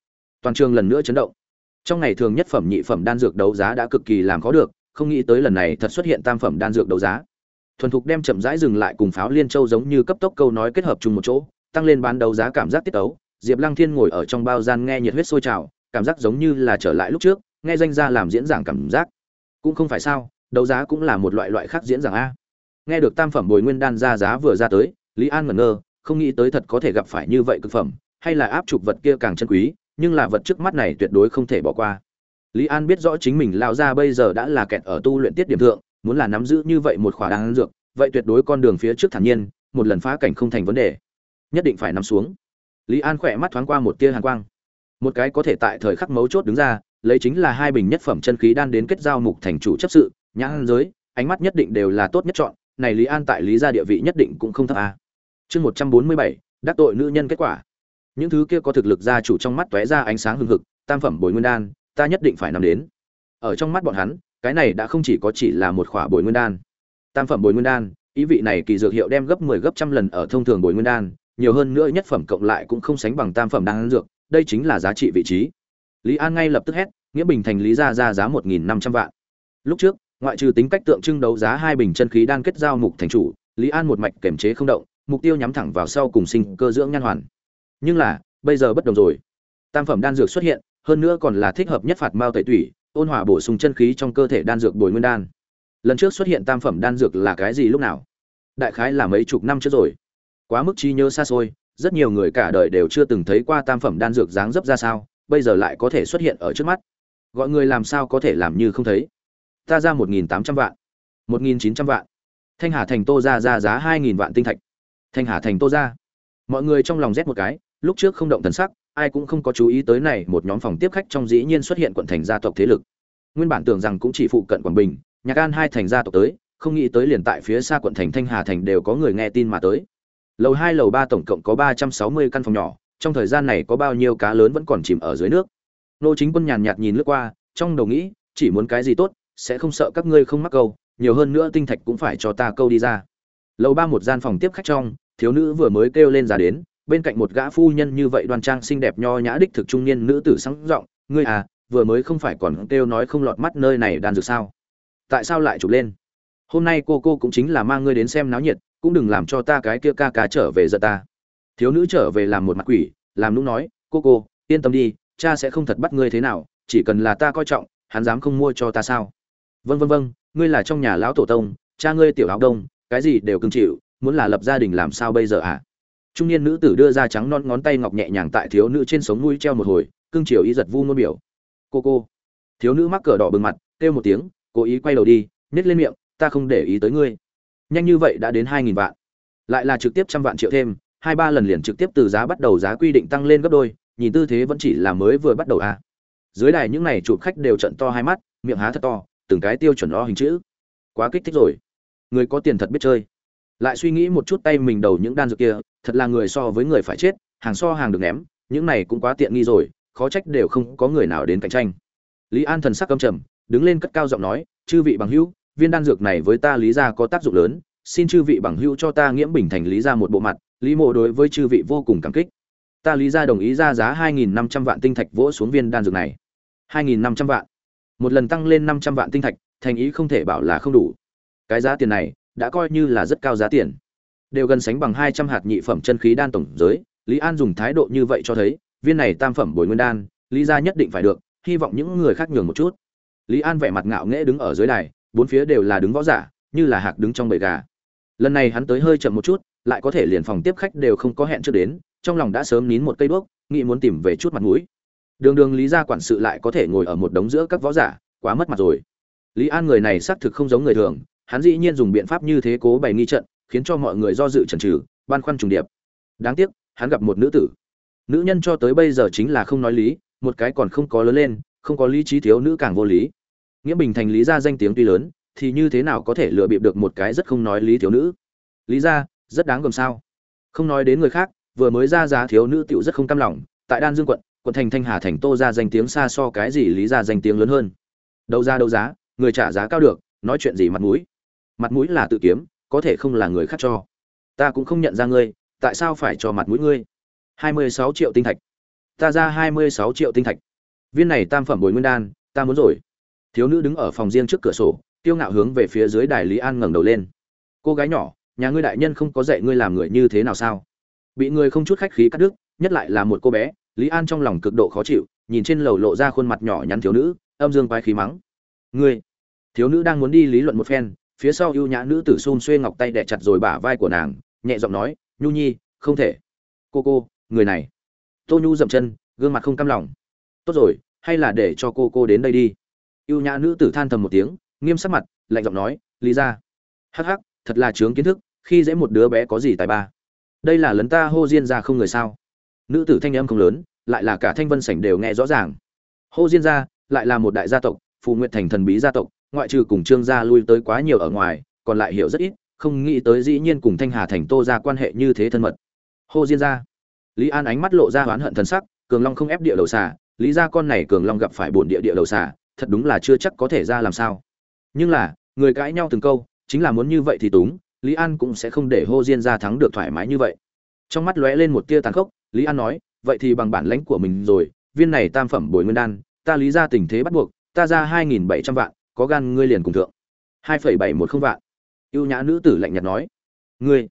toàn trường lần nữa chấn động. Trong ngày thường nhất phẩm nhị phẩm đan dược đấu giá đã cực kỳ làm khó được, không nghĩ tới lần này thật xuất hiện tam phẩm đan dược đấu giá. Thuần thục đem chậm rãi dừng lại cùng pháo liên châu giống như cấp tốc câu nói kết hợp chung một chỗ, tăng lên bán đấu giá cảm giác tiết tấu. Diệp lăng thiên ngồi ở trong bao gian nghe nhiệt huyết sôi trào, cảm giác giống như là trở lại lúc trước, nghe danh ra làm diễn giảng cảm giác. Cũng không phải sao, đấu giá cũng là một loại loại khác diễn giảng a. Nghe được tam phẩm bồi nguyên đan ra giá vừa ra tới, lý an ngẩn ngơ, không nghĩ tới thật có thể gặp phải như vậy cực phẩm, hay là áp trục vật kia càng chân quý nhưng là vật trước mắt này tuyệt đối không thể bỏ qua. Lý an biết rõ chính mình lao ra bây giờ đã là kẹt ở tu luyện tiết điểm thượng, muốn là nắm giữ như vậy một khỏa đan dược, vậy tuyệt đối con đường phía trước thản nhiên, một lần phá cảnh không thành vấn đề. Nhất định phải nằm xuống. Lý an khỏe mắt thoáng qua một tia hàn quang. Một cái có thể tại thời khắc mấu chốt đứng ra, lấy chính là hai bình nhất phẩm chân khí đan đến kết giao mục thành chủ chấp sự nhãn giới, ánh mắt nhất định đều là tốt nhất chọn, này lý an tại lý gia địa vị nhất định cũng không thấp a chương một trăm bốn mươi bảy, đắc tội nữ nhân kết quả những thứ kia có thực lực gia chủ trong mắt tóe ra ánh sáng hừng hực, tam phẩm bồi nguyên đan, ta nhất định phải nằm đến. Ở trong mắt bọn hắn, cái này đã không chỉ có chỉ là một khỏa bồi nguyên đan. Tam phẩm bồi nguyên đan, ý vị này kỳ dược hiệu đem gấp 10 gấp trăm lần ở thông thường bồi nguyên đan, nhiều hơn nữa nhất phẩm cộng lại cũng không sánh bằng tam phẩm đan dược, đây chính là giá trị vị trí. Lý an ngay lập tức hét, nghĩa bình thành lý ra ra giá một nghìn năm trăm vạn. Lúc trước, ngoại trừ tính cách tượng trưng đấu giá hai bình chân khí đan kết giao mục thành chủ, lý an một mạch kiềm chế không động, mục tiêu nhắm thẳng vào sau cùng sinh cơ dưỡng nhan hoàn nhưng là, bây giờ bất đồng rồi. Tam phẩm đan dược xuất hiện, hơn nữa còn là thích hợp nhất phạt mao tẩy tủy, ôn hòa bổ sung chân khí trong cơ thể đan dược bồi nguyên đan. Lần trước xuất hiện tam phẩm đan dược là cái gì lúc nào? Đại khái là mấy chục năm trước rồi. Quá mức trí nhớ xa xôi, rất nhiều người cả đời đều chưa từng thấy qua tam phẩm đan dược dáng dấp ra sao, bây giờ lại có thể xuất hiện ở trước mắt. Gọi người làm sao có thể làm như không thấy? Ta ra một nghìn tám trăm vạn. một nghìn chín trăm vạn. Thanh hà thành tô ra ra giá hai nghìn vạn tinh thạch. Thanh hà thành tô ra mọi người trong lòng rét một cái lúc trước không động thần sắc, ai cũng không có chú ý tới này, một nhóm phòng tiếp khách trong dĩ nhiên xuất hiện quận thành gia tộc thế lực. Nguyên bản tưởng rằng cũng chỉ phụ cận quảng bình, nhạc an hai thành gia tộc tới, không nghĩ tới liền tại phía xa quận thành thanh hà thành đều có người nghe tin mà tới. Lầu hai, lầu ba tổng cộng có ba trăm sáu mươi căn phòng nhỏ, trong thời gian này có bao nhiêu cá lớn vẫn còn chìm ở dưới nước. Nô chính quân nhàn nhạt nhìn lướt qua, trong đầu nghĩ, chỉ muốn cái gì tốt, sẽ không sợ các ngươi không mắc câu, nhiều hơn nữa tinh thạch cũng phải cho ta câu đi ra. Lầu ba, một gian phòng tiếp khách trong, thiếu nữ vừa mới kêu lên ra đến bên cạnh một gã phu nhân như vậy đoan trang xinh đẹp nho nhã đích thực trung niên nữ tử sáng giọng, ngươi à vừa mới không phải còn kêu nói không lọt mắt nơi này đan dược sao? Tại sao lại chụp lên? Hôm nay cô cô cũng chính là mang ngươi đến xem náo nhiệt, cũng đừng làm cho ta cái kia ca ca trở về giận ta. Thiếu nữ trở về làm một mặt quỷ, làm lúc nói, cô cô, yên tâm đi, cha sẽ không thật bắt ngươi thế nào, chỉ cần là ta coi trọng, hắn dám không mua cho ta sao? Vân vân vân ngươi là trong nhà lão tổ tông, cha ngươi tiểu áo đông, cái gì đều cưng chịu, muốn là lập gia đình làm sao bây giờ ạ à? Trung niên nữ tử đưa ra trắng non ngón tay ngọc nhẹ nhàng tại thiếu nữ trên sống mũi treo một hồi cưng chiều ý giật vu ngôn biểu. Cô cô. Thiếu nữ mắc cờ đỏ bừng mặt, kêu một tiếng, cố ý quay đầu đi nhét lên miệng, ta không để ý tới ngươi. Nhanh như vậy đã đến hai nghìn vạn. Lại là trực tiếp trăm vạn triệu thêm, hai ba lần liền trực tiếp từ giá bắt đầu giá quy định tăng lên gấp đôi, nhìn tư thế vẫn chỉ là mới vừa bắt đầu à. dưới đài những này chụp khách đều trận to hai mắt, miệng há thật to, từng cái tiêu chuẩn lo hình chữ. Quá kích thích rồi. Người có tiền thật biết chơi. Lại suy nghĩ một chút tay mình đầu những đan dược kia thật là người so với người phải chết, hàng so hàng được ném, những này cũng quá tiện nghi rồi, khó trách đều không có người nào đến cạnh tranh. Lý an thần sắc căm trầm, đứng lên cất cao giọng nói, chư vị bằng hữu, viên đan dược này với ta lý ra có tác dụng lớn, xin chư vị bằng hữu cho ta nghiễm bình thành lý ra một bộ mặt, lý mộ đối với chư vị vô cùng cảm kích. Ta lý ra đồng ý ra giá hai nghìn năm trăm vạn tinh thạch vỗ xuống viên đan dược này. hai nghìn năm trăm vạn. Một lần tăng lên năm trăm vạn tinh thạch, thành ý không thể bảo là không đủ. Cái giá tiền này, đã coi như là rất cao giá tiền đều gần sánh bằng hai trăm hạt nhị phẩm chân khí đan tổng giới. Lý an dùng thái độ như vậy cho thấy, viên này tam phẩm bồi nguyên đan, lý gia nhất định phải được, hy vọng những người khác nhường một chút. Lý an vẻ mặt ngạo nghễ đứng ở dưới đài, bốn phía đều là đứng võ giả, như là hạc đứng trong bầy gà. Lần này hắn tới hơi chậm một chút, lại có thể liền phòng tiếp khách đều không có hẹn trước đến, trong lòng đã sớm nín một cây đuốc, nghĩ muốn tìm về chút mặt mũi. Đường đường lý gia quản sự lại có thể ngồi ở một đống giữa các võ giả, quá mất mặt rồi. Lý an người này xác thực không giống người thường, hắn dĩ nhiên dùng biện pháp như thế cố bày nghi trận khiến cho mọi người do dự chần chừ, băn khoăn trùng điệp. Đáng tiếc, hắn gặp một nữ tử. Nữ nhân cho tới bây giờ chính là không nói lý, một cái còn không có lớn lên, không có lý trí thiếu nữ càng vô lý. Nghĩa bình thành lý gia danh tiếng tuy lớn, thì như thế nào có thể lừa bịp được một cái rất không nói lý thiếu nữ? Lý gia rất đáng gồm sao? Không nói đến người khác, vừa mới ra giá thiếu nữ tựu rất không cam lòng, tại đan dương quận quận thành thanh hà thành tô ra danh tiếng xa so cái gì lý ra danh tiếng lớn hơn. Đâu ra đâu giá, người trả giá cao được, nói chuyện gì mặt mũi? Mặt mũi là tự kiếm có thể không là người khác cho. Ta cũng không nhận ra ngươi, tại sao phải cho mặt mũi ngươi? Hai mươi sáu triệu tinh thạch. Ta ra hai mươi sáu triệu tinh thạch. Viên này tam phẩm bồi nguyên đan, ta muốn rồi. Thiếu nữ đứng ở phòng riêng trước cửa sổ tiêu ngạo hướng về phía dưới đài lý an ngẩng đầu lên. Cô gái nhỏ, nhà ngươi đại nhân không có dạy ngươi làm người như thế nào sao? Bị người không chút khách khí cắt đứt, nhất lại là một cô bé, lý an trong lòng cực độ khó chịu, nhìn trên lầu lộ ra khuôn mặt nhỏ nhắn thiếu nữ, âm dương quái khí mắng. Ngươi, thiếu nữ đang muốn đi lý luận một phen phía sau ưu nhã nữ tử xun xuê ngọc tay đẻ chặt rồi bả vai của nàng, nhẹ giọng nói, nhu nhi, không thể. Cô cô, người này. Tô nhu dậm chân, gương mặt không cam lòng. Tốt rồi, hay là để cho cô cô đến đây đi. Ưu nhã nữ tử than thầm một tiếng, nghiêm sắc mặt, lạnh giọng nói, lý ra hắc hắc, thật là chướng kiến thức, khi dễ một đứa bé có gì tài ba. Đây là lấn ta hô diên ra không người sao? Nữ tử thanh âm không lớn, lại là cả thanh vân sảnh đều nghe rõ ràng. Hô diên gia lại là một đại gia tộc, phù nguyện thành thần bí gia tộc ngoại trừ cùng trương gia lui tới quá nhiều ở ngoài, còn lại hiểu rất ít, không nghĩ tới dĩ nhiên cùng thanh hà thành tô gia quan hệ như thế thân mật. Hô diên gia. Lý an ánh mắt lộ ra oán hận thần sắc, cường long không ép địa đầu xà, lý ra con này cường long gặp phải bổn địa địa đầu xà, thật đúng là chưa chắc có thể ra làm sao. Nhưng là, người cãi nhau từng câu, chính là muốn như vậy thì túng, lý an cũng sẽ không để hô diên gia thắng được thoải mái như vậy. Trong mắt lóe lên một tia tàn khốc, lý an nói, vậy thì bằng bản lãnh của mình rồi, viên này tam phẩm bồi nguyên đan, ta lý ra tình thế bắt buộc, ta ra hai nghìn bảy trăm vạn có gan ngươi liền cùng thượng. hai phẩy bảy một không vạn. Ưu nhã nữ tử lạnh nhạt nói. Ngươi.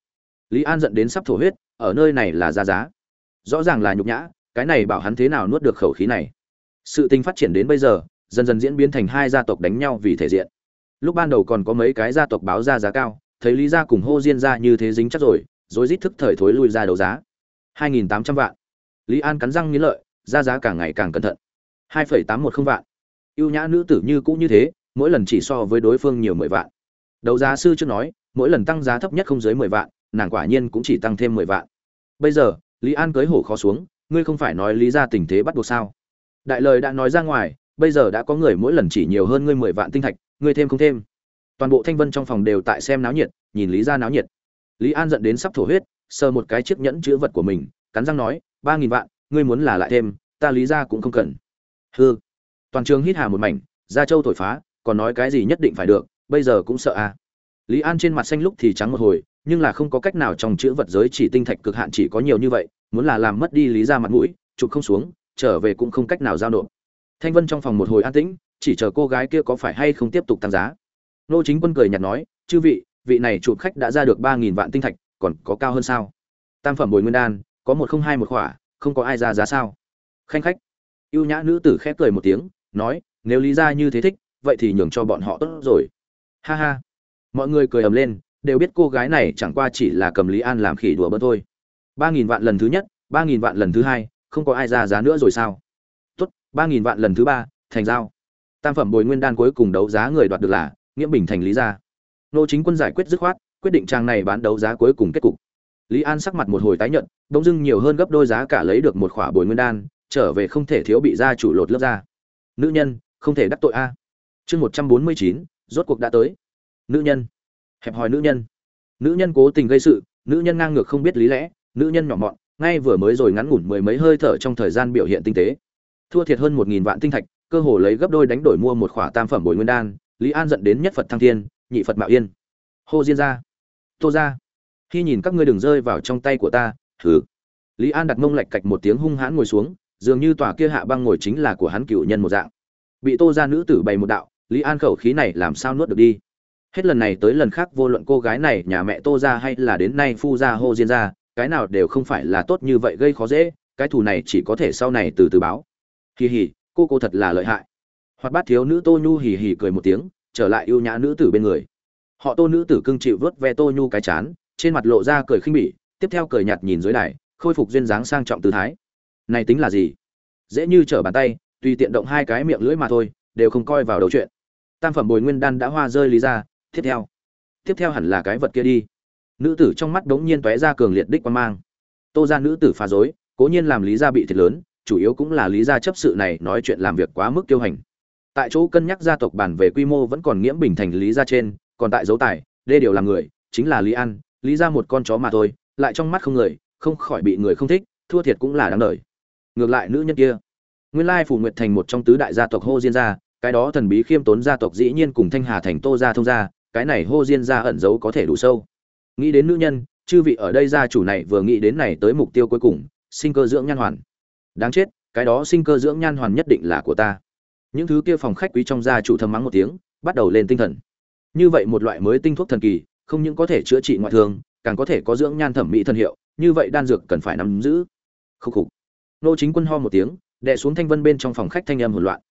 Lý an giận đến sắp thổ huyết, ở nơi này là ra giá. Rõ ràng là nhục nhã, cái này bảo hắn thế nào nuốt được khẩu khí này. Sự tình phát triển đến bây giờ, dần dần diễn biến thành hai gia tộc đánh nhau vì thể diện. Lúc ban đầu còn có mấy cái gia tộc báo ra giá cao, thấy lý gia cùng hô diên ra như thế dính chắc rồi rồi rít thức thời thối lui ra đấu giá. hai nghìn tám trăm vạn. Lý an cắn răng nghiến lợi, ra giá càng ngày càng cẩn thận. hai phẩy tám một không vạn. Ưu nhã nữ tử như cũ như thế mỗi lần chỉ so với đối phương nhiều mười vạn. Đấu giá sư chưa nói, mỗi lần tăng giá thấp nhất không dưới mười vạn, nàng quả nhiên cũng chỉ tăng thêm mười vạn. Bây giờ, lý an cưới hổ khó xuống, ngươi không phải nói lý ra tình thế bắt buộc sao? Đại lời đã nói ra ngoài, bây giờ đã có người mỗi lần chỉ nhiều hơn ngươi mười vạn tinh thạch, ngươi thêm không thêm. Toàn bộ thanh vân trong phòng đều tại xem náo nhiệt, nhìn lý ra náo nhiệt. Lý an giận đến sắp thổ huyết, sờ một cái chiếc nhẫn chữ vật của mình, cắn răng nói, ba nghìn vạn, ngươi muốn là lại thêm, ta lý ra cũng không cần. Hư toàn trường hít hà một mảnh, gia châu thổi phá còn nói cái gì nhất định phải được, bây giờ cũng sợ à. Lý an trên mặt xanh lúc thì trắng một hồi, nhưng là không có cách nào trong chữ vật giới chỉ tinh thạch cực hạn chỉ có nhiều như vậy, muốn là làm mất đi lý ra mặt mũi, chụp không xuống, trở về cũng không cách nào giao nộp. Thanh vân trong phòng một hồi an tĩnh, chỉ chờ cô gái kia có phải hay không tiếp tục tăng giá. Nô chính quân cười nhạt nói, chư vị vị này chụp khách đã ra được ba nghìn vạn tinh thạch, còn có cao hơn sao? Tam phẩm bồi nguyên đan, có một không hai một khỏa, không có ai ra giá sao? Khanh khách. Ưu nhã nữ tử khép cười một tiếng, nói, nếu lý ra như thế thích vậy thì nhường cho bọn họ tốt rồi. Ha ha. Mọi người cười ầm lên, đều biết cô gái này chẳng qua chỉ là cầm lý an làm khỉ đùa bớt thôi. Ba nghìn vạn lần thứ nhất, ba nghìn vạn lần thứ hai, không có ai ra giá nữa rồi sao? Tốt, ba nghìn vạn lần thứ ba, thành giao. Tam phẩm bồi nguyên đan cuối cùng đấu giá người đoạt được là nghĩa bình thành lý gia. Nô chính quân giải quyết dứt khoát, quyết định trang này bán đấu giá cuối cùng kết cục. Lý an sắc mặt một hồi tái nhận bỗng dưng nhiều hơn gấp đôi giá cả lấy được một khỏa bồi nguyên đan, trở về không thể thiếu bị gia chủ lột lớp ra. Nữ nhân, không thể đắc tội a chương một trăm bốn mươi chín, rốt cuộc đã tới. Nữ nhân. Hẹp hòi nữ nhân. Nữ nhân cố tình gây sự, nữ nhân ngang ngược không biết lý lẽ, nữ nhân nhỏ mọn, ngay vừa mới rồi ngắn ngủn mười mấy hơi thở trong thời gian biểu hiện tinh tế. Thua thiệt hơn một nghìn vạn tinh thạch, cơ hồ lấy gấp đôi đánh đổi mua một khỏa tam phẩm bồi nguyên đan, lý an dẫn đến nhất phật thăng thiên, nhị phật mạo yên. Hô diên ra tô ra khi nhìn các ngươi đừng rơi vào trong tay của ta thử lý an đặt mông lạch cạch một tiếng hung hãn ngồi xuống, dường như tòa kia hạ băng ngồi chính là của hắn cựu nhân một dạng. Bị tô ra nữ tử bày một đạo lý an khẩu khí này làm sao nuốt được đi? Hết lần này tới lần khác vô luận cô gái này, nhà mẹ tô ra hay là đến nay phu ra hô diên ra cái nào đều không phải là tốt như vậy gây khó dễ, cái thù này chỉ có thể sau này từ từ báo. Kỳ hỉ cô cô thật là lợi hại. Hoặc bát thiếu nữ tô nhu hì hì cười một tiếng, trở lại yêu nhã nữ tử bên người. Họ tô nữ tử cưng chịu vớt ve tô nhu cái chán, trên mặt lộ ra cười khinh bỉ, tiếp theo cười nhạt nhìn dưới đài, khôi phục duyên dáng sang trọng tư thái. Này tính là gì? Dễ như trở bàn tay, tùy tiện động hai cái miệng lưỡi mà thôi, đều không coi vào đầu chuyện tam phẩm bồi nguyên đan đã hoa rơi lý ra, tiếp theo. Tiếp theo hẳn là cái vật kia đi. Nữ tử trong mắt đống nhiên tóe ra cường liệt đích quan mang. Tô ra nữ tử phá dối cố nhiên làm lý gia bị thiệt lớn, chủ yếu cũng là lý gia chấp sự này nói chuyện làm việc quá mức tiêu hành. Tại chỗ cân nhắc gia tộc bản về quy mô vẫn còn nghiễm bình thành lý gia trên, còn tại dấu tài, đê điều làm người, chính là lý an, lý ra một con chó mà thôi, lại trong mắt không người, không khỏi bị người không thích, thua thiệt cũng là đáng đời. Ngược lại nữ nhân kia, nguyên lai phủ nguyệt thành một trong tứ đại gia tộc hô diên gia cái đó thần bí khiêm tốn gia tộc dĩ nhiên cùng thanh hà thành tô gia thông gia, cái này hô diên gia ẩn giấu có thể đủ sâu. Nghĩ đến nữ nhân, chư vị ở đây gia chủ này vừa nghĩ đến này tới mục tiêu cuối cùng, sinh cơ dưỡng nhan hoàn. Đáng chết, cái đó sinh cơ dưỡng nhan hoàn nhất định là của ta. Những thứ kia phòng khách quý trong gia chủ thầm mắng một tiếng, bắt đầu lên tinh thần. Như vậy một loại mới tinh thuốc thần kỳ, không những có thể chữa trị ngoại thương, càng có thể có dưỡng nhan thẩm mỹ thần hiệu, như vậy đan dược cần phải nắm giữ. Khúc khục. Nô chính quân ho một tiếng, đè xuống thanh vân bên trong phòng khách thanh âm hỗn loạn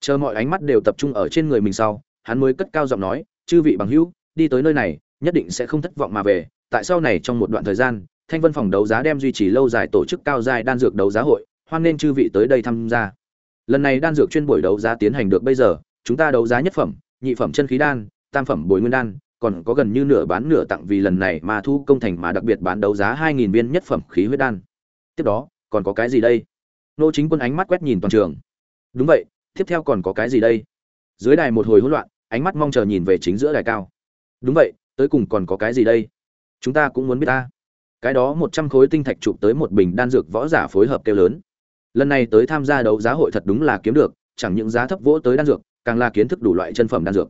chờ mọi ánh mắt đều tập trung ở trên người mình sau hắn mới cất cao giọng nói chư vị bằng hữu đi tới nơi này nhất định sẽ không thất vọng mà về tại sau này trong một đoạn thời gian thanh vân phòng đấu giá đem duy trì lâu dài tổ chức cao dài đan dược đấu giá hội hoan nên chư vị tới đây tham gia lần này đan dược chuyên buổi đấu giá tiến hành được bây giờ chúng ta đấu giá nhất phẩm nhị phẩm chân khí đan tam phẩm bồi nguyên đan còn có gần như nửa bán nửa tặng vì lần này mà thu công thành mà đặc biệt bán đấu giá 2000 viên nhất phẩm khí huyết đan. Tiếp đó, còn có cái gì đây? Nô Chính Quân ánh mắt quét nhìn toàn trường. Đúng vậy, tiếp theo còn có cái gì đây? Dưới đài một hồi hỗn loạn, ánh mắt mong chờ nhìn về chính giữa đài cao. Đúng vậy, tới cùng còn có cái gì đây? Chúng ta cũng muốn biết ta. Cái đó 100 khối tinh thạch chụp tới một bình đan dược võ giả phối hợp kêu lớn. Lần này tới tham gia đấu giá hội thật đúng là kiếm được, chẳng những giá thấp vỗ tới đan dược, càng là kiến thức đủ loại chân phẩm đan dược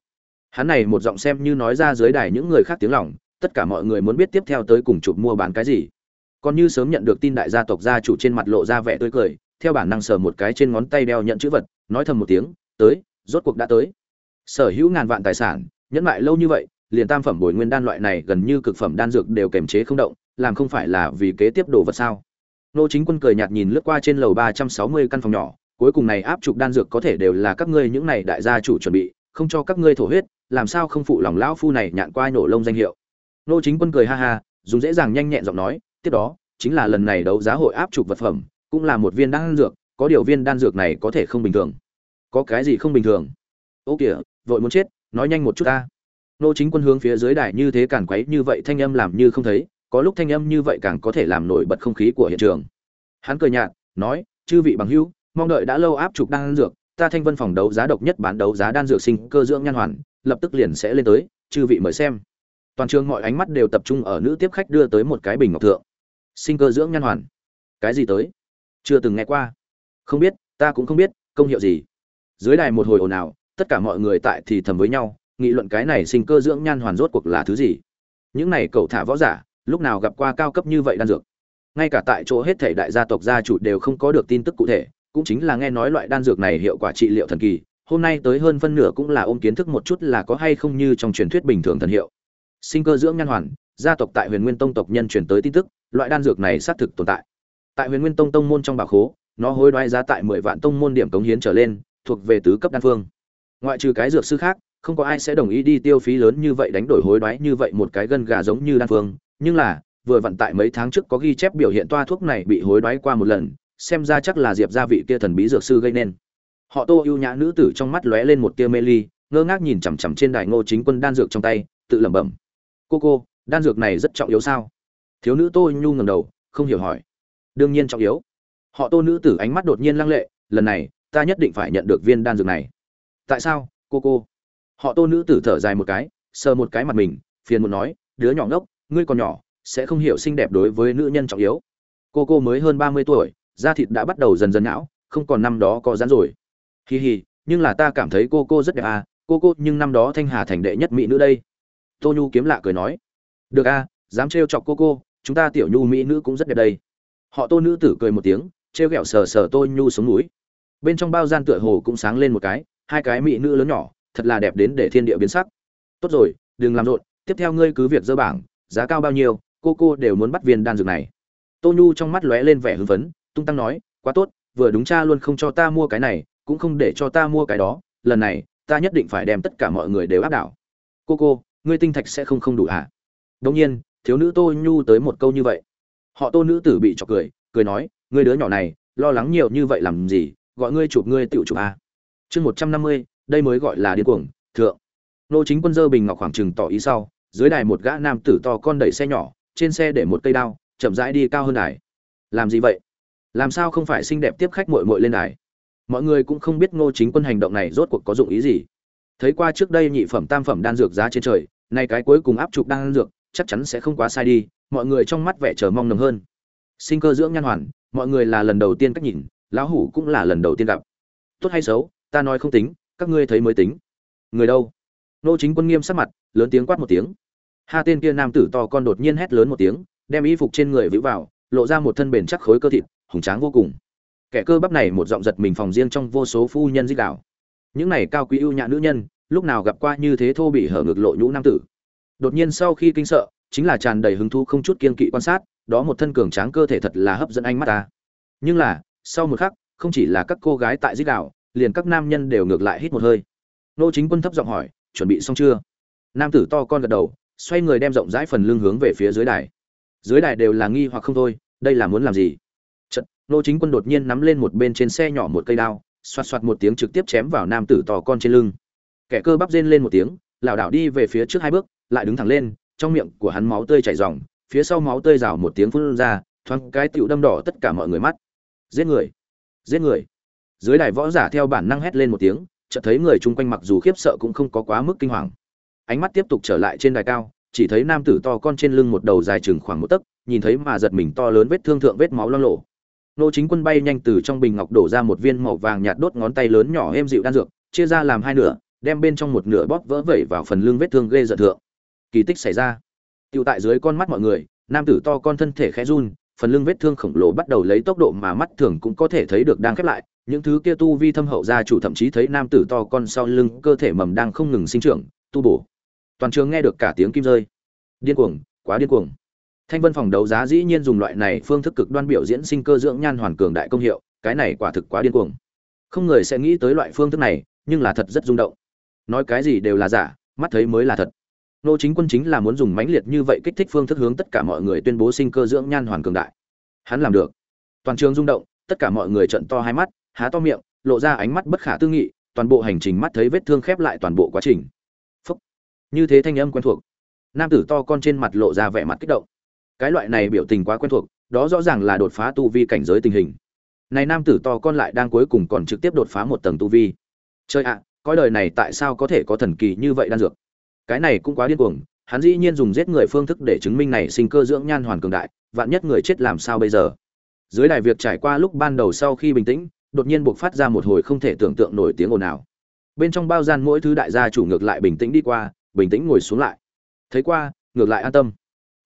hắn này một giọng xem như nói ra dưới đài những người khác tiếng lòng tất cả mọi người muốn biết tiếp theo tới cùng chụp mua bán cái gì còn như sớm nhận được tin đại gia tộc gia chủ trên mặt lộ ra vẻ tươi cười theo bản năng sờ một cái trên ngón tay đeo nhận chữ vật nói thầm một tiếng, tới, rốt cuộc đã tới. Sở hữu ngàn vạn tài sản, nhẫn mại lâu như vậy, liền tam phẩm bồi nguyên đan loại này gần như cực phẩm đan dược đều kềm chế không động, làm không phải là vì kế tiếp đồ vật sao? Nô chính quân cười nhạt nhìn lướt qua trên lầu ba trăm sáu mươi căn phòng nhỏ, cuối cùng này áp trục đan dược có thể đều là các ngươi những này đại gia chủ chuẩn bị, không cho các ngươi thổ huyết, làm sao không phụ lòng lão phu này nhạn qua nổ lông danh hiệu? Nô chính quân cười ha ha, dùng dễ dàng nhanh nhẹn giọng nói, tiếp đó, chính là lần này đấu giá hội áp trục vật phẩm, cũng là một viên đan dược có điều viên đan dược này có thể không bình thường. Có cái gì không bình thường? Ô kìa, vội muốn chết, nói nhanh một chút ta. Nô chính quân hướng phía dưới đài như thế càn quấy như vậy thanh âm làm như không thấy, có lúc thanh âm như vậy càng có thể làm nổi bật không khí của hiện trường. Hắn cười nhạt, nói, chư vị bằng hữu, mong đợi đã lâu áp trục đan dược, ta thanh vân phòng đấu giá độc nhất bán đấu giá đan dược sinh cơ dưỡng nhan hoàn, lập tức liền sẽ lên tới, chư vị mời xem. Toàn trường mọi ánh mắt đều tập trung ở nữ tiếp khách đưa tới một cái bình ngọc thượng. Sinh cơ dưỡng nhan hoàn. Cái gì tới? Chưa từng nghe qua không biết, ta cũng không biết, công hiệu gì. Dưới đài một hồi ồn ào, tất cả mọi người tại thì thầm với nhau, nghị luận cái này sinh cơ dưỡng nhan hoàn rốt cuộc là thứ gì. Những này cậu thả võ giả, lúc nào gặp qua cao cấp như vậy đan dược? Ngay cả tại chỗ hết thể đại gia tộc gia chủ đều không có được tin tức cụ thể, cũng chính là nghe nói loại đan dược này hiệu quả trị liệu thần kỳ, hôm nay tới hơn phân nửa cũng là ôm kiến thức một chút là có hay không như trong truyền thuyết bình thường thần hiệu. Sinh cơ dưỡng nhan hoàn, gia tộc tại huyền nguyên tông tộc nhân truyền tới tin tức, loại đan dược này xác thực tồn tại. Tại huyền nguyên tông tông môn trong bà khố nó hối đoái giá tại mười vạn tông môn điểm cống hiến trở lên, thuộc về tứ cấp đan phương. Ngoại trừ cái dược sư khác, không có ai sẽ đồng ý đi tiêu phí lớn như vậy đánh đổi hối đoái như vậy một cái gân gà giống như đan phương. Nhưng là, vừa vận tại mấy tháng trước có ghi chép biểu hiện toa thuốc này bị hối đoái qua một lần, xem ra chắc là diệp gia vị kia thần bí dược sư gây nên. Họ tô ưu nhã nữ tử trong mắt lóe lên một tia mê ly, ngơ ngác nhìn chằm chằm trên đài ngô chính quân đan dược trong tay, tự lẩm bẩm. Cô cô, đan dược này rất trọng yếu sao? Thiếu nữ tô nhu ngẩng đầu, không hiểu hỏi. Đương nhiên trọng yếu họ tô nữ tử ánh mắt đột nhiên lăng lệ, lần này, ta nhất định phải nhận được viên đan dược này. Tại sao, cô cô? Họ tô nữ tử thở dài một cái, sờ một cái mặt mình, phiền muốn nói, đứa nhỏ ngốc, ngươi còn nhỏ, sẽ không hiểu xinh đẹp đối với nữ nhân trọng yếu. Cô cô mới hơn ba mươi tuổi, da thịt đã bắt đầu dần dần não không còn năm đó có rắn rồi. Hì hì nhưng là ta cảm thấy cô cô rất đẹp à cô cô, nhưng năm đó thanh hà thành đệ nhất mỹ nữ đây. Tô nhu kiếm lạ cười nói, được a dám trêu chọc cô cô, chúng ta tiểu nhu mỹ nữ cũng rất đẹp đây. Họ tô nữ tử cười một tiếng treo ghẹo sờ sờ tôi nhu xuống núi. Bên trong bao gian tựa hồ cũng sáng lên một cái, hai cái mỹ nữ lớn nhỏ, thật là đẹp đến để thiên địa biến sắc. Tốt rồi, đừng làm rộn, tiếp theo ngươi cứ việc dơ bảng, giá cao bao nhiêu, cô cô đều muốn bắt viên đan dược này. Tô nhu trong mắt lóe lên vẻ hưng phấn, tung tăng nói, quá tốt, vừa đúng cha luôn không cho ta mua cái này, cũng không để cho ta mua cái đó, lần này, ta nhất định phải đem tất cả mọi người đều áp đảo. Cô cô, ngươi tinh thạch sẽ không không đủ hả à? đông nhiên, thiếu nữ tô nhu tới một câu như vậy. Họ tô nữ tử bị chọc cười cười nói ngươi đứa nhỏ này, lo lắng nhiều như vậy làm gì, gọi ngươi chụp ngươi tự chụp a chương một trăm năm mươi, đây mới gọi là điên cuồng, thượng. Nô chính quân dơ bình ngọc khoảng trừng tỏ ý sau, dưới đài một gã nam tử to con đẩy xe nhỏ, trên xe để một cây đao, chậm rãi đi cao hơn đài. Làm gì vậy? Làm sao không phải xinh đẹp tiếp khách muội muội lên đài? Mọi người cũng không biết ngô chính quân hành động này rốt cuộc có dụng ý gì. Thấy qua trước đây nhị phẩm tam phẩm đan dược giá trên trời, nay cái cuối cùng áp trục đan dược, chắc chắn sẽ không quá sai đi, mọi người trong mắt vẻ chờ mong nồng hơn. Sinh cơ dưỡng nhan hoàn mọi người là lần đầu tiên cách nhìn, lão hủ cũng là lần đầu tiên gặp. Tốt hay xấu, ta nói không tính, các ngươi thấy mới tính. Người đâu? Nô chính quân nghiêm sắc mặt, lớn tiếng quát một tiếng. Hai tên kia nam tử to con đột nhiên hét lớn một tiếng, đem y phục trên người vĩ vào, lộ ra một thân bền chắc khối cơ thịt, hùng tráng vô cùng. Kẻ cơ bắp này một giọng giật mình phòng riêng trong vô số phu nhân dích đạo. Những này cao quý ưu nhã nữ nhân, lúc nào gặp qua như thế thô bị hở ngực lộ nhũ nam tử. Đột nhiên sau khi kinh sợ, chính là tràn đầy hứng thú không chút kiên kỵ quan sát đó một thân cường tráng cơ thể thật là hấp dẫn ánh mắt ta. Nhưng là sau một khắc không chỉ là các cô gái tại dích đạo liền các nam nhân đều ngược lại hít một hơi. Nô chính quân thấp giọng hỏi chuẩn bị xong chưa? Nam tử to con gật đầu xoay người đem rộng rãi phần lưng hướng về phía dưới đài. Dưới đài đều là nghi hoặc không thôi đây là muốn làm gì? Chật, nô chính quân đột nhiên nắm lên một bên trên xe nhỏ một cây đao xoạt xoạt một tiếng trực tiếp chém vào nam tử to con trên lưng. Kẻ cơ bắp rên lên một tiếng lảo đảo đi về phía trước hai bước lại đứng thẳng lên trong miệng của hắn máu tươi chảy ròng phía sau máu tươi rào một tiếng phun ra, thoáng cái tựu đâm đỏ tất cả mọi người mắt. Giết người! Giết người! Dưới đài võ giả theo bản năng hét lên một tiếng, chợt thấy người chung quanh mặc dù khiếp sợ cũng không có quá mức kinh hoàng. Ánh mắt tiếp tục trở lại trên đài cao, chỉ thấy nam tử to con trên lưng một đầu dài chừng khoảng một tấc, nhìn thấy mà giật mình to lớn vết thương thượng vết máu loang lổ. Nô chính quân bay nhanh từ trong bình ngọc đổ ra một viên màu vàng nhạt đốt ngón tay lớn nhỏ êm dịu đan dược, chia ra làm hai nửa, đem bên trong một nửa bóp vỡ vẩy vào phần lưng vết thương ghê giận thượng. Kỳ tích xảy ra tiêu tại dưới con mắt mọi người, nam tử to con thân thể khẽ run, phần lưng vết thương khổng lồ bắt đầu lấy tốc độ mà mắt thường cũng có thể thấy được đang khép lại. Những thứ kia tu vi thâm hậu gia chủ thậm chí thấy nam tử to con sau lưng, cơ thể mầm đang không ngừng sinh trưởng, tu bổ. Toàn trường nghe được cả tiếng kim rơi. Điên cuồng, quá điên cuồng. Thanh vân phòng đấu giá dĩ nhiên dùng loại này phương thức cực đoan biểu diễn sinh cơ dưỡng nhan hoàn cường đại công hiệu, cái này quả thực quá điên cuồng. Không người sẽ nghĩ tới loại phương thức này, nhưng là thật rất rung động. Nói cái gì đều là giả, mắt thấy mới là thật nô chính quân chính là muốn dùng mãnh liệt như vậy kích thích phương thức hướng tất cả mọi người tuyên bố sinh cơ dưỡng nhan hoàn cường đại. Hắn làm được. Toàn trường rung động, tất cả mọi người trận to hai mắt, há to miệng, lộ ra ánh mắt bất khả tư nghị, toàn bộ hành trình mắt thấy vết thương khép lại toàn bộ quá trình. Phúc. như thế thanh âm quen thuộc. Nam tử to con trên mặt lộ ra vẻ mặt kích động. Cái loại này biểu tình quá quen thuộc, đó rõ ràng là đột phá tu vi cảnh giới tình hình. Này nam tử to con lại đang cuối cùng còn trực tiếp đột phá một tầng tu vi. Chơi ạ, coi đời này tại sao có thể có thần kỳ như vậy đan dược? Cái này cũng quá điên cuồng, hắn dĩ nhiên dùng giết người phương thức để chứng minh này sinh cơ dưỡng nhan hoàn cường đại, vạn nhất người chết làm sao bây giờ? Dưới đài việc trải qua lúc ban đầu sau khi bình tĩnh, đột nhiên buộc phát ra một hồi không thể tưởng tượng nổi tiếng ồn ào. Bên trong bao gian mỗi thứ đại gia chủ ngược lại bình tĩnh đi qua, bình tĩnh ngồi xuống lại. Thấy qua, ngược lại an tâm.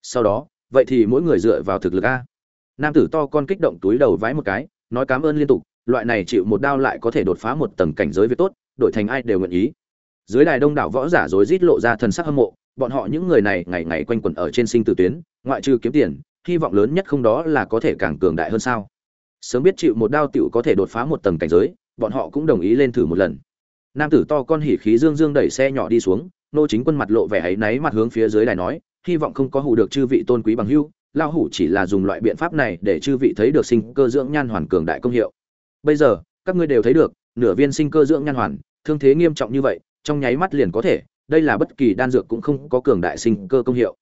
Sau đó, vậy thì mỗi người dựa vào thực lực a. Nam tử to con kích động túi đầu vái một cái, nói cảm ơn liên tục, loại này chịu một đao lại có thể đột phá một tầng cảnh giới việc tốt, đổi thành ai đều nguyện ý dưới đài đông đảo võ giả rối rít lộ ra thần sắc hâm mộ, bọn họ những người này ngày ngày quanh quẩn ở trên sinh tử tuyến, ngoại trừ kiếm tiền, hy vọng lớn nhất không đó là có thể càng cường đại hơn sao. Sớm biết chịu một đao tiểu có thể đột phá một tầng cảnh giới, bọn họ cũng đồng ý lên thử một lần. Nam tử to con hỉ khí dương dương đẩy xe nhỏ đi xuống, nô chính quân mặt lộ vẻ áy náy mặt hướng phía dưới đài nói, hy vọng không có hủ được chư vị tôn quý bằng hưu lao hủ chỉ là dùng loại biện pháp này để chư vị thấy được sinh cơ dưỡng nhan hoàn cường đại công hiệu. Bây giờ, các ngươi đều thấy được, nửa viên sinh cơ dưỡng nhan hoàn, thương thế nghiêm trọng như vậy trong nháy mắt liền có thể, đây là bất kỳ đan dược cũng không có cường đại sinh cơ công hiệu.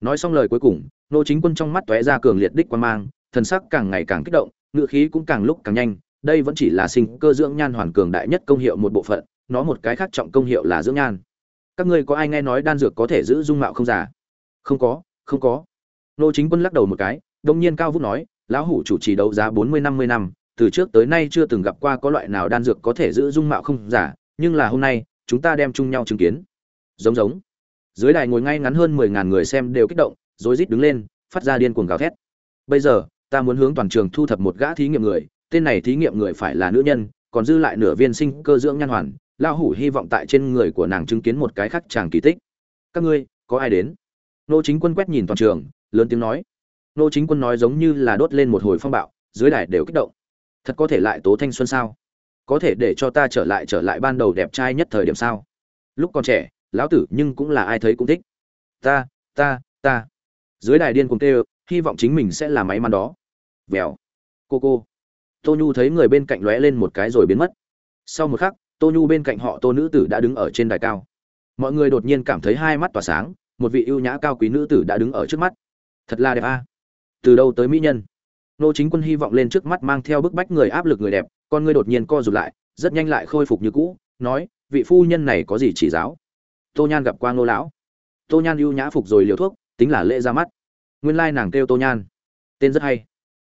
Nói xong lời cuối cùng, nô chính quân trong mắt tóe ra cường liệt đích quan mang, thần sắc càng ngày càng kích động ngựa khí cũng càng lúc càng nhanh, đây vẫn chỉ là sinh cơ dưỡng nhan hoàn cường đại nhất công hiệu một bộ phận, nó một cái khác trọng công hiệu là dưỡng nhan. Các ngươi có ai nghe nói đan dược có thể giữ dung mạo không giả không có không có. Nô chính quân lắc đầu một cái, đông nhiên cao vút nói, lão hủ chủ trì đấu giá bốn mươi, năm mươi năm, từ trước tới nay chưa từng gặp qua có loại nào đan dược có thể giữ dung mạo không giả nhưng là hôm nay chúng ta đem chung nhau chứng kiến. Giống giống. Dưới đài ngồi ngay ngắn hơn mười ngàn người xem đều kích động, rối rít đứng lên, phát ra điên cuồng gào thét. Bây giờ, ta muốn hướng toàn trường thu thập một gã thí nghiệm người, tên này thí nghiệm người phải là nữ nhân, còn dư lại nửa viên sinh cơ dưỡng nhan hoàn lao hủ hy vọng tại trên người của nàng chứng kiến một cái khác chàng kỳ tích. Các ngươi, có ai đến? Nô chính quân quét nhìn toàn trường, lớn tiếng nói. Nô chính quân nói giống như là đốt lên một hồi phong bạo, dưới đài đều kích động. Thật có thể lại tố thanh xuân sao? Có thể để cho ta trở lại trở lại ban đầu đẹp trai nhất thời điểm sao? Lúc còn trẻ, lão tử nhưng cũng là ai thấy cũng thích. Ta ta ta. Dưới đài điên cùng tê hy vọng chính mình sẽ là máy mắn đó. Vèo. Cô cô. Tô nhu thấy người bên cạnh lóe lên một cái rồi biến mất. Sau một khắc, tô nhu bên cạnh họ tô nữ tử đã đứng ở trên đài cao. Mọi người đột nhiên cảm thấy hai mắt tỏa sáng, một vị ưu nhã cao quý nữ tử đã đứng ở trước mắt. Thật là đẹp a. Từ đâu tới mỹ nhân? Nô chính quân hy vọng lên trước mắt mang theo bức bách người áp lực người đẹp, con ngươi đột nhiên co rụt lại, rất nhanh lại khôi phục như cũ, nói, vị phu nhân này có gì chỉ giáo? Tô nhan gặp qua ngô lão. Tô nhan ưu nhã phục rồi liều thuốc, tính là lễ ra mắt. Nguyên lai nàng kêu tô nhan. Tên rất hay.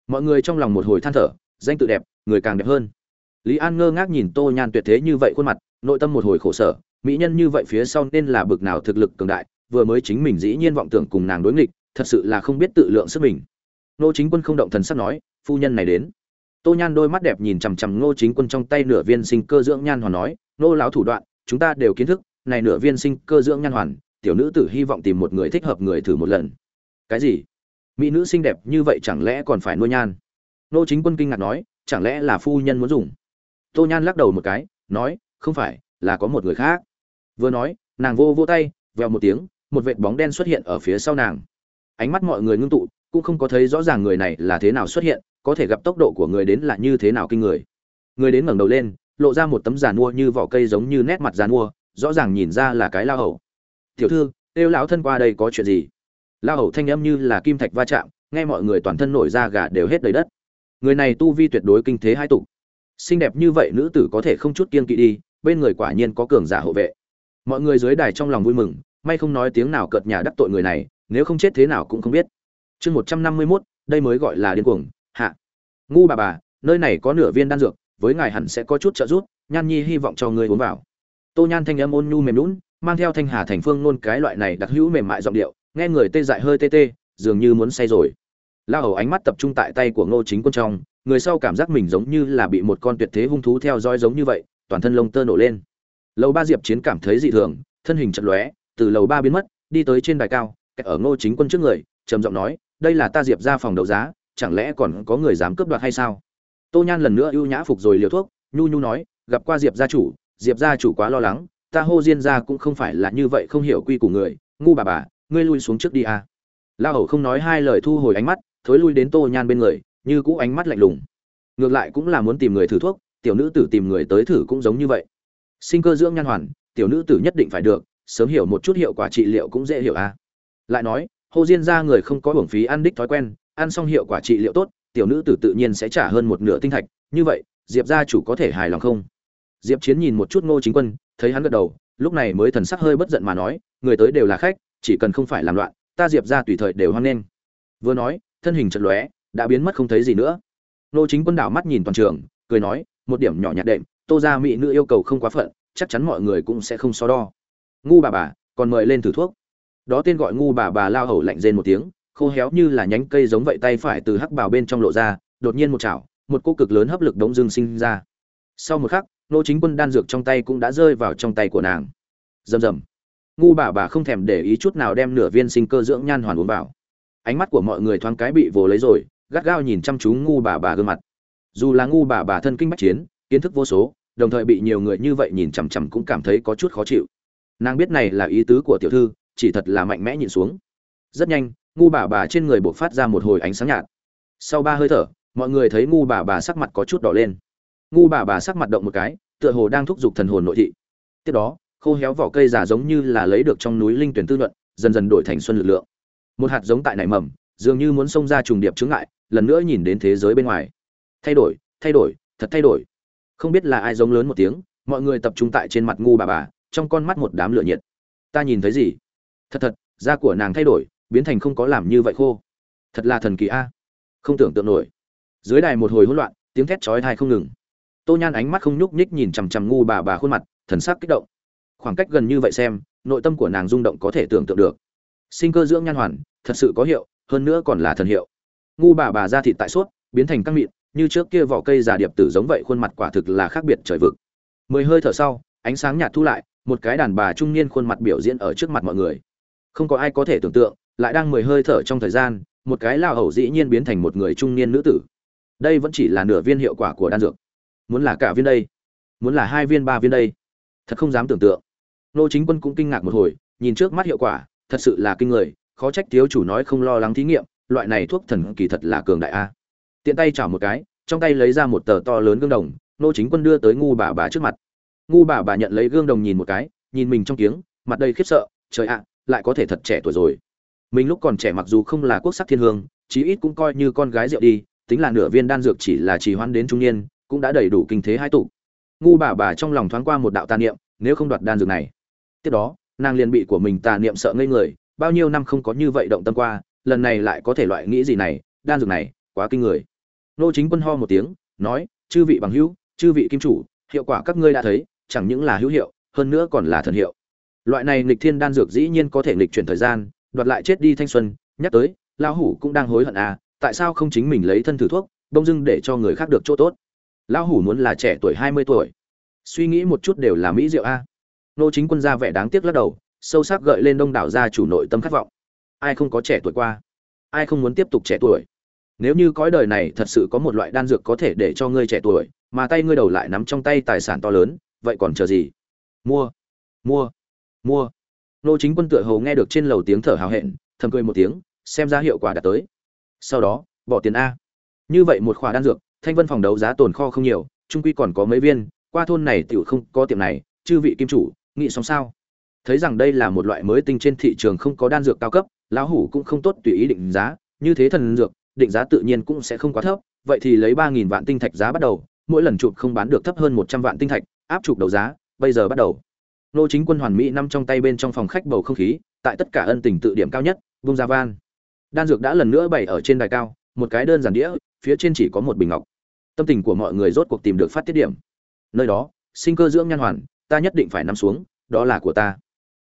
Mọi người trong lòng một hồi than thở, danh tự đẹp, người càng đẹp hơn. Lý an ngơ ngác nhìn tô nhan tuyệt thế như vậy khuôn mặt, nội tâm một hồi khổ sở, mỹ nhân như vậy phía sau nên là bực nào thực lực cường đại, vừa mới chính mình dĩ nhiên vọng tưởng cùng nàng đối nghịch, thật sự là không biết tự lượng sức mình nô chính quân không động thần sắc nói, phu nhân này đến. Tô nhan đôi mắt đẹp nhìn chằm chằm ngô chính quân trong tay nửa viên sinh cơ dưỡng nhan hoàn nói nô lão thủ đoạn, chúng ta đều kiến thức, này nửa viên sinh cơ dưỡng nhan hoàn, tiểu nữ tử hy vọng tìm một người thích hợp người thử một lần. Cái gì? Mỹ nữ xinh đẹp như vậy chẳng lẽ còn phải nuôi nhan? Nô chính quân kinh ngạc nói, chẳng lẽ là phu nhân muốn dùng? Tô nhan lắc đầu một cái, nói, không phải, là có một người khác. Vừa nói, nàng vô vô tay, vèo một tiếng, một vệt bóng đen xuất hiện ở phía sau nàng. Ánh mắt mọi người ngưng tụ cũng không có thấy rõ ràng người này là thế nào xuất hiện, có thể gặp tốc độ của người đến là như thế nào kinh người. Người đến ngẩng đầu lên, lộ ra một tấm giàn mua như vỏ cây giống như nét mặt giàn mua, rõ ràng nhìn ra là cái lao hầu. Tiểu thư kêu lão thân qua đây có chuyện gì? Lao hầu thanh âm như là kim thạch va chạm, nghe mọi người toàn thân nổi da gà đều hết đầy đất. Người này tu vi tuyệt đối kinh thế hai tục xinh đẹp như vậy nữ tử có thể không chút kiên kỵ đi, bên người quả nhiên có cường giả hộ vệ. Mọi người dưới đài trong lòng vui mừng, may không nói tiếng nào cợt nhà đắc tội người này, nếu không chết thế nào cũng không biết chương một trăm năm mươi mốt, đây mới gọi là điên cuồng, hạ. Ngu bà bà, nơi này có nửa viên đan dược, với ngài hẳn sẽ có chút trợ giúp, nhan nhi hy vọng cho ngươi uống vào. Tô nhan thanh âm ôn nhu mềm lún mang theo thanh hà thành phương nôn cái loại này đặc hữu mềm mại giọng điệu, nghe người tê dại hơi tê tê, dường như muốn say rồi. La hầu ánh mắt tập trung tại tay của ngô chính quân trong, người sau cảm giác mình giống như là bị một con tuyệt thế hung thú theo dõi giống như vậy, toàn thân lông tơ nổ lên. Lầu ba diệp chiến cảm thấy dị thường, thân hình chật lóe, từ lầu ba biến mất, đi tới trên đài cao, ở ngô chính quân trước người, trầm giọng nói đây là ta diệp ra phòng đấu giá, chẳng lẽ còn có người dám cướp đoạt hay sao? Tô nhan lần nữa ưu nhã phục rồi liều thuốc, nhu nhu nói, gặp qua diệp gia chủ, diệp gia chủ quá lo lắng, ta hô diên gia cũng không phải là như vậy không hiểu quy của người, ngu bà bà, ngươi lui xuống trước đi à. la hầu không nói hai lời thu hồi ánh mắt, thối lui đến tô nhan bên người, như cũ ánh mắt lạnh lùng. Ngược lại cũng là muốn tìm người thử thuốc, tiểu nữ tử tìm người tới thử cũng giống như vậy. Sinh cơ dưỡng nhan hoàn, tiểu nữ tử nhất định phải được, sớm hiểu một chút hiệu quả trị liệu cũng dễ hiểu à lại nói hồ diên ra người không có hưởng phí ăn đích thói quen, ăn xong hiệu quả trị liệu tốt, tiểu nữ tử tự nhiên sẽ trả hơn một nửa tinh thạch. Như vậy, diệp gia chủ có thể hài lòng không? Diệp chiến nhìn một chút ngô chính quân, thấy hắn gật đầu, lúc này mới thần sắc hơi bất giận mà nói, người tới đều là khách, chỉ cần không phải làm loạn, ta diệp ra tùy thời đều hoan nghênh. Vừa nói, thân hình chợt lóe, đã biến mất không thấy gì nữa. Ngô chính quân đảo mắt nhìn toàn trường, cười nói, một điểm nhỏ nhạt đệm, tô ra mỹ nữ yêu cầu không quá phận, chắc chắn mọi người cũng sẽ không so đo. Ngu bà bà, còn mời lên thử thuốc đó tên gọi ngu bà bà lao hầu lạnh rên một tiếng, khô héo như là nhánh cây giống vậy tay phải từ hắc bào bên trong lộ ra, đột nhiên một chảo, một cô cực lớn hấp lực đống dương sinh ra. Sau một khắc, nô chính quân đan dược trong tay cũng đã rơi vào trong tay của nàng. Rầm rầm. Ngu bà bà không thèm để ý chút nào đem nửa viên sinh cơ dưỡng nhan hoàn uống vào. Ánh mắt của mọi người thoáng cái bị vồ lấy rồi, gắt gao nhìn chăm chú ngu bà bà gương mặt. Dù là ngu bà bà thân kinh bách chiến, kiến thức vô số, đồng thời bị nhiều người như vậy nhìn chằm chằm cũng cảm thấy có chút khó chịu. Nàng biết này là ý tứ của tiểu thư chỉ thật là mạnh mẽ nhìn xuống. Rất nhanh, ngu bà bà trên người buộc phát ra một hồi ánh sáng nhạt. Sau ba hơi thở, mọi người thấy ngu bà bà sắc mặt có chút đỏ lên. Ngu bà bà sắc mặt động một cái, tựa hồ đang thúc giục thần hồn nội thị. Tiếp đó, khô héo vỏ cây giả giống như là lấy được trong núi linh tuyển tư luận, dần dần đổi thành xuân lực lượng. Một hạt giống tại nảy mầm, dường như muốn xông ra trùng điệp chướng ngại, lần nữa nhìn đến thế giới bên ngoài. Thay đổi thay đổi, thật thay đổi. Không biết là ai giống lớn một tiếng, mọi người tập trung tại trên mặt ngu bà bà, trong con mắt một đám lửa nhiệt. Ta nhìn thấy gì? Thật thật, da của nàng thay đổi, biến thành không có làm như vậy khô. Thật là thần kỳ a. Không tưởng tượng nổi. Dưới đài một hồi hỗn loạn, tiếng thét chói tai không ngừng. Tô nhan ánh mắt không nhúc nhích nhìn chằm chằm ngu bà bà khuôn mặt, thần sắc kích động. Khoảng cách gần như vậy xem, nội tâm của nàng rung động có thể tưởng tượng được. Sinh cơ dưỡng nhan hoàn, thật sự có hiệu, hơn nữa còn là thần hiệu. Ngu bà bà ra thịt tại suốt, biến thành căng mịn, như trước kia vỏ cây già điệp tử giống vậy khuôn mặt quả thực là khác biệt trời vực. Mười hơi thở sau, ánh sáng nhạt thu lại, một cái đàn bà trung niên khuôn mặt biểu diễn ở trước mặt mọi người không có ai có thể tưởng tượng, lại đang mười hơi thở trong thời gian, một cái lao hầu dĩ nhiên biến thành một người trung niên nữ tử. Đây vẫn chỉ là nửa viên hiệu quả của đan dược. Muốn là cả viên đây, muốn là hai viên ba viên đây, thật không dám tưởng tượng. Nô chính quân cũng kinh ngạc một hồi, nhìn trước mắt hiệu quả, thật sự là kinh người, khó trách thiếu chủ nói không lo lắng thí nghiệm, loại này thuốc thần kỳ thật là cường đại a. Tiện tay chảo một cái, trong tay lấy ra một tờ to lớn gương đồng, nô chính quân đưa tới ngu bà bà trước mặt. Ngu bà bà nhận lấy gương đồng nhìn một cái, nhìn mình trong kiếng, mặt đầy khiếp sợ, trời ạ lại có thể thật trẻ tuổi rồi. Mình lúc còn trẻ mặc dù không là quốc sắc thiên hương, chí ít cũng coi như con gái rượu đi, tính là nửa viên đan dược chỉ là trì hoãn đến trung niên, cũng đã đầy đủ kinh thế hai tụ. Ngu bà bà trong lòng thoáng qua một đạo tà niệm, nếu không đoạt đan dược này. Tiếp đó, nàng liền bị của mình tà niệm sợ ngây người, bao nhiêu năm không có như vậy động tâm qua, lần này lại có thể loại nghĩ gì này, đan dược này, quá kinh người. Nô chính quân ho một tiếng, nói, chư vị bằng hữu, chư vị kim chủ, hiệu quả các ngươi đã thấy, chẳng những là hữu hiệu, hơn nữa còn là thần hiệu loại này nghịch thiên đan dược dĩ nhiên có thể nghịch chuyển thời gian, đoạt lại chết đi thanh xuân, nhắc tới, lão hủ cũng đang hối hận à tại sao không chính mình lấy thân thử thuốc bông dưng để cho người khác được chỗ tốt. Lão hủ muốn là trẻ tuổi hai mươi tuổi. Suy nghĩ một chút đều là mỹ diệu a. Nô chính quân ra vẻ đáng tiếc lắc đầu, sâu sắc gợi lên đông đảo gia chủ nội tâm khát vọng. Ai không có trẻ tuổi qua? Ai không muốn tiếp tục trẻ tuổi? Nếu như cõi đời này thật sự có một loại đan dược có thể để cho ngươi trẻ tuổi, mà tay ngươi đầu lại nắm trong tay tài sản to lớn, vậy còn chờ gì? Mua. Mua mua. Nô chính quân tựa hồ nghe được trên lầu tiếng thở hào hẹn, thầm cười một tiếng, xem ra hiệu quả đã tới. Sau đó, bỏ tiền a. Như vậy một khoản đan dược, thanh vân phòng đấu giá tồn kho không nhiều, trung quy còn có mấy viên, qua thôn này tiểu không có tiệm này, chư vị kim chủ, nghĩ xong sao? Thấy rằng đây là một loại mới tinh trên thị trường không có đan dược cao cấp, lão hủ cũng không tốt tùy ý định giá, như thế thần dược, định giá tự nhiên cũng sẽ không quá thấp, vậy thì lấy ba nghìn vạn tinh thạch giá bắt đầu, mỗi lần chụp không bán được thấp hơn một trăm vạn tinh thạch, áp chụp đầu giá, bây giờ bắt đầu nô chính quân hoàn mỹ nằm trong tay bên trong phòng khách bầu không khí, tại tất cả ân tình tự điểm cao nhất, vung ra van. Đan dược đã lần nữa bày ở trên đài cao, một cái đơn giản đĩa, phía trên chỉ có một bình ngọc. Tâm tình của mọi người rốt cuộc tìm được phát tiết điểm. Nơi đó, sinh cơ dưỡng nhan hoàn, ta nhất định phải nằm xuống, đó là của ta.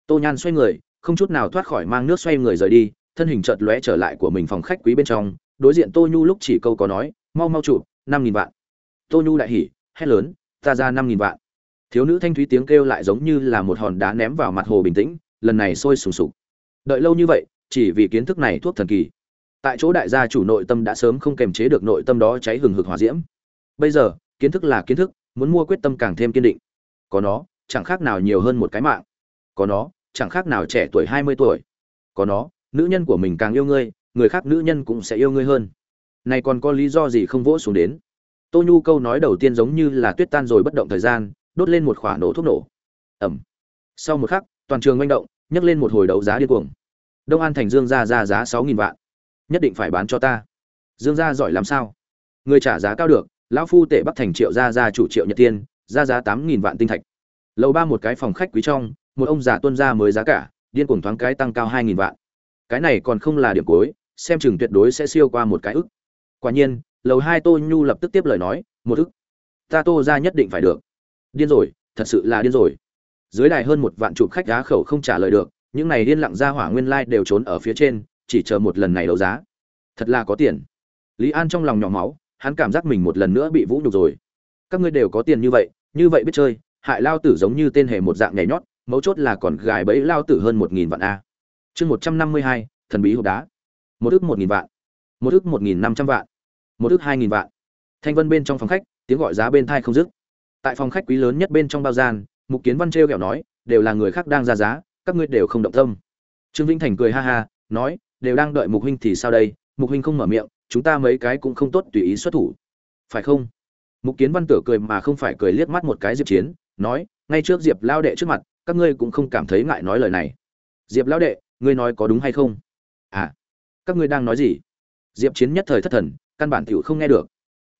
Tô nhan xoay người, không chút nào thoát khỏi mang nước xoay người rời đi, thân hình chợt lóe trở lại của mình phòng khách quý bên trong, đối diện tô nhu lúc chỉ câu có nói, mau mau chụp, năm nghìn vạn. Tô nhu đại hỉ, hét lớn, ta ra năm nghìn vạn thiếu nữ thanh thúy tiếng kêu lại giống như là một hòn đá ném vào mặt hồ bình tĩnh, lần này sôi sùng sục. Đợi lâu như vậy, chỉ vì kiến thức này thuốc thần kỳ. Tại chỗ đại gia chủ nội tâm đã sớm không kềm chế được nội tâm đó cháy hừng hực hòa diễm. Bây giờ, kiến thức là kiến thức, muốn mua quyết tâm càng thêm kiên định. Có nó, chẳng khác nào nhiều hơn một cái mạng. Có nó, chẳng khác nào trẻ tuổi hai mươi tuổi. Có nó, nữ nhân của mình càng yêu ngươi, người khác nữ nhân cũng sẽ yêu ngươi hơn. Này còn có lý do gì không vỗ xuống đến? Tô nhu câu nói đầu tiên giống như là tuyết tan rồi bất động thời gian đốt lên một khoả nổ thuốc nổ. Ẩm sau một khắc, toàn trường manh động, nhấc lên một hồi đấu giá điên cuồng. Đông an thành dương gia ra giá sáu nghìn vạn. Nhất định phải bán cho ta. Dương gia giỏi làm sao? Người trả giá cao được, lão phu tể bắc thành triệu ra ra chủ triệu nhật tiên, ra giá tám nghìn vạn tinh thạch. Lầu ba một cái phòng khách quý trong, một ông già tuân ra mới giá cả, điên cuồng thoáng cái tăng cao hai nghìn vạn. Cái này còn không là điểm cuối, xem chừng tuyệt đối sẽ siêu qua một cái ức. Quả nhiên, lầu hai tô nhu lập tức tiếp lời nói, một ức. Ta tô ra nhất định phải được điên rồi, thật sự là điên rồi. Dưới đài hơn một vạn chụp khách giá khẩu không trả lời được, những này điên lặng ra hỏa nguyên lai đều trốn ở phía trên, chỉ chờ một lần này đấu giá. Thật là có tiền. Lý an trong lòng nhỏ máu, hắn cảm giác mình một lần nữa bị vũ nhục rồi. Các ngươi đều có tiền như vậy như vậy biết chơi, hại lao tử giống như tên hề một dạng nhảy nhót, mấu chốt là còn gài bẫy lao tử hơn một nghìn vạn a. Chương một trăm năm mươi hai, thần bí hộp đá. Một ước một nghìn vạn. Một ước một nghìn năm trăm vạn. Một ước hai nghìn vạn. Thanh vân bên trong phòng khách, tiếng gọi giá bên thai không dứt tại phòng khách quý lớn nhất bên trong bao gian, mục kiến văn trêu ghẹo nói, đều là người khác đang ra giá, các ngươi đều không động tâm. Trương vĩnh thành cười ha ha, nói, đều đang đợi mục huynh thì sao đây? Mục huynh không mở miệng, chúng ta mấy cái cũng không tốt tùy ý xuất thủ. Phải không? Mục kiến văn tử cười mà không phải cười liếc mắt một cái diệp chiến, nói, ngay trước diệp lao đệ trước mặt, các ngươi cũng không cảm thấy ngại nói lời này. Diệp lao đệ, ngươi nói có đúng hay không? À các ngươi đang nói gì? Diệp chiến nhất thời thất thần, căn bản tiểu không nghe được.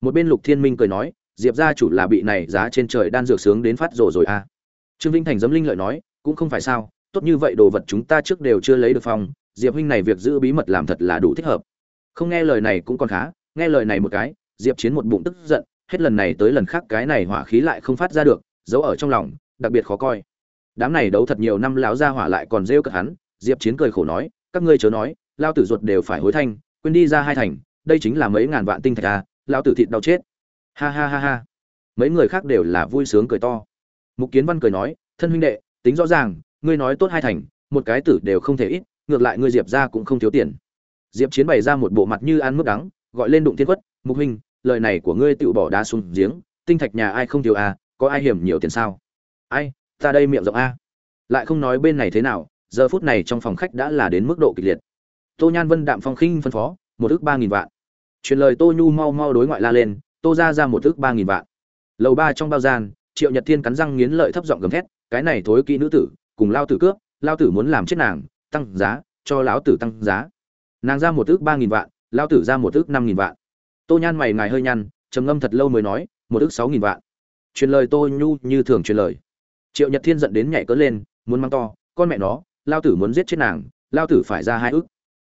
Một bên lục thiên minh cười nói diệp gia chủ là bị này giá trên trời đan dược sướng đến phát rồ rồi à. Trương vĩnh thành dấm linh lợi nói, cũng không phải sao, tốt như vậy đồ vật chúng ta trước đều chưa lấy được phòng, diệp huynh này việc giữ bí mật làm thật là đủ thích hợp. Không nghe lời này cũng còn khá, nghe lời này một cái, diệp chiến một bụng tức giận, hết lần này tới lần khác cái này hỏa khí lại không phát ra được, giấu ở trong lòng, đặc biệt khó coi. Đám này đấu thật nhiều năm láo ra hỏa lại còn rêu cợt hắn, diệp chiến cười khổ nói, các ngươi chớ nói, lao tử ruột đều phải hối thanh, quên đi ra hai thành, đây chính là mấy ngàn vạn tinh thạch à lao tử thịt đau chết ha ha ha ha. Mấy người khác đều là vui sướng cười to. Mục kiến văn cười nói, thân huynh đệ, tính rõ ràng, ngươi nói tốt hai thành, một cái tử đều không thể ít, ngược lại ngươi diệp ra cũng không thiếu tiền. Diệp chiến bày ra một bộ mặt như ăn mức đắng, gọi lên đụng thiên quất, mục huynh, lời này của ngươi tự bỏ đá xuống giếng, tinh thạch nhà ai không thiếu à có ai hiểm nhiều tiền sao? Ai, ta đây miệng rộng a. Lại không nói bên này thế nào, giờ phút này trong phòng khách đã là đến mức độ kịch liệt. Tô nhan vân đạm phong khinh phân phó, một ước ba nghìn vạn. Truyền lời tô nhu mau mau đối ngoại la lên tô ra ra một thước ba nghìn vạn. Lầu ba trong bao gian, triệu nhật thiên cắn răng nghiến lợi thấp giọng gầm thét, cái này thối kỹ nữ tử, cùng lao tử cướp, lao tử muốn làm chết nàng, tăng giá, cho lão tử tăng giá. Nàng ra một thước ba nghìn vạn, lao tử ra một thước năm nghìn vạn. Tô nhan mày ngài hơi nhăn, trầm ngâm thật lâu mới nói, một thước sáu nghìn vạn. Truyền lời tô nhu như thường truyền lời. Triệu nhật thiên giận đến nhảy cỡ lên, muốn mang to, con mẹ nó, lao tử muốn giết chết nàng, lao tử phải ra hai ước.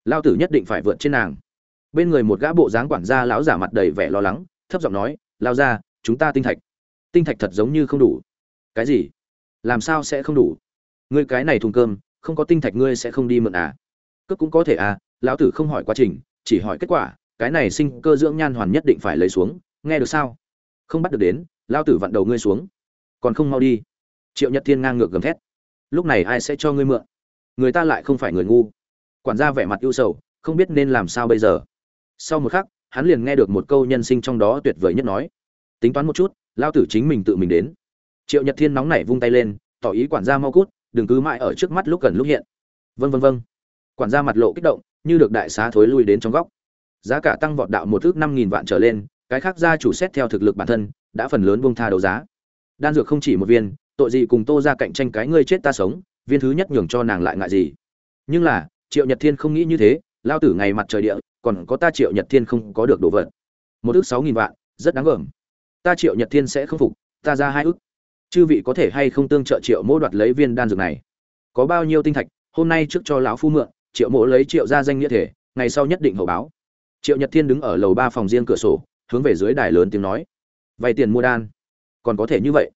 Lao tử nhất định phải vượt trên nàng. Bên người một gã bộ dáng quản gia lão giả mặt đầy vẻ lo lắng thấp giọng nói, lao ra, chúng ta tinh thạch. Tinh thạch thật giống như không đủ. Cái gì? Làm sao sẽ không đủ? Ngươi cái này thùng cơm, không có tinh thạch ngươi sẽ không đi mượn à? Cướp cũng có thể à lão tử không hỏi quá trình, chỉ hỏi kết quả, cái này sinh cơ dưỡng nhan hoàn nhất định phải lấy xuống, nghe được sao? Không bắt được đến lao tử vặn đầu ngươi xuống. Còn không mau đi. Triệu nhật thiên ngang ngược gầm thét. Lúc này ai sẽ cho ngươi mượn? Người ta lại không phải người ngu. Quản gia vẻ mặt ưu sầu, không biết nên làm sao bây giờ. Sau một khắc hắn liền nghe được một câu nhân sinh trong đó tuyệt vời nhất nói. Tính toán một chút, lao tử chính mình tự mình đến. Triệu nhật thiên nóng nảy vung tay lên, tỏ ý quản gia mau cút, đừng cứ mãi ở trước mắt lúc cần lúc hiện. Vân vân vân quản gia mặt lộ kích động, như được đại xá thối lui đến trong góc. Giá cả tăng vọt đạo một thước năm nghìn vạn trở lên, cái khác gia chủ xét theo thực lực bản thân, đã phần lớn buông tha đấu giá. Đan dược không chỉ một viên, tội gì cùng tô ra cạnh tranh cái ngươi chết ta sống, viên thứ nhất nhường cho nàng lại ngại gì. Nhưng là, triệu nhật thiên không nghĩ như thế, lao tử ngày mặt trời địa còn có ta triệu nhật thiên không có được đồ vật. Một ước sáu nghìn vạn, rất đáng gờm. Ta triệu nhật thiên sẽ không phục, ta ra hai ước chư vị có thể hay không tương trợ triệu mỗ đoạt lấy viên đan dược này? Có bao nhiêu tinh thạch, hôm nay trước cho lão phu mượn, triệu mỗ lấy triệu ra danh nghĩa thể, ngày sau nhất định hậu báo. Triệu nhật thiên đứng ở lầu ba phòng riêng cửa sổ, hướng về dưới đài lớn tiếng nói. Vay tiền mua đan. Còn có thể như vậy.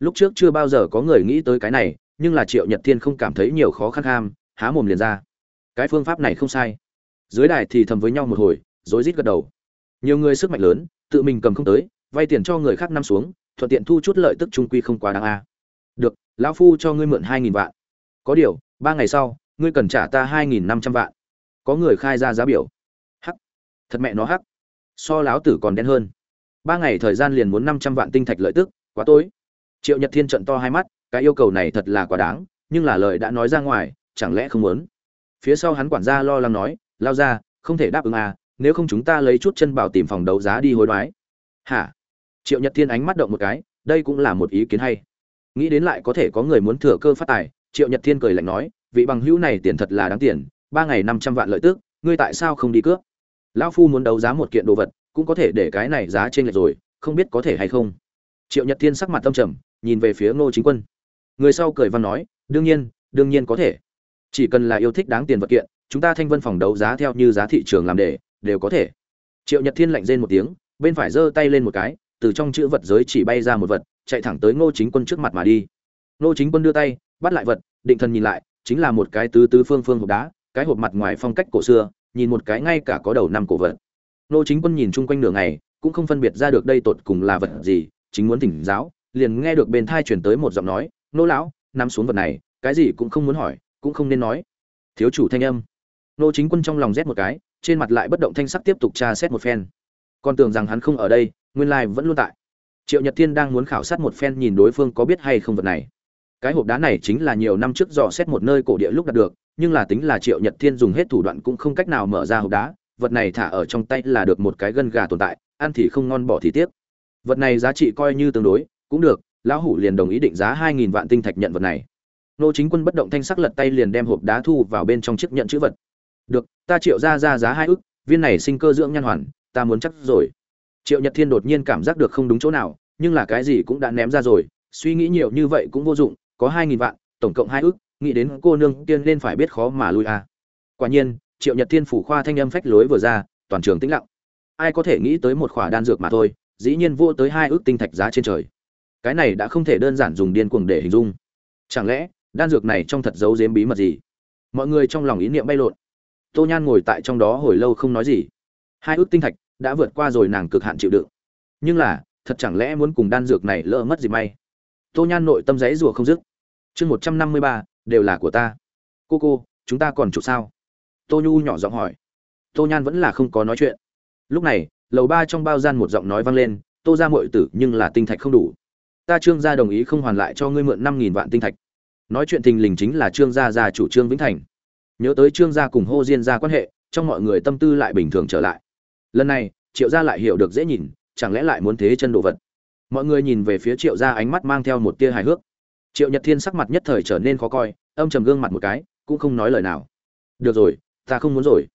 Lúc trước chưa bao giờ có người nghĩ tới cái này, nhưng là triệu nhật thiên không cảm thấy nhiều khó khăn ham, há mồm liền ra. Cái phương pháp này không sai dưới đài thì thầm với nhau một hồi, rối rít gật đầu. Nhiều người sức mạnh lớn, tự mình cầm không tới, vay tiền cho người khác năm xuống, thuận tiện thu chút lợi tức trung quy không quá đáng a. Được, lão phu cho ngươi mượn hai nghìn vạn. Có điều, ba ngày sau, ngươi cần trả ta hai nghìn năm trăm vạn. Có người khai ra giá biểu. Hắc. Thật mẹ nó hắc. So láo tử còn đen hơn. Ba ngày thời gian liền muốn năm trăm vạn tinh thạch lợi tức, quá tối. Triệu nhật thiên trận to hai mắt, cái yêu cầu này thật là quá đáng, nhưng là lời đã nói ra ngoài, chẳng lẽ không muốn? Phía sau hắn quản gia lo lắng nói lao ra, không thể đáp ứng à nếu không chúng ta lấy chút chân bảo tìm phòng đấu giá đi hối đoái. Hả? Triệu nhật thiên ánh mắt động một cái, đây cũng là một ý kiến hay. Nghĩ đến lại có thể có người muốn thừa cơ phát tài, triệu nhật thiên cười lạnh nói, vị bằng hữu này tiền thật là đáng tiền, ba ngày năm trăm vạn lợi tức, ngươi tại sao không đi cướp? Lão phu muốn đấu giá một kiện đồ vật, cũng có thể để cái này giá trên lệch rồi, không biết có thể hay không. Triệu nhật thiên sắc mặt tâm trầm, nhìn về phía ngô chính quân. Người sau cười văn nói, đương nhiên đương nhiên có thể. Chỉ cần là yêu thích đáng tiền vật kiện chúng ta thanh vân phòng đấu giá theo như giá thị trường làm để đều có thể. Triệu nhật thiên lạnh rên một tiếng, bên phải giơ tay lên một cái, từ trong chữ vật giới chỉ bay ra một vật, chạy thẳng tới ngô chính quân trước mặt mà đi. Ngô chính quân đưa tay, bắt lại vật, định thần nhìn lại, chính là một cái tứ tứ phương phương hộp đá, cái hộp mặt ngoài phong cách cổ xưa, nhìn một cái ngay cả có đầu năm cổ vật. Ngô chính quân nhìn chung quanh nửa ngày, cũng không phân biệt ra được đây tột cùng là vật gì, chính muốn thỉnh giáo, liền nghe được bên thai chuyển tới một giọng nói nô lão nằm xuống vật này, cái gì cũng không muốn hỏi, cũng không nên nói. Thiếu chủ thanh âm nô chính quân trong lòng rét một cái, trên mặt lại bất động thanh sắc tiếp tục tra xét một phen. Còn tưởng rằng hắn không ở đây, nguyên lai vẫn luôn tại. Triệu nhật thiên đang muốn khảo sát một phen nhìn đối phương có biết hay không vật này. Cái hộp đá này chính là nhiều năm trước dò xét một nơi cổ địa lúc đạt được, nhưng là tính là triệu nhật thiên dùng hết thủ đoạn cũng không cách nào mở ra hộp đá, vật này thả ở trong tay là được một cái gân gà tồn tại, ăn thì không ngon bỏ thì tiếc. Vật này giá trị coi như tương đối, cũng được, lão hủ liền đồng ý định giá hai nghìn vạn tinh thạch nhận vật này. Nô chính quân bất động thanh sắc lật tay liền đem hộp đá thu vào bên trong chiếc nhận chữ vật được, ta triệu ra ra giá hai ức, viên này sinh cơ dưỡng nhan hoàn, ta muốn chắc rồi. Triệu nhật thiên đột nhiên cảm giác được không đúng chỗ nào, nhưng là cái gì cũng đã ném ra rồi, suy nghĩ nhiều như vậy cũng vô dụng, có hai nghìn vạn, tổng cộng hai ức, nghĩ đến cô nương tiên nên phải biết khó mà lui à. quả nhiên, triệu nhật thiên phủ khoa thanh âm phách lối vừa ra, toàn trường tĩnh lặng. Ai có thể nghĩ tới một khỏa đan dược mà thôi, dĩ nhiên vô tới hai ước tinh thạch giá trên trời. Cái này đã không thể đơn giản dùng điên cuồng để hình dung. Chẳng lẽ, đan dược này trong thật giấu giếm bí mật gì? Mọi người trong lòng ý niệm bay lộn tô nhan ngồi tại trong đó hồi lâu không nói gì. Hai ước tinh thạch đã vượt qua rồi nàng cực hạn chịu đựng. Nhưng là, thật chẳng lẽ muốn cùng đan dược này lỡ mất gì may? Tô nhan nội tâm giấy rùa không dứt. Chương một trăm năm mươi ba, đều là của ta. Cô cô, chúng ta còn chụp sao? Tô nhu nhỏ giọng hỏi. Tô nhan vẫn là không có nói chuyện. Lúc này, lầu ba trong bao gian một giọng nói vang lên, tô ra muội tử, nhưng là tinh thạch không đủ. Ta trương gia đồng ý không hoàn lại cho ngươi mượn năm nghìn vạn tinh thạch. Nói chuyện thình lình chính là trương gia già chủ trương vĩnh thành nhớ tới trương gia cùng hô diên gia quan hệ, trong mọi người tâm tư lại bình thường trở lại. Lần này, triệu gia lại hiểu được dễ nhìn, chẳng lẽ lại muốn thế chân đồ vật. Mọi người nhìn về phía triệu gia ánh mắt mang theo một tia hài hước. Triệu nhật thiên sắc mặt nhất thời trở nên khó coi, âm trầm gương mặt một cái, cũng không nói lời nào. Được rồi, ta không muốn rồi.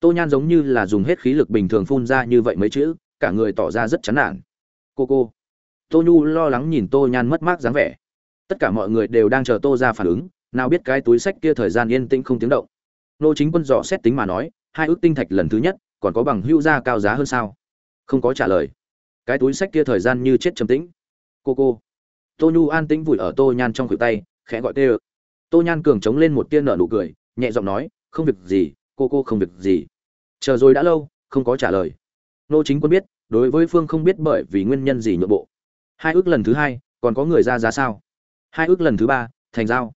Tô nhan giống như là dùng hết khí lực bình thường phun ra như vậy mấy chữ, cả người tỏ ra rất chán nản. Cô cô. Tô nhu lo lắng nhìn tô nhan mất mát dáng vẻ. Tất cả mọi người đều đang chờ tô ra phản ứng, nào biết cái túi sách kia thời gian yên tĩnh không tiếng động nô chính quân dò xét tính mà nói, hai ước tinh thạch lần thứ nhất, còn có bằng hữu gia cao giá hơn sao? Không có trả lời. Cái túi sách kia thời gian như chết trầm tĩnh. Cô cô. Tô nhu an tĩnh vùi ở tô nhan trong khuỷu tay, khẽ gọi tê ơ. Tô nhan cường chống lên một tiên nở nụ cười, nhẹ giọng nói, không việc gì, cô cô không việc gì. Chờ rồi đã lâu, không có trả lời. Nô chính quân biết, đối với phương không biết bởi vì nguyên nhân gì nhượng bộ. Hai ước lần thứ hai, còn có người ra giá sao? Hai ước lần thứ ba, thành giao.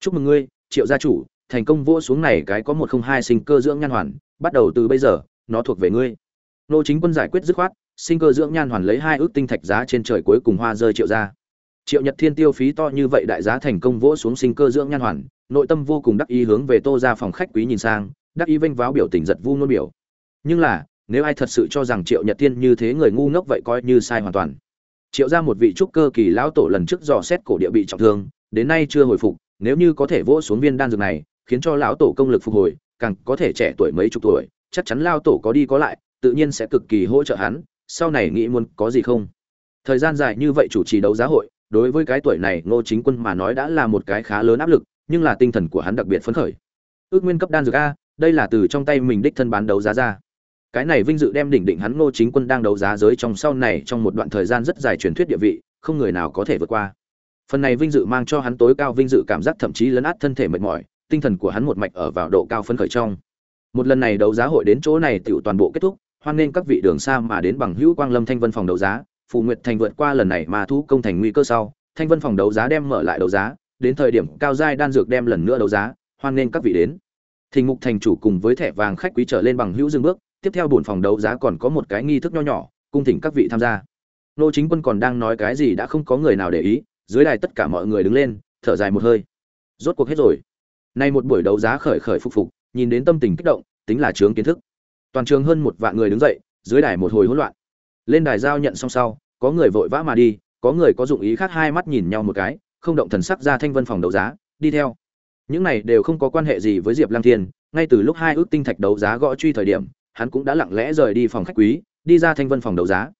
Chúc mừng ngươi, triệu gia chủ thành công vỗ xuống này cái có một không hai sinh cơ dưỡng nhan hoàn, bắt đầu từ bây giờ, nó thuộc về ngươi. Nô chính quân giải quyết dứt khoát, sinh cơ dưỡng nhan hoàn lấy hai ước tinh thạch giá trên trời cuối cùng hoa rơi triệu ra. Triệu nhật thiên tiêu phí to như vậy đại giá thành công vỗ xuống sinh cơ dưỡng nhan hoàn, nội tâm vô cùng đắc ý hướng về tô ra phòng khách quý nhìn sang, đắc ý vênh váo biểu tình giật vu ngôn biểu. Nhưng là, nếu ai thật sự cho rằng triệu nhật thiên như thế người ngu ngốc vậy coi như sai hoàn toàn. Triệu ra một vị trúc cơ kỳ lão tổ lần trước dò xét cổ địa bị trọng thương, đến nay chưa hồi phục, nếu như có thể vỗ xuống viên đan dược này khiến cho lão tổ công lực phục hồi, càng có thể trẻ tuổi mấy chục tuổi, chắc chắn lao tổ có đi có lại, tự nhiên sẽ cực kỳ hỗ trợ hắn, sau này nghĩ muốn có gì không? Thời gian dài như vậy chủ trì đấu giá hội, đối với cái tuổi này, ngô chính quân mà nói đã là một cái khá lớn áp lực, nhưng là tinh thần của hắn đặc biệt phấn khởi. Ước nguyên cấp đan dược a, đây là từ trong tay mình đích thân bán đấu giá ra. Cái này vinh dự đem đỉnh định hắn ngô chính quân đang đấu giá giới trong sau này trong một đoạn thời gian rất dài truyền thuyết địa vị, không người nào có thể vượt qua. Phần này vinh dự mang cho hắn tối cao vinh dự cảm giác thậm chí lấn át thân thể mệt mỏi tinh thần của hắn một mạch ở vào độ cao phấn khởi trong. Một lần này đấu giá hội đến chỗ này tiểu toàn bộ kết thúc, hoan nghênh các vị đường xa mà đến bằng hữu quang lâm thanh vân phòng đấu giá, phù nguyệt thành vượt qua lần này mà thu công thành nguy cơ sau, thanh vân phòng đấu giá đem mở lại đấu giá, đến thời điểm cao giai đan dược đem lần nữa đấu giá, hoan nghênh các vị đến. Thình mục thành chủ cùng với thẻ vàng khách quý trở lên bằng hữu dừng bước, tiếp theo buồn phòng đấu giá còn có một cái nghi thức nho nhỏ, cung thỉnh các vị tham gia. Nô chính quân còn đang nói cái gì đã không có người nào để ý, dưới đài tất cả mọi người đứng lên, thở dài một hơi. Rốt cuộc hết rồi nay một buổi đấu giá khởi khởi phục phục, nhìn đến tâm tình kích động, tính là chướng kiến thức. Toàn trường hơn một vạn người đứng dậy, dưới đài một hồi hỗn loạn. Lên đài giao nhận xong sau, có người vội vã mà đi, có người có dụng ý khác hai mắt nhìn nhau một cái, không động thần sắc ra thanh vân phòng đấu giá, đi theo. Những này đều không có quan hệ gì với diệp lăng thiên, ngay từ lúc hai ước tinh thạch đấu giá gõ truy thời điểm, hắn cũng đã lặng lẽ rời đi phòng khách quý, đi ra thanh vân phòng đấu giá.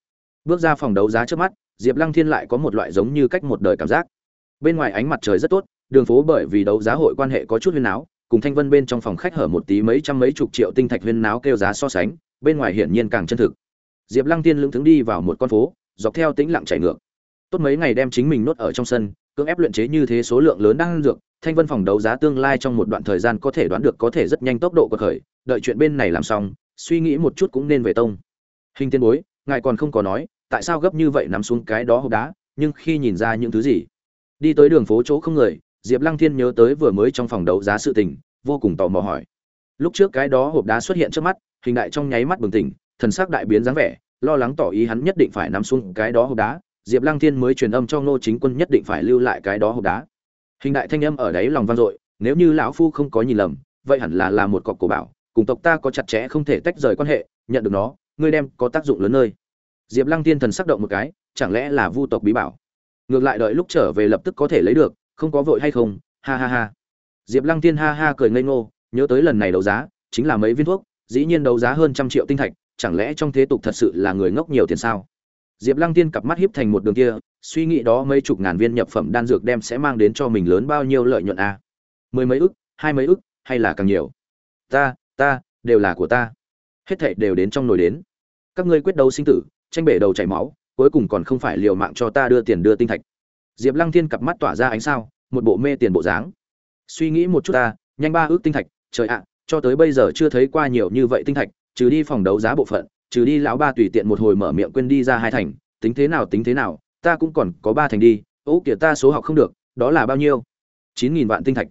Bước ra phòng đấu giá trước mắt, diệp lăng thiên lại có một loại giống như cách một đời cảm giác. Bên ngoài ánh mặt trời rất tốt đường phố bởi vì đấu giá hội quan hệ có chút huyên náo, cùng thanh vân bên trong phòng khách hở một tí mấy trăm mấy chục triệu tinh thạch huyên náo kêu giá so sánh, bên ngoài hiển nhiên càng chân thực. Diệp lăng tiên lưỡng thứng đi vào một con phố, dọc theo tĩnh lặng chảy ngược. Tốt mấy ngày đem chính mình nốt ở trong sân, cưỡng ép luyện chế như thế số lượng lớn đang dược, thanh vân phòng đấu giá tương lai trong một đoạn thời gian có thể đoán được có thể rất nhanh tốc độ của khởi, đợi chuyện bên này làm xong, suy nghĩ một chút cũng nên về tông. Hình tiên bối, ngài còn không có nói, tại sao gấp như vậy nắm xuống cái đó hộp đá, nhưng khi nhìn ra những thứ gì? Đi tới đường phố chỗ không người diệp lăng thiên nhớ tới vừa mới trong phòng đấu giá sự tình, vô cùng tò mò hỏi. Lúc trước cái đó hộp đá xuất hiện trước mắt, hình đại trong nháy mắt bừng tỉnh, thần sắc đại biến dáng vẻ, lo lắng tỏ ý hắn nhất định phải nắm xuống cái đó hộp đá. Diệp lăng thiên mới truyền âm cho ngô chính quân nhất định phải lưu lại cái đó hộp đá. Hình đại thanh âm ở đấy lòng vang dội, nếu như lão phu không có nhìn lầm, vậy hẳn là là một cọc cổ bảo, cùng tộc ta có chặt chẽ không thể tách rời quan hệ, nhận được nó, ngươi đem có tác dụng lớn nơi. Diệp lăng thiên thần sắc động một cái, chẳng lẽ là vu tộc bí bảo? Ngược lại đợi lúc trở về lập tức có thể lấy được không có vội hay không, ha ha ha. Diệp lăng tiên ha ha cười ngây ngô, nhớ tới lần này đấu giá, chính là mấy viên thuốc, dĩ nhiên đấu giá hơn trăm triệu tinh thạch, chẳng lẽ trong thế tục thật sự là người ngốc nhiều tiền sao? Diệp lăng tiên cặp mắt hiếp thành một đường kia, suy nghĩ đó mấy chục ngàn viên nhập phẩm đan dược đem sẽ mang đến cho mình lớn bao nhiêu lợi nhuận a? À? mười mấy ức, hai mấy ức, hay là càng nhiều? Ta ta, đều là của ta. Hết thảy đều đến trong nồi đến. Các ngươi quyết đấu sinh tử, tranh bể đầu chảy máu, cuối cùng còn không phải liều mạng cho ta đưa tiền đưa tinh thạch diệp lăng thiên cặp mắt tỏa ra ánh sao, một bộ mê tiền bộ dáng. Suy nghĩ một chút ta, nhanh ba ước tinh thạch, trời ạ, cho tới bây giờ chưa thấy qua nhiều như vậy tinh thạch, trừ đi phòng đấu giá bộ phận, trừ đi lão ba tùy tiện một hồi mở miệng quên đi ra hai thành, tính thế nào tính thế nào, ta cũng còn có ba thành đi ố kìa ta số học không được, đó là bao nhiêu? Chín nghìn vạn tinh thạch.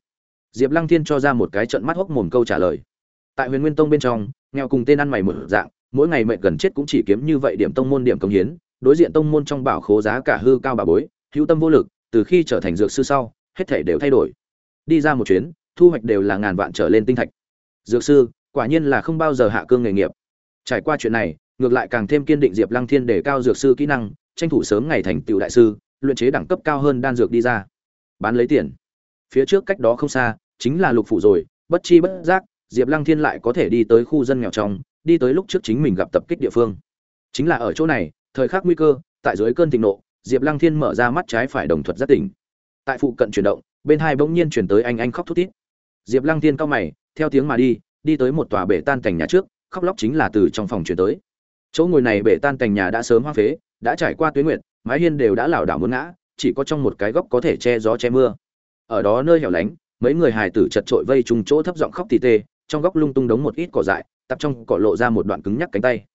Diệp lăng thiên cho ra một cái trận mắt hốc mồm câu trả lời. Tại huyền nguyên tông bên trong, nghèo cùng tên ăn mày một dạng, mỗi ngày mệnh gần chết cũng chỉ kiếm như vậy điểm tông môn điểm công hiến, đối diện tông môn trong bảo khố giá cả hư cao bà bối hữu tâm vô lực, từ khi trở thành dược sư sau, hết thể đều thay đổi. Đi ra một chuyến, thu hoạch đều là ngàn vạn trở lên tinh thạch. Dược sư, quả nhiên là không bao giờ hạ cương nghề nghiệp. Trải qua chuyện này, ngược lại càng thêm kiên định diệp lăng thiên để cao dược sư kỹ năng, tranh thủ sớm ngày thành tựu đại sư, luyện chế đẳng cấp cao hơn đan dược đi ra. Bán lấy tiền. Phía trước cách đó không xa, chính là lục phủ rồi, bất chi bất giác, diệp lăng thiên lại có thể đi tới khu dân nghèo trong, đi tới lúc trước chính mình gặp tập kích địa phương. Chính là ở chỗ này, thời khắc nguy cơ, tại dưới cơn thịnh nộ diệp lăng thiên mở ra mắt trái phải đồng thuật rất tỉnh. Tại phụ cận chuyển động, bên hai bỗng nhiên chuyển tới anh anh khóc thút thít. Diệp lăng thiên cao mày, theo tiếng mà đi đi tới một tòa bể tan cảnh nhà trước, khóc lóc chính là từ trong phòng chuyển tới. Chỗ ngồi này bể tan cảnh nhà đã sớm hoang phế, đã trải qua tuyến nguyện mái hiên đều đã lảo đảo muốn ngã, chỉ có trong một cái góc có thể che gió che mưa. Ở đó nơi hẻo lánh, mấy người hài tử chật trội vây trùng chỗ thấp giọng khóc tỉ tê, trong góc lung tung đống một ít cỏ dại, tập trong cỏ lộ ra một đoạn cứng nhắc cánh tay.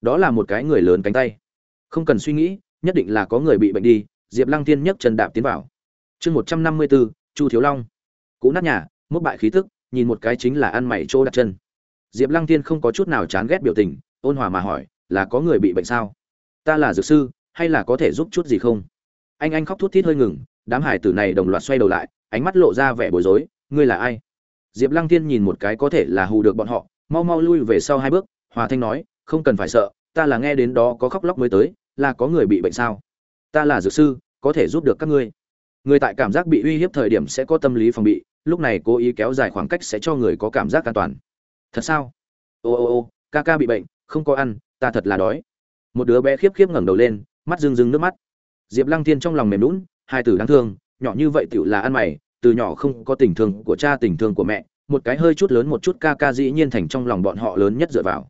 Đó là một cái người lớn cánh tay. Không cần suy nghĩ nhất định là có người bị bệnh đi, diệp lăng Thiên nhấc chân đạp tiến vào. Chương một trăm năm mươi bốn chu thiếu long. Cũ nát nhà mốc bại khí tức, nhìn một cái chính là ăn mày trô đặt chân. Diệp lăng Thiên không có chút nào chán ghét biểu tình, ôn hòa mà hỏi, là có người bị bệnh sao? Ta là dược sư, hay là có thể giúp chút gì không? Anh anh khóc thút thít hơi ngừng, đám hải tử này đồng loạt xoay đầu lại, ánh mắt lộ ra vẻ bối rối, ngươi là ai? Diệp lăng Thiên nhìn một cái có thể là hù được bọn họ, mau mau lui về sau hai bước, hòa thanh nói, không cần phải sợ, ta là nghe đến đó có khóc lóc mới tới là có người bị bệnh sao? Ta là dược sư, có thể giúp được các ngươi. Người tại cảm giác bị uy hiếp thời điểm sẽ có tâm lý phòng bị, lúc này cố ý kéo dài khoảng cách sẽ cho người có cảm giác an toàn. Thật sao? Ô ô ô, ca ca bị bệnh, không có ăn, ta thật là đói. Một đứa bé khiếp khiếp ngẩng đầu lên, mắt rưng rưng nước mắt. Diệp lăng thiên trong lòng mềm lún hai tử đáng thương, nhỏ như vậy tựu là ăn mày, từ nhỏ không có tình thương của cha, tình thương của mẹ, một cái hơi chút lớn, một chút ca ca dĩ nhiên thành trong lòng bọn họ lớn nhất dựa vào.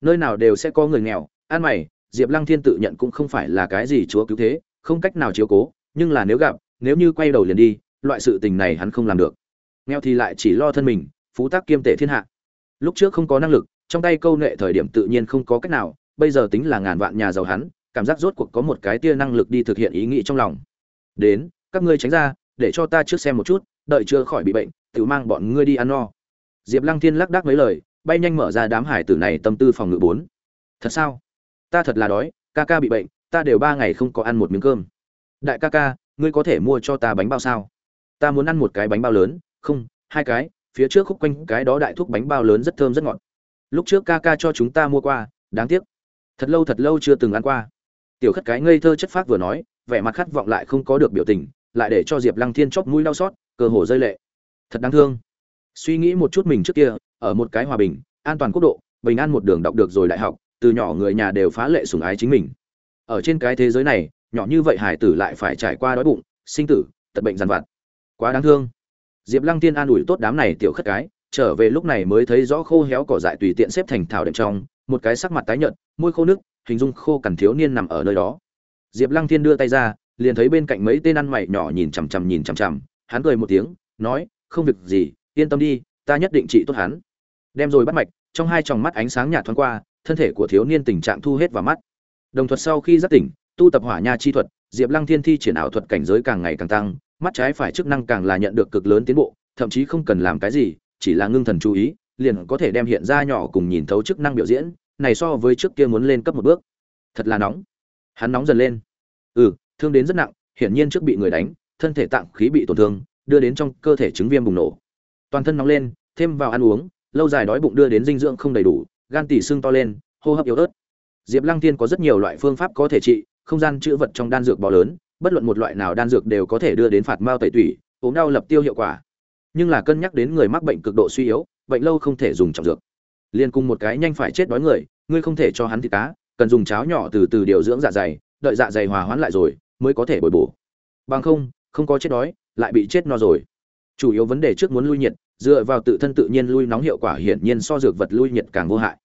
Nơi nào đều sẽ có người nghèo, ăn mày diệp lăng thiên tự nhận cũng không phải là cái gì chúa cứu thế, không cách nào chiếu cố, nhưng là nếu gặp, nếu như quay đầu liền đi, loại sự tình này hắn không làm được. Nghèo thì lại chỉ lo thân mình, phú tác kiêm tệ thiên hạ. Lúc trước không có năng lực, trong tay câu nệ thời điểm tự nhiên không có cách nào, bây giờ tính là ngàn vạn nhà giàu hắn, cảm giác rốt cuộc có một cái tia năng lực đi thực hiện ý nghĩ trong lòng. Đến, các ngươi tránh ra, để cho ta trước xem một chút, đợi chưa khỏi bị bệnh tự mang bọn ngươi đi ăn no. Diệp lăng thiên lắc đắc mấy lời, bay nhanh mở ra đám hải tử này tâm tư phòng ngự bốn. Thật sao? Ta thật là đói, ca ca bị bệnh, ta đều ba ngày không có ăn một miếng cơm. Đại ca ca, ngươi có thể mua cho ta bánh bao sao? Ta muốn ăn một cái bánh bao lớn, không, hai cái, phía trước khúc quanh cái đó đại thuốc bánh bao lớn rất thơm rất ngọt. Lúc trước ca ca cho chúng ta mua qua, đáng tiếc. Thật lâu thật lâu chưa từng ăn qua. Tiểu khất cái ngây thơ chất phác vừa nói, vẻ mặt khát vọng lại không có được biểu tình, lại để cho diệp lăng thiên chóp mũi đau xót, cơ hồ rơi lệ. Thật đáng thương. Suy nghĩ một chút mình trước kia, ở một cái hòa bình, an toàn quốc độ, bình an một đường đọc được rồi đại học từ nhỏ người nhà đều phá lệ sủng ái chính mình. Ở trên cái thế giới này, nhỏ như vậy hải tử lại phải trải qua đói bụng, sinh tử, tật bệnh dằn vặt. Quá đáng thương. Diệp lăng tiên an ủi tốt đám này tiểu khất cái, trở về lúc này mới thấy rõ khô héo cỏ dại tùy tiện xếp thành thảo đệm trong, một cái sắc mặt tái nhợt, môi khô nước hình dung khô cằn thiếu niên nằm ở nơi đó. Diệp lăng thiên đưa tay ra, liền thấy bên cạnh mấy tên ăn mày nhỏ nhìn chằm chằm nhìn chằm chằm, hắn cười một tiếng, nói, không việc gì, yên tâm đi, ta nhất định trị tốt hắn. Đem rồi bắt mạch, trong hai tròng mắt ánh sáng nhạt thoáng qua thân thể của thiếu niên tình trạng thu hết vào mắt. Đồng thuật sau khi giác tỉnh, tu tập hỏa nha chi thuật, diệp lăng thiên thi triển ảo thuật cảnh giới càng ngày càng tăng, mắt trái phải chức năng càng là nhận được cực lớn tiến bộ, thậm chí không cần làm cái gì, chỉ là ngưng thần chú ý, liền có thể đem hiện ra nhỏ cùng nhìn thấu chức năng biểu diễn, này so với trước kia muốn lên cấp một bước. Thật là nóng. Hắn nóng dần lên. Ừ thương đến rất nặng, hiển nhiên trước bị người đánh, thân thể tạng khí bị tổn thương, đưa đến trong cơ thể chứng viêm bùng nổ. Toàn thân nóng lên, thêm vào ăn uống, lâu dài đói bụng đưa đến dinh dưỡng không đầy đủ gan tỉ sưng to lên, hô hấp yếu ớt. Diệp lăng Thiên có rất nhiều loại phương pháp có thể trị, không gian chữ vật trong đan dược bò lớn, bất luận một loại nào đan dược đều có thể đưa đến phạt mao tẩy tủy, ốm đau lập tiêu hiệu quả. Nhưng là cân nhắc đến người mắc bệnh cực độ suy yếu, bệnh lâu không thể dùng trọng dược. Liên cùng một cái nhanh phải chết đói người, ngươi không thể cho hắn thịt cá, cần dùng cháo nhỏ từ từ điều dưỡng dạ dày, đợi dạ dày hòa hoãn lại rồi, mới có thể bồi bổ. Bằng không không có chết đói, lại bị chết no rồi. Chủ yếu vấn đề trước muốn lui nhiệt dựa vào tự thân tự nhiên lui nóng hiệu quả hiển nhiên so dược vật lui nhiệt càng vô hại.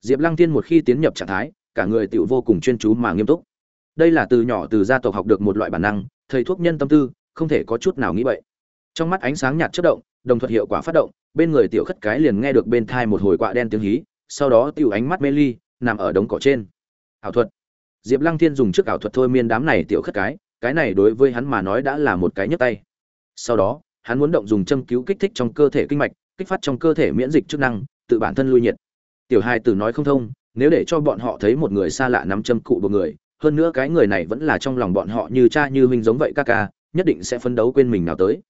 Diệp lăng tiên một khi tiến nhập trạng thái, cả người tựu vô cùng chuyên chú mà nghiêm túc. Đây là từ nhỏ từ gia tộc học được một loại bản năng, thầy thuốc nhân tâm tư, không thể có chút nào nghĩ vậy trong mắt ánh sáng nhạt chất động, đồng thuật hiệu quả phát động, bên người tiểu khất cái liền nghe được bên thai một hồi quạ đen tiếng hí, sau đó tiểu ánh mắt mê ly, nằm ở đống cỏ trên. Ảo thuật. Diệp lăng thiên dùng trước ảo thuật thôi miên đám này tiểu khất cái cái này đối với hắn mà nói đã là một cái nhấc tay. Sau đó hắn muốn động dùng châm cứu kích thích trong cơ thể kinh mạch, kích phát trong cơ thể miễn dịch chức năng, tự bản thân lui nhiệt. Tiểu hai tử nói không thông, nếu để cho bọn họ thấy một người xa lạ nắm châm cụ của người, hơn nữa cái người này vẫn là trong lòng bọn họ như cha như huynh giống vậy ca ca, nhất định sẽ phấn đấu quên mình nào tới.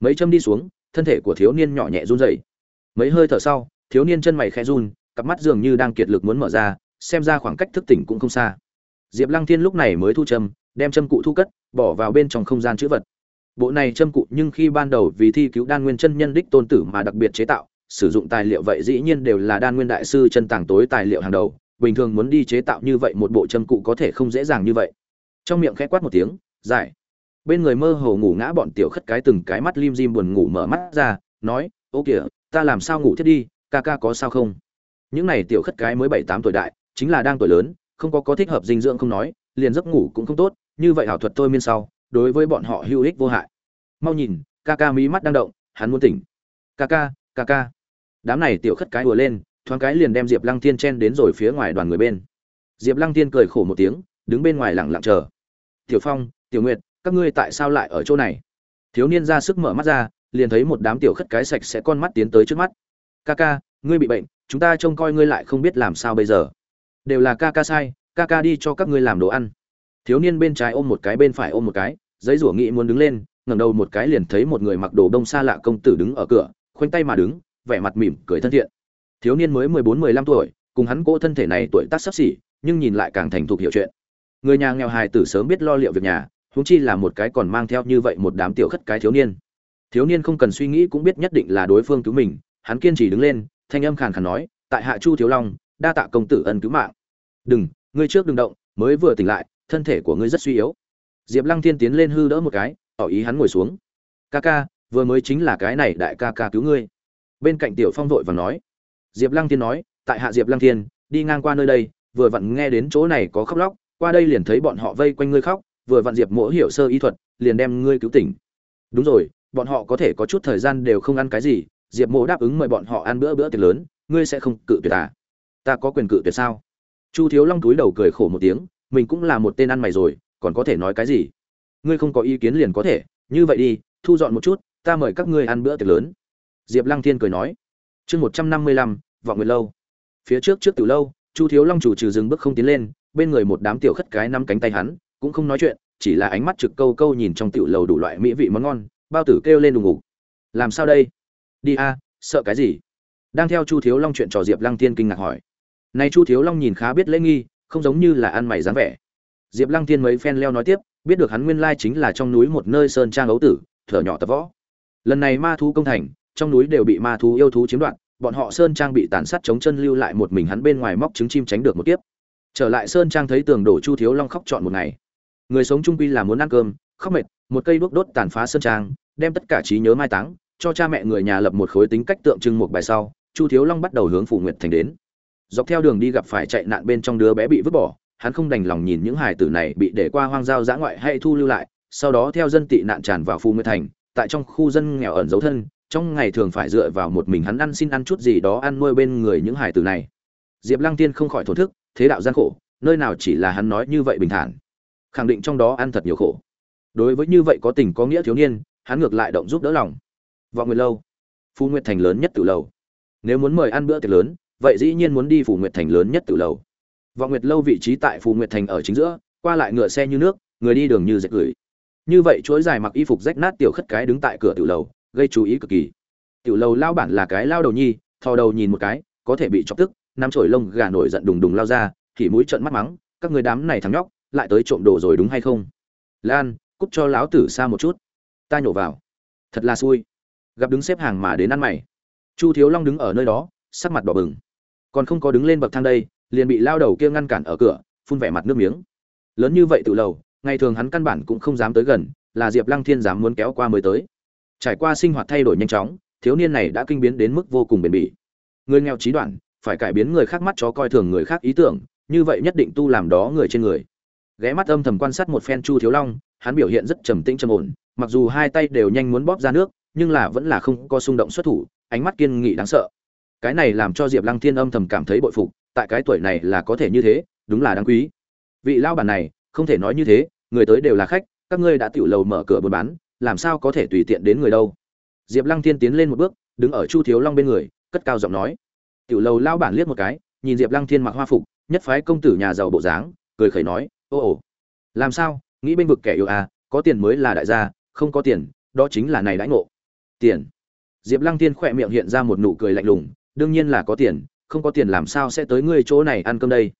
Mấy châm đi xuống, thân thể của thiếu niên nhỏ nhẹ run rẩy. Mấy hơi thở sau, thiếu niên chân mày khẽ run, cặp mắt dường như đang kiệt lực muốn mở ra, xem ra khoảng cách thức tỉnh cũng không xa. Diệp lăng thiên lúc này mới thu châm, đem châm cụ thu cất, bỏ vào bên trong không gian chữ vật bộ này châm cụ nhưng khi ban đầu vì thi cứu đan nguyên chân nhân đích tôn tử mà đặc biệt chế tạo, sử dụng tài liệu vậy dĩ nhiên đều là đan nguyên đại sư chân tàng tối tài liệu hàng đầu, bình thường muốn đi chế tạo như vậy một bộ châm cụ có thể không dễ dàng như vậy. Trong miệng khẽ quát một tiếng, giải. Bên người mơ hồ ngủ ngã bọn tiểu khất cái từng cái mắt lim dim buồn ngủ mở mắt ra, nói, ô kìa, ta làm sao ngủ thiết đi, ca ca có sao không? Những này tiểu khất cái mới bảy tám tuổi đại, chính là đang tuổi lớn, không có có thích hợp dinh dưỡng không nói, liền giấc ngủ cũng không tốt, như vậy ảo thuật thôi miên sau đối với bọn họ hữu ích vô hại. Mau nhìn ca ca mí mắt đang động, hắn muốn tỉnh. Ca ca ca ca đám này tiểu khất cái ùa lên, thoáng cái liền đem diệp lăng thiên chen đến rồi phía ngoài đoàn người bên. Diệp lăng thiên cười khổ một tiếng, đứng bên ngoài lẳng lặng chờ. Tiểu phong, tiểu nguyệt, các ngươi tại sao lại ở chỗ này? Thiếu niên ra sức mở mắt ra, liền thấy một đám tiểu khất cái sạch sẽ con mắt tiến tới trước mắt. Ca ca ngươi bị bệnh, chúng ta trông coi ngươi lại không biết làm sao bây giờ. Đều là ca ca sai ca ca đi cho các ngươi làm đồ ăn thiếu niên bên trái ôm một cái, bên phải ôm một cái, giấy rủa nghị muốn đứng lên, ngẩng đầu một cái liền thấy một người mặc đồ đông xa lạ công tử đứng ở cửa, khoanh tay mà đứng, vẻ mặt mỉm cười thân thiện. Thiếu niên mới mười bốn, mười lăm tuổi, cùng hắn cỗ thân thể này tuổi tác sắp xỉ, nhưng nhìn lại càng thành thục hiểu chuyện. Người nhà nghèo hài tử sớm biết lo liệu việc nhà, huống chi là một cái còn mang theo như vậy một đám tiểu khất cái thiếu niên. Thiếu niên không cần suy nghĩ cũng biết nhất định là đối phương cứu mình, hắn kiên trì đứng lên, thanh âm khàn khàn nói, tại hạ chu thiếu long, đa tạ công tử ân cứu mạng. Đừng, ngươi trước đừng động, mới vừa tỉnh lại thân thể của ngươi rất suy yếu. Diệp lăng thiên tiến lên hư đỡ một cái, tỏ ý hắn ngồi xuống. Ca ca, vừa mới chính là cái này đại ca ca cứu ngươi. Bên cạnh tiểu phong vội và nói. Diệp lăng thiên nói, tại hạ diệp lăng thiên, đi ngang qua nơi đây, vừa vặn nghe đến chỗ này có khóc lóc, qua đây liền thấy bọn họ vây quanh ngươi khóc, vừa vặn diệp mỗ hiểu sơ y thuật, liền đem ngươi cứu tỉnh. Đúng rồi, bọn họ có thể có chút thời gian đều không ăn cái gì, diệp mỗ đáp ứng mời bọn họ ăn bữa bữa tiệc lớn, ngươi sẽ không cự tuyệt à? Ta có quyền cự tuyệt sao? Chu thiếu long túi đầu cười khổ một tiếng mình cũng là một tên ăn mày rồi, còn có thể nói cái gì? Ngươi không có ý kiến liền có thể, như vậy đi, thu dọn một chút, ta mời các ngươi ăn bữa tiệc lớn. Diệp lăng thiên cười nói. Chương một trăm năm mươi lăm, vọng nguyệt lâu. Phía trước trước từ lâu, chu thiếu long chủ trừ dừng bước không tiến lên, bên người một đám tiểu khất cái năm cánh tay hắn, cũng không nói chuyện, chỉ là ánh mắt trực câu câu nhìn trong tiểu lầu đủ loại mỹ vị món ngon, bao tử kêu lên đùng ngục. Làm sao đây? Đi a, sợ cái gì? Đang theo chu thiếu long chuyện trò diệp lăng tiên kinh ngạc hỏi. Này chu thiếu long nhìn khá biết lễ nghi không giống như là ăn mày dáng vẻ. Diệp lăng Thiên mấy phen leo nói tiếp, biết được hắn nguyên lai chính là trong núi một nơi sơn trang ấu tử, thở nhỏ tập võ. Lần này ma thú công thành, trong núi đều bị ma thú yêu thú chiếm đoạt, bọn họ sơn trang bị tàn sát chống chân lưu lại một mình hắn bên ngoài móc trứng chim tránh được một kiếp. Trở lại sơn trang thấy tường đổ chu thiếu long khóc trọn một ngày. Người sống trung quy là muốn ăn cơm, khóc mệt, một cây đuốc đốt tàn phá sơn trang, đem tất cả trí nhớ mai táng, cho cha mẹ người nhà lập một khối tính cách tượng trưng một bài sau, chu thiếu long bắt đầu hướng phủ nguyệt thành đến dọc theo đường đi gặp phải chạy nạn bên trong đứa bé bị vứt bỏ, hắn không đành lòng nhìn những hải tử này bị để qua hoang giao giã ngoại hay thu lưu lại, sau đó theo dân tị nạn tràn vào phù nguyên thành, tại trong khu dân nghèo ẩn giấu thân, trong ngày thường phải dựa vào một mình hắn ăn xin ăn chút gì đó ăn nuôi bên người những hải tử này. Diệp lăng tiên không khỏi thổn thức, thế đạo gian khổ, nơi nào chỉ là hắn nói như vậy bình thản. Khẳng định trong đó ăn thật nhiều khổ. Đối với như vậy có tình có nghĩa thiếu niên, hắn ngược lại động giúp đỡ lòng. Vọng nguyệt lâu phu nguyệt thành lớn nhất từ lâu nếu muốn mời ăn bữa tiệc lớn vậy dĩ nhiên muốn đi phù nguyệt thành lớn nhất từ lâu. Vọng nguyệt lâu vị trí tại phù nguyệt thành ở chính giữa, qua lại ngựa xe như nước, người đi đường như dệt gửi như vậy chuỗi dài mặc y phục rách nát tiểu khất cái đứng tại cửa tiểu lầu, gây chú ý cực kỳ. Tiểu lầu lao bản là cái lao đầu nhi, thò đầu nhìn một cái, có thể bị chọc tức, nắm chổi lông gà nổi giận đùng đùng lao ra, thì mũi trợn mắt mắng, các người đám này thằng nhóc, lại tới trộm đồ rồi đúng hay không? Lan cúp cho lão tử xa một chút. Ta nhổ vào. Thật là xui. Gặp đứng xếp hàng mà đến ăn mày. Chu thiếu long đứng ở nơi đó, sắc mặt đỏ bừng còn không có đứng lên bậc thang đây, liền bị lao đầu kia ngăn cản ở cửa, phun vẻ mặt nước miếng. Lớn như vậy tự lầu, ngày thường hắn căn bản cũng không dám tới gần, là diệp lăng thiên dám muốn kéo qua mới tới. Trải qua sinh hoạt thay đổi nhanh chóng, thiếu niên này đã kinh biến đến mức vô cùng bền bỉ. Người nghèo trí đoạn, phải cải biến người khác mắt chó coi thường người khác ý tưởng, như vậy nhất định tu làm đó người trên người. Ghé mắt âm thầm quan sát một phen chu thiếu long, hắn biểu hiện rất trầm tĩnh trầm ổn, mặc dù hai tay đều nhanh muốn bóp ra nước, nhưng là vẫn là không có xung động xuất thủ, ánh mắt kiên nghị đáng sợ cái này làm cho diệp lăng thiên âm thầm cảm thấy bội phục, tại cái tuổi này là có thể như thế, đúng là đáng quý. Vị lao bản này, không thể nói như thế, người tới đều là khách, các ngươi đã tiểu lầu mở cửa buôn bán, làm sao có thể tùy tiện đến người đâu? Diệp lăng thiên tiến lên một bước, đứng ở chu thiếu long bên người, cất cao giọng nói. Tiểu lầu lao bản liếc một cái, nhìn diệp lăng thiên mặc hoa phục, nhất phái công tử nhà giàu bộ dáng, cười khẩy nói, ô ồ làm sao? Nghĩ bên vực kẻ yêu à có tiền mới là đại gia, không có tiền, đó chính là này đãi ngộ. Tiền? Diệp lăng thiên khỏe miệng hiện ra một nụ cười lạnh lùng đương nhiên là có tiền, không có tiền làm sao sẽ tới ngươi chỗ này ăn cơm đây?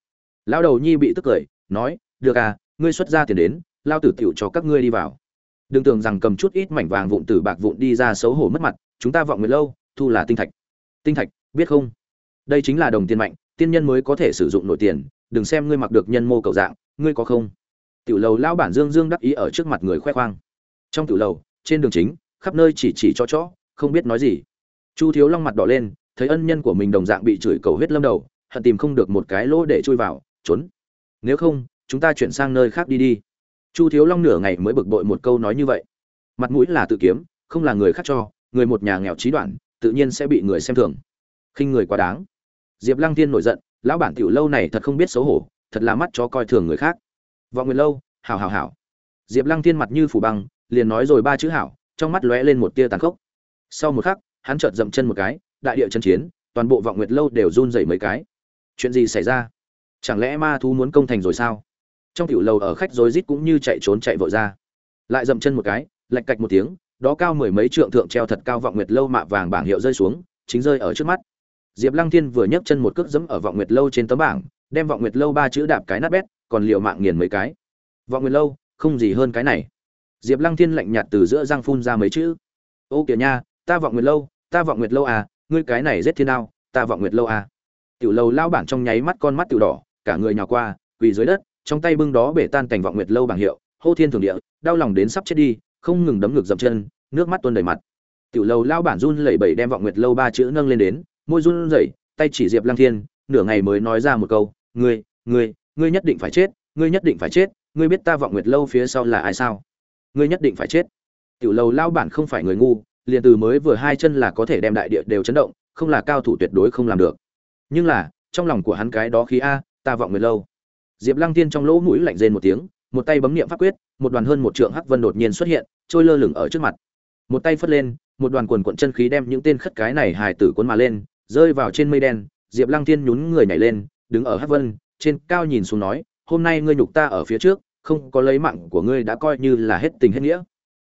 Lão đầu nhi bị tức cười, nói, được à ngươi xuất ra tiền đến, lao tử tiểu cho các ngươi đi vào. Đừng tưởng rằng cầm chút ít mảnh vàng vụn tử bạc vụn đi ra xấu hổ mất mặt, chúng ta vọng người lâu, thu là tinh thạch. Tinh thạch, biết không? Đây chính là đồng tiền mạnh, tiên nhân mới có thể sử dụng nội tiền, đừng xem ngươi mặc được nhân mô cầu dạng, ngươi có không? Tiểu lầu lao bản dương dương đắc ý ở trước mặt người khoe khoang. Trong tiểu lầu, trên đường chính, khắp nơi chỉ chỉ cho chó, không biết nói gì. Chu thiếu long mặt đỏ lên thấy ân nhân của mình đồng dạng bị chửi cầu huyết lâm đầu, hận tìm không được một cái lỗ để chui vào, trốn. Nếu không, chúng ta chuyển sang nơi khác đi đi. Chu thiếu long nửa ngày mới bực bội một câu nói như vậy. Mặt mũi là tự kiếm, không là người khác cho, người một nhà nghèo trí đoạn, tự nhiên sẽ bị người xem thường. Khinh người quá đáng. Diệp lăng Thiên nổi giận, lão bản tiểu lâu này thật không biết xấu hổ, thật là mắt cho coi thường người khác. Vọng nguyện lâu, hảo hảo hảo. Diệp lăng Thiên mặt như phủ băng, liền nói rồi ba chữ hảo trong mắt lóe lên một tia tàn khốc. Sau một khắc, hắn chợt dậm chân một cái đại địa chân chiến, toàn bộ vọng nguyệt lâu đều run rẩy mấy cái. Chuyện gì xảy ra? Chẳng lẽ ma thú muốn công thành rồi sao? Trong tiểu lầu ở khách rối rít cũng như chạy trốn chạy vội ra. Lại dậm chân một cái lạch cạch một tiếng, đó cao mười mấy trượng thượng treo thật cao vọng nguyệt lâu mạ vàng bảng hiệu rơi xuống, chính rơi ở trước mắt. Diệp lăng thiên vừa nhấc chân một cước dẫm ở vọng nguyệt lâu trên tấm bảng, đem vọng nguyệt lâu ba chữ đạp cái nát bét, còn liệu mạng nghiền mấy cái. Vọng nguyệt lâu, không gì hơn cái này. Diệp lăng thiên lạnh nhạt từ giữa răng phun ra mấy chữ. Ô kìa nha, ta vọng nguyệt lâu, ta vọng nguyệt lâu à ngươi cái này giết thiên đao, ta vọng nguyệt lâu à. Tiểu lâu lao bản trong nháy mắt con mắt tiểu đỏ, cả người nhào qua, quỳ dưới đất, trong tay bưng đó bể tan cảnh vọng nguyệt lâu bảng hiệu, hô thiên thường địa, đau lòng đến sắp chết đi, không ngừng đấm ngực dậm chân, nước mắt tuôn đầy mặt. Tiểu lâu lao bản run lẩy bẩy đem vọng nguyệt lâu ba chữ nâng lên đến, môi run rẩy, tay chỉ diệp lăng thiên, nửa ngày mới nói ra một câu, ngươi ngươi ngươi nhất định phải chết, ngươi nhất định phải chết, ngươi biết ta vọng nguyệt lâu phía sau là ai sao? Ngươi nhất định phải chết. Tiểu lâu lao bản không phải người ngu liền từ mới vừa hai chân là có thể đem đại địa đều chấn động, không là cao thủ tuyệt đối không làm được. Nhưng là, trong lòng của hắn cái đó khí a, ta vọng nguyệt lâu. Diệp lăng tiên trong lỗ mũi lạnh rên một tiếng, một tay bấm niệm pháp quyết, một đoàn hơn một trượng hắc vân đột nhiên xuất hiện, trôi lơ lửng ở trước mặt. Một tay phất lên, một đoàn quần quận chân khí đem những tên khất cái này hài tử cuốn mà lên, rơi vào trên mây đen, diệp lăng tiên nhún người nhảy lên, đứng ở hắc vân, trên cao nhìn xuống nói, hôm nay ngươi nhục ta ở phía trước, không có lấy mạng của ngươi đã coi như là hết tình hết nghĩa.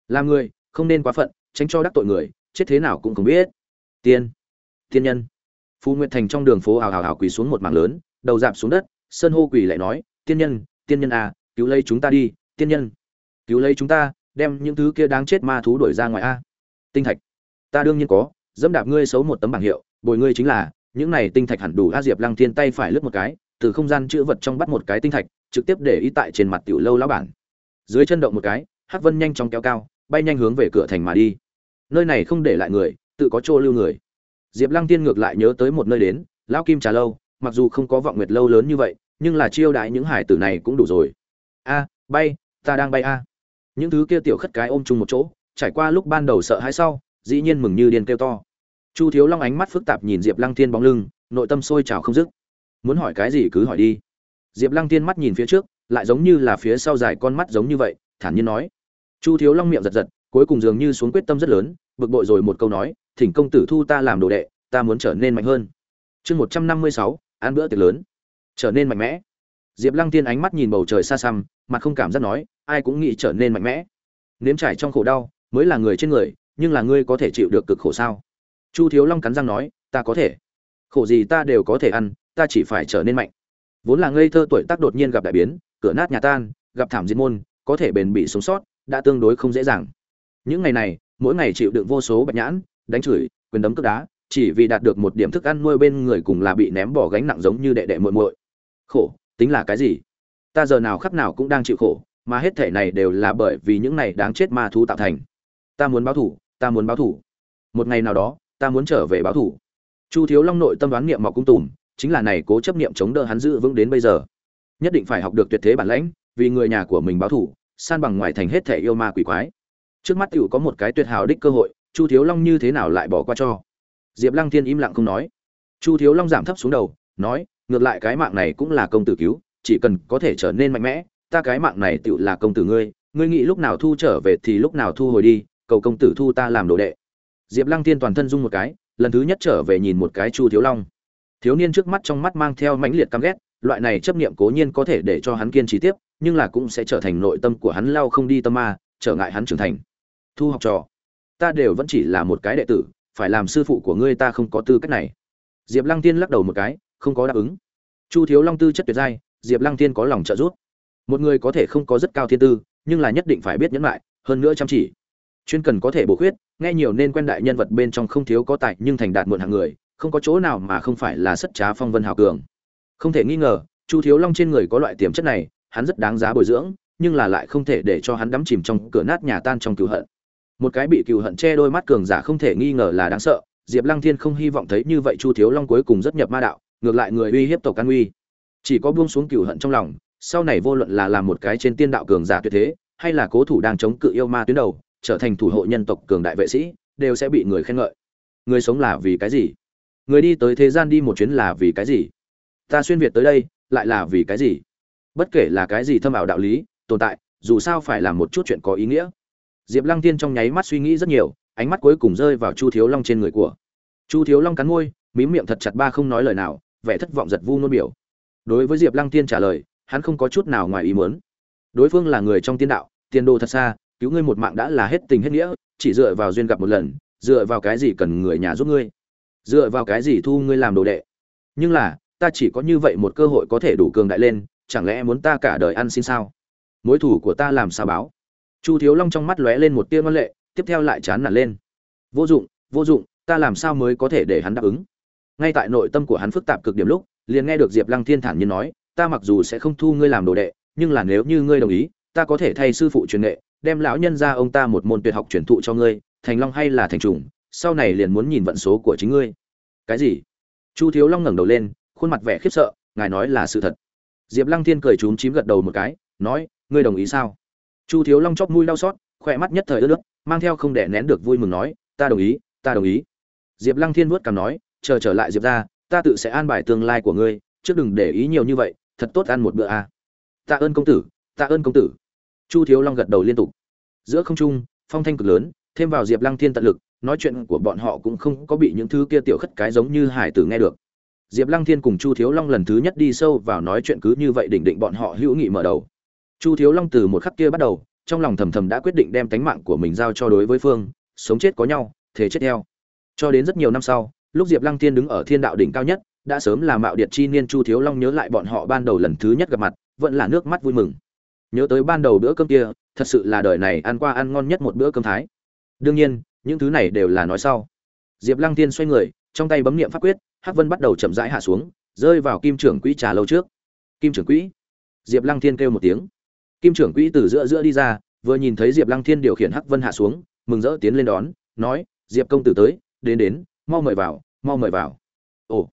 Làm người, không nên quá phận tránh cho đắc tội người, chết thế nào cũng không biết. Tiên tiên nhân. Phù nguyệt thành trong đường phố hào hào hào quỳ xuống một mảng lớn, đầu dạp xuống đất, sơn hô quỳ lại nói, tiên nhân tiên nhân à cứu lấy chúng ta đi, tiên nhân. Cứu lấy chúng ta, đem những thứ kia đáng chết ma thú đuổi ra ngoài a. Tinh thạch. Ta đương nhiên có, dẫm đạp ngươi xấu một tấm bảng hiệu, bồi ngươi chính là, những này tinh thạch hẳn đủ a diệp lăng thiên tay phải lướt một cái, từ không gian chữ vật trong bắt một cái tinh thạch, trực tiếp để ý tại trên mặt tiểu lâu lão bản. Dưới chân động một cái, hắc vân nhanh chóng kéo cao, bay nhanh hướng về cửa thành mà đi nơi này không để lại người, tự có chỗ lưu người. Diệp lăng tiên ngược lại nhớ tới một nơi đến, lão kim trà lâu, mặc dù không có vọng nguyệt lâu lớn như vậy, nhưng là chiêu đại những hải tử này cũng đủ rồi. A, bay, ta đang bay a. Những thứ kia tiểu khất cái ôm chung một chỗ, trải qua lúc ban đầu sợ hãi sau, dĩ nhiên mừng như điên kêu to. Chu thiếu long ánh mắt phức tạp nhìn diệp lăng tiên bóng lưng, nội tâm sôi trào không dứt. Muốn hỏi cái gì cứ hỏi đi. Diệp lăng tiên mắt nhìn phía trước, lại giống như là phía sau dài con mắt giống như vậy, thản nhiên nói. Chu thiếu long miệng giật giật cuối cùng dường như xuống quyết tâm rất lớn, bực bội rồi một câu nói, thỉnh công tử thu ta làm đồ đệ, ta muốn trở nên mạnh hơn. Chương một trăm năm mươi sáu, ăn bữa tiệc lớn. Trở nên mạnh mẽ. Diệp lăng tiên ánh mắt nhìn bầu trời xa xăm, mặt không cảm giác nói, ai cũng nghĩ trở nên mạnh mẽ. Nếm trải trong khổ đau, mới là người trên người, nhưng là ngươi có thể chịu được cực khổ sao? Chu thiếu long cắn răng nói, ta có thể. Khổ gì ta đều có thể ăn, ta chỉ phải trở nên mạnh. Vốn là ngây thơ tuổi tác đột nhiên gặp đại biến, cửa nát nhà tan, gặp thảm diệt môn, có thể bền bị sống sót, đã tương đối không dễ dàng những ngày này, mỗi ngày chịu đựng vô số bạch nhãn, đánh chửi, quyền đấm cướp đá, chỉ vì đạt được một điểm thức ăn nuôi bên người cùng là bị ném bỏ gánh nặng giống như đệ đệ muội muội. Khổ, tính là cái gì? Ta giờ nào khắc nào cũng đang chịu khổ, mà hết thể này đều là bởi vì những này đáng chết ma thú tạo thành. Ta muốn báo thủ, ta muốn báo thủ. Một ngày nào đó, ta muốn trở về báo thủ. Chu thiếu long nội tâm đoán niệm mọc cung tùm, chính là này cố chấp niệm chống đỡ hắn giữ vững đến bây giờ. Nhất định phải học được tuyệt thế bản lãnh, vì người nhà của mình báo thủ, san bằng ngoài thành hết thể yêu ma quỷ quái trước mắt tiểu có một cái tuyệt hảo đích cơ hội, chu thiếu long như thế nào lại bỏ qua cho? Diệp lăng thiên im lặng không nói. Chu thiếu long giảm thấp xuống đầu, nói, ngược lại cái mạng này cũng là công tử cứu, chỉ cần có thể trở nên mạnh mẽ, ta cái mạng này Tiểu là công tử ngươi ngươi nghĩ lúc nào thu trở về thì lúc nào thu hồi đi, cầu công tử thu ta làm đồ đệ. Diệp lăng thiên toàn thân rung một cái, lần thứ nhất trở về nhìn một cái chu thiếu long. Thiếu niên trước mắt trong mắt mang theo mãnh liệt căm ghét, loại này chấp niệm cố nhiên có thể để cho hắn kiên trì tiếp, nhưng là cũng sẽ trở thành nội tâm của hắn lao không đi tâm ma, trở ngại hắn trưởng thành thu học trò. Ta đều vẫn chỉ là một cái đệ tử, phải làm sư phụ của ngươi ta không có tư cách này. Diệp lăng tiên lắc đầu một cái, không có đáp ứng. Chu thiếu long tư chất tuyệt giai, diệp lăng tiên có lòng trợ giúp. Một người có thể không có rất cao thiên tư, nhưng là nhất định phải biết nhẫn lại, hơn nữa chăm chỉ. Chuyên cần có thể bổ khuyết, nghe nhiều nên quen đại nhân vật bên trong không thiếu có tài nhưng thành đạt muộn hàng người, không có chỗ nào mà không phải là sất trá phong vân hào cường. Không thể nghi ngờ, chu thiếu long trên người có loại tiềm chất này, hắn rất đáng giá bồi dưỡng, nhưng là lại không thể để cho hắn đắm chìm trong cửa nát nhà tan trong cựu hận một cái bị cừu hận che đôi mắt cường giả không thể nghi ngờ là đáng sợ, diệp lăng thiên không hy vọng thấy như vậy chu thiếu long cuối cùng rất nhập ma đạo, ngược lại người uy hiếp tộc an uy. Chỉ có buông xuống cừu hận trong lòng, sau này vô luận là làm một cái trên tiên đạo cường giả tuyệt thế, hay là cố thủ đang chống cự yêu ma tuyến đầu, trở thành thủ hộ nhân tộc cường đại vệ sĩ, đều sẽ bị người khen ngợi. Người sống là vì cái gì? Người đi tới thế gian đi một chuyến là vì cái gì? Ta xuyên việt tới đây, lại là vì cái gì? Bất kể là cái gì thâm ảo đạo lý, tồn tại, dù sao phải làm một chút chuyện có ý nghĩa diệp lăng tiên trong nháy mắt suy nghĩ rất nhiều, ánh mắt cuối cùng rơi vào chu thiếu long trên người của. Chu thiếu long cắn môi, mím miệng thật chặt ba không nói lời nào, vẻ thất vọng giật vu nôn biểu. Đối với diệp lăng tiên trả lời, hắn không có chút nào ngoài ý muốn. Đối phương là người trong tiên đạo tiền đồ thật xa, cứu ngươi một mạng đã là hết tình hết nghĩa, chỉ dựa vào duyên gặp một lần, dựa vào cái gì cần người nhà giúp ngươi? Dựa vào cái gì thu ngươi làm đồ đệ? Nhưng là, ta chỉ có như vậy một cơ hội có thể đủ cường đại lên, chẳng lẽ muốn ta cả đời ăn xin sao? Mối thủ của ta làm sao báo? Chu thiếu long trong mắt lóe lên một tia ngân lệ, tiếp theo lại chán nản lên. Vô dụng vô dụng, ta làm sao mới có thể để hắn đáp ứng? Ngay tại nội tâm của hắn phức tạp cực điểm lúc, liền nghe được diệp lăng thiên thản nhiên nói, ta mặc dù sẽ không thu ngươi làm đồ đệ, nhưng là nếu như ngươi đồng ý, ta có thể thay sư phụ truyền nghệ, đem lão nhân ra ông ta một môn tuyệt học truyền thụ cho ngươi, thành long hay là thành trùng, sau này liền muốn nhìn vận số của chính ngươi. Cái gì? Chu thiếu long ngẩng đầu lên, khuôn mặt vẻ khiếp sợ, ngài nói là sự thật. Diệp lăng thiên cười trúng chím gật đầu một cái, nói, ngươi đồng ý sao? Chu thiếu long chóp mũi đau xót, khỏe mắt nhất thời ướt nước, mang theo không để nén được vui mừng nói, ta đồng ý, ta đồng ý. Diệp lăng thiên vuốt cằm nói, chờ trở lại diệp ra, ta tự sẽ an bài tương lai của ngươi, trước đừng để ý nhiều như vậy, thật tốt ăn một bữa à. tạ ơn công tử tạ ơn công tử. Chu thiếu long gật đầu liên tục. Giữa không trung, phong thanh cực lớn, thêm vào diệp lăng thiên tận lực, nói chuyện của bọn họ cũng không có bị những thứ kia tiểu khất cái giống như hải tử nghe được. Diệp lăng thiên cùng chu thiếu long lần thứ nhất đi sâu vào nói chuyện cứ như vậy đỉnh định bọn họ hữu nghị mở đầu chu thiếu long từ một khắc kia bắt đầu, trong lòng thầm thầm đã quyết định đem tánh mạng của mình giao cho đối với phương, sống chết có nhau thế chết theo. Cho đến rất nhiều năm sau, lúc diệp lăng thiên đứng ở thiên đạo đỉnh cao nhất, đã sớm là mạo điệt chi niên chu thiếu long nhớ lại bọn họ ban đầu lần thứ nhất gặp mặt, vẫn là nước mắt vui mừng. Nhớ tới ban đầu bữa cơm kia, thật sự là đời này ăn qua ăn ngon nhất một bữa cơm thái. Đương nhiên, những thứ này đều là nói sau. Diệp lăng tiên xoay người, trong tay bấm niệm pháp quyết, hắc vân bắt đầu chậm rãi hạ xuống, rơi vào kim trưởng quỹ trà lâu trước. Kim trưởng quỹ. Diệp lăng thiên kêu một tiếng kim trưởng quỹ từ giữa giữa đi ra, vừa nhìn thấy diệp lăng thiên điều khiển hắc vân hạ xuống, mừng rỡ tiến lên đón, nói, diệp công tử tới, đến đến, mau mời vào, mau mời vào. Ồ,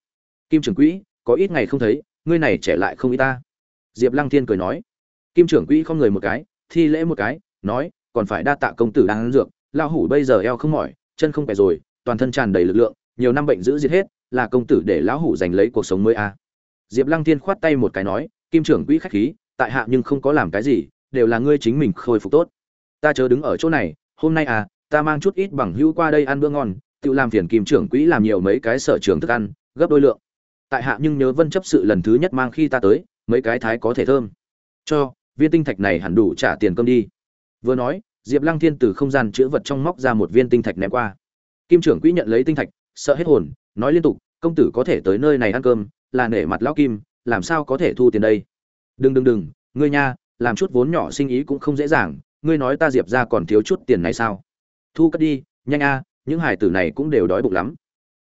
kim trưởng quỹ, có ít ngày không thấy, ngươi này trẻ lại không ý ta. Diệp lăng thiên cười nói. Kim trưởng quỹ không người một cái, thi lễ một cái, nói, còn phải đa tạ công tử đang ăn dược, lão hủ bây giờ eo không mỏi, chân không khỏe rồi, toàn thân tràn đầy lực lượng, nhiều năm bệnh giữ diệt hết, là công tử để lão hủ giành lấy cuộc sống mới a. À. diệp lăng thiên khoát tay một cái nói, kim trưởng quỹ khách khí tại hạ nhưng không có làm cái gì, đều là ngươi chính mình khôi phục tốt. Ta chớ đứng ở chỗ này, hôm nay à ta mang chút ít bằng hữu qua đây ăn bữa ngon, tự làm phiền kim trưởng quỹ làm nhiều mấy cái sở trường thức ăn, gấp đôi lượng. Tại hạ nhưng nhớ vân chấp sự lần thứ nhất mang khi ta tới, mấy cái thái có thể thơm. Cho, viên tinh thạch này hẳn đủ trả tiền cơm đi. Vừa nói, diệp lăng thiên từ không gian chữ vật trong móc ra một viên tinh thạch ném qua. Kim trưởng quỹ nhận lấy tinh thạch, sợ hết hồn, nói liên tục, công tử có thể tới nơi này ăn cơm, là nể mặt lão kim, làm sao có thể thu tiền đây? Đừng đừng đừng, ngươi nha, làm chút vốn nhỏ sinh ý cũng không dễ dàng, ngươi nói ta diệp ra còn thiếu chút tiền này sao? Thu cất đi, nhanh a, những hải tử này cũng đều đói bụng lắm.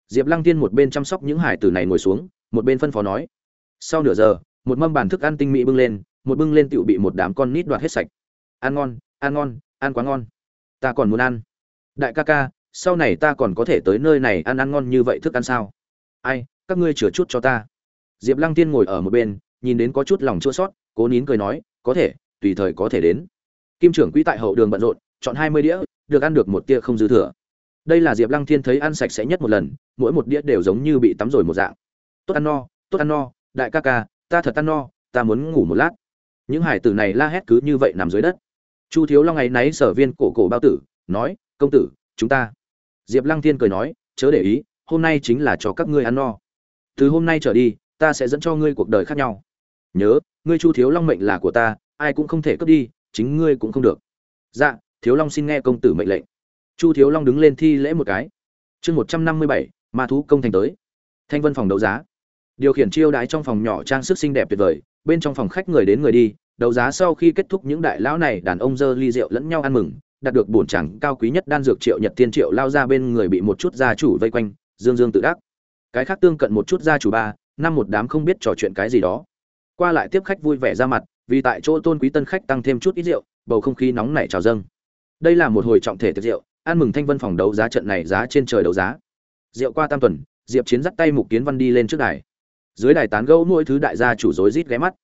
Diệp lăng tiên một bên chăm sóc những hải tử này ngồi xuống, một bên phân phó nói. Sau nửa giờ, một mâm bàn thức ăn tinh mỹ bưng lên, một bưng lên tựu bị một đám con nít đoạt hết sạch. Ăn ngon ăn ngon, ăn quá ngon. Ta còn muốn ăn. Đại ca ca, sau này ta còn có thể tới nơi này ăn ăn ngon như vậy thức ăn sao? Ai, các ngươi chừa chút cho ta. Diệp lăng tiên ngồi ở một bên nhìn đến có chút lòng chua sót, cố nín cười nói, có thể, tùy thời có thể đến. Kim trưởng quỹ tại hậu đường bận rộn, chọn hai mươi đĩa, được ăn được một tia không dư thừa. Đây là diệp lăng thiên thấy ăn sạch sẽ nhất một lần, mỗi một đĩa đều giống như bị tắm rồi một dạng. Tốt ăn no, tốt ăn no, đại ca ca, ta thật ăn no, ta muốn ngủ một lát. Những hải tử này la hét cứ như vậy nằm dưới đất. Chu thiếu long ngày náy sở viên cổ cổ bao tử, nói, công tử, chúng ta. Diệp lăng thiên cười nói, chớ để ý, hôm nay chính là cho các ngươi ăn no. Từ hôm nay trở đi, ta sẽ dẫn cho ngươi cuộc đời khác nhau nhớ, ngươi chu thiếu long mệnh là của ta, ai cũng không thể cướp đi, chính ngươi cũng không được. Dạ thiếu long xin nghe công tử mệnh lệnh. Chu thiếu long đứng lên thi lễ một cái. Chương một trăm năm mươi bảy, ma thú công thành tới. Thanh vân phòng đấu giá. Điều khiển chiêu đái trong phòng nhỏ trang sức xinh đẹp tuyệt vời, bên trong phòng khách người đến người đi, đấu giá sau khi kết thúc những đại lão này, đàn ông dơ ly rượu lẫn nhau ăn mừng, đạt được bổn chẳng cao quý nhất đan dược triệu nhật tiên triệu lao ra bên người bị một chút gia chủ vây quanh, dương dương tự đắc. Cái khác tương cận một chút gia chủ ba, năm một đám không biết trò chuyện cái gì đó qua lại tiếp khách vui vẻ ra mặt, vì tại chỗ tôn quý tân khách tăng thêm chút ít rượu, bầu không khí nóng nảy trào dâng. Đây là một hồi trọng thể tiệc rượu, ăn mừng thanh vân phòng đấu giá trận này giá trên trời đấu giá. Rượu qua tam tuần, diệp chiến dắt tay mục kiến văn đi lên trước đài. Dưới đài tán gẫu mỗi thứ đại gia chủ rối rít ghé mắt.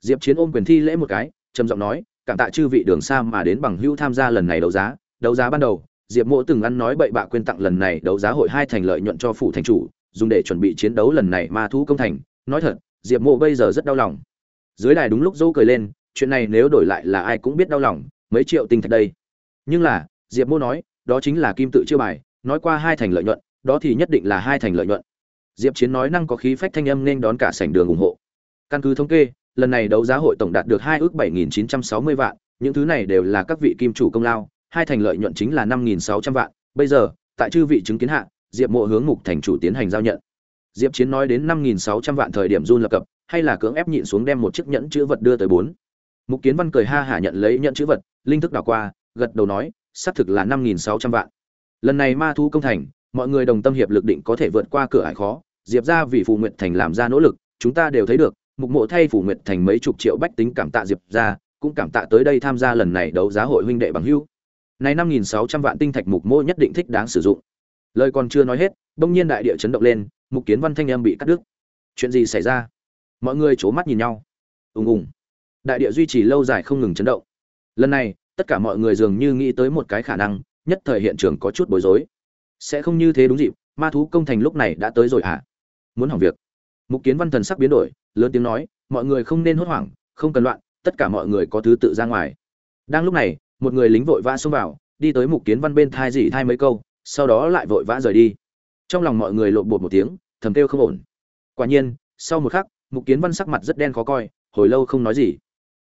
Diệp chiến ôm quyền thi lễ một cái, trầm giọng nói, cảm tạ chư vị đường xa mà đến bằng hữu tham gia lần này đấu giá. Đấu giá ban đầu, diệp mộ từng ăn nói bậy bạ quên tặng lần này đấu giá hội hai thành lợi nhuận cho phủ thành chủ, dùng để chuẩn bị chiến đấu lần này ma thú công thành. Nói thật diệp mộ bây giờ rất đau lòng. Dưới đài đúng lúc dỗ cười lên, chuyện này nếu đổi lại là ai cũng biết đau lòng, mấy triệu tinh thạch đây. Nhưng là, diệp Mộ nói, đó chính là kim tự chiêu bài, nói qua hai thành lợi nhuận, đó thì nhất định là hai thành lợi nhuận. Diệp chiến nói năng có khí phách thanh âm nên đón cả sảnh đường ủng hộ. Căn cứ thống kê, lần này đấu giá hội tổng đạt được hai ước bảy nghìn chín trăm sáu mươi vạn, những thứ này đều là các vị kim chủ công lao, hai thành lợi nhuận chính là năm nghìn sáu trăm vạn. Bây giờ, tại chư vị chứng kiến hạ, diệp mộ hướng mục thành chủ tiến hành giao nhận diệp chiến nói đến năm nghìn sáu trăm vạn thời điểm run lập cập, hay là cưỡng ép nhịn xuống đem một chiếc nhẫn chữ vật đưa tới bốn. Mục kiến văn cười ha hả nhận lấy nhẫn chữ vật, linh thức đảo qua, gật đầu nói, xác thực là năm nghìn sáu trăm vạn. Lần này ma thu công thành, mọi người đồng tâm hiệp lực định có thể vượt qua cửa ải khó. Diệp ra vì phù nguyện thành làm ra nỗ lực, chúng ta đều thấy được, mục mộ thay phù nguyện thành mấy chục triệu bách tính cảm tạ diệp ra cũng cảm tạ tới đây tham gia lần này đấu giá hội huynh đệ bằng hữu. Này năm nghìn sáu trăm vạn tinh thạch mục mộ nhất định thích đáng sử dụng. Lời còn chưa nói hết, bỗng nhiên đại địa chấn động lên mục kiến văn thanh em bị cắt đứt. Chuyện gì xảy ra? Mọi người c mắt nhìn nhau. Ùng ùng. Đại địa duy trì lâu dài không ngừng chấn động. Lần này, tất cả mọi người dường như nghĩ tới một cái khả năng, nhất thời hiện trường có chút bối rối. Sẽ không như thế đúng dịp, ma thú công thành lúc này đã tới rồi hả? À? muốn hỏng việc. Mục kiến văn thần sắc biến đổi, lớn tiếng nói, mọi người không nên hốt hoảng, không cần loạn, tất cả mọi người có thứ tự ra ngoài. Đang lúc này, một người lính vội vã xông vào, đi tới mục kiến văn bên thai dỉ thai mấy câu, sau đó lại vội vã rời đi trong lòng mọi người lộn bột một tiếng, thầm kêu không ổn. Quả nhiên, sau một khắc, mục kiến văn sắc mặt rất đen khó coi, hồi lâu không nói gì.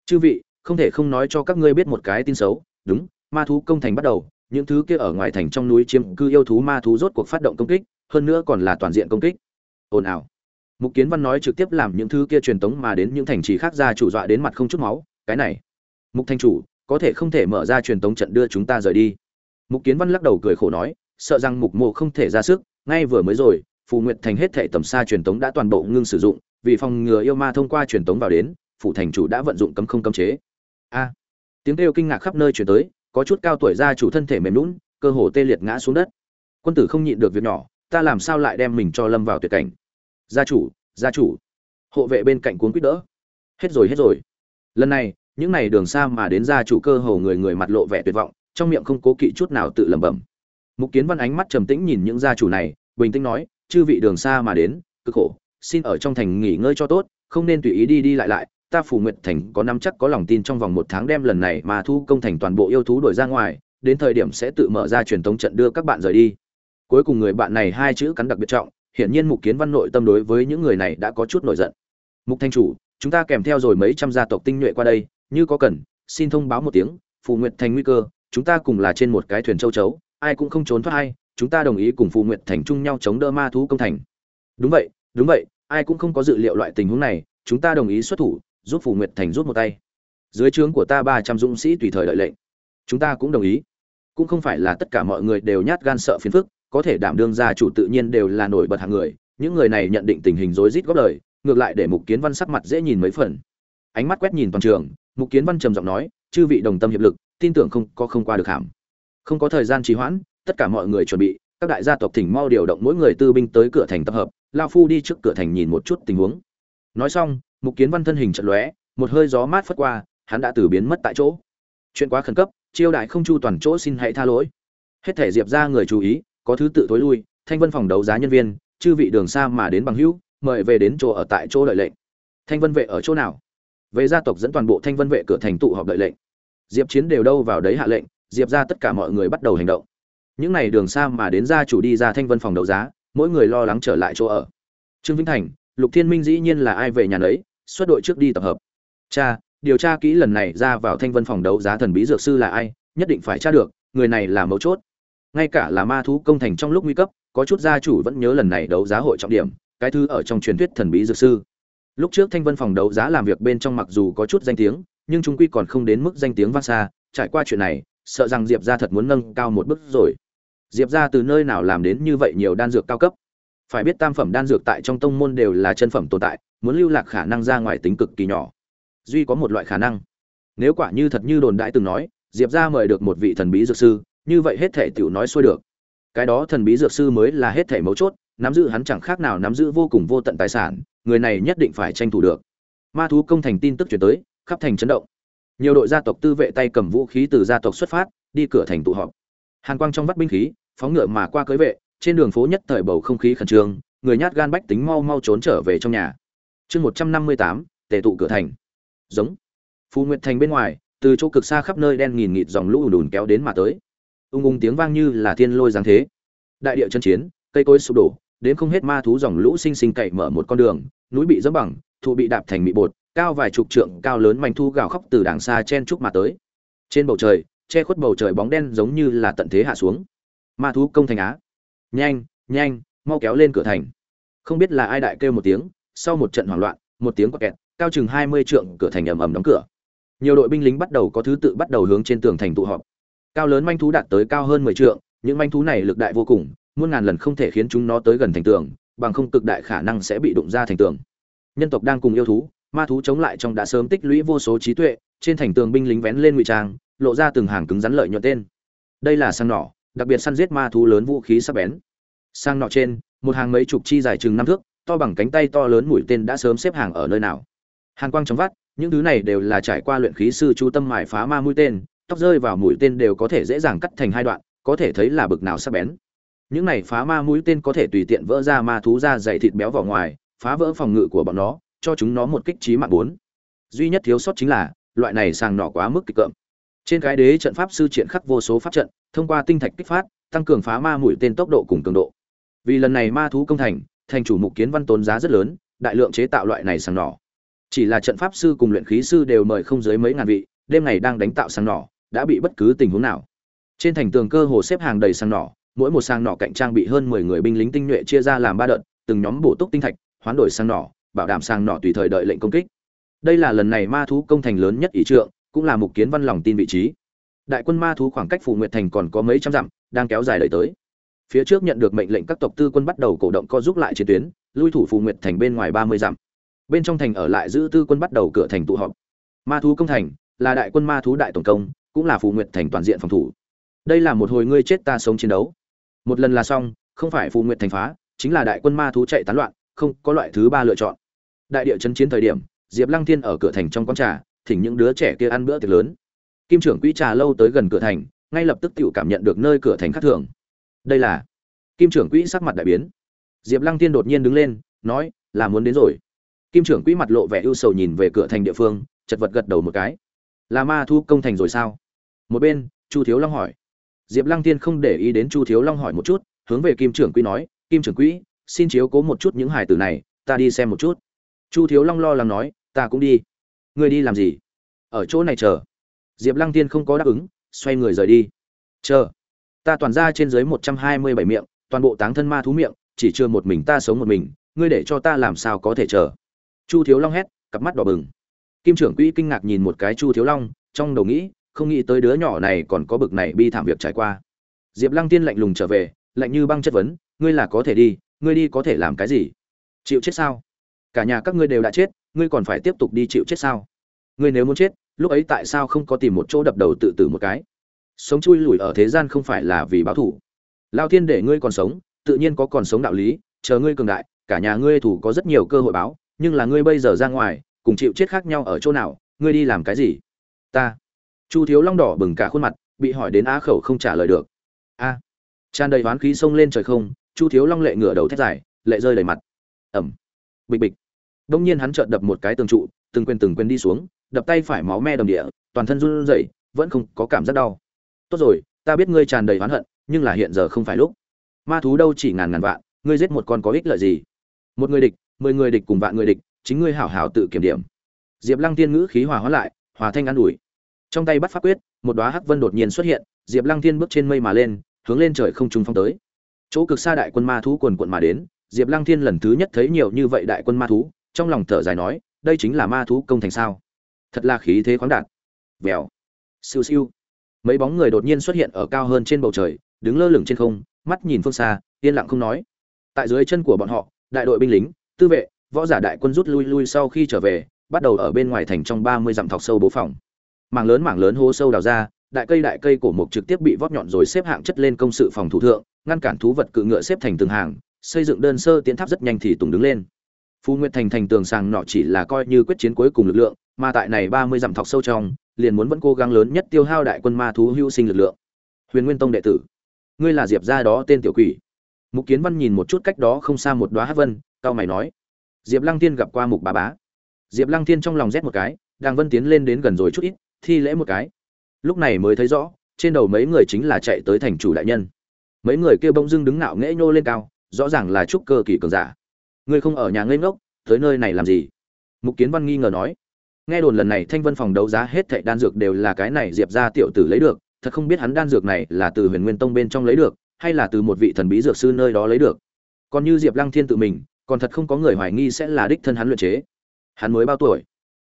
Chư vị, không thể không nói cho các ngươi biết một cái tin xấu. Đúng, ma thú công thành bắt đầu, những thứ kia ở ngoài thành trong núi chiếm cư yêu thú ma thú rốt cuộc phát động công kích, hơn nữa còn là toàn diện công kích. Ồn ào. Mục kiến văn nói trực tiếp làm những thứ kia truyền tống mà đến những thành trì khác ra chủ dọa đến mặt không chút máu, cái này, mục thanh chủ, có thể không thể mở ra truyền tống trận đưa chúng ta rời đi. Mục kiến văn lắc đầu cười khổ nói, sợ rằng mục mộ không thể ra sức ngay vừa mới rồi, phù nguyệt thành hết thệ tầm xa truyền tống đã toàn bộ ngưng sử dụng, vì phòng ngừa yêu ma thông qua truyền tống vào đến phủ thành chủ đã vận dụng cấm không cấm chế. A! Tiếng kêu kinh ngạc khắp nơi chuyển tới, có chút cao tuổi gia chủ thân thể mềm lún cơ hồ tê liệt ngã xuống đất. Quân tử không nhịn được việc nhỏ, ta làm sao lại đem mình cho lâm vào tuyệt cảnh? Gia chủ gia chủ. Hộ vệ bên cạnh cuốn quýt đỡ. Hết rồi hết rồi. Lần này, những này đường xa mà đến gia chủ cơ hồ người người mặt lộ vẻ tuyệt vọng, trong miệng không cố kỵ chút nào tự lẩm bẩm mục kiến văn ánh mắt trầm tĩnh nhìn những gia chủ này, bình tĩnh nói, chư vị đường xa mà đến, cực khổ, xin ở trong thành nghỉ ngơi cho tốt, không nên tùy ý đi đi lại lại, ta phủ nguyện thành có năm chắc có lòng tin trong vòng một tháng đem lần này mà thu công thành toàn bộ yêu thú đổi ra ngoài, đến thời điểm sẽ tự mở ra truyền thống trận đưa các bạn rời đi. Cuối cùng người bạn này hai chữ cắn đặc biệt trọng, hiển nhiên mục kiến văn nội tâm đối với những người này đã có chút nổi giận. Mục thanh chủ, chúng ta kèm theo rồi mấy trăm gia tộc tinh nhuệ qua đây, như có cần, xin thông báo một tiếng, phù nguyệt thành nguy cơ, chúng ta cùng là trên một cái thuyền châu chấu ai cũng không trốn thoát ai, chúng ta đồng ý cùng phù nguyệt thành chung nhau chống đỡ ma thú công thành. Đúng vậy đúng vậy, ai cũng không có dự liệu loại tình huống này, chúng ta đồng ý xuất thủ, giúp phù nguyệt thành rút một tay. Dưới trướng của ta ba trăm dũng sĩ tùy thời đợi lệnh. Chúng ta cũng đồng ý. Cũng không phải là tất cả mọi người đều nhát gan sợ phiền phức, có thể đảm đương gia chủ tự nhiên đều là nổi bật hạng người. Những người này nhận định tình hình rối rít góp lời, ngược lại để mục kiến văn sắc mặt dễ nhìn mấy phần. Ánh mắt quét nhìn toàn trường, mục kiến văn trầm giọng nói, chư vị đồng tâm hiệp lực, tin tưởng không có không qua được hàm không có thời gian trì hoãn, tất cả mọi người chuẩn bị, các đại gia tộc thỉnh mau điều động mỗi người tư binh tới cửa thành tập hợp lao phu đi trước cửa thành nhìn một chút tình huống. Nói xong, mục kiến văn thân hình trận lóe, một hơi gió mát phất qua, hắn đã từ biến mất tại chỗ. Chuyện quá khẩn cấp chiêu đại không chu toàn chỗ xin hãy tha lỗi. Hết thể diệp ra người chú ý, có thứ tự thối lui, thanh vân phòng đấu giá nhân viên, chư vị đường xa mà đến bằng hữu, mời về đến chỗ ở tại chỗ đợi lệnh. Thanh vân vệ ở chỗ nào? Về gia tộc dẫn toàn bộ thanh vân vệ cửa thành tụ họp đợi lệnh. Diệp chiến đều đâu vào đấy hạ lệnh diệp ra tất cả mọi người bắt đầu hành động. Những n à y đường xa mà đến gia chủ đi ra thanh vân phòng đấu giá, mỗi người lo lắng trở lại chỗ ở. Trương vĩnh thành, lục thiên minh dĩ nhiên là ai về nhà đấy xuất đội trước đi tập hợp. Cha, điều tra kỹ lần này ra vào thanh vân phòng đấu giá thần bí dược sư là ai, nhất định phải tra được, người này là mấu chốt. Ngay cả là ma thú công thành trong lúc nguy cấp, có chút gia chủ vẫn nhớ lần này đấu giá hội trọng điểm, cái thứ ở trong truyền thuyết thần bí dược sư. Lúc trước thanh vân phòng đấu giá làm việc bên trong mặc dù có chút danh tiếng, nhưng chúng quy còn không đến mức danh tiếng vang xa, trải qua chuyện này sợ rằng diệp ra thật muốn nâng cao một bước rồi. Diệp ra từ nơi nào làm đến như vậy nhiều đan dược cao cấp? Phải biết tam phẩm đan dược tại trong tông môn đều là chân phẩm tồn tại, muốn lưu lạc khả năng ra ngoài tính cực kỳ nhỏ. Duy có một loại khả năng. Nếu quả như thật như đồn đại từng nói, diệp ra mời được một vị thần bí dược sư, như vậy hết thể tiểu nói xuôi được. Cái đó thần bí dược sư mới là hết thể mấu chốt, nắm giữ hắn chẳng khác nào nắm giữ vô cùng vô tận tài sản, người này nhất định phải tranh thủ được. Ma thú công thành tin tức chuyển tới, khắp thành chấn động nhiều đội gia tộc tư vệ tay cầm vũ khí từ gia tộc xuất phát, đi cửa thành tụ họp. Hàn quang trong vắt binh khí, phóng ngựa mà qua cưới vệ, trên đường phố nhất thời bầu không khí khẩn trương, người nhát gan bách tính mau mau trốn trở về trong nhà. Chương một trăm năm mươi tám, tề tụ cửa thành. Giống. Phù nguyệt thành bên ngoài, từ chỗ cực xa khắp nơi đen nghìn nghịt dòng lũ ùn ùn kéo đến mà tới. Ung ung tiếng vang như là thiên lôi giáng thế. Đại địa chân chiến, cây cối sụp đổ, đến không hết ma thú dòng lũ sinh sinh cậy mở một con đường, núi bị dẫm bằng, thụ bị đạp thành bị bột cao vài chục trượng, cao lớn manh thu gào khóc từ đàng xa chen trúc mà tới. Trên bầu trời, che khuất bầu trời bóng đen giống như là tận thế hạ xuống. Ma thú công thành á. Nhanh nhanh, mau kéo lên cửa thành. Không biết là ai đại kêu một tiếng, sau một trận hoảng loạn, một tiếng quạt kẹt, cao chừng hai mươi trượng, cửa thành ầm ầm đóng cửa. Nhiều đội binh lính bắt đầu có thứ tự bắt đầu hướng trên tường thành tụ họp. Cao lớn manh thú đạt tới cao hơn mười trượng, những manh thú này lực đại vô cùng, muôn ngàn lần không thể khiến chúng nó tới gần thành tường, bằng không cực đại khả năng sẽ bị đụng ra thành tường. Nhân tộc đang cùng yêu thú ma thú chống lại trong đã sớm tích lũy vô số trí tuệ, trên thành tường binh lính vén lên ngụy trang, lộ ra từng hàng cứng rắn lợi nhuận tên. Đây là sang nỏ, đặc biệt săn giết ma thú lớn vũ khí sắc bén. Sang nọ trên, một hàng mấy chục chi dài chừng năm thước, to bằng cánh tay to lớn mũi tên đã sớm xếp hàng ở nơi nào. Hàn quang trong vắt, những thứ này đều là trải qua luyện khí sư chú tâm mài phá ma mũi tên, tóc rơi vào mũi tên đều có thể dễ dàng cắt thành hai đoạn, có thể thấy là bực nào sắc bén. Những này phá ma mũi tên có thể tùy tiện vỡ ra ma thú ra dày thịt béo vào ngoài, phá vỡ phòng ngự của bọn nó cho chúng nó một kích trí mạng bốn. Duy nhất thiếu sót chính là, loại này sàng nỏ quá mức kịch cợm. Trên cái đế trận pháp sư triển khắc vô số pháp trận, thông qua tinh thạch kích phát, tăng cường phá ma mũi tên tốc độ cùng cường độ. Vì lần này ma thú công thành thành chủ mục kiến văn tốn giá rất lớn, đại lượng chế tạo loại này sàng nỏ chỉ là trận pháp sư cùng luyện khí sư đều mời không dưới mấy ngàn vị, đêm ngày đang đánh tạo sàng nỏ đã bị bất cứ tình huống nào. Trên thành tường cơ hồ xếp hàng đầy sàng nỏ mỗi một sang nỏ cạnh trang bị hơn mười người binh lính tinh nhuệ chia ra làm ba đợt, từng nhóm bổ túc tinh thạch, hoán đổi sang nỏ bảo đảm sang nọ tùy thời đợi lệnh công kích. Đây là lần này ma thú công thành lớn nhất ý trượng, cũng là mục kiến văn lòng tin vị trí. Đại quân ma thú khoảng cách phù nguyệt thành còn có mấy trăm dặm, đang kéo dài đợi tới. Phía trước nhận được mệnh lệnh các tộc tư quân bắt đầu cổ động co giúp lại chiến tuyến, lui thủ phù nguyệt thành bên ngoài ba mươi dặm. Bên trong thành ở lại giữ tư quân bắt đầu cửa thành tụ họp. Ma thú công thành là đại quân ma thú đại tổng công, cũng là phù nguyệt thành toàn diện phòng thủ. Đây là một hồi ngươi chết ta sống chiến đấu. Một lần là xong, không phải phù nguyệt thành phá, chính là đại quân ma thú chạy tán loạn, không có loại thứ ba lựa chọn đại địa chấn chiến thời điểm, diệp lăng thiên ở cửa thành trong quán trà, thỉnh những đứa trẻ kia ăn bữa tiệc lớn. Kim trưởng quỹ trà lâu tới gần cửa thành, ngay lập tức tự cảm nhận được nơi cửa thành khác thường. Đây là? Kim trưởng quỹ sắc mặt đại biến. Diệp lăng Thiên đột nhiên đứng lên, nói, là muốn đến rồi. Kim trưởng quỹ mặt lộ vẻ ưu sầu nhìn về cửa thành địa phương, chật vật gật đầu một cái. Là ma thu công thành rồi sao? Một bên, chu thiếu long hỏi. Diệp lăng Thiên không để ý đến chu thiếu long hỏi một chút, hướng về kim trưởng quỹ nói, kim trưởng quỹ, xin chiếu cố một chút những hải tử này, ta đi xem một chút chu thiếu long lo lắng nói, ta cũng đi. Ngươi đi làm gì? Ở chỗ này chờ. Diệp lăng tiên không có đáp ứng, xoay người rời đi. Chờ, ta toàn ra trên dưới một trăm hai mươi bảy miệng, toàn bộ táng thân ma thú miệng, chỉ chưa một mình ta sống một mình, ngươi để cho ta làm sao có thể chờ? Chu thiếu long hét, cặp mắt đỏ bừng. Kim trưởng quỹ kinh ngạc nhìn một cái chu thiếu long, trong đầu nghĩ, không nghĩ tới đứa nhỏ này còn có bực này bi thảm việc trải qua. Diệp lăng tiên lạnh lùng trở về, lạnh như băng chất vấn, ngươi là có thể đi, ngươi đi có thể làm cái gì? Chịu chết sao? Cả nhà các ngươi đều đã chết, ngươi còn phải tiếp tục đi chịu chết sao? Ngươi nếu muốn chết, lúc ấy tại sao không có tìm một chỗ đập đầu tự tử một cái? Sống chui lủi ở thế gian không phải là vì báo thủ lao thiên để ngươi còn sống, tự nhiên có còn sống đạo lý, chờ ngươi cường đại, cả nhà ngươi thủ có rất nhiều cơ hội báo, nhưng là ngươi bây giờ ra ngoài, cùng chịu chết khác nhau ở chỗ nào, ngươi đi làm cái gì? Ta. Chu thiếu long đỏ bừng cả khuôn mặt, bị hỏi đến á khẩu không trả lời được. A. Tràn đầy oán khí xông lên trời không, chu thiếu long lệ ngửa đầu thét dài, lệ rơi đầy mặt. Ẩm. Bịch bịch đông nhiên hắn chợt đập một cái tường trụ, từng quên từng quên đi xuống, đập tay phải máu me đầm địa, toàn thân run rẩy, vẫn không có cảm giác đau. Tốt rồi, ta biết ngươi tràn đầy oán hận, nhưng là hiện giờ không phải lúc. Ma thú đâu chỉ ngàn ngàn vạn, ngươi giết một con có ích lợi gì? Một người địch, mười người địch cùng vạn người địch, chính ngươi hảo hảo tự kiểm điểm. Diệp lăng tiên ngữ khí hòa hóa lại, hòa thanh an ủi. Trong tay bắt pháp quyết, một đóa hắc vân đột nhiên xuất hiện, diệp lăng tiên bước trên mây mà lên, hướng lên trời không trung phong tới. Chỗ cực xa đại quân ma thú quần quần mà đến, diệp lăng thiên lần thứ nhất thấy nhiều như vậy đại quân ma thú trong lòng thở dài nói, đây chính là ma thú công thành sao? Thật là khí thế khoáng đạt. Vèo. Siêu siêu. Mấy bóng người đột nhiên xuất hiện ở cao hơn trên bầu trời, đứng lơ lửng trên không, mắt nhìn phương xa, yên lặng không nói. Tại dưới chân của bọn họ, đại đội binh lính, tư vệ, võ giả đại quân rút lui lui sau khi trở về, bắt đầu ở bên ngoài thành trong ba mươi dặm thọc sâu bố phòng. Mảng lớn mảng lớn hố sâu đào ra, đại cây đại cây cổ mục trực tiếp bị vót nhọn rồi xếp hạng chất lên công sự phòng thủ thượng, ngăn cản thú vật cự ngựa xếp thành từng hàng, xây dựng đơn sơ tiến tháp rất nhanh thì tùng đứng lên. Phù Nguyệt thành thành tường sàng nọ chỉ là coi như quyết chiến cuối cùng lực lượng, mà tại này 30 dặm thọc sâu trong, liền muốn vẫn cố gắng lớn nhất tiêu hao đại quân ma thú hữu sinh lực lượng. Huyền Nguyên Tông đệ tử, ngươi là Diệp gia đó tên tiểu quỷ. Mục Kiến Văn nhìn một chút cách đó không xa một đóa hắc vân, cao mày nói: Diệp Lăng Tiên gặp qua Mục Bá Bá. Diệp Lăng Tiên trong lòng rét một cái, đang vân tiến lên đến gần rồi chút ít, thi lễ một cái. Lúc này mới thấy rõ, trên đầu mấy người chính là chạy tới thành chủ đại nhân. Mấy người kia bỗng dưng đứng ngạo nghễ nhô lên cao, rõ ràng là trúc cơ kỳ cường giả ngươi không ở nhà ngây ngốc, tới nơi này làm gì? Mục kiến văn nghi ngờ nói. Nghe đồn lần này thanh vân phòng đấu giá hết thệ đan dược đều là cái này diệp ra tiểu tử lấy được, thật không biết hắn đan dược này là từ huyền nguyên tông bên trong lấy được, hay là từ một vị thần bí dược sư nơi đó lấy được. Còn như diệp lăng thiên tự mình, còn thật không có người hoài nghi sẽ là đích thân hắn luyện chế. Hắn mới bao tuổi?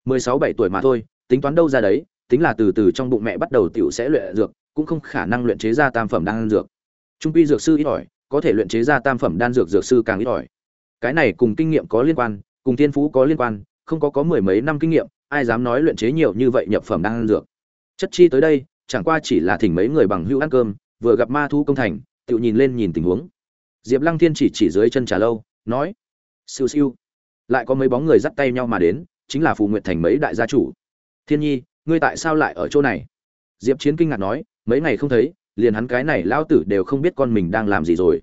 Mười sáu, bảy tuổi mà thôi, tính toán đâu ra đấy, tính là từ từ trong bụng mẹ bắt đầu tiểu sẽ luyện dược, cũng không khả năng luyện chế ra tam phẩm đan dược. Trung pi dược sư ít ỏi, có thể luyện chế ra tam phẩm đan dược dược sư càng ít ỏi cái này cùng kinh nghiệm có liên quan, cùng thiên phú có liên quan, không có có mười mấy năm kinh nghiệm, ai dám nói luyện chế nhiều như vậy nhập phẩm đang ăn dược. Chất chi tới đây, chẳng qua chỉ là thỉnh mấy người bằng hữu ăn cơm, vừa gặp ma thu công thành, tự nhìn lên nhìn tình huống. Diệp lăng thiên chỉ chỉ dưới chân trà lâu, nói, siêu siêu. Lại có mấy bóng người dắt tay nhau mà đến, chính là phù nguyện thành mấy đại gia chủ. Thiên nhi, ngươi tại sao lại ở chỗ này? Diệp chiến kinh ngạc nói, mấy ngày không thấy, liền hắn cái này lão tử đều không biết con mình đang làm gì rồi.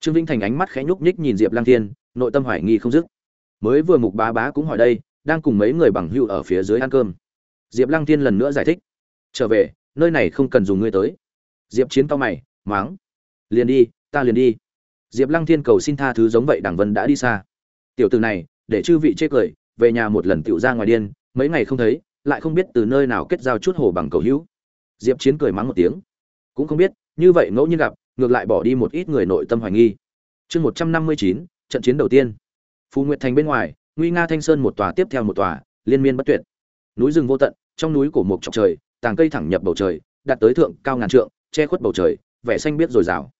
Trương vĩnh thành ánh mắt khẽ nhúc nhích nhìn diệp lăng thiên nội tâm hoài nghi không dứt. Mới vừa mục bá bá cũng hỏi đây, đang cùng mấy người bằng hữu ở phía dưới ăn cơm. Diệp lăng tiên lần nữa giải thích. Trở về, nơi này không cần dùng ngươi tới. Diệp chiến cao mày, máng. Liền đi, ta liền đi. Diệp lăng thiên cầu xin tha thứ giống vậy đảng vân đã đi xa. Tiểu từ này, để chư vị chê cười, về nhà một lần tựu ra ngoài điên, mấy ngày không thấy, lại không biết từ nơi nào kết giao chút hồ bằng cầu hữu. Diệp chiến cười mắng một tiếng. Cũng không biết, như vậy ngẫu nhiên gặp, ngược lại bỏ đi một ít người nội tâm hoài nghi. Chương một trăm năm mươi chín trận chiến đầu tiên. Phù nguyệt thành bên ngoài, nguy nga thanh sơn một tòa tiếp theo một tòa, liên miên bất tuyệt. Núi rừng vô tận, trong núi cổ mộc trọc trời, tàng cây thẳng nhập bầu trời, đạt tới thượng, cao ngàn trượng, che khuất bầu trời, vẻ xanh biết dồi dào.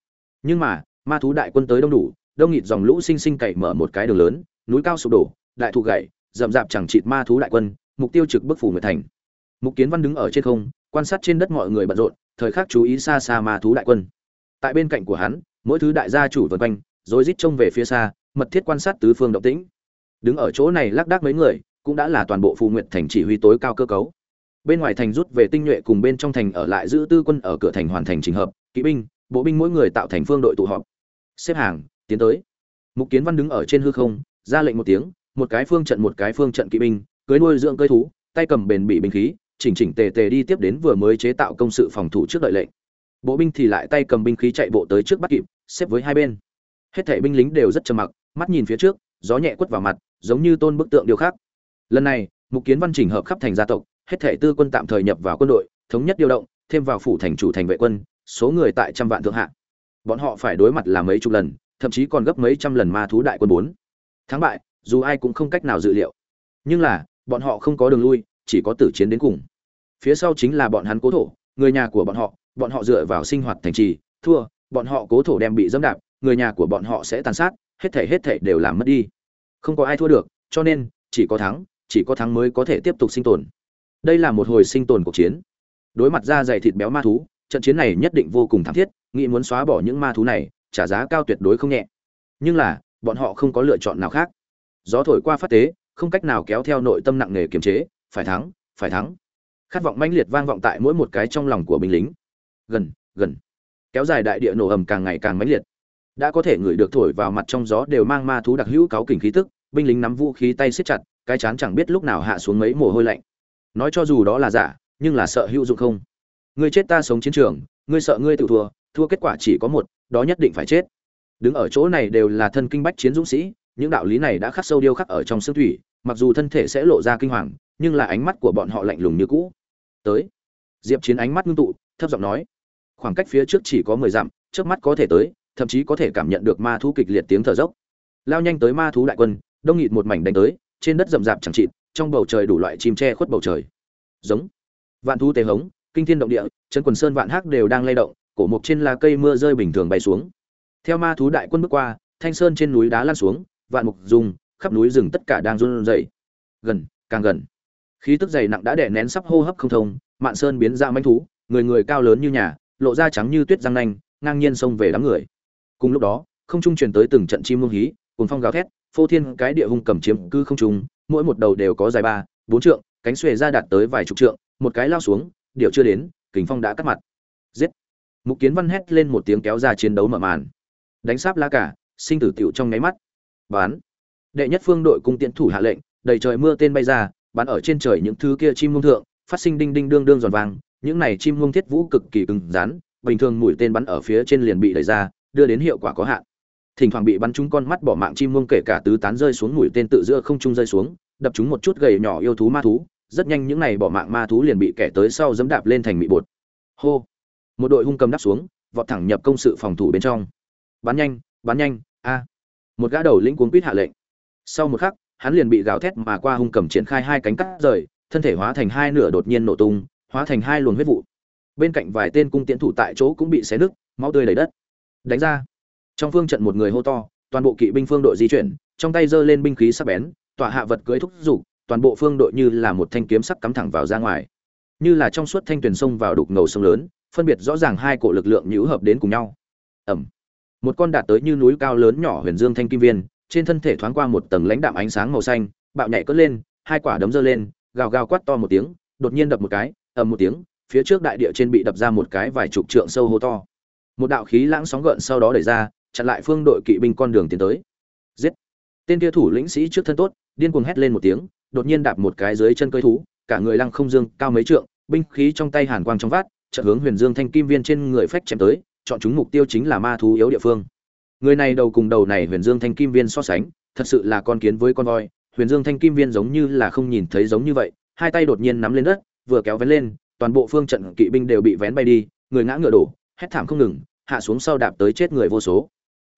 Nhưng mà, ma thú đại quân tới đông đủ, đông nghịt dòng lũ sinh sinh cày mở một cái đường lớn, núi cao sụp đổ, đại thụ gậy rậm rạp chẳng chịt ma thú đại quân, mục tiêu trực bức phủ nguyệt thành. Mục kiến văn đứng ở trên không, quan sát trên đất mọi người bận rộn, thời khắc chú ý xa xa ma thú đại quân. Tại bên cạnh của hắn, mỗi thứ đại gia chủ vân quanh rồi rít trông về phía xa mật thiết quan sát tứ phương động tĩnh. Đứng ở chỗ này lác đác mấy người, cũng đã là toàn bộ phù nguyện thành chỉ huy tối cao cơ cấu. Bên ngoài thành rút về tinh nhuệ cùng bên trong thành ở lại giữ tư quân ở cửa thành hoàn thành trình hợp, kỵ binh, bộ binh mỗi người tạo thành phương đội tụ họp. Xếp hàng, tiến tới. Mục kiến văn đứng ở trên hư không, ra lệnh một tiếng, một cái phương trận một cái phương trận kỵ binh, cưới nuôi dưỡng cơi thú, tay cầm bền bị binh khí, chỉnh chỉnh tề tề đi tiếp đến vừa mới chế tạo công sự phòng thủ trước đợi lệnh. Bộ binh thì lại tay cầm binh khí chạy bộ tới trước bắt kịp, xếp với hai bên. Hết thảy binh lính đều rất trầm mặc mắt nhìn phía trước, gió nhẹ quất vào mặt, giống như tôn bức tượng điều khác. Lần này, mục kiến văn chỉnh hợp khắp thành gia tộc, hết thảy tư quân tạm thời nhập vào quân đội, thống nhất điều động, thêm vào phủ thành chủ thành vệ quân, số người tại trăm vạn thượng hạ. Bọn họ phải đối mặt là mấy chục lần, thậm chí còn gấp mấy trăm lần ma thú đại quân bốn. Thắng bại, dù ai cũng không cách nào dự liệu. Nhưng là, bọn họ không có đường lui, chỉ có tử chiến đến cùng. Phía sau chính là bọn hắn cố thổ, người nhà của bọn họ bọn họ dựa vào sinh hoạt thành trì, thua, bọn họ cố thổ đem bị dẫm đạp, người nhà của bọn họ sẽ tàn sát hết thể hết thể đều làm mất đi. Không có ai thua được, cho nên, chỉ có thắng, chỉ có thắng mới có thể tiếp tục sinh tồn. Đây là một hồi sinh tồn cuộc chiến. Đối mặt ra dày thịt béo ma thú, trận chiến này nhất định vô cùng thảm thiết, nghĩ muốn xóa bỏ những ma thú này, trả giá cao tuyệt đối không nhẹ. Nhưng là, bọn họ không có lựa chọn nào khác. Gió thổi qua phát tế, không cách nào kéo theo nội tâm nặng nề kiềm chế, phải thắng phải thắng. Khát vọng mãnh liệt vang vọng tại mỗi một cái trong lòng của binh lính. Gần gần. Kéo dài đại địa nổ ầm càng ngày càng mãnh liệt đã có thể ngửi được thổi vào mặt trong gió đều mang ma thú đặc hữu cáo kình khí tức, binh lính nắm vũ khí tay siết chặt, cái chán chẳng biết lúc nào hạ xuống mấy mồ hôi lạnh. Nói cho dù đó là giả, nhưng là sợ hữu dụng không? Ngươi chết ta sống chiến trường, ngươi sợ ngươi tự thua thua kết quả chỉ có một, đó nhất định phải chết. Đứng ở chỗ này đều là thân kinh bách chiến dũng sĩ, những đạo lý này đã khắc sâu điêu khắc ở trong xương thủy, mặc dù thân thể sẽ lộ ra kinh hoàng, nhưng là ánh mắt của bọn họ lạnh lùng như cũ. Tới. Diệp chiến ánh mắt ngưng tụ, thấp giọng nói. Khoảng cách phía trước chỉ có mười dặm, trước mắt có thể tới thậm chí có thể cảm nhận được ma thú kịch liệt tiếng thở dốc. Lao nhanh tới ma thú đại quân, đông nghịt một mảnh đánh tới, trên đất rậm rạp chẳng chịt, trong bầu trời đủ loại chim che khuất bầu trời. Giống. Vạn thú tề hống, kinh thiên động địa, chân quần sơn vạn hắc đều đang lay động, cổ mục trên lá cây mưa rơi bình thường bay xuống. Theo ma thú đại quân bước qua, thanh sơn trên núi đá lan xuống, vạn mục dùng, khắp núi rừng tất cả đang run rẩy. Gần, càng gần. Khí tức dày nặng đã đè nén sắp hô hấp không thông, mạn sơn biến ra manh thú, người người cao lớn như nhà, lộ ra trắng như tuyết răng nanh, ngang nhiên xông về đám người cùng lúc đó, không trung truyền tới từng trận chim muông hí cùng phong gào thét, phô thiên cái địa hung cầm chiếm cư không trung, mỗi một đầu đều có dài ba, bốn trượng, cánh xuề ra đạt tới vài chục trượng, một cái lao xuống điệu chưa đến kính phong đã cắt mặt. Giết! Mục kiến văn hét lên một tiếng kéo ra chiến đấu mở màn. Đánh sáp la cả, sinh tử tiểu trong nháy mắt. Bán! Đệ nhất phương đội cung tiễn thủ hạ lệnh, đầy trời mưa tên bay ra, bắn ở trên trời những thứ kia chim muông thượng, phát sinh đinh đinh đương đương giòn vàng, những này chim muông thiết vũ cực kỳ cứng rắn, bình thường mũi tên bắn ở phía trên liền bị đẩy ra đưa đến hiệu quả có hạn. Thỉnh thoảng bị bắn trúng con mắt bỏ mạng chim muông kể cả tứ tán rơi xuống mũi tên tự giữa không trung rơi xuống, đập chúng một chút gầy nhỏ yêu thú ma thú, rất nhanh những này bỏ mạng ma thú liền bị kẻ tới sau dẫm đạp lên thành mị bột. Hô! Một đội hung cầm đáp xuống, vọt thẳng nhập công sự phòng thủ bên trong. Bắn nhanh bắn nhanh, a! Một gã đầu lĩnh cuốn quýt hạ lệnh. Sau một khắc, hắn liền bị gào thét mà qua hung cầm triển khai hai cánh cắt rời, thân thể hóa thành hai nửa đột nhiên nổ tung, hóa thành hai luồng huyết vụ. Bên cạnh vài tên cung tiễn thủ tại chỗ cũng bị xé nứt, máu tươi đầy đất đánh ra. Trong phương trận một người hô to, toàn bộ kỵ binh phương đội di chuyển, trong tay giơ lên binh khí sắc bén, tọa hạ vật cưới thúc giục, toàn bộ phương đội như là một thanh kiếm sắc cắm thẳng vào ra ngoài. Như là trong suốt thanh tuyển sông vào đục ngầu sông lớn, phân biệt rõ ràng hai cổ lực lượng nhũ hợp đến cùng nhau. Ẩm. Một con đạt tới như núi cao lớn nhỏ huyền dương thanh kim viên, trên thân thể thoáng qua một tầng lãnh đạm ánh sáng màu xanh, bạo nhảy cất lên, hai quả đấm giơ lên, gào gào quát to một tiếng, đột nhiên đập một cái, ầm một tiếng, phía trước đại địa trên bị đập ra một cái vài chục trượng sâu hô to một đạo khí lãng sóng gợn sau đó đẩy ra, chặn lại phương đội kỵ binh con đường tiến tới. Giết! Tên kia thủ lĩnh sĩ trước thân tốt, điên cuồng hét lên một tiếng, đột nhiên đạp một cái dưới chân cơi thú, cả người lăng không dương, cao mấy trượng, binh khí trong tay hàn quang trong vát chợt hướng huyền dương thanh kim viên trên người phách chém tới, chọn chúng mục tiêu chính là ma thú yếu địa phương. Người này đầu cùng đầu này huyền dương thanh kim viên so sánh, thật sự là con kiến với con voi, huyền dương thanh kim viên giống như là không nhìn thấy giống như vậy, hai tay đột nhiên nắm lên đất, vừa kéo vén lên, toàn bộ phương trận kỵ binh đều bị vén bay đi, người ngã ngựa đổ, hét thảm không ngừng hạ xuống sau đạp tới chết người vô số.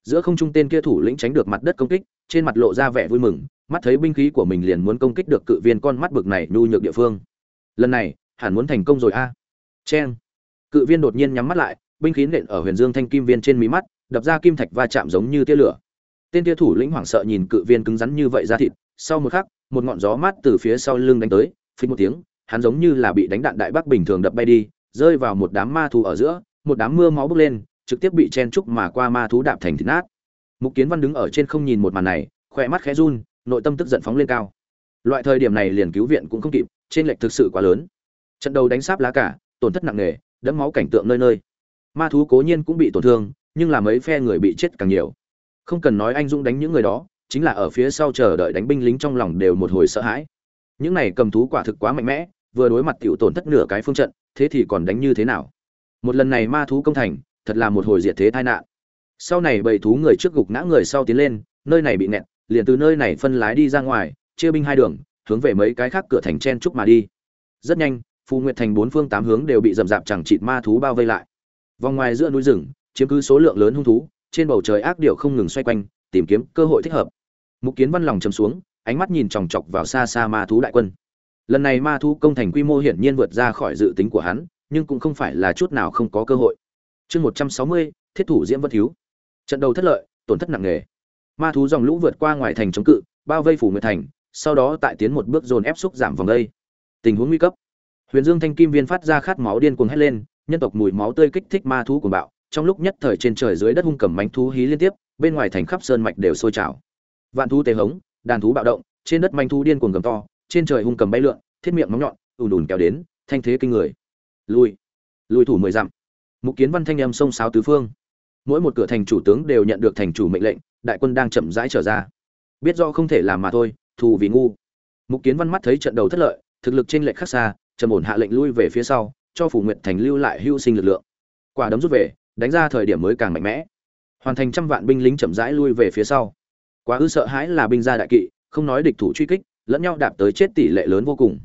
Giữa không trung tên kia thủ lĩnh tránh được mặt đất công kích, trên mặt lộ ra vẻ vui mừng, mắt thấy binh khí của mình liền muốn công kích được cự viên con mắt bực này nhu nhược địa phương. Lần này, hẳn muốn thành công rồi a. À. cheng. Cự viên đột nhiên nhắm mắt lại, binh khí nện ở huyền dương thanh kim viên trên mí mắt, đập ra kim thạch va chạm giống như tia lửa. Tên tia thủ lĩnh hoảng sợ nhìn cự viên cứng rắn như vậy ra thịt, sau một khắc, một ngọn gió mát từ phía sau lưng đánh tới phình một tiếng, hắn giống như là bị đánh đạn đại bác bình thường đập bay đi, rơi vào một đám ma thù ở giữa, một đám mưa máu bốc lên trực tiếp bị chen trúc mà qua ma thú đạp thành thịt nát. Mục kiến văn đứng ở trên không nhìn một màn này khỏe mắt khẽ run, nội tâm tức giận phóng lên cao. Loại thời điểm này liền cứu viện cũng không kịp, trên lệch thực sự quá lớn. Trận đầu đánh sáp lá cả, tổn thất nặng nề, đẫm máu cảnh tượng nơi nơi. Ma thú cố nhiên cũng bị tổn thương, nhưng là mấy phe người bị chết càng nhiều. Không cần nói anh dũng đánh những người đó, chính là ở phía sau chờ đợi đánh binh lính trong lòng đều một hồi sợ hãi. Những này cầm thú quả thực quá mạnh mẽ, vừa đối mặt tiểu tổn thất nửa cái phương trận, thế thì còn đánh như thế nào? Một lần này ma thú công thành thật là một hồi diệt thế tai nạn. Sau này bầy thú người trước gục ngã người sau tiến lên, nơi này bị nẹt, liền từ nơi này phân lái đi ra ngoài, chia binh hai đường, hướng về mấy cái khác cửa thành chen trúc mà đi. Rất nhanh, phù nguyệt thành bốn phương tám hướng đều bị dầm rạp chẳng chịt ma thú bao vây lại. Vòng ngoài giữa núi rừng, chiếm cứ số lượng lớn hung thú, trên bầu trời ác điệu không ngừng xoay quanh, tìm kiếm cơ hội thích hợp. Mục kiến văn lòng chầm xuống, ánh mắt nhìn chòng chọc vào xa xa ma thú đại quân. Lần này ma thú công thành quy mô hiển nhiên vượt ra khỏi dự tính của hắn, nhưng cũng không phải là chút nào không có cơ hội chương một trăm sáu mươi, thiết thủ diễm vân thiếu. Trận đầu thất lợi, tổn thất nặng nề. Ma thú dòng lũ vượt qua ngoài thành chống cự, bao vây phủ nguyệt thành, sau đó tại tiến một bước dồn ép xúc giảm vòng đây. Tình huống nguy cấp. Huyền dương thanh kim viên phát ra khát máu điên cuồng hét lên, nhân tộc mùi máu tươi kích thích ma thú cuồng bạo, trong lúc nhất thời trên trời dưới đất hung cầm mánh thú hí liên tiếp, bên ngoài thành khắp sơn mạch đều sôi trào. Vạn thú tê hống, đàn thú bạo động, trên đất manh thú điên cuồng gầm to, trên trời hung cầm bay lượn, thiết miệng móng nhọn, ùn ùn kéo đến, thanh thế kinh người. Lui. Lui thủ mười dặm mục kiến văn thanh âm sông sáo tứ phương. Mỗi một cửa thành chủ tướng đều nhận được thành chủ mệnh lệnh, đại quân đang chậm rãi trở ra. Biết do không thể làm mà thôi, thù vì ngu. Mục kiến văn mắt thấy trận đầu thất lợi, thực lực trên lệnh khắc xa, trầm ổn hạ lệnh lui về phía sau, cho phủ nguyện thành lưu lại hưu sinh lực lượng. Quả đấm rút về, đánh ra thời điểm mới càng mạnh mẽ. Hoàn thành trăm vạn binh lính chậm rãi lui về phía sau. Quá ư sợ hãi là binh gia đại kỵ, không nói địch thủ truy kích, lẫn nhau đạp tới chết tỷ lệ lớn vô cùng.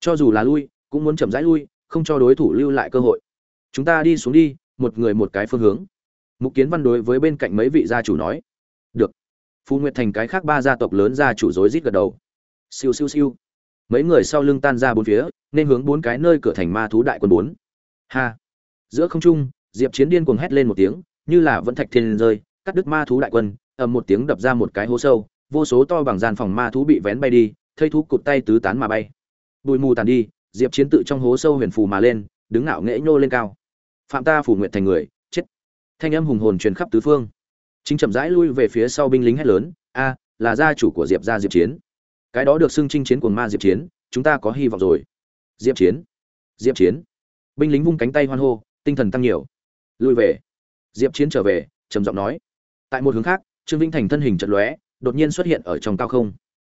Cho dù là lui, cũng muốn chậm rãi lui, không cho đối thủ lưu lại cơ hội chúng ta đi xuống đi, một người một cái phương hướng. Mục kiến văn đối với bên cạnh mấy vị gia chủ nói. Được. Phù nguyệt thành cái khác ba gia tộc lớn gia chủ rối rít gật đầu. Siêu siêu siêu. Mấy người sau lưng tan ra bốn phía, nên hướng bốn cái nơi cửa thành ma thú đại quân bốn. Ha. Giữa không trung, diệp chiến điên cuồng hét lên một tiếng, như là vẫn thạch thiên rơi, cắt đứt ma thú đại quân, ầm một tiếng đập ra một cái hố sâu, vô số to bằng gian phòng ma thú bị vén bay đi, thây thú cụt tay tứ tán mà bay. Bụi mù tàn đi, diệp chiến tự trong hố sâu huyền phù mà lên, đứng ngạo nghễ nhô lên cao phạm ta phủ nguyện thành người, chết. Thanh âm hùng hồn truyền khắp tứ phương. Chính chậm rãi lui về phía sau binh lính hét lớn, a, là gia chủ của diệp gia diệp chiến. Cái đó được xưng chinh chiến của ma diệp chiến, chúng ta có hy vọng rồi. Diệp chiến. Diệp chiến. Binh lính vung cánh tay hoan hô, tinh thần tăng nhiều. Lui về. Diệp chiến trở về, trầm giọng nói. Tại một hướng khác, trương vĩnh thành thân hình chật lóe, đột nhiên xuất hiện ở trong cao không.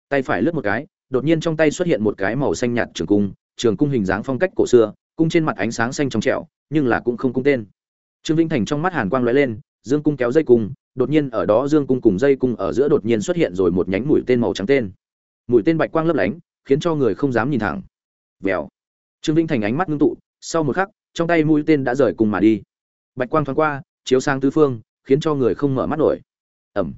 Tay phải lướt một cái, đột nhiên trong tay xuất hiện một cái màu xanh nhạt trường cung trường cung hình dáng phong cách cổ xưa cung trên mặt ánh sáng xanh trong trẻo, nhưng là cũng không cung tên. Trương vĩnh thành trong mắt hàn quang lóe lên, dương cung kéo dây cung, đột nhiên ở đó dương cung cùng dây cung ở giữa đột nhiên xuất hiện rồi một nhánh mũi tên màu trắng tên. Mũi tên bạch quang lấp lánh, khiến cho người không dám nhìn thẳng. Vèo. Trương vĩnh thành ánh mắt ngưng tụ, sau một khắc, trong tay mũi tên đã rời cùng mà đi. Bạch quang thoáng qua, chiếu sang tứ phương, khiến cho người không mở mắt nổi. Ẩm.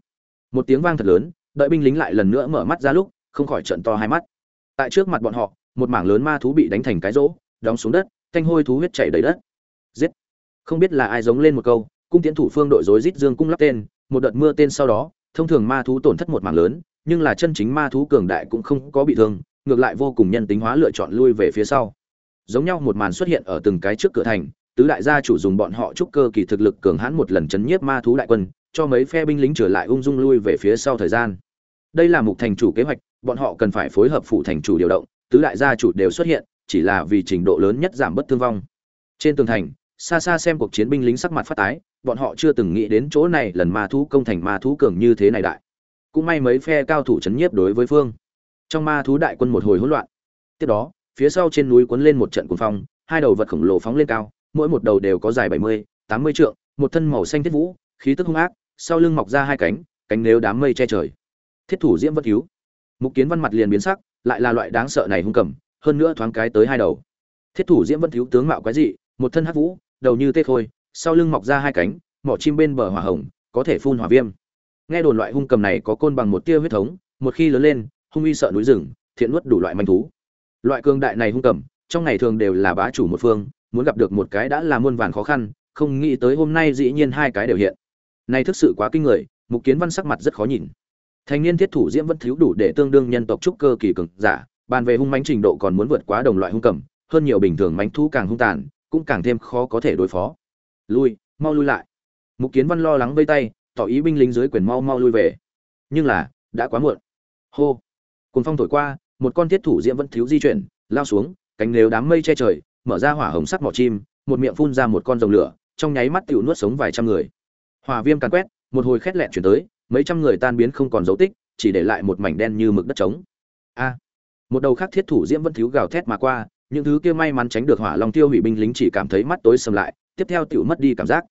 Một tiếng vang thật lớn, đợi binh lính lại lần nữa mở mắt ra lúc, không khỏi trận to hai mắt. Tại trước mặt bọn họ, một mảng lớn ma thú bị đánh thành cái rỗ đóng xuống đất, thanh hôi thú huyết chảy đầy đất. Giết. Không biết là ai giống lên một câu, cung tiến thủ phương đội rối rít dương cung lắp tên, một đợt mưa tên sau đó, thông thường ma thú tổn thất một mảng lớn, nhưng là chân chính ma thú cường đại cũng không có bị thương, ngược lại vô cùng nhân tính hóa lựa chọn lui về phía sau. Giống nhau một màn xuất hiện ở từng cái trước cửa thành, tứ đại gia chủ dùng bọn họ trúc cơ kỳ thực lực cường hãn một lần chấn nhiếp ma thú đại quân, cho mấy phe binh lính trở lại ung dung lui về phía sau thời gian. Đây là mục thành chủ kế hoạch, bọn họ cần phải phối hợp phụ thành chủ điều động, tứ đại gia chủ đều xuất hiện chỉ là vì trình độ lớn nhất giảm bất thương vong. Trên tường thành, xa xa xem cuộc chiến binh lính sắc mặt phát tái, bọn họ chưa từng nghĩ đến chỗ này lần ma thú công thành ma thú cường như thế này đại. Cũng may mấy phe cao thủ chấn nhiếp đối với phương. Trong ma thú đại quân một hồi hỗn loạn. Tiếp đó, phía sau trên núi cuốn lên một trận cuồng phong, hai đầu vật khổng lồ phóng lên cao, mỗi một đầu đều có dài bảy mươi, tám mươi trượng, một thân màu xanh thiết vũ, khí tức hung ác, sau lưng mọc ra hai cánh cánh nếu đám mây che trời. Thiết thủ diễm vật cứu. Mục kiến văn mặt liền biến sắc, lại là loại đáng sợ này hung cầm hơn nữa thoáng cái tới hai đầu. Thiết thủ diễm vân thiếu tướng mạo quái dị, một thân hắc vũ, đầu như tê khôi, sau lưng mọc ra hai cánh, mỏ chim bên bờ hỏa hồng, có thể phun hỏa viêm. Nghe đồn loại hung cầm này có côn bằng một tia huyết thống, một khi lớn lên, hung uy sợ núi rừng, thiện nuốt đủ loại manh thú. Loại cương đại này hung cầm, trong ngày thường đều là bá chủ một phương, muốn gặp được một cái đã là muôn vàn khó khăn, không nghĩ tới hôm nay dĩ nhiên hai cái đều hiện. Này thực sự quá kinh người, mục kiến văn sắc mặt rất khó nhìn. Thanh niên thiết thủ diễm vẫn thiếu đủ để tương đương nhân tộc trúc cơ kỳ cường giả bàn về hung mãnh trình độ còn muốn vượt quá đồng loại hung cầm, hơn nhiều bình thường mãnh thú càng hung tàn, cũng càng thêm khó có thể đối phó. Lui, mau lui lại. Mục kiến văn lo lắng vây tay, tỏ ý binh lính dưới quyền mau mau lui về. Nhưng là, đã quá muộn. Hô. Cùng phong thổi qua, một con thiết thủ diễm vẫn thiếu di chuyển, lao xuống, cánh nếu đám mây che trời, mở ra hỏa hồng sắc mỏ chim, một miệng phun ra một con rồng lửa, trong nháy mắt tiểu nuốt sống vài trăm người. Hỏa viêm càn quét, một hồi khét lẹn chuyển tới, mấy trăm người tan biến không còn dấu tích, chỉ để lại một mảnh đen như mực đất trống. A một đầu khác thiết thủ diễm vẫn thiếu gào thét mà qua, những thứ kia may mắn tránh được hỏa long tiêu hủy binh lính chỉ cảm thấy mắt tối sầm lại, tiếp theo tiểu mất đi cảm giác.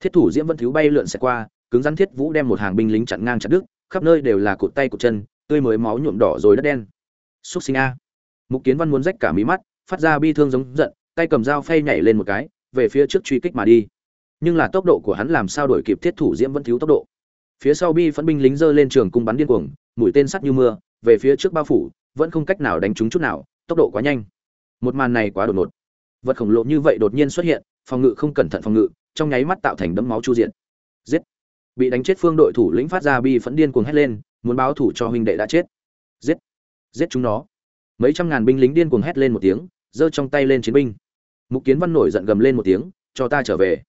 Thiết thủ diễm vẫn thiếu bay lượn xẹt qua, cứng rắn thiết vũ đem một hàng binh lính chặn ngang chặt đứt, khắp nơi đều là cụt tay cụt chân, tươi mới máu nhuộm đỏ rồi đất đen. Xúc sinh a. Mục kiến văn muốn rách cả mí mắt, phát ra bi thương giống giận, tay cầm dao phay nhảy lên một cái, về phía trước truy kích mà đi. Nhưng là tốc độ của hắn làm sao đổi kịp thiết thủ diễm vẫn thiếu tốc độ? Phía sau bi phẫn binh lính giơ lên trường cung bắn điên cuồng, mũi tên sắt như mưa, về phía trước bao phủ vẫn không cách nào đánh trúng chút nào, tốc độ quá nhanh. Một màn này quá đột ngột. Vật khổng lồ như vậy đột nhiên xuất hiện, phòng ngự không cẩn thận phòng ngự, trong nháy mắt tạo thành đấm máu chu diện. Giết! Bị đánh chết phương đội thủ lĩnh phát ra bi phẫn điên cuồng hét lên, muốn báo thủ cho huynh đệ đã chết. Giết! Giết chúng nó! Mấy trăm ngàn binh lính điên cuồng hét lên một tiếng, giơ trong tay lên chiến binh. Mục kiến văn nổi giận gầm lên một tiếng, cho ta trở về.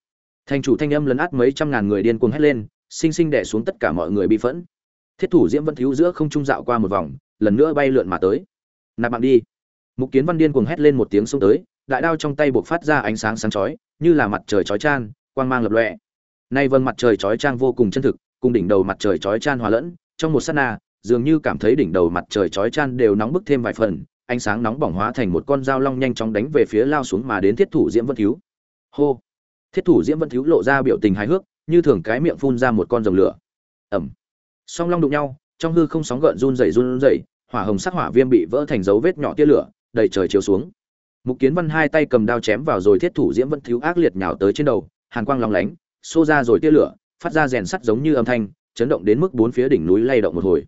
Thành chủ thanh âm lấn át mấy trăm ngàn người điên cuồng hét lên, sinh sinh đè xuống tất cả mọi người bi phẫn thiết thủ diễm vẫn thiếu giữa không trung dạo qua một vòng, lần nữa bay lượn mà tới. Nạp mạng đi. Mục kiến văn điên cuồng hét lên một tiếng xông tới, đại đao trong tay buộc phát ra ánh sáng sáng chói, như là mặt trời chói chan quang mang lập lọe nay vân mặt trời chói chang vô cùng chân thực, cùng đỉnh đầu mặt trời chói chan hòa lẫn, trong một sát na, dường như cảm thấy đỉnh đầu mặt trời chói chan đều nóng bức thêm vài phần, ánh sáng nóng bỏng hóa thành một con dao long nhanh chóng đánh về phía lao xuống mà đến thiết thủ diễm vân thiếu. Hô! Thiết thủ diễm vân thiếu lộ ra biểu tình hài hước, như thường cái miệng phun ra một con rồng lửa. Ẩm! Song long đụng nhau, trong hư không sóng gợn run rẩy run rẩy, hỏa hồng sắc hỏa viêm bị vỡ thành dấu vết nhỏ tia lửa, đầy trời chiếu xuống. Mục kiến văn hai tay cầm đao chém vào rồi thiết thủ diễm vẫn thiếu ác liệt nhào tới trên đầu, hàn quang long lánh, xô ra rồi tia lửa, phát ra rèn sắt giống như âm thanh, chấn động đến mức bốn phía đỉnh núi lay động một hồi.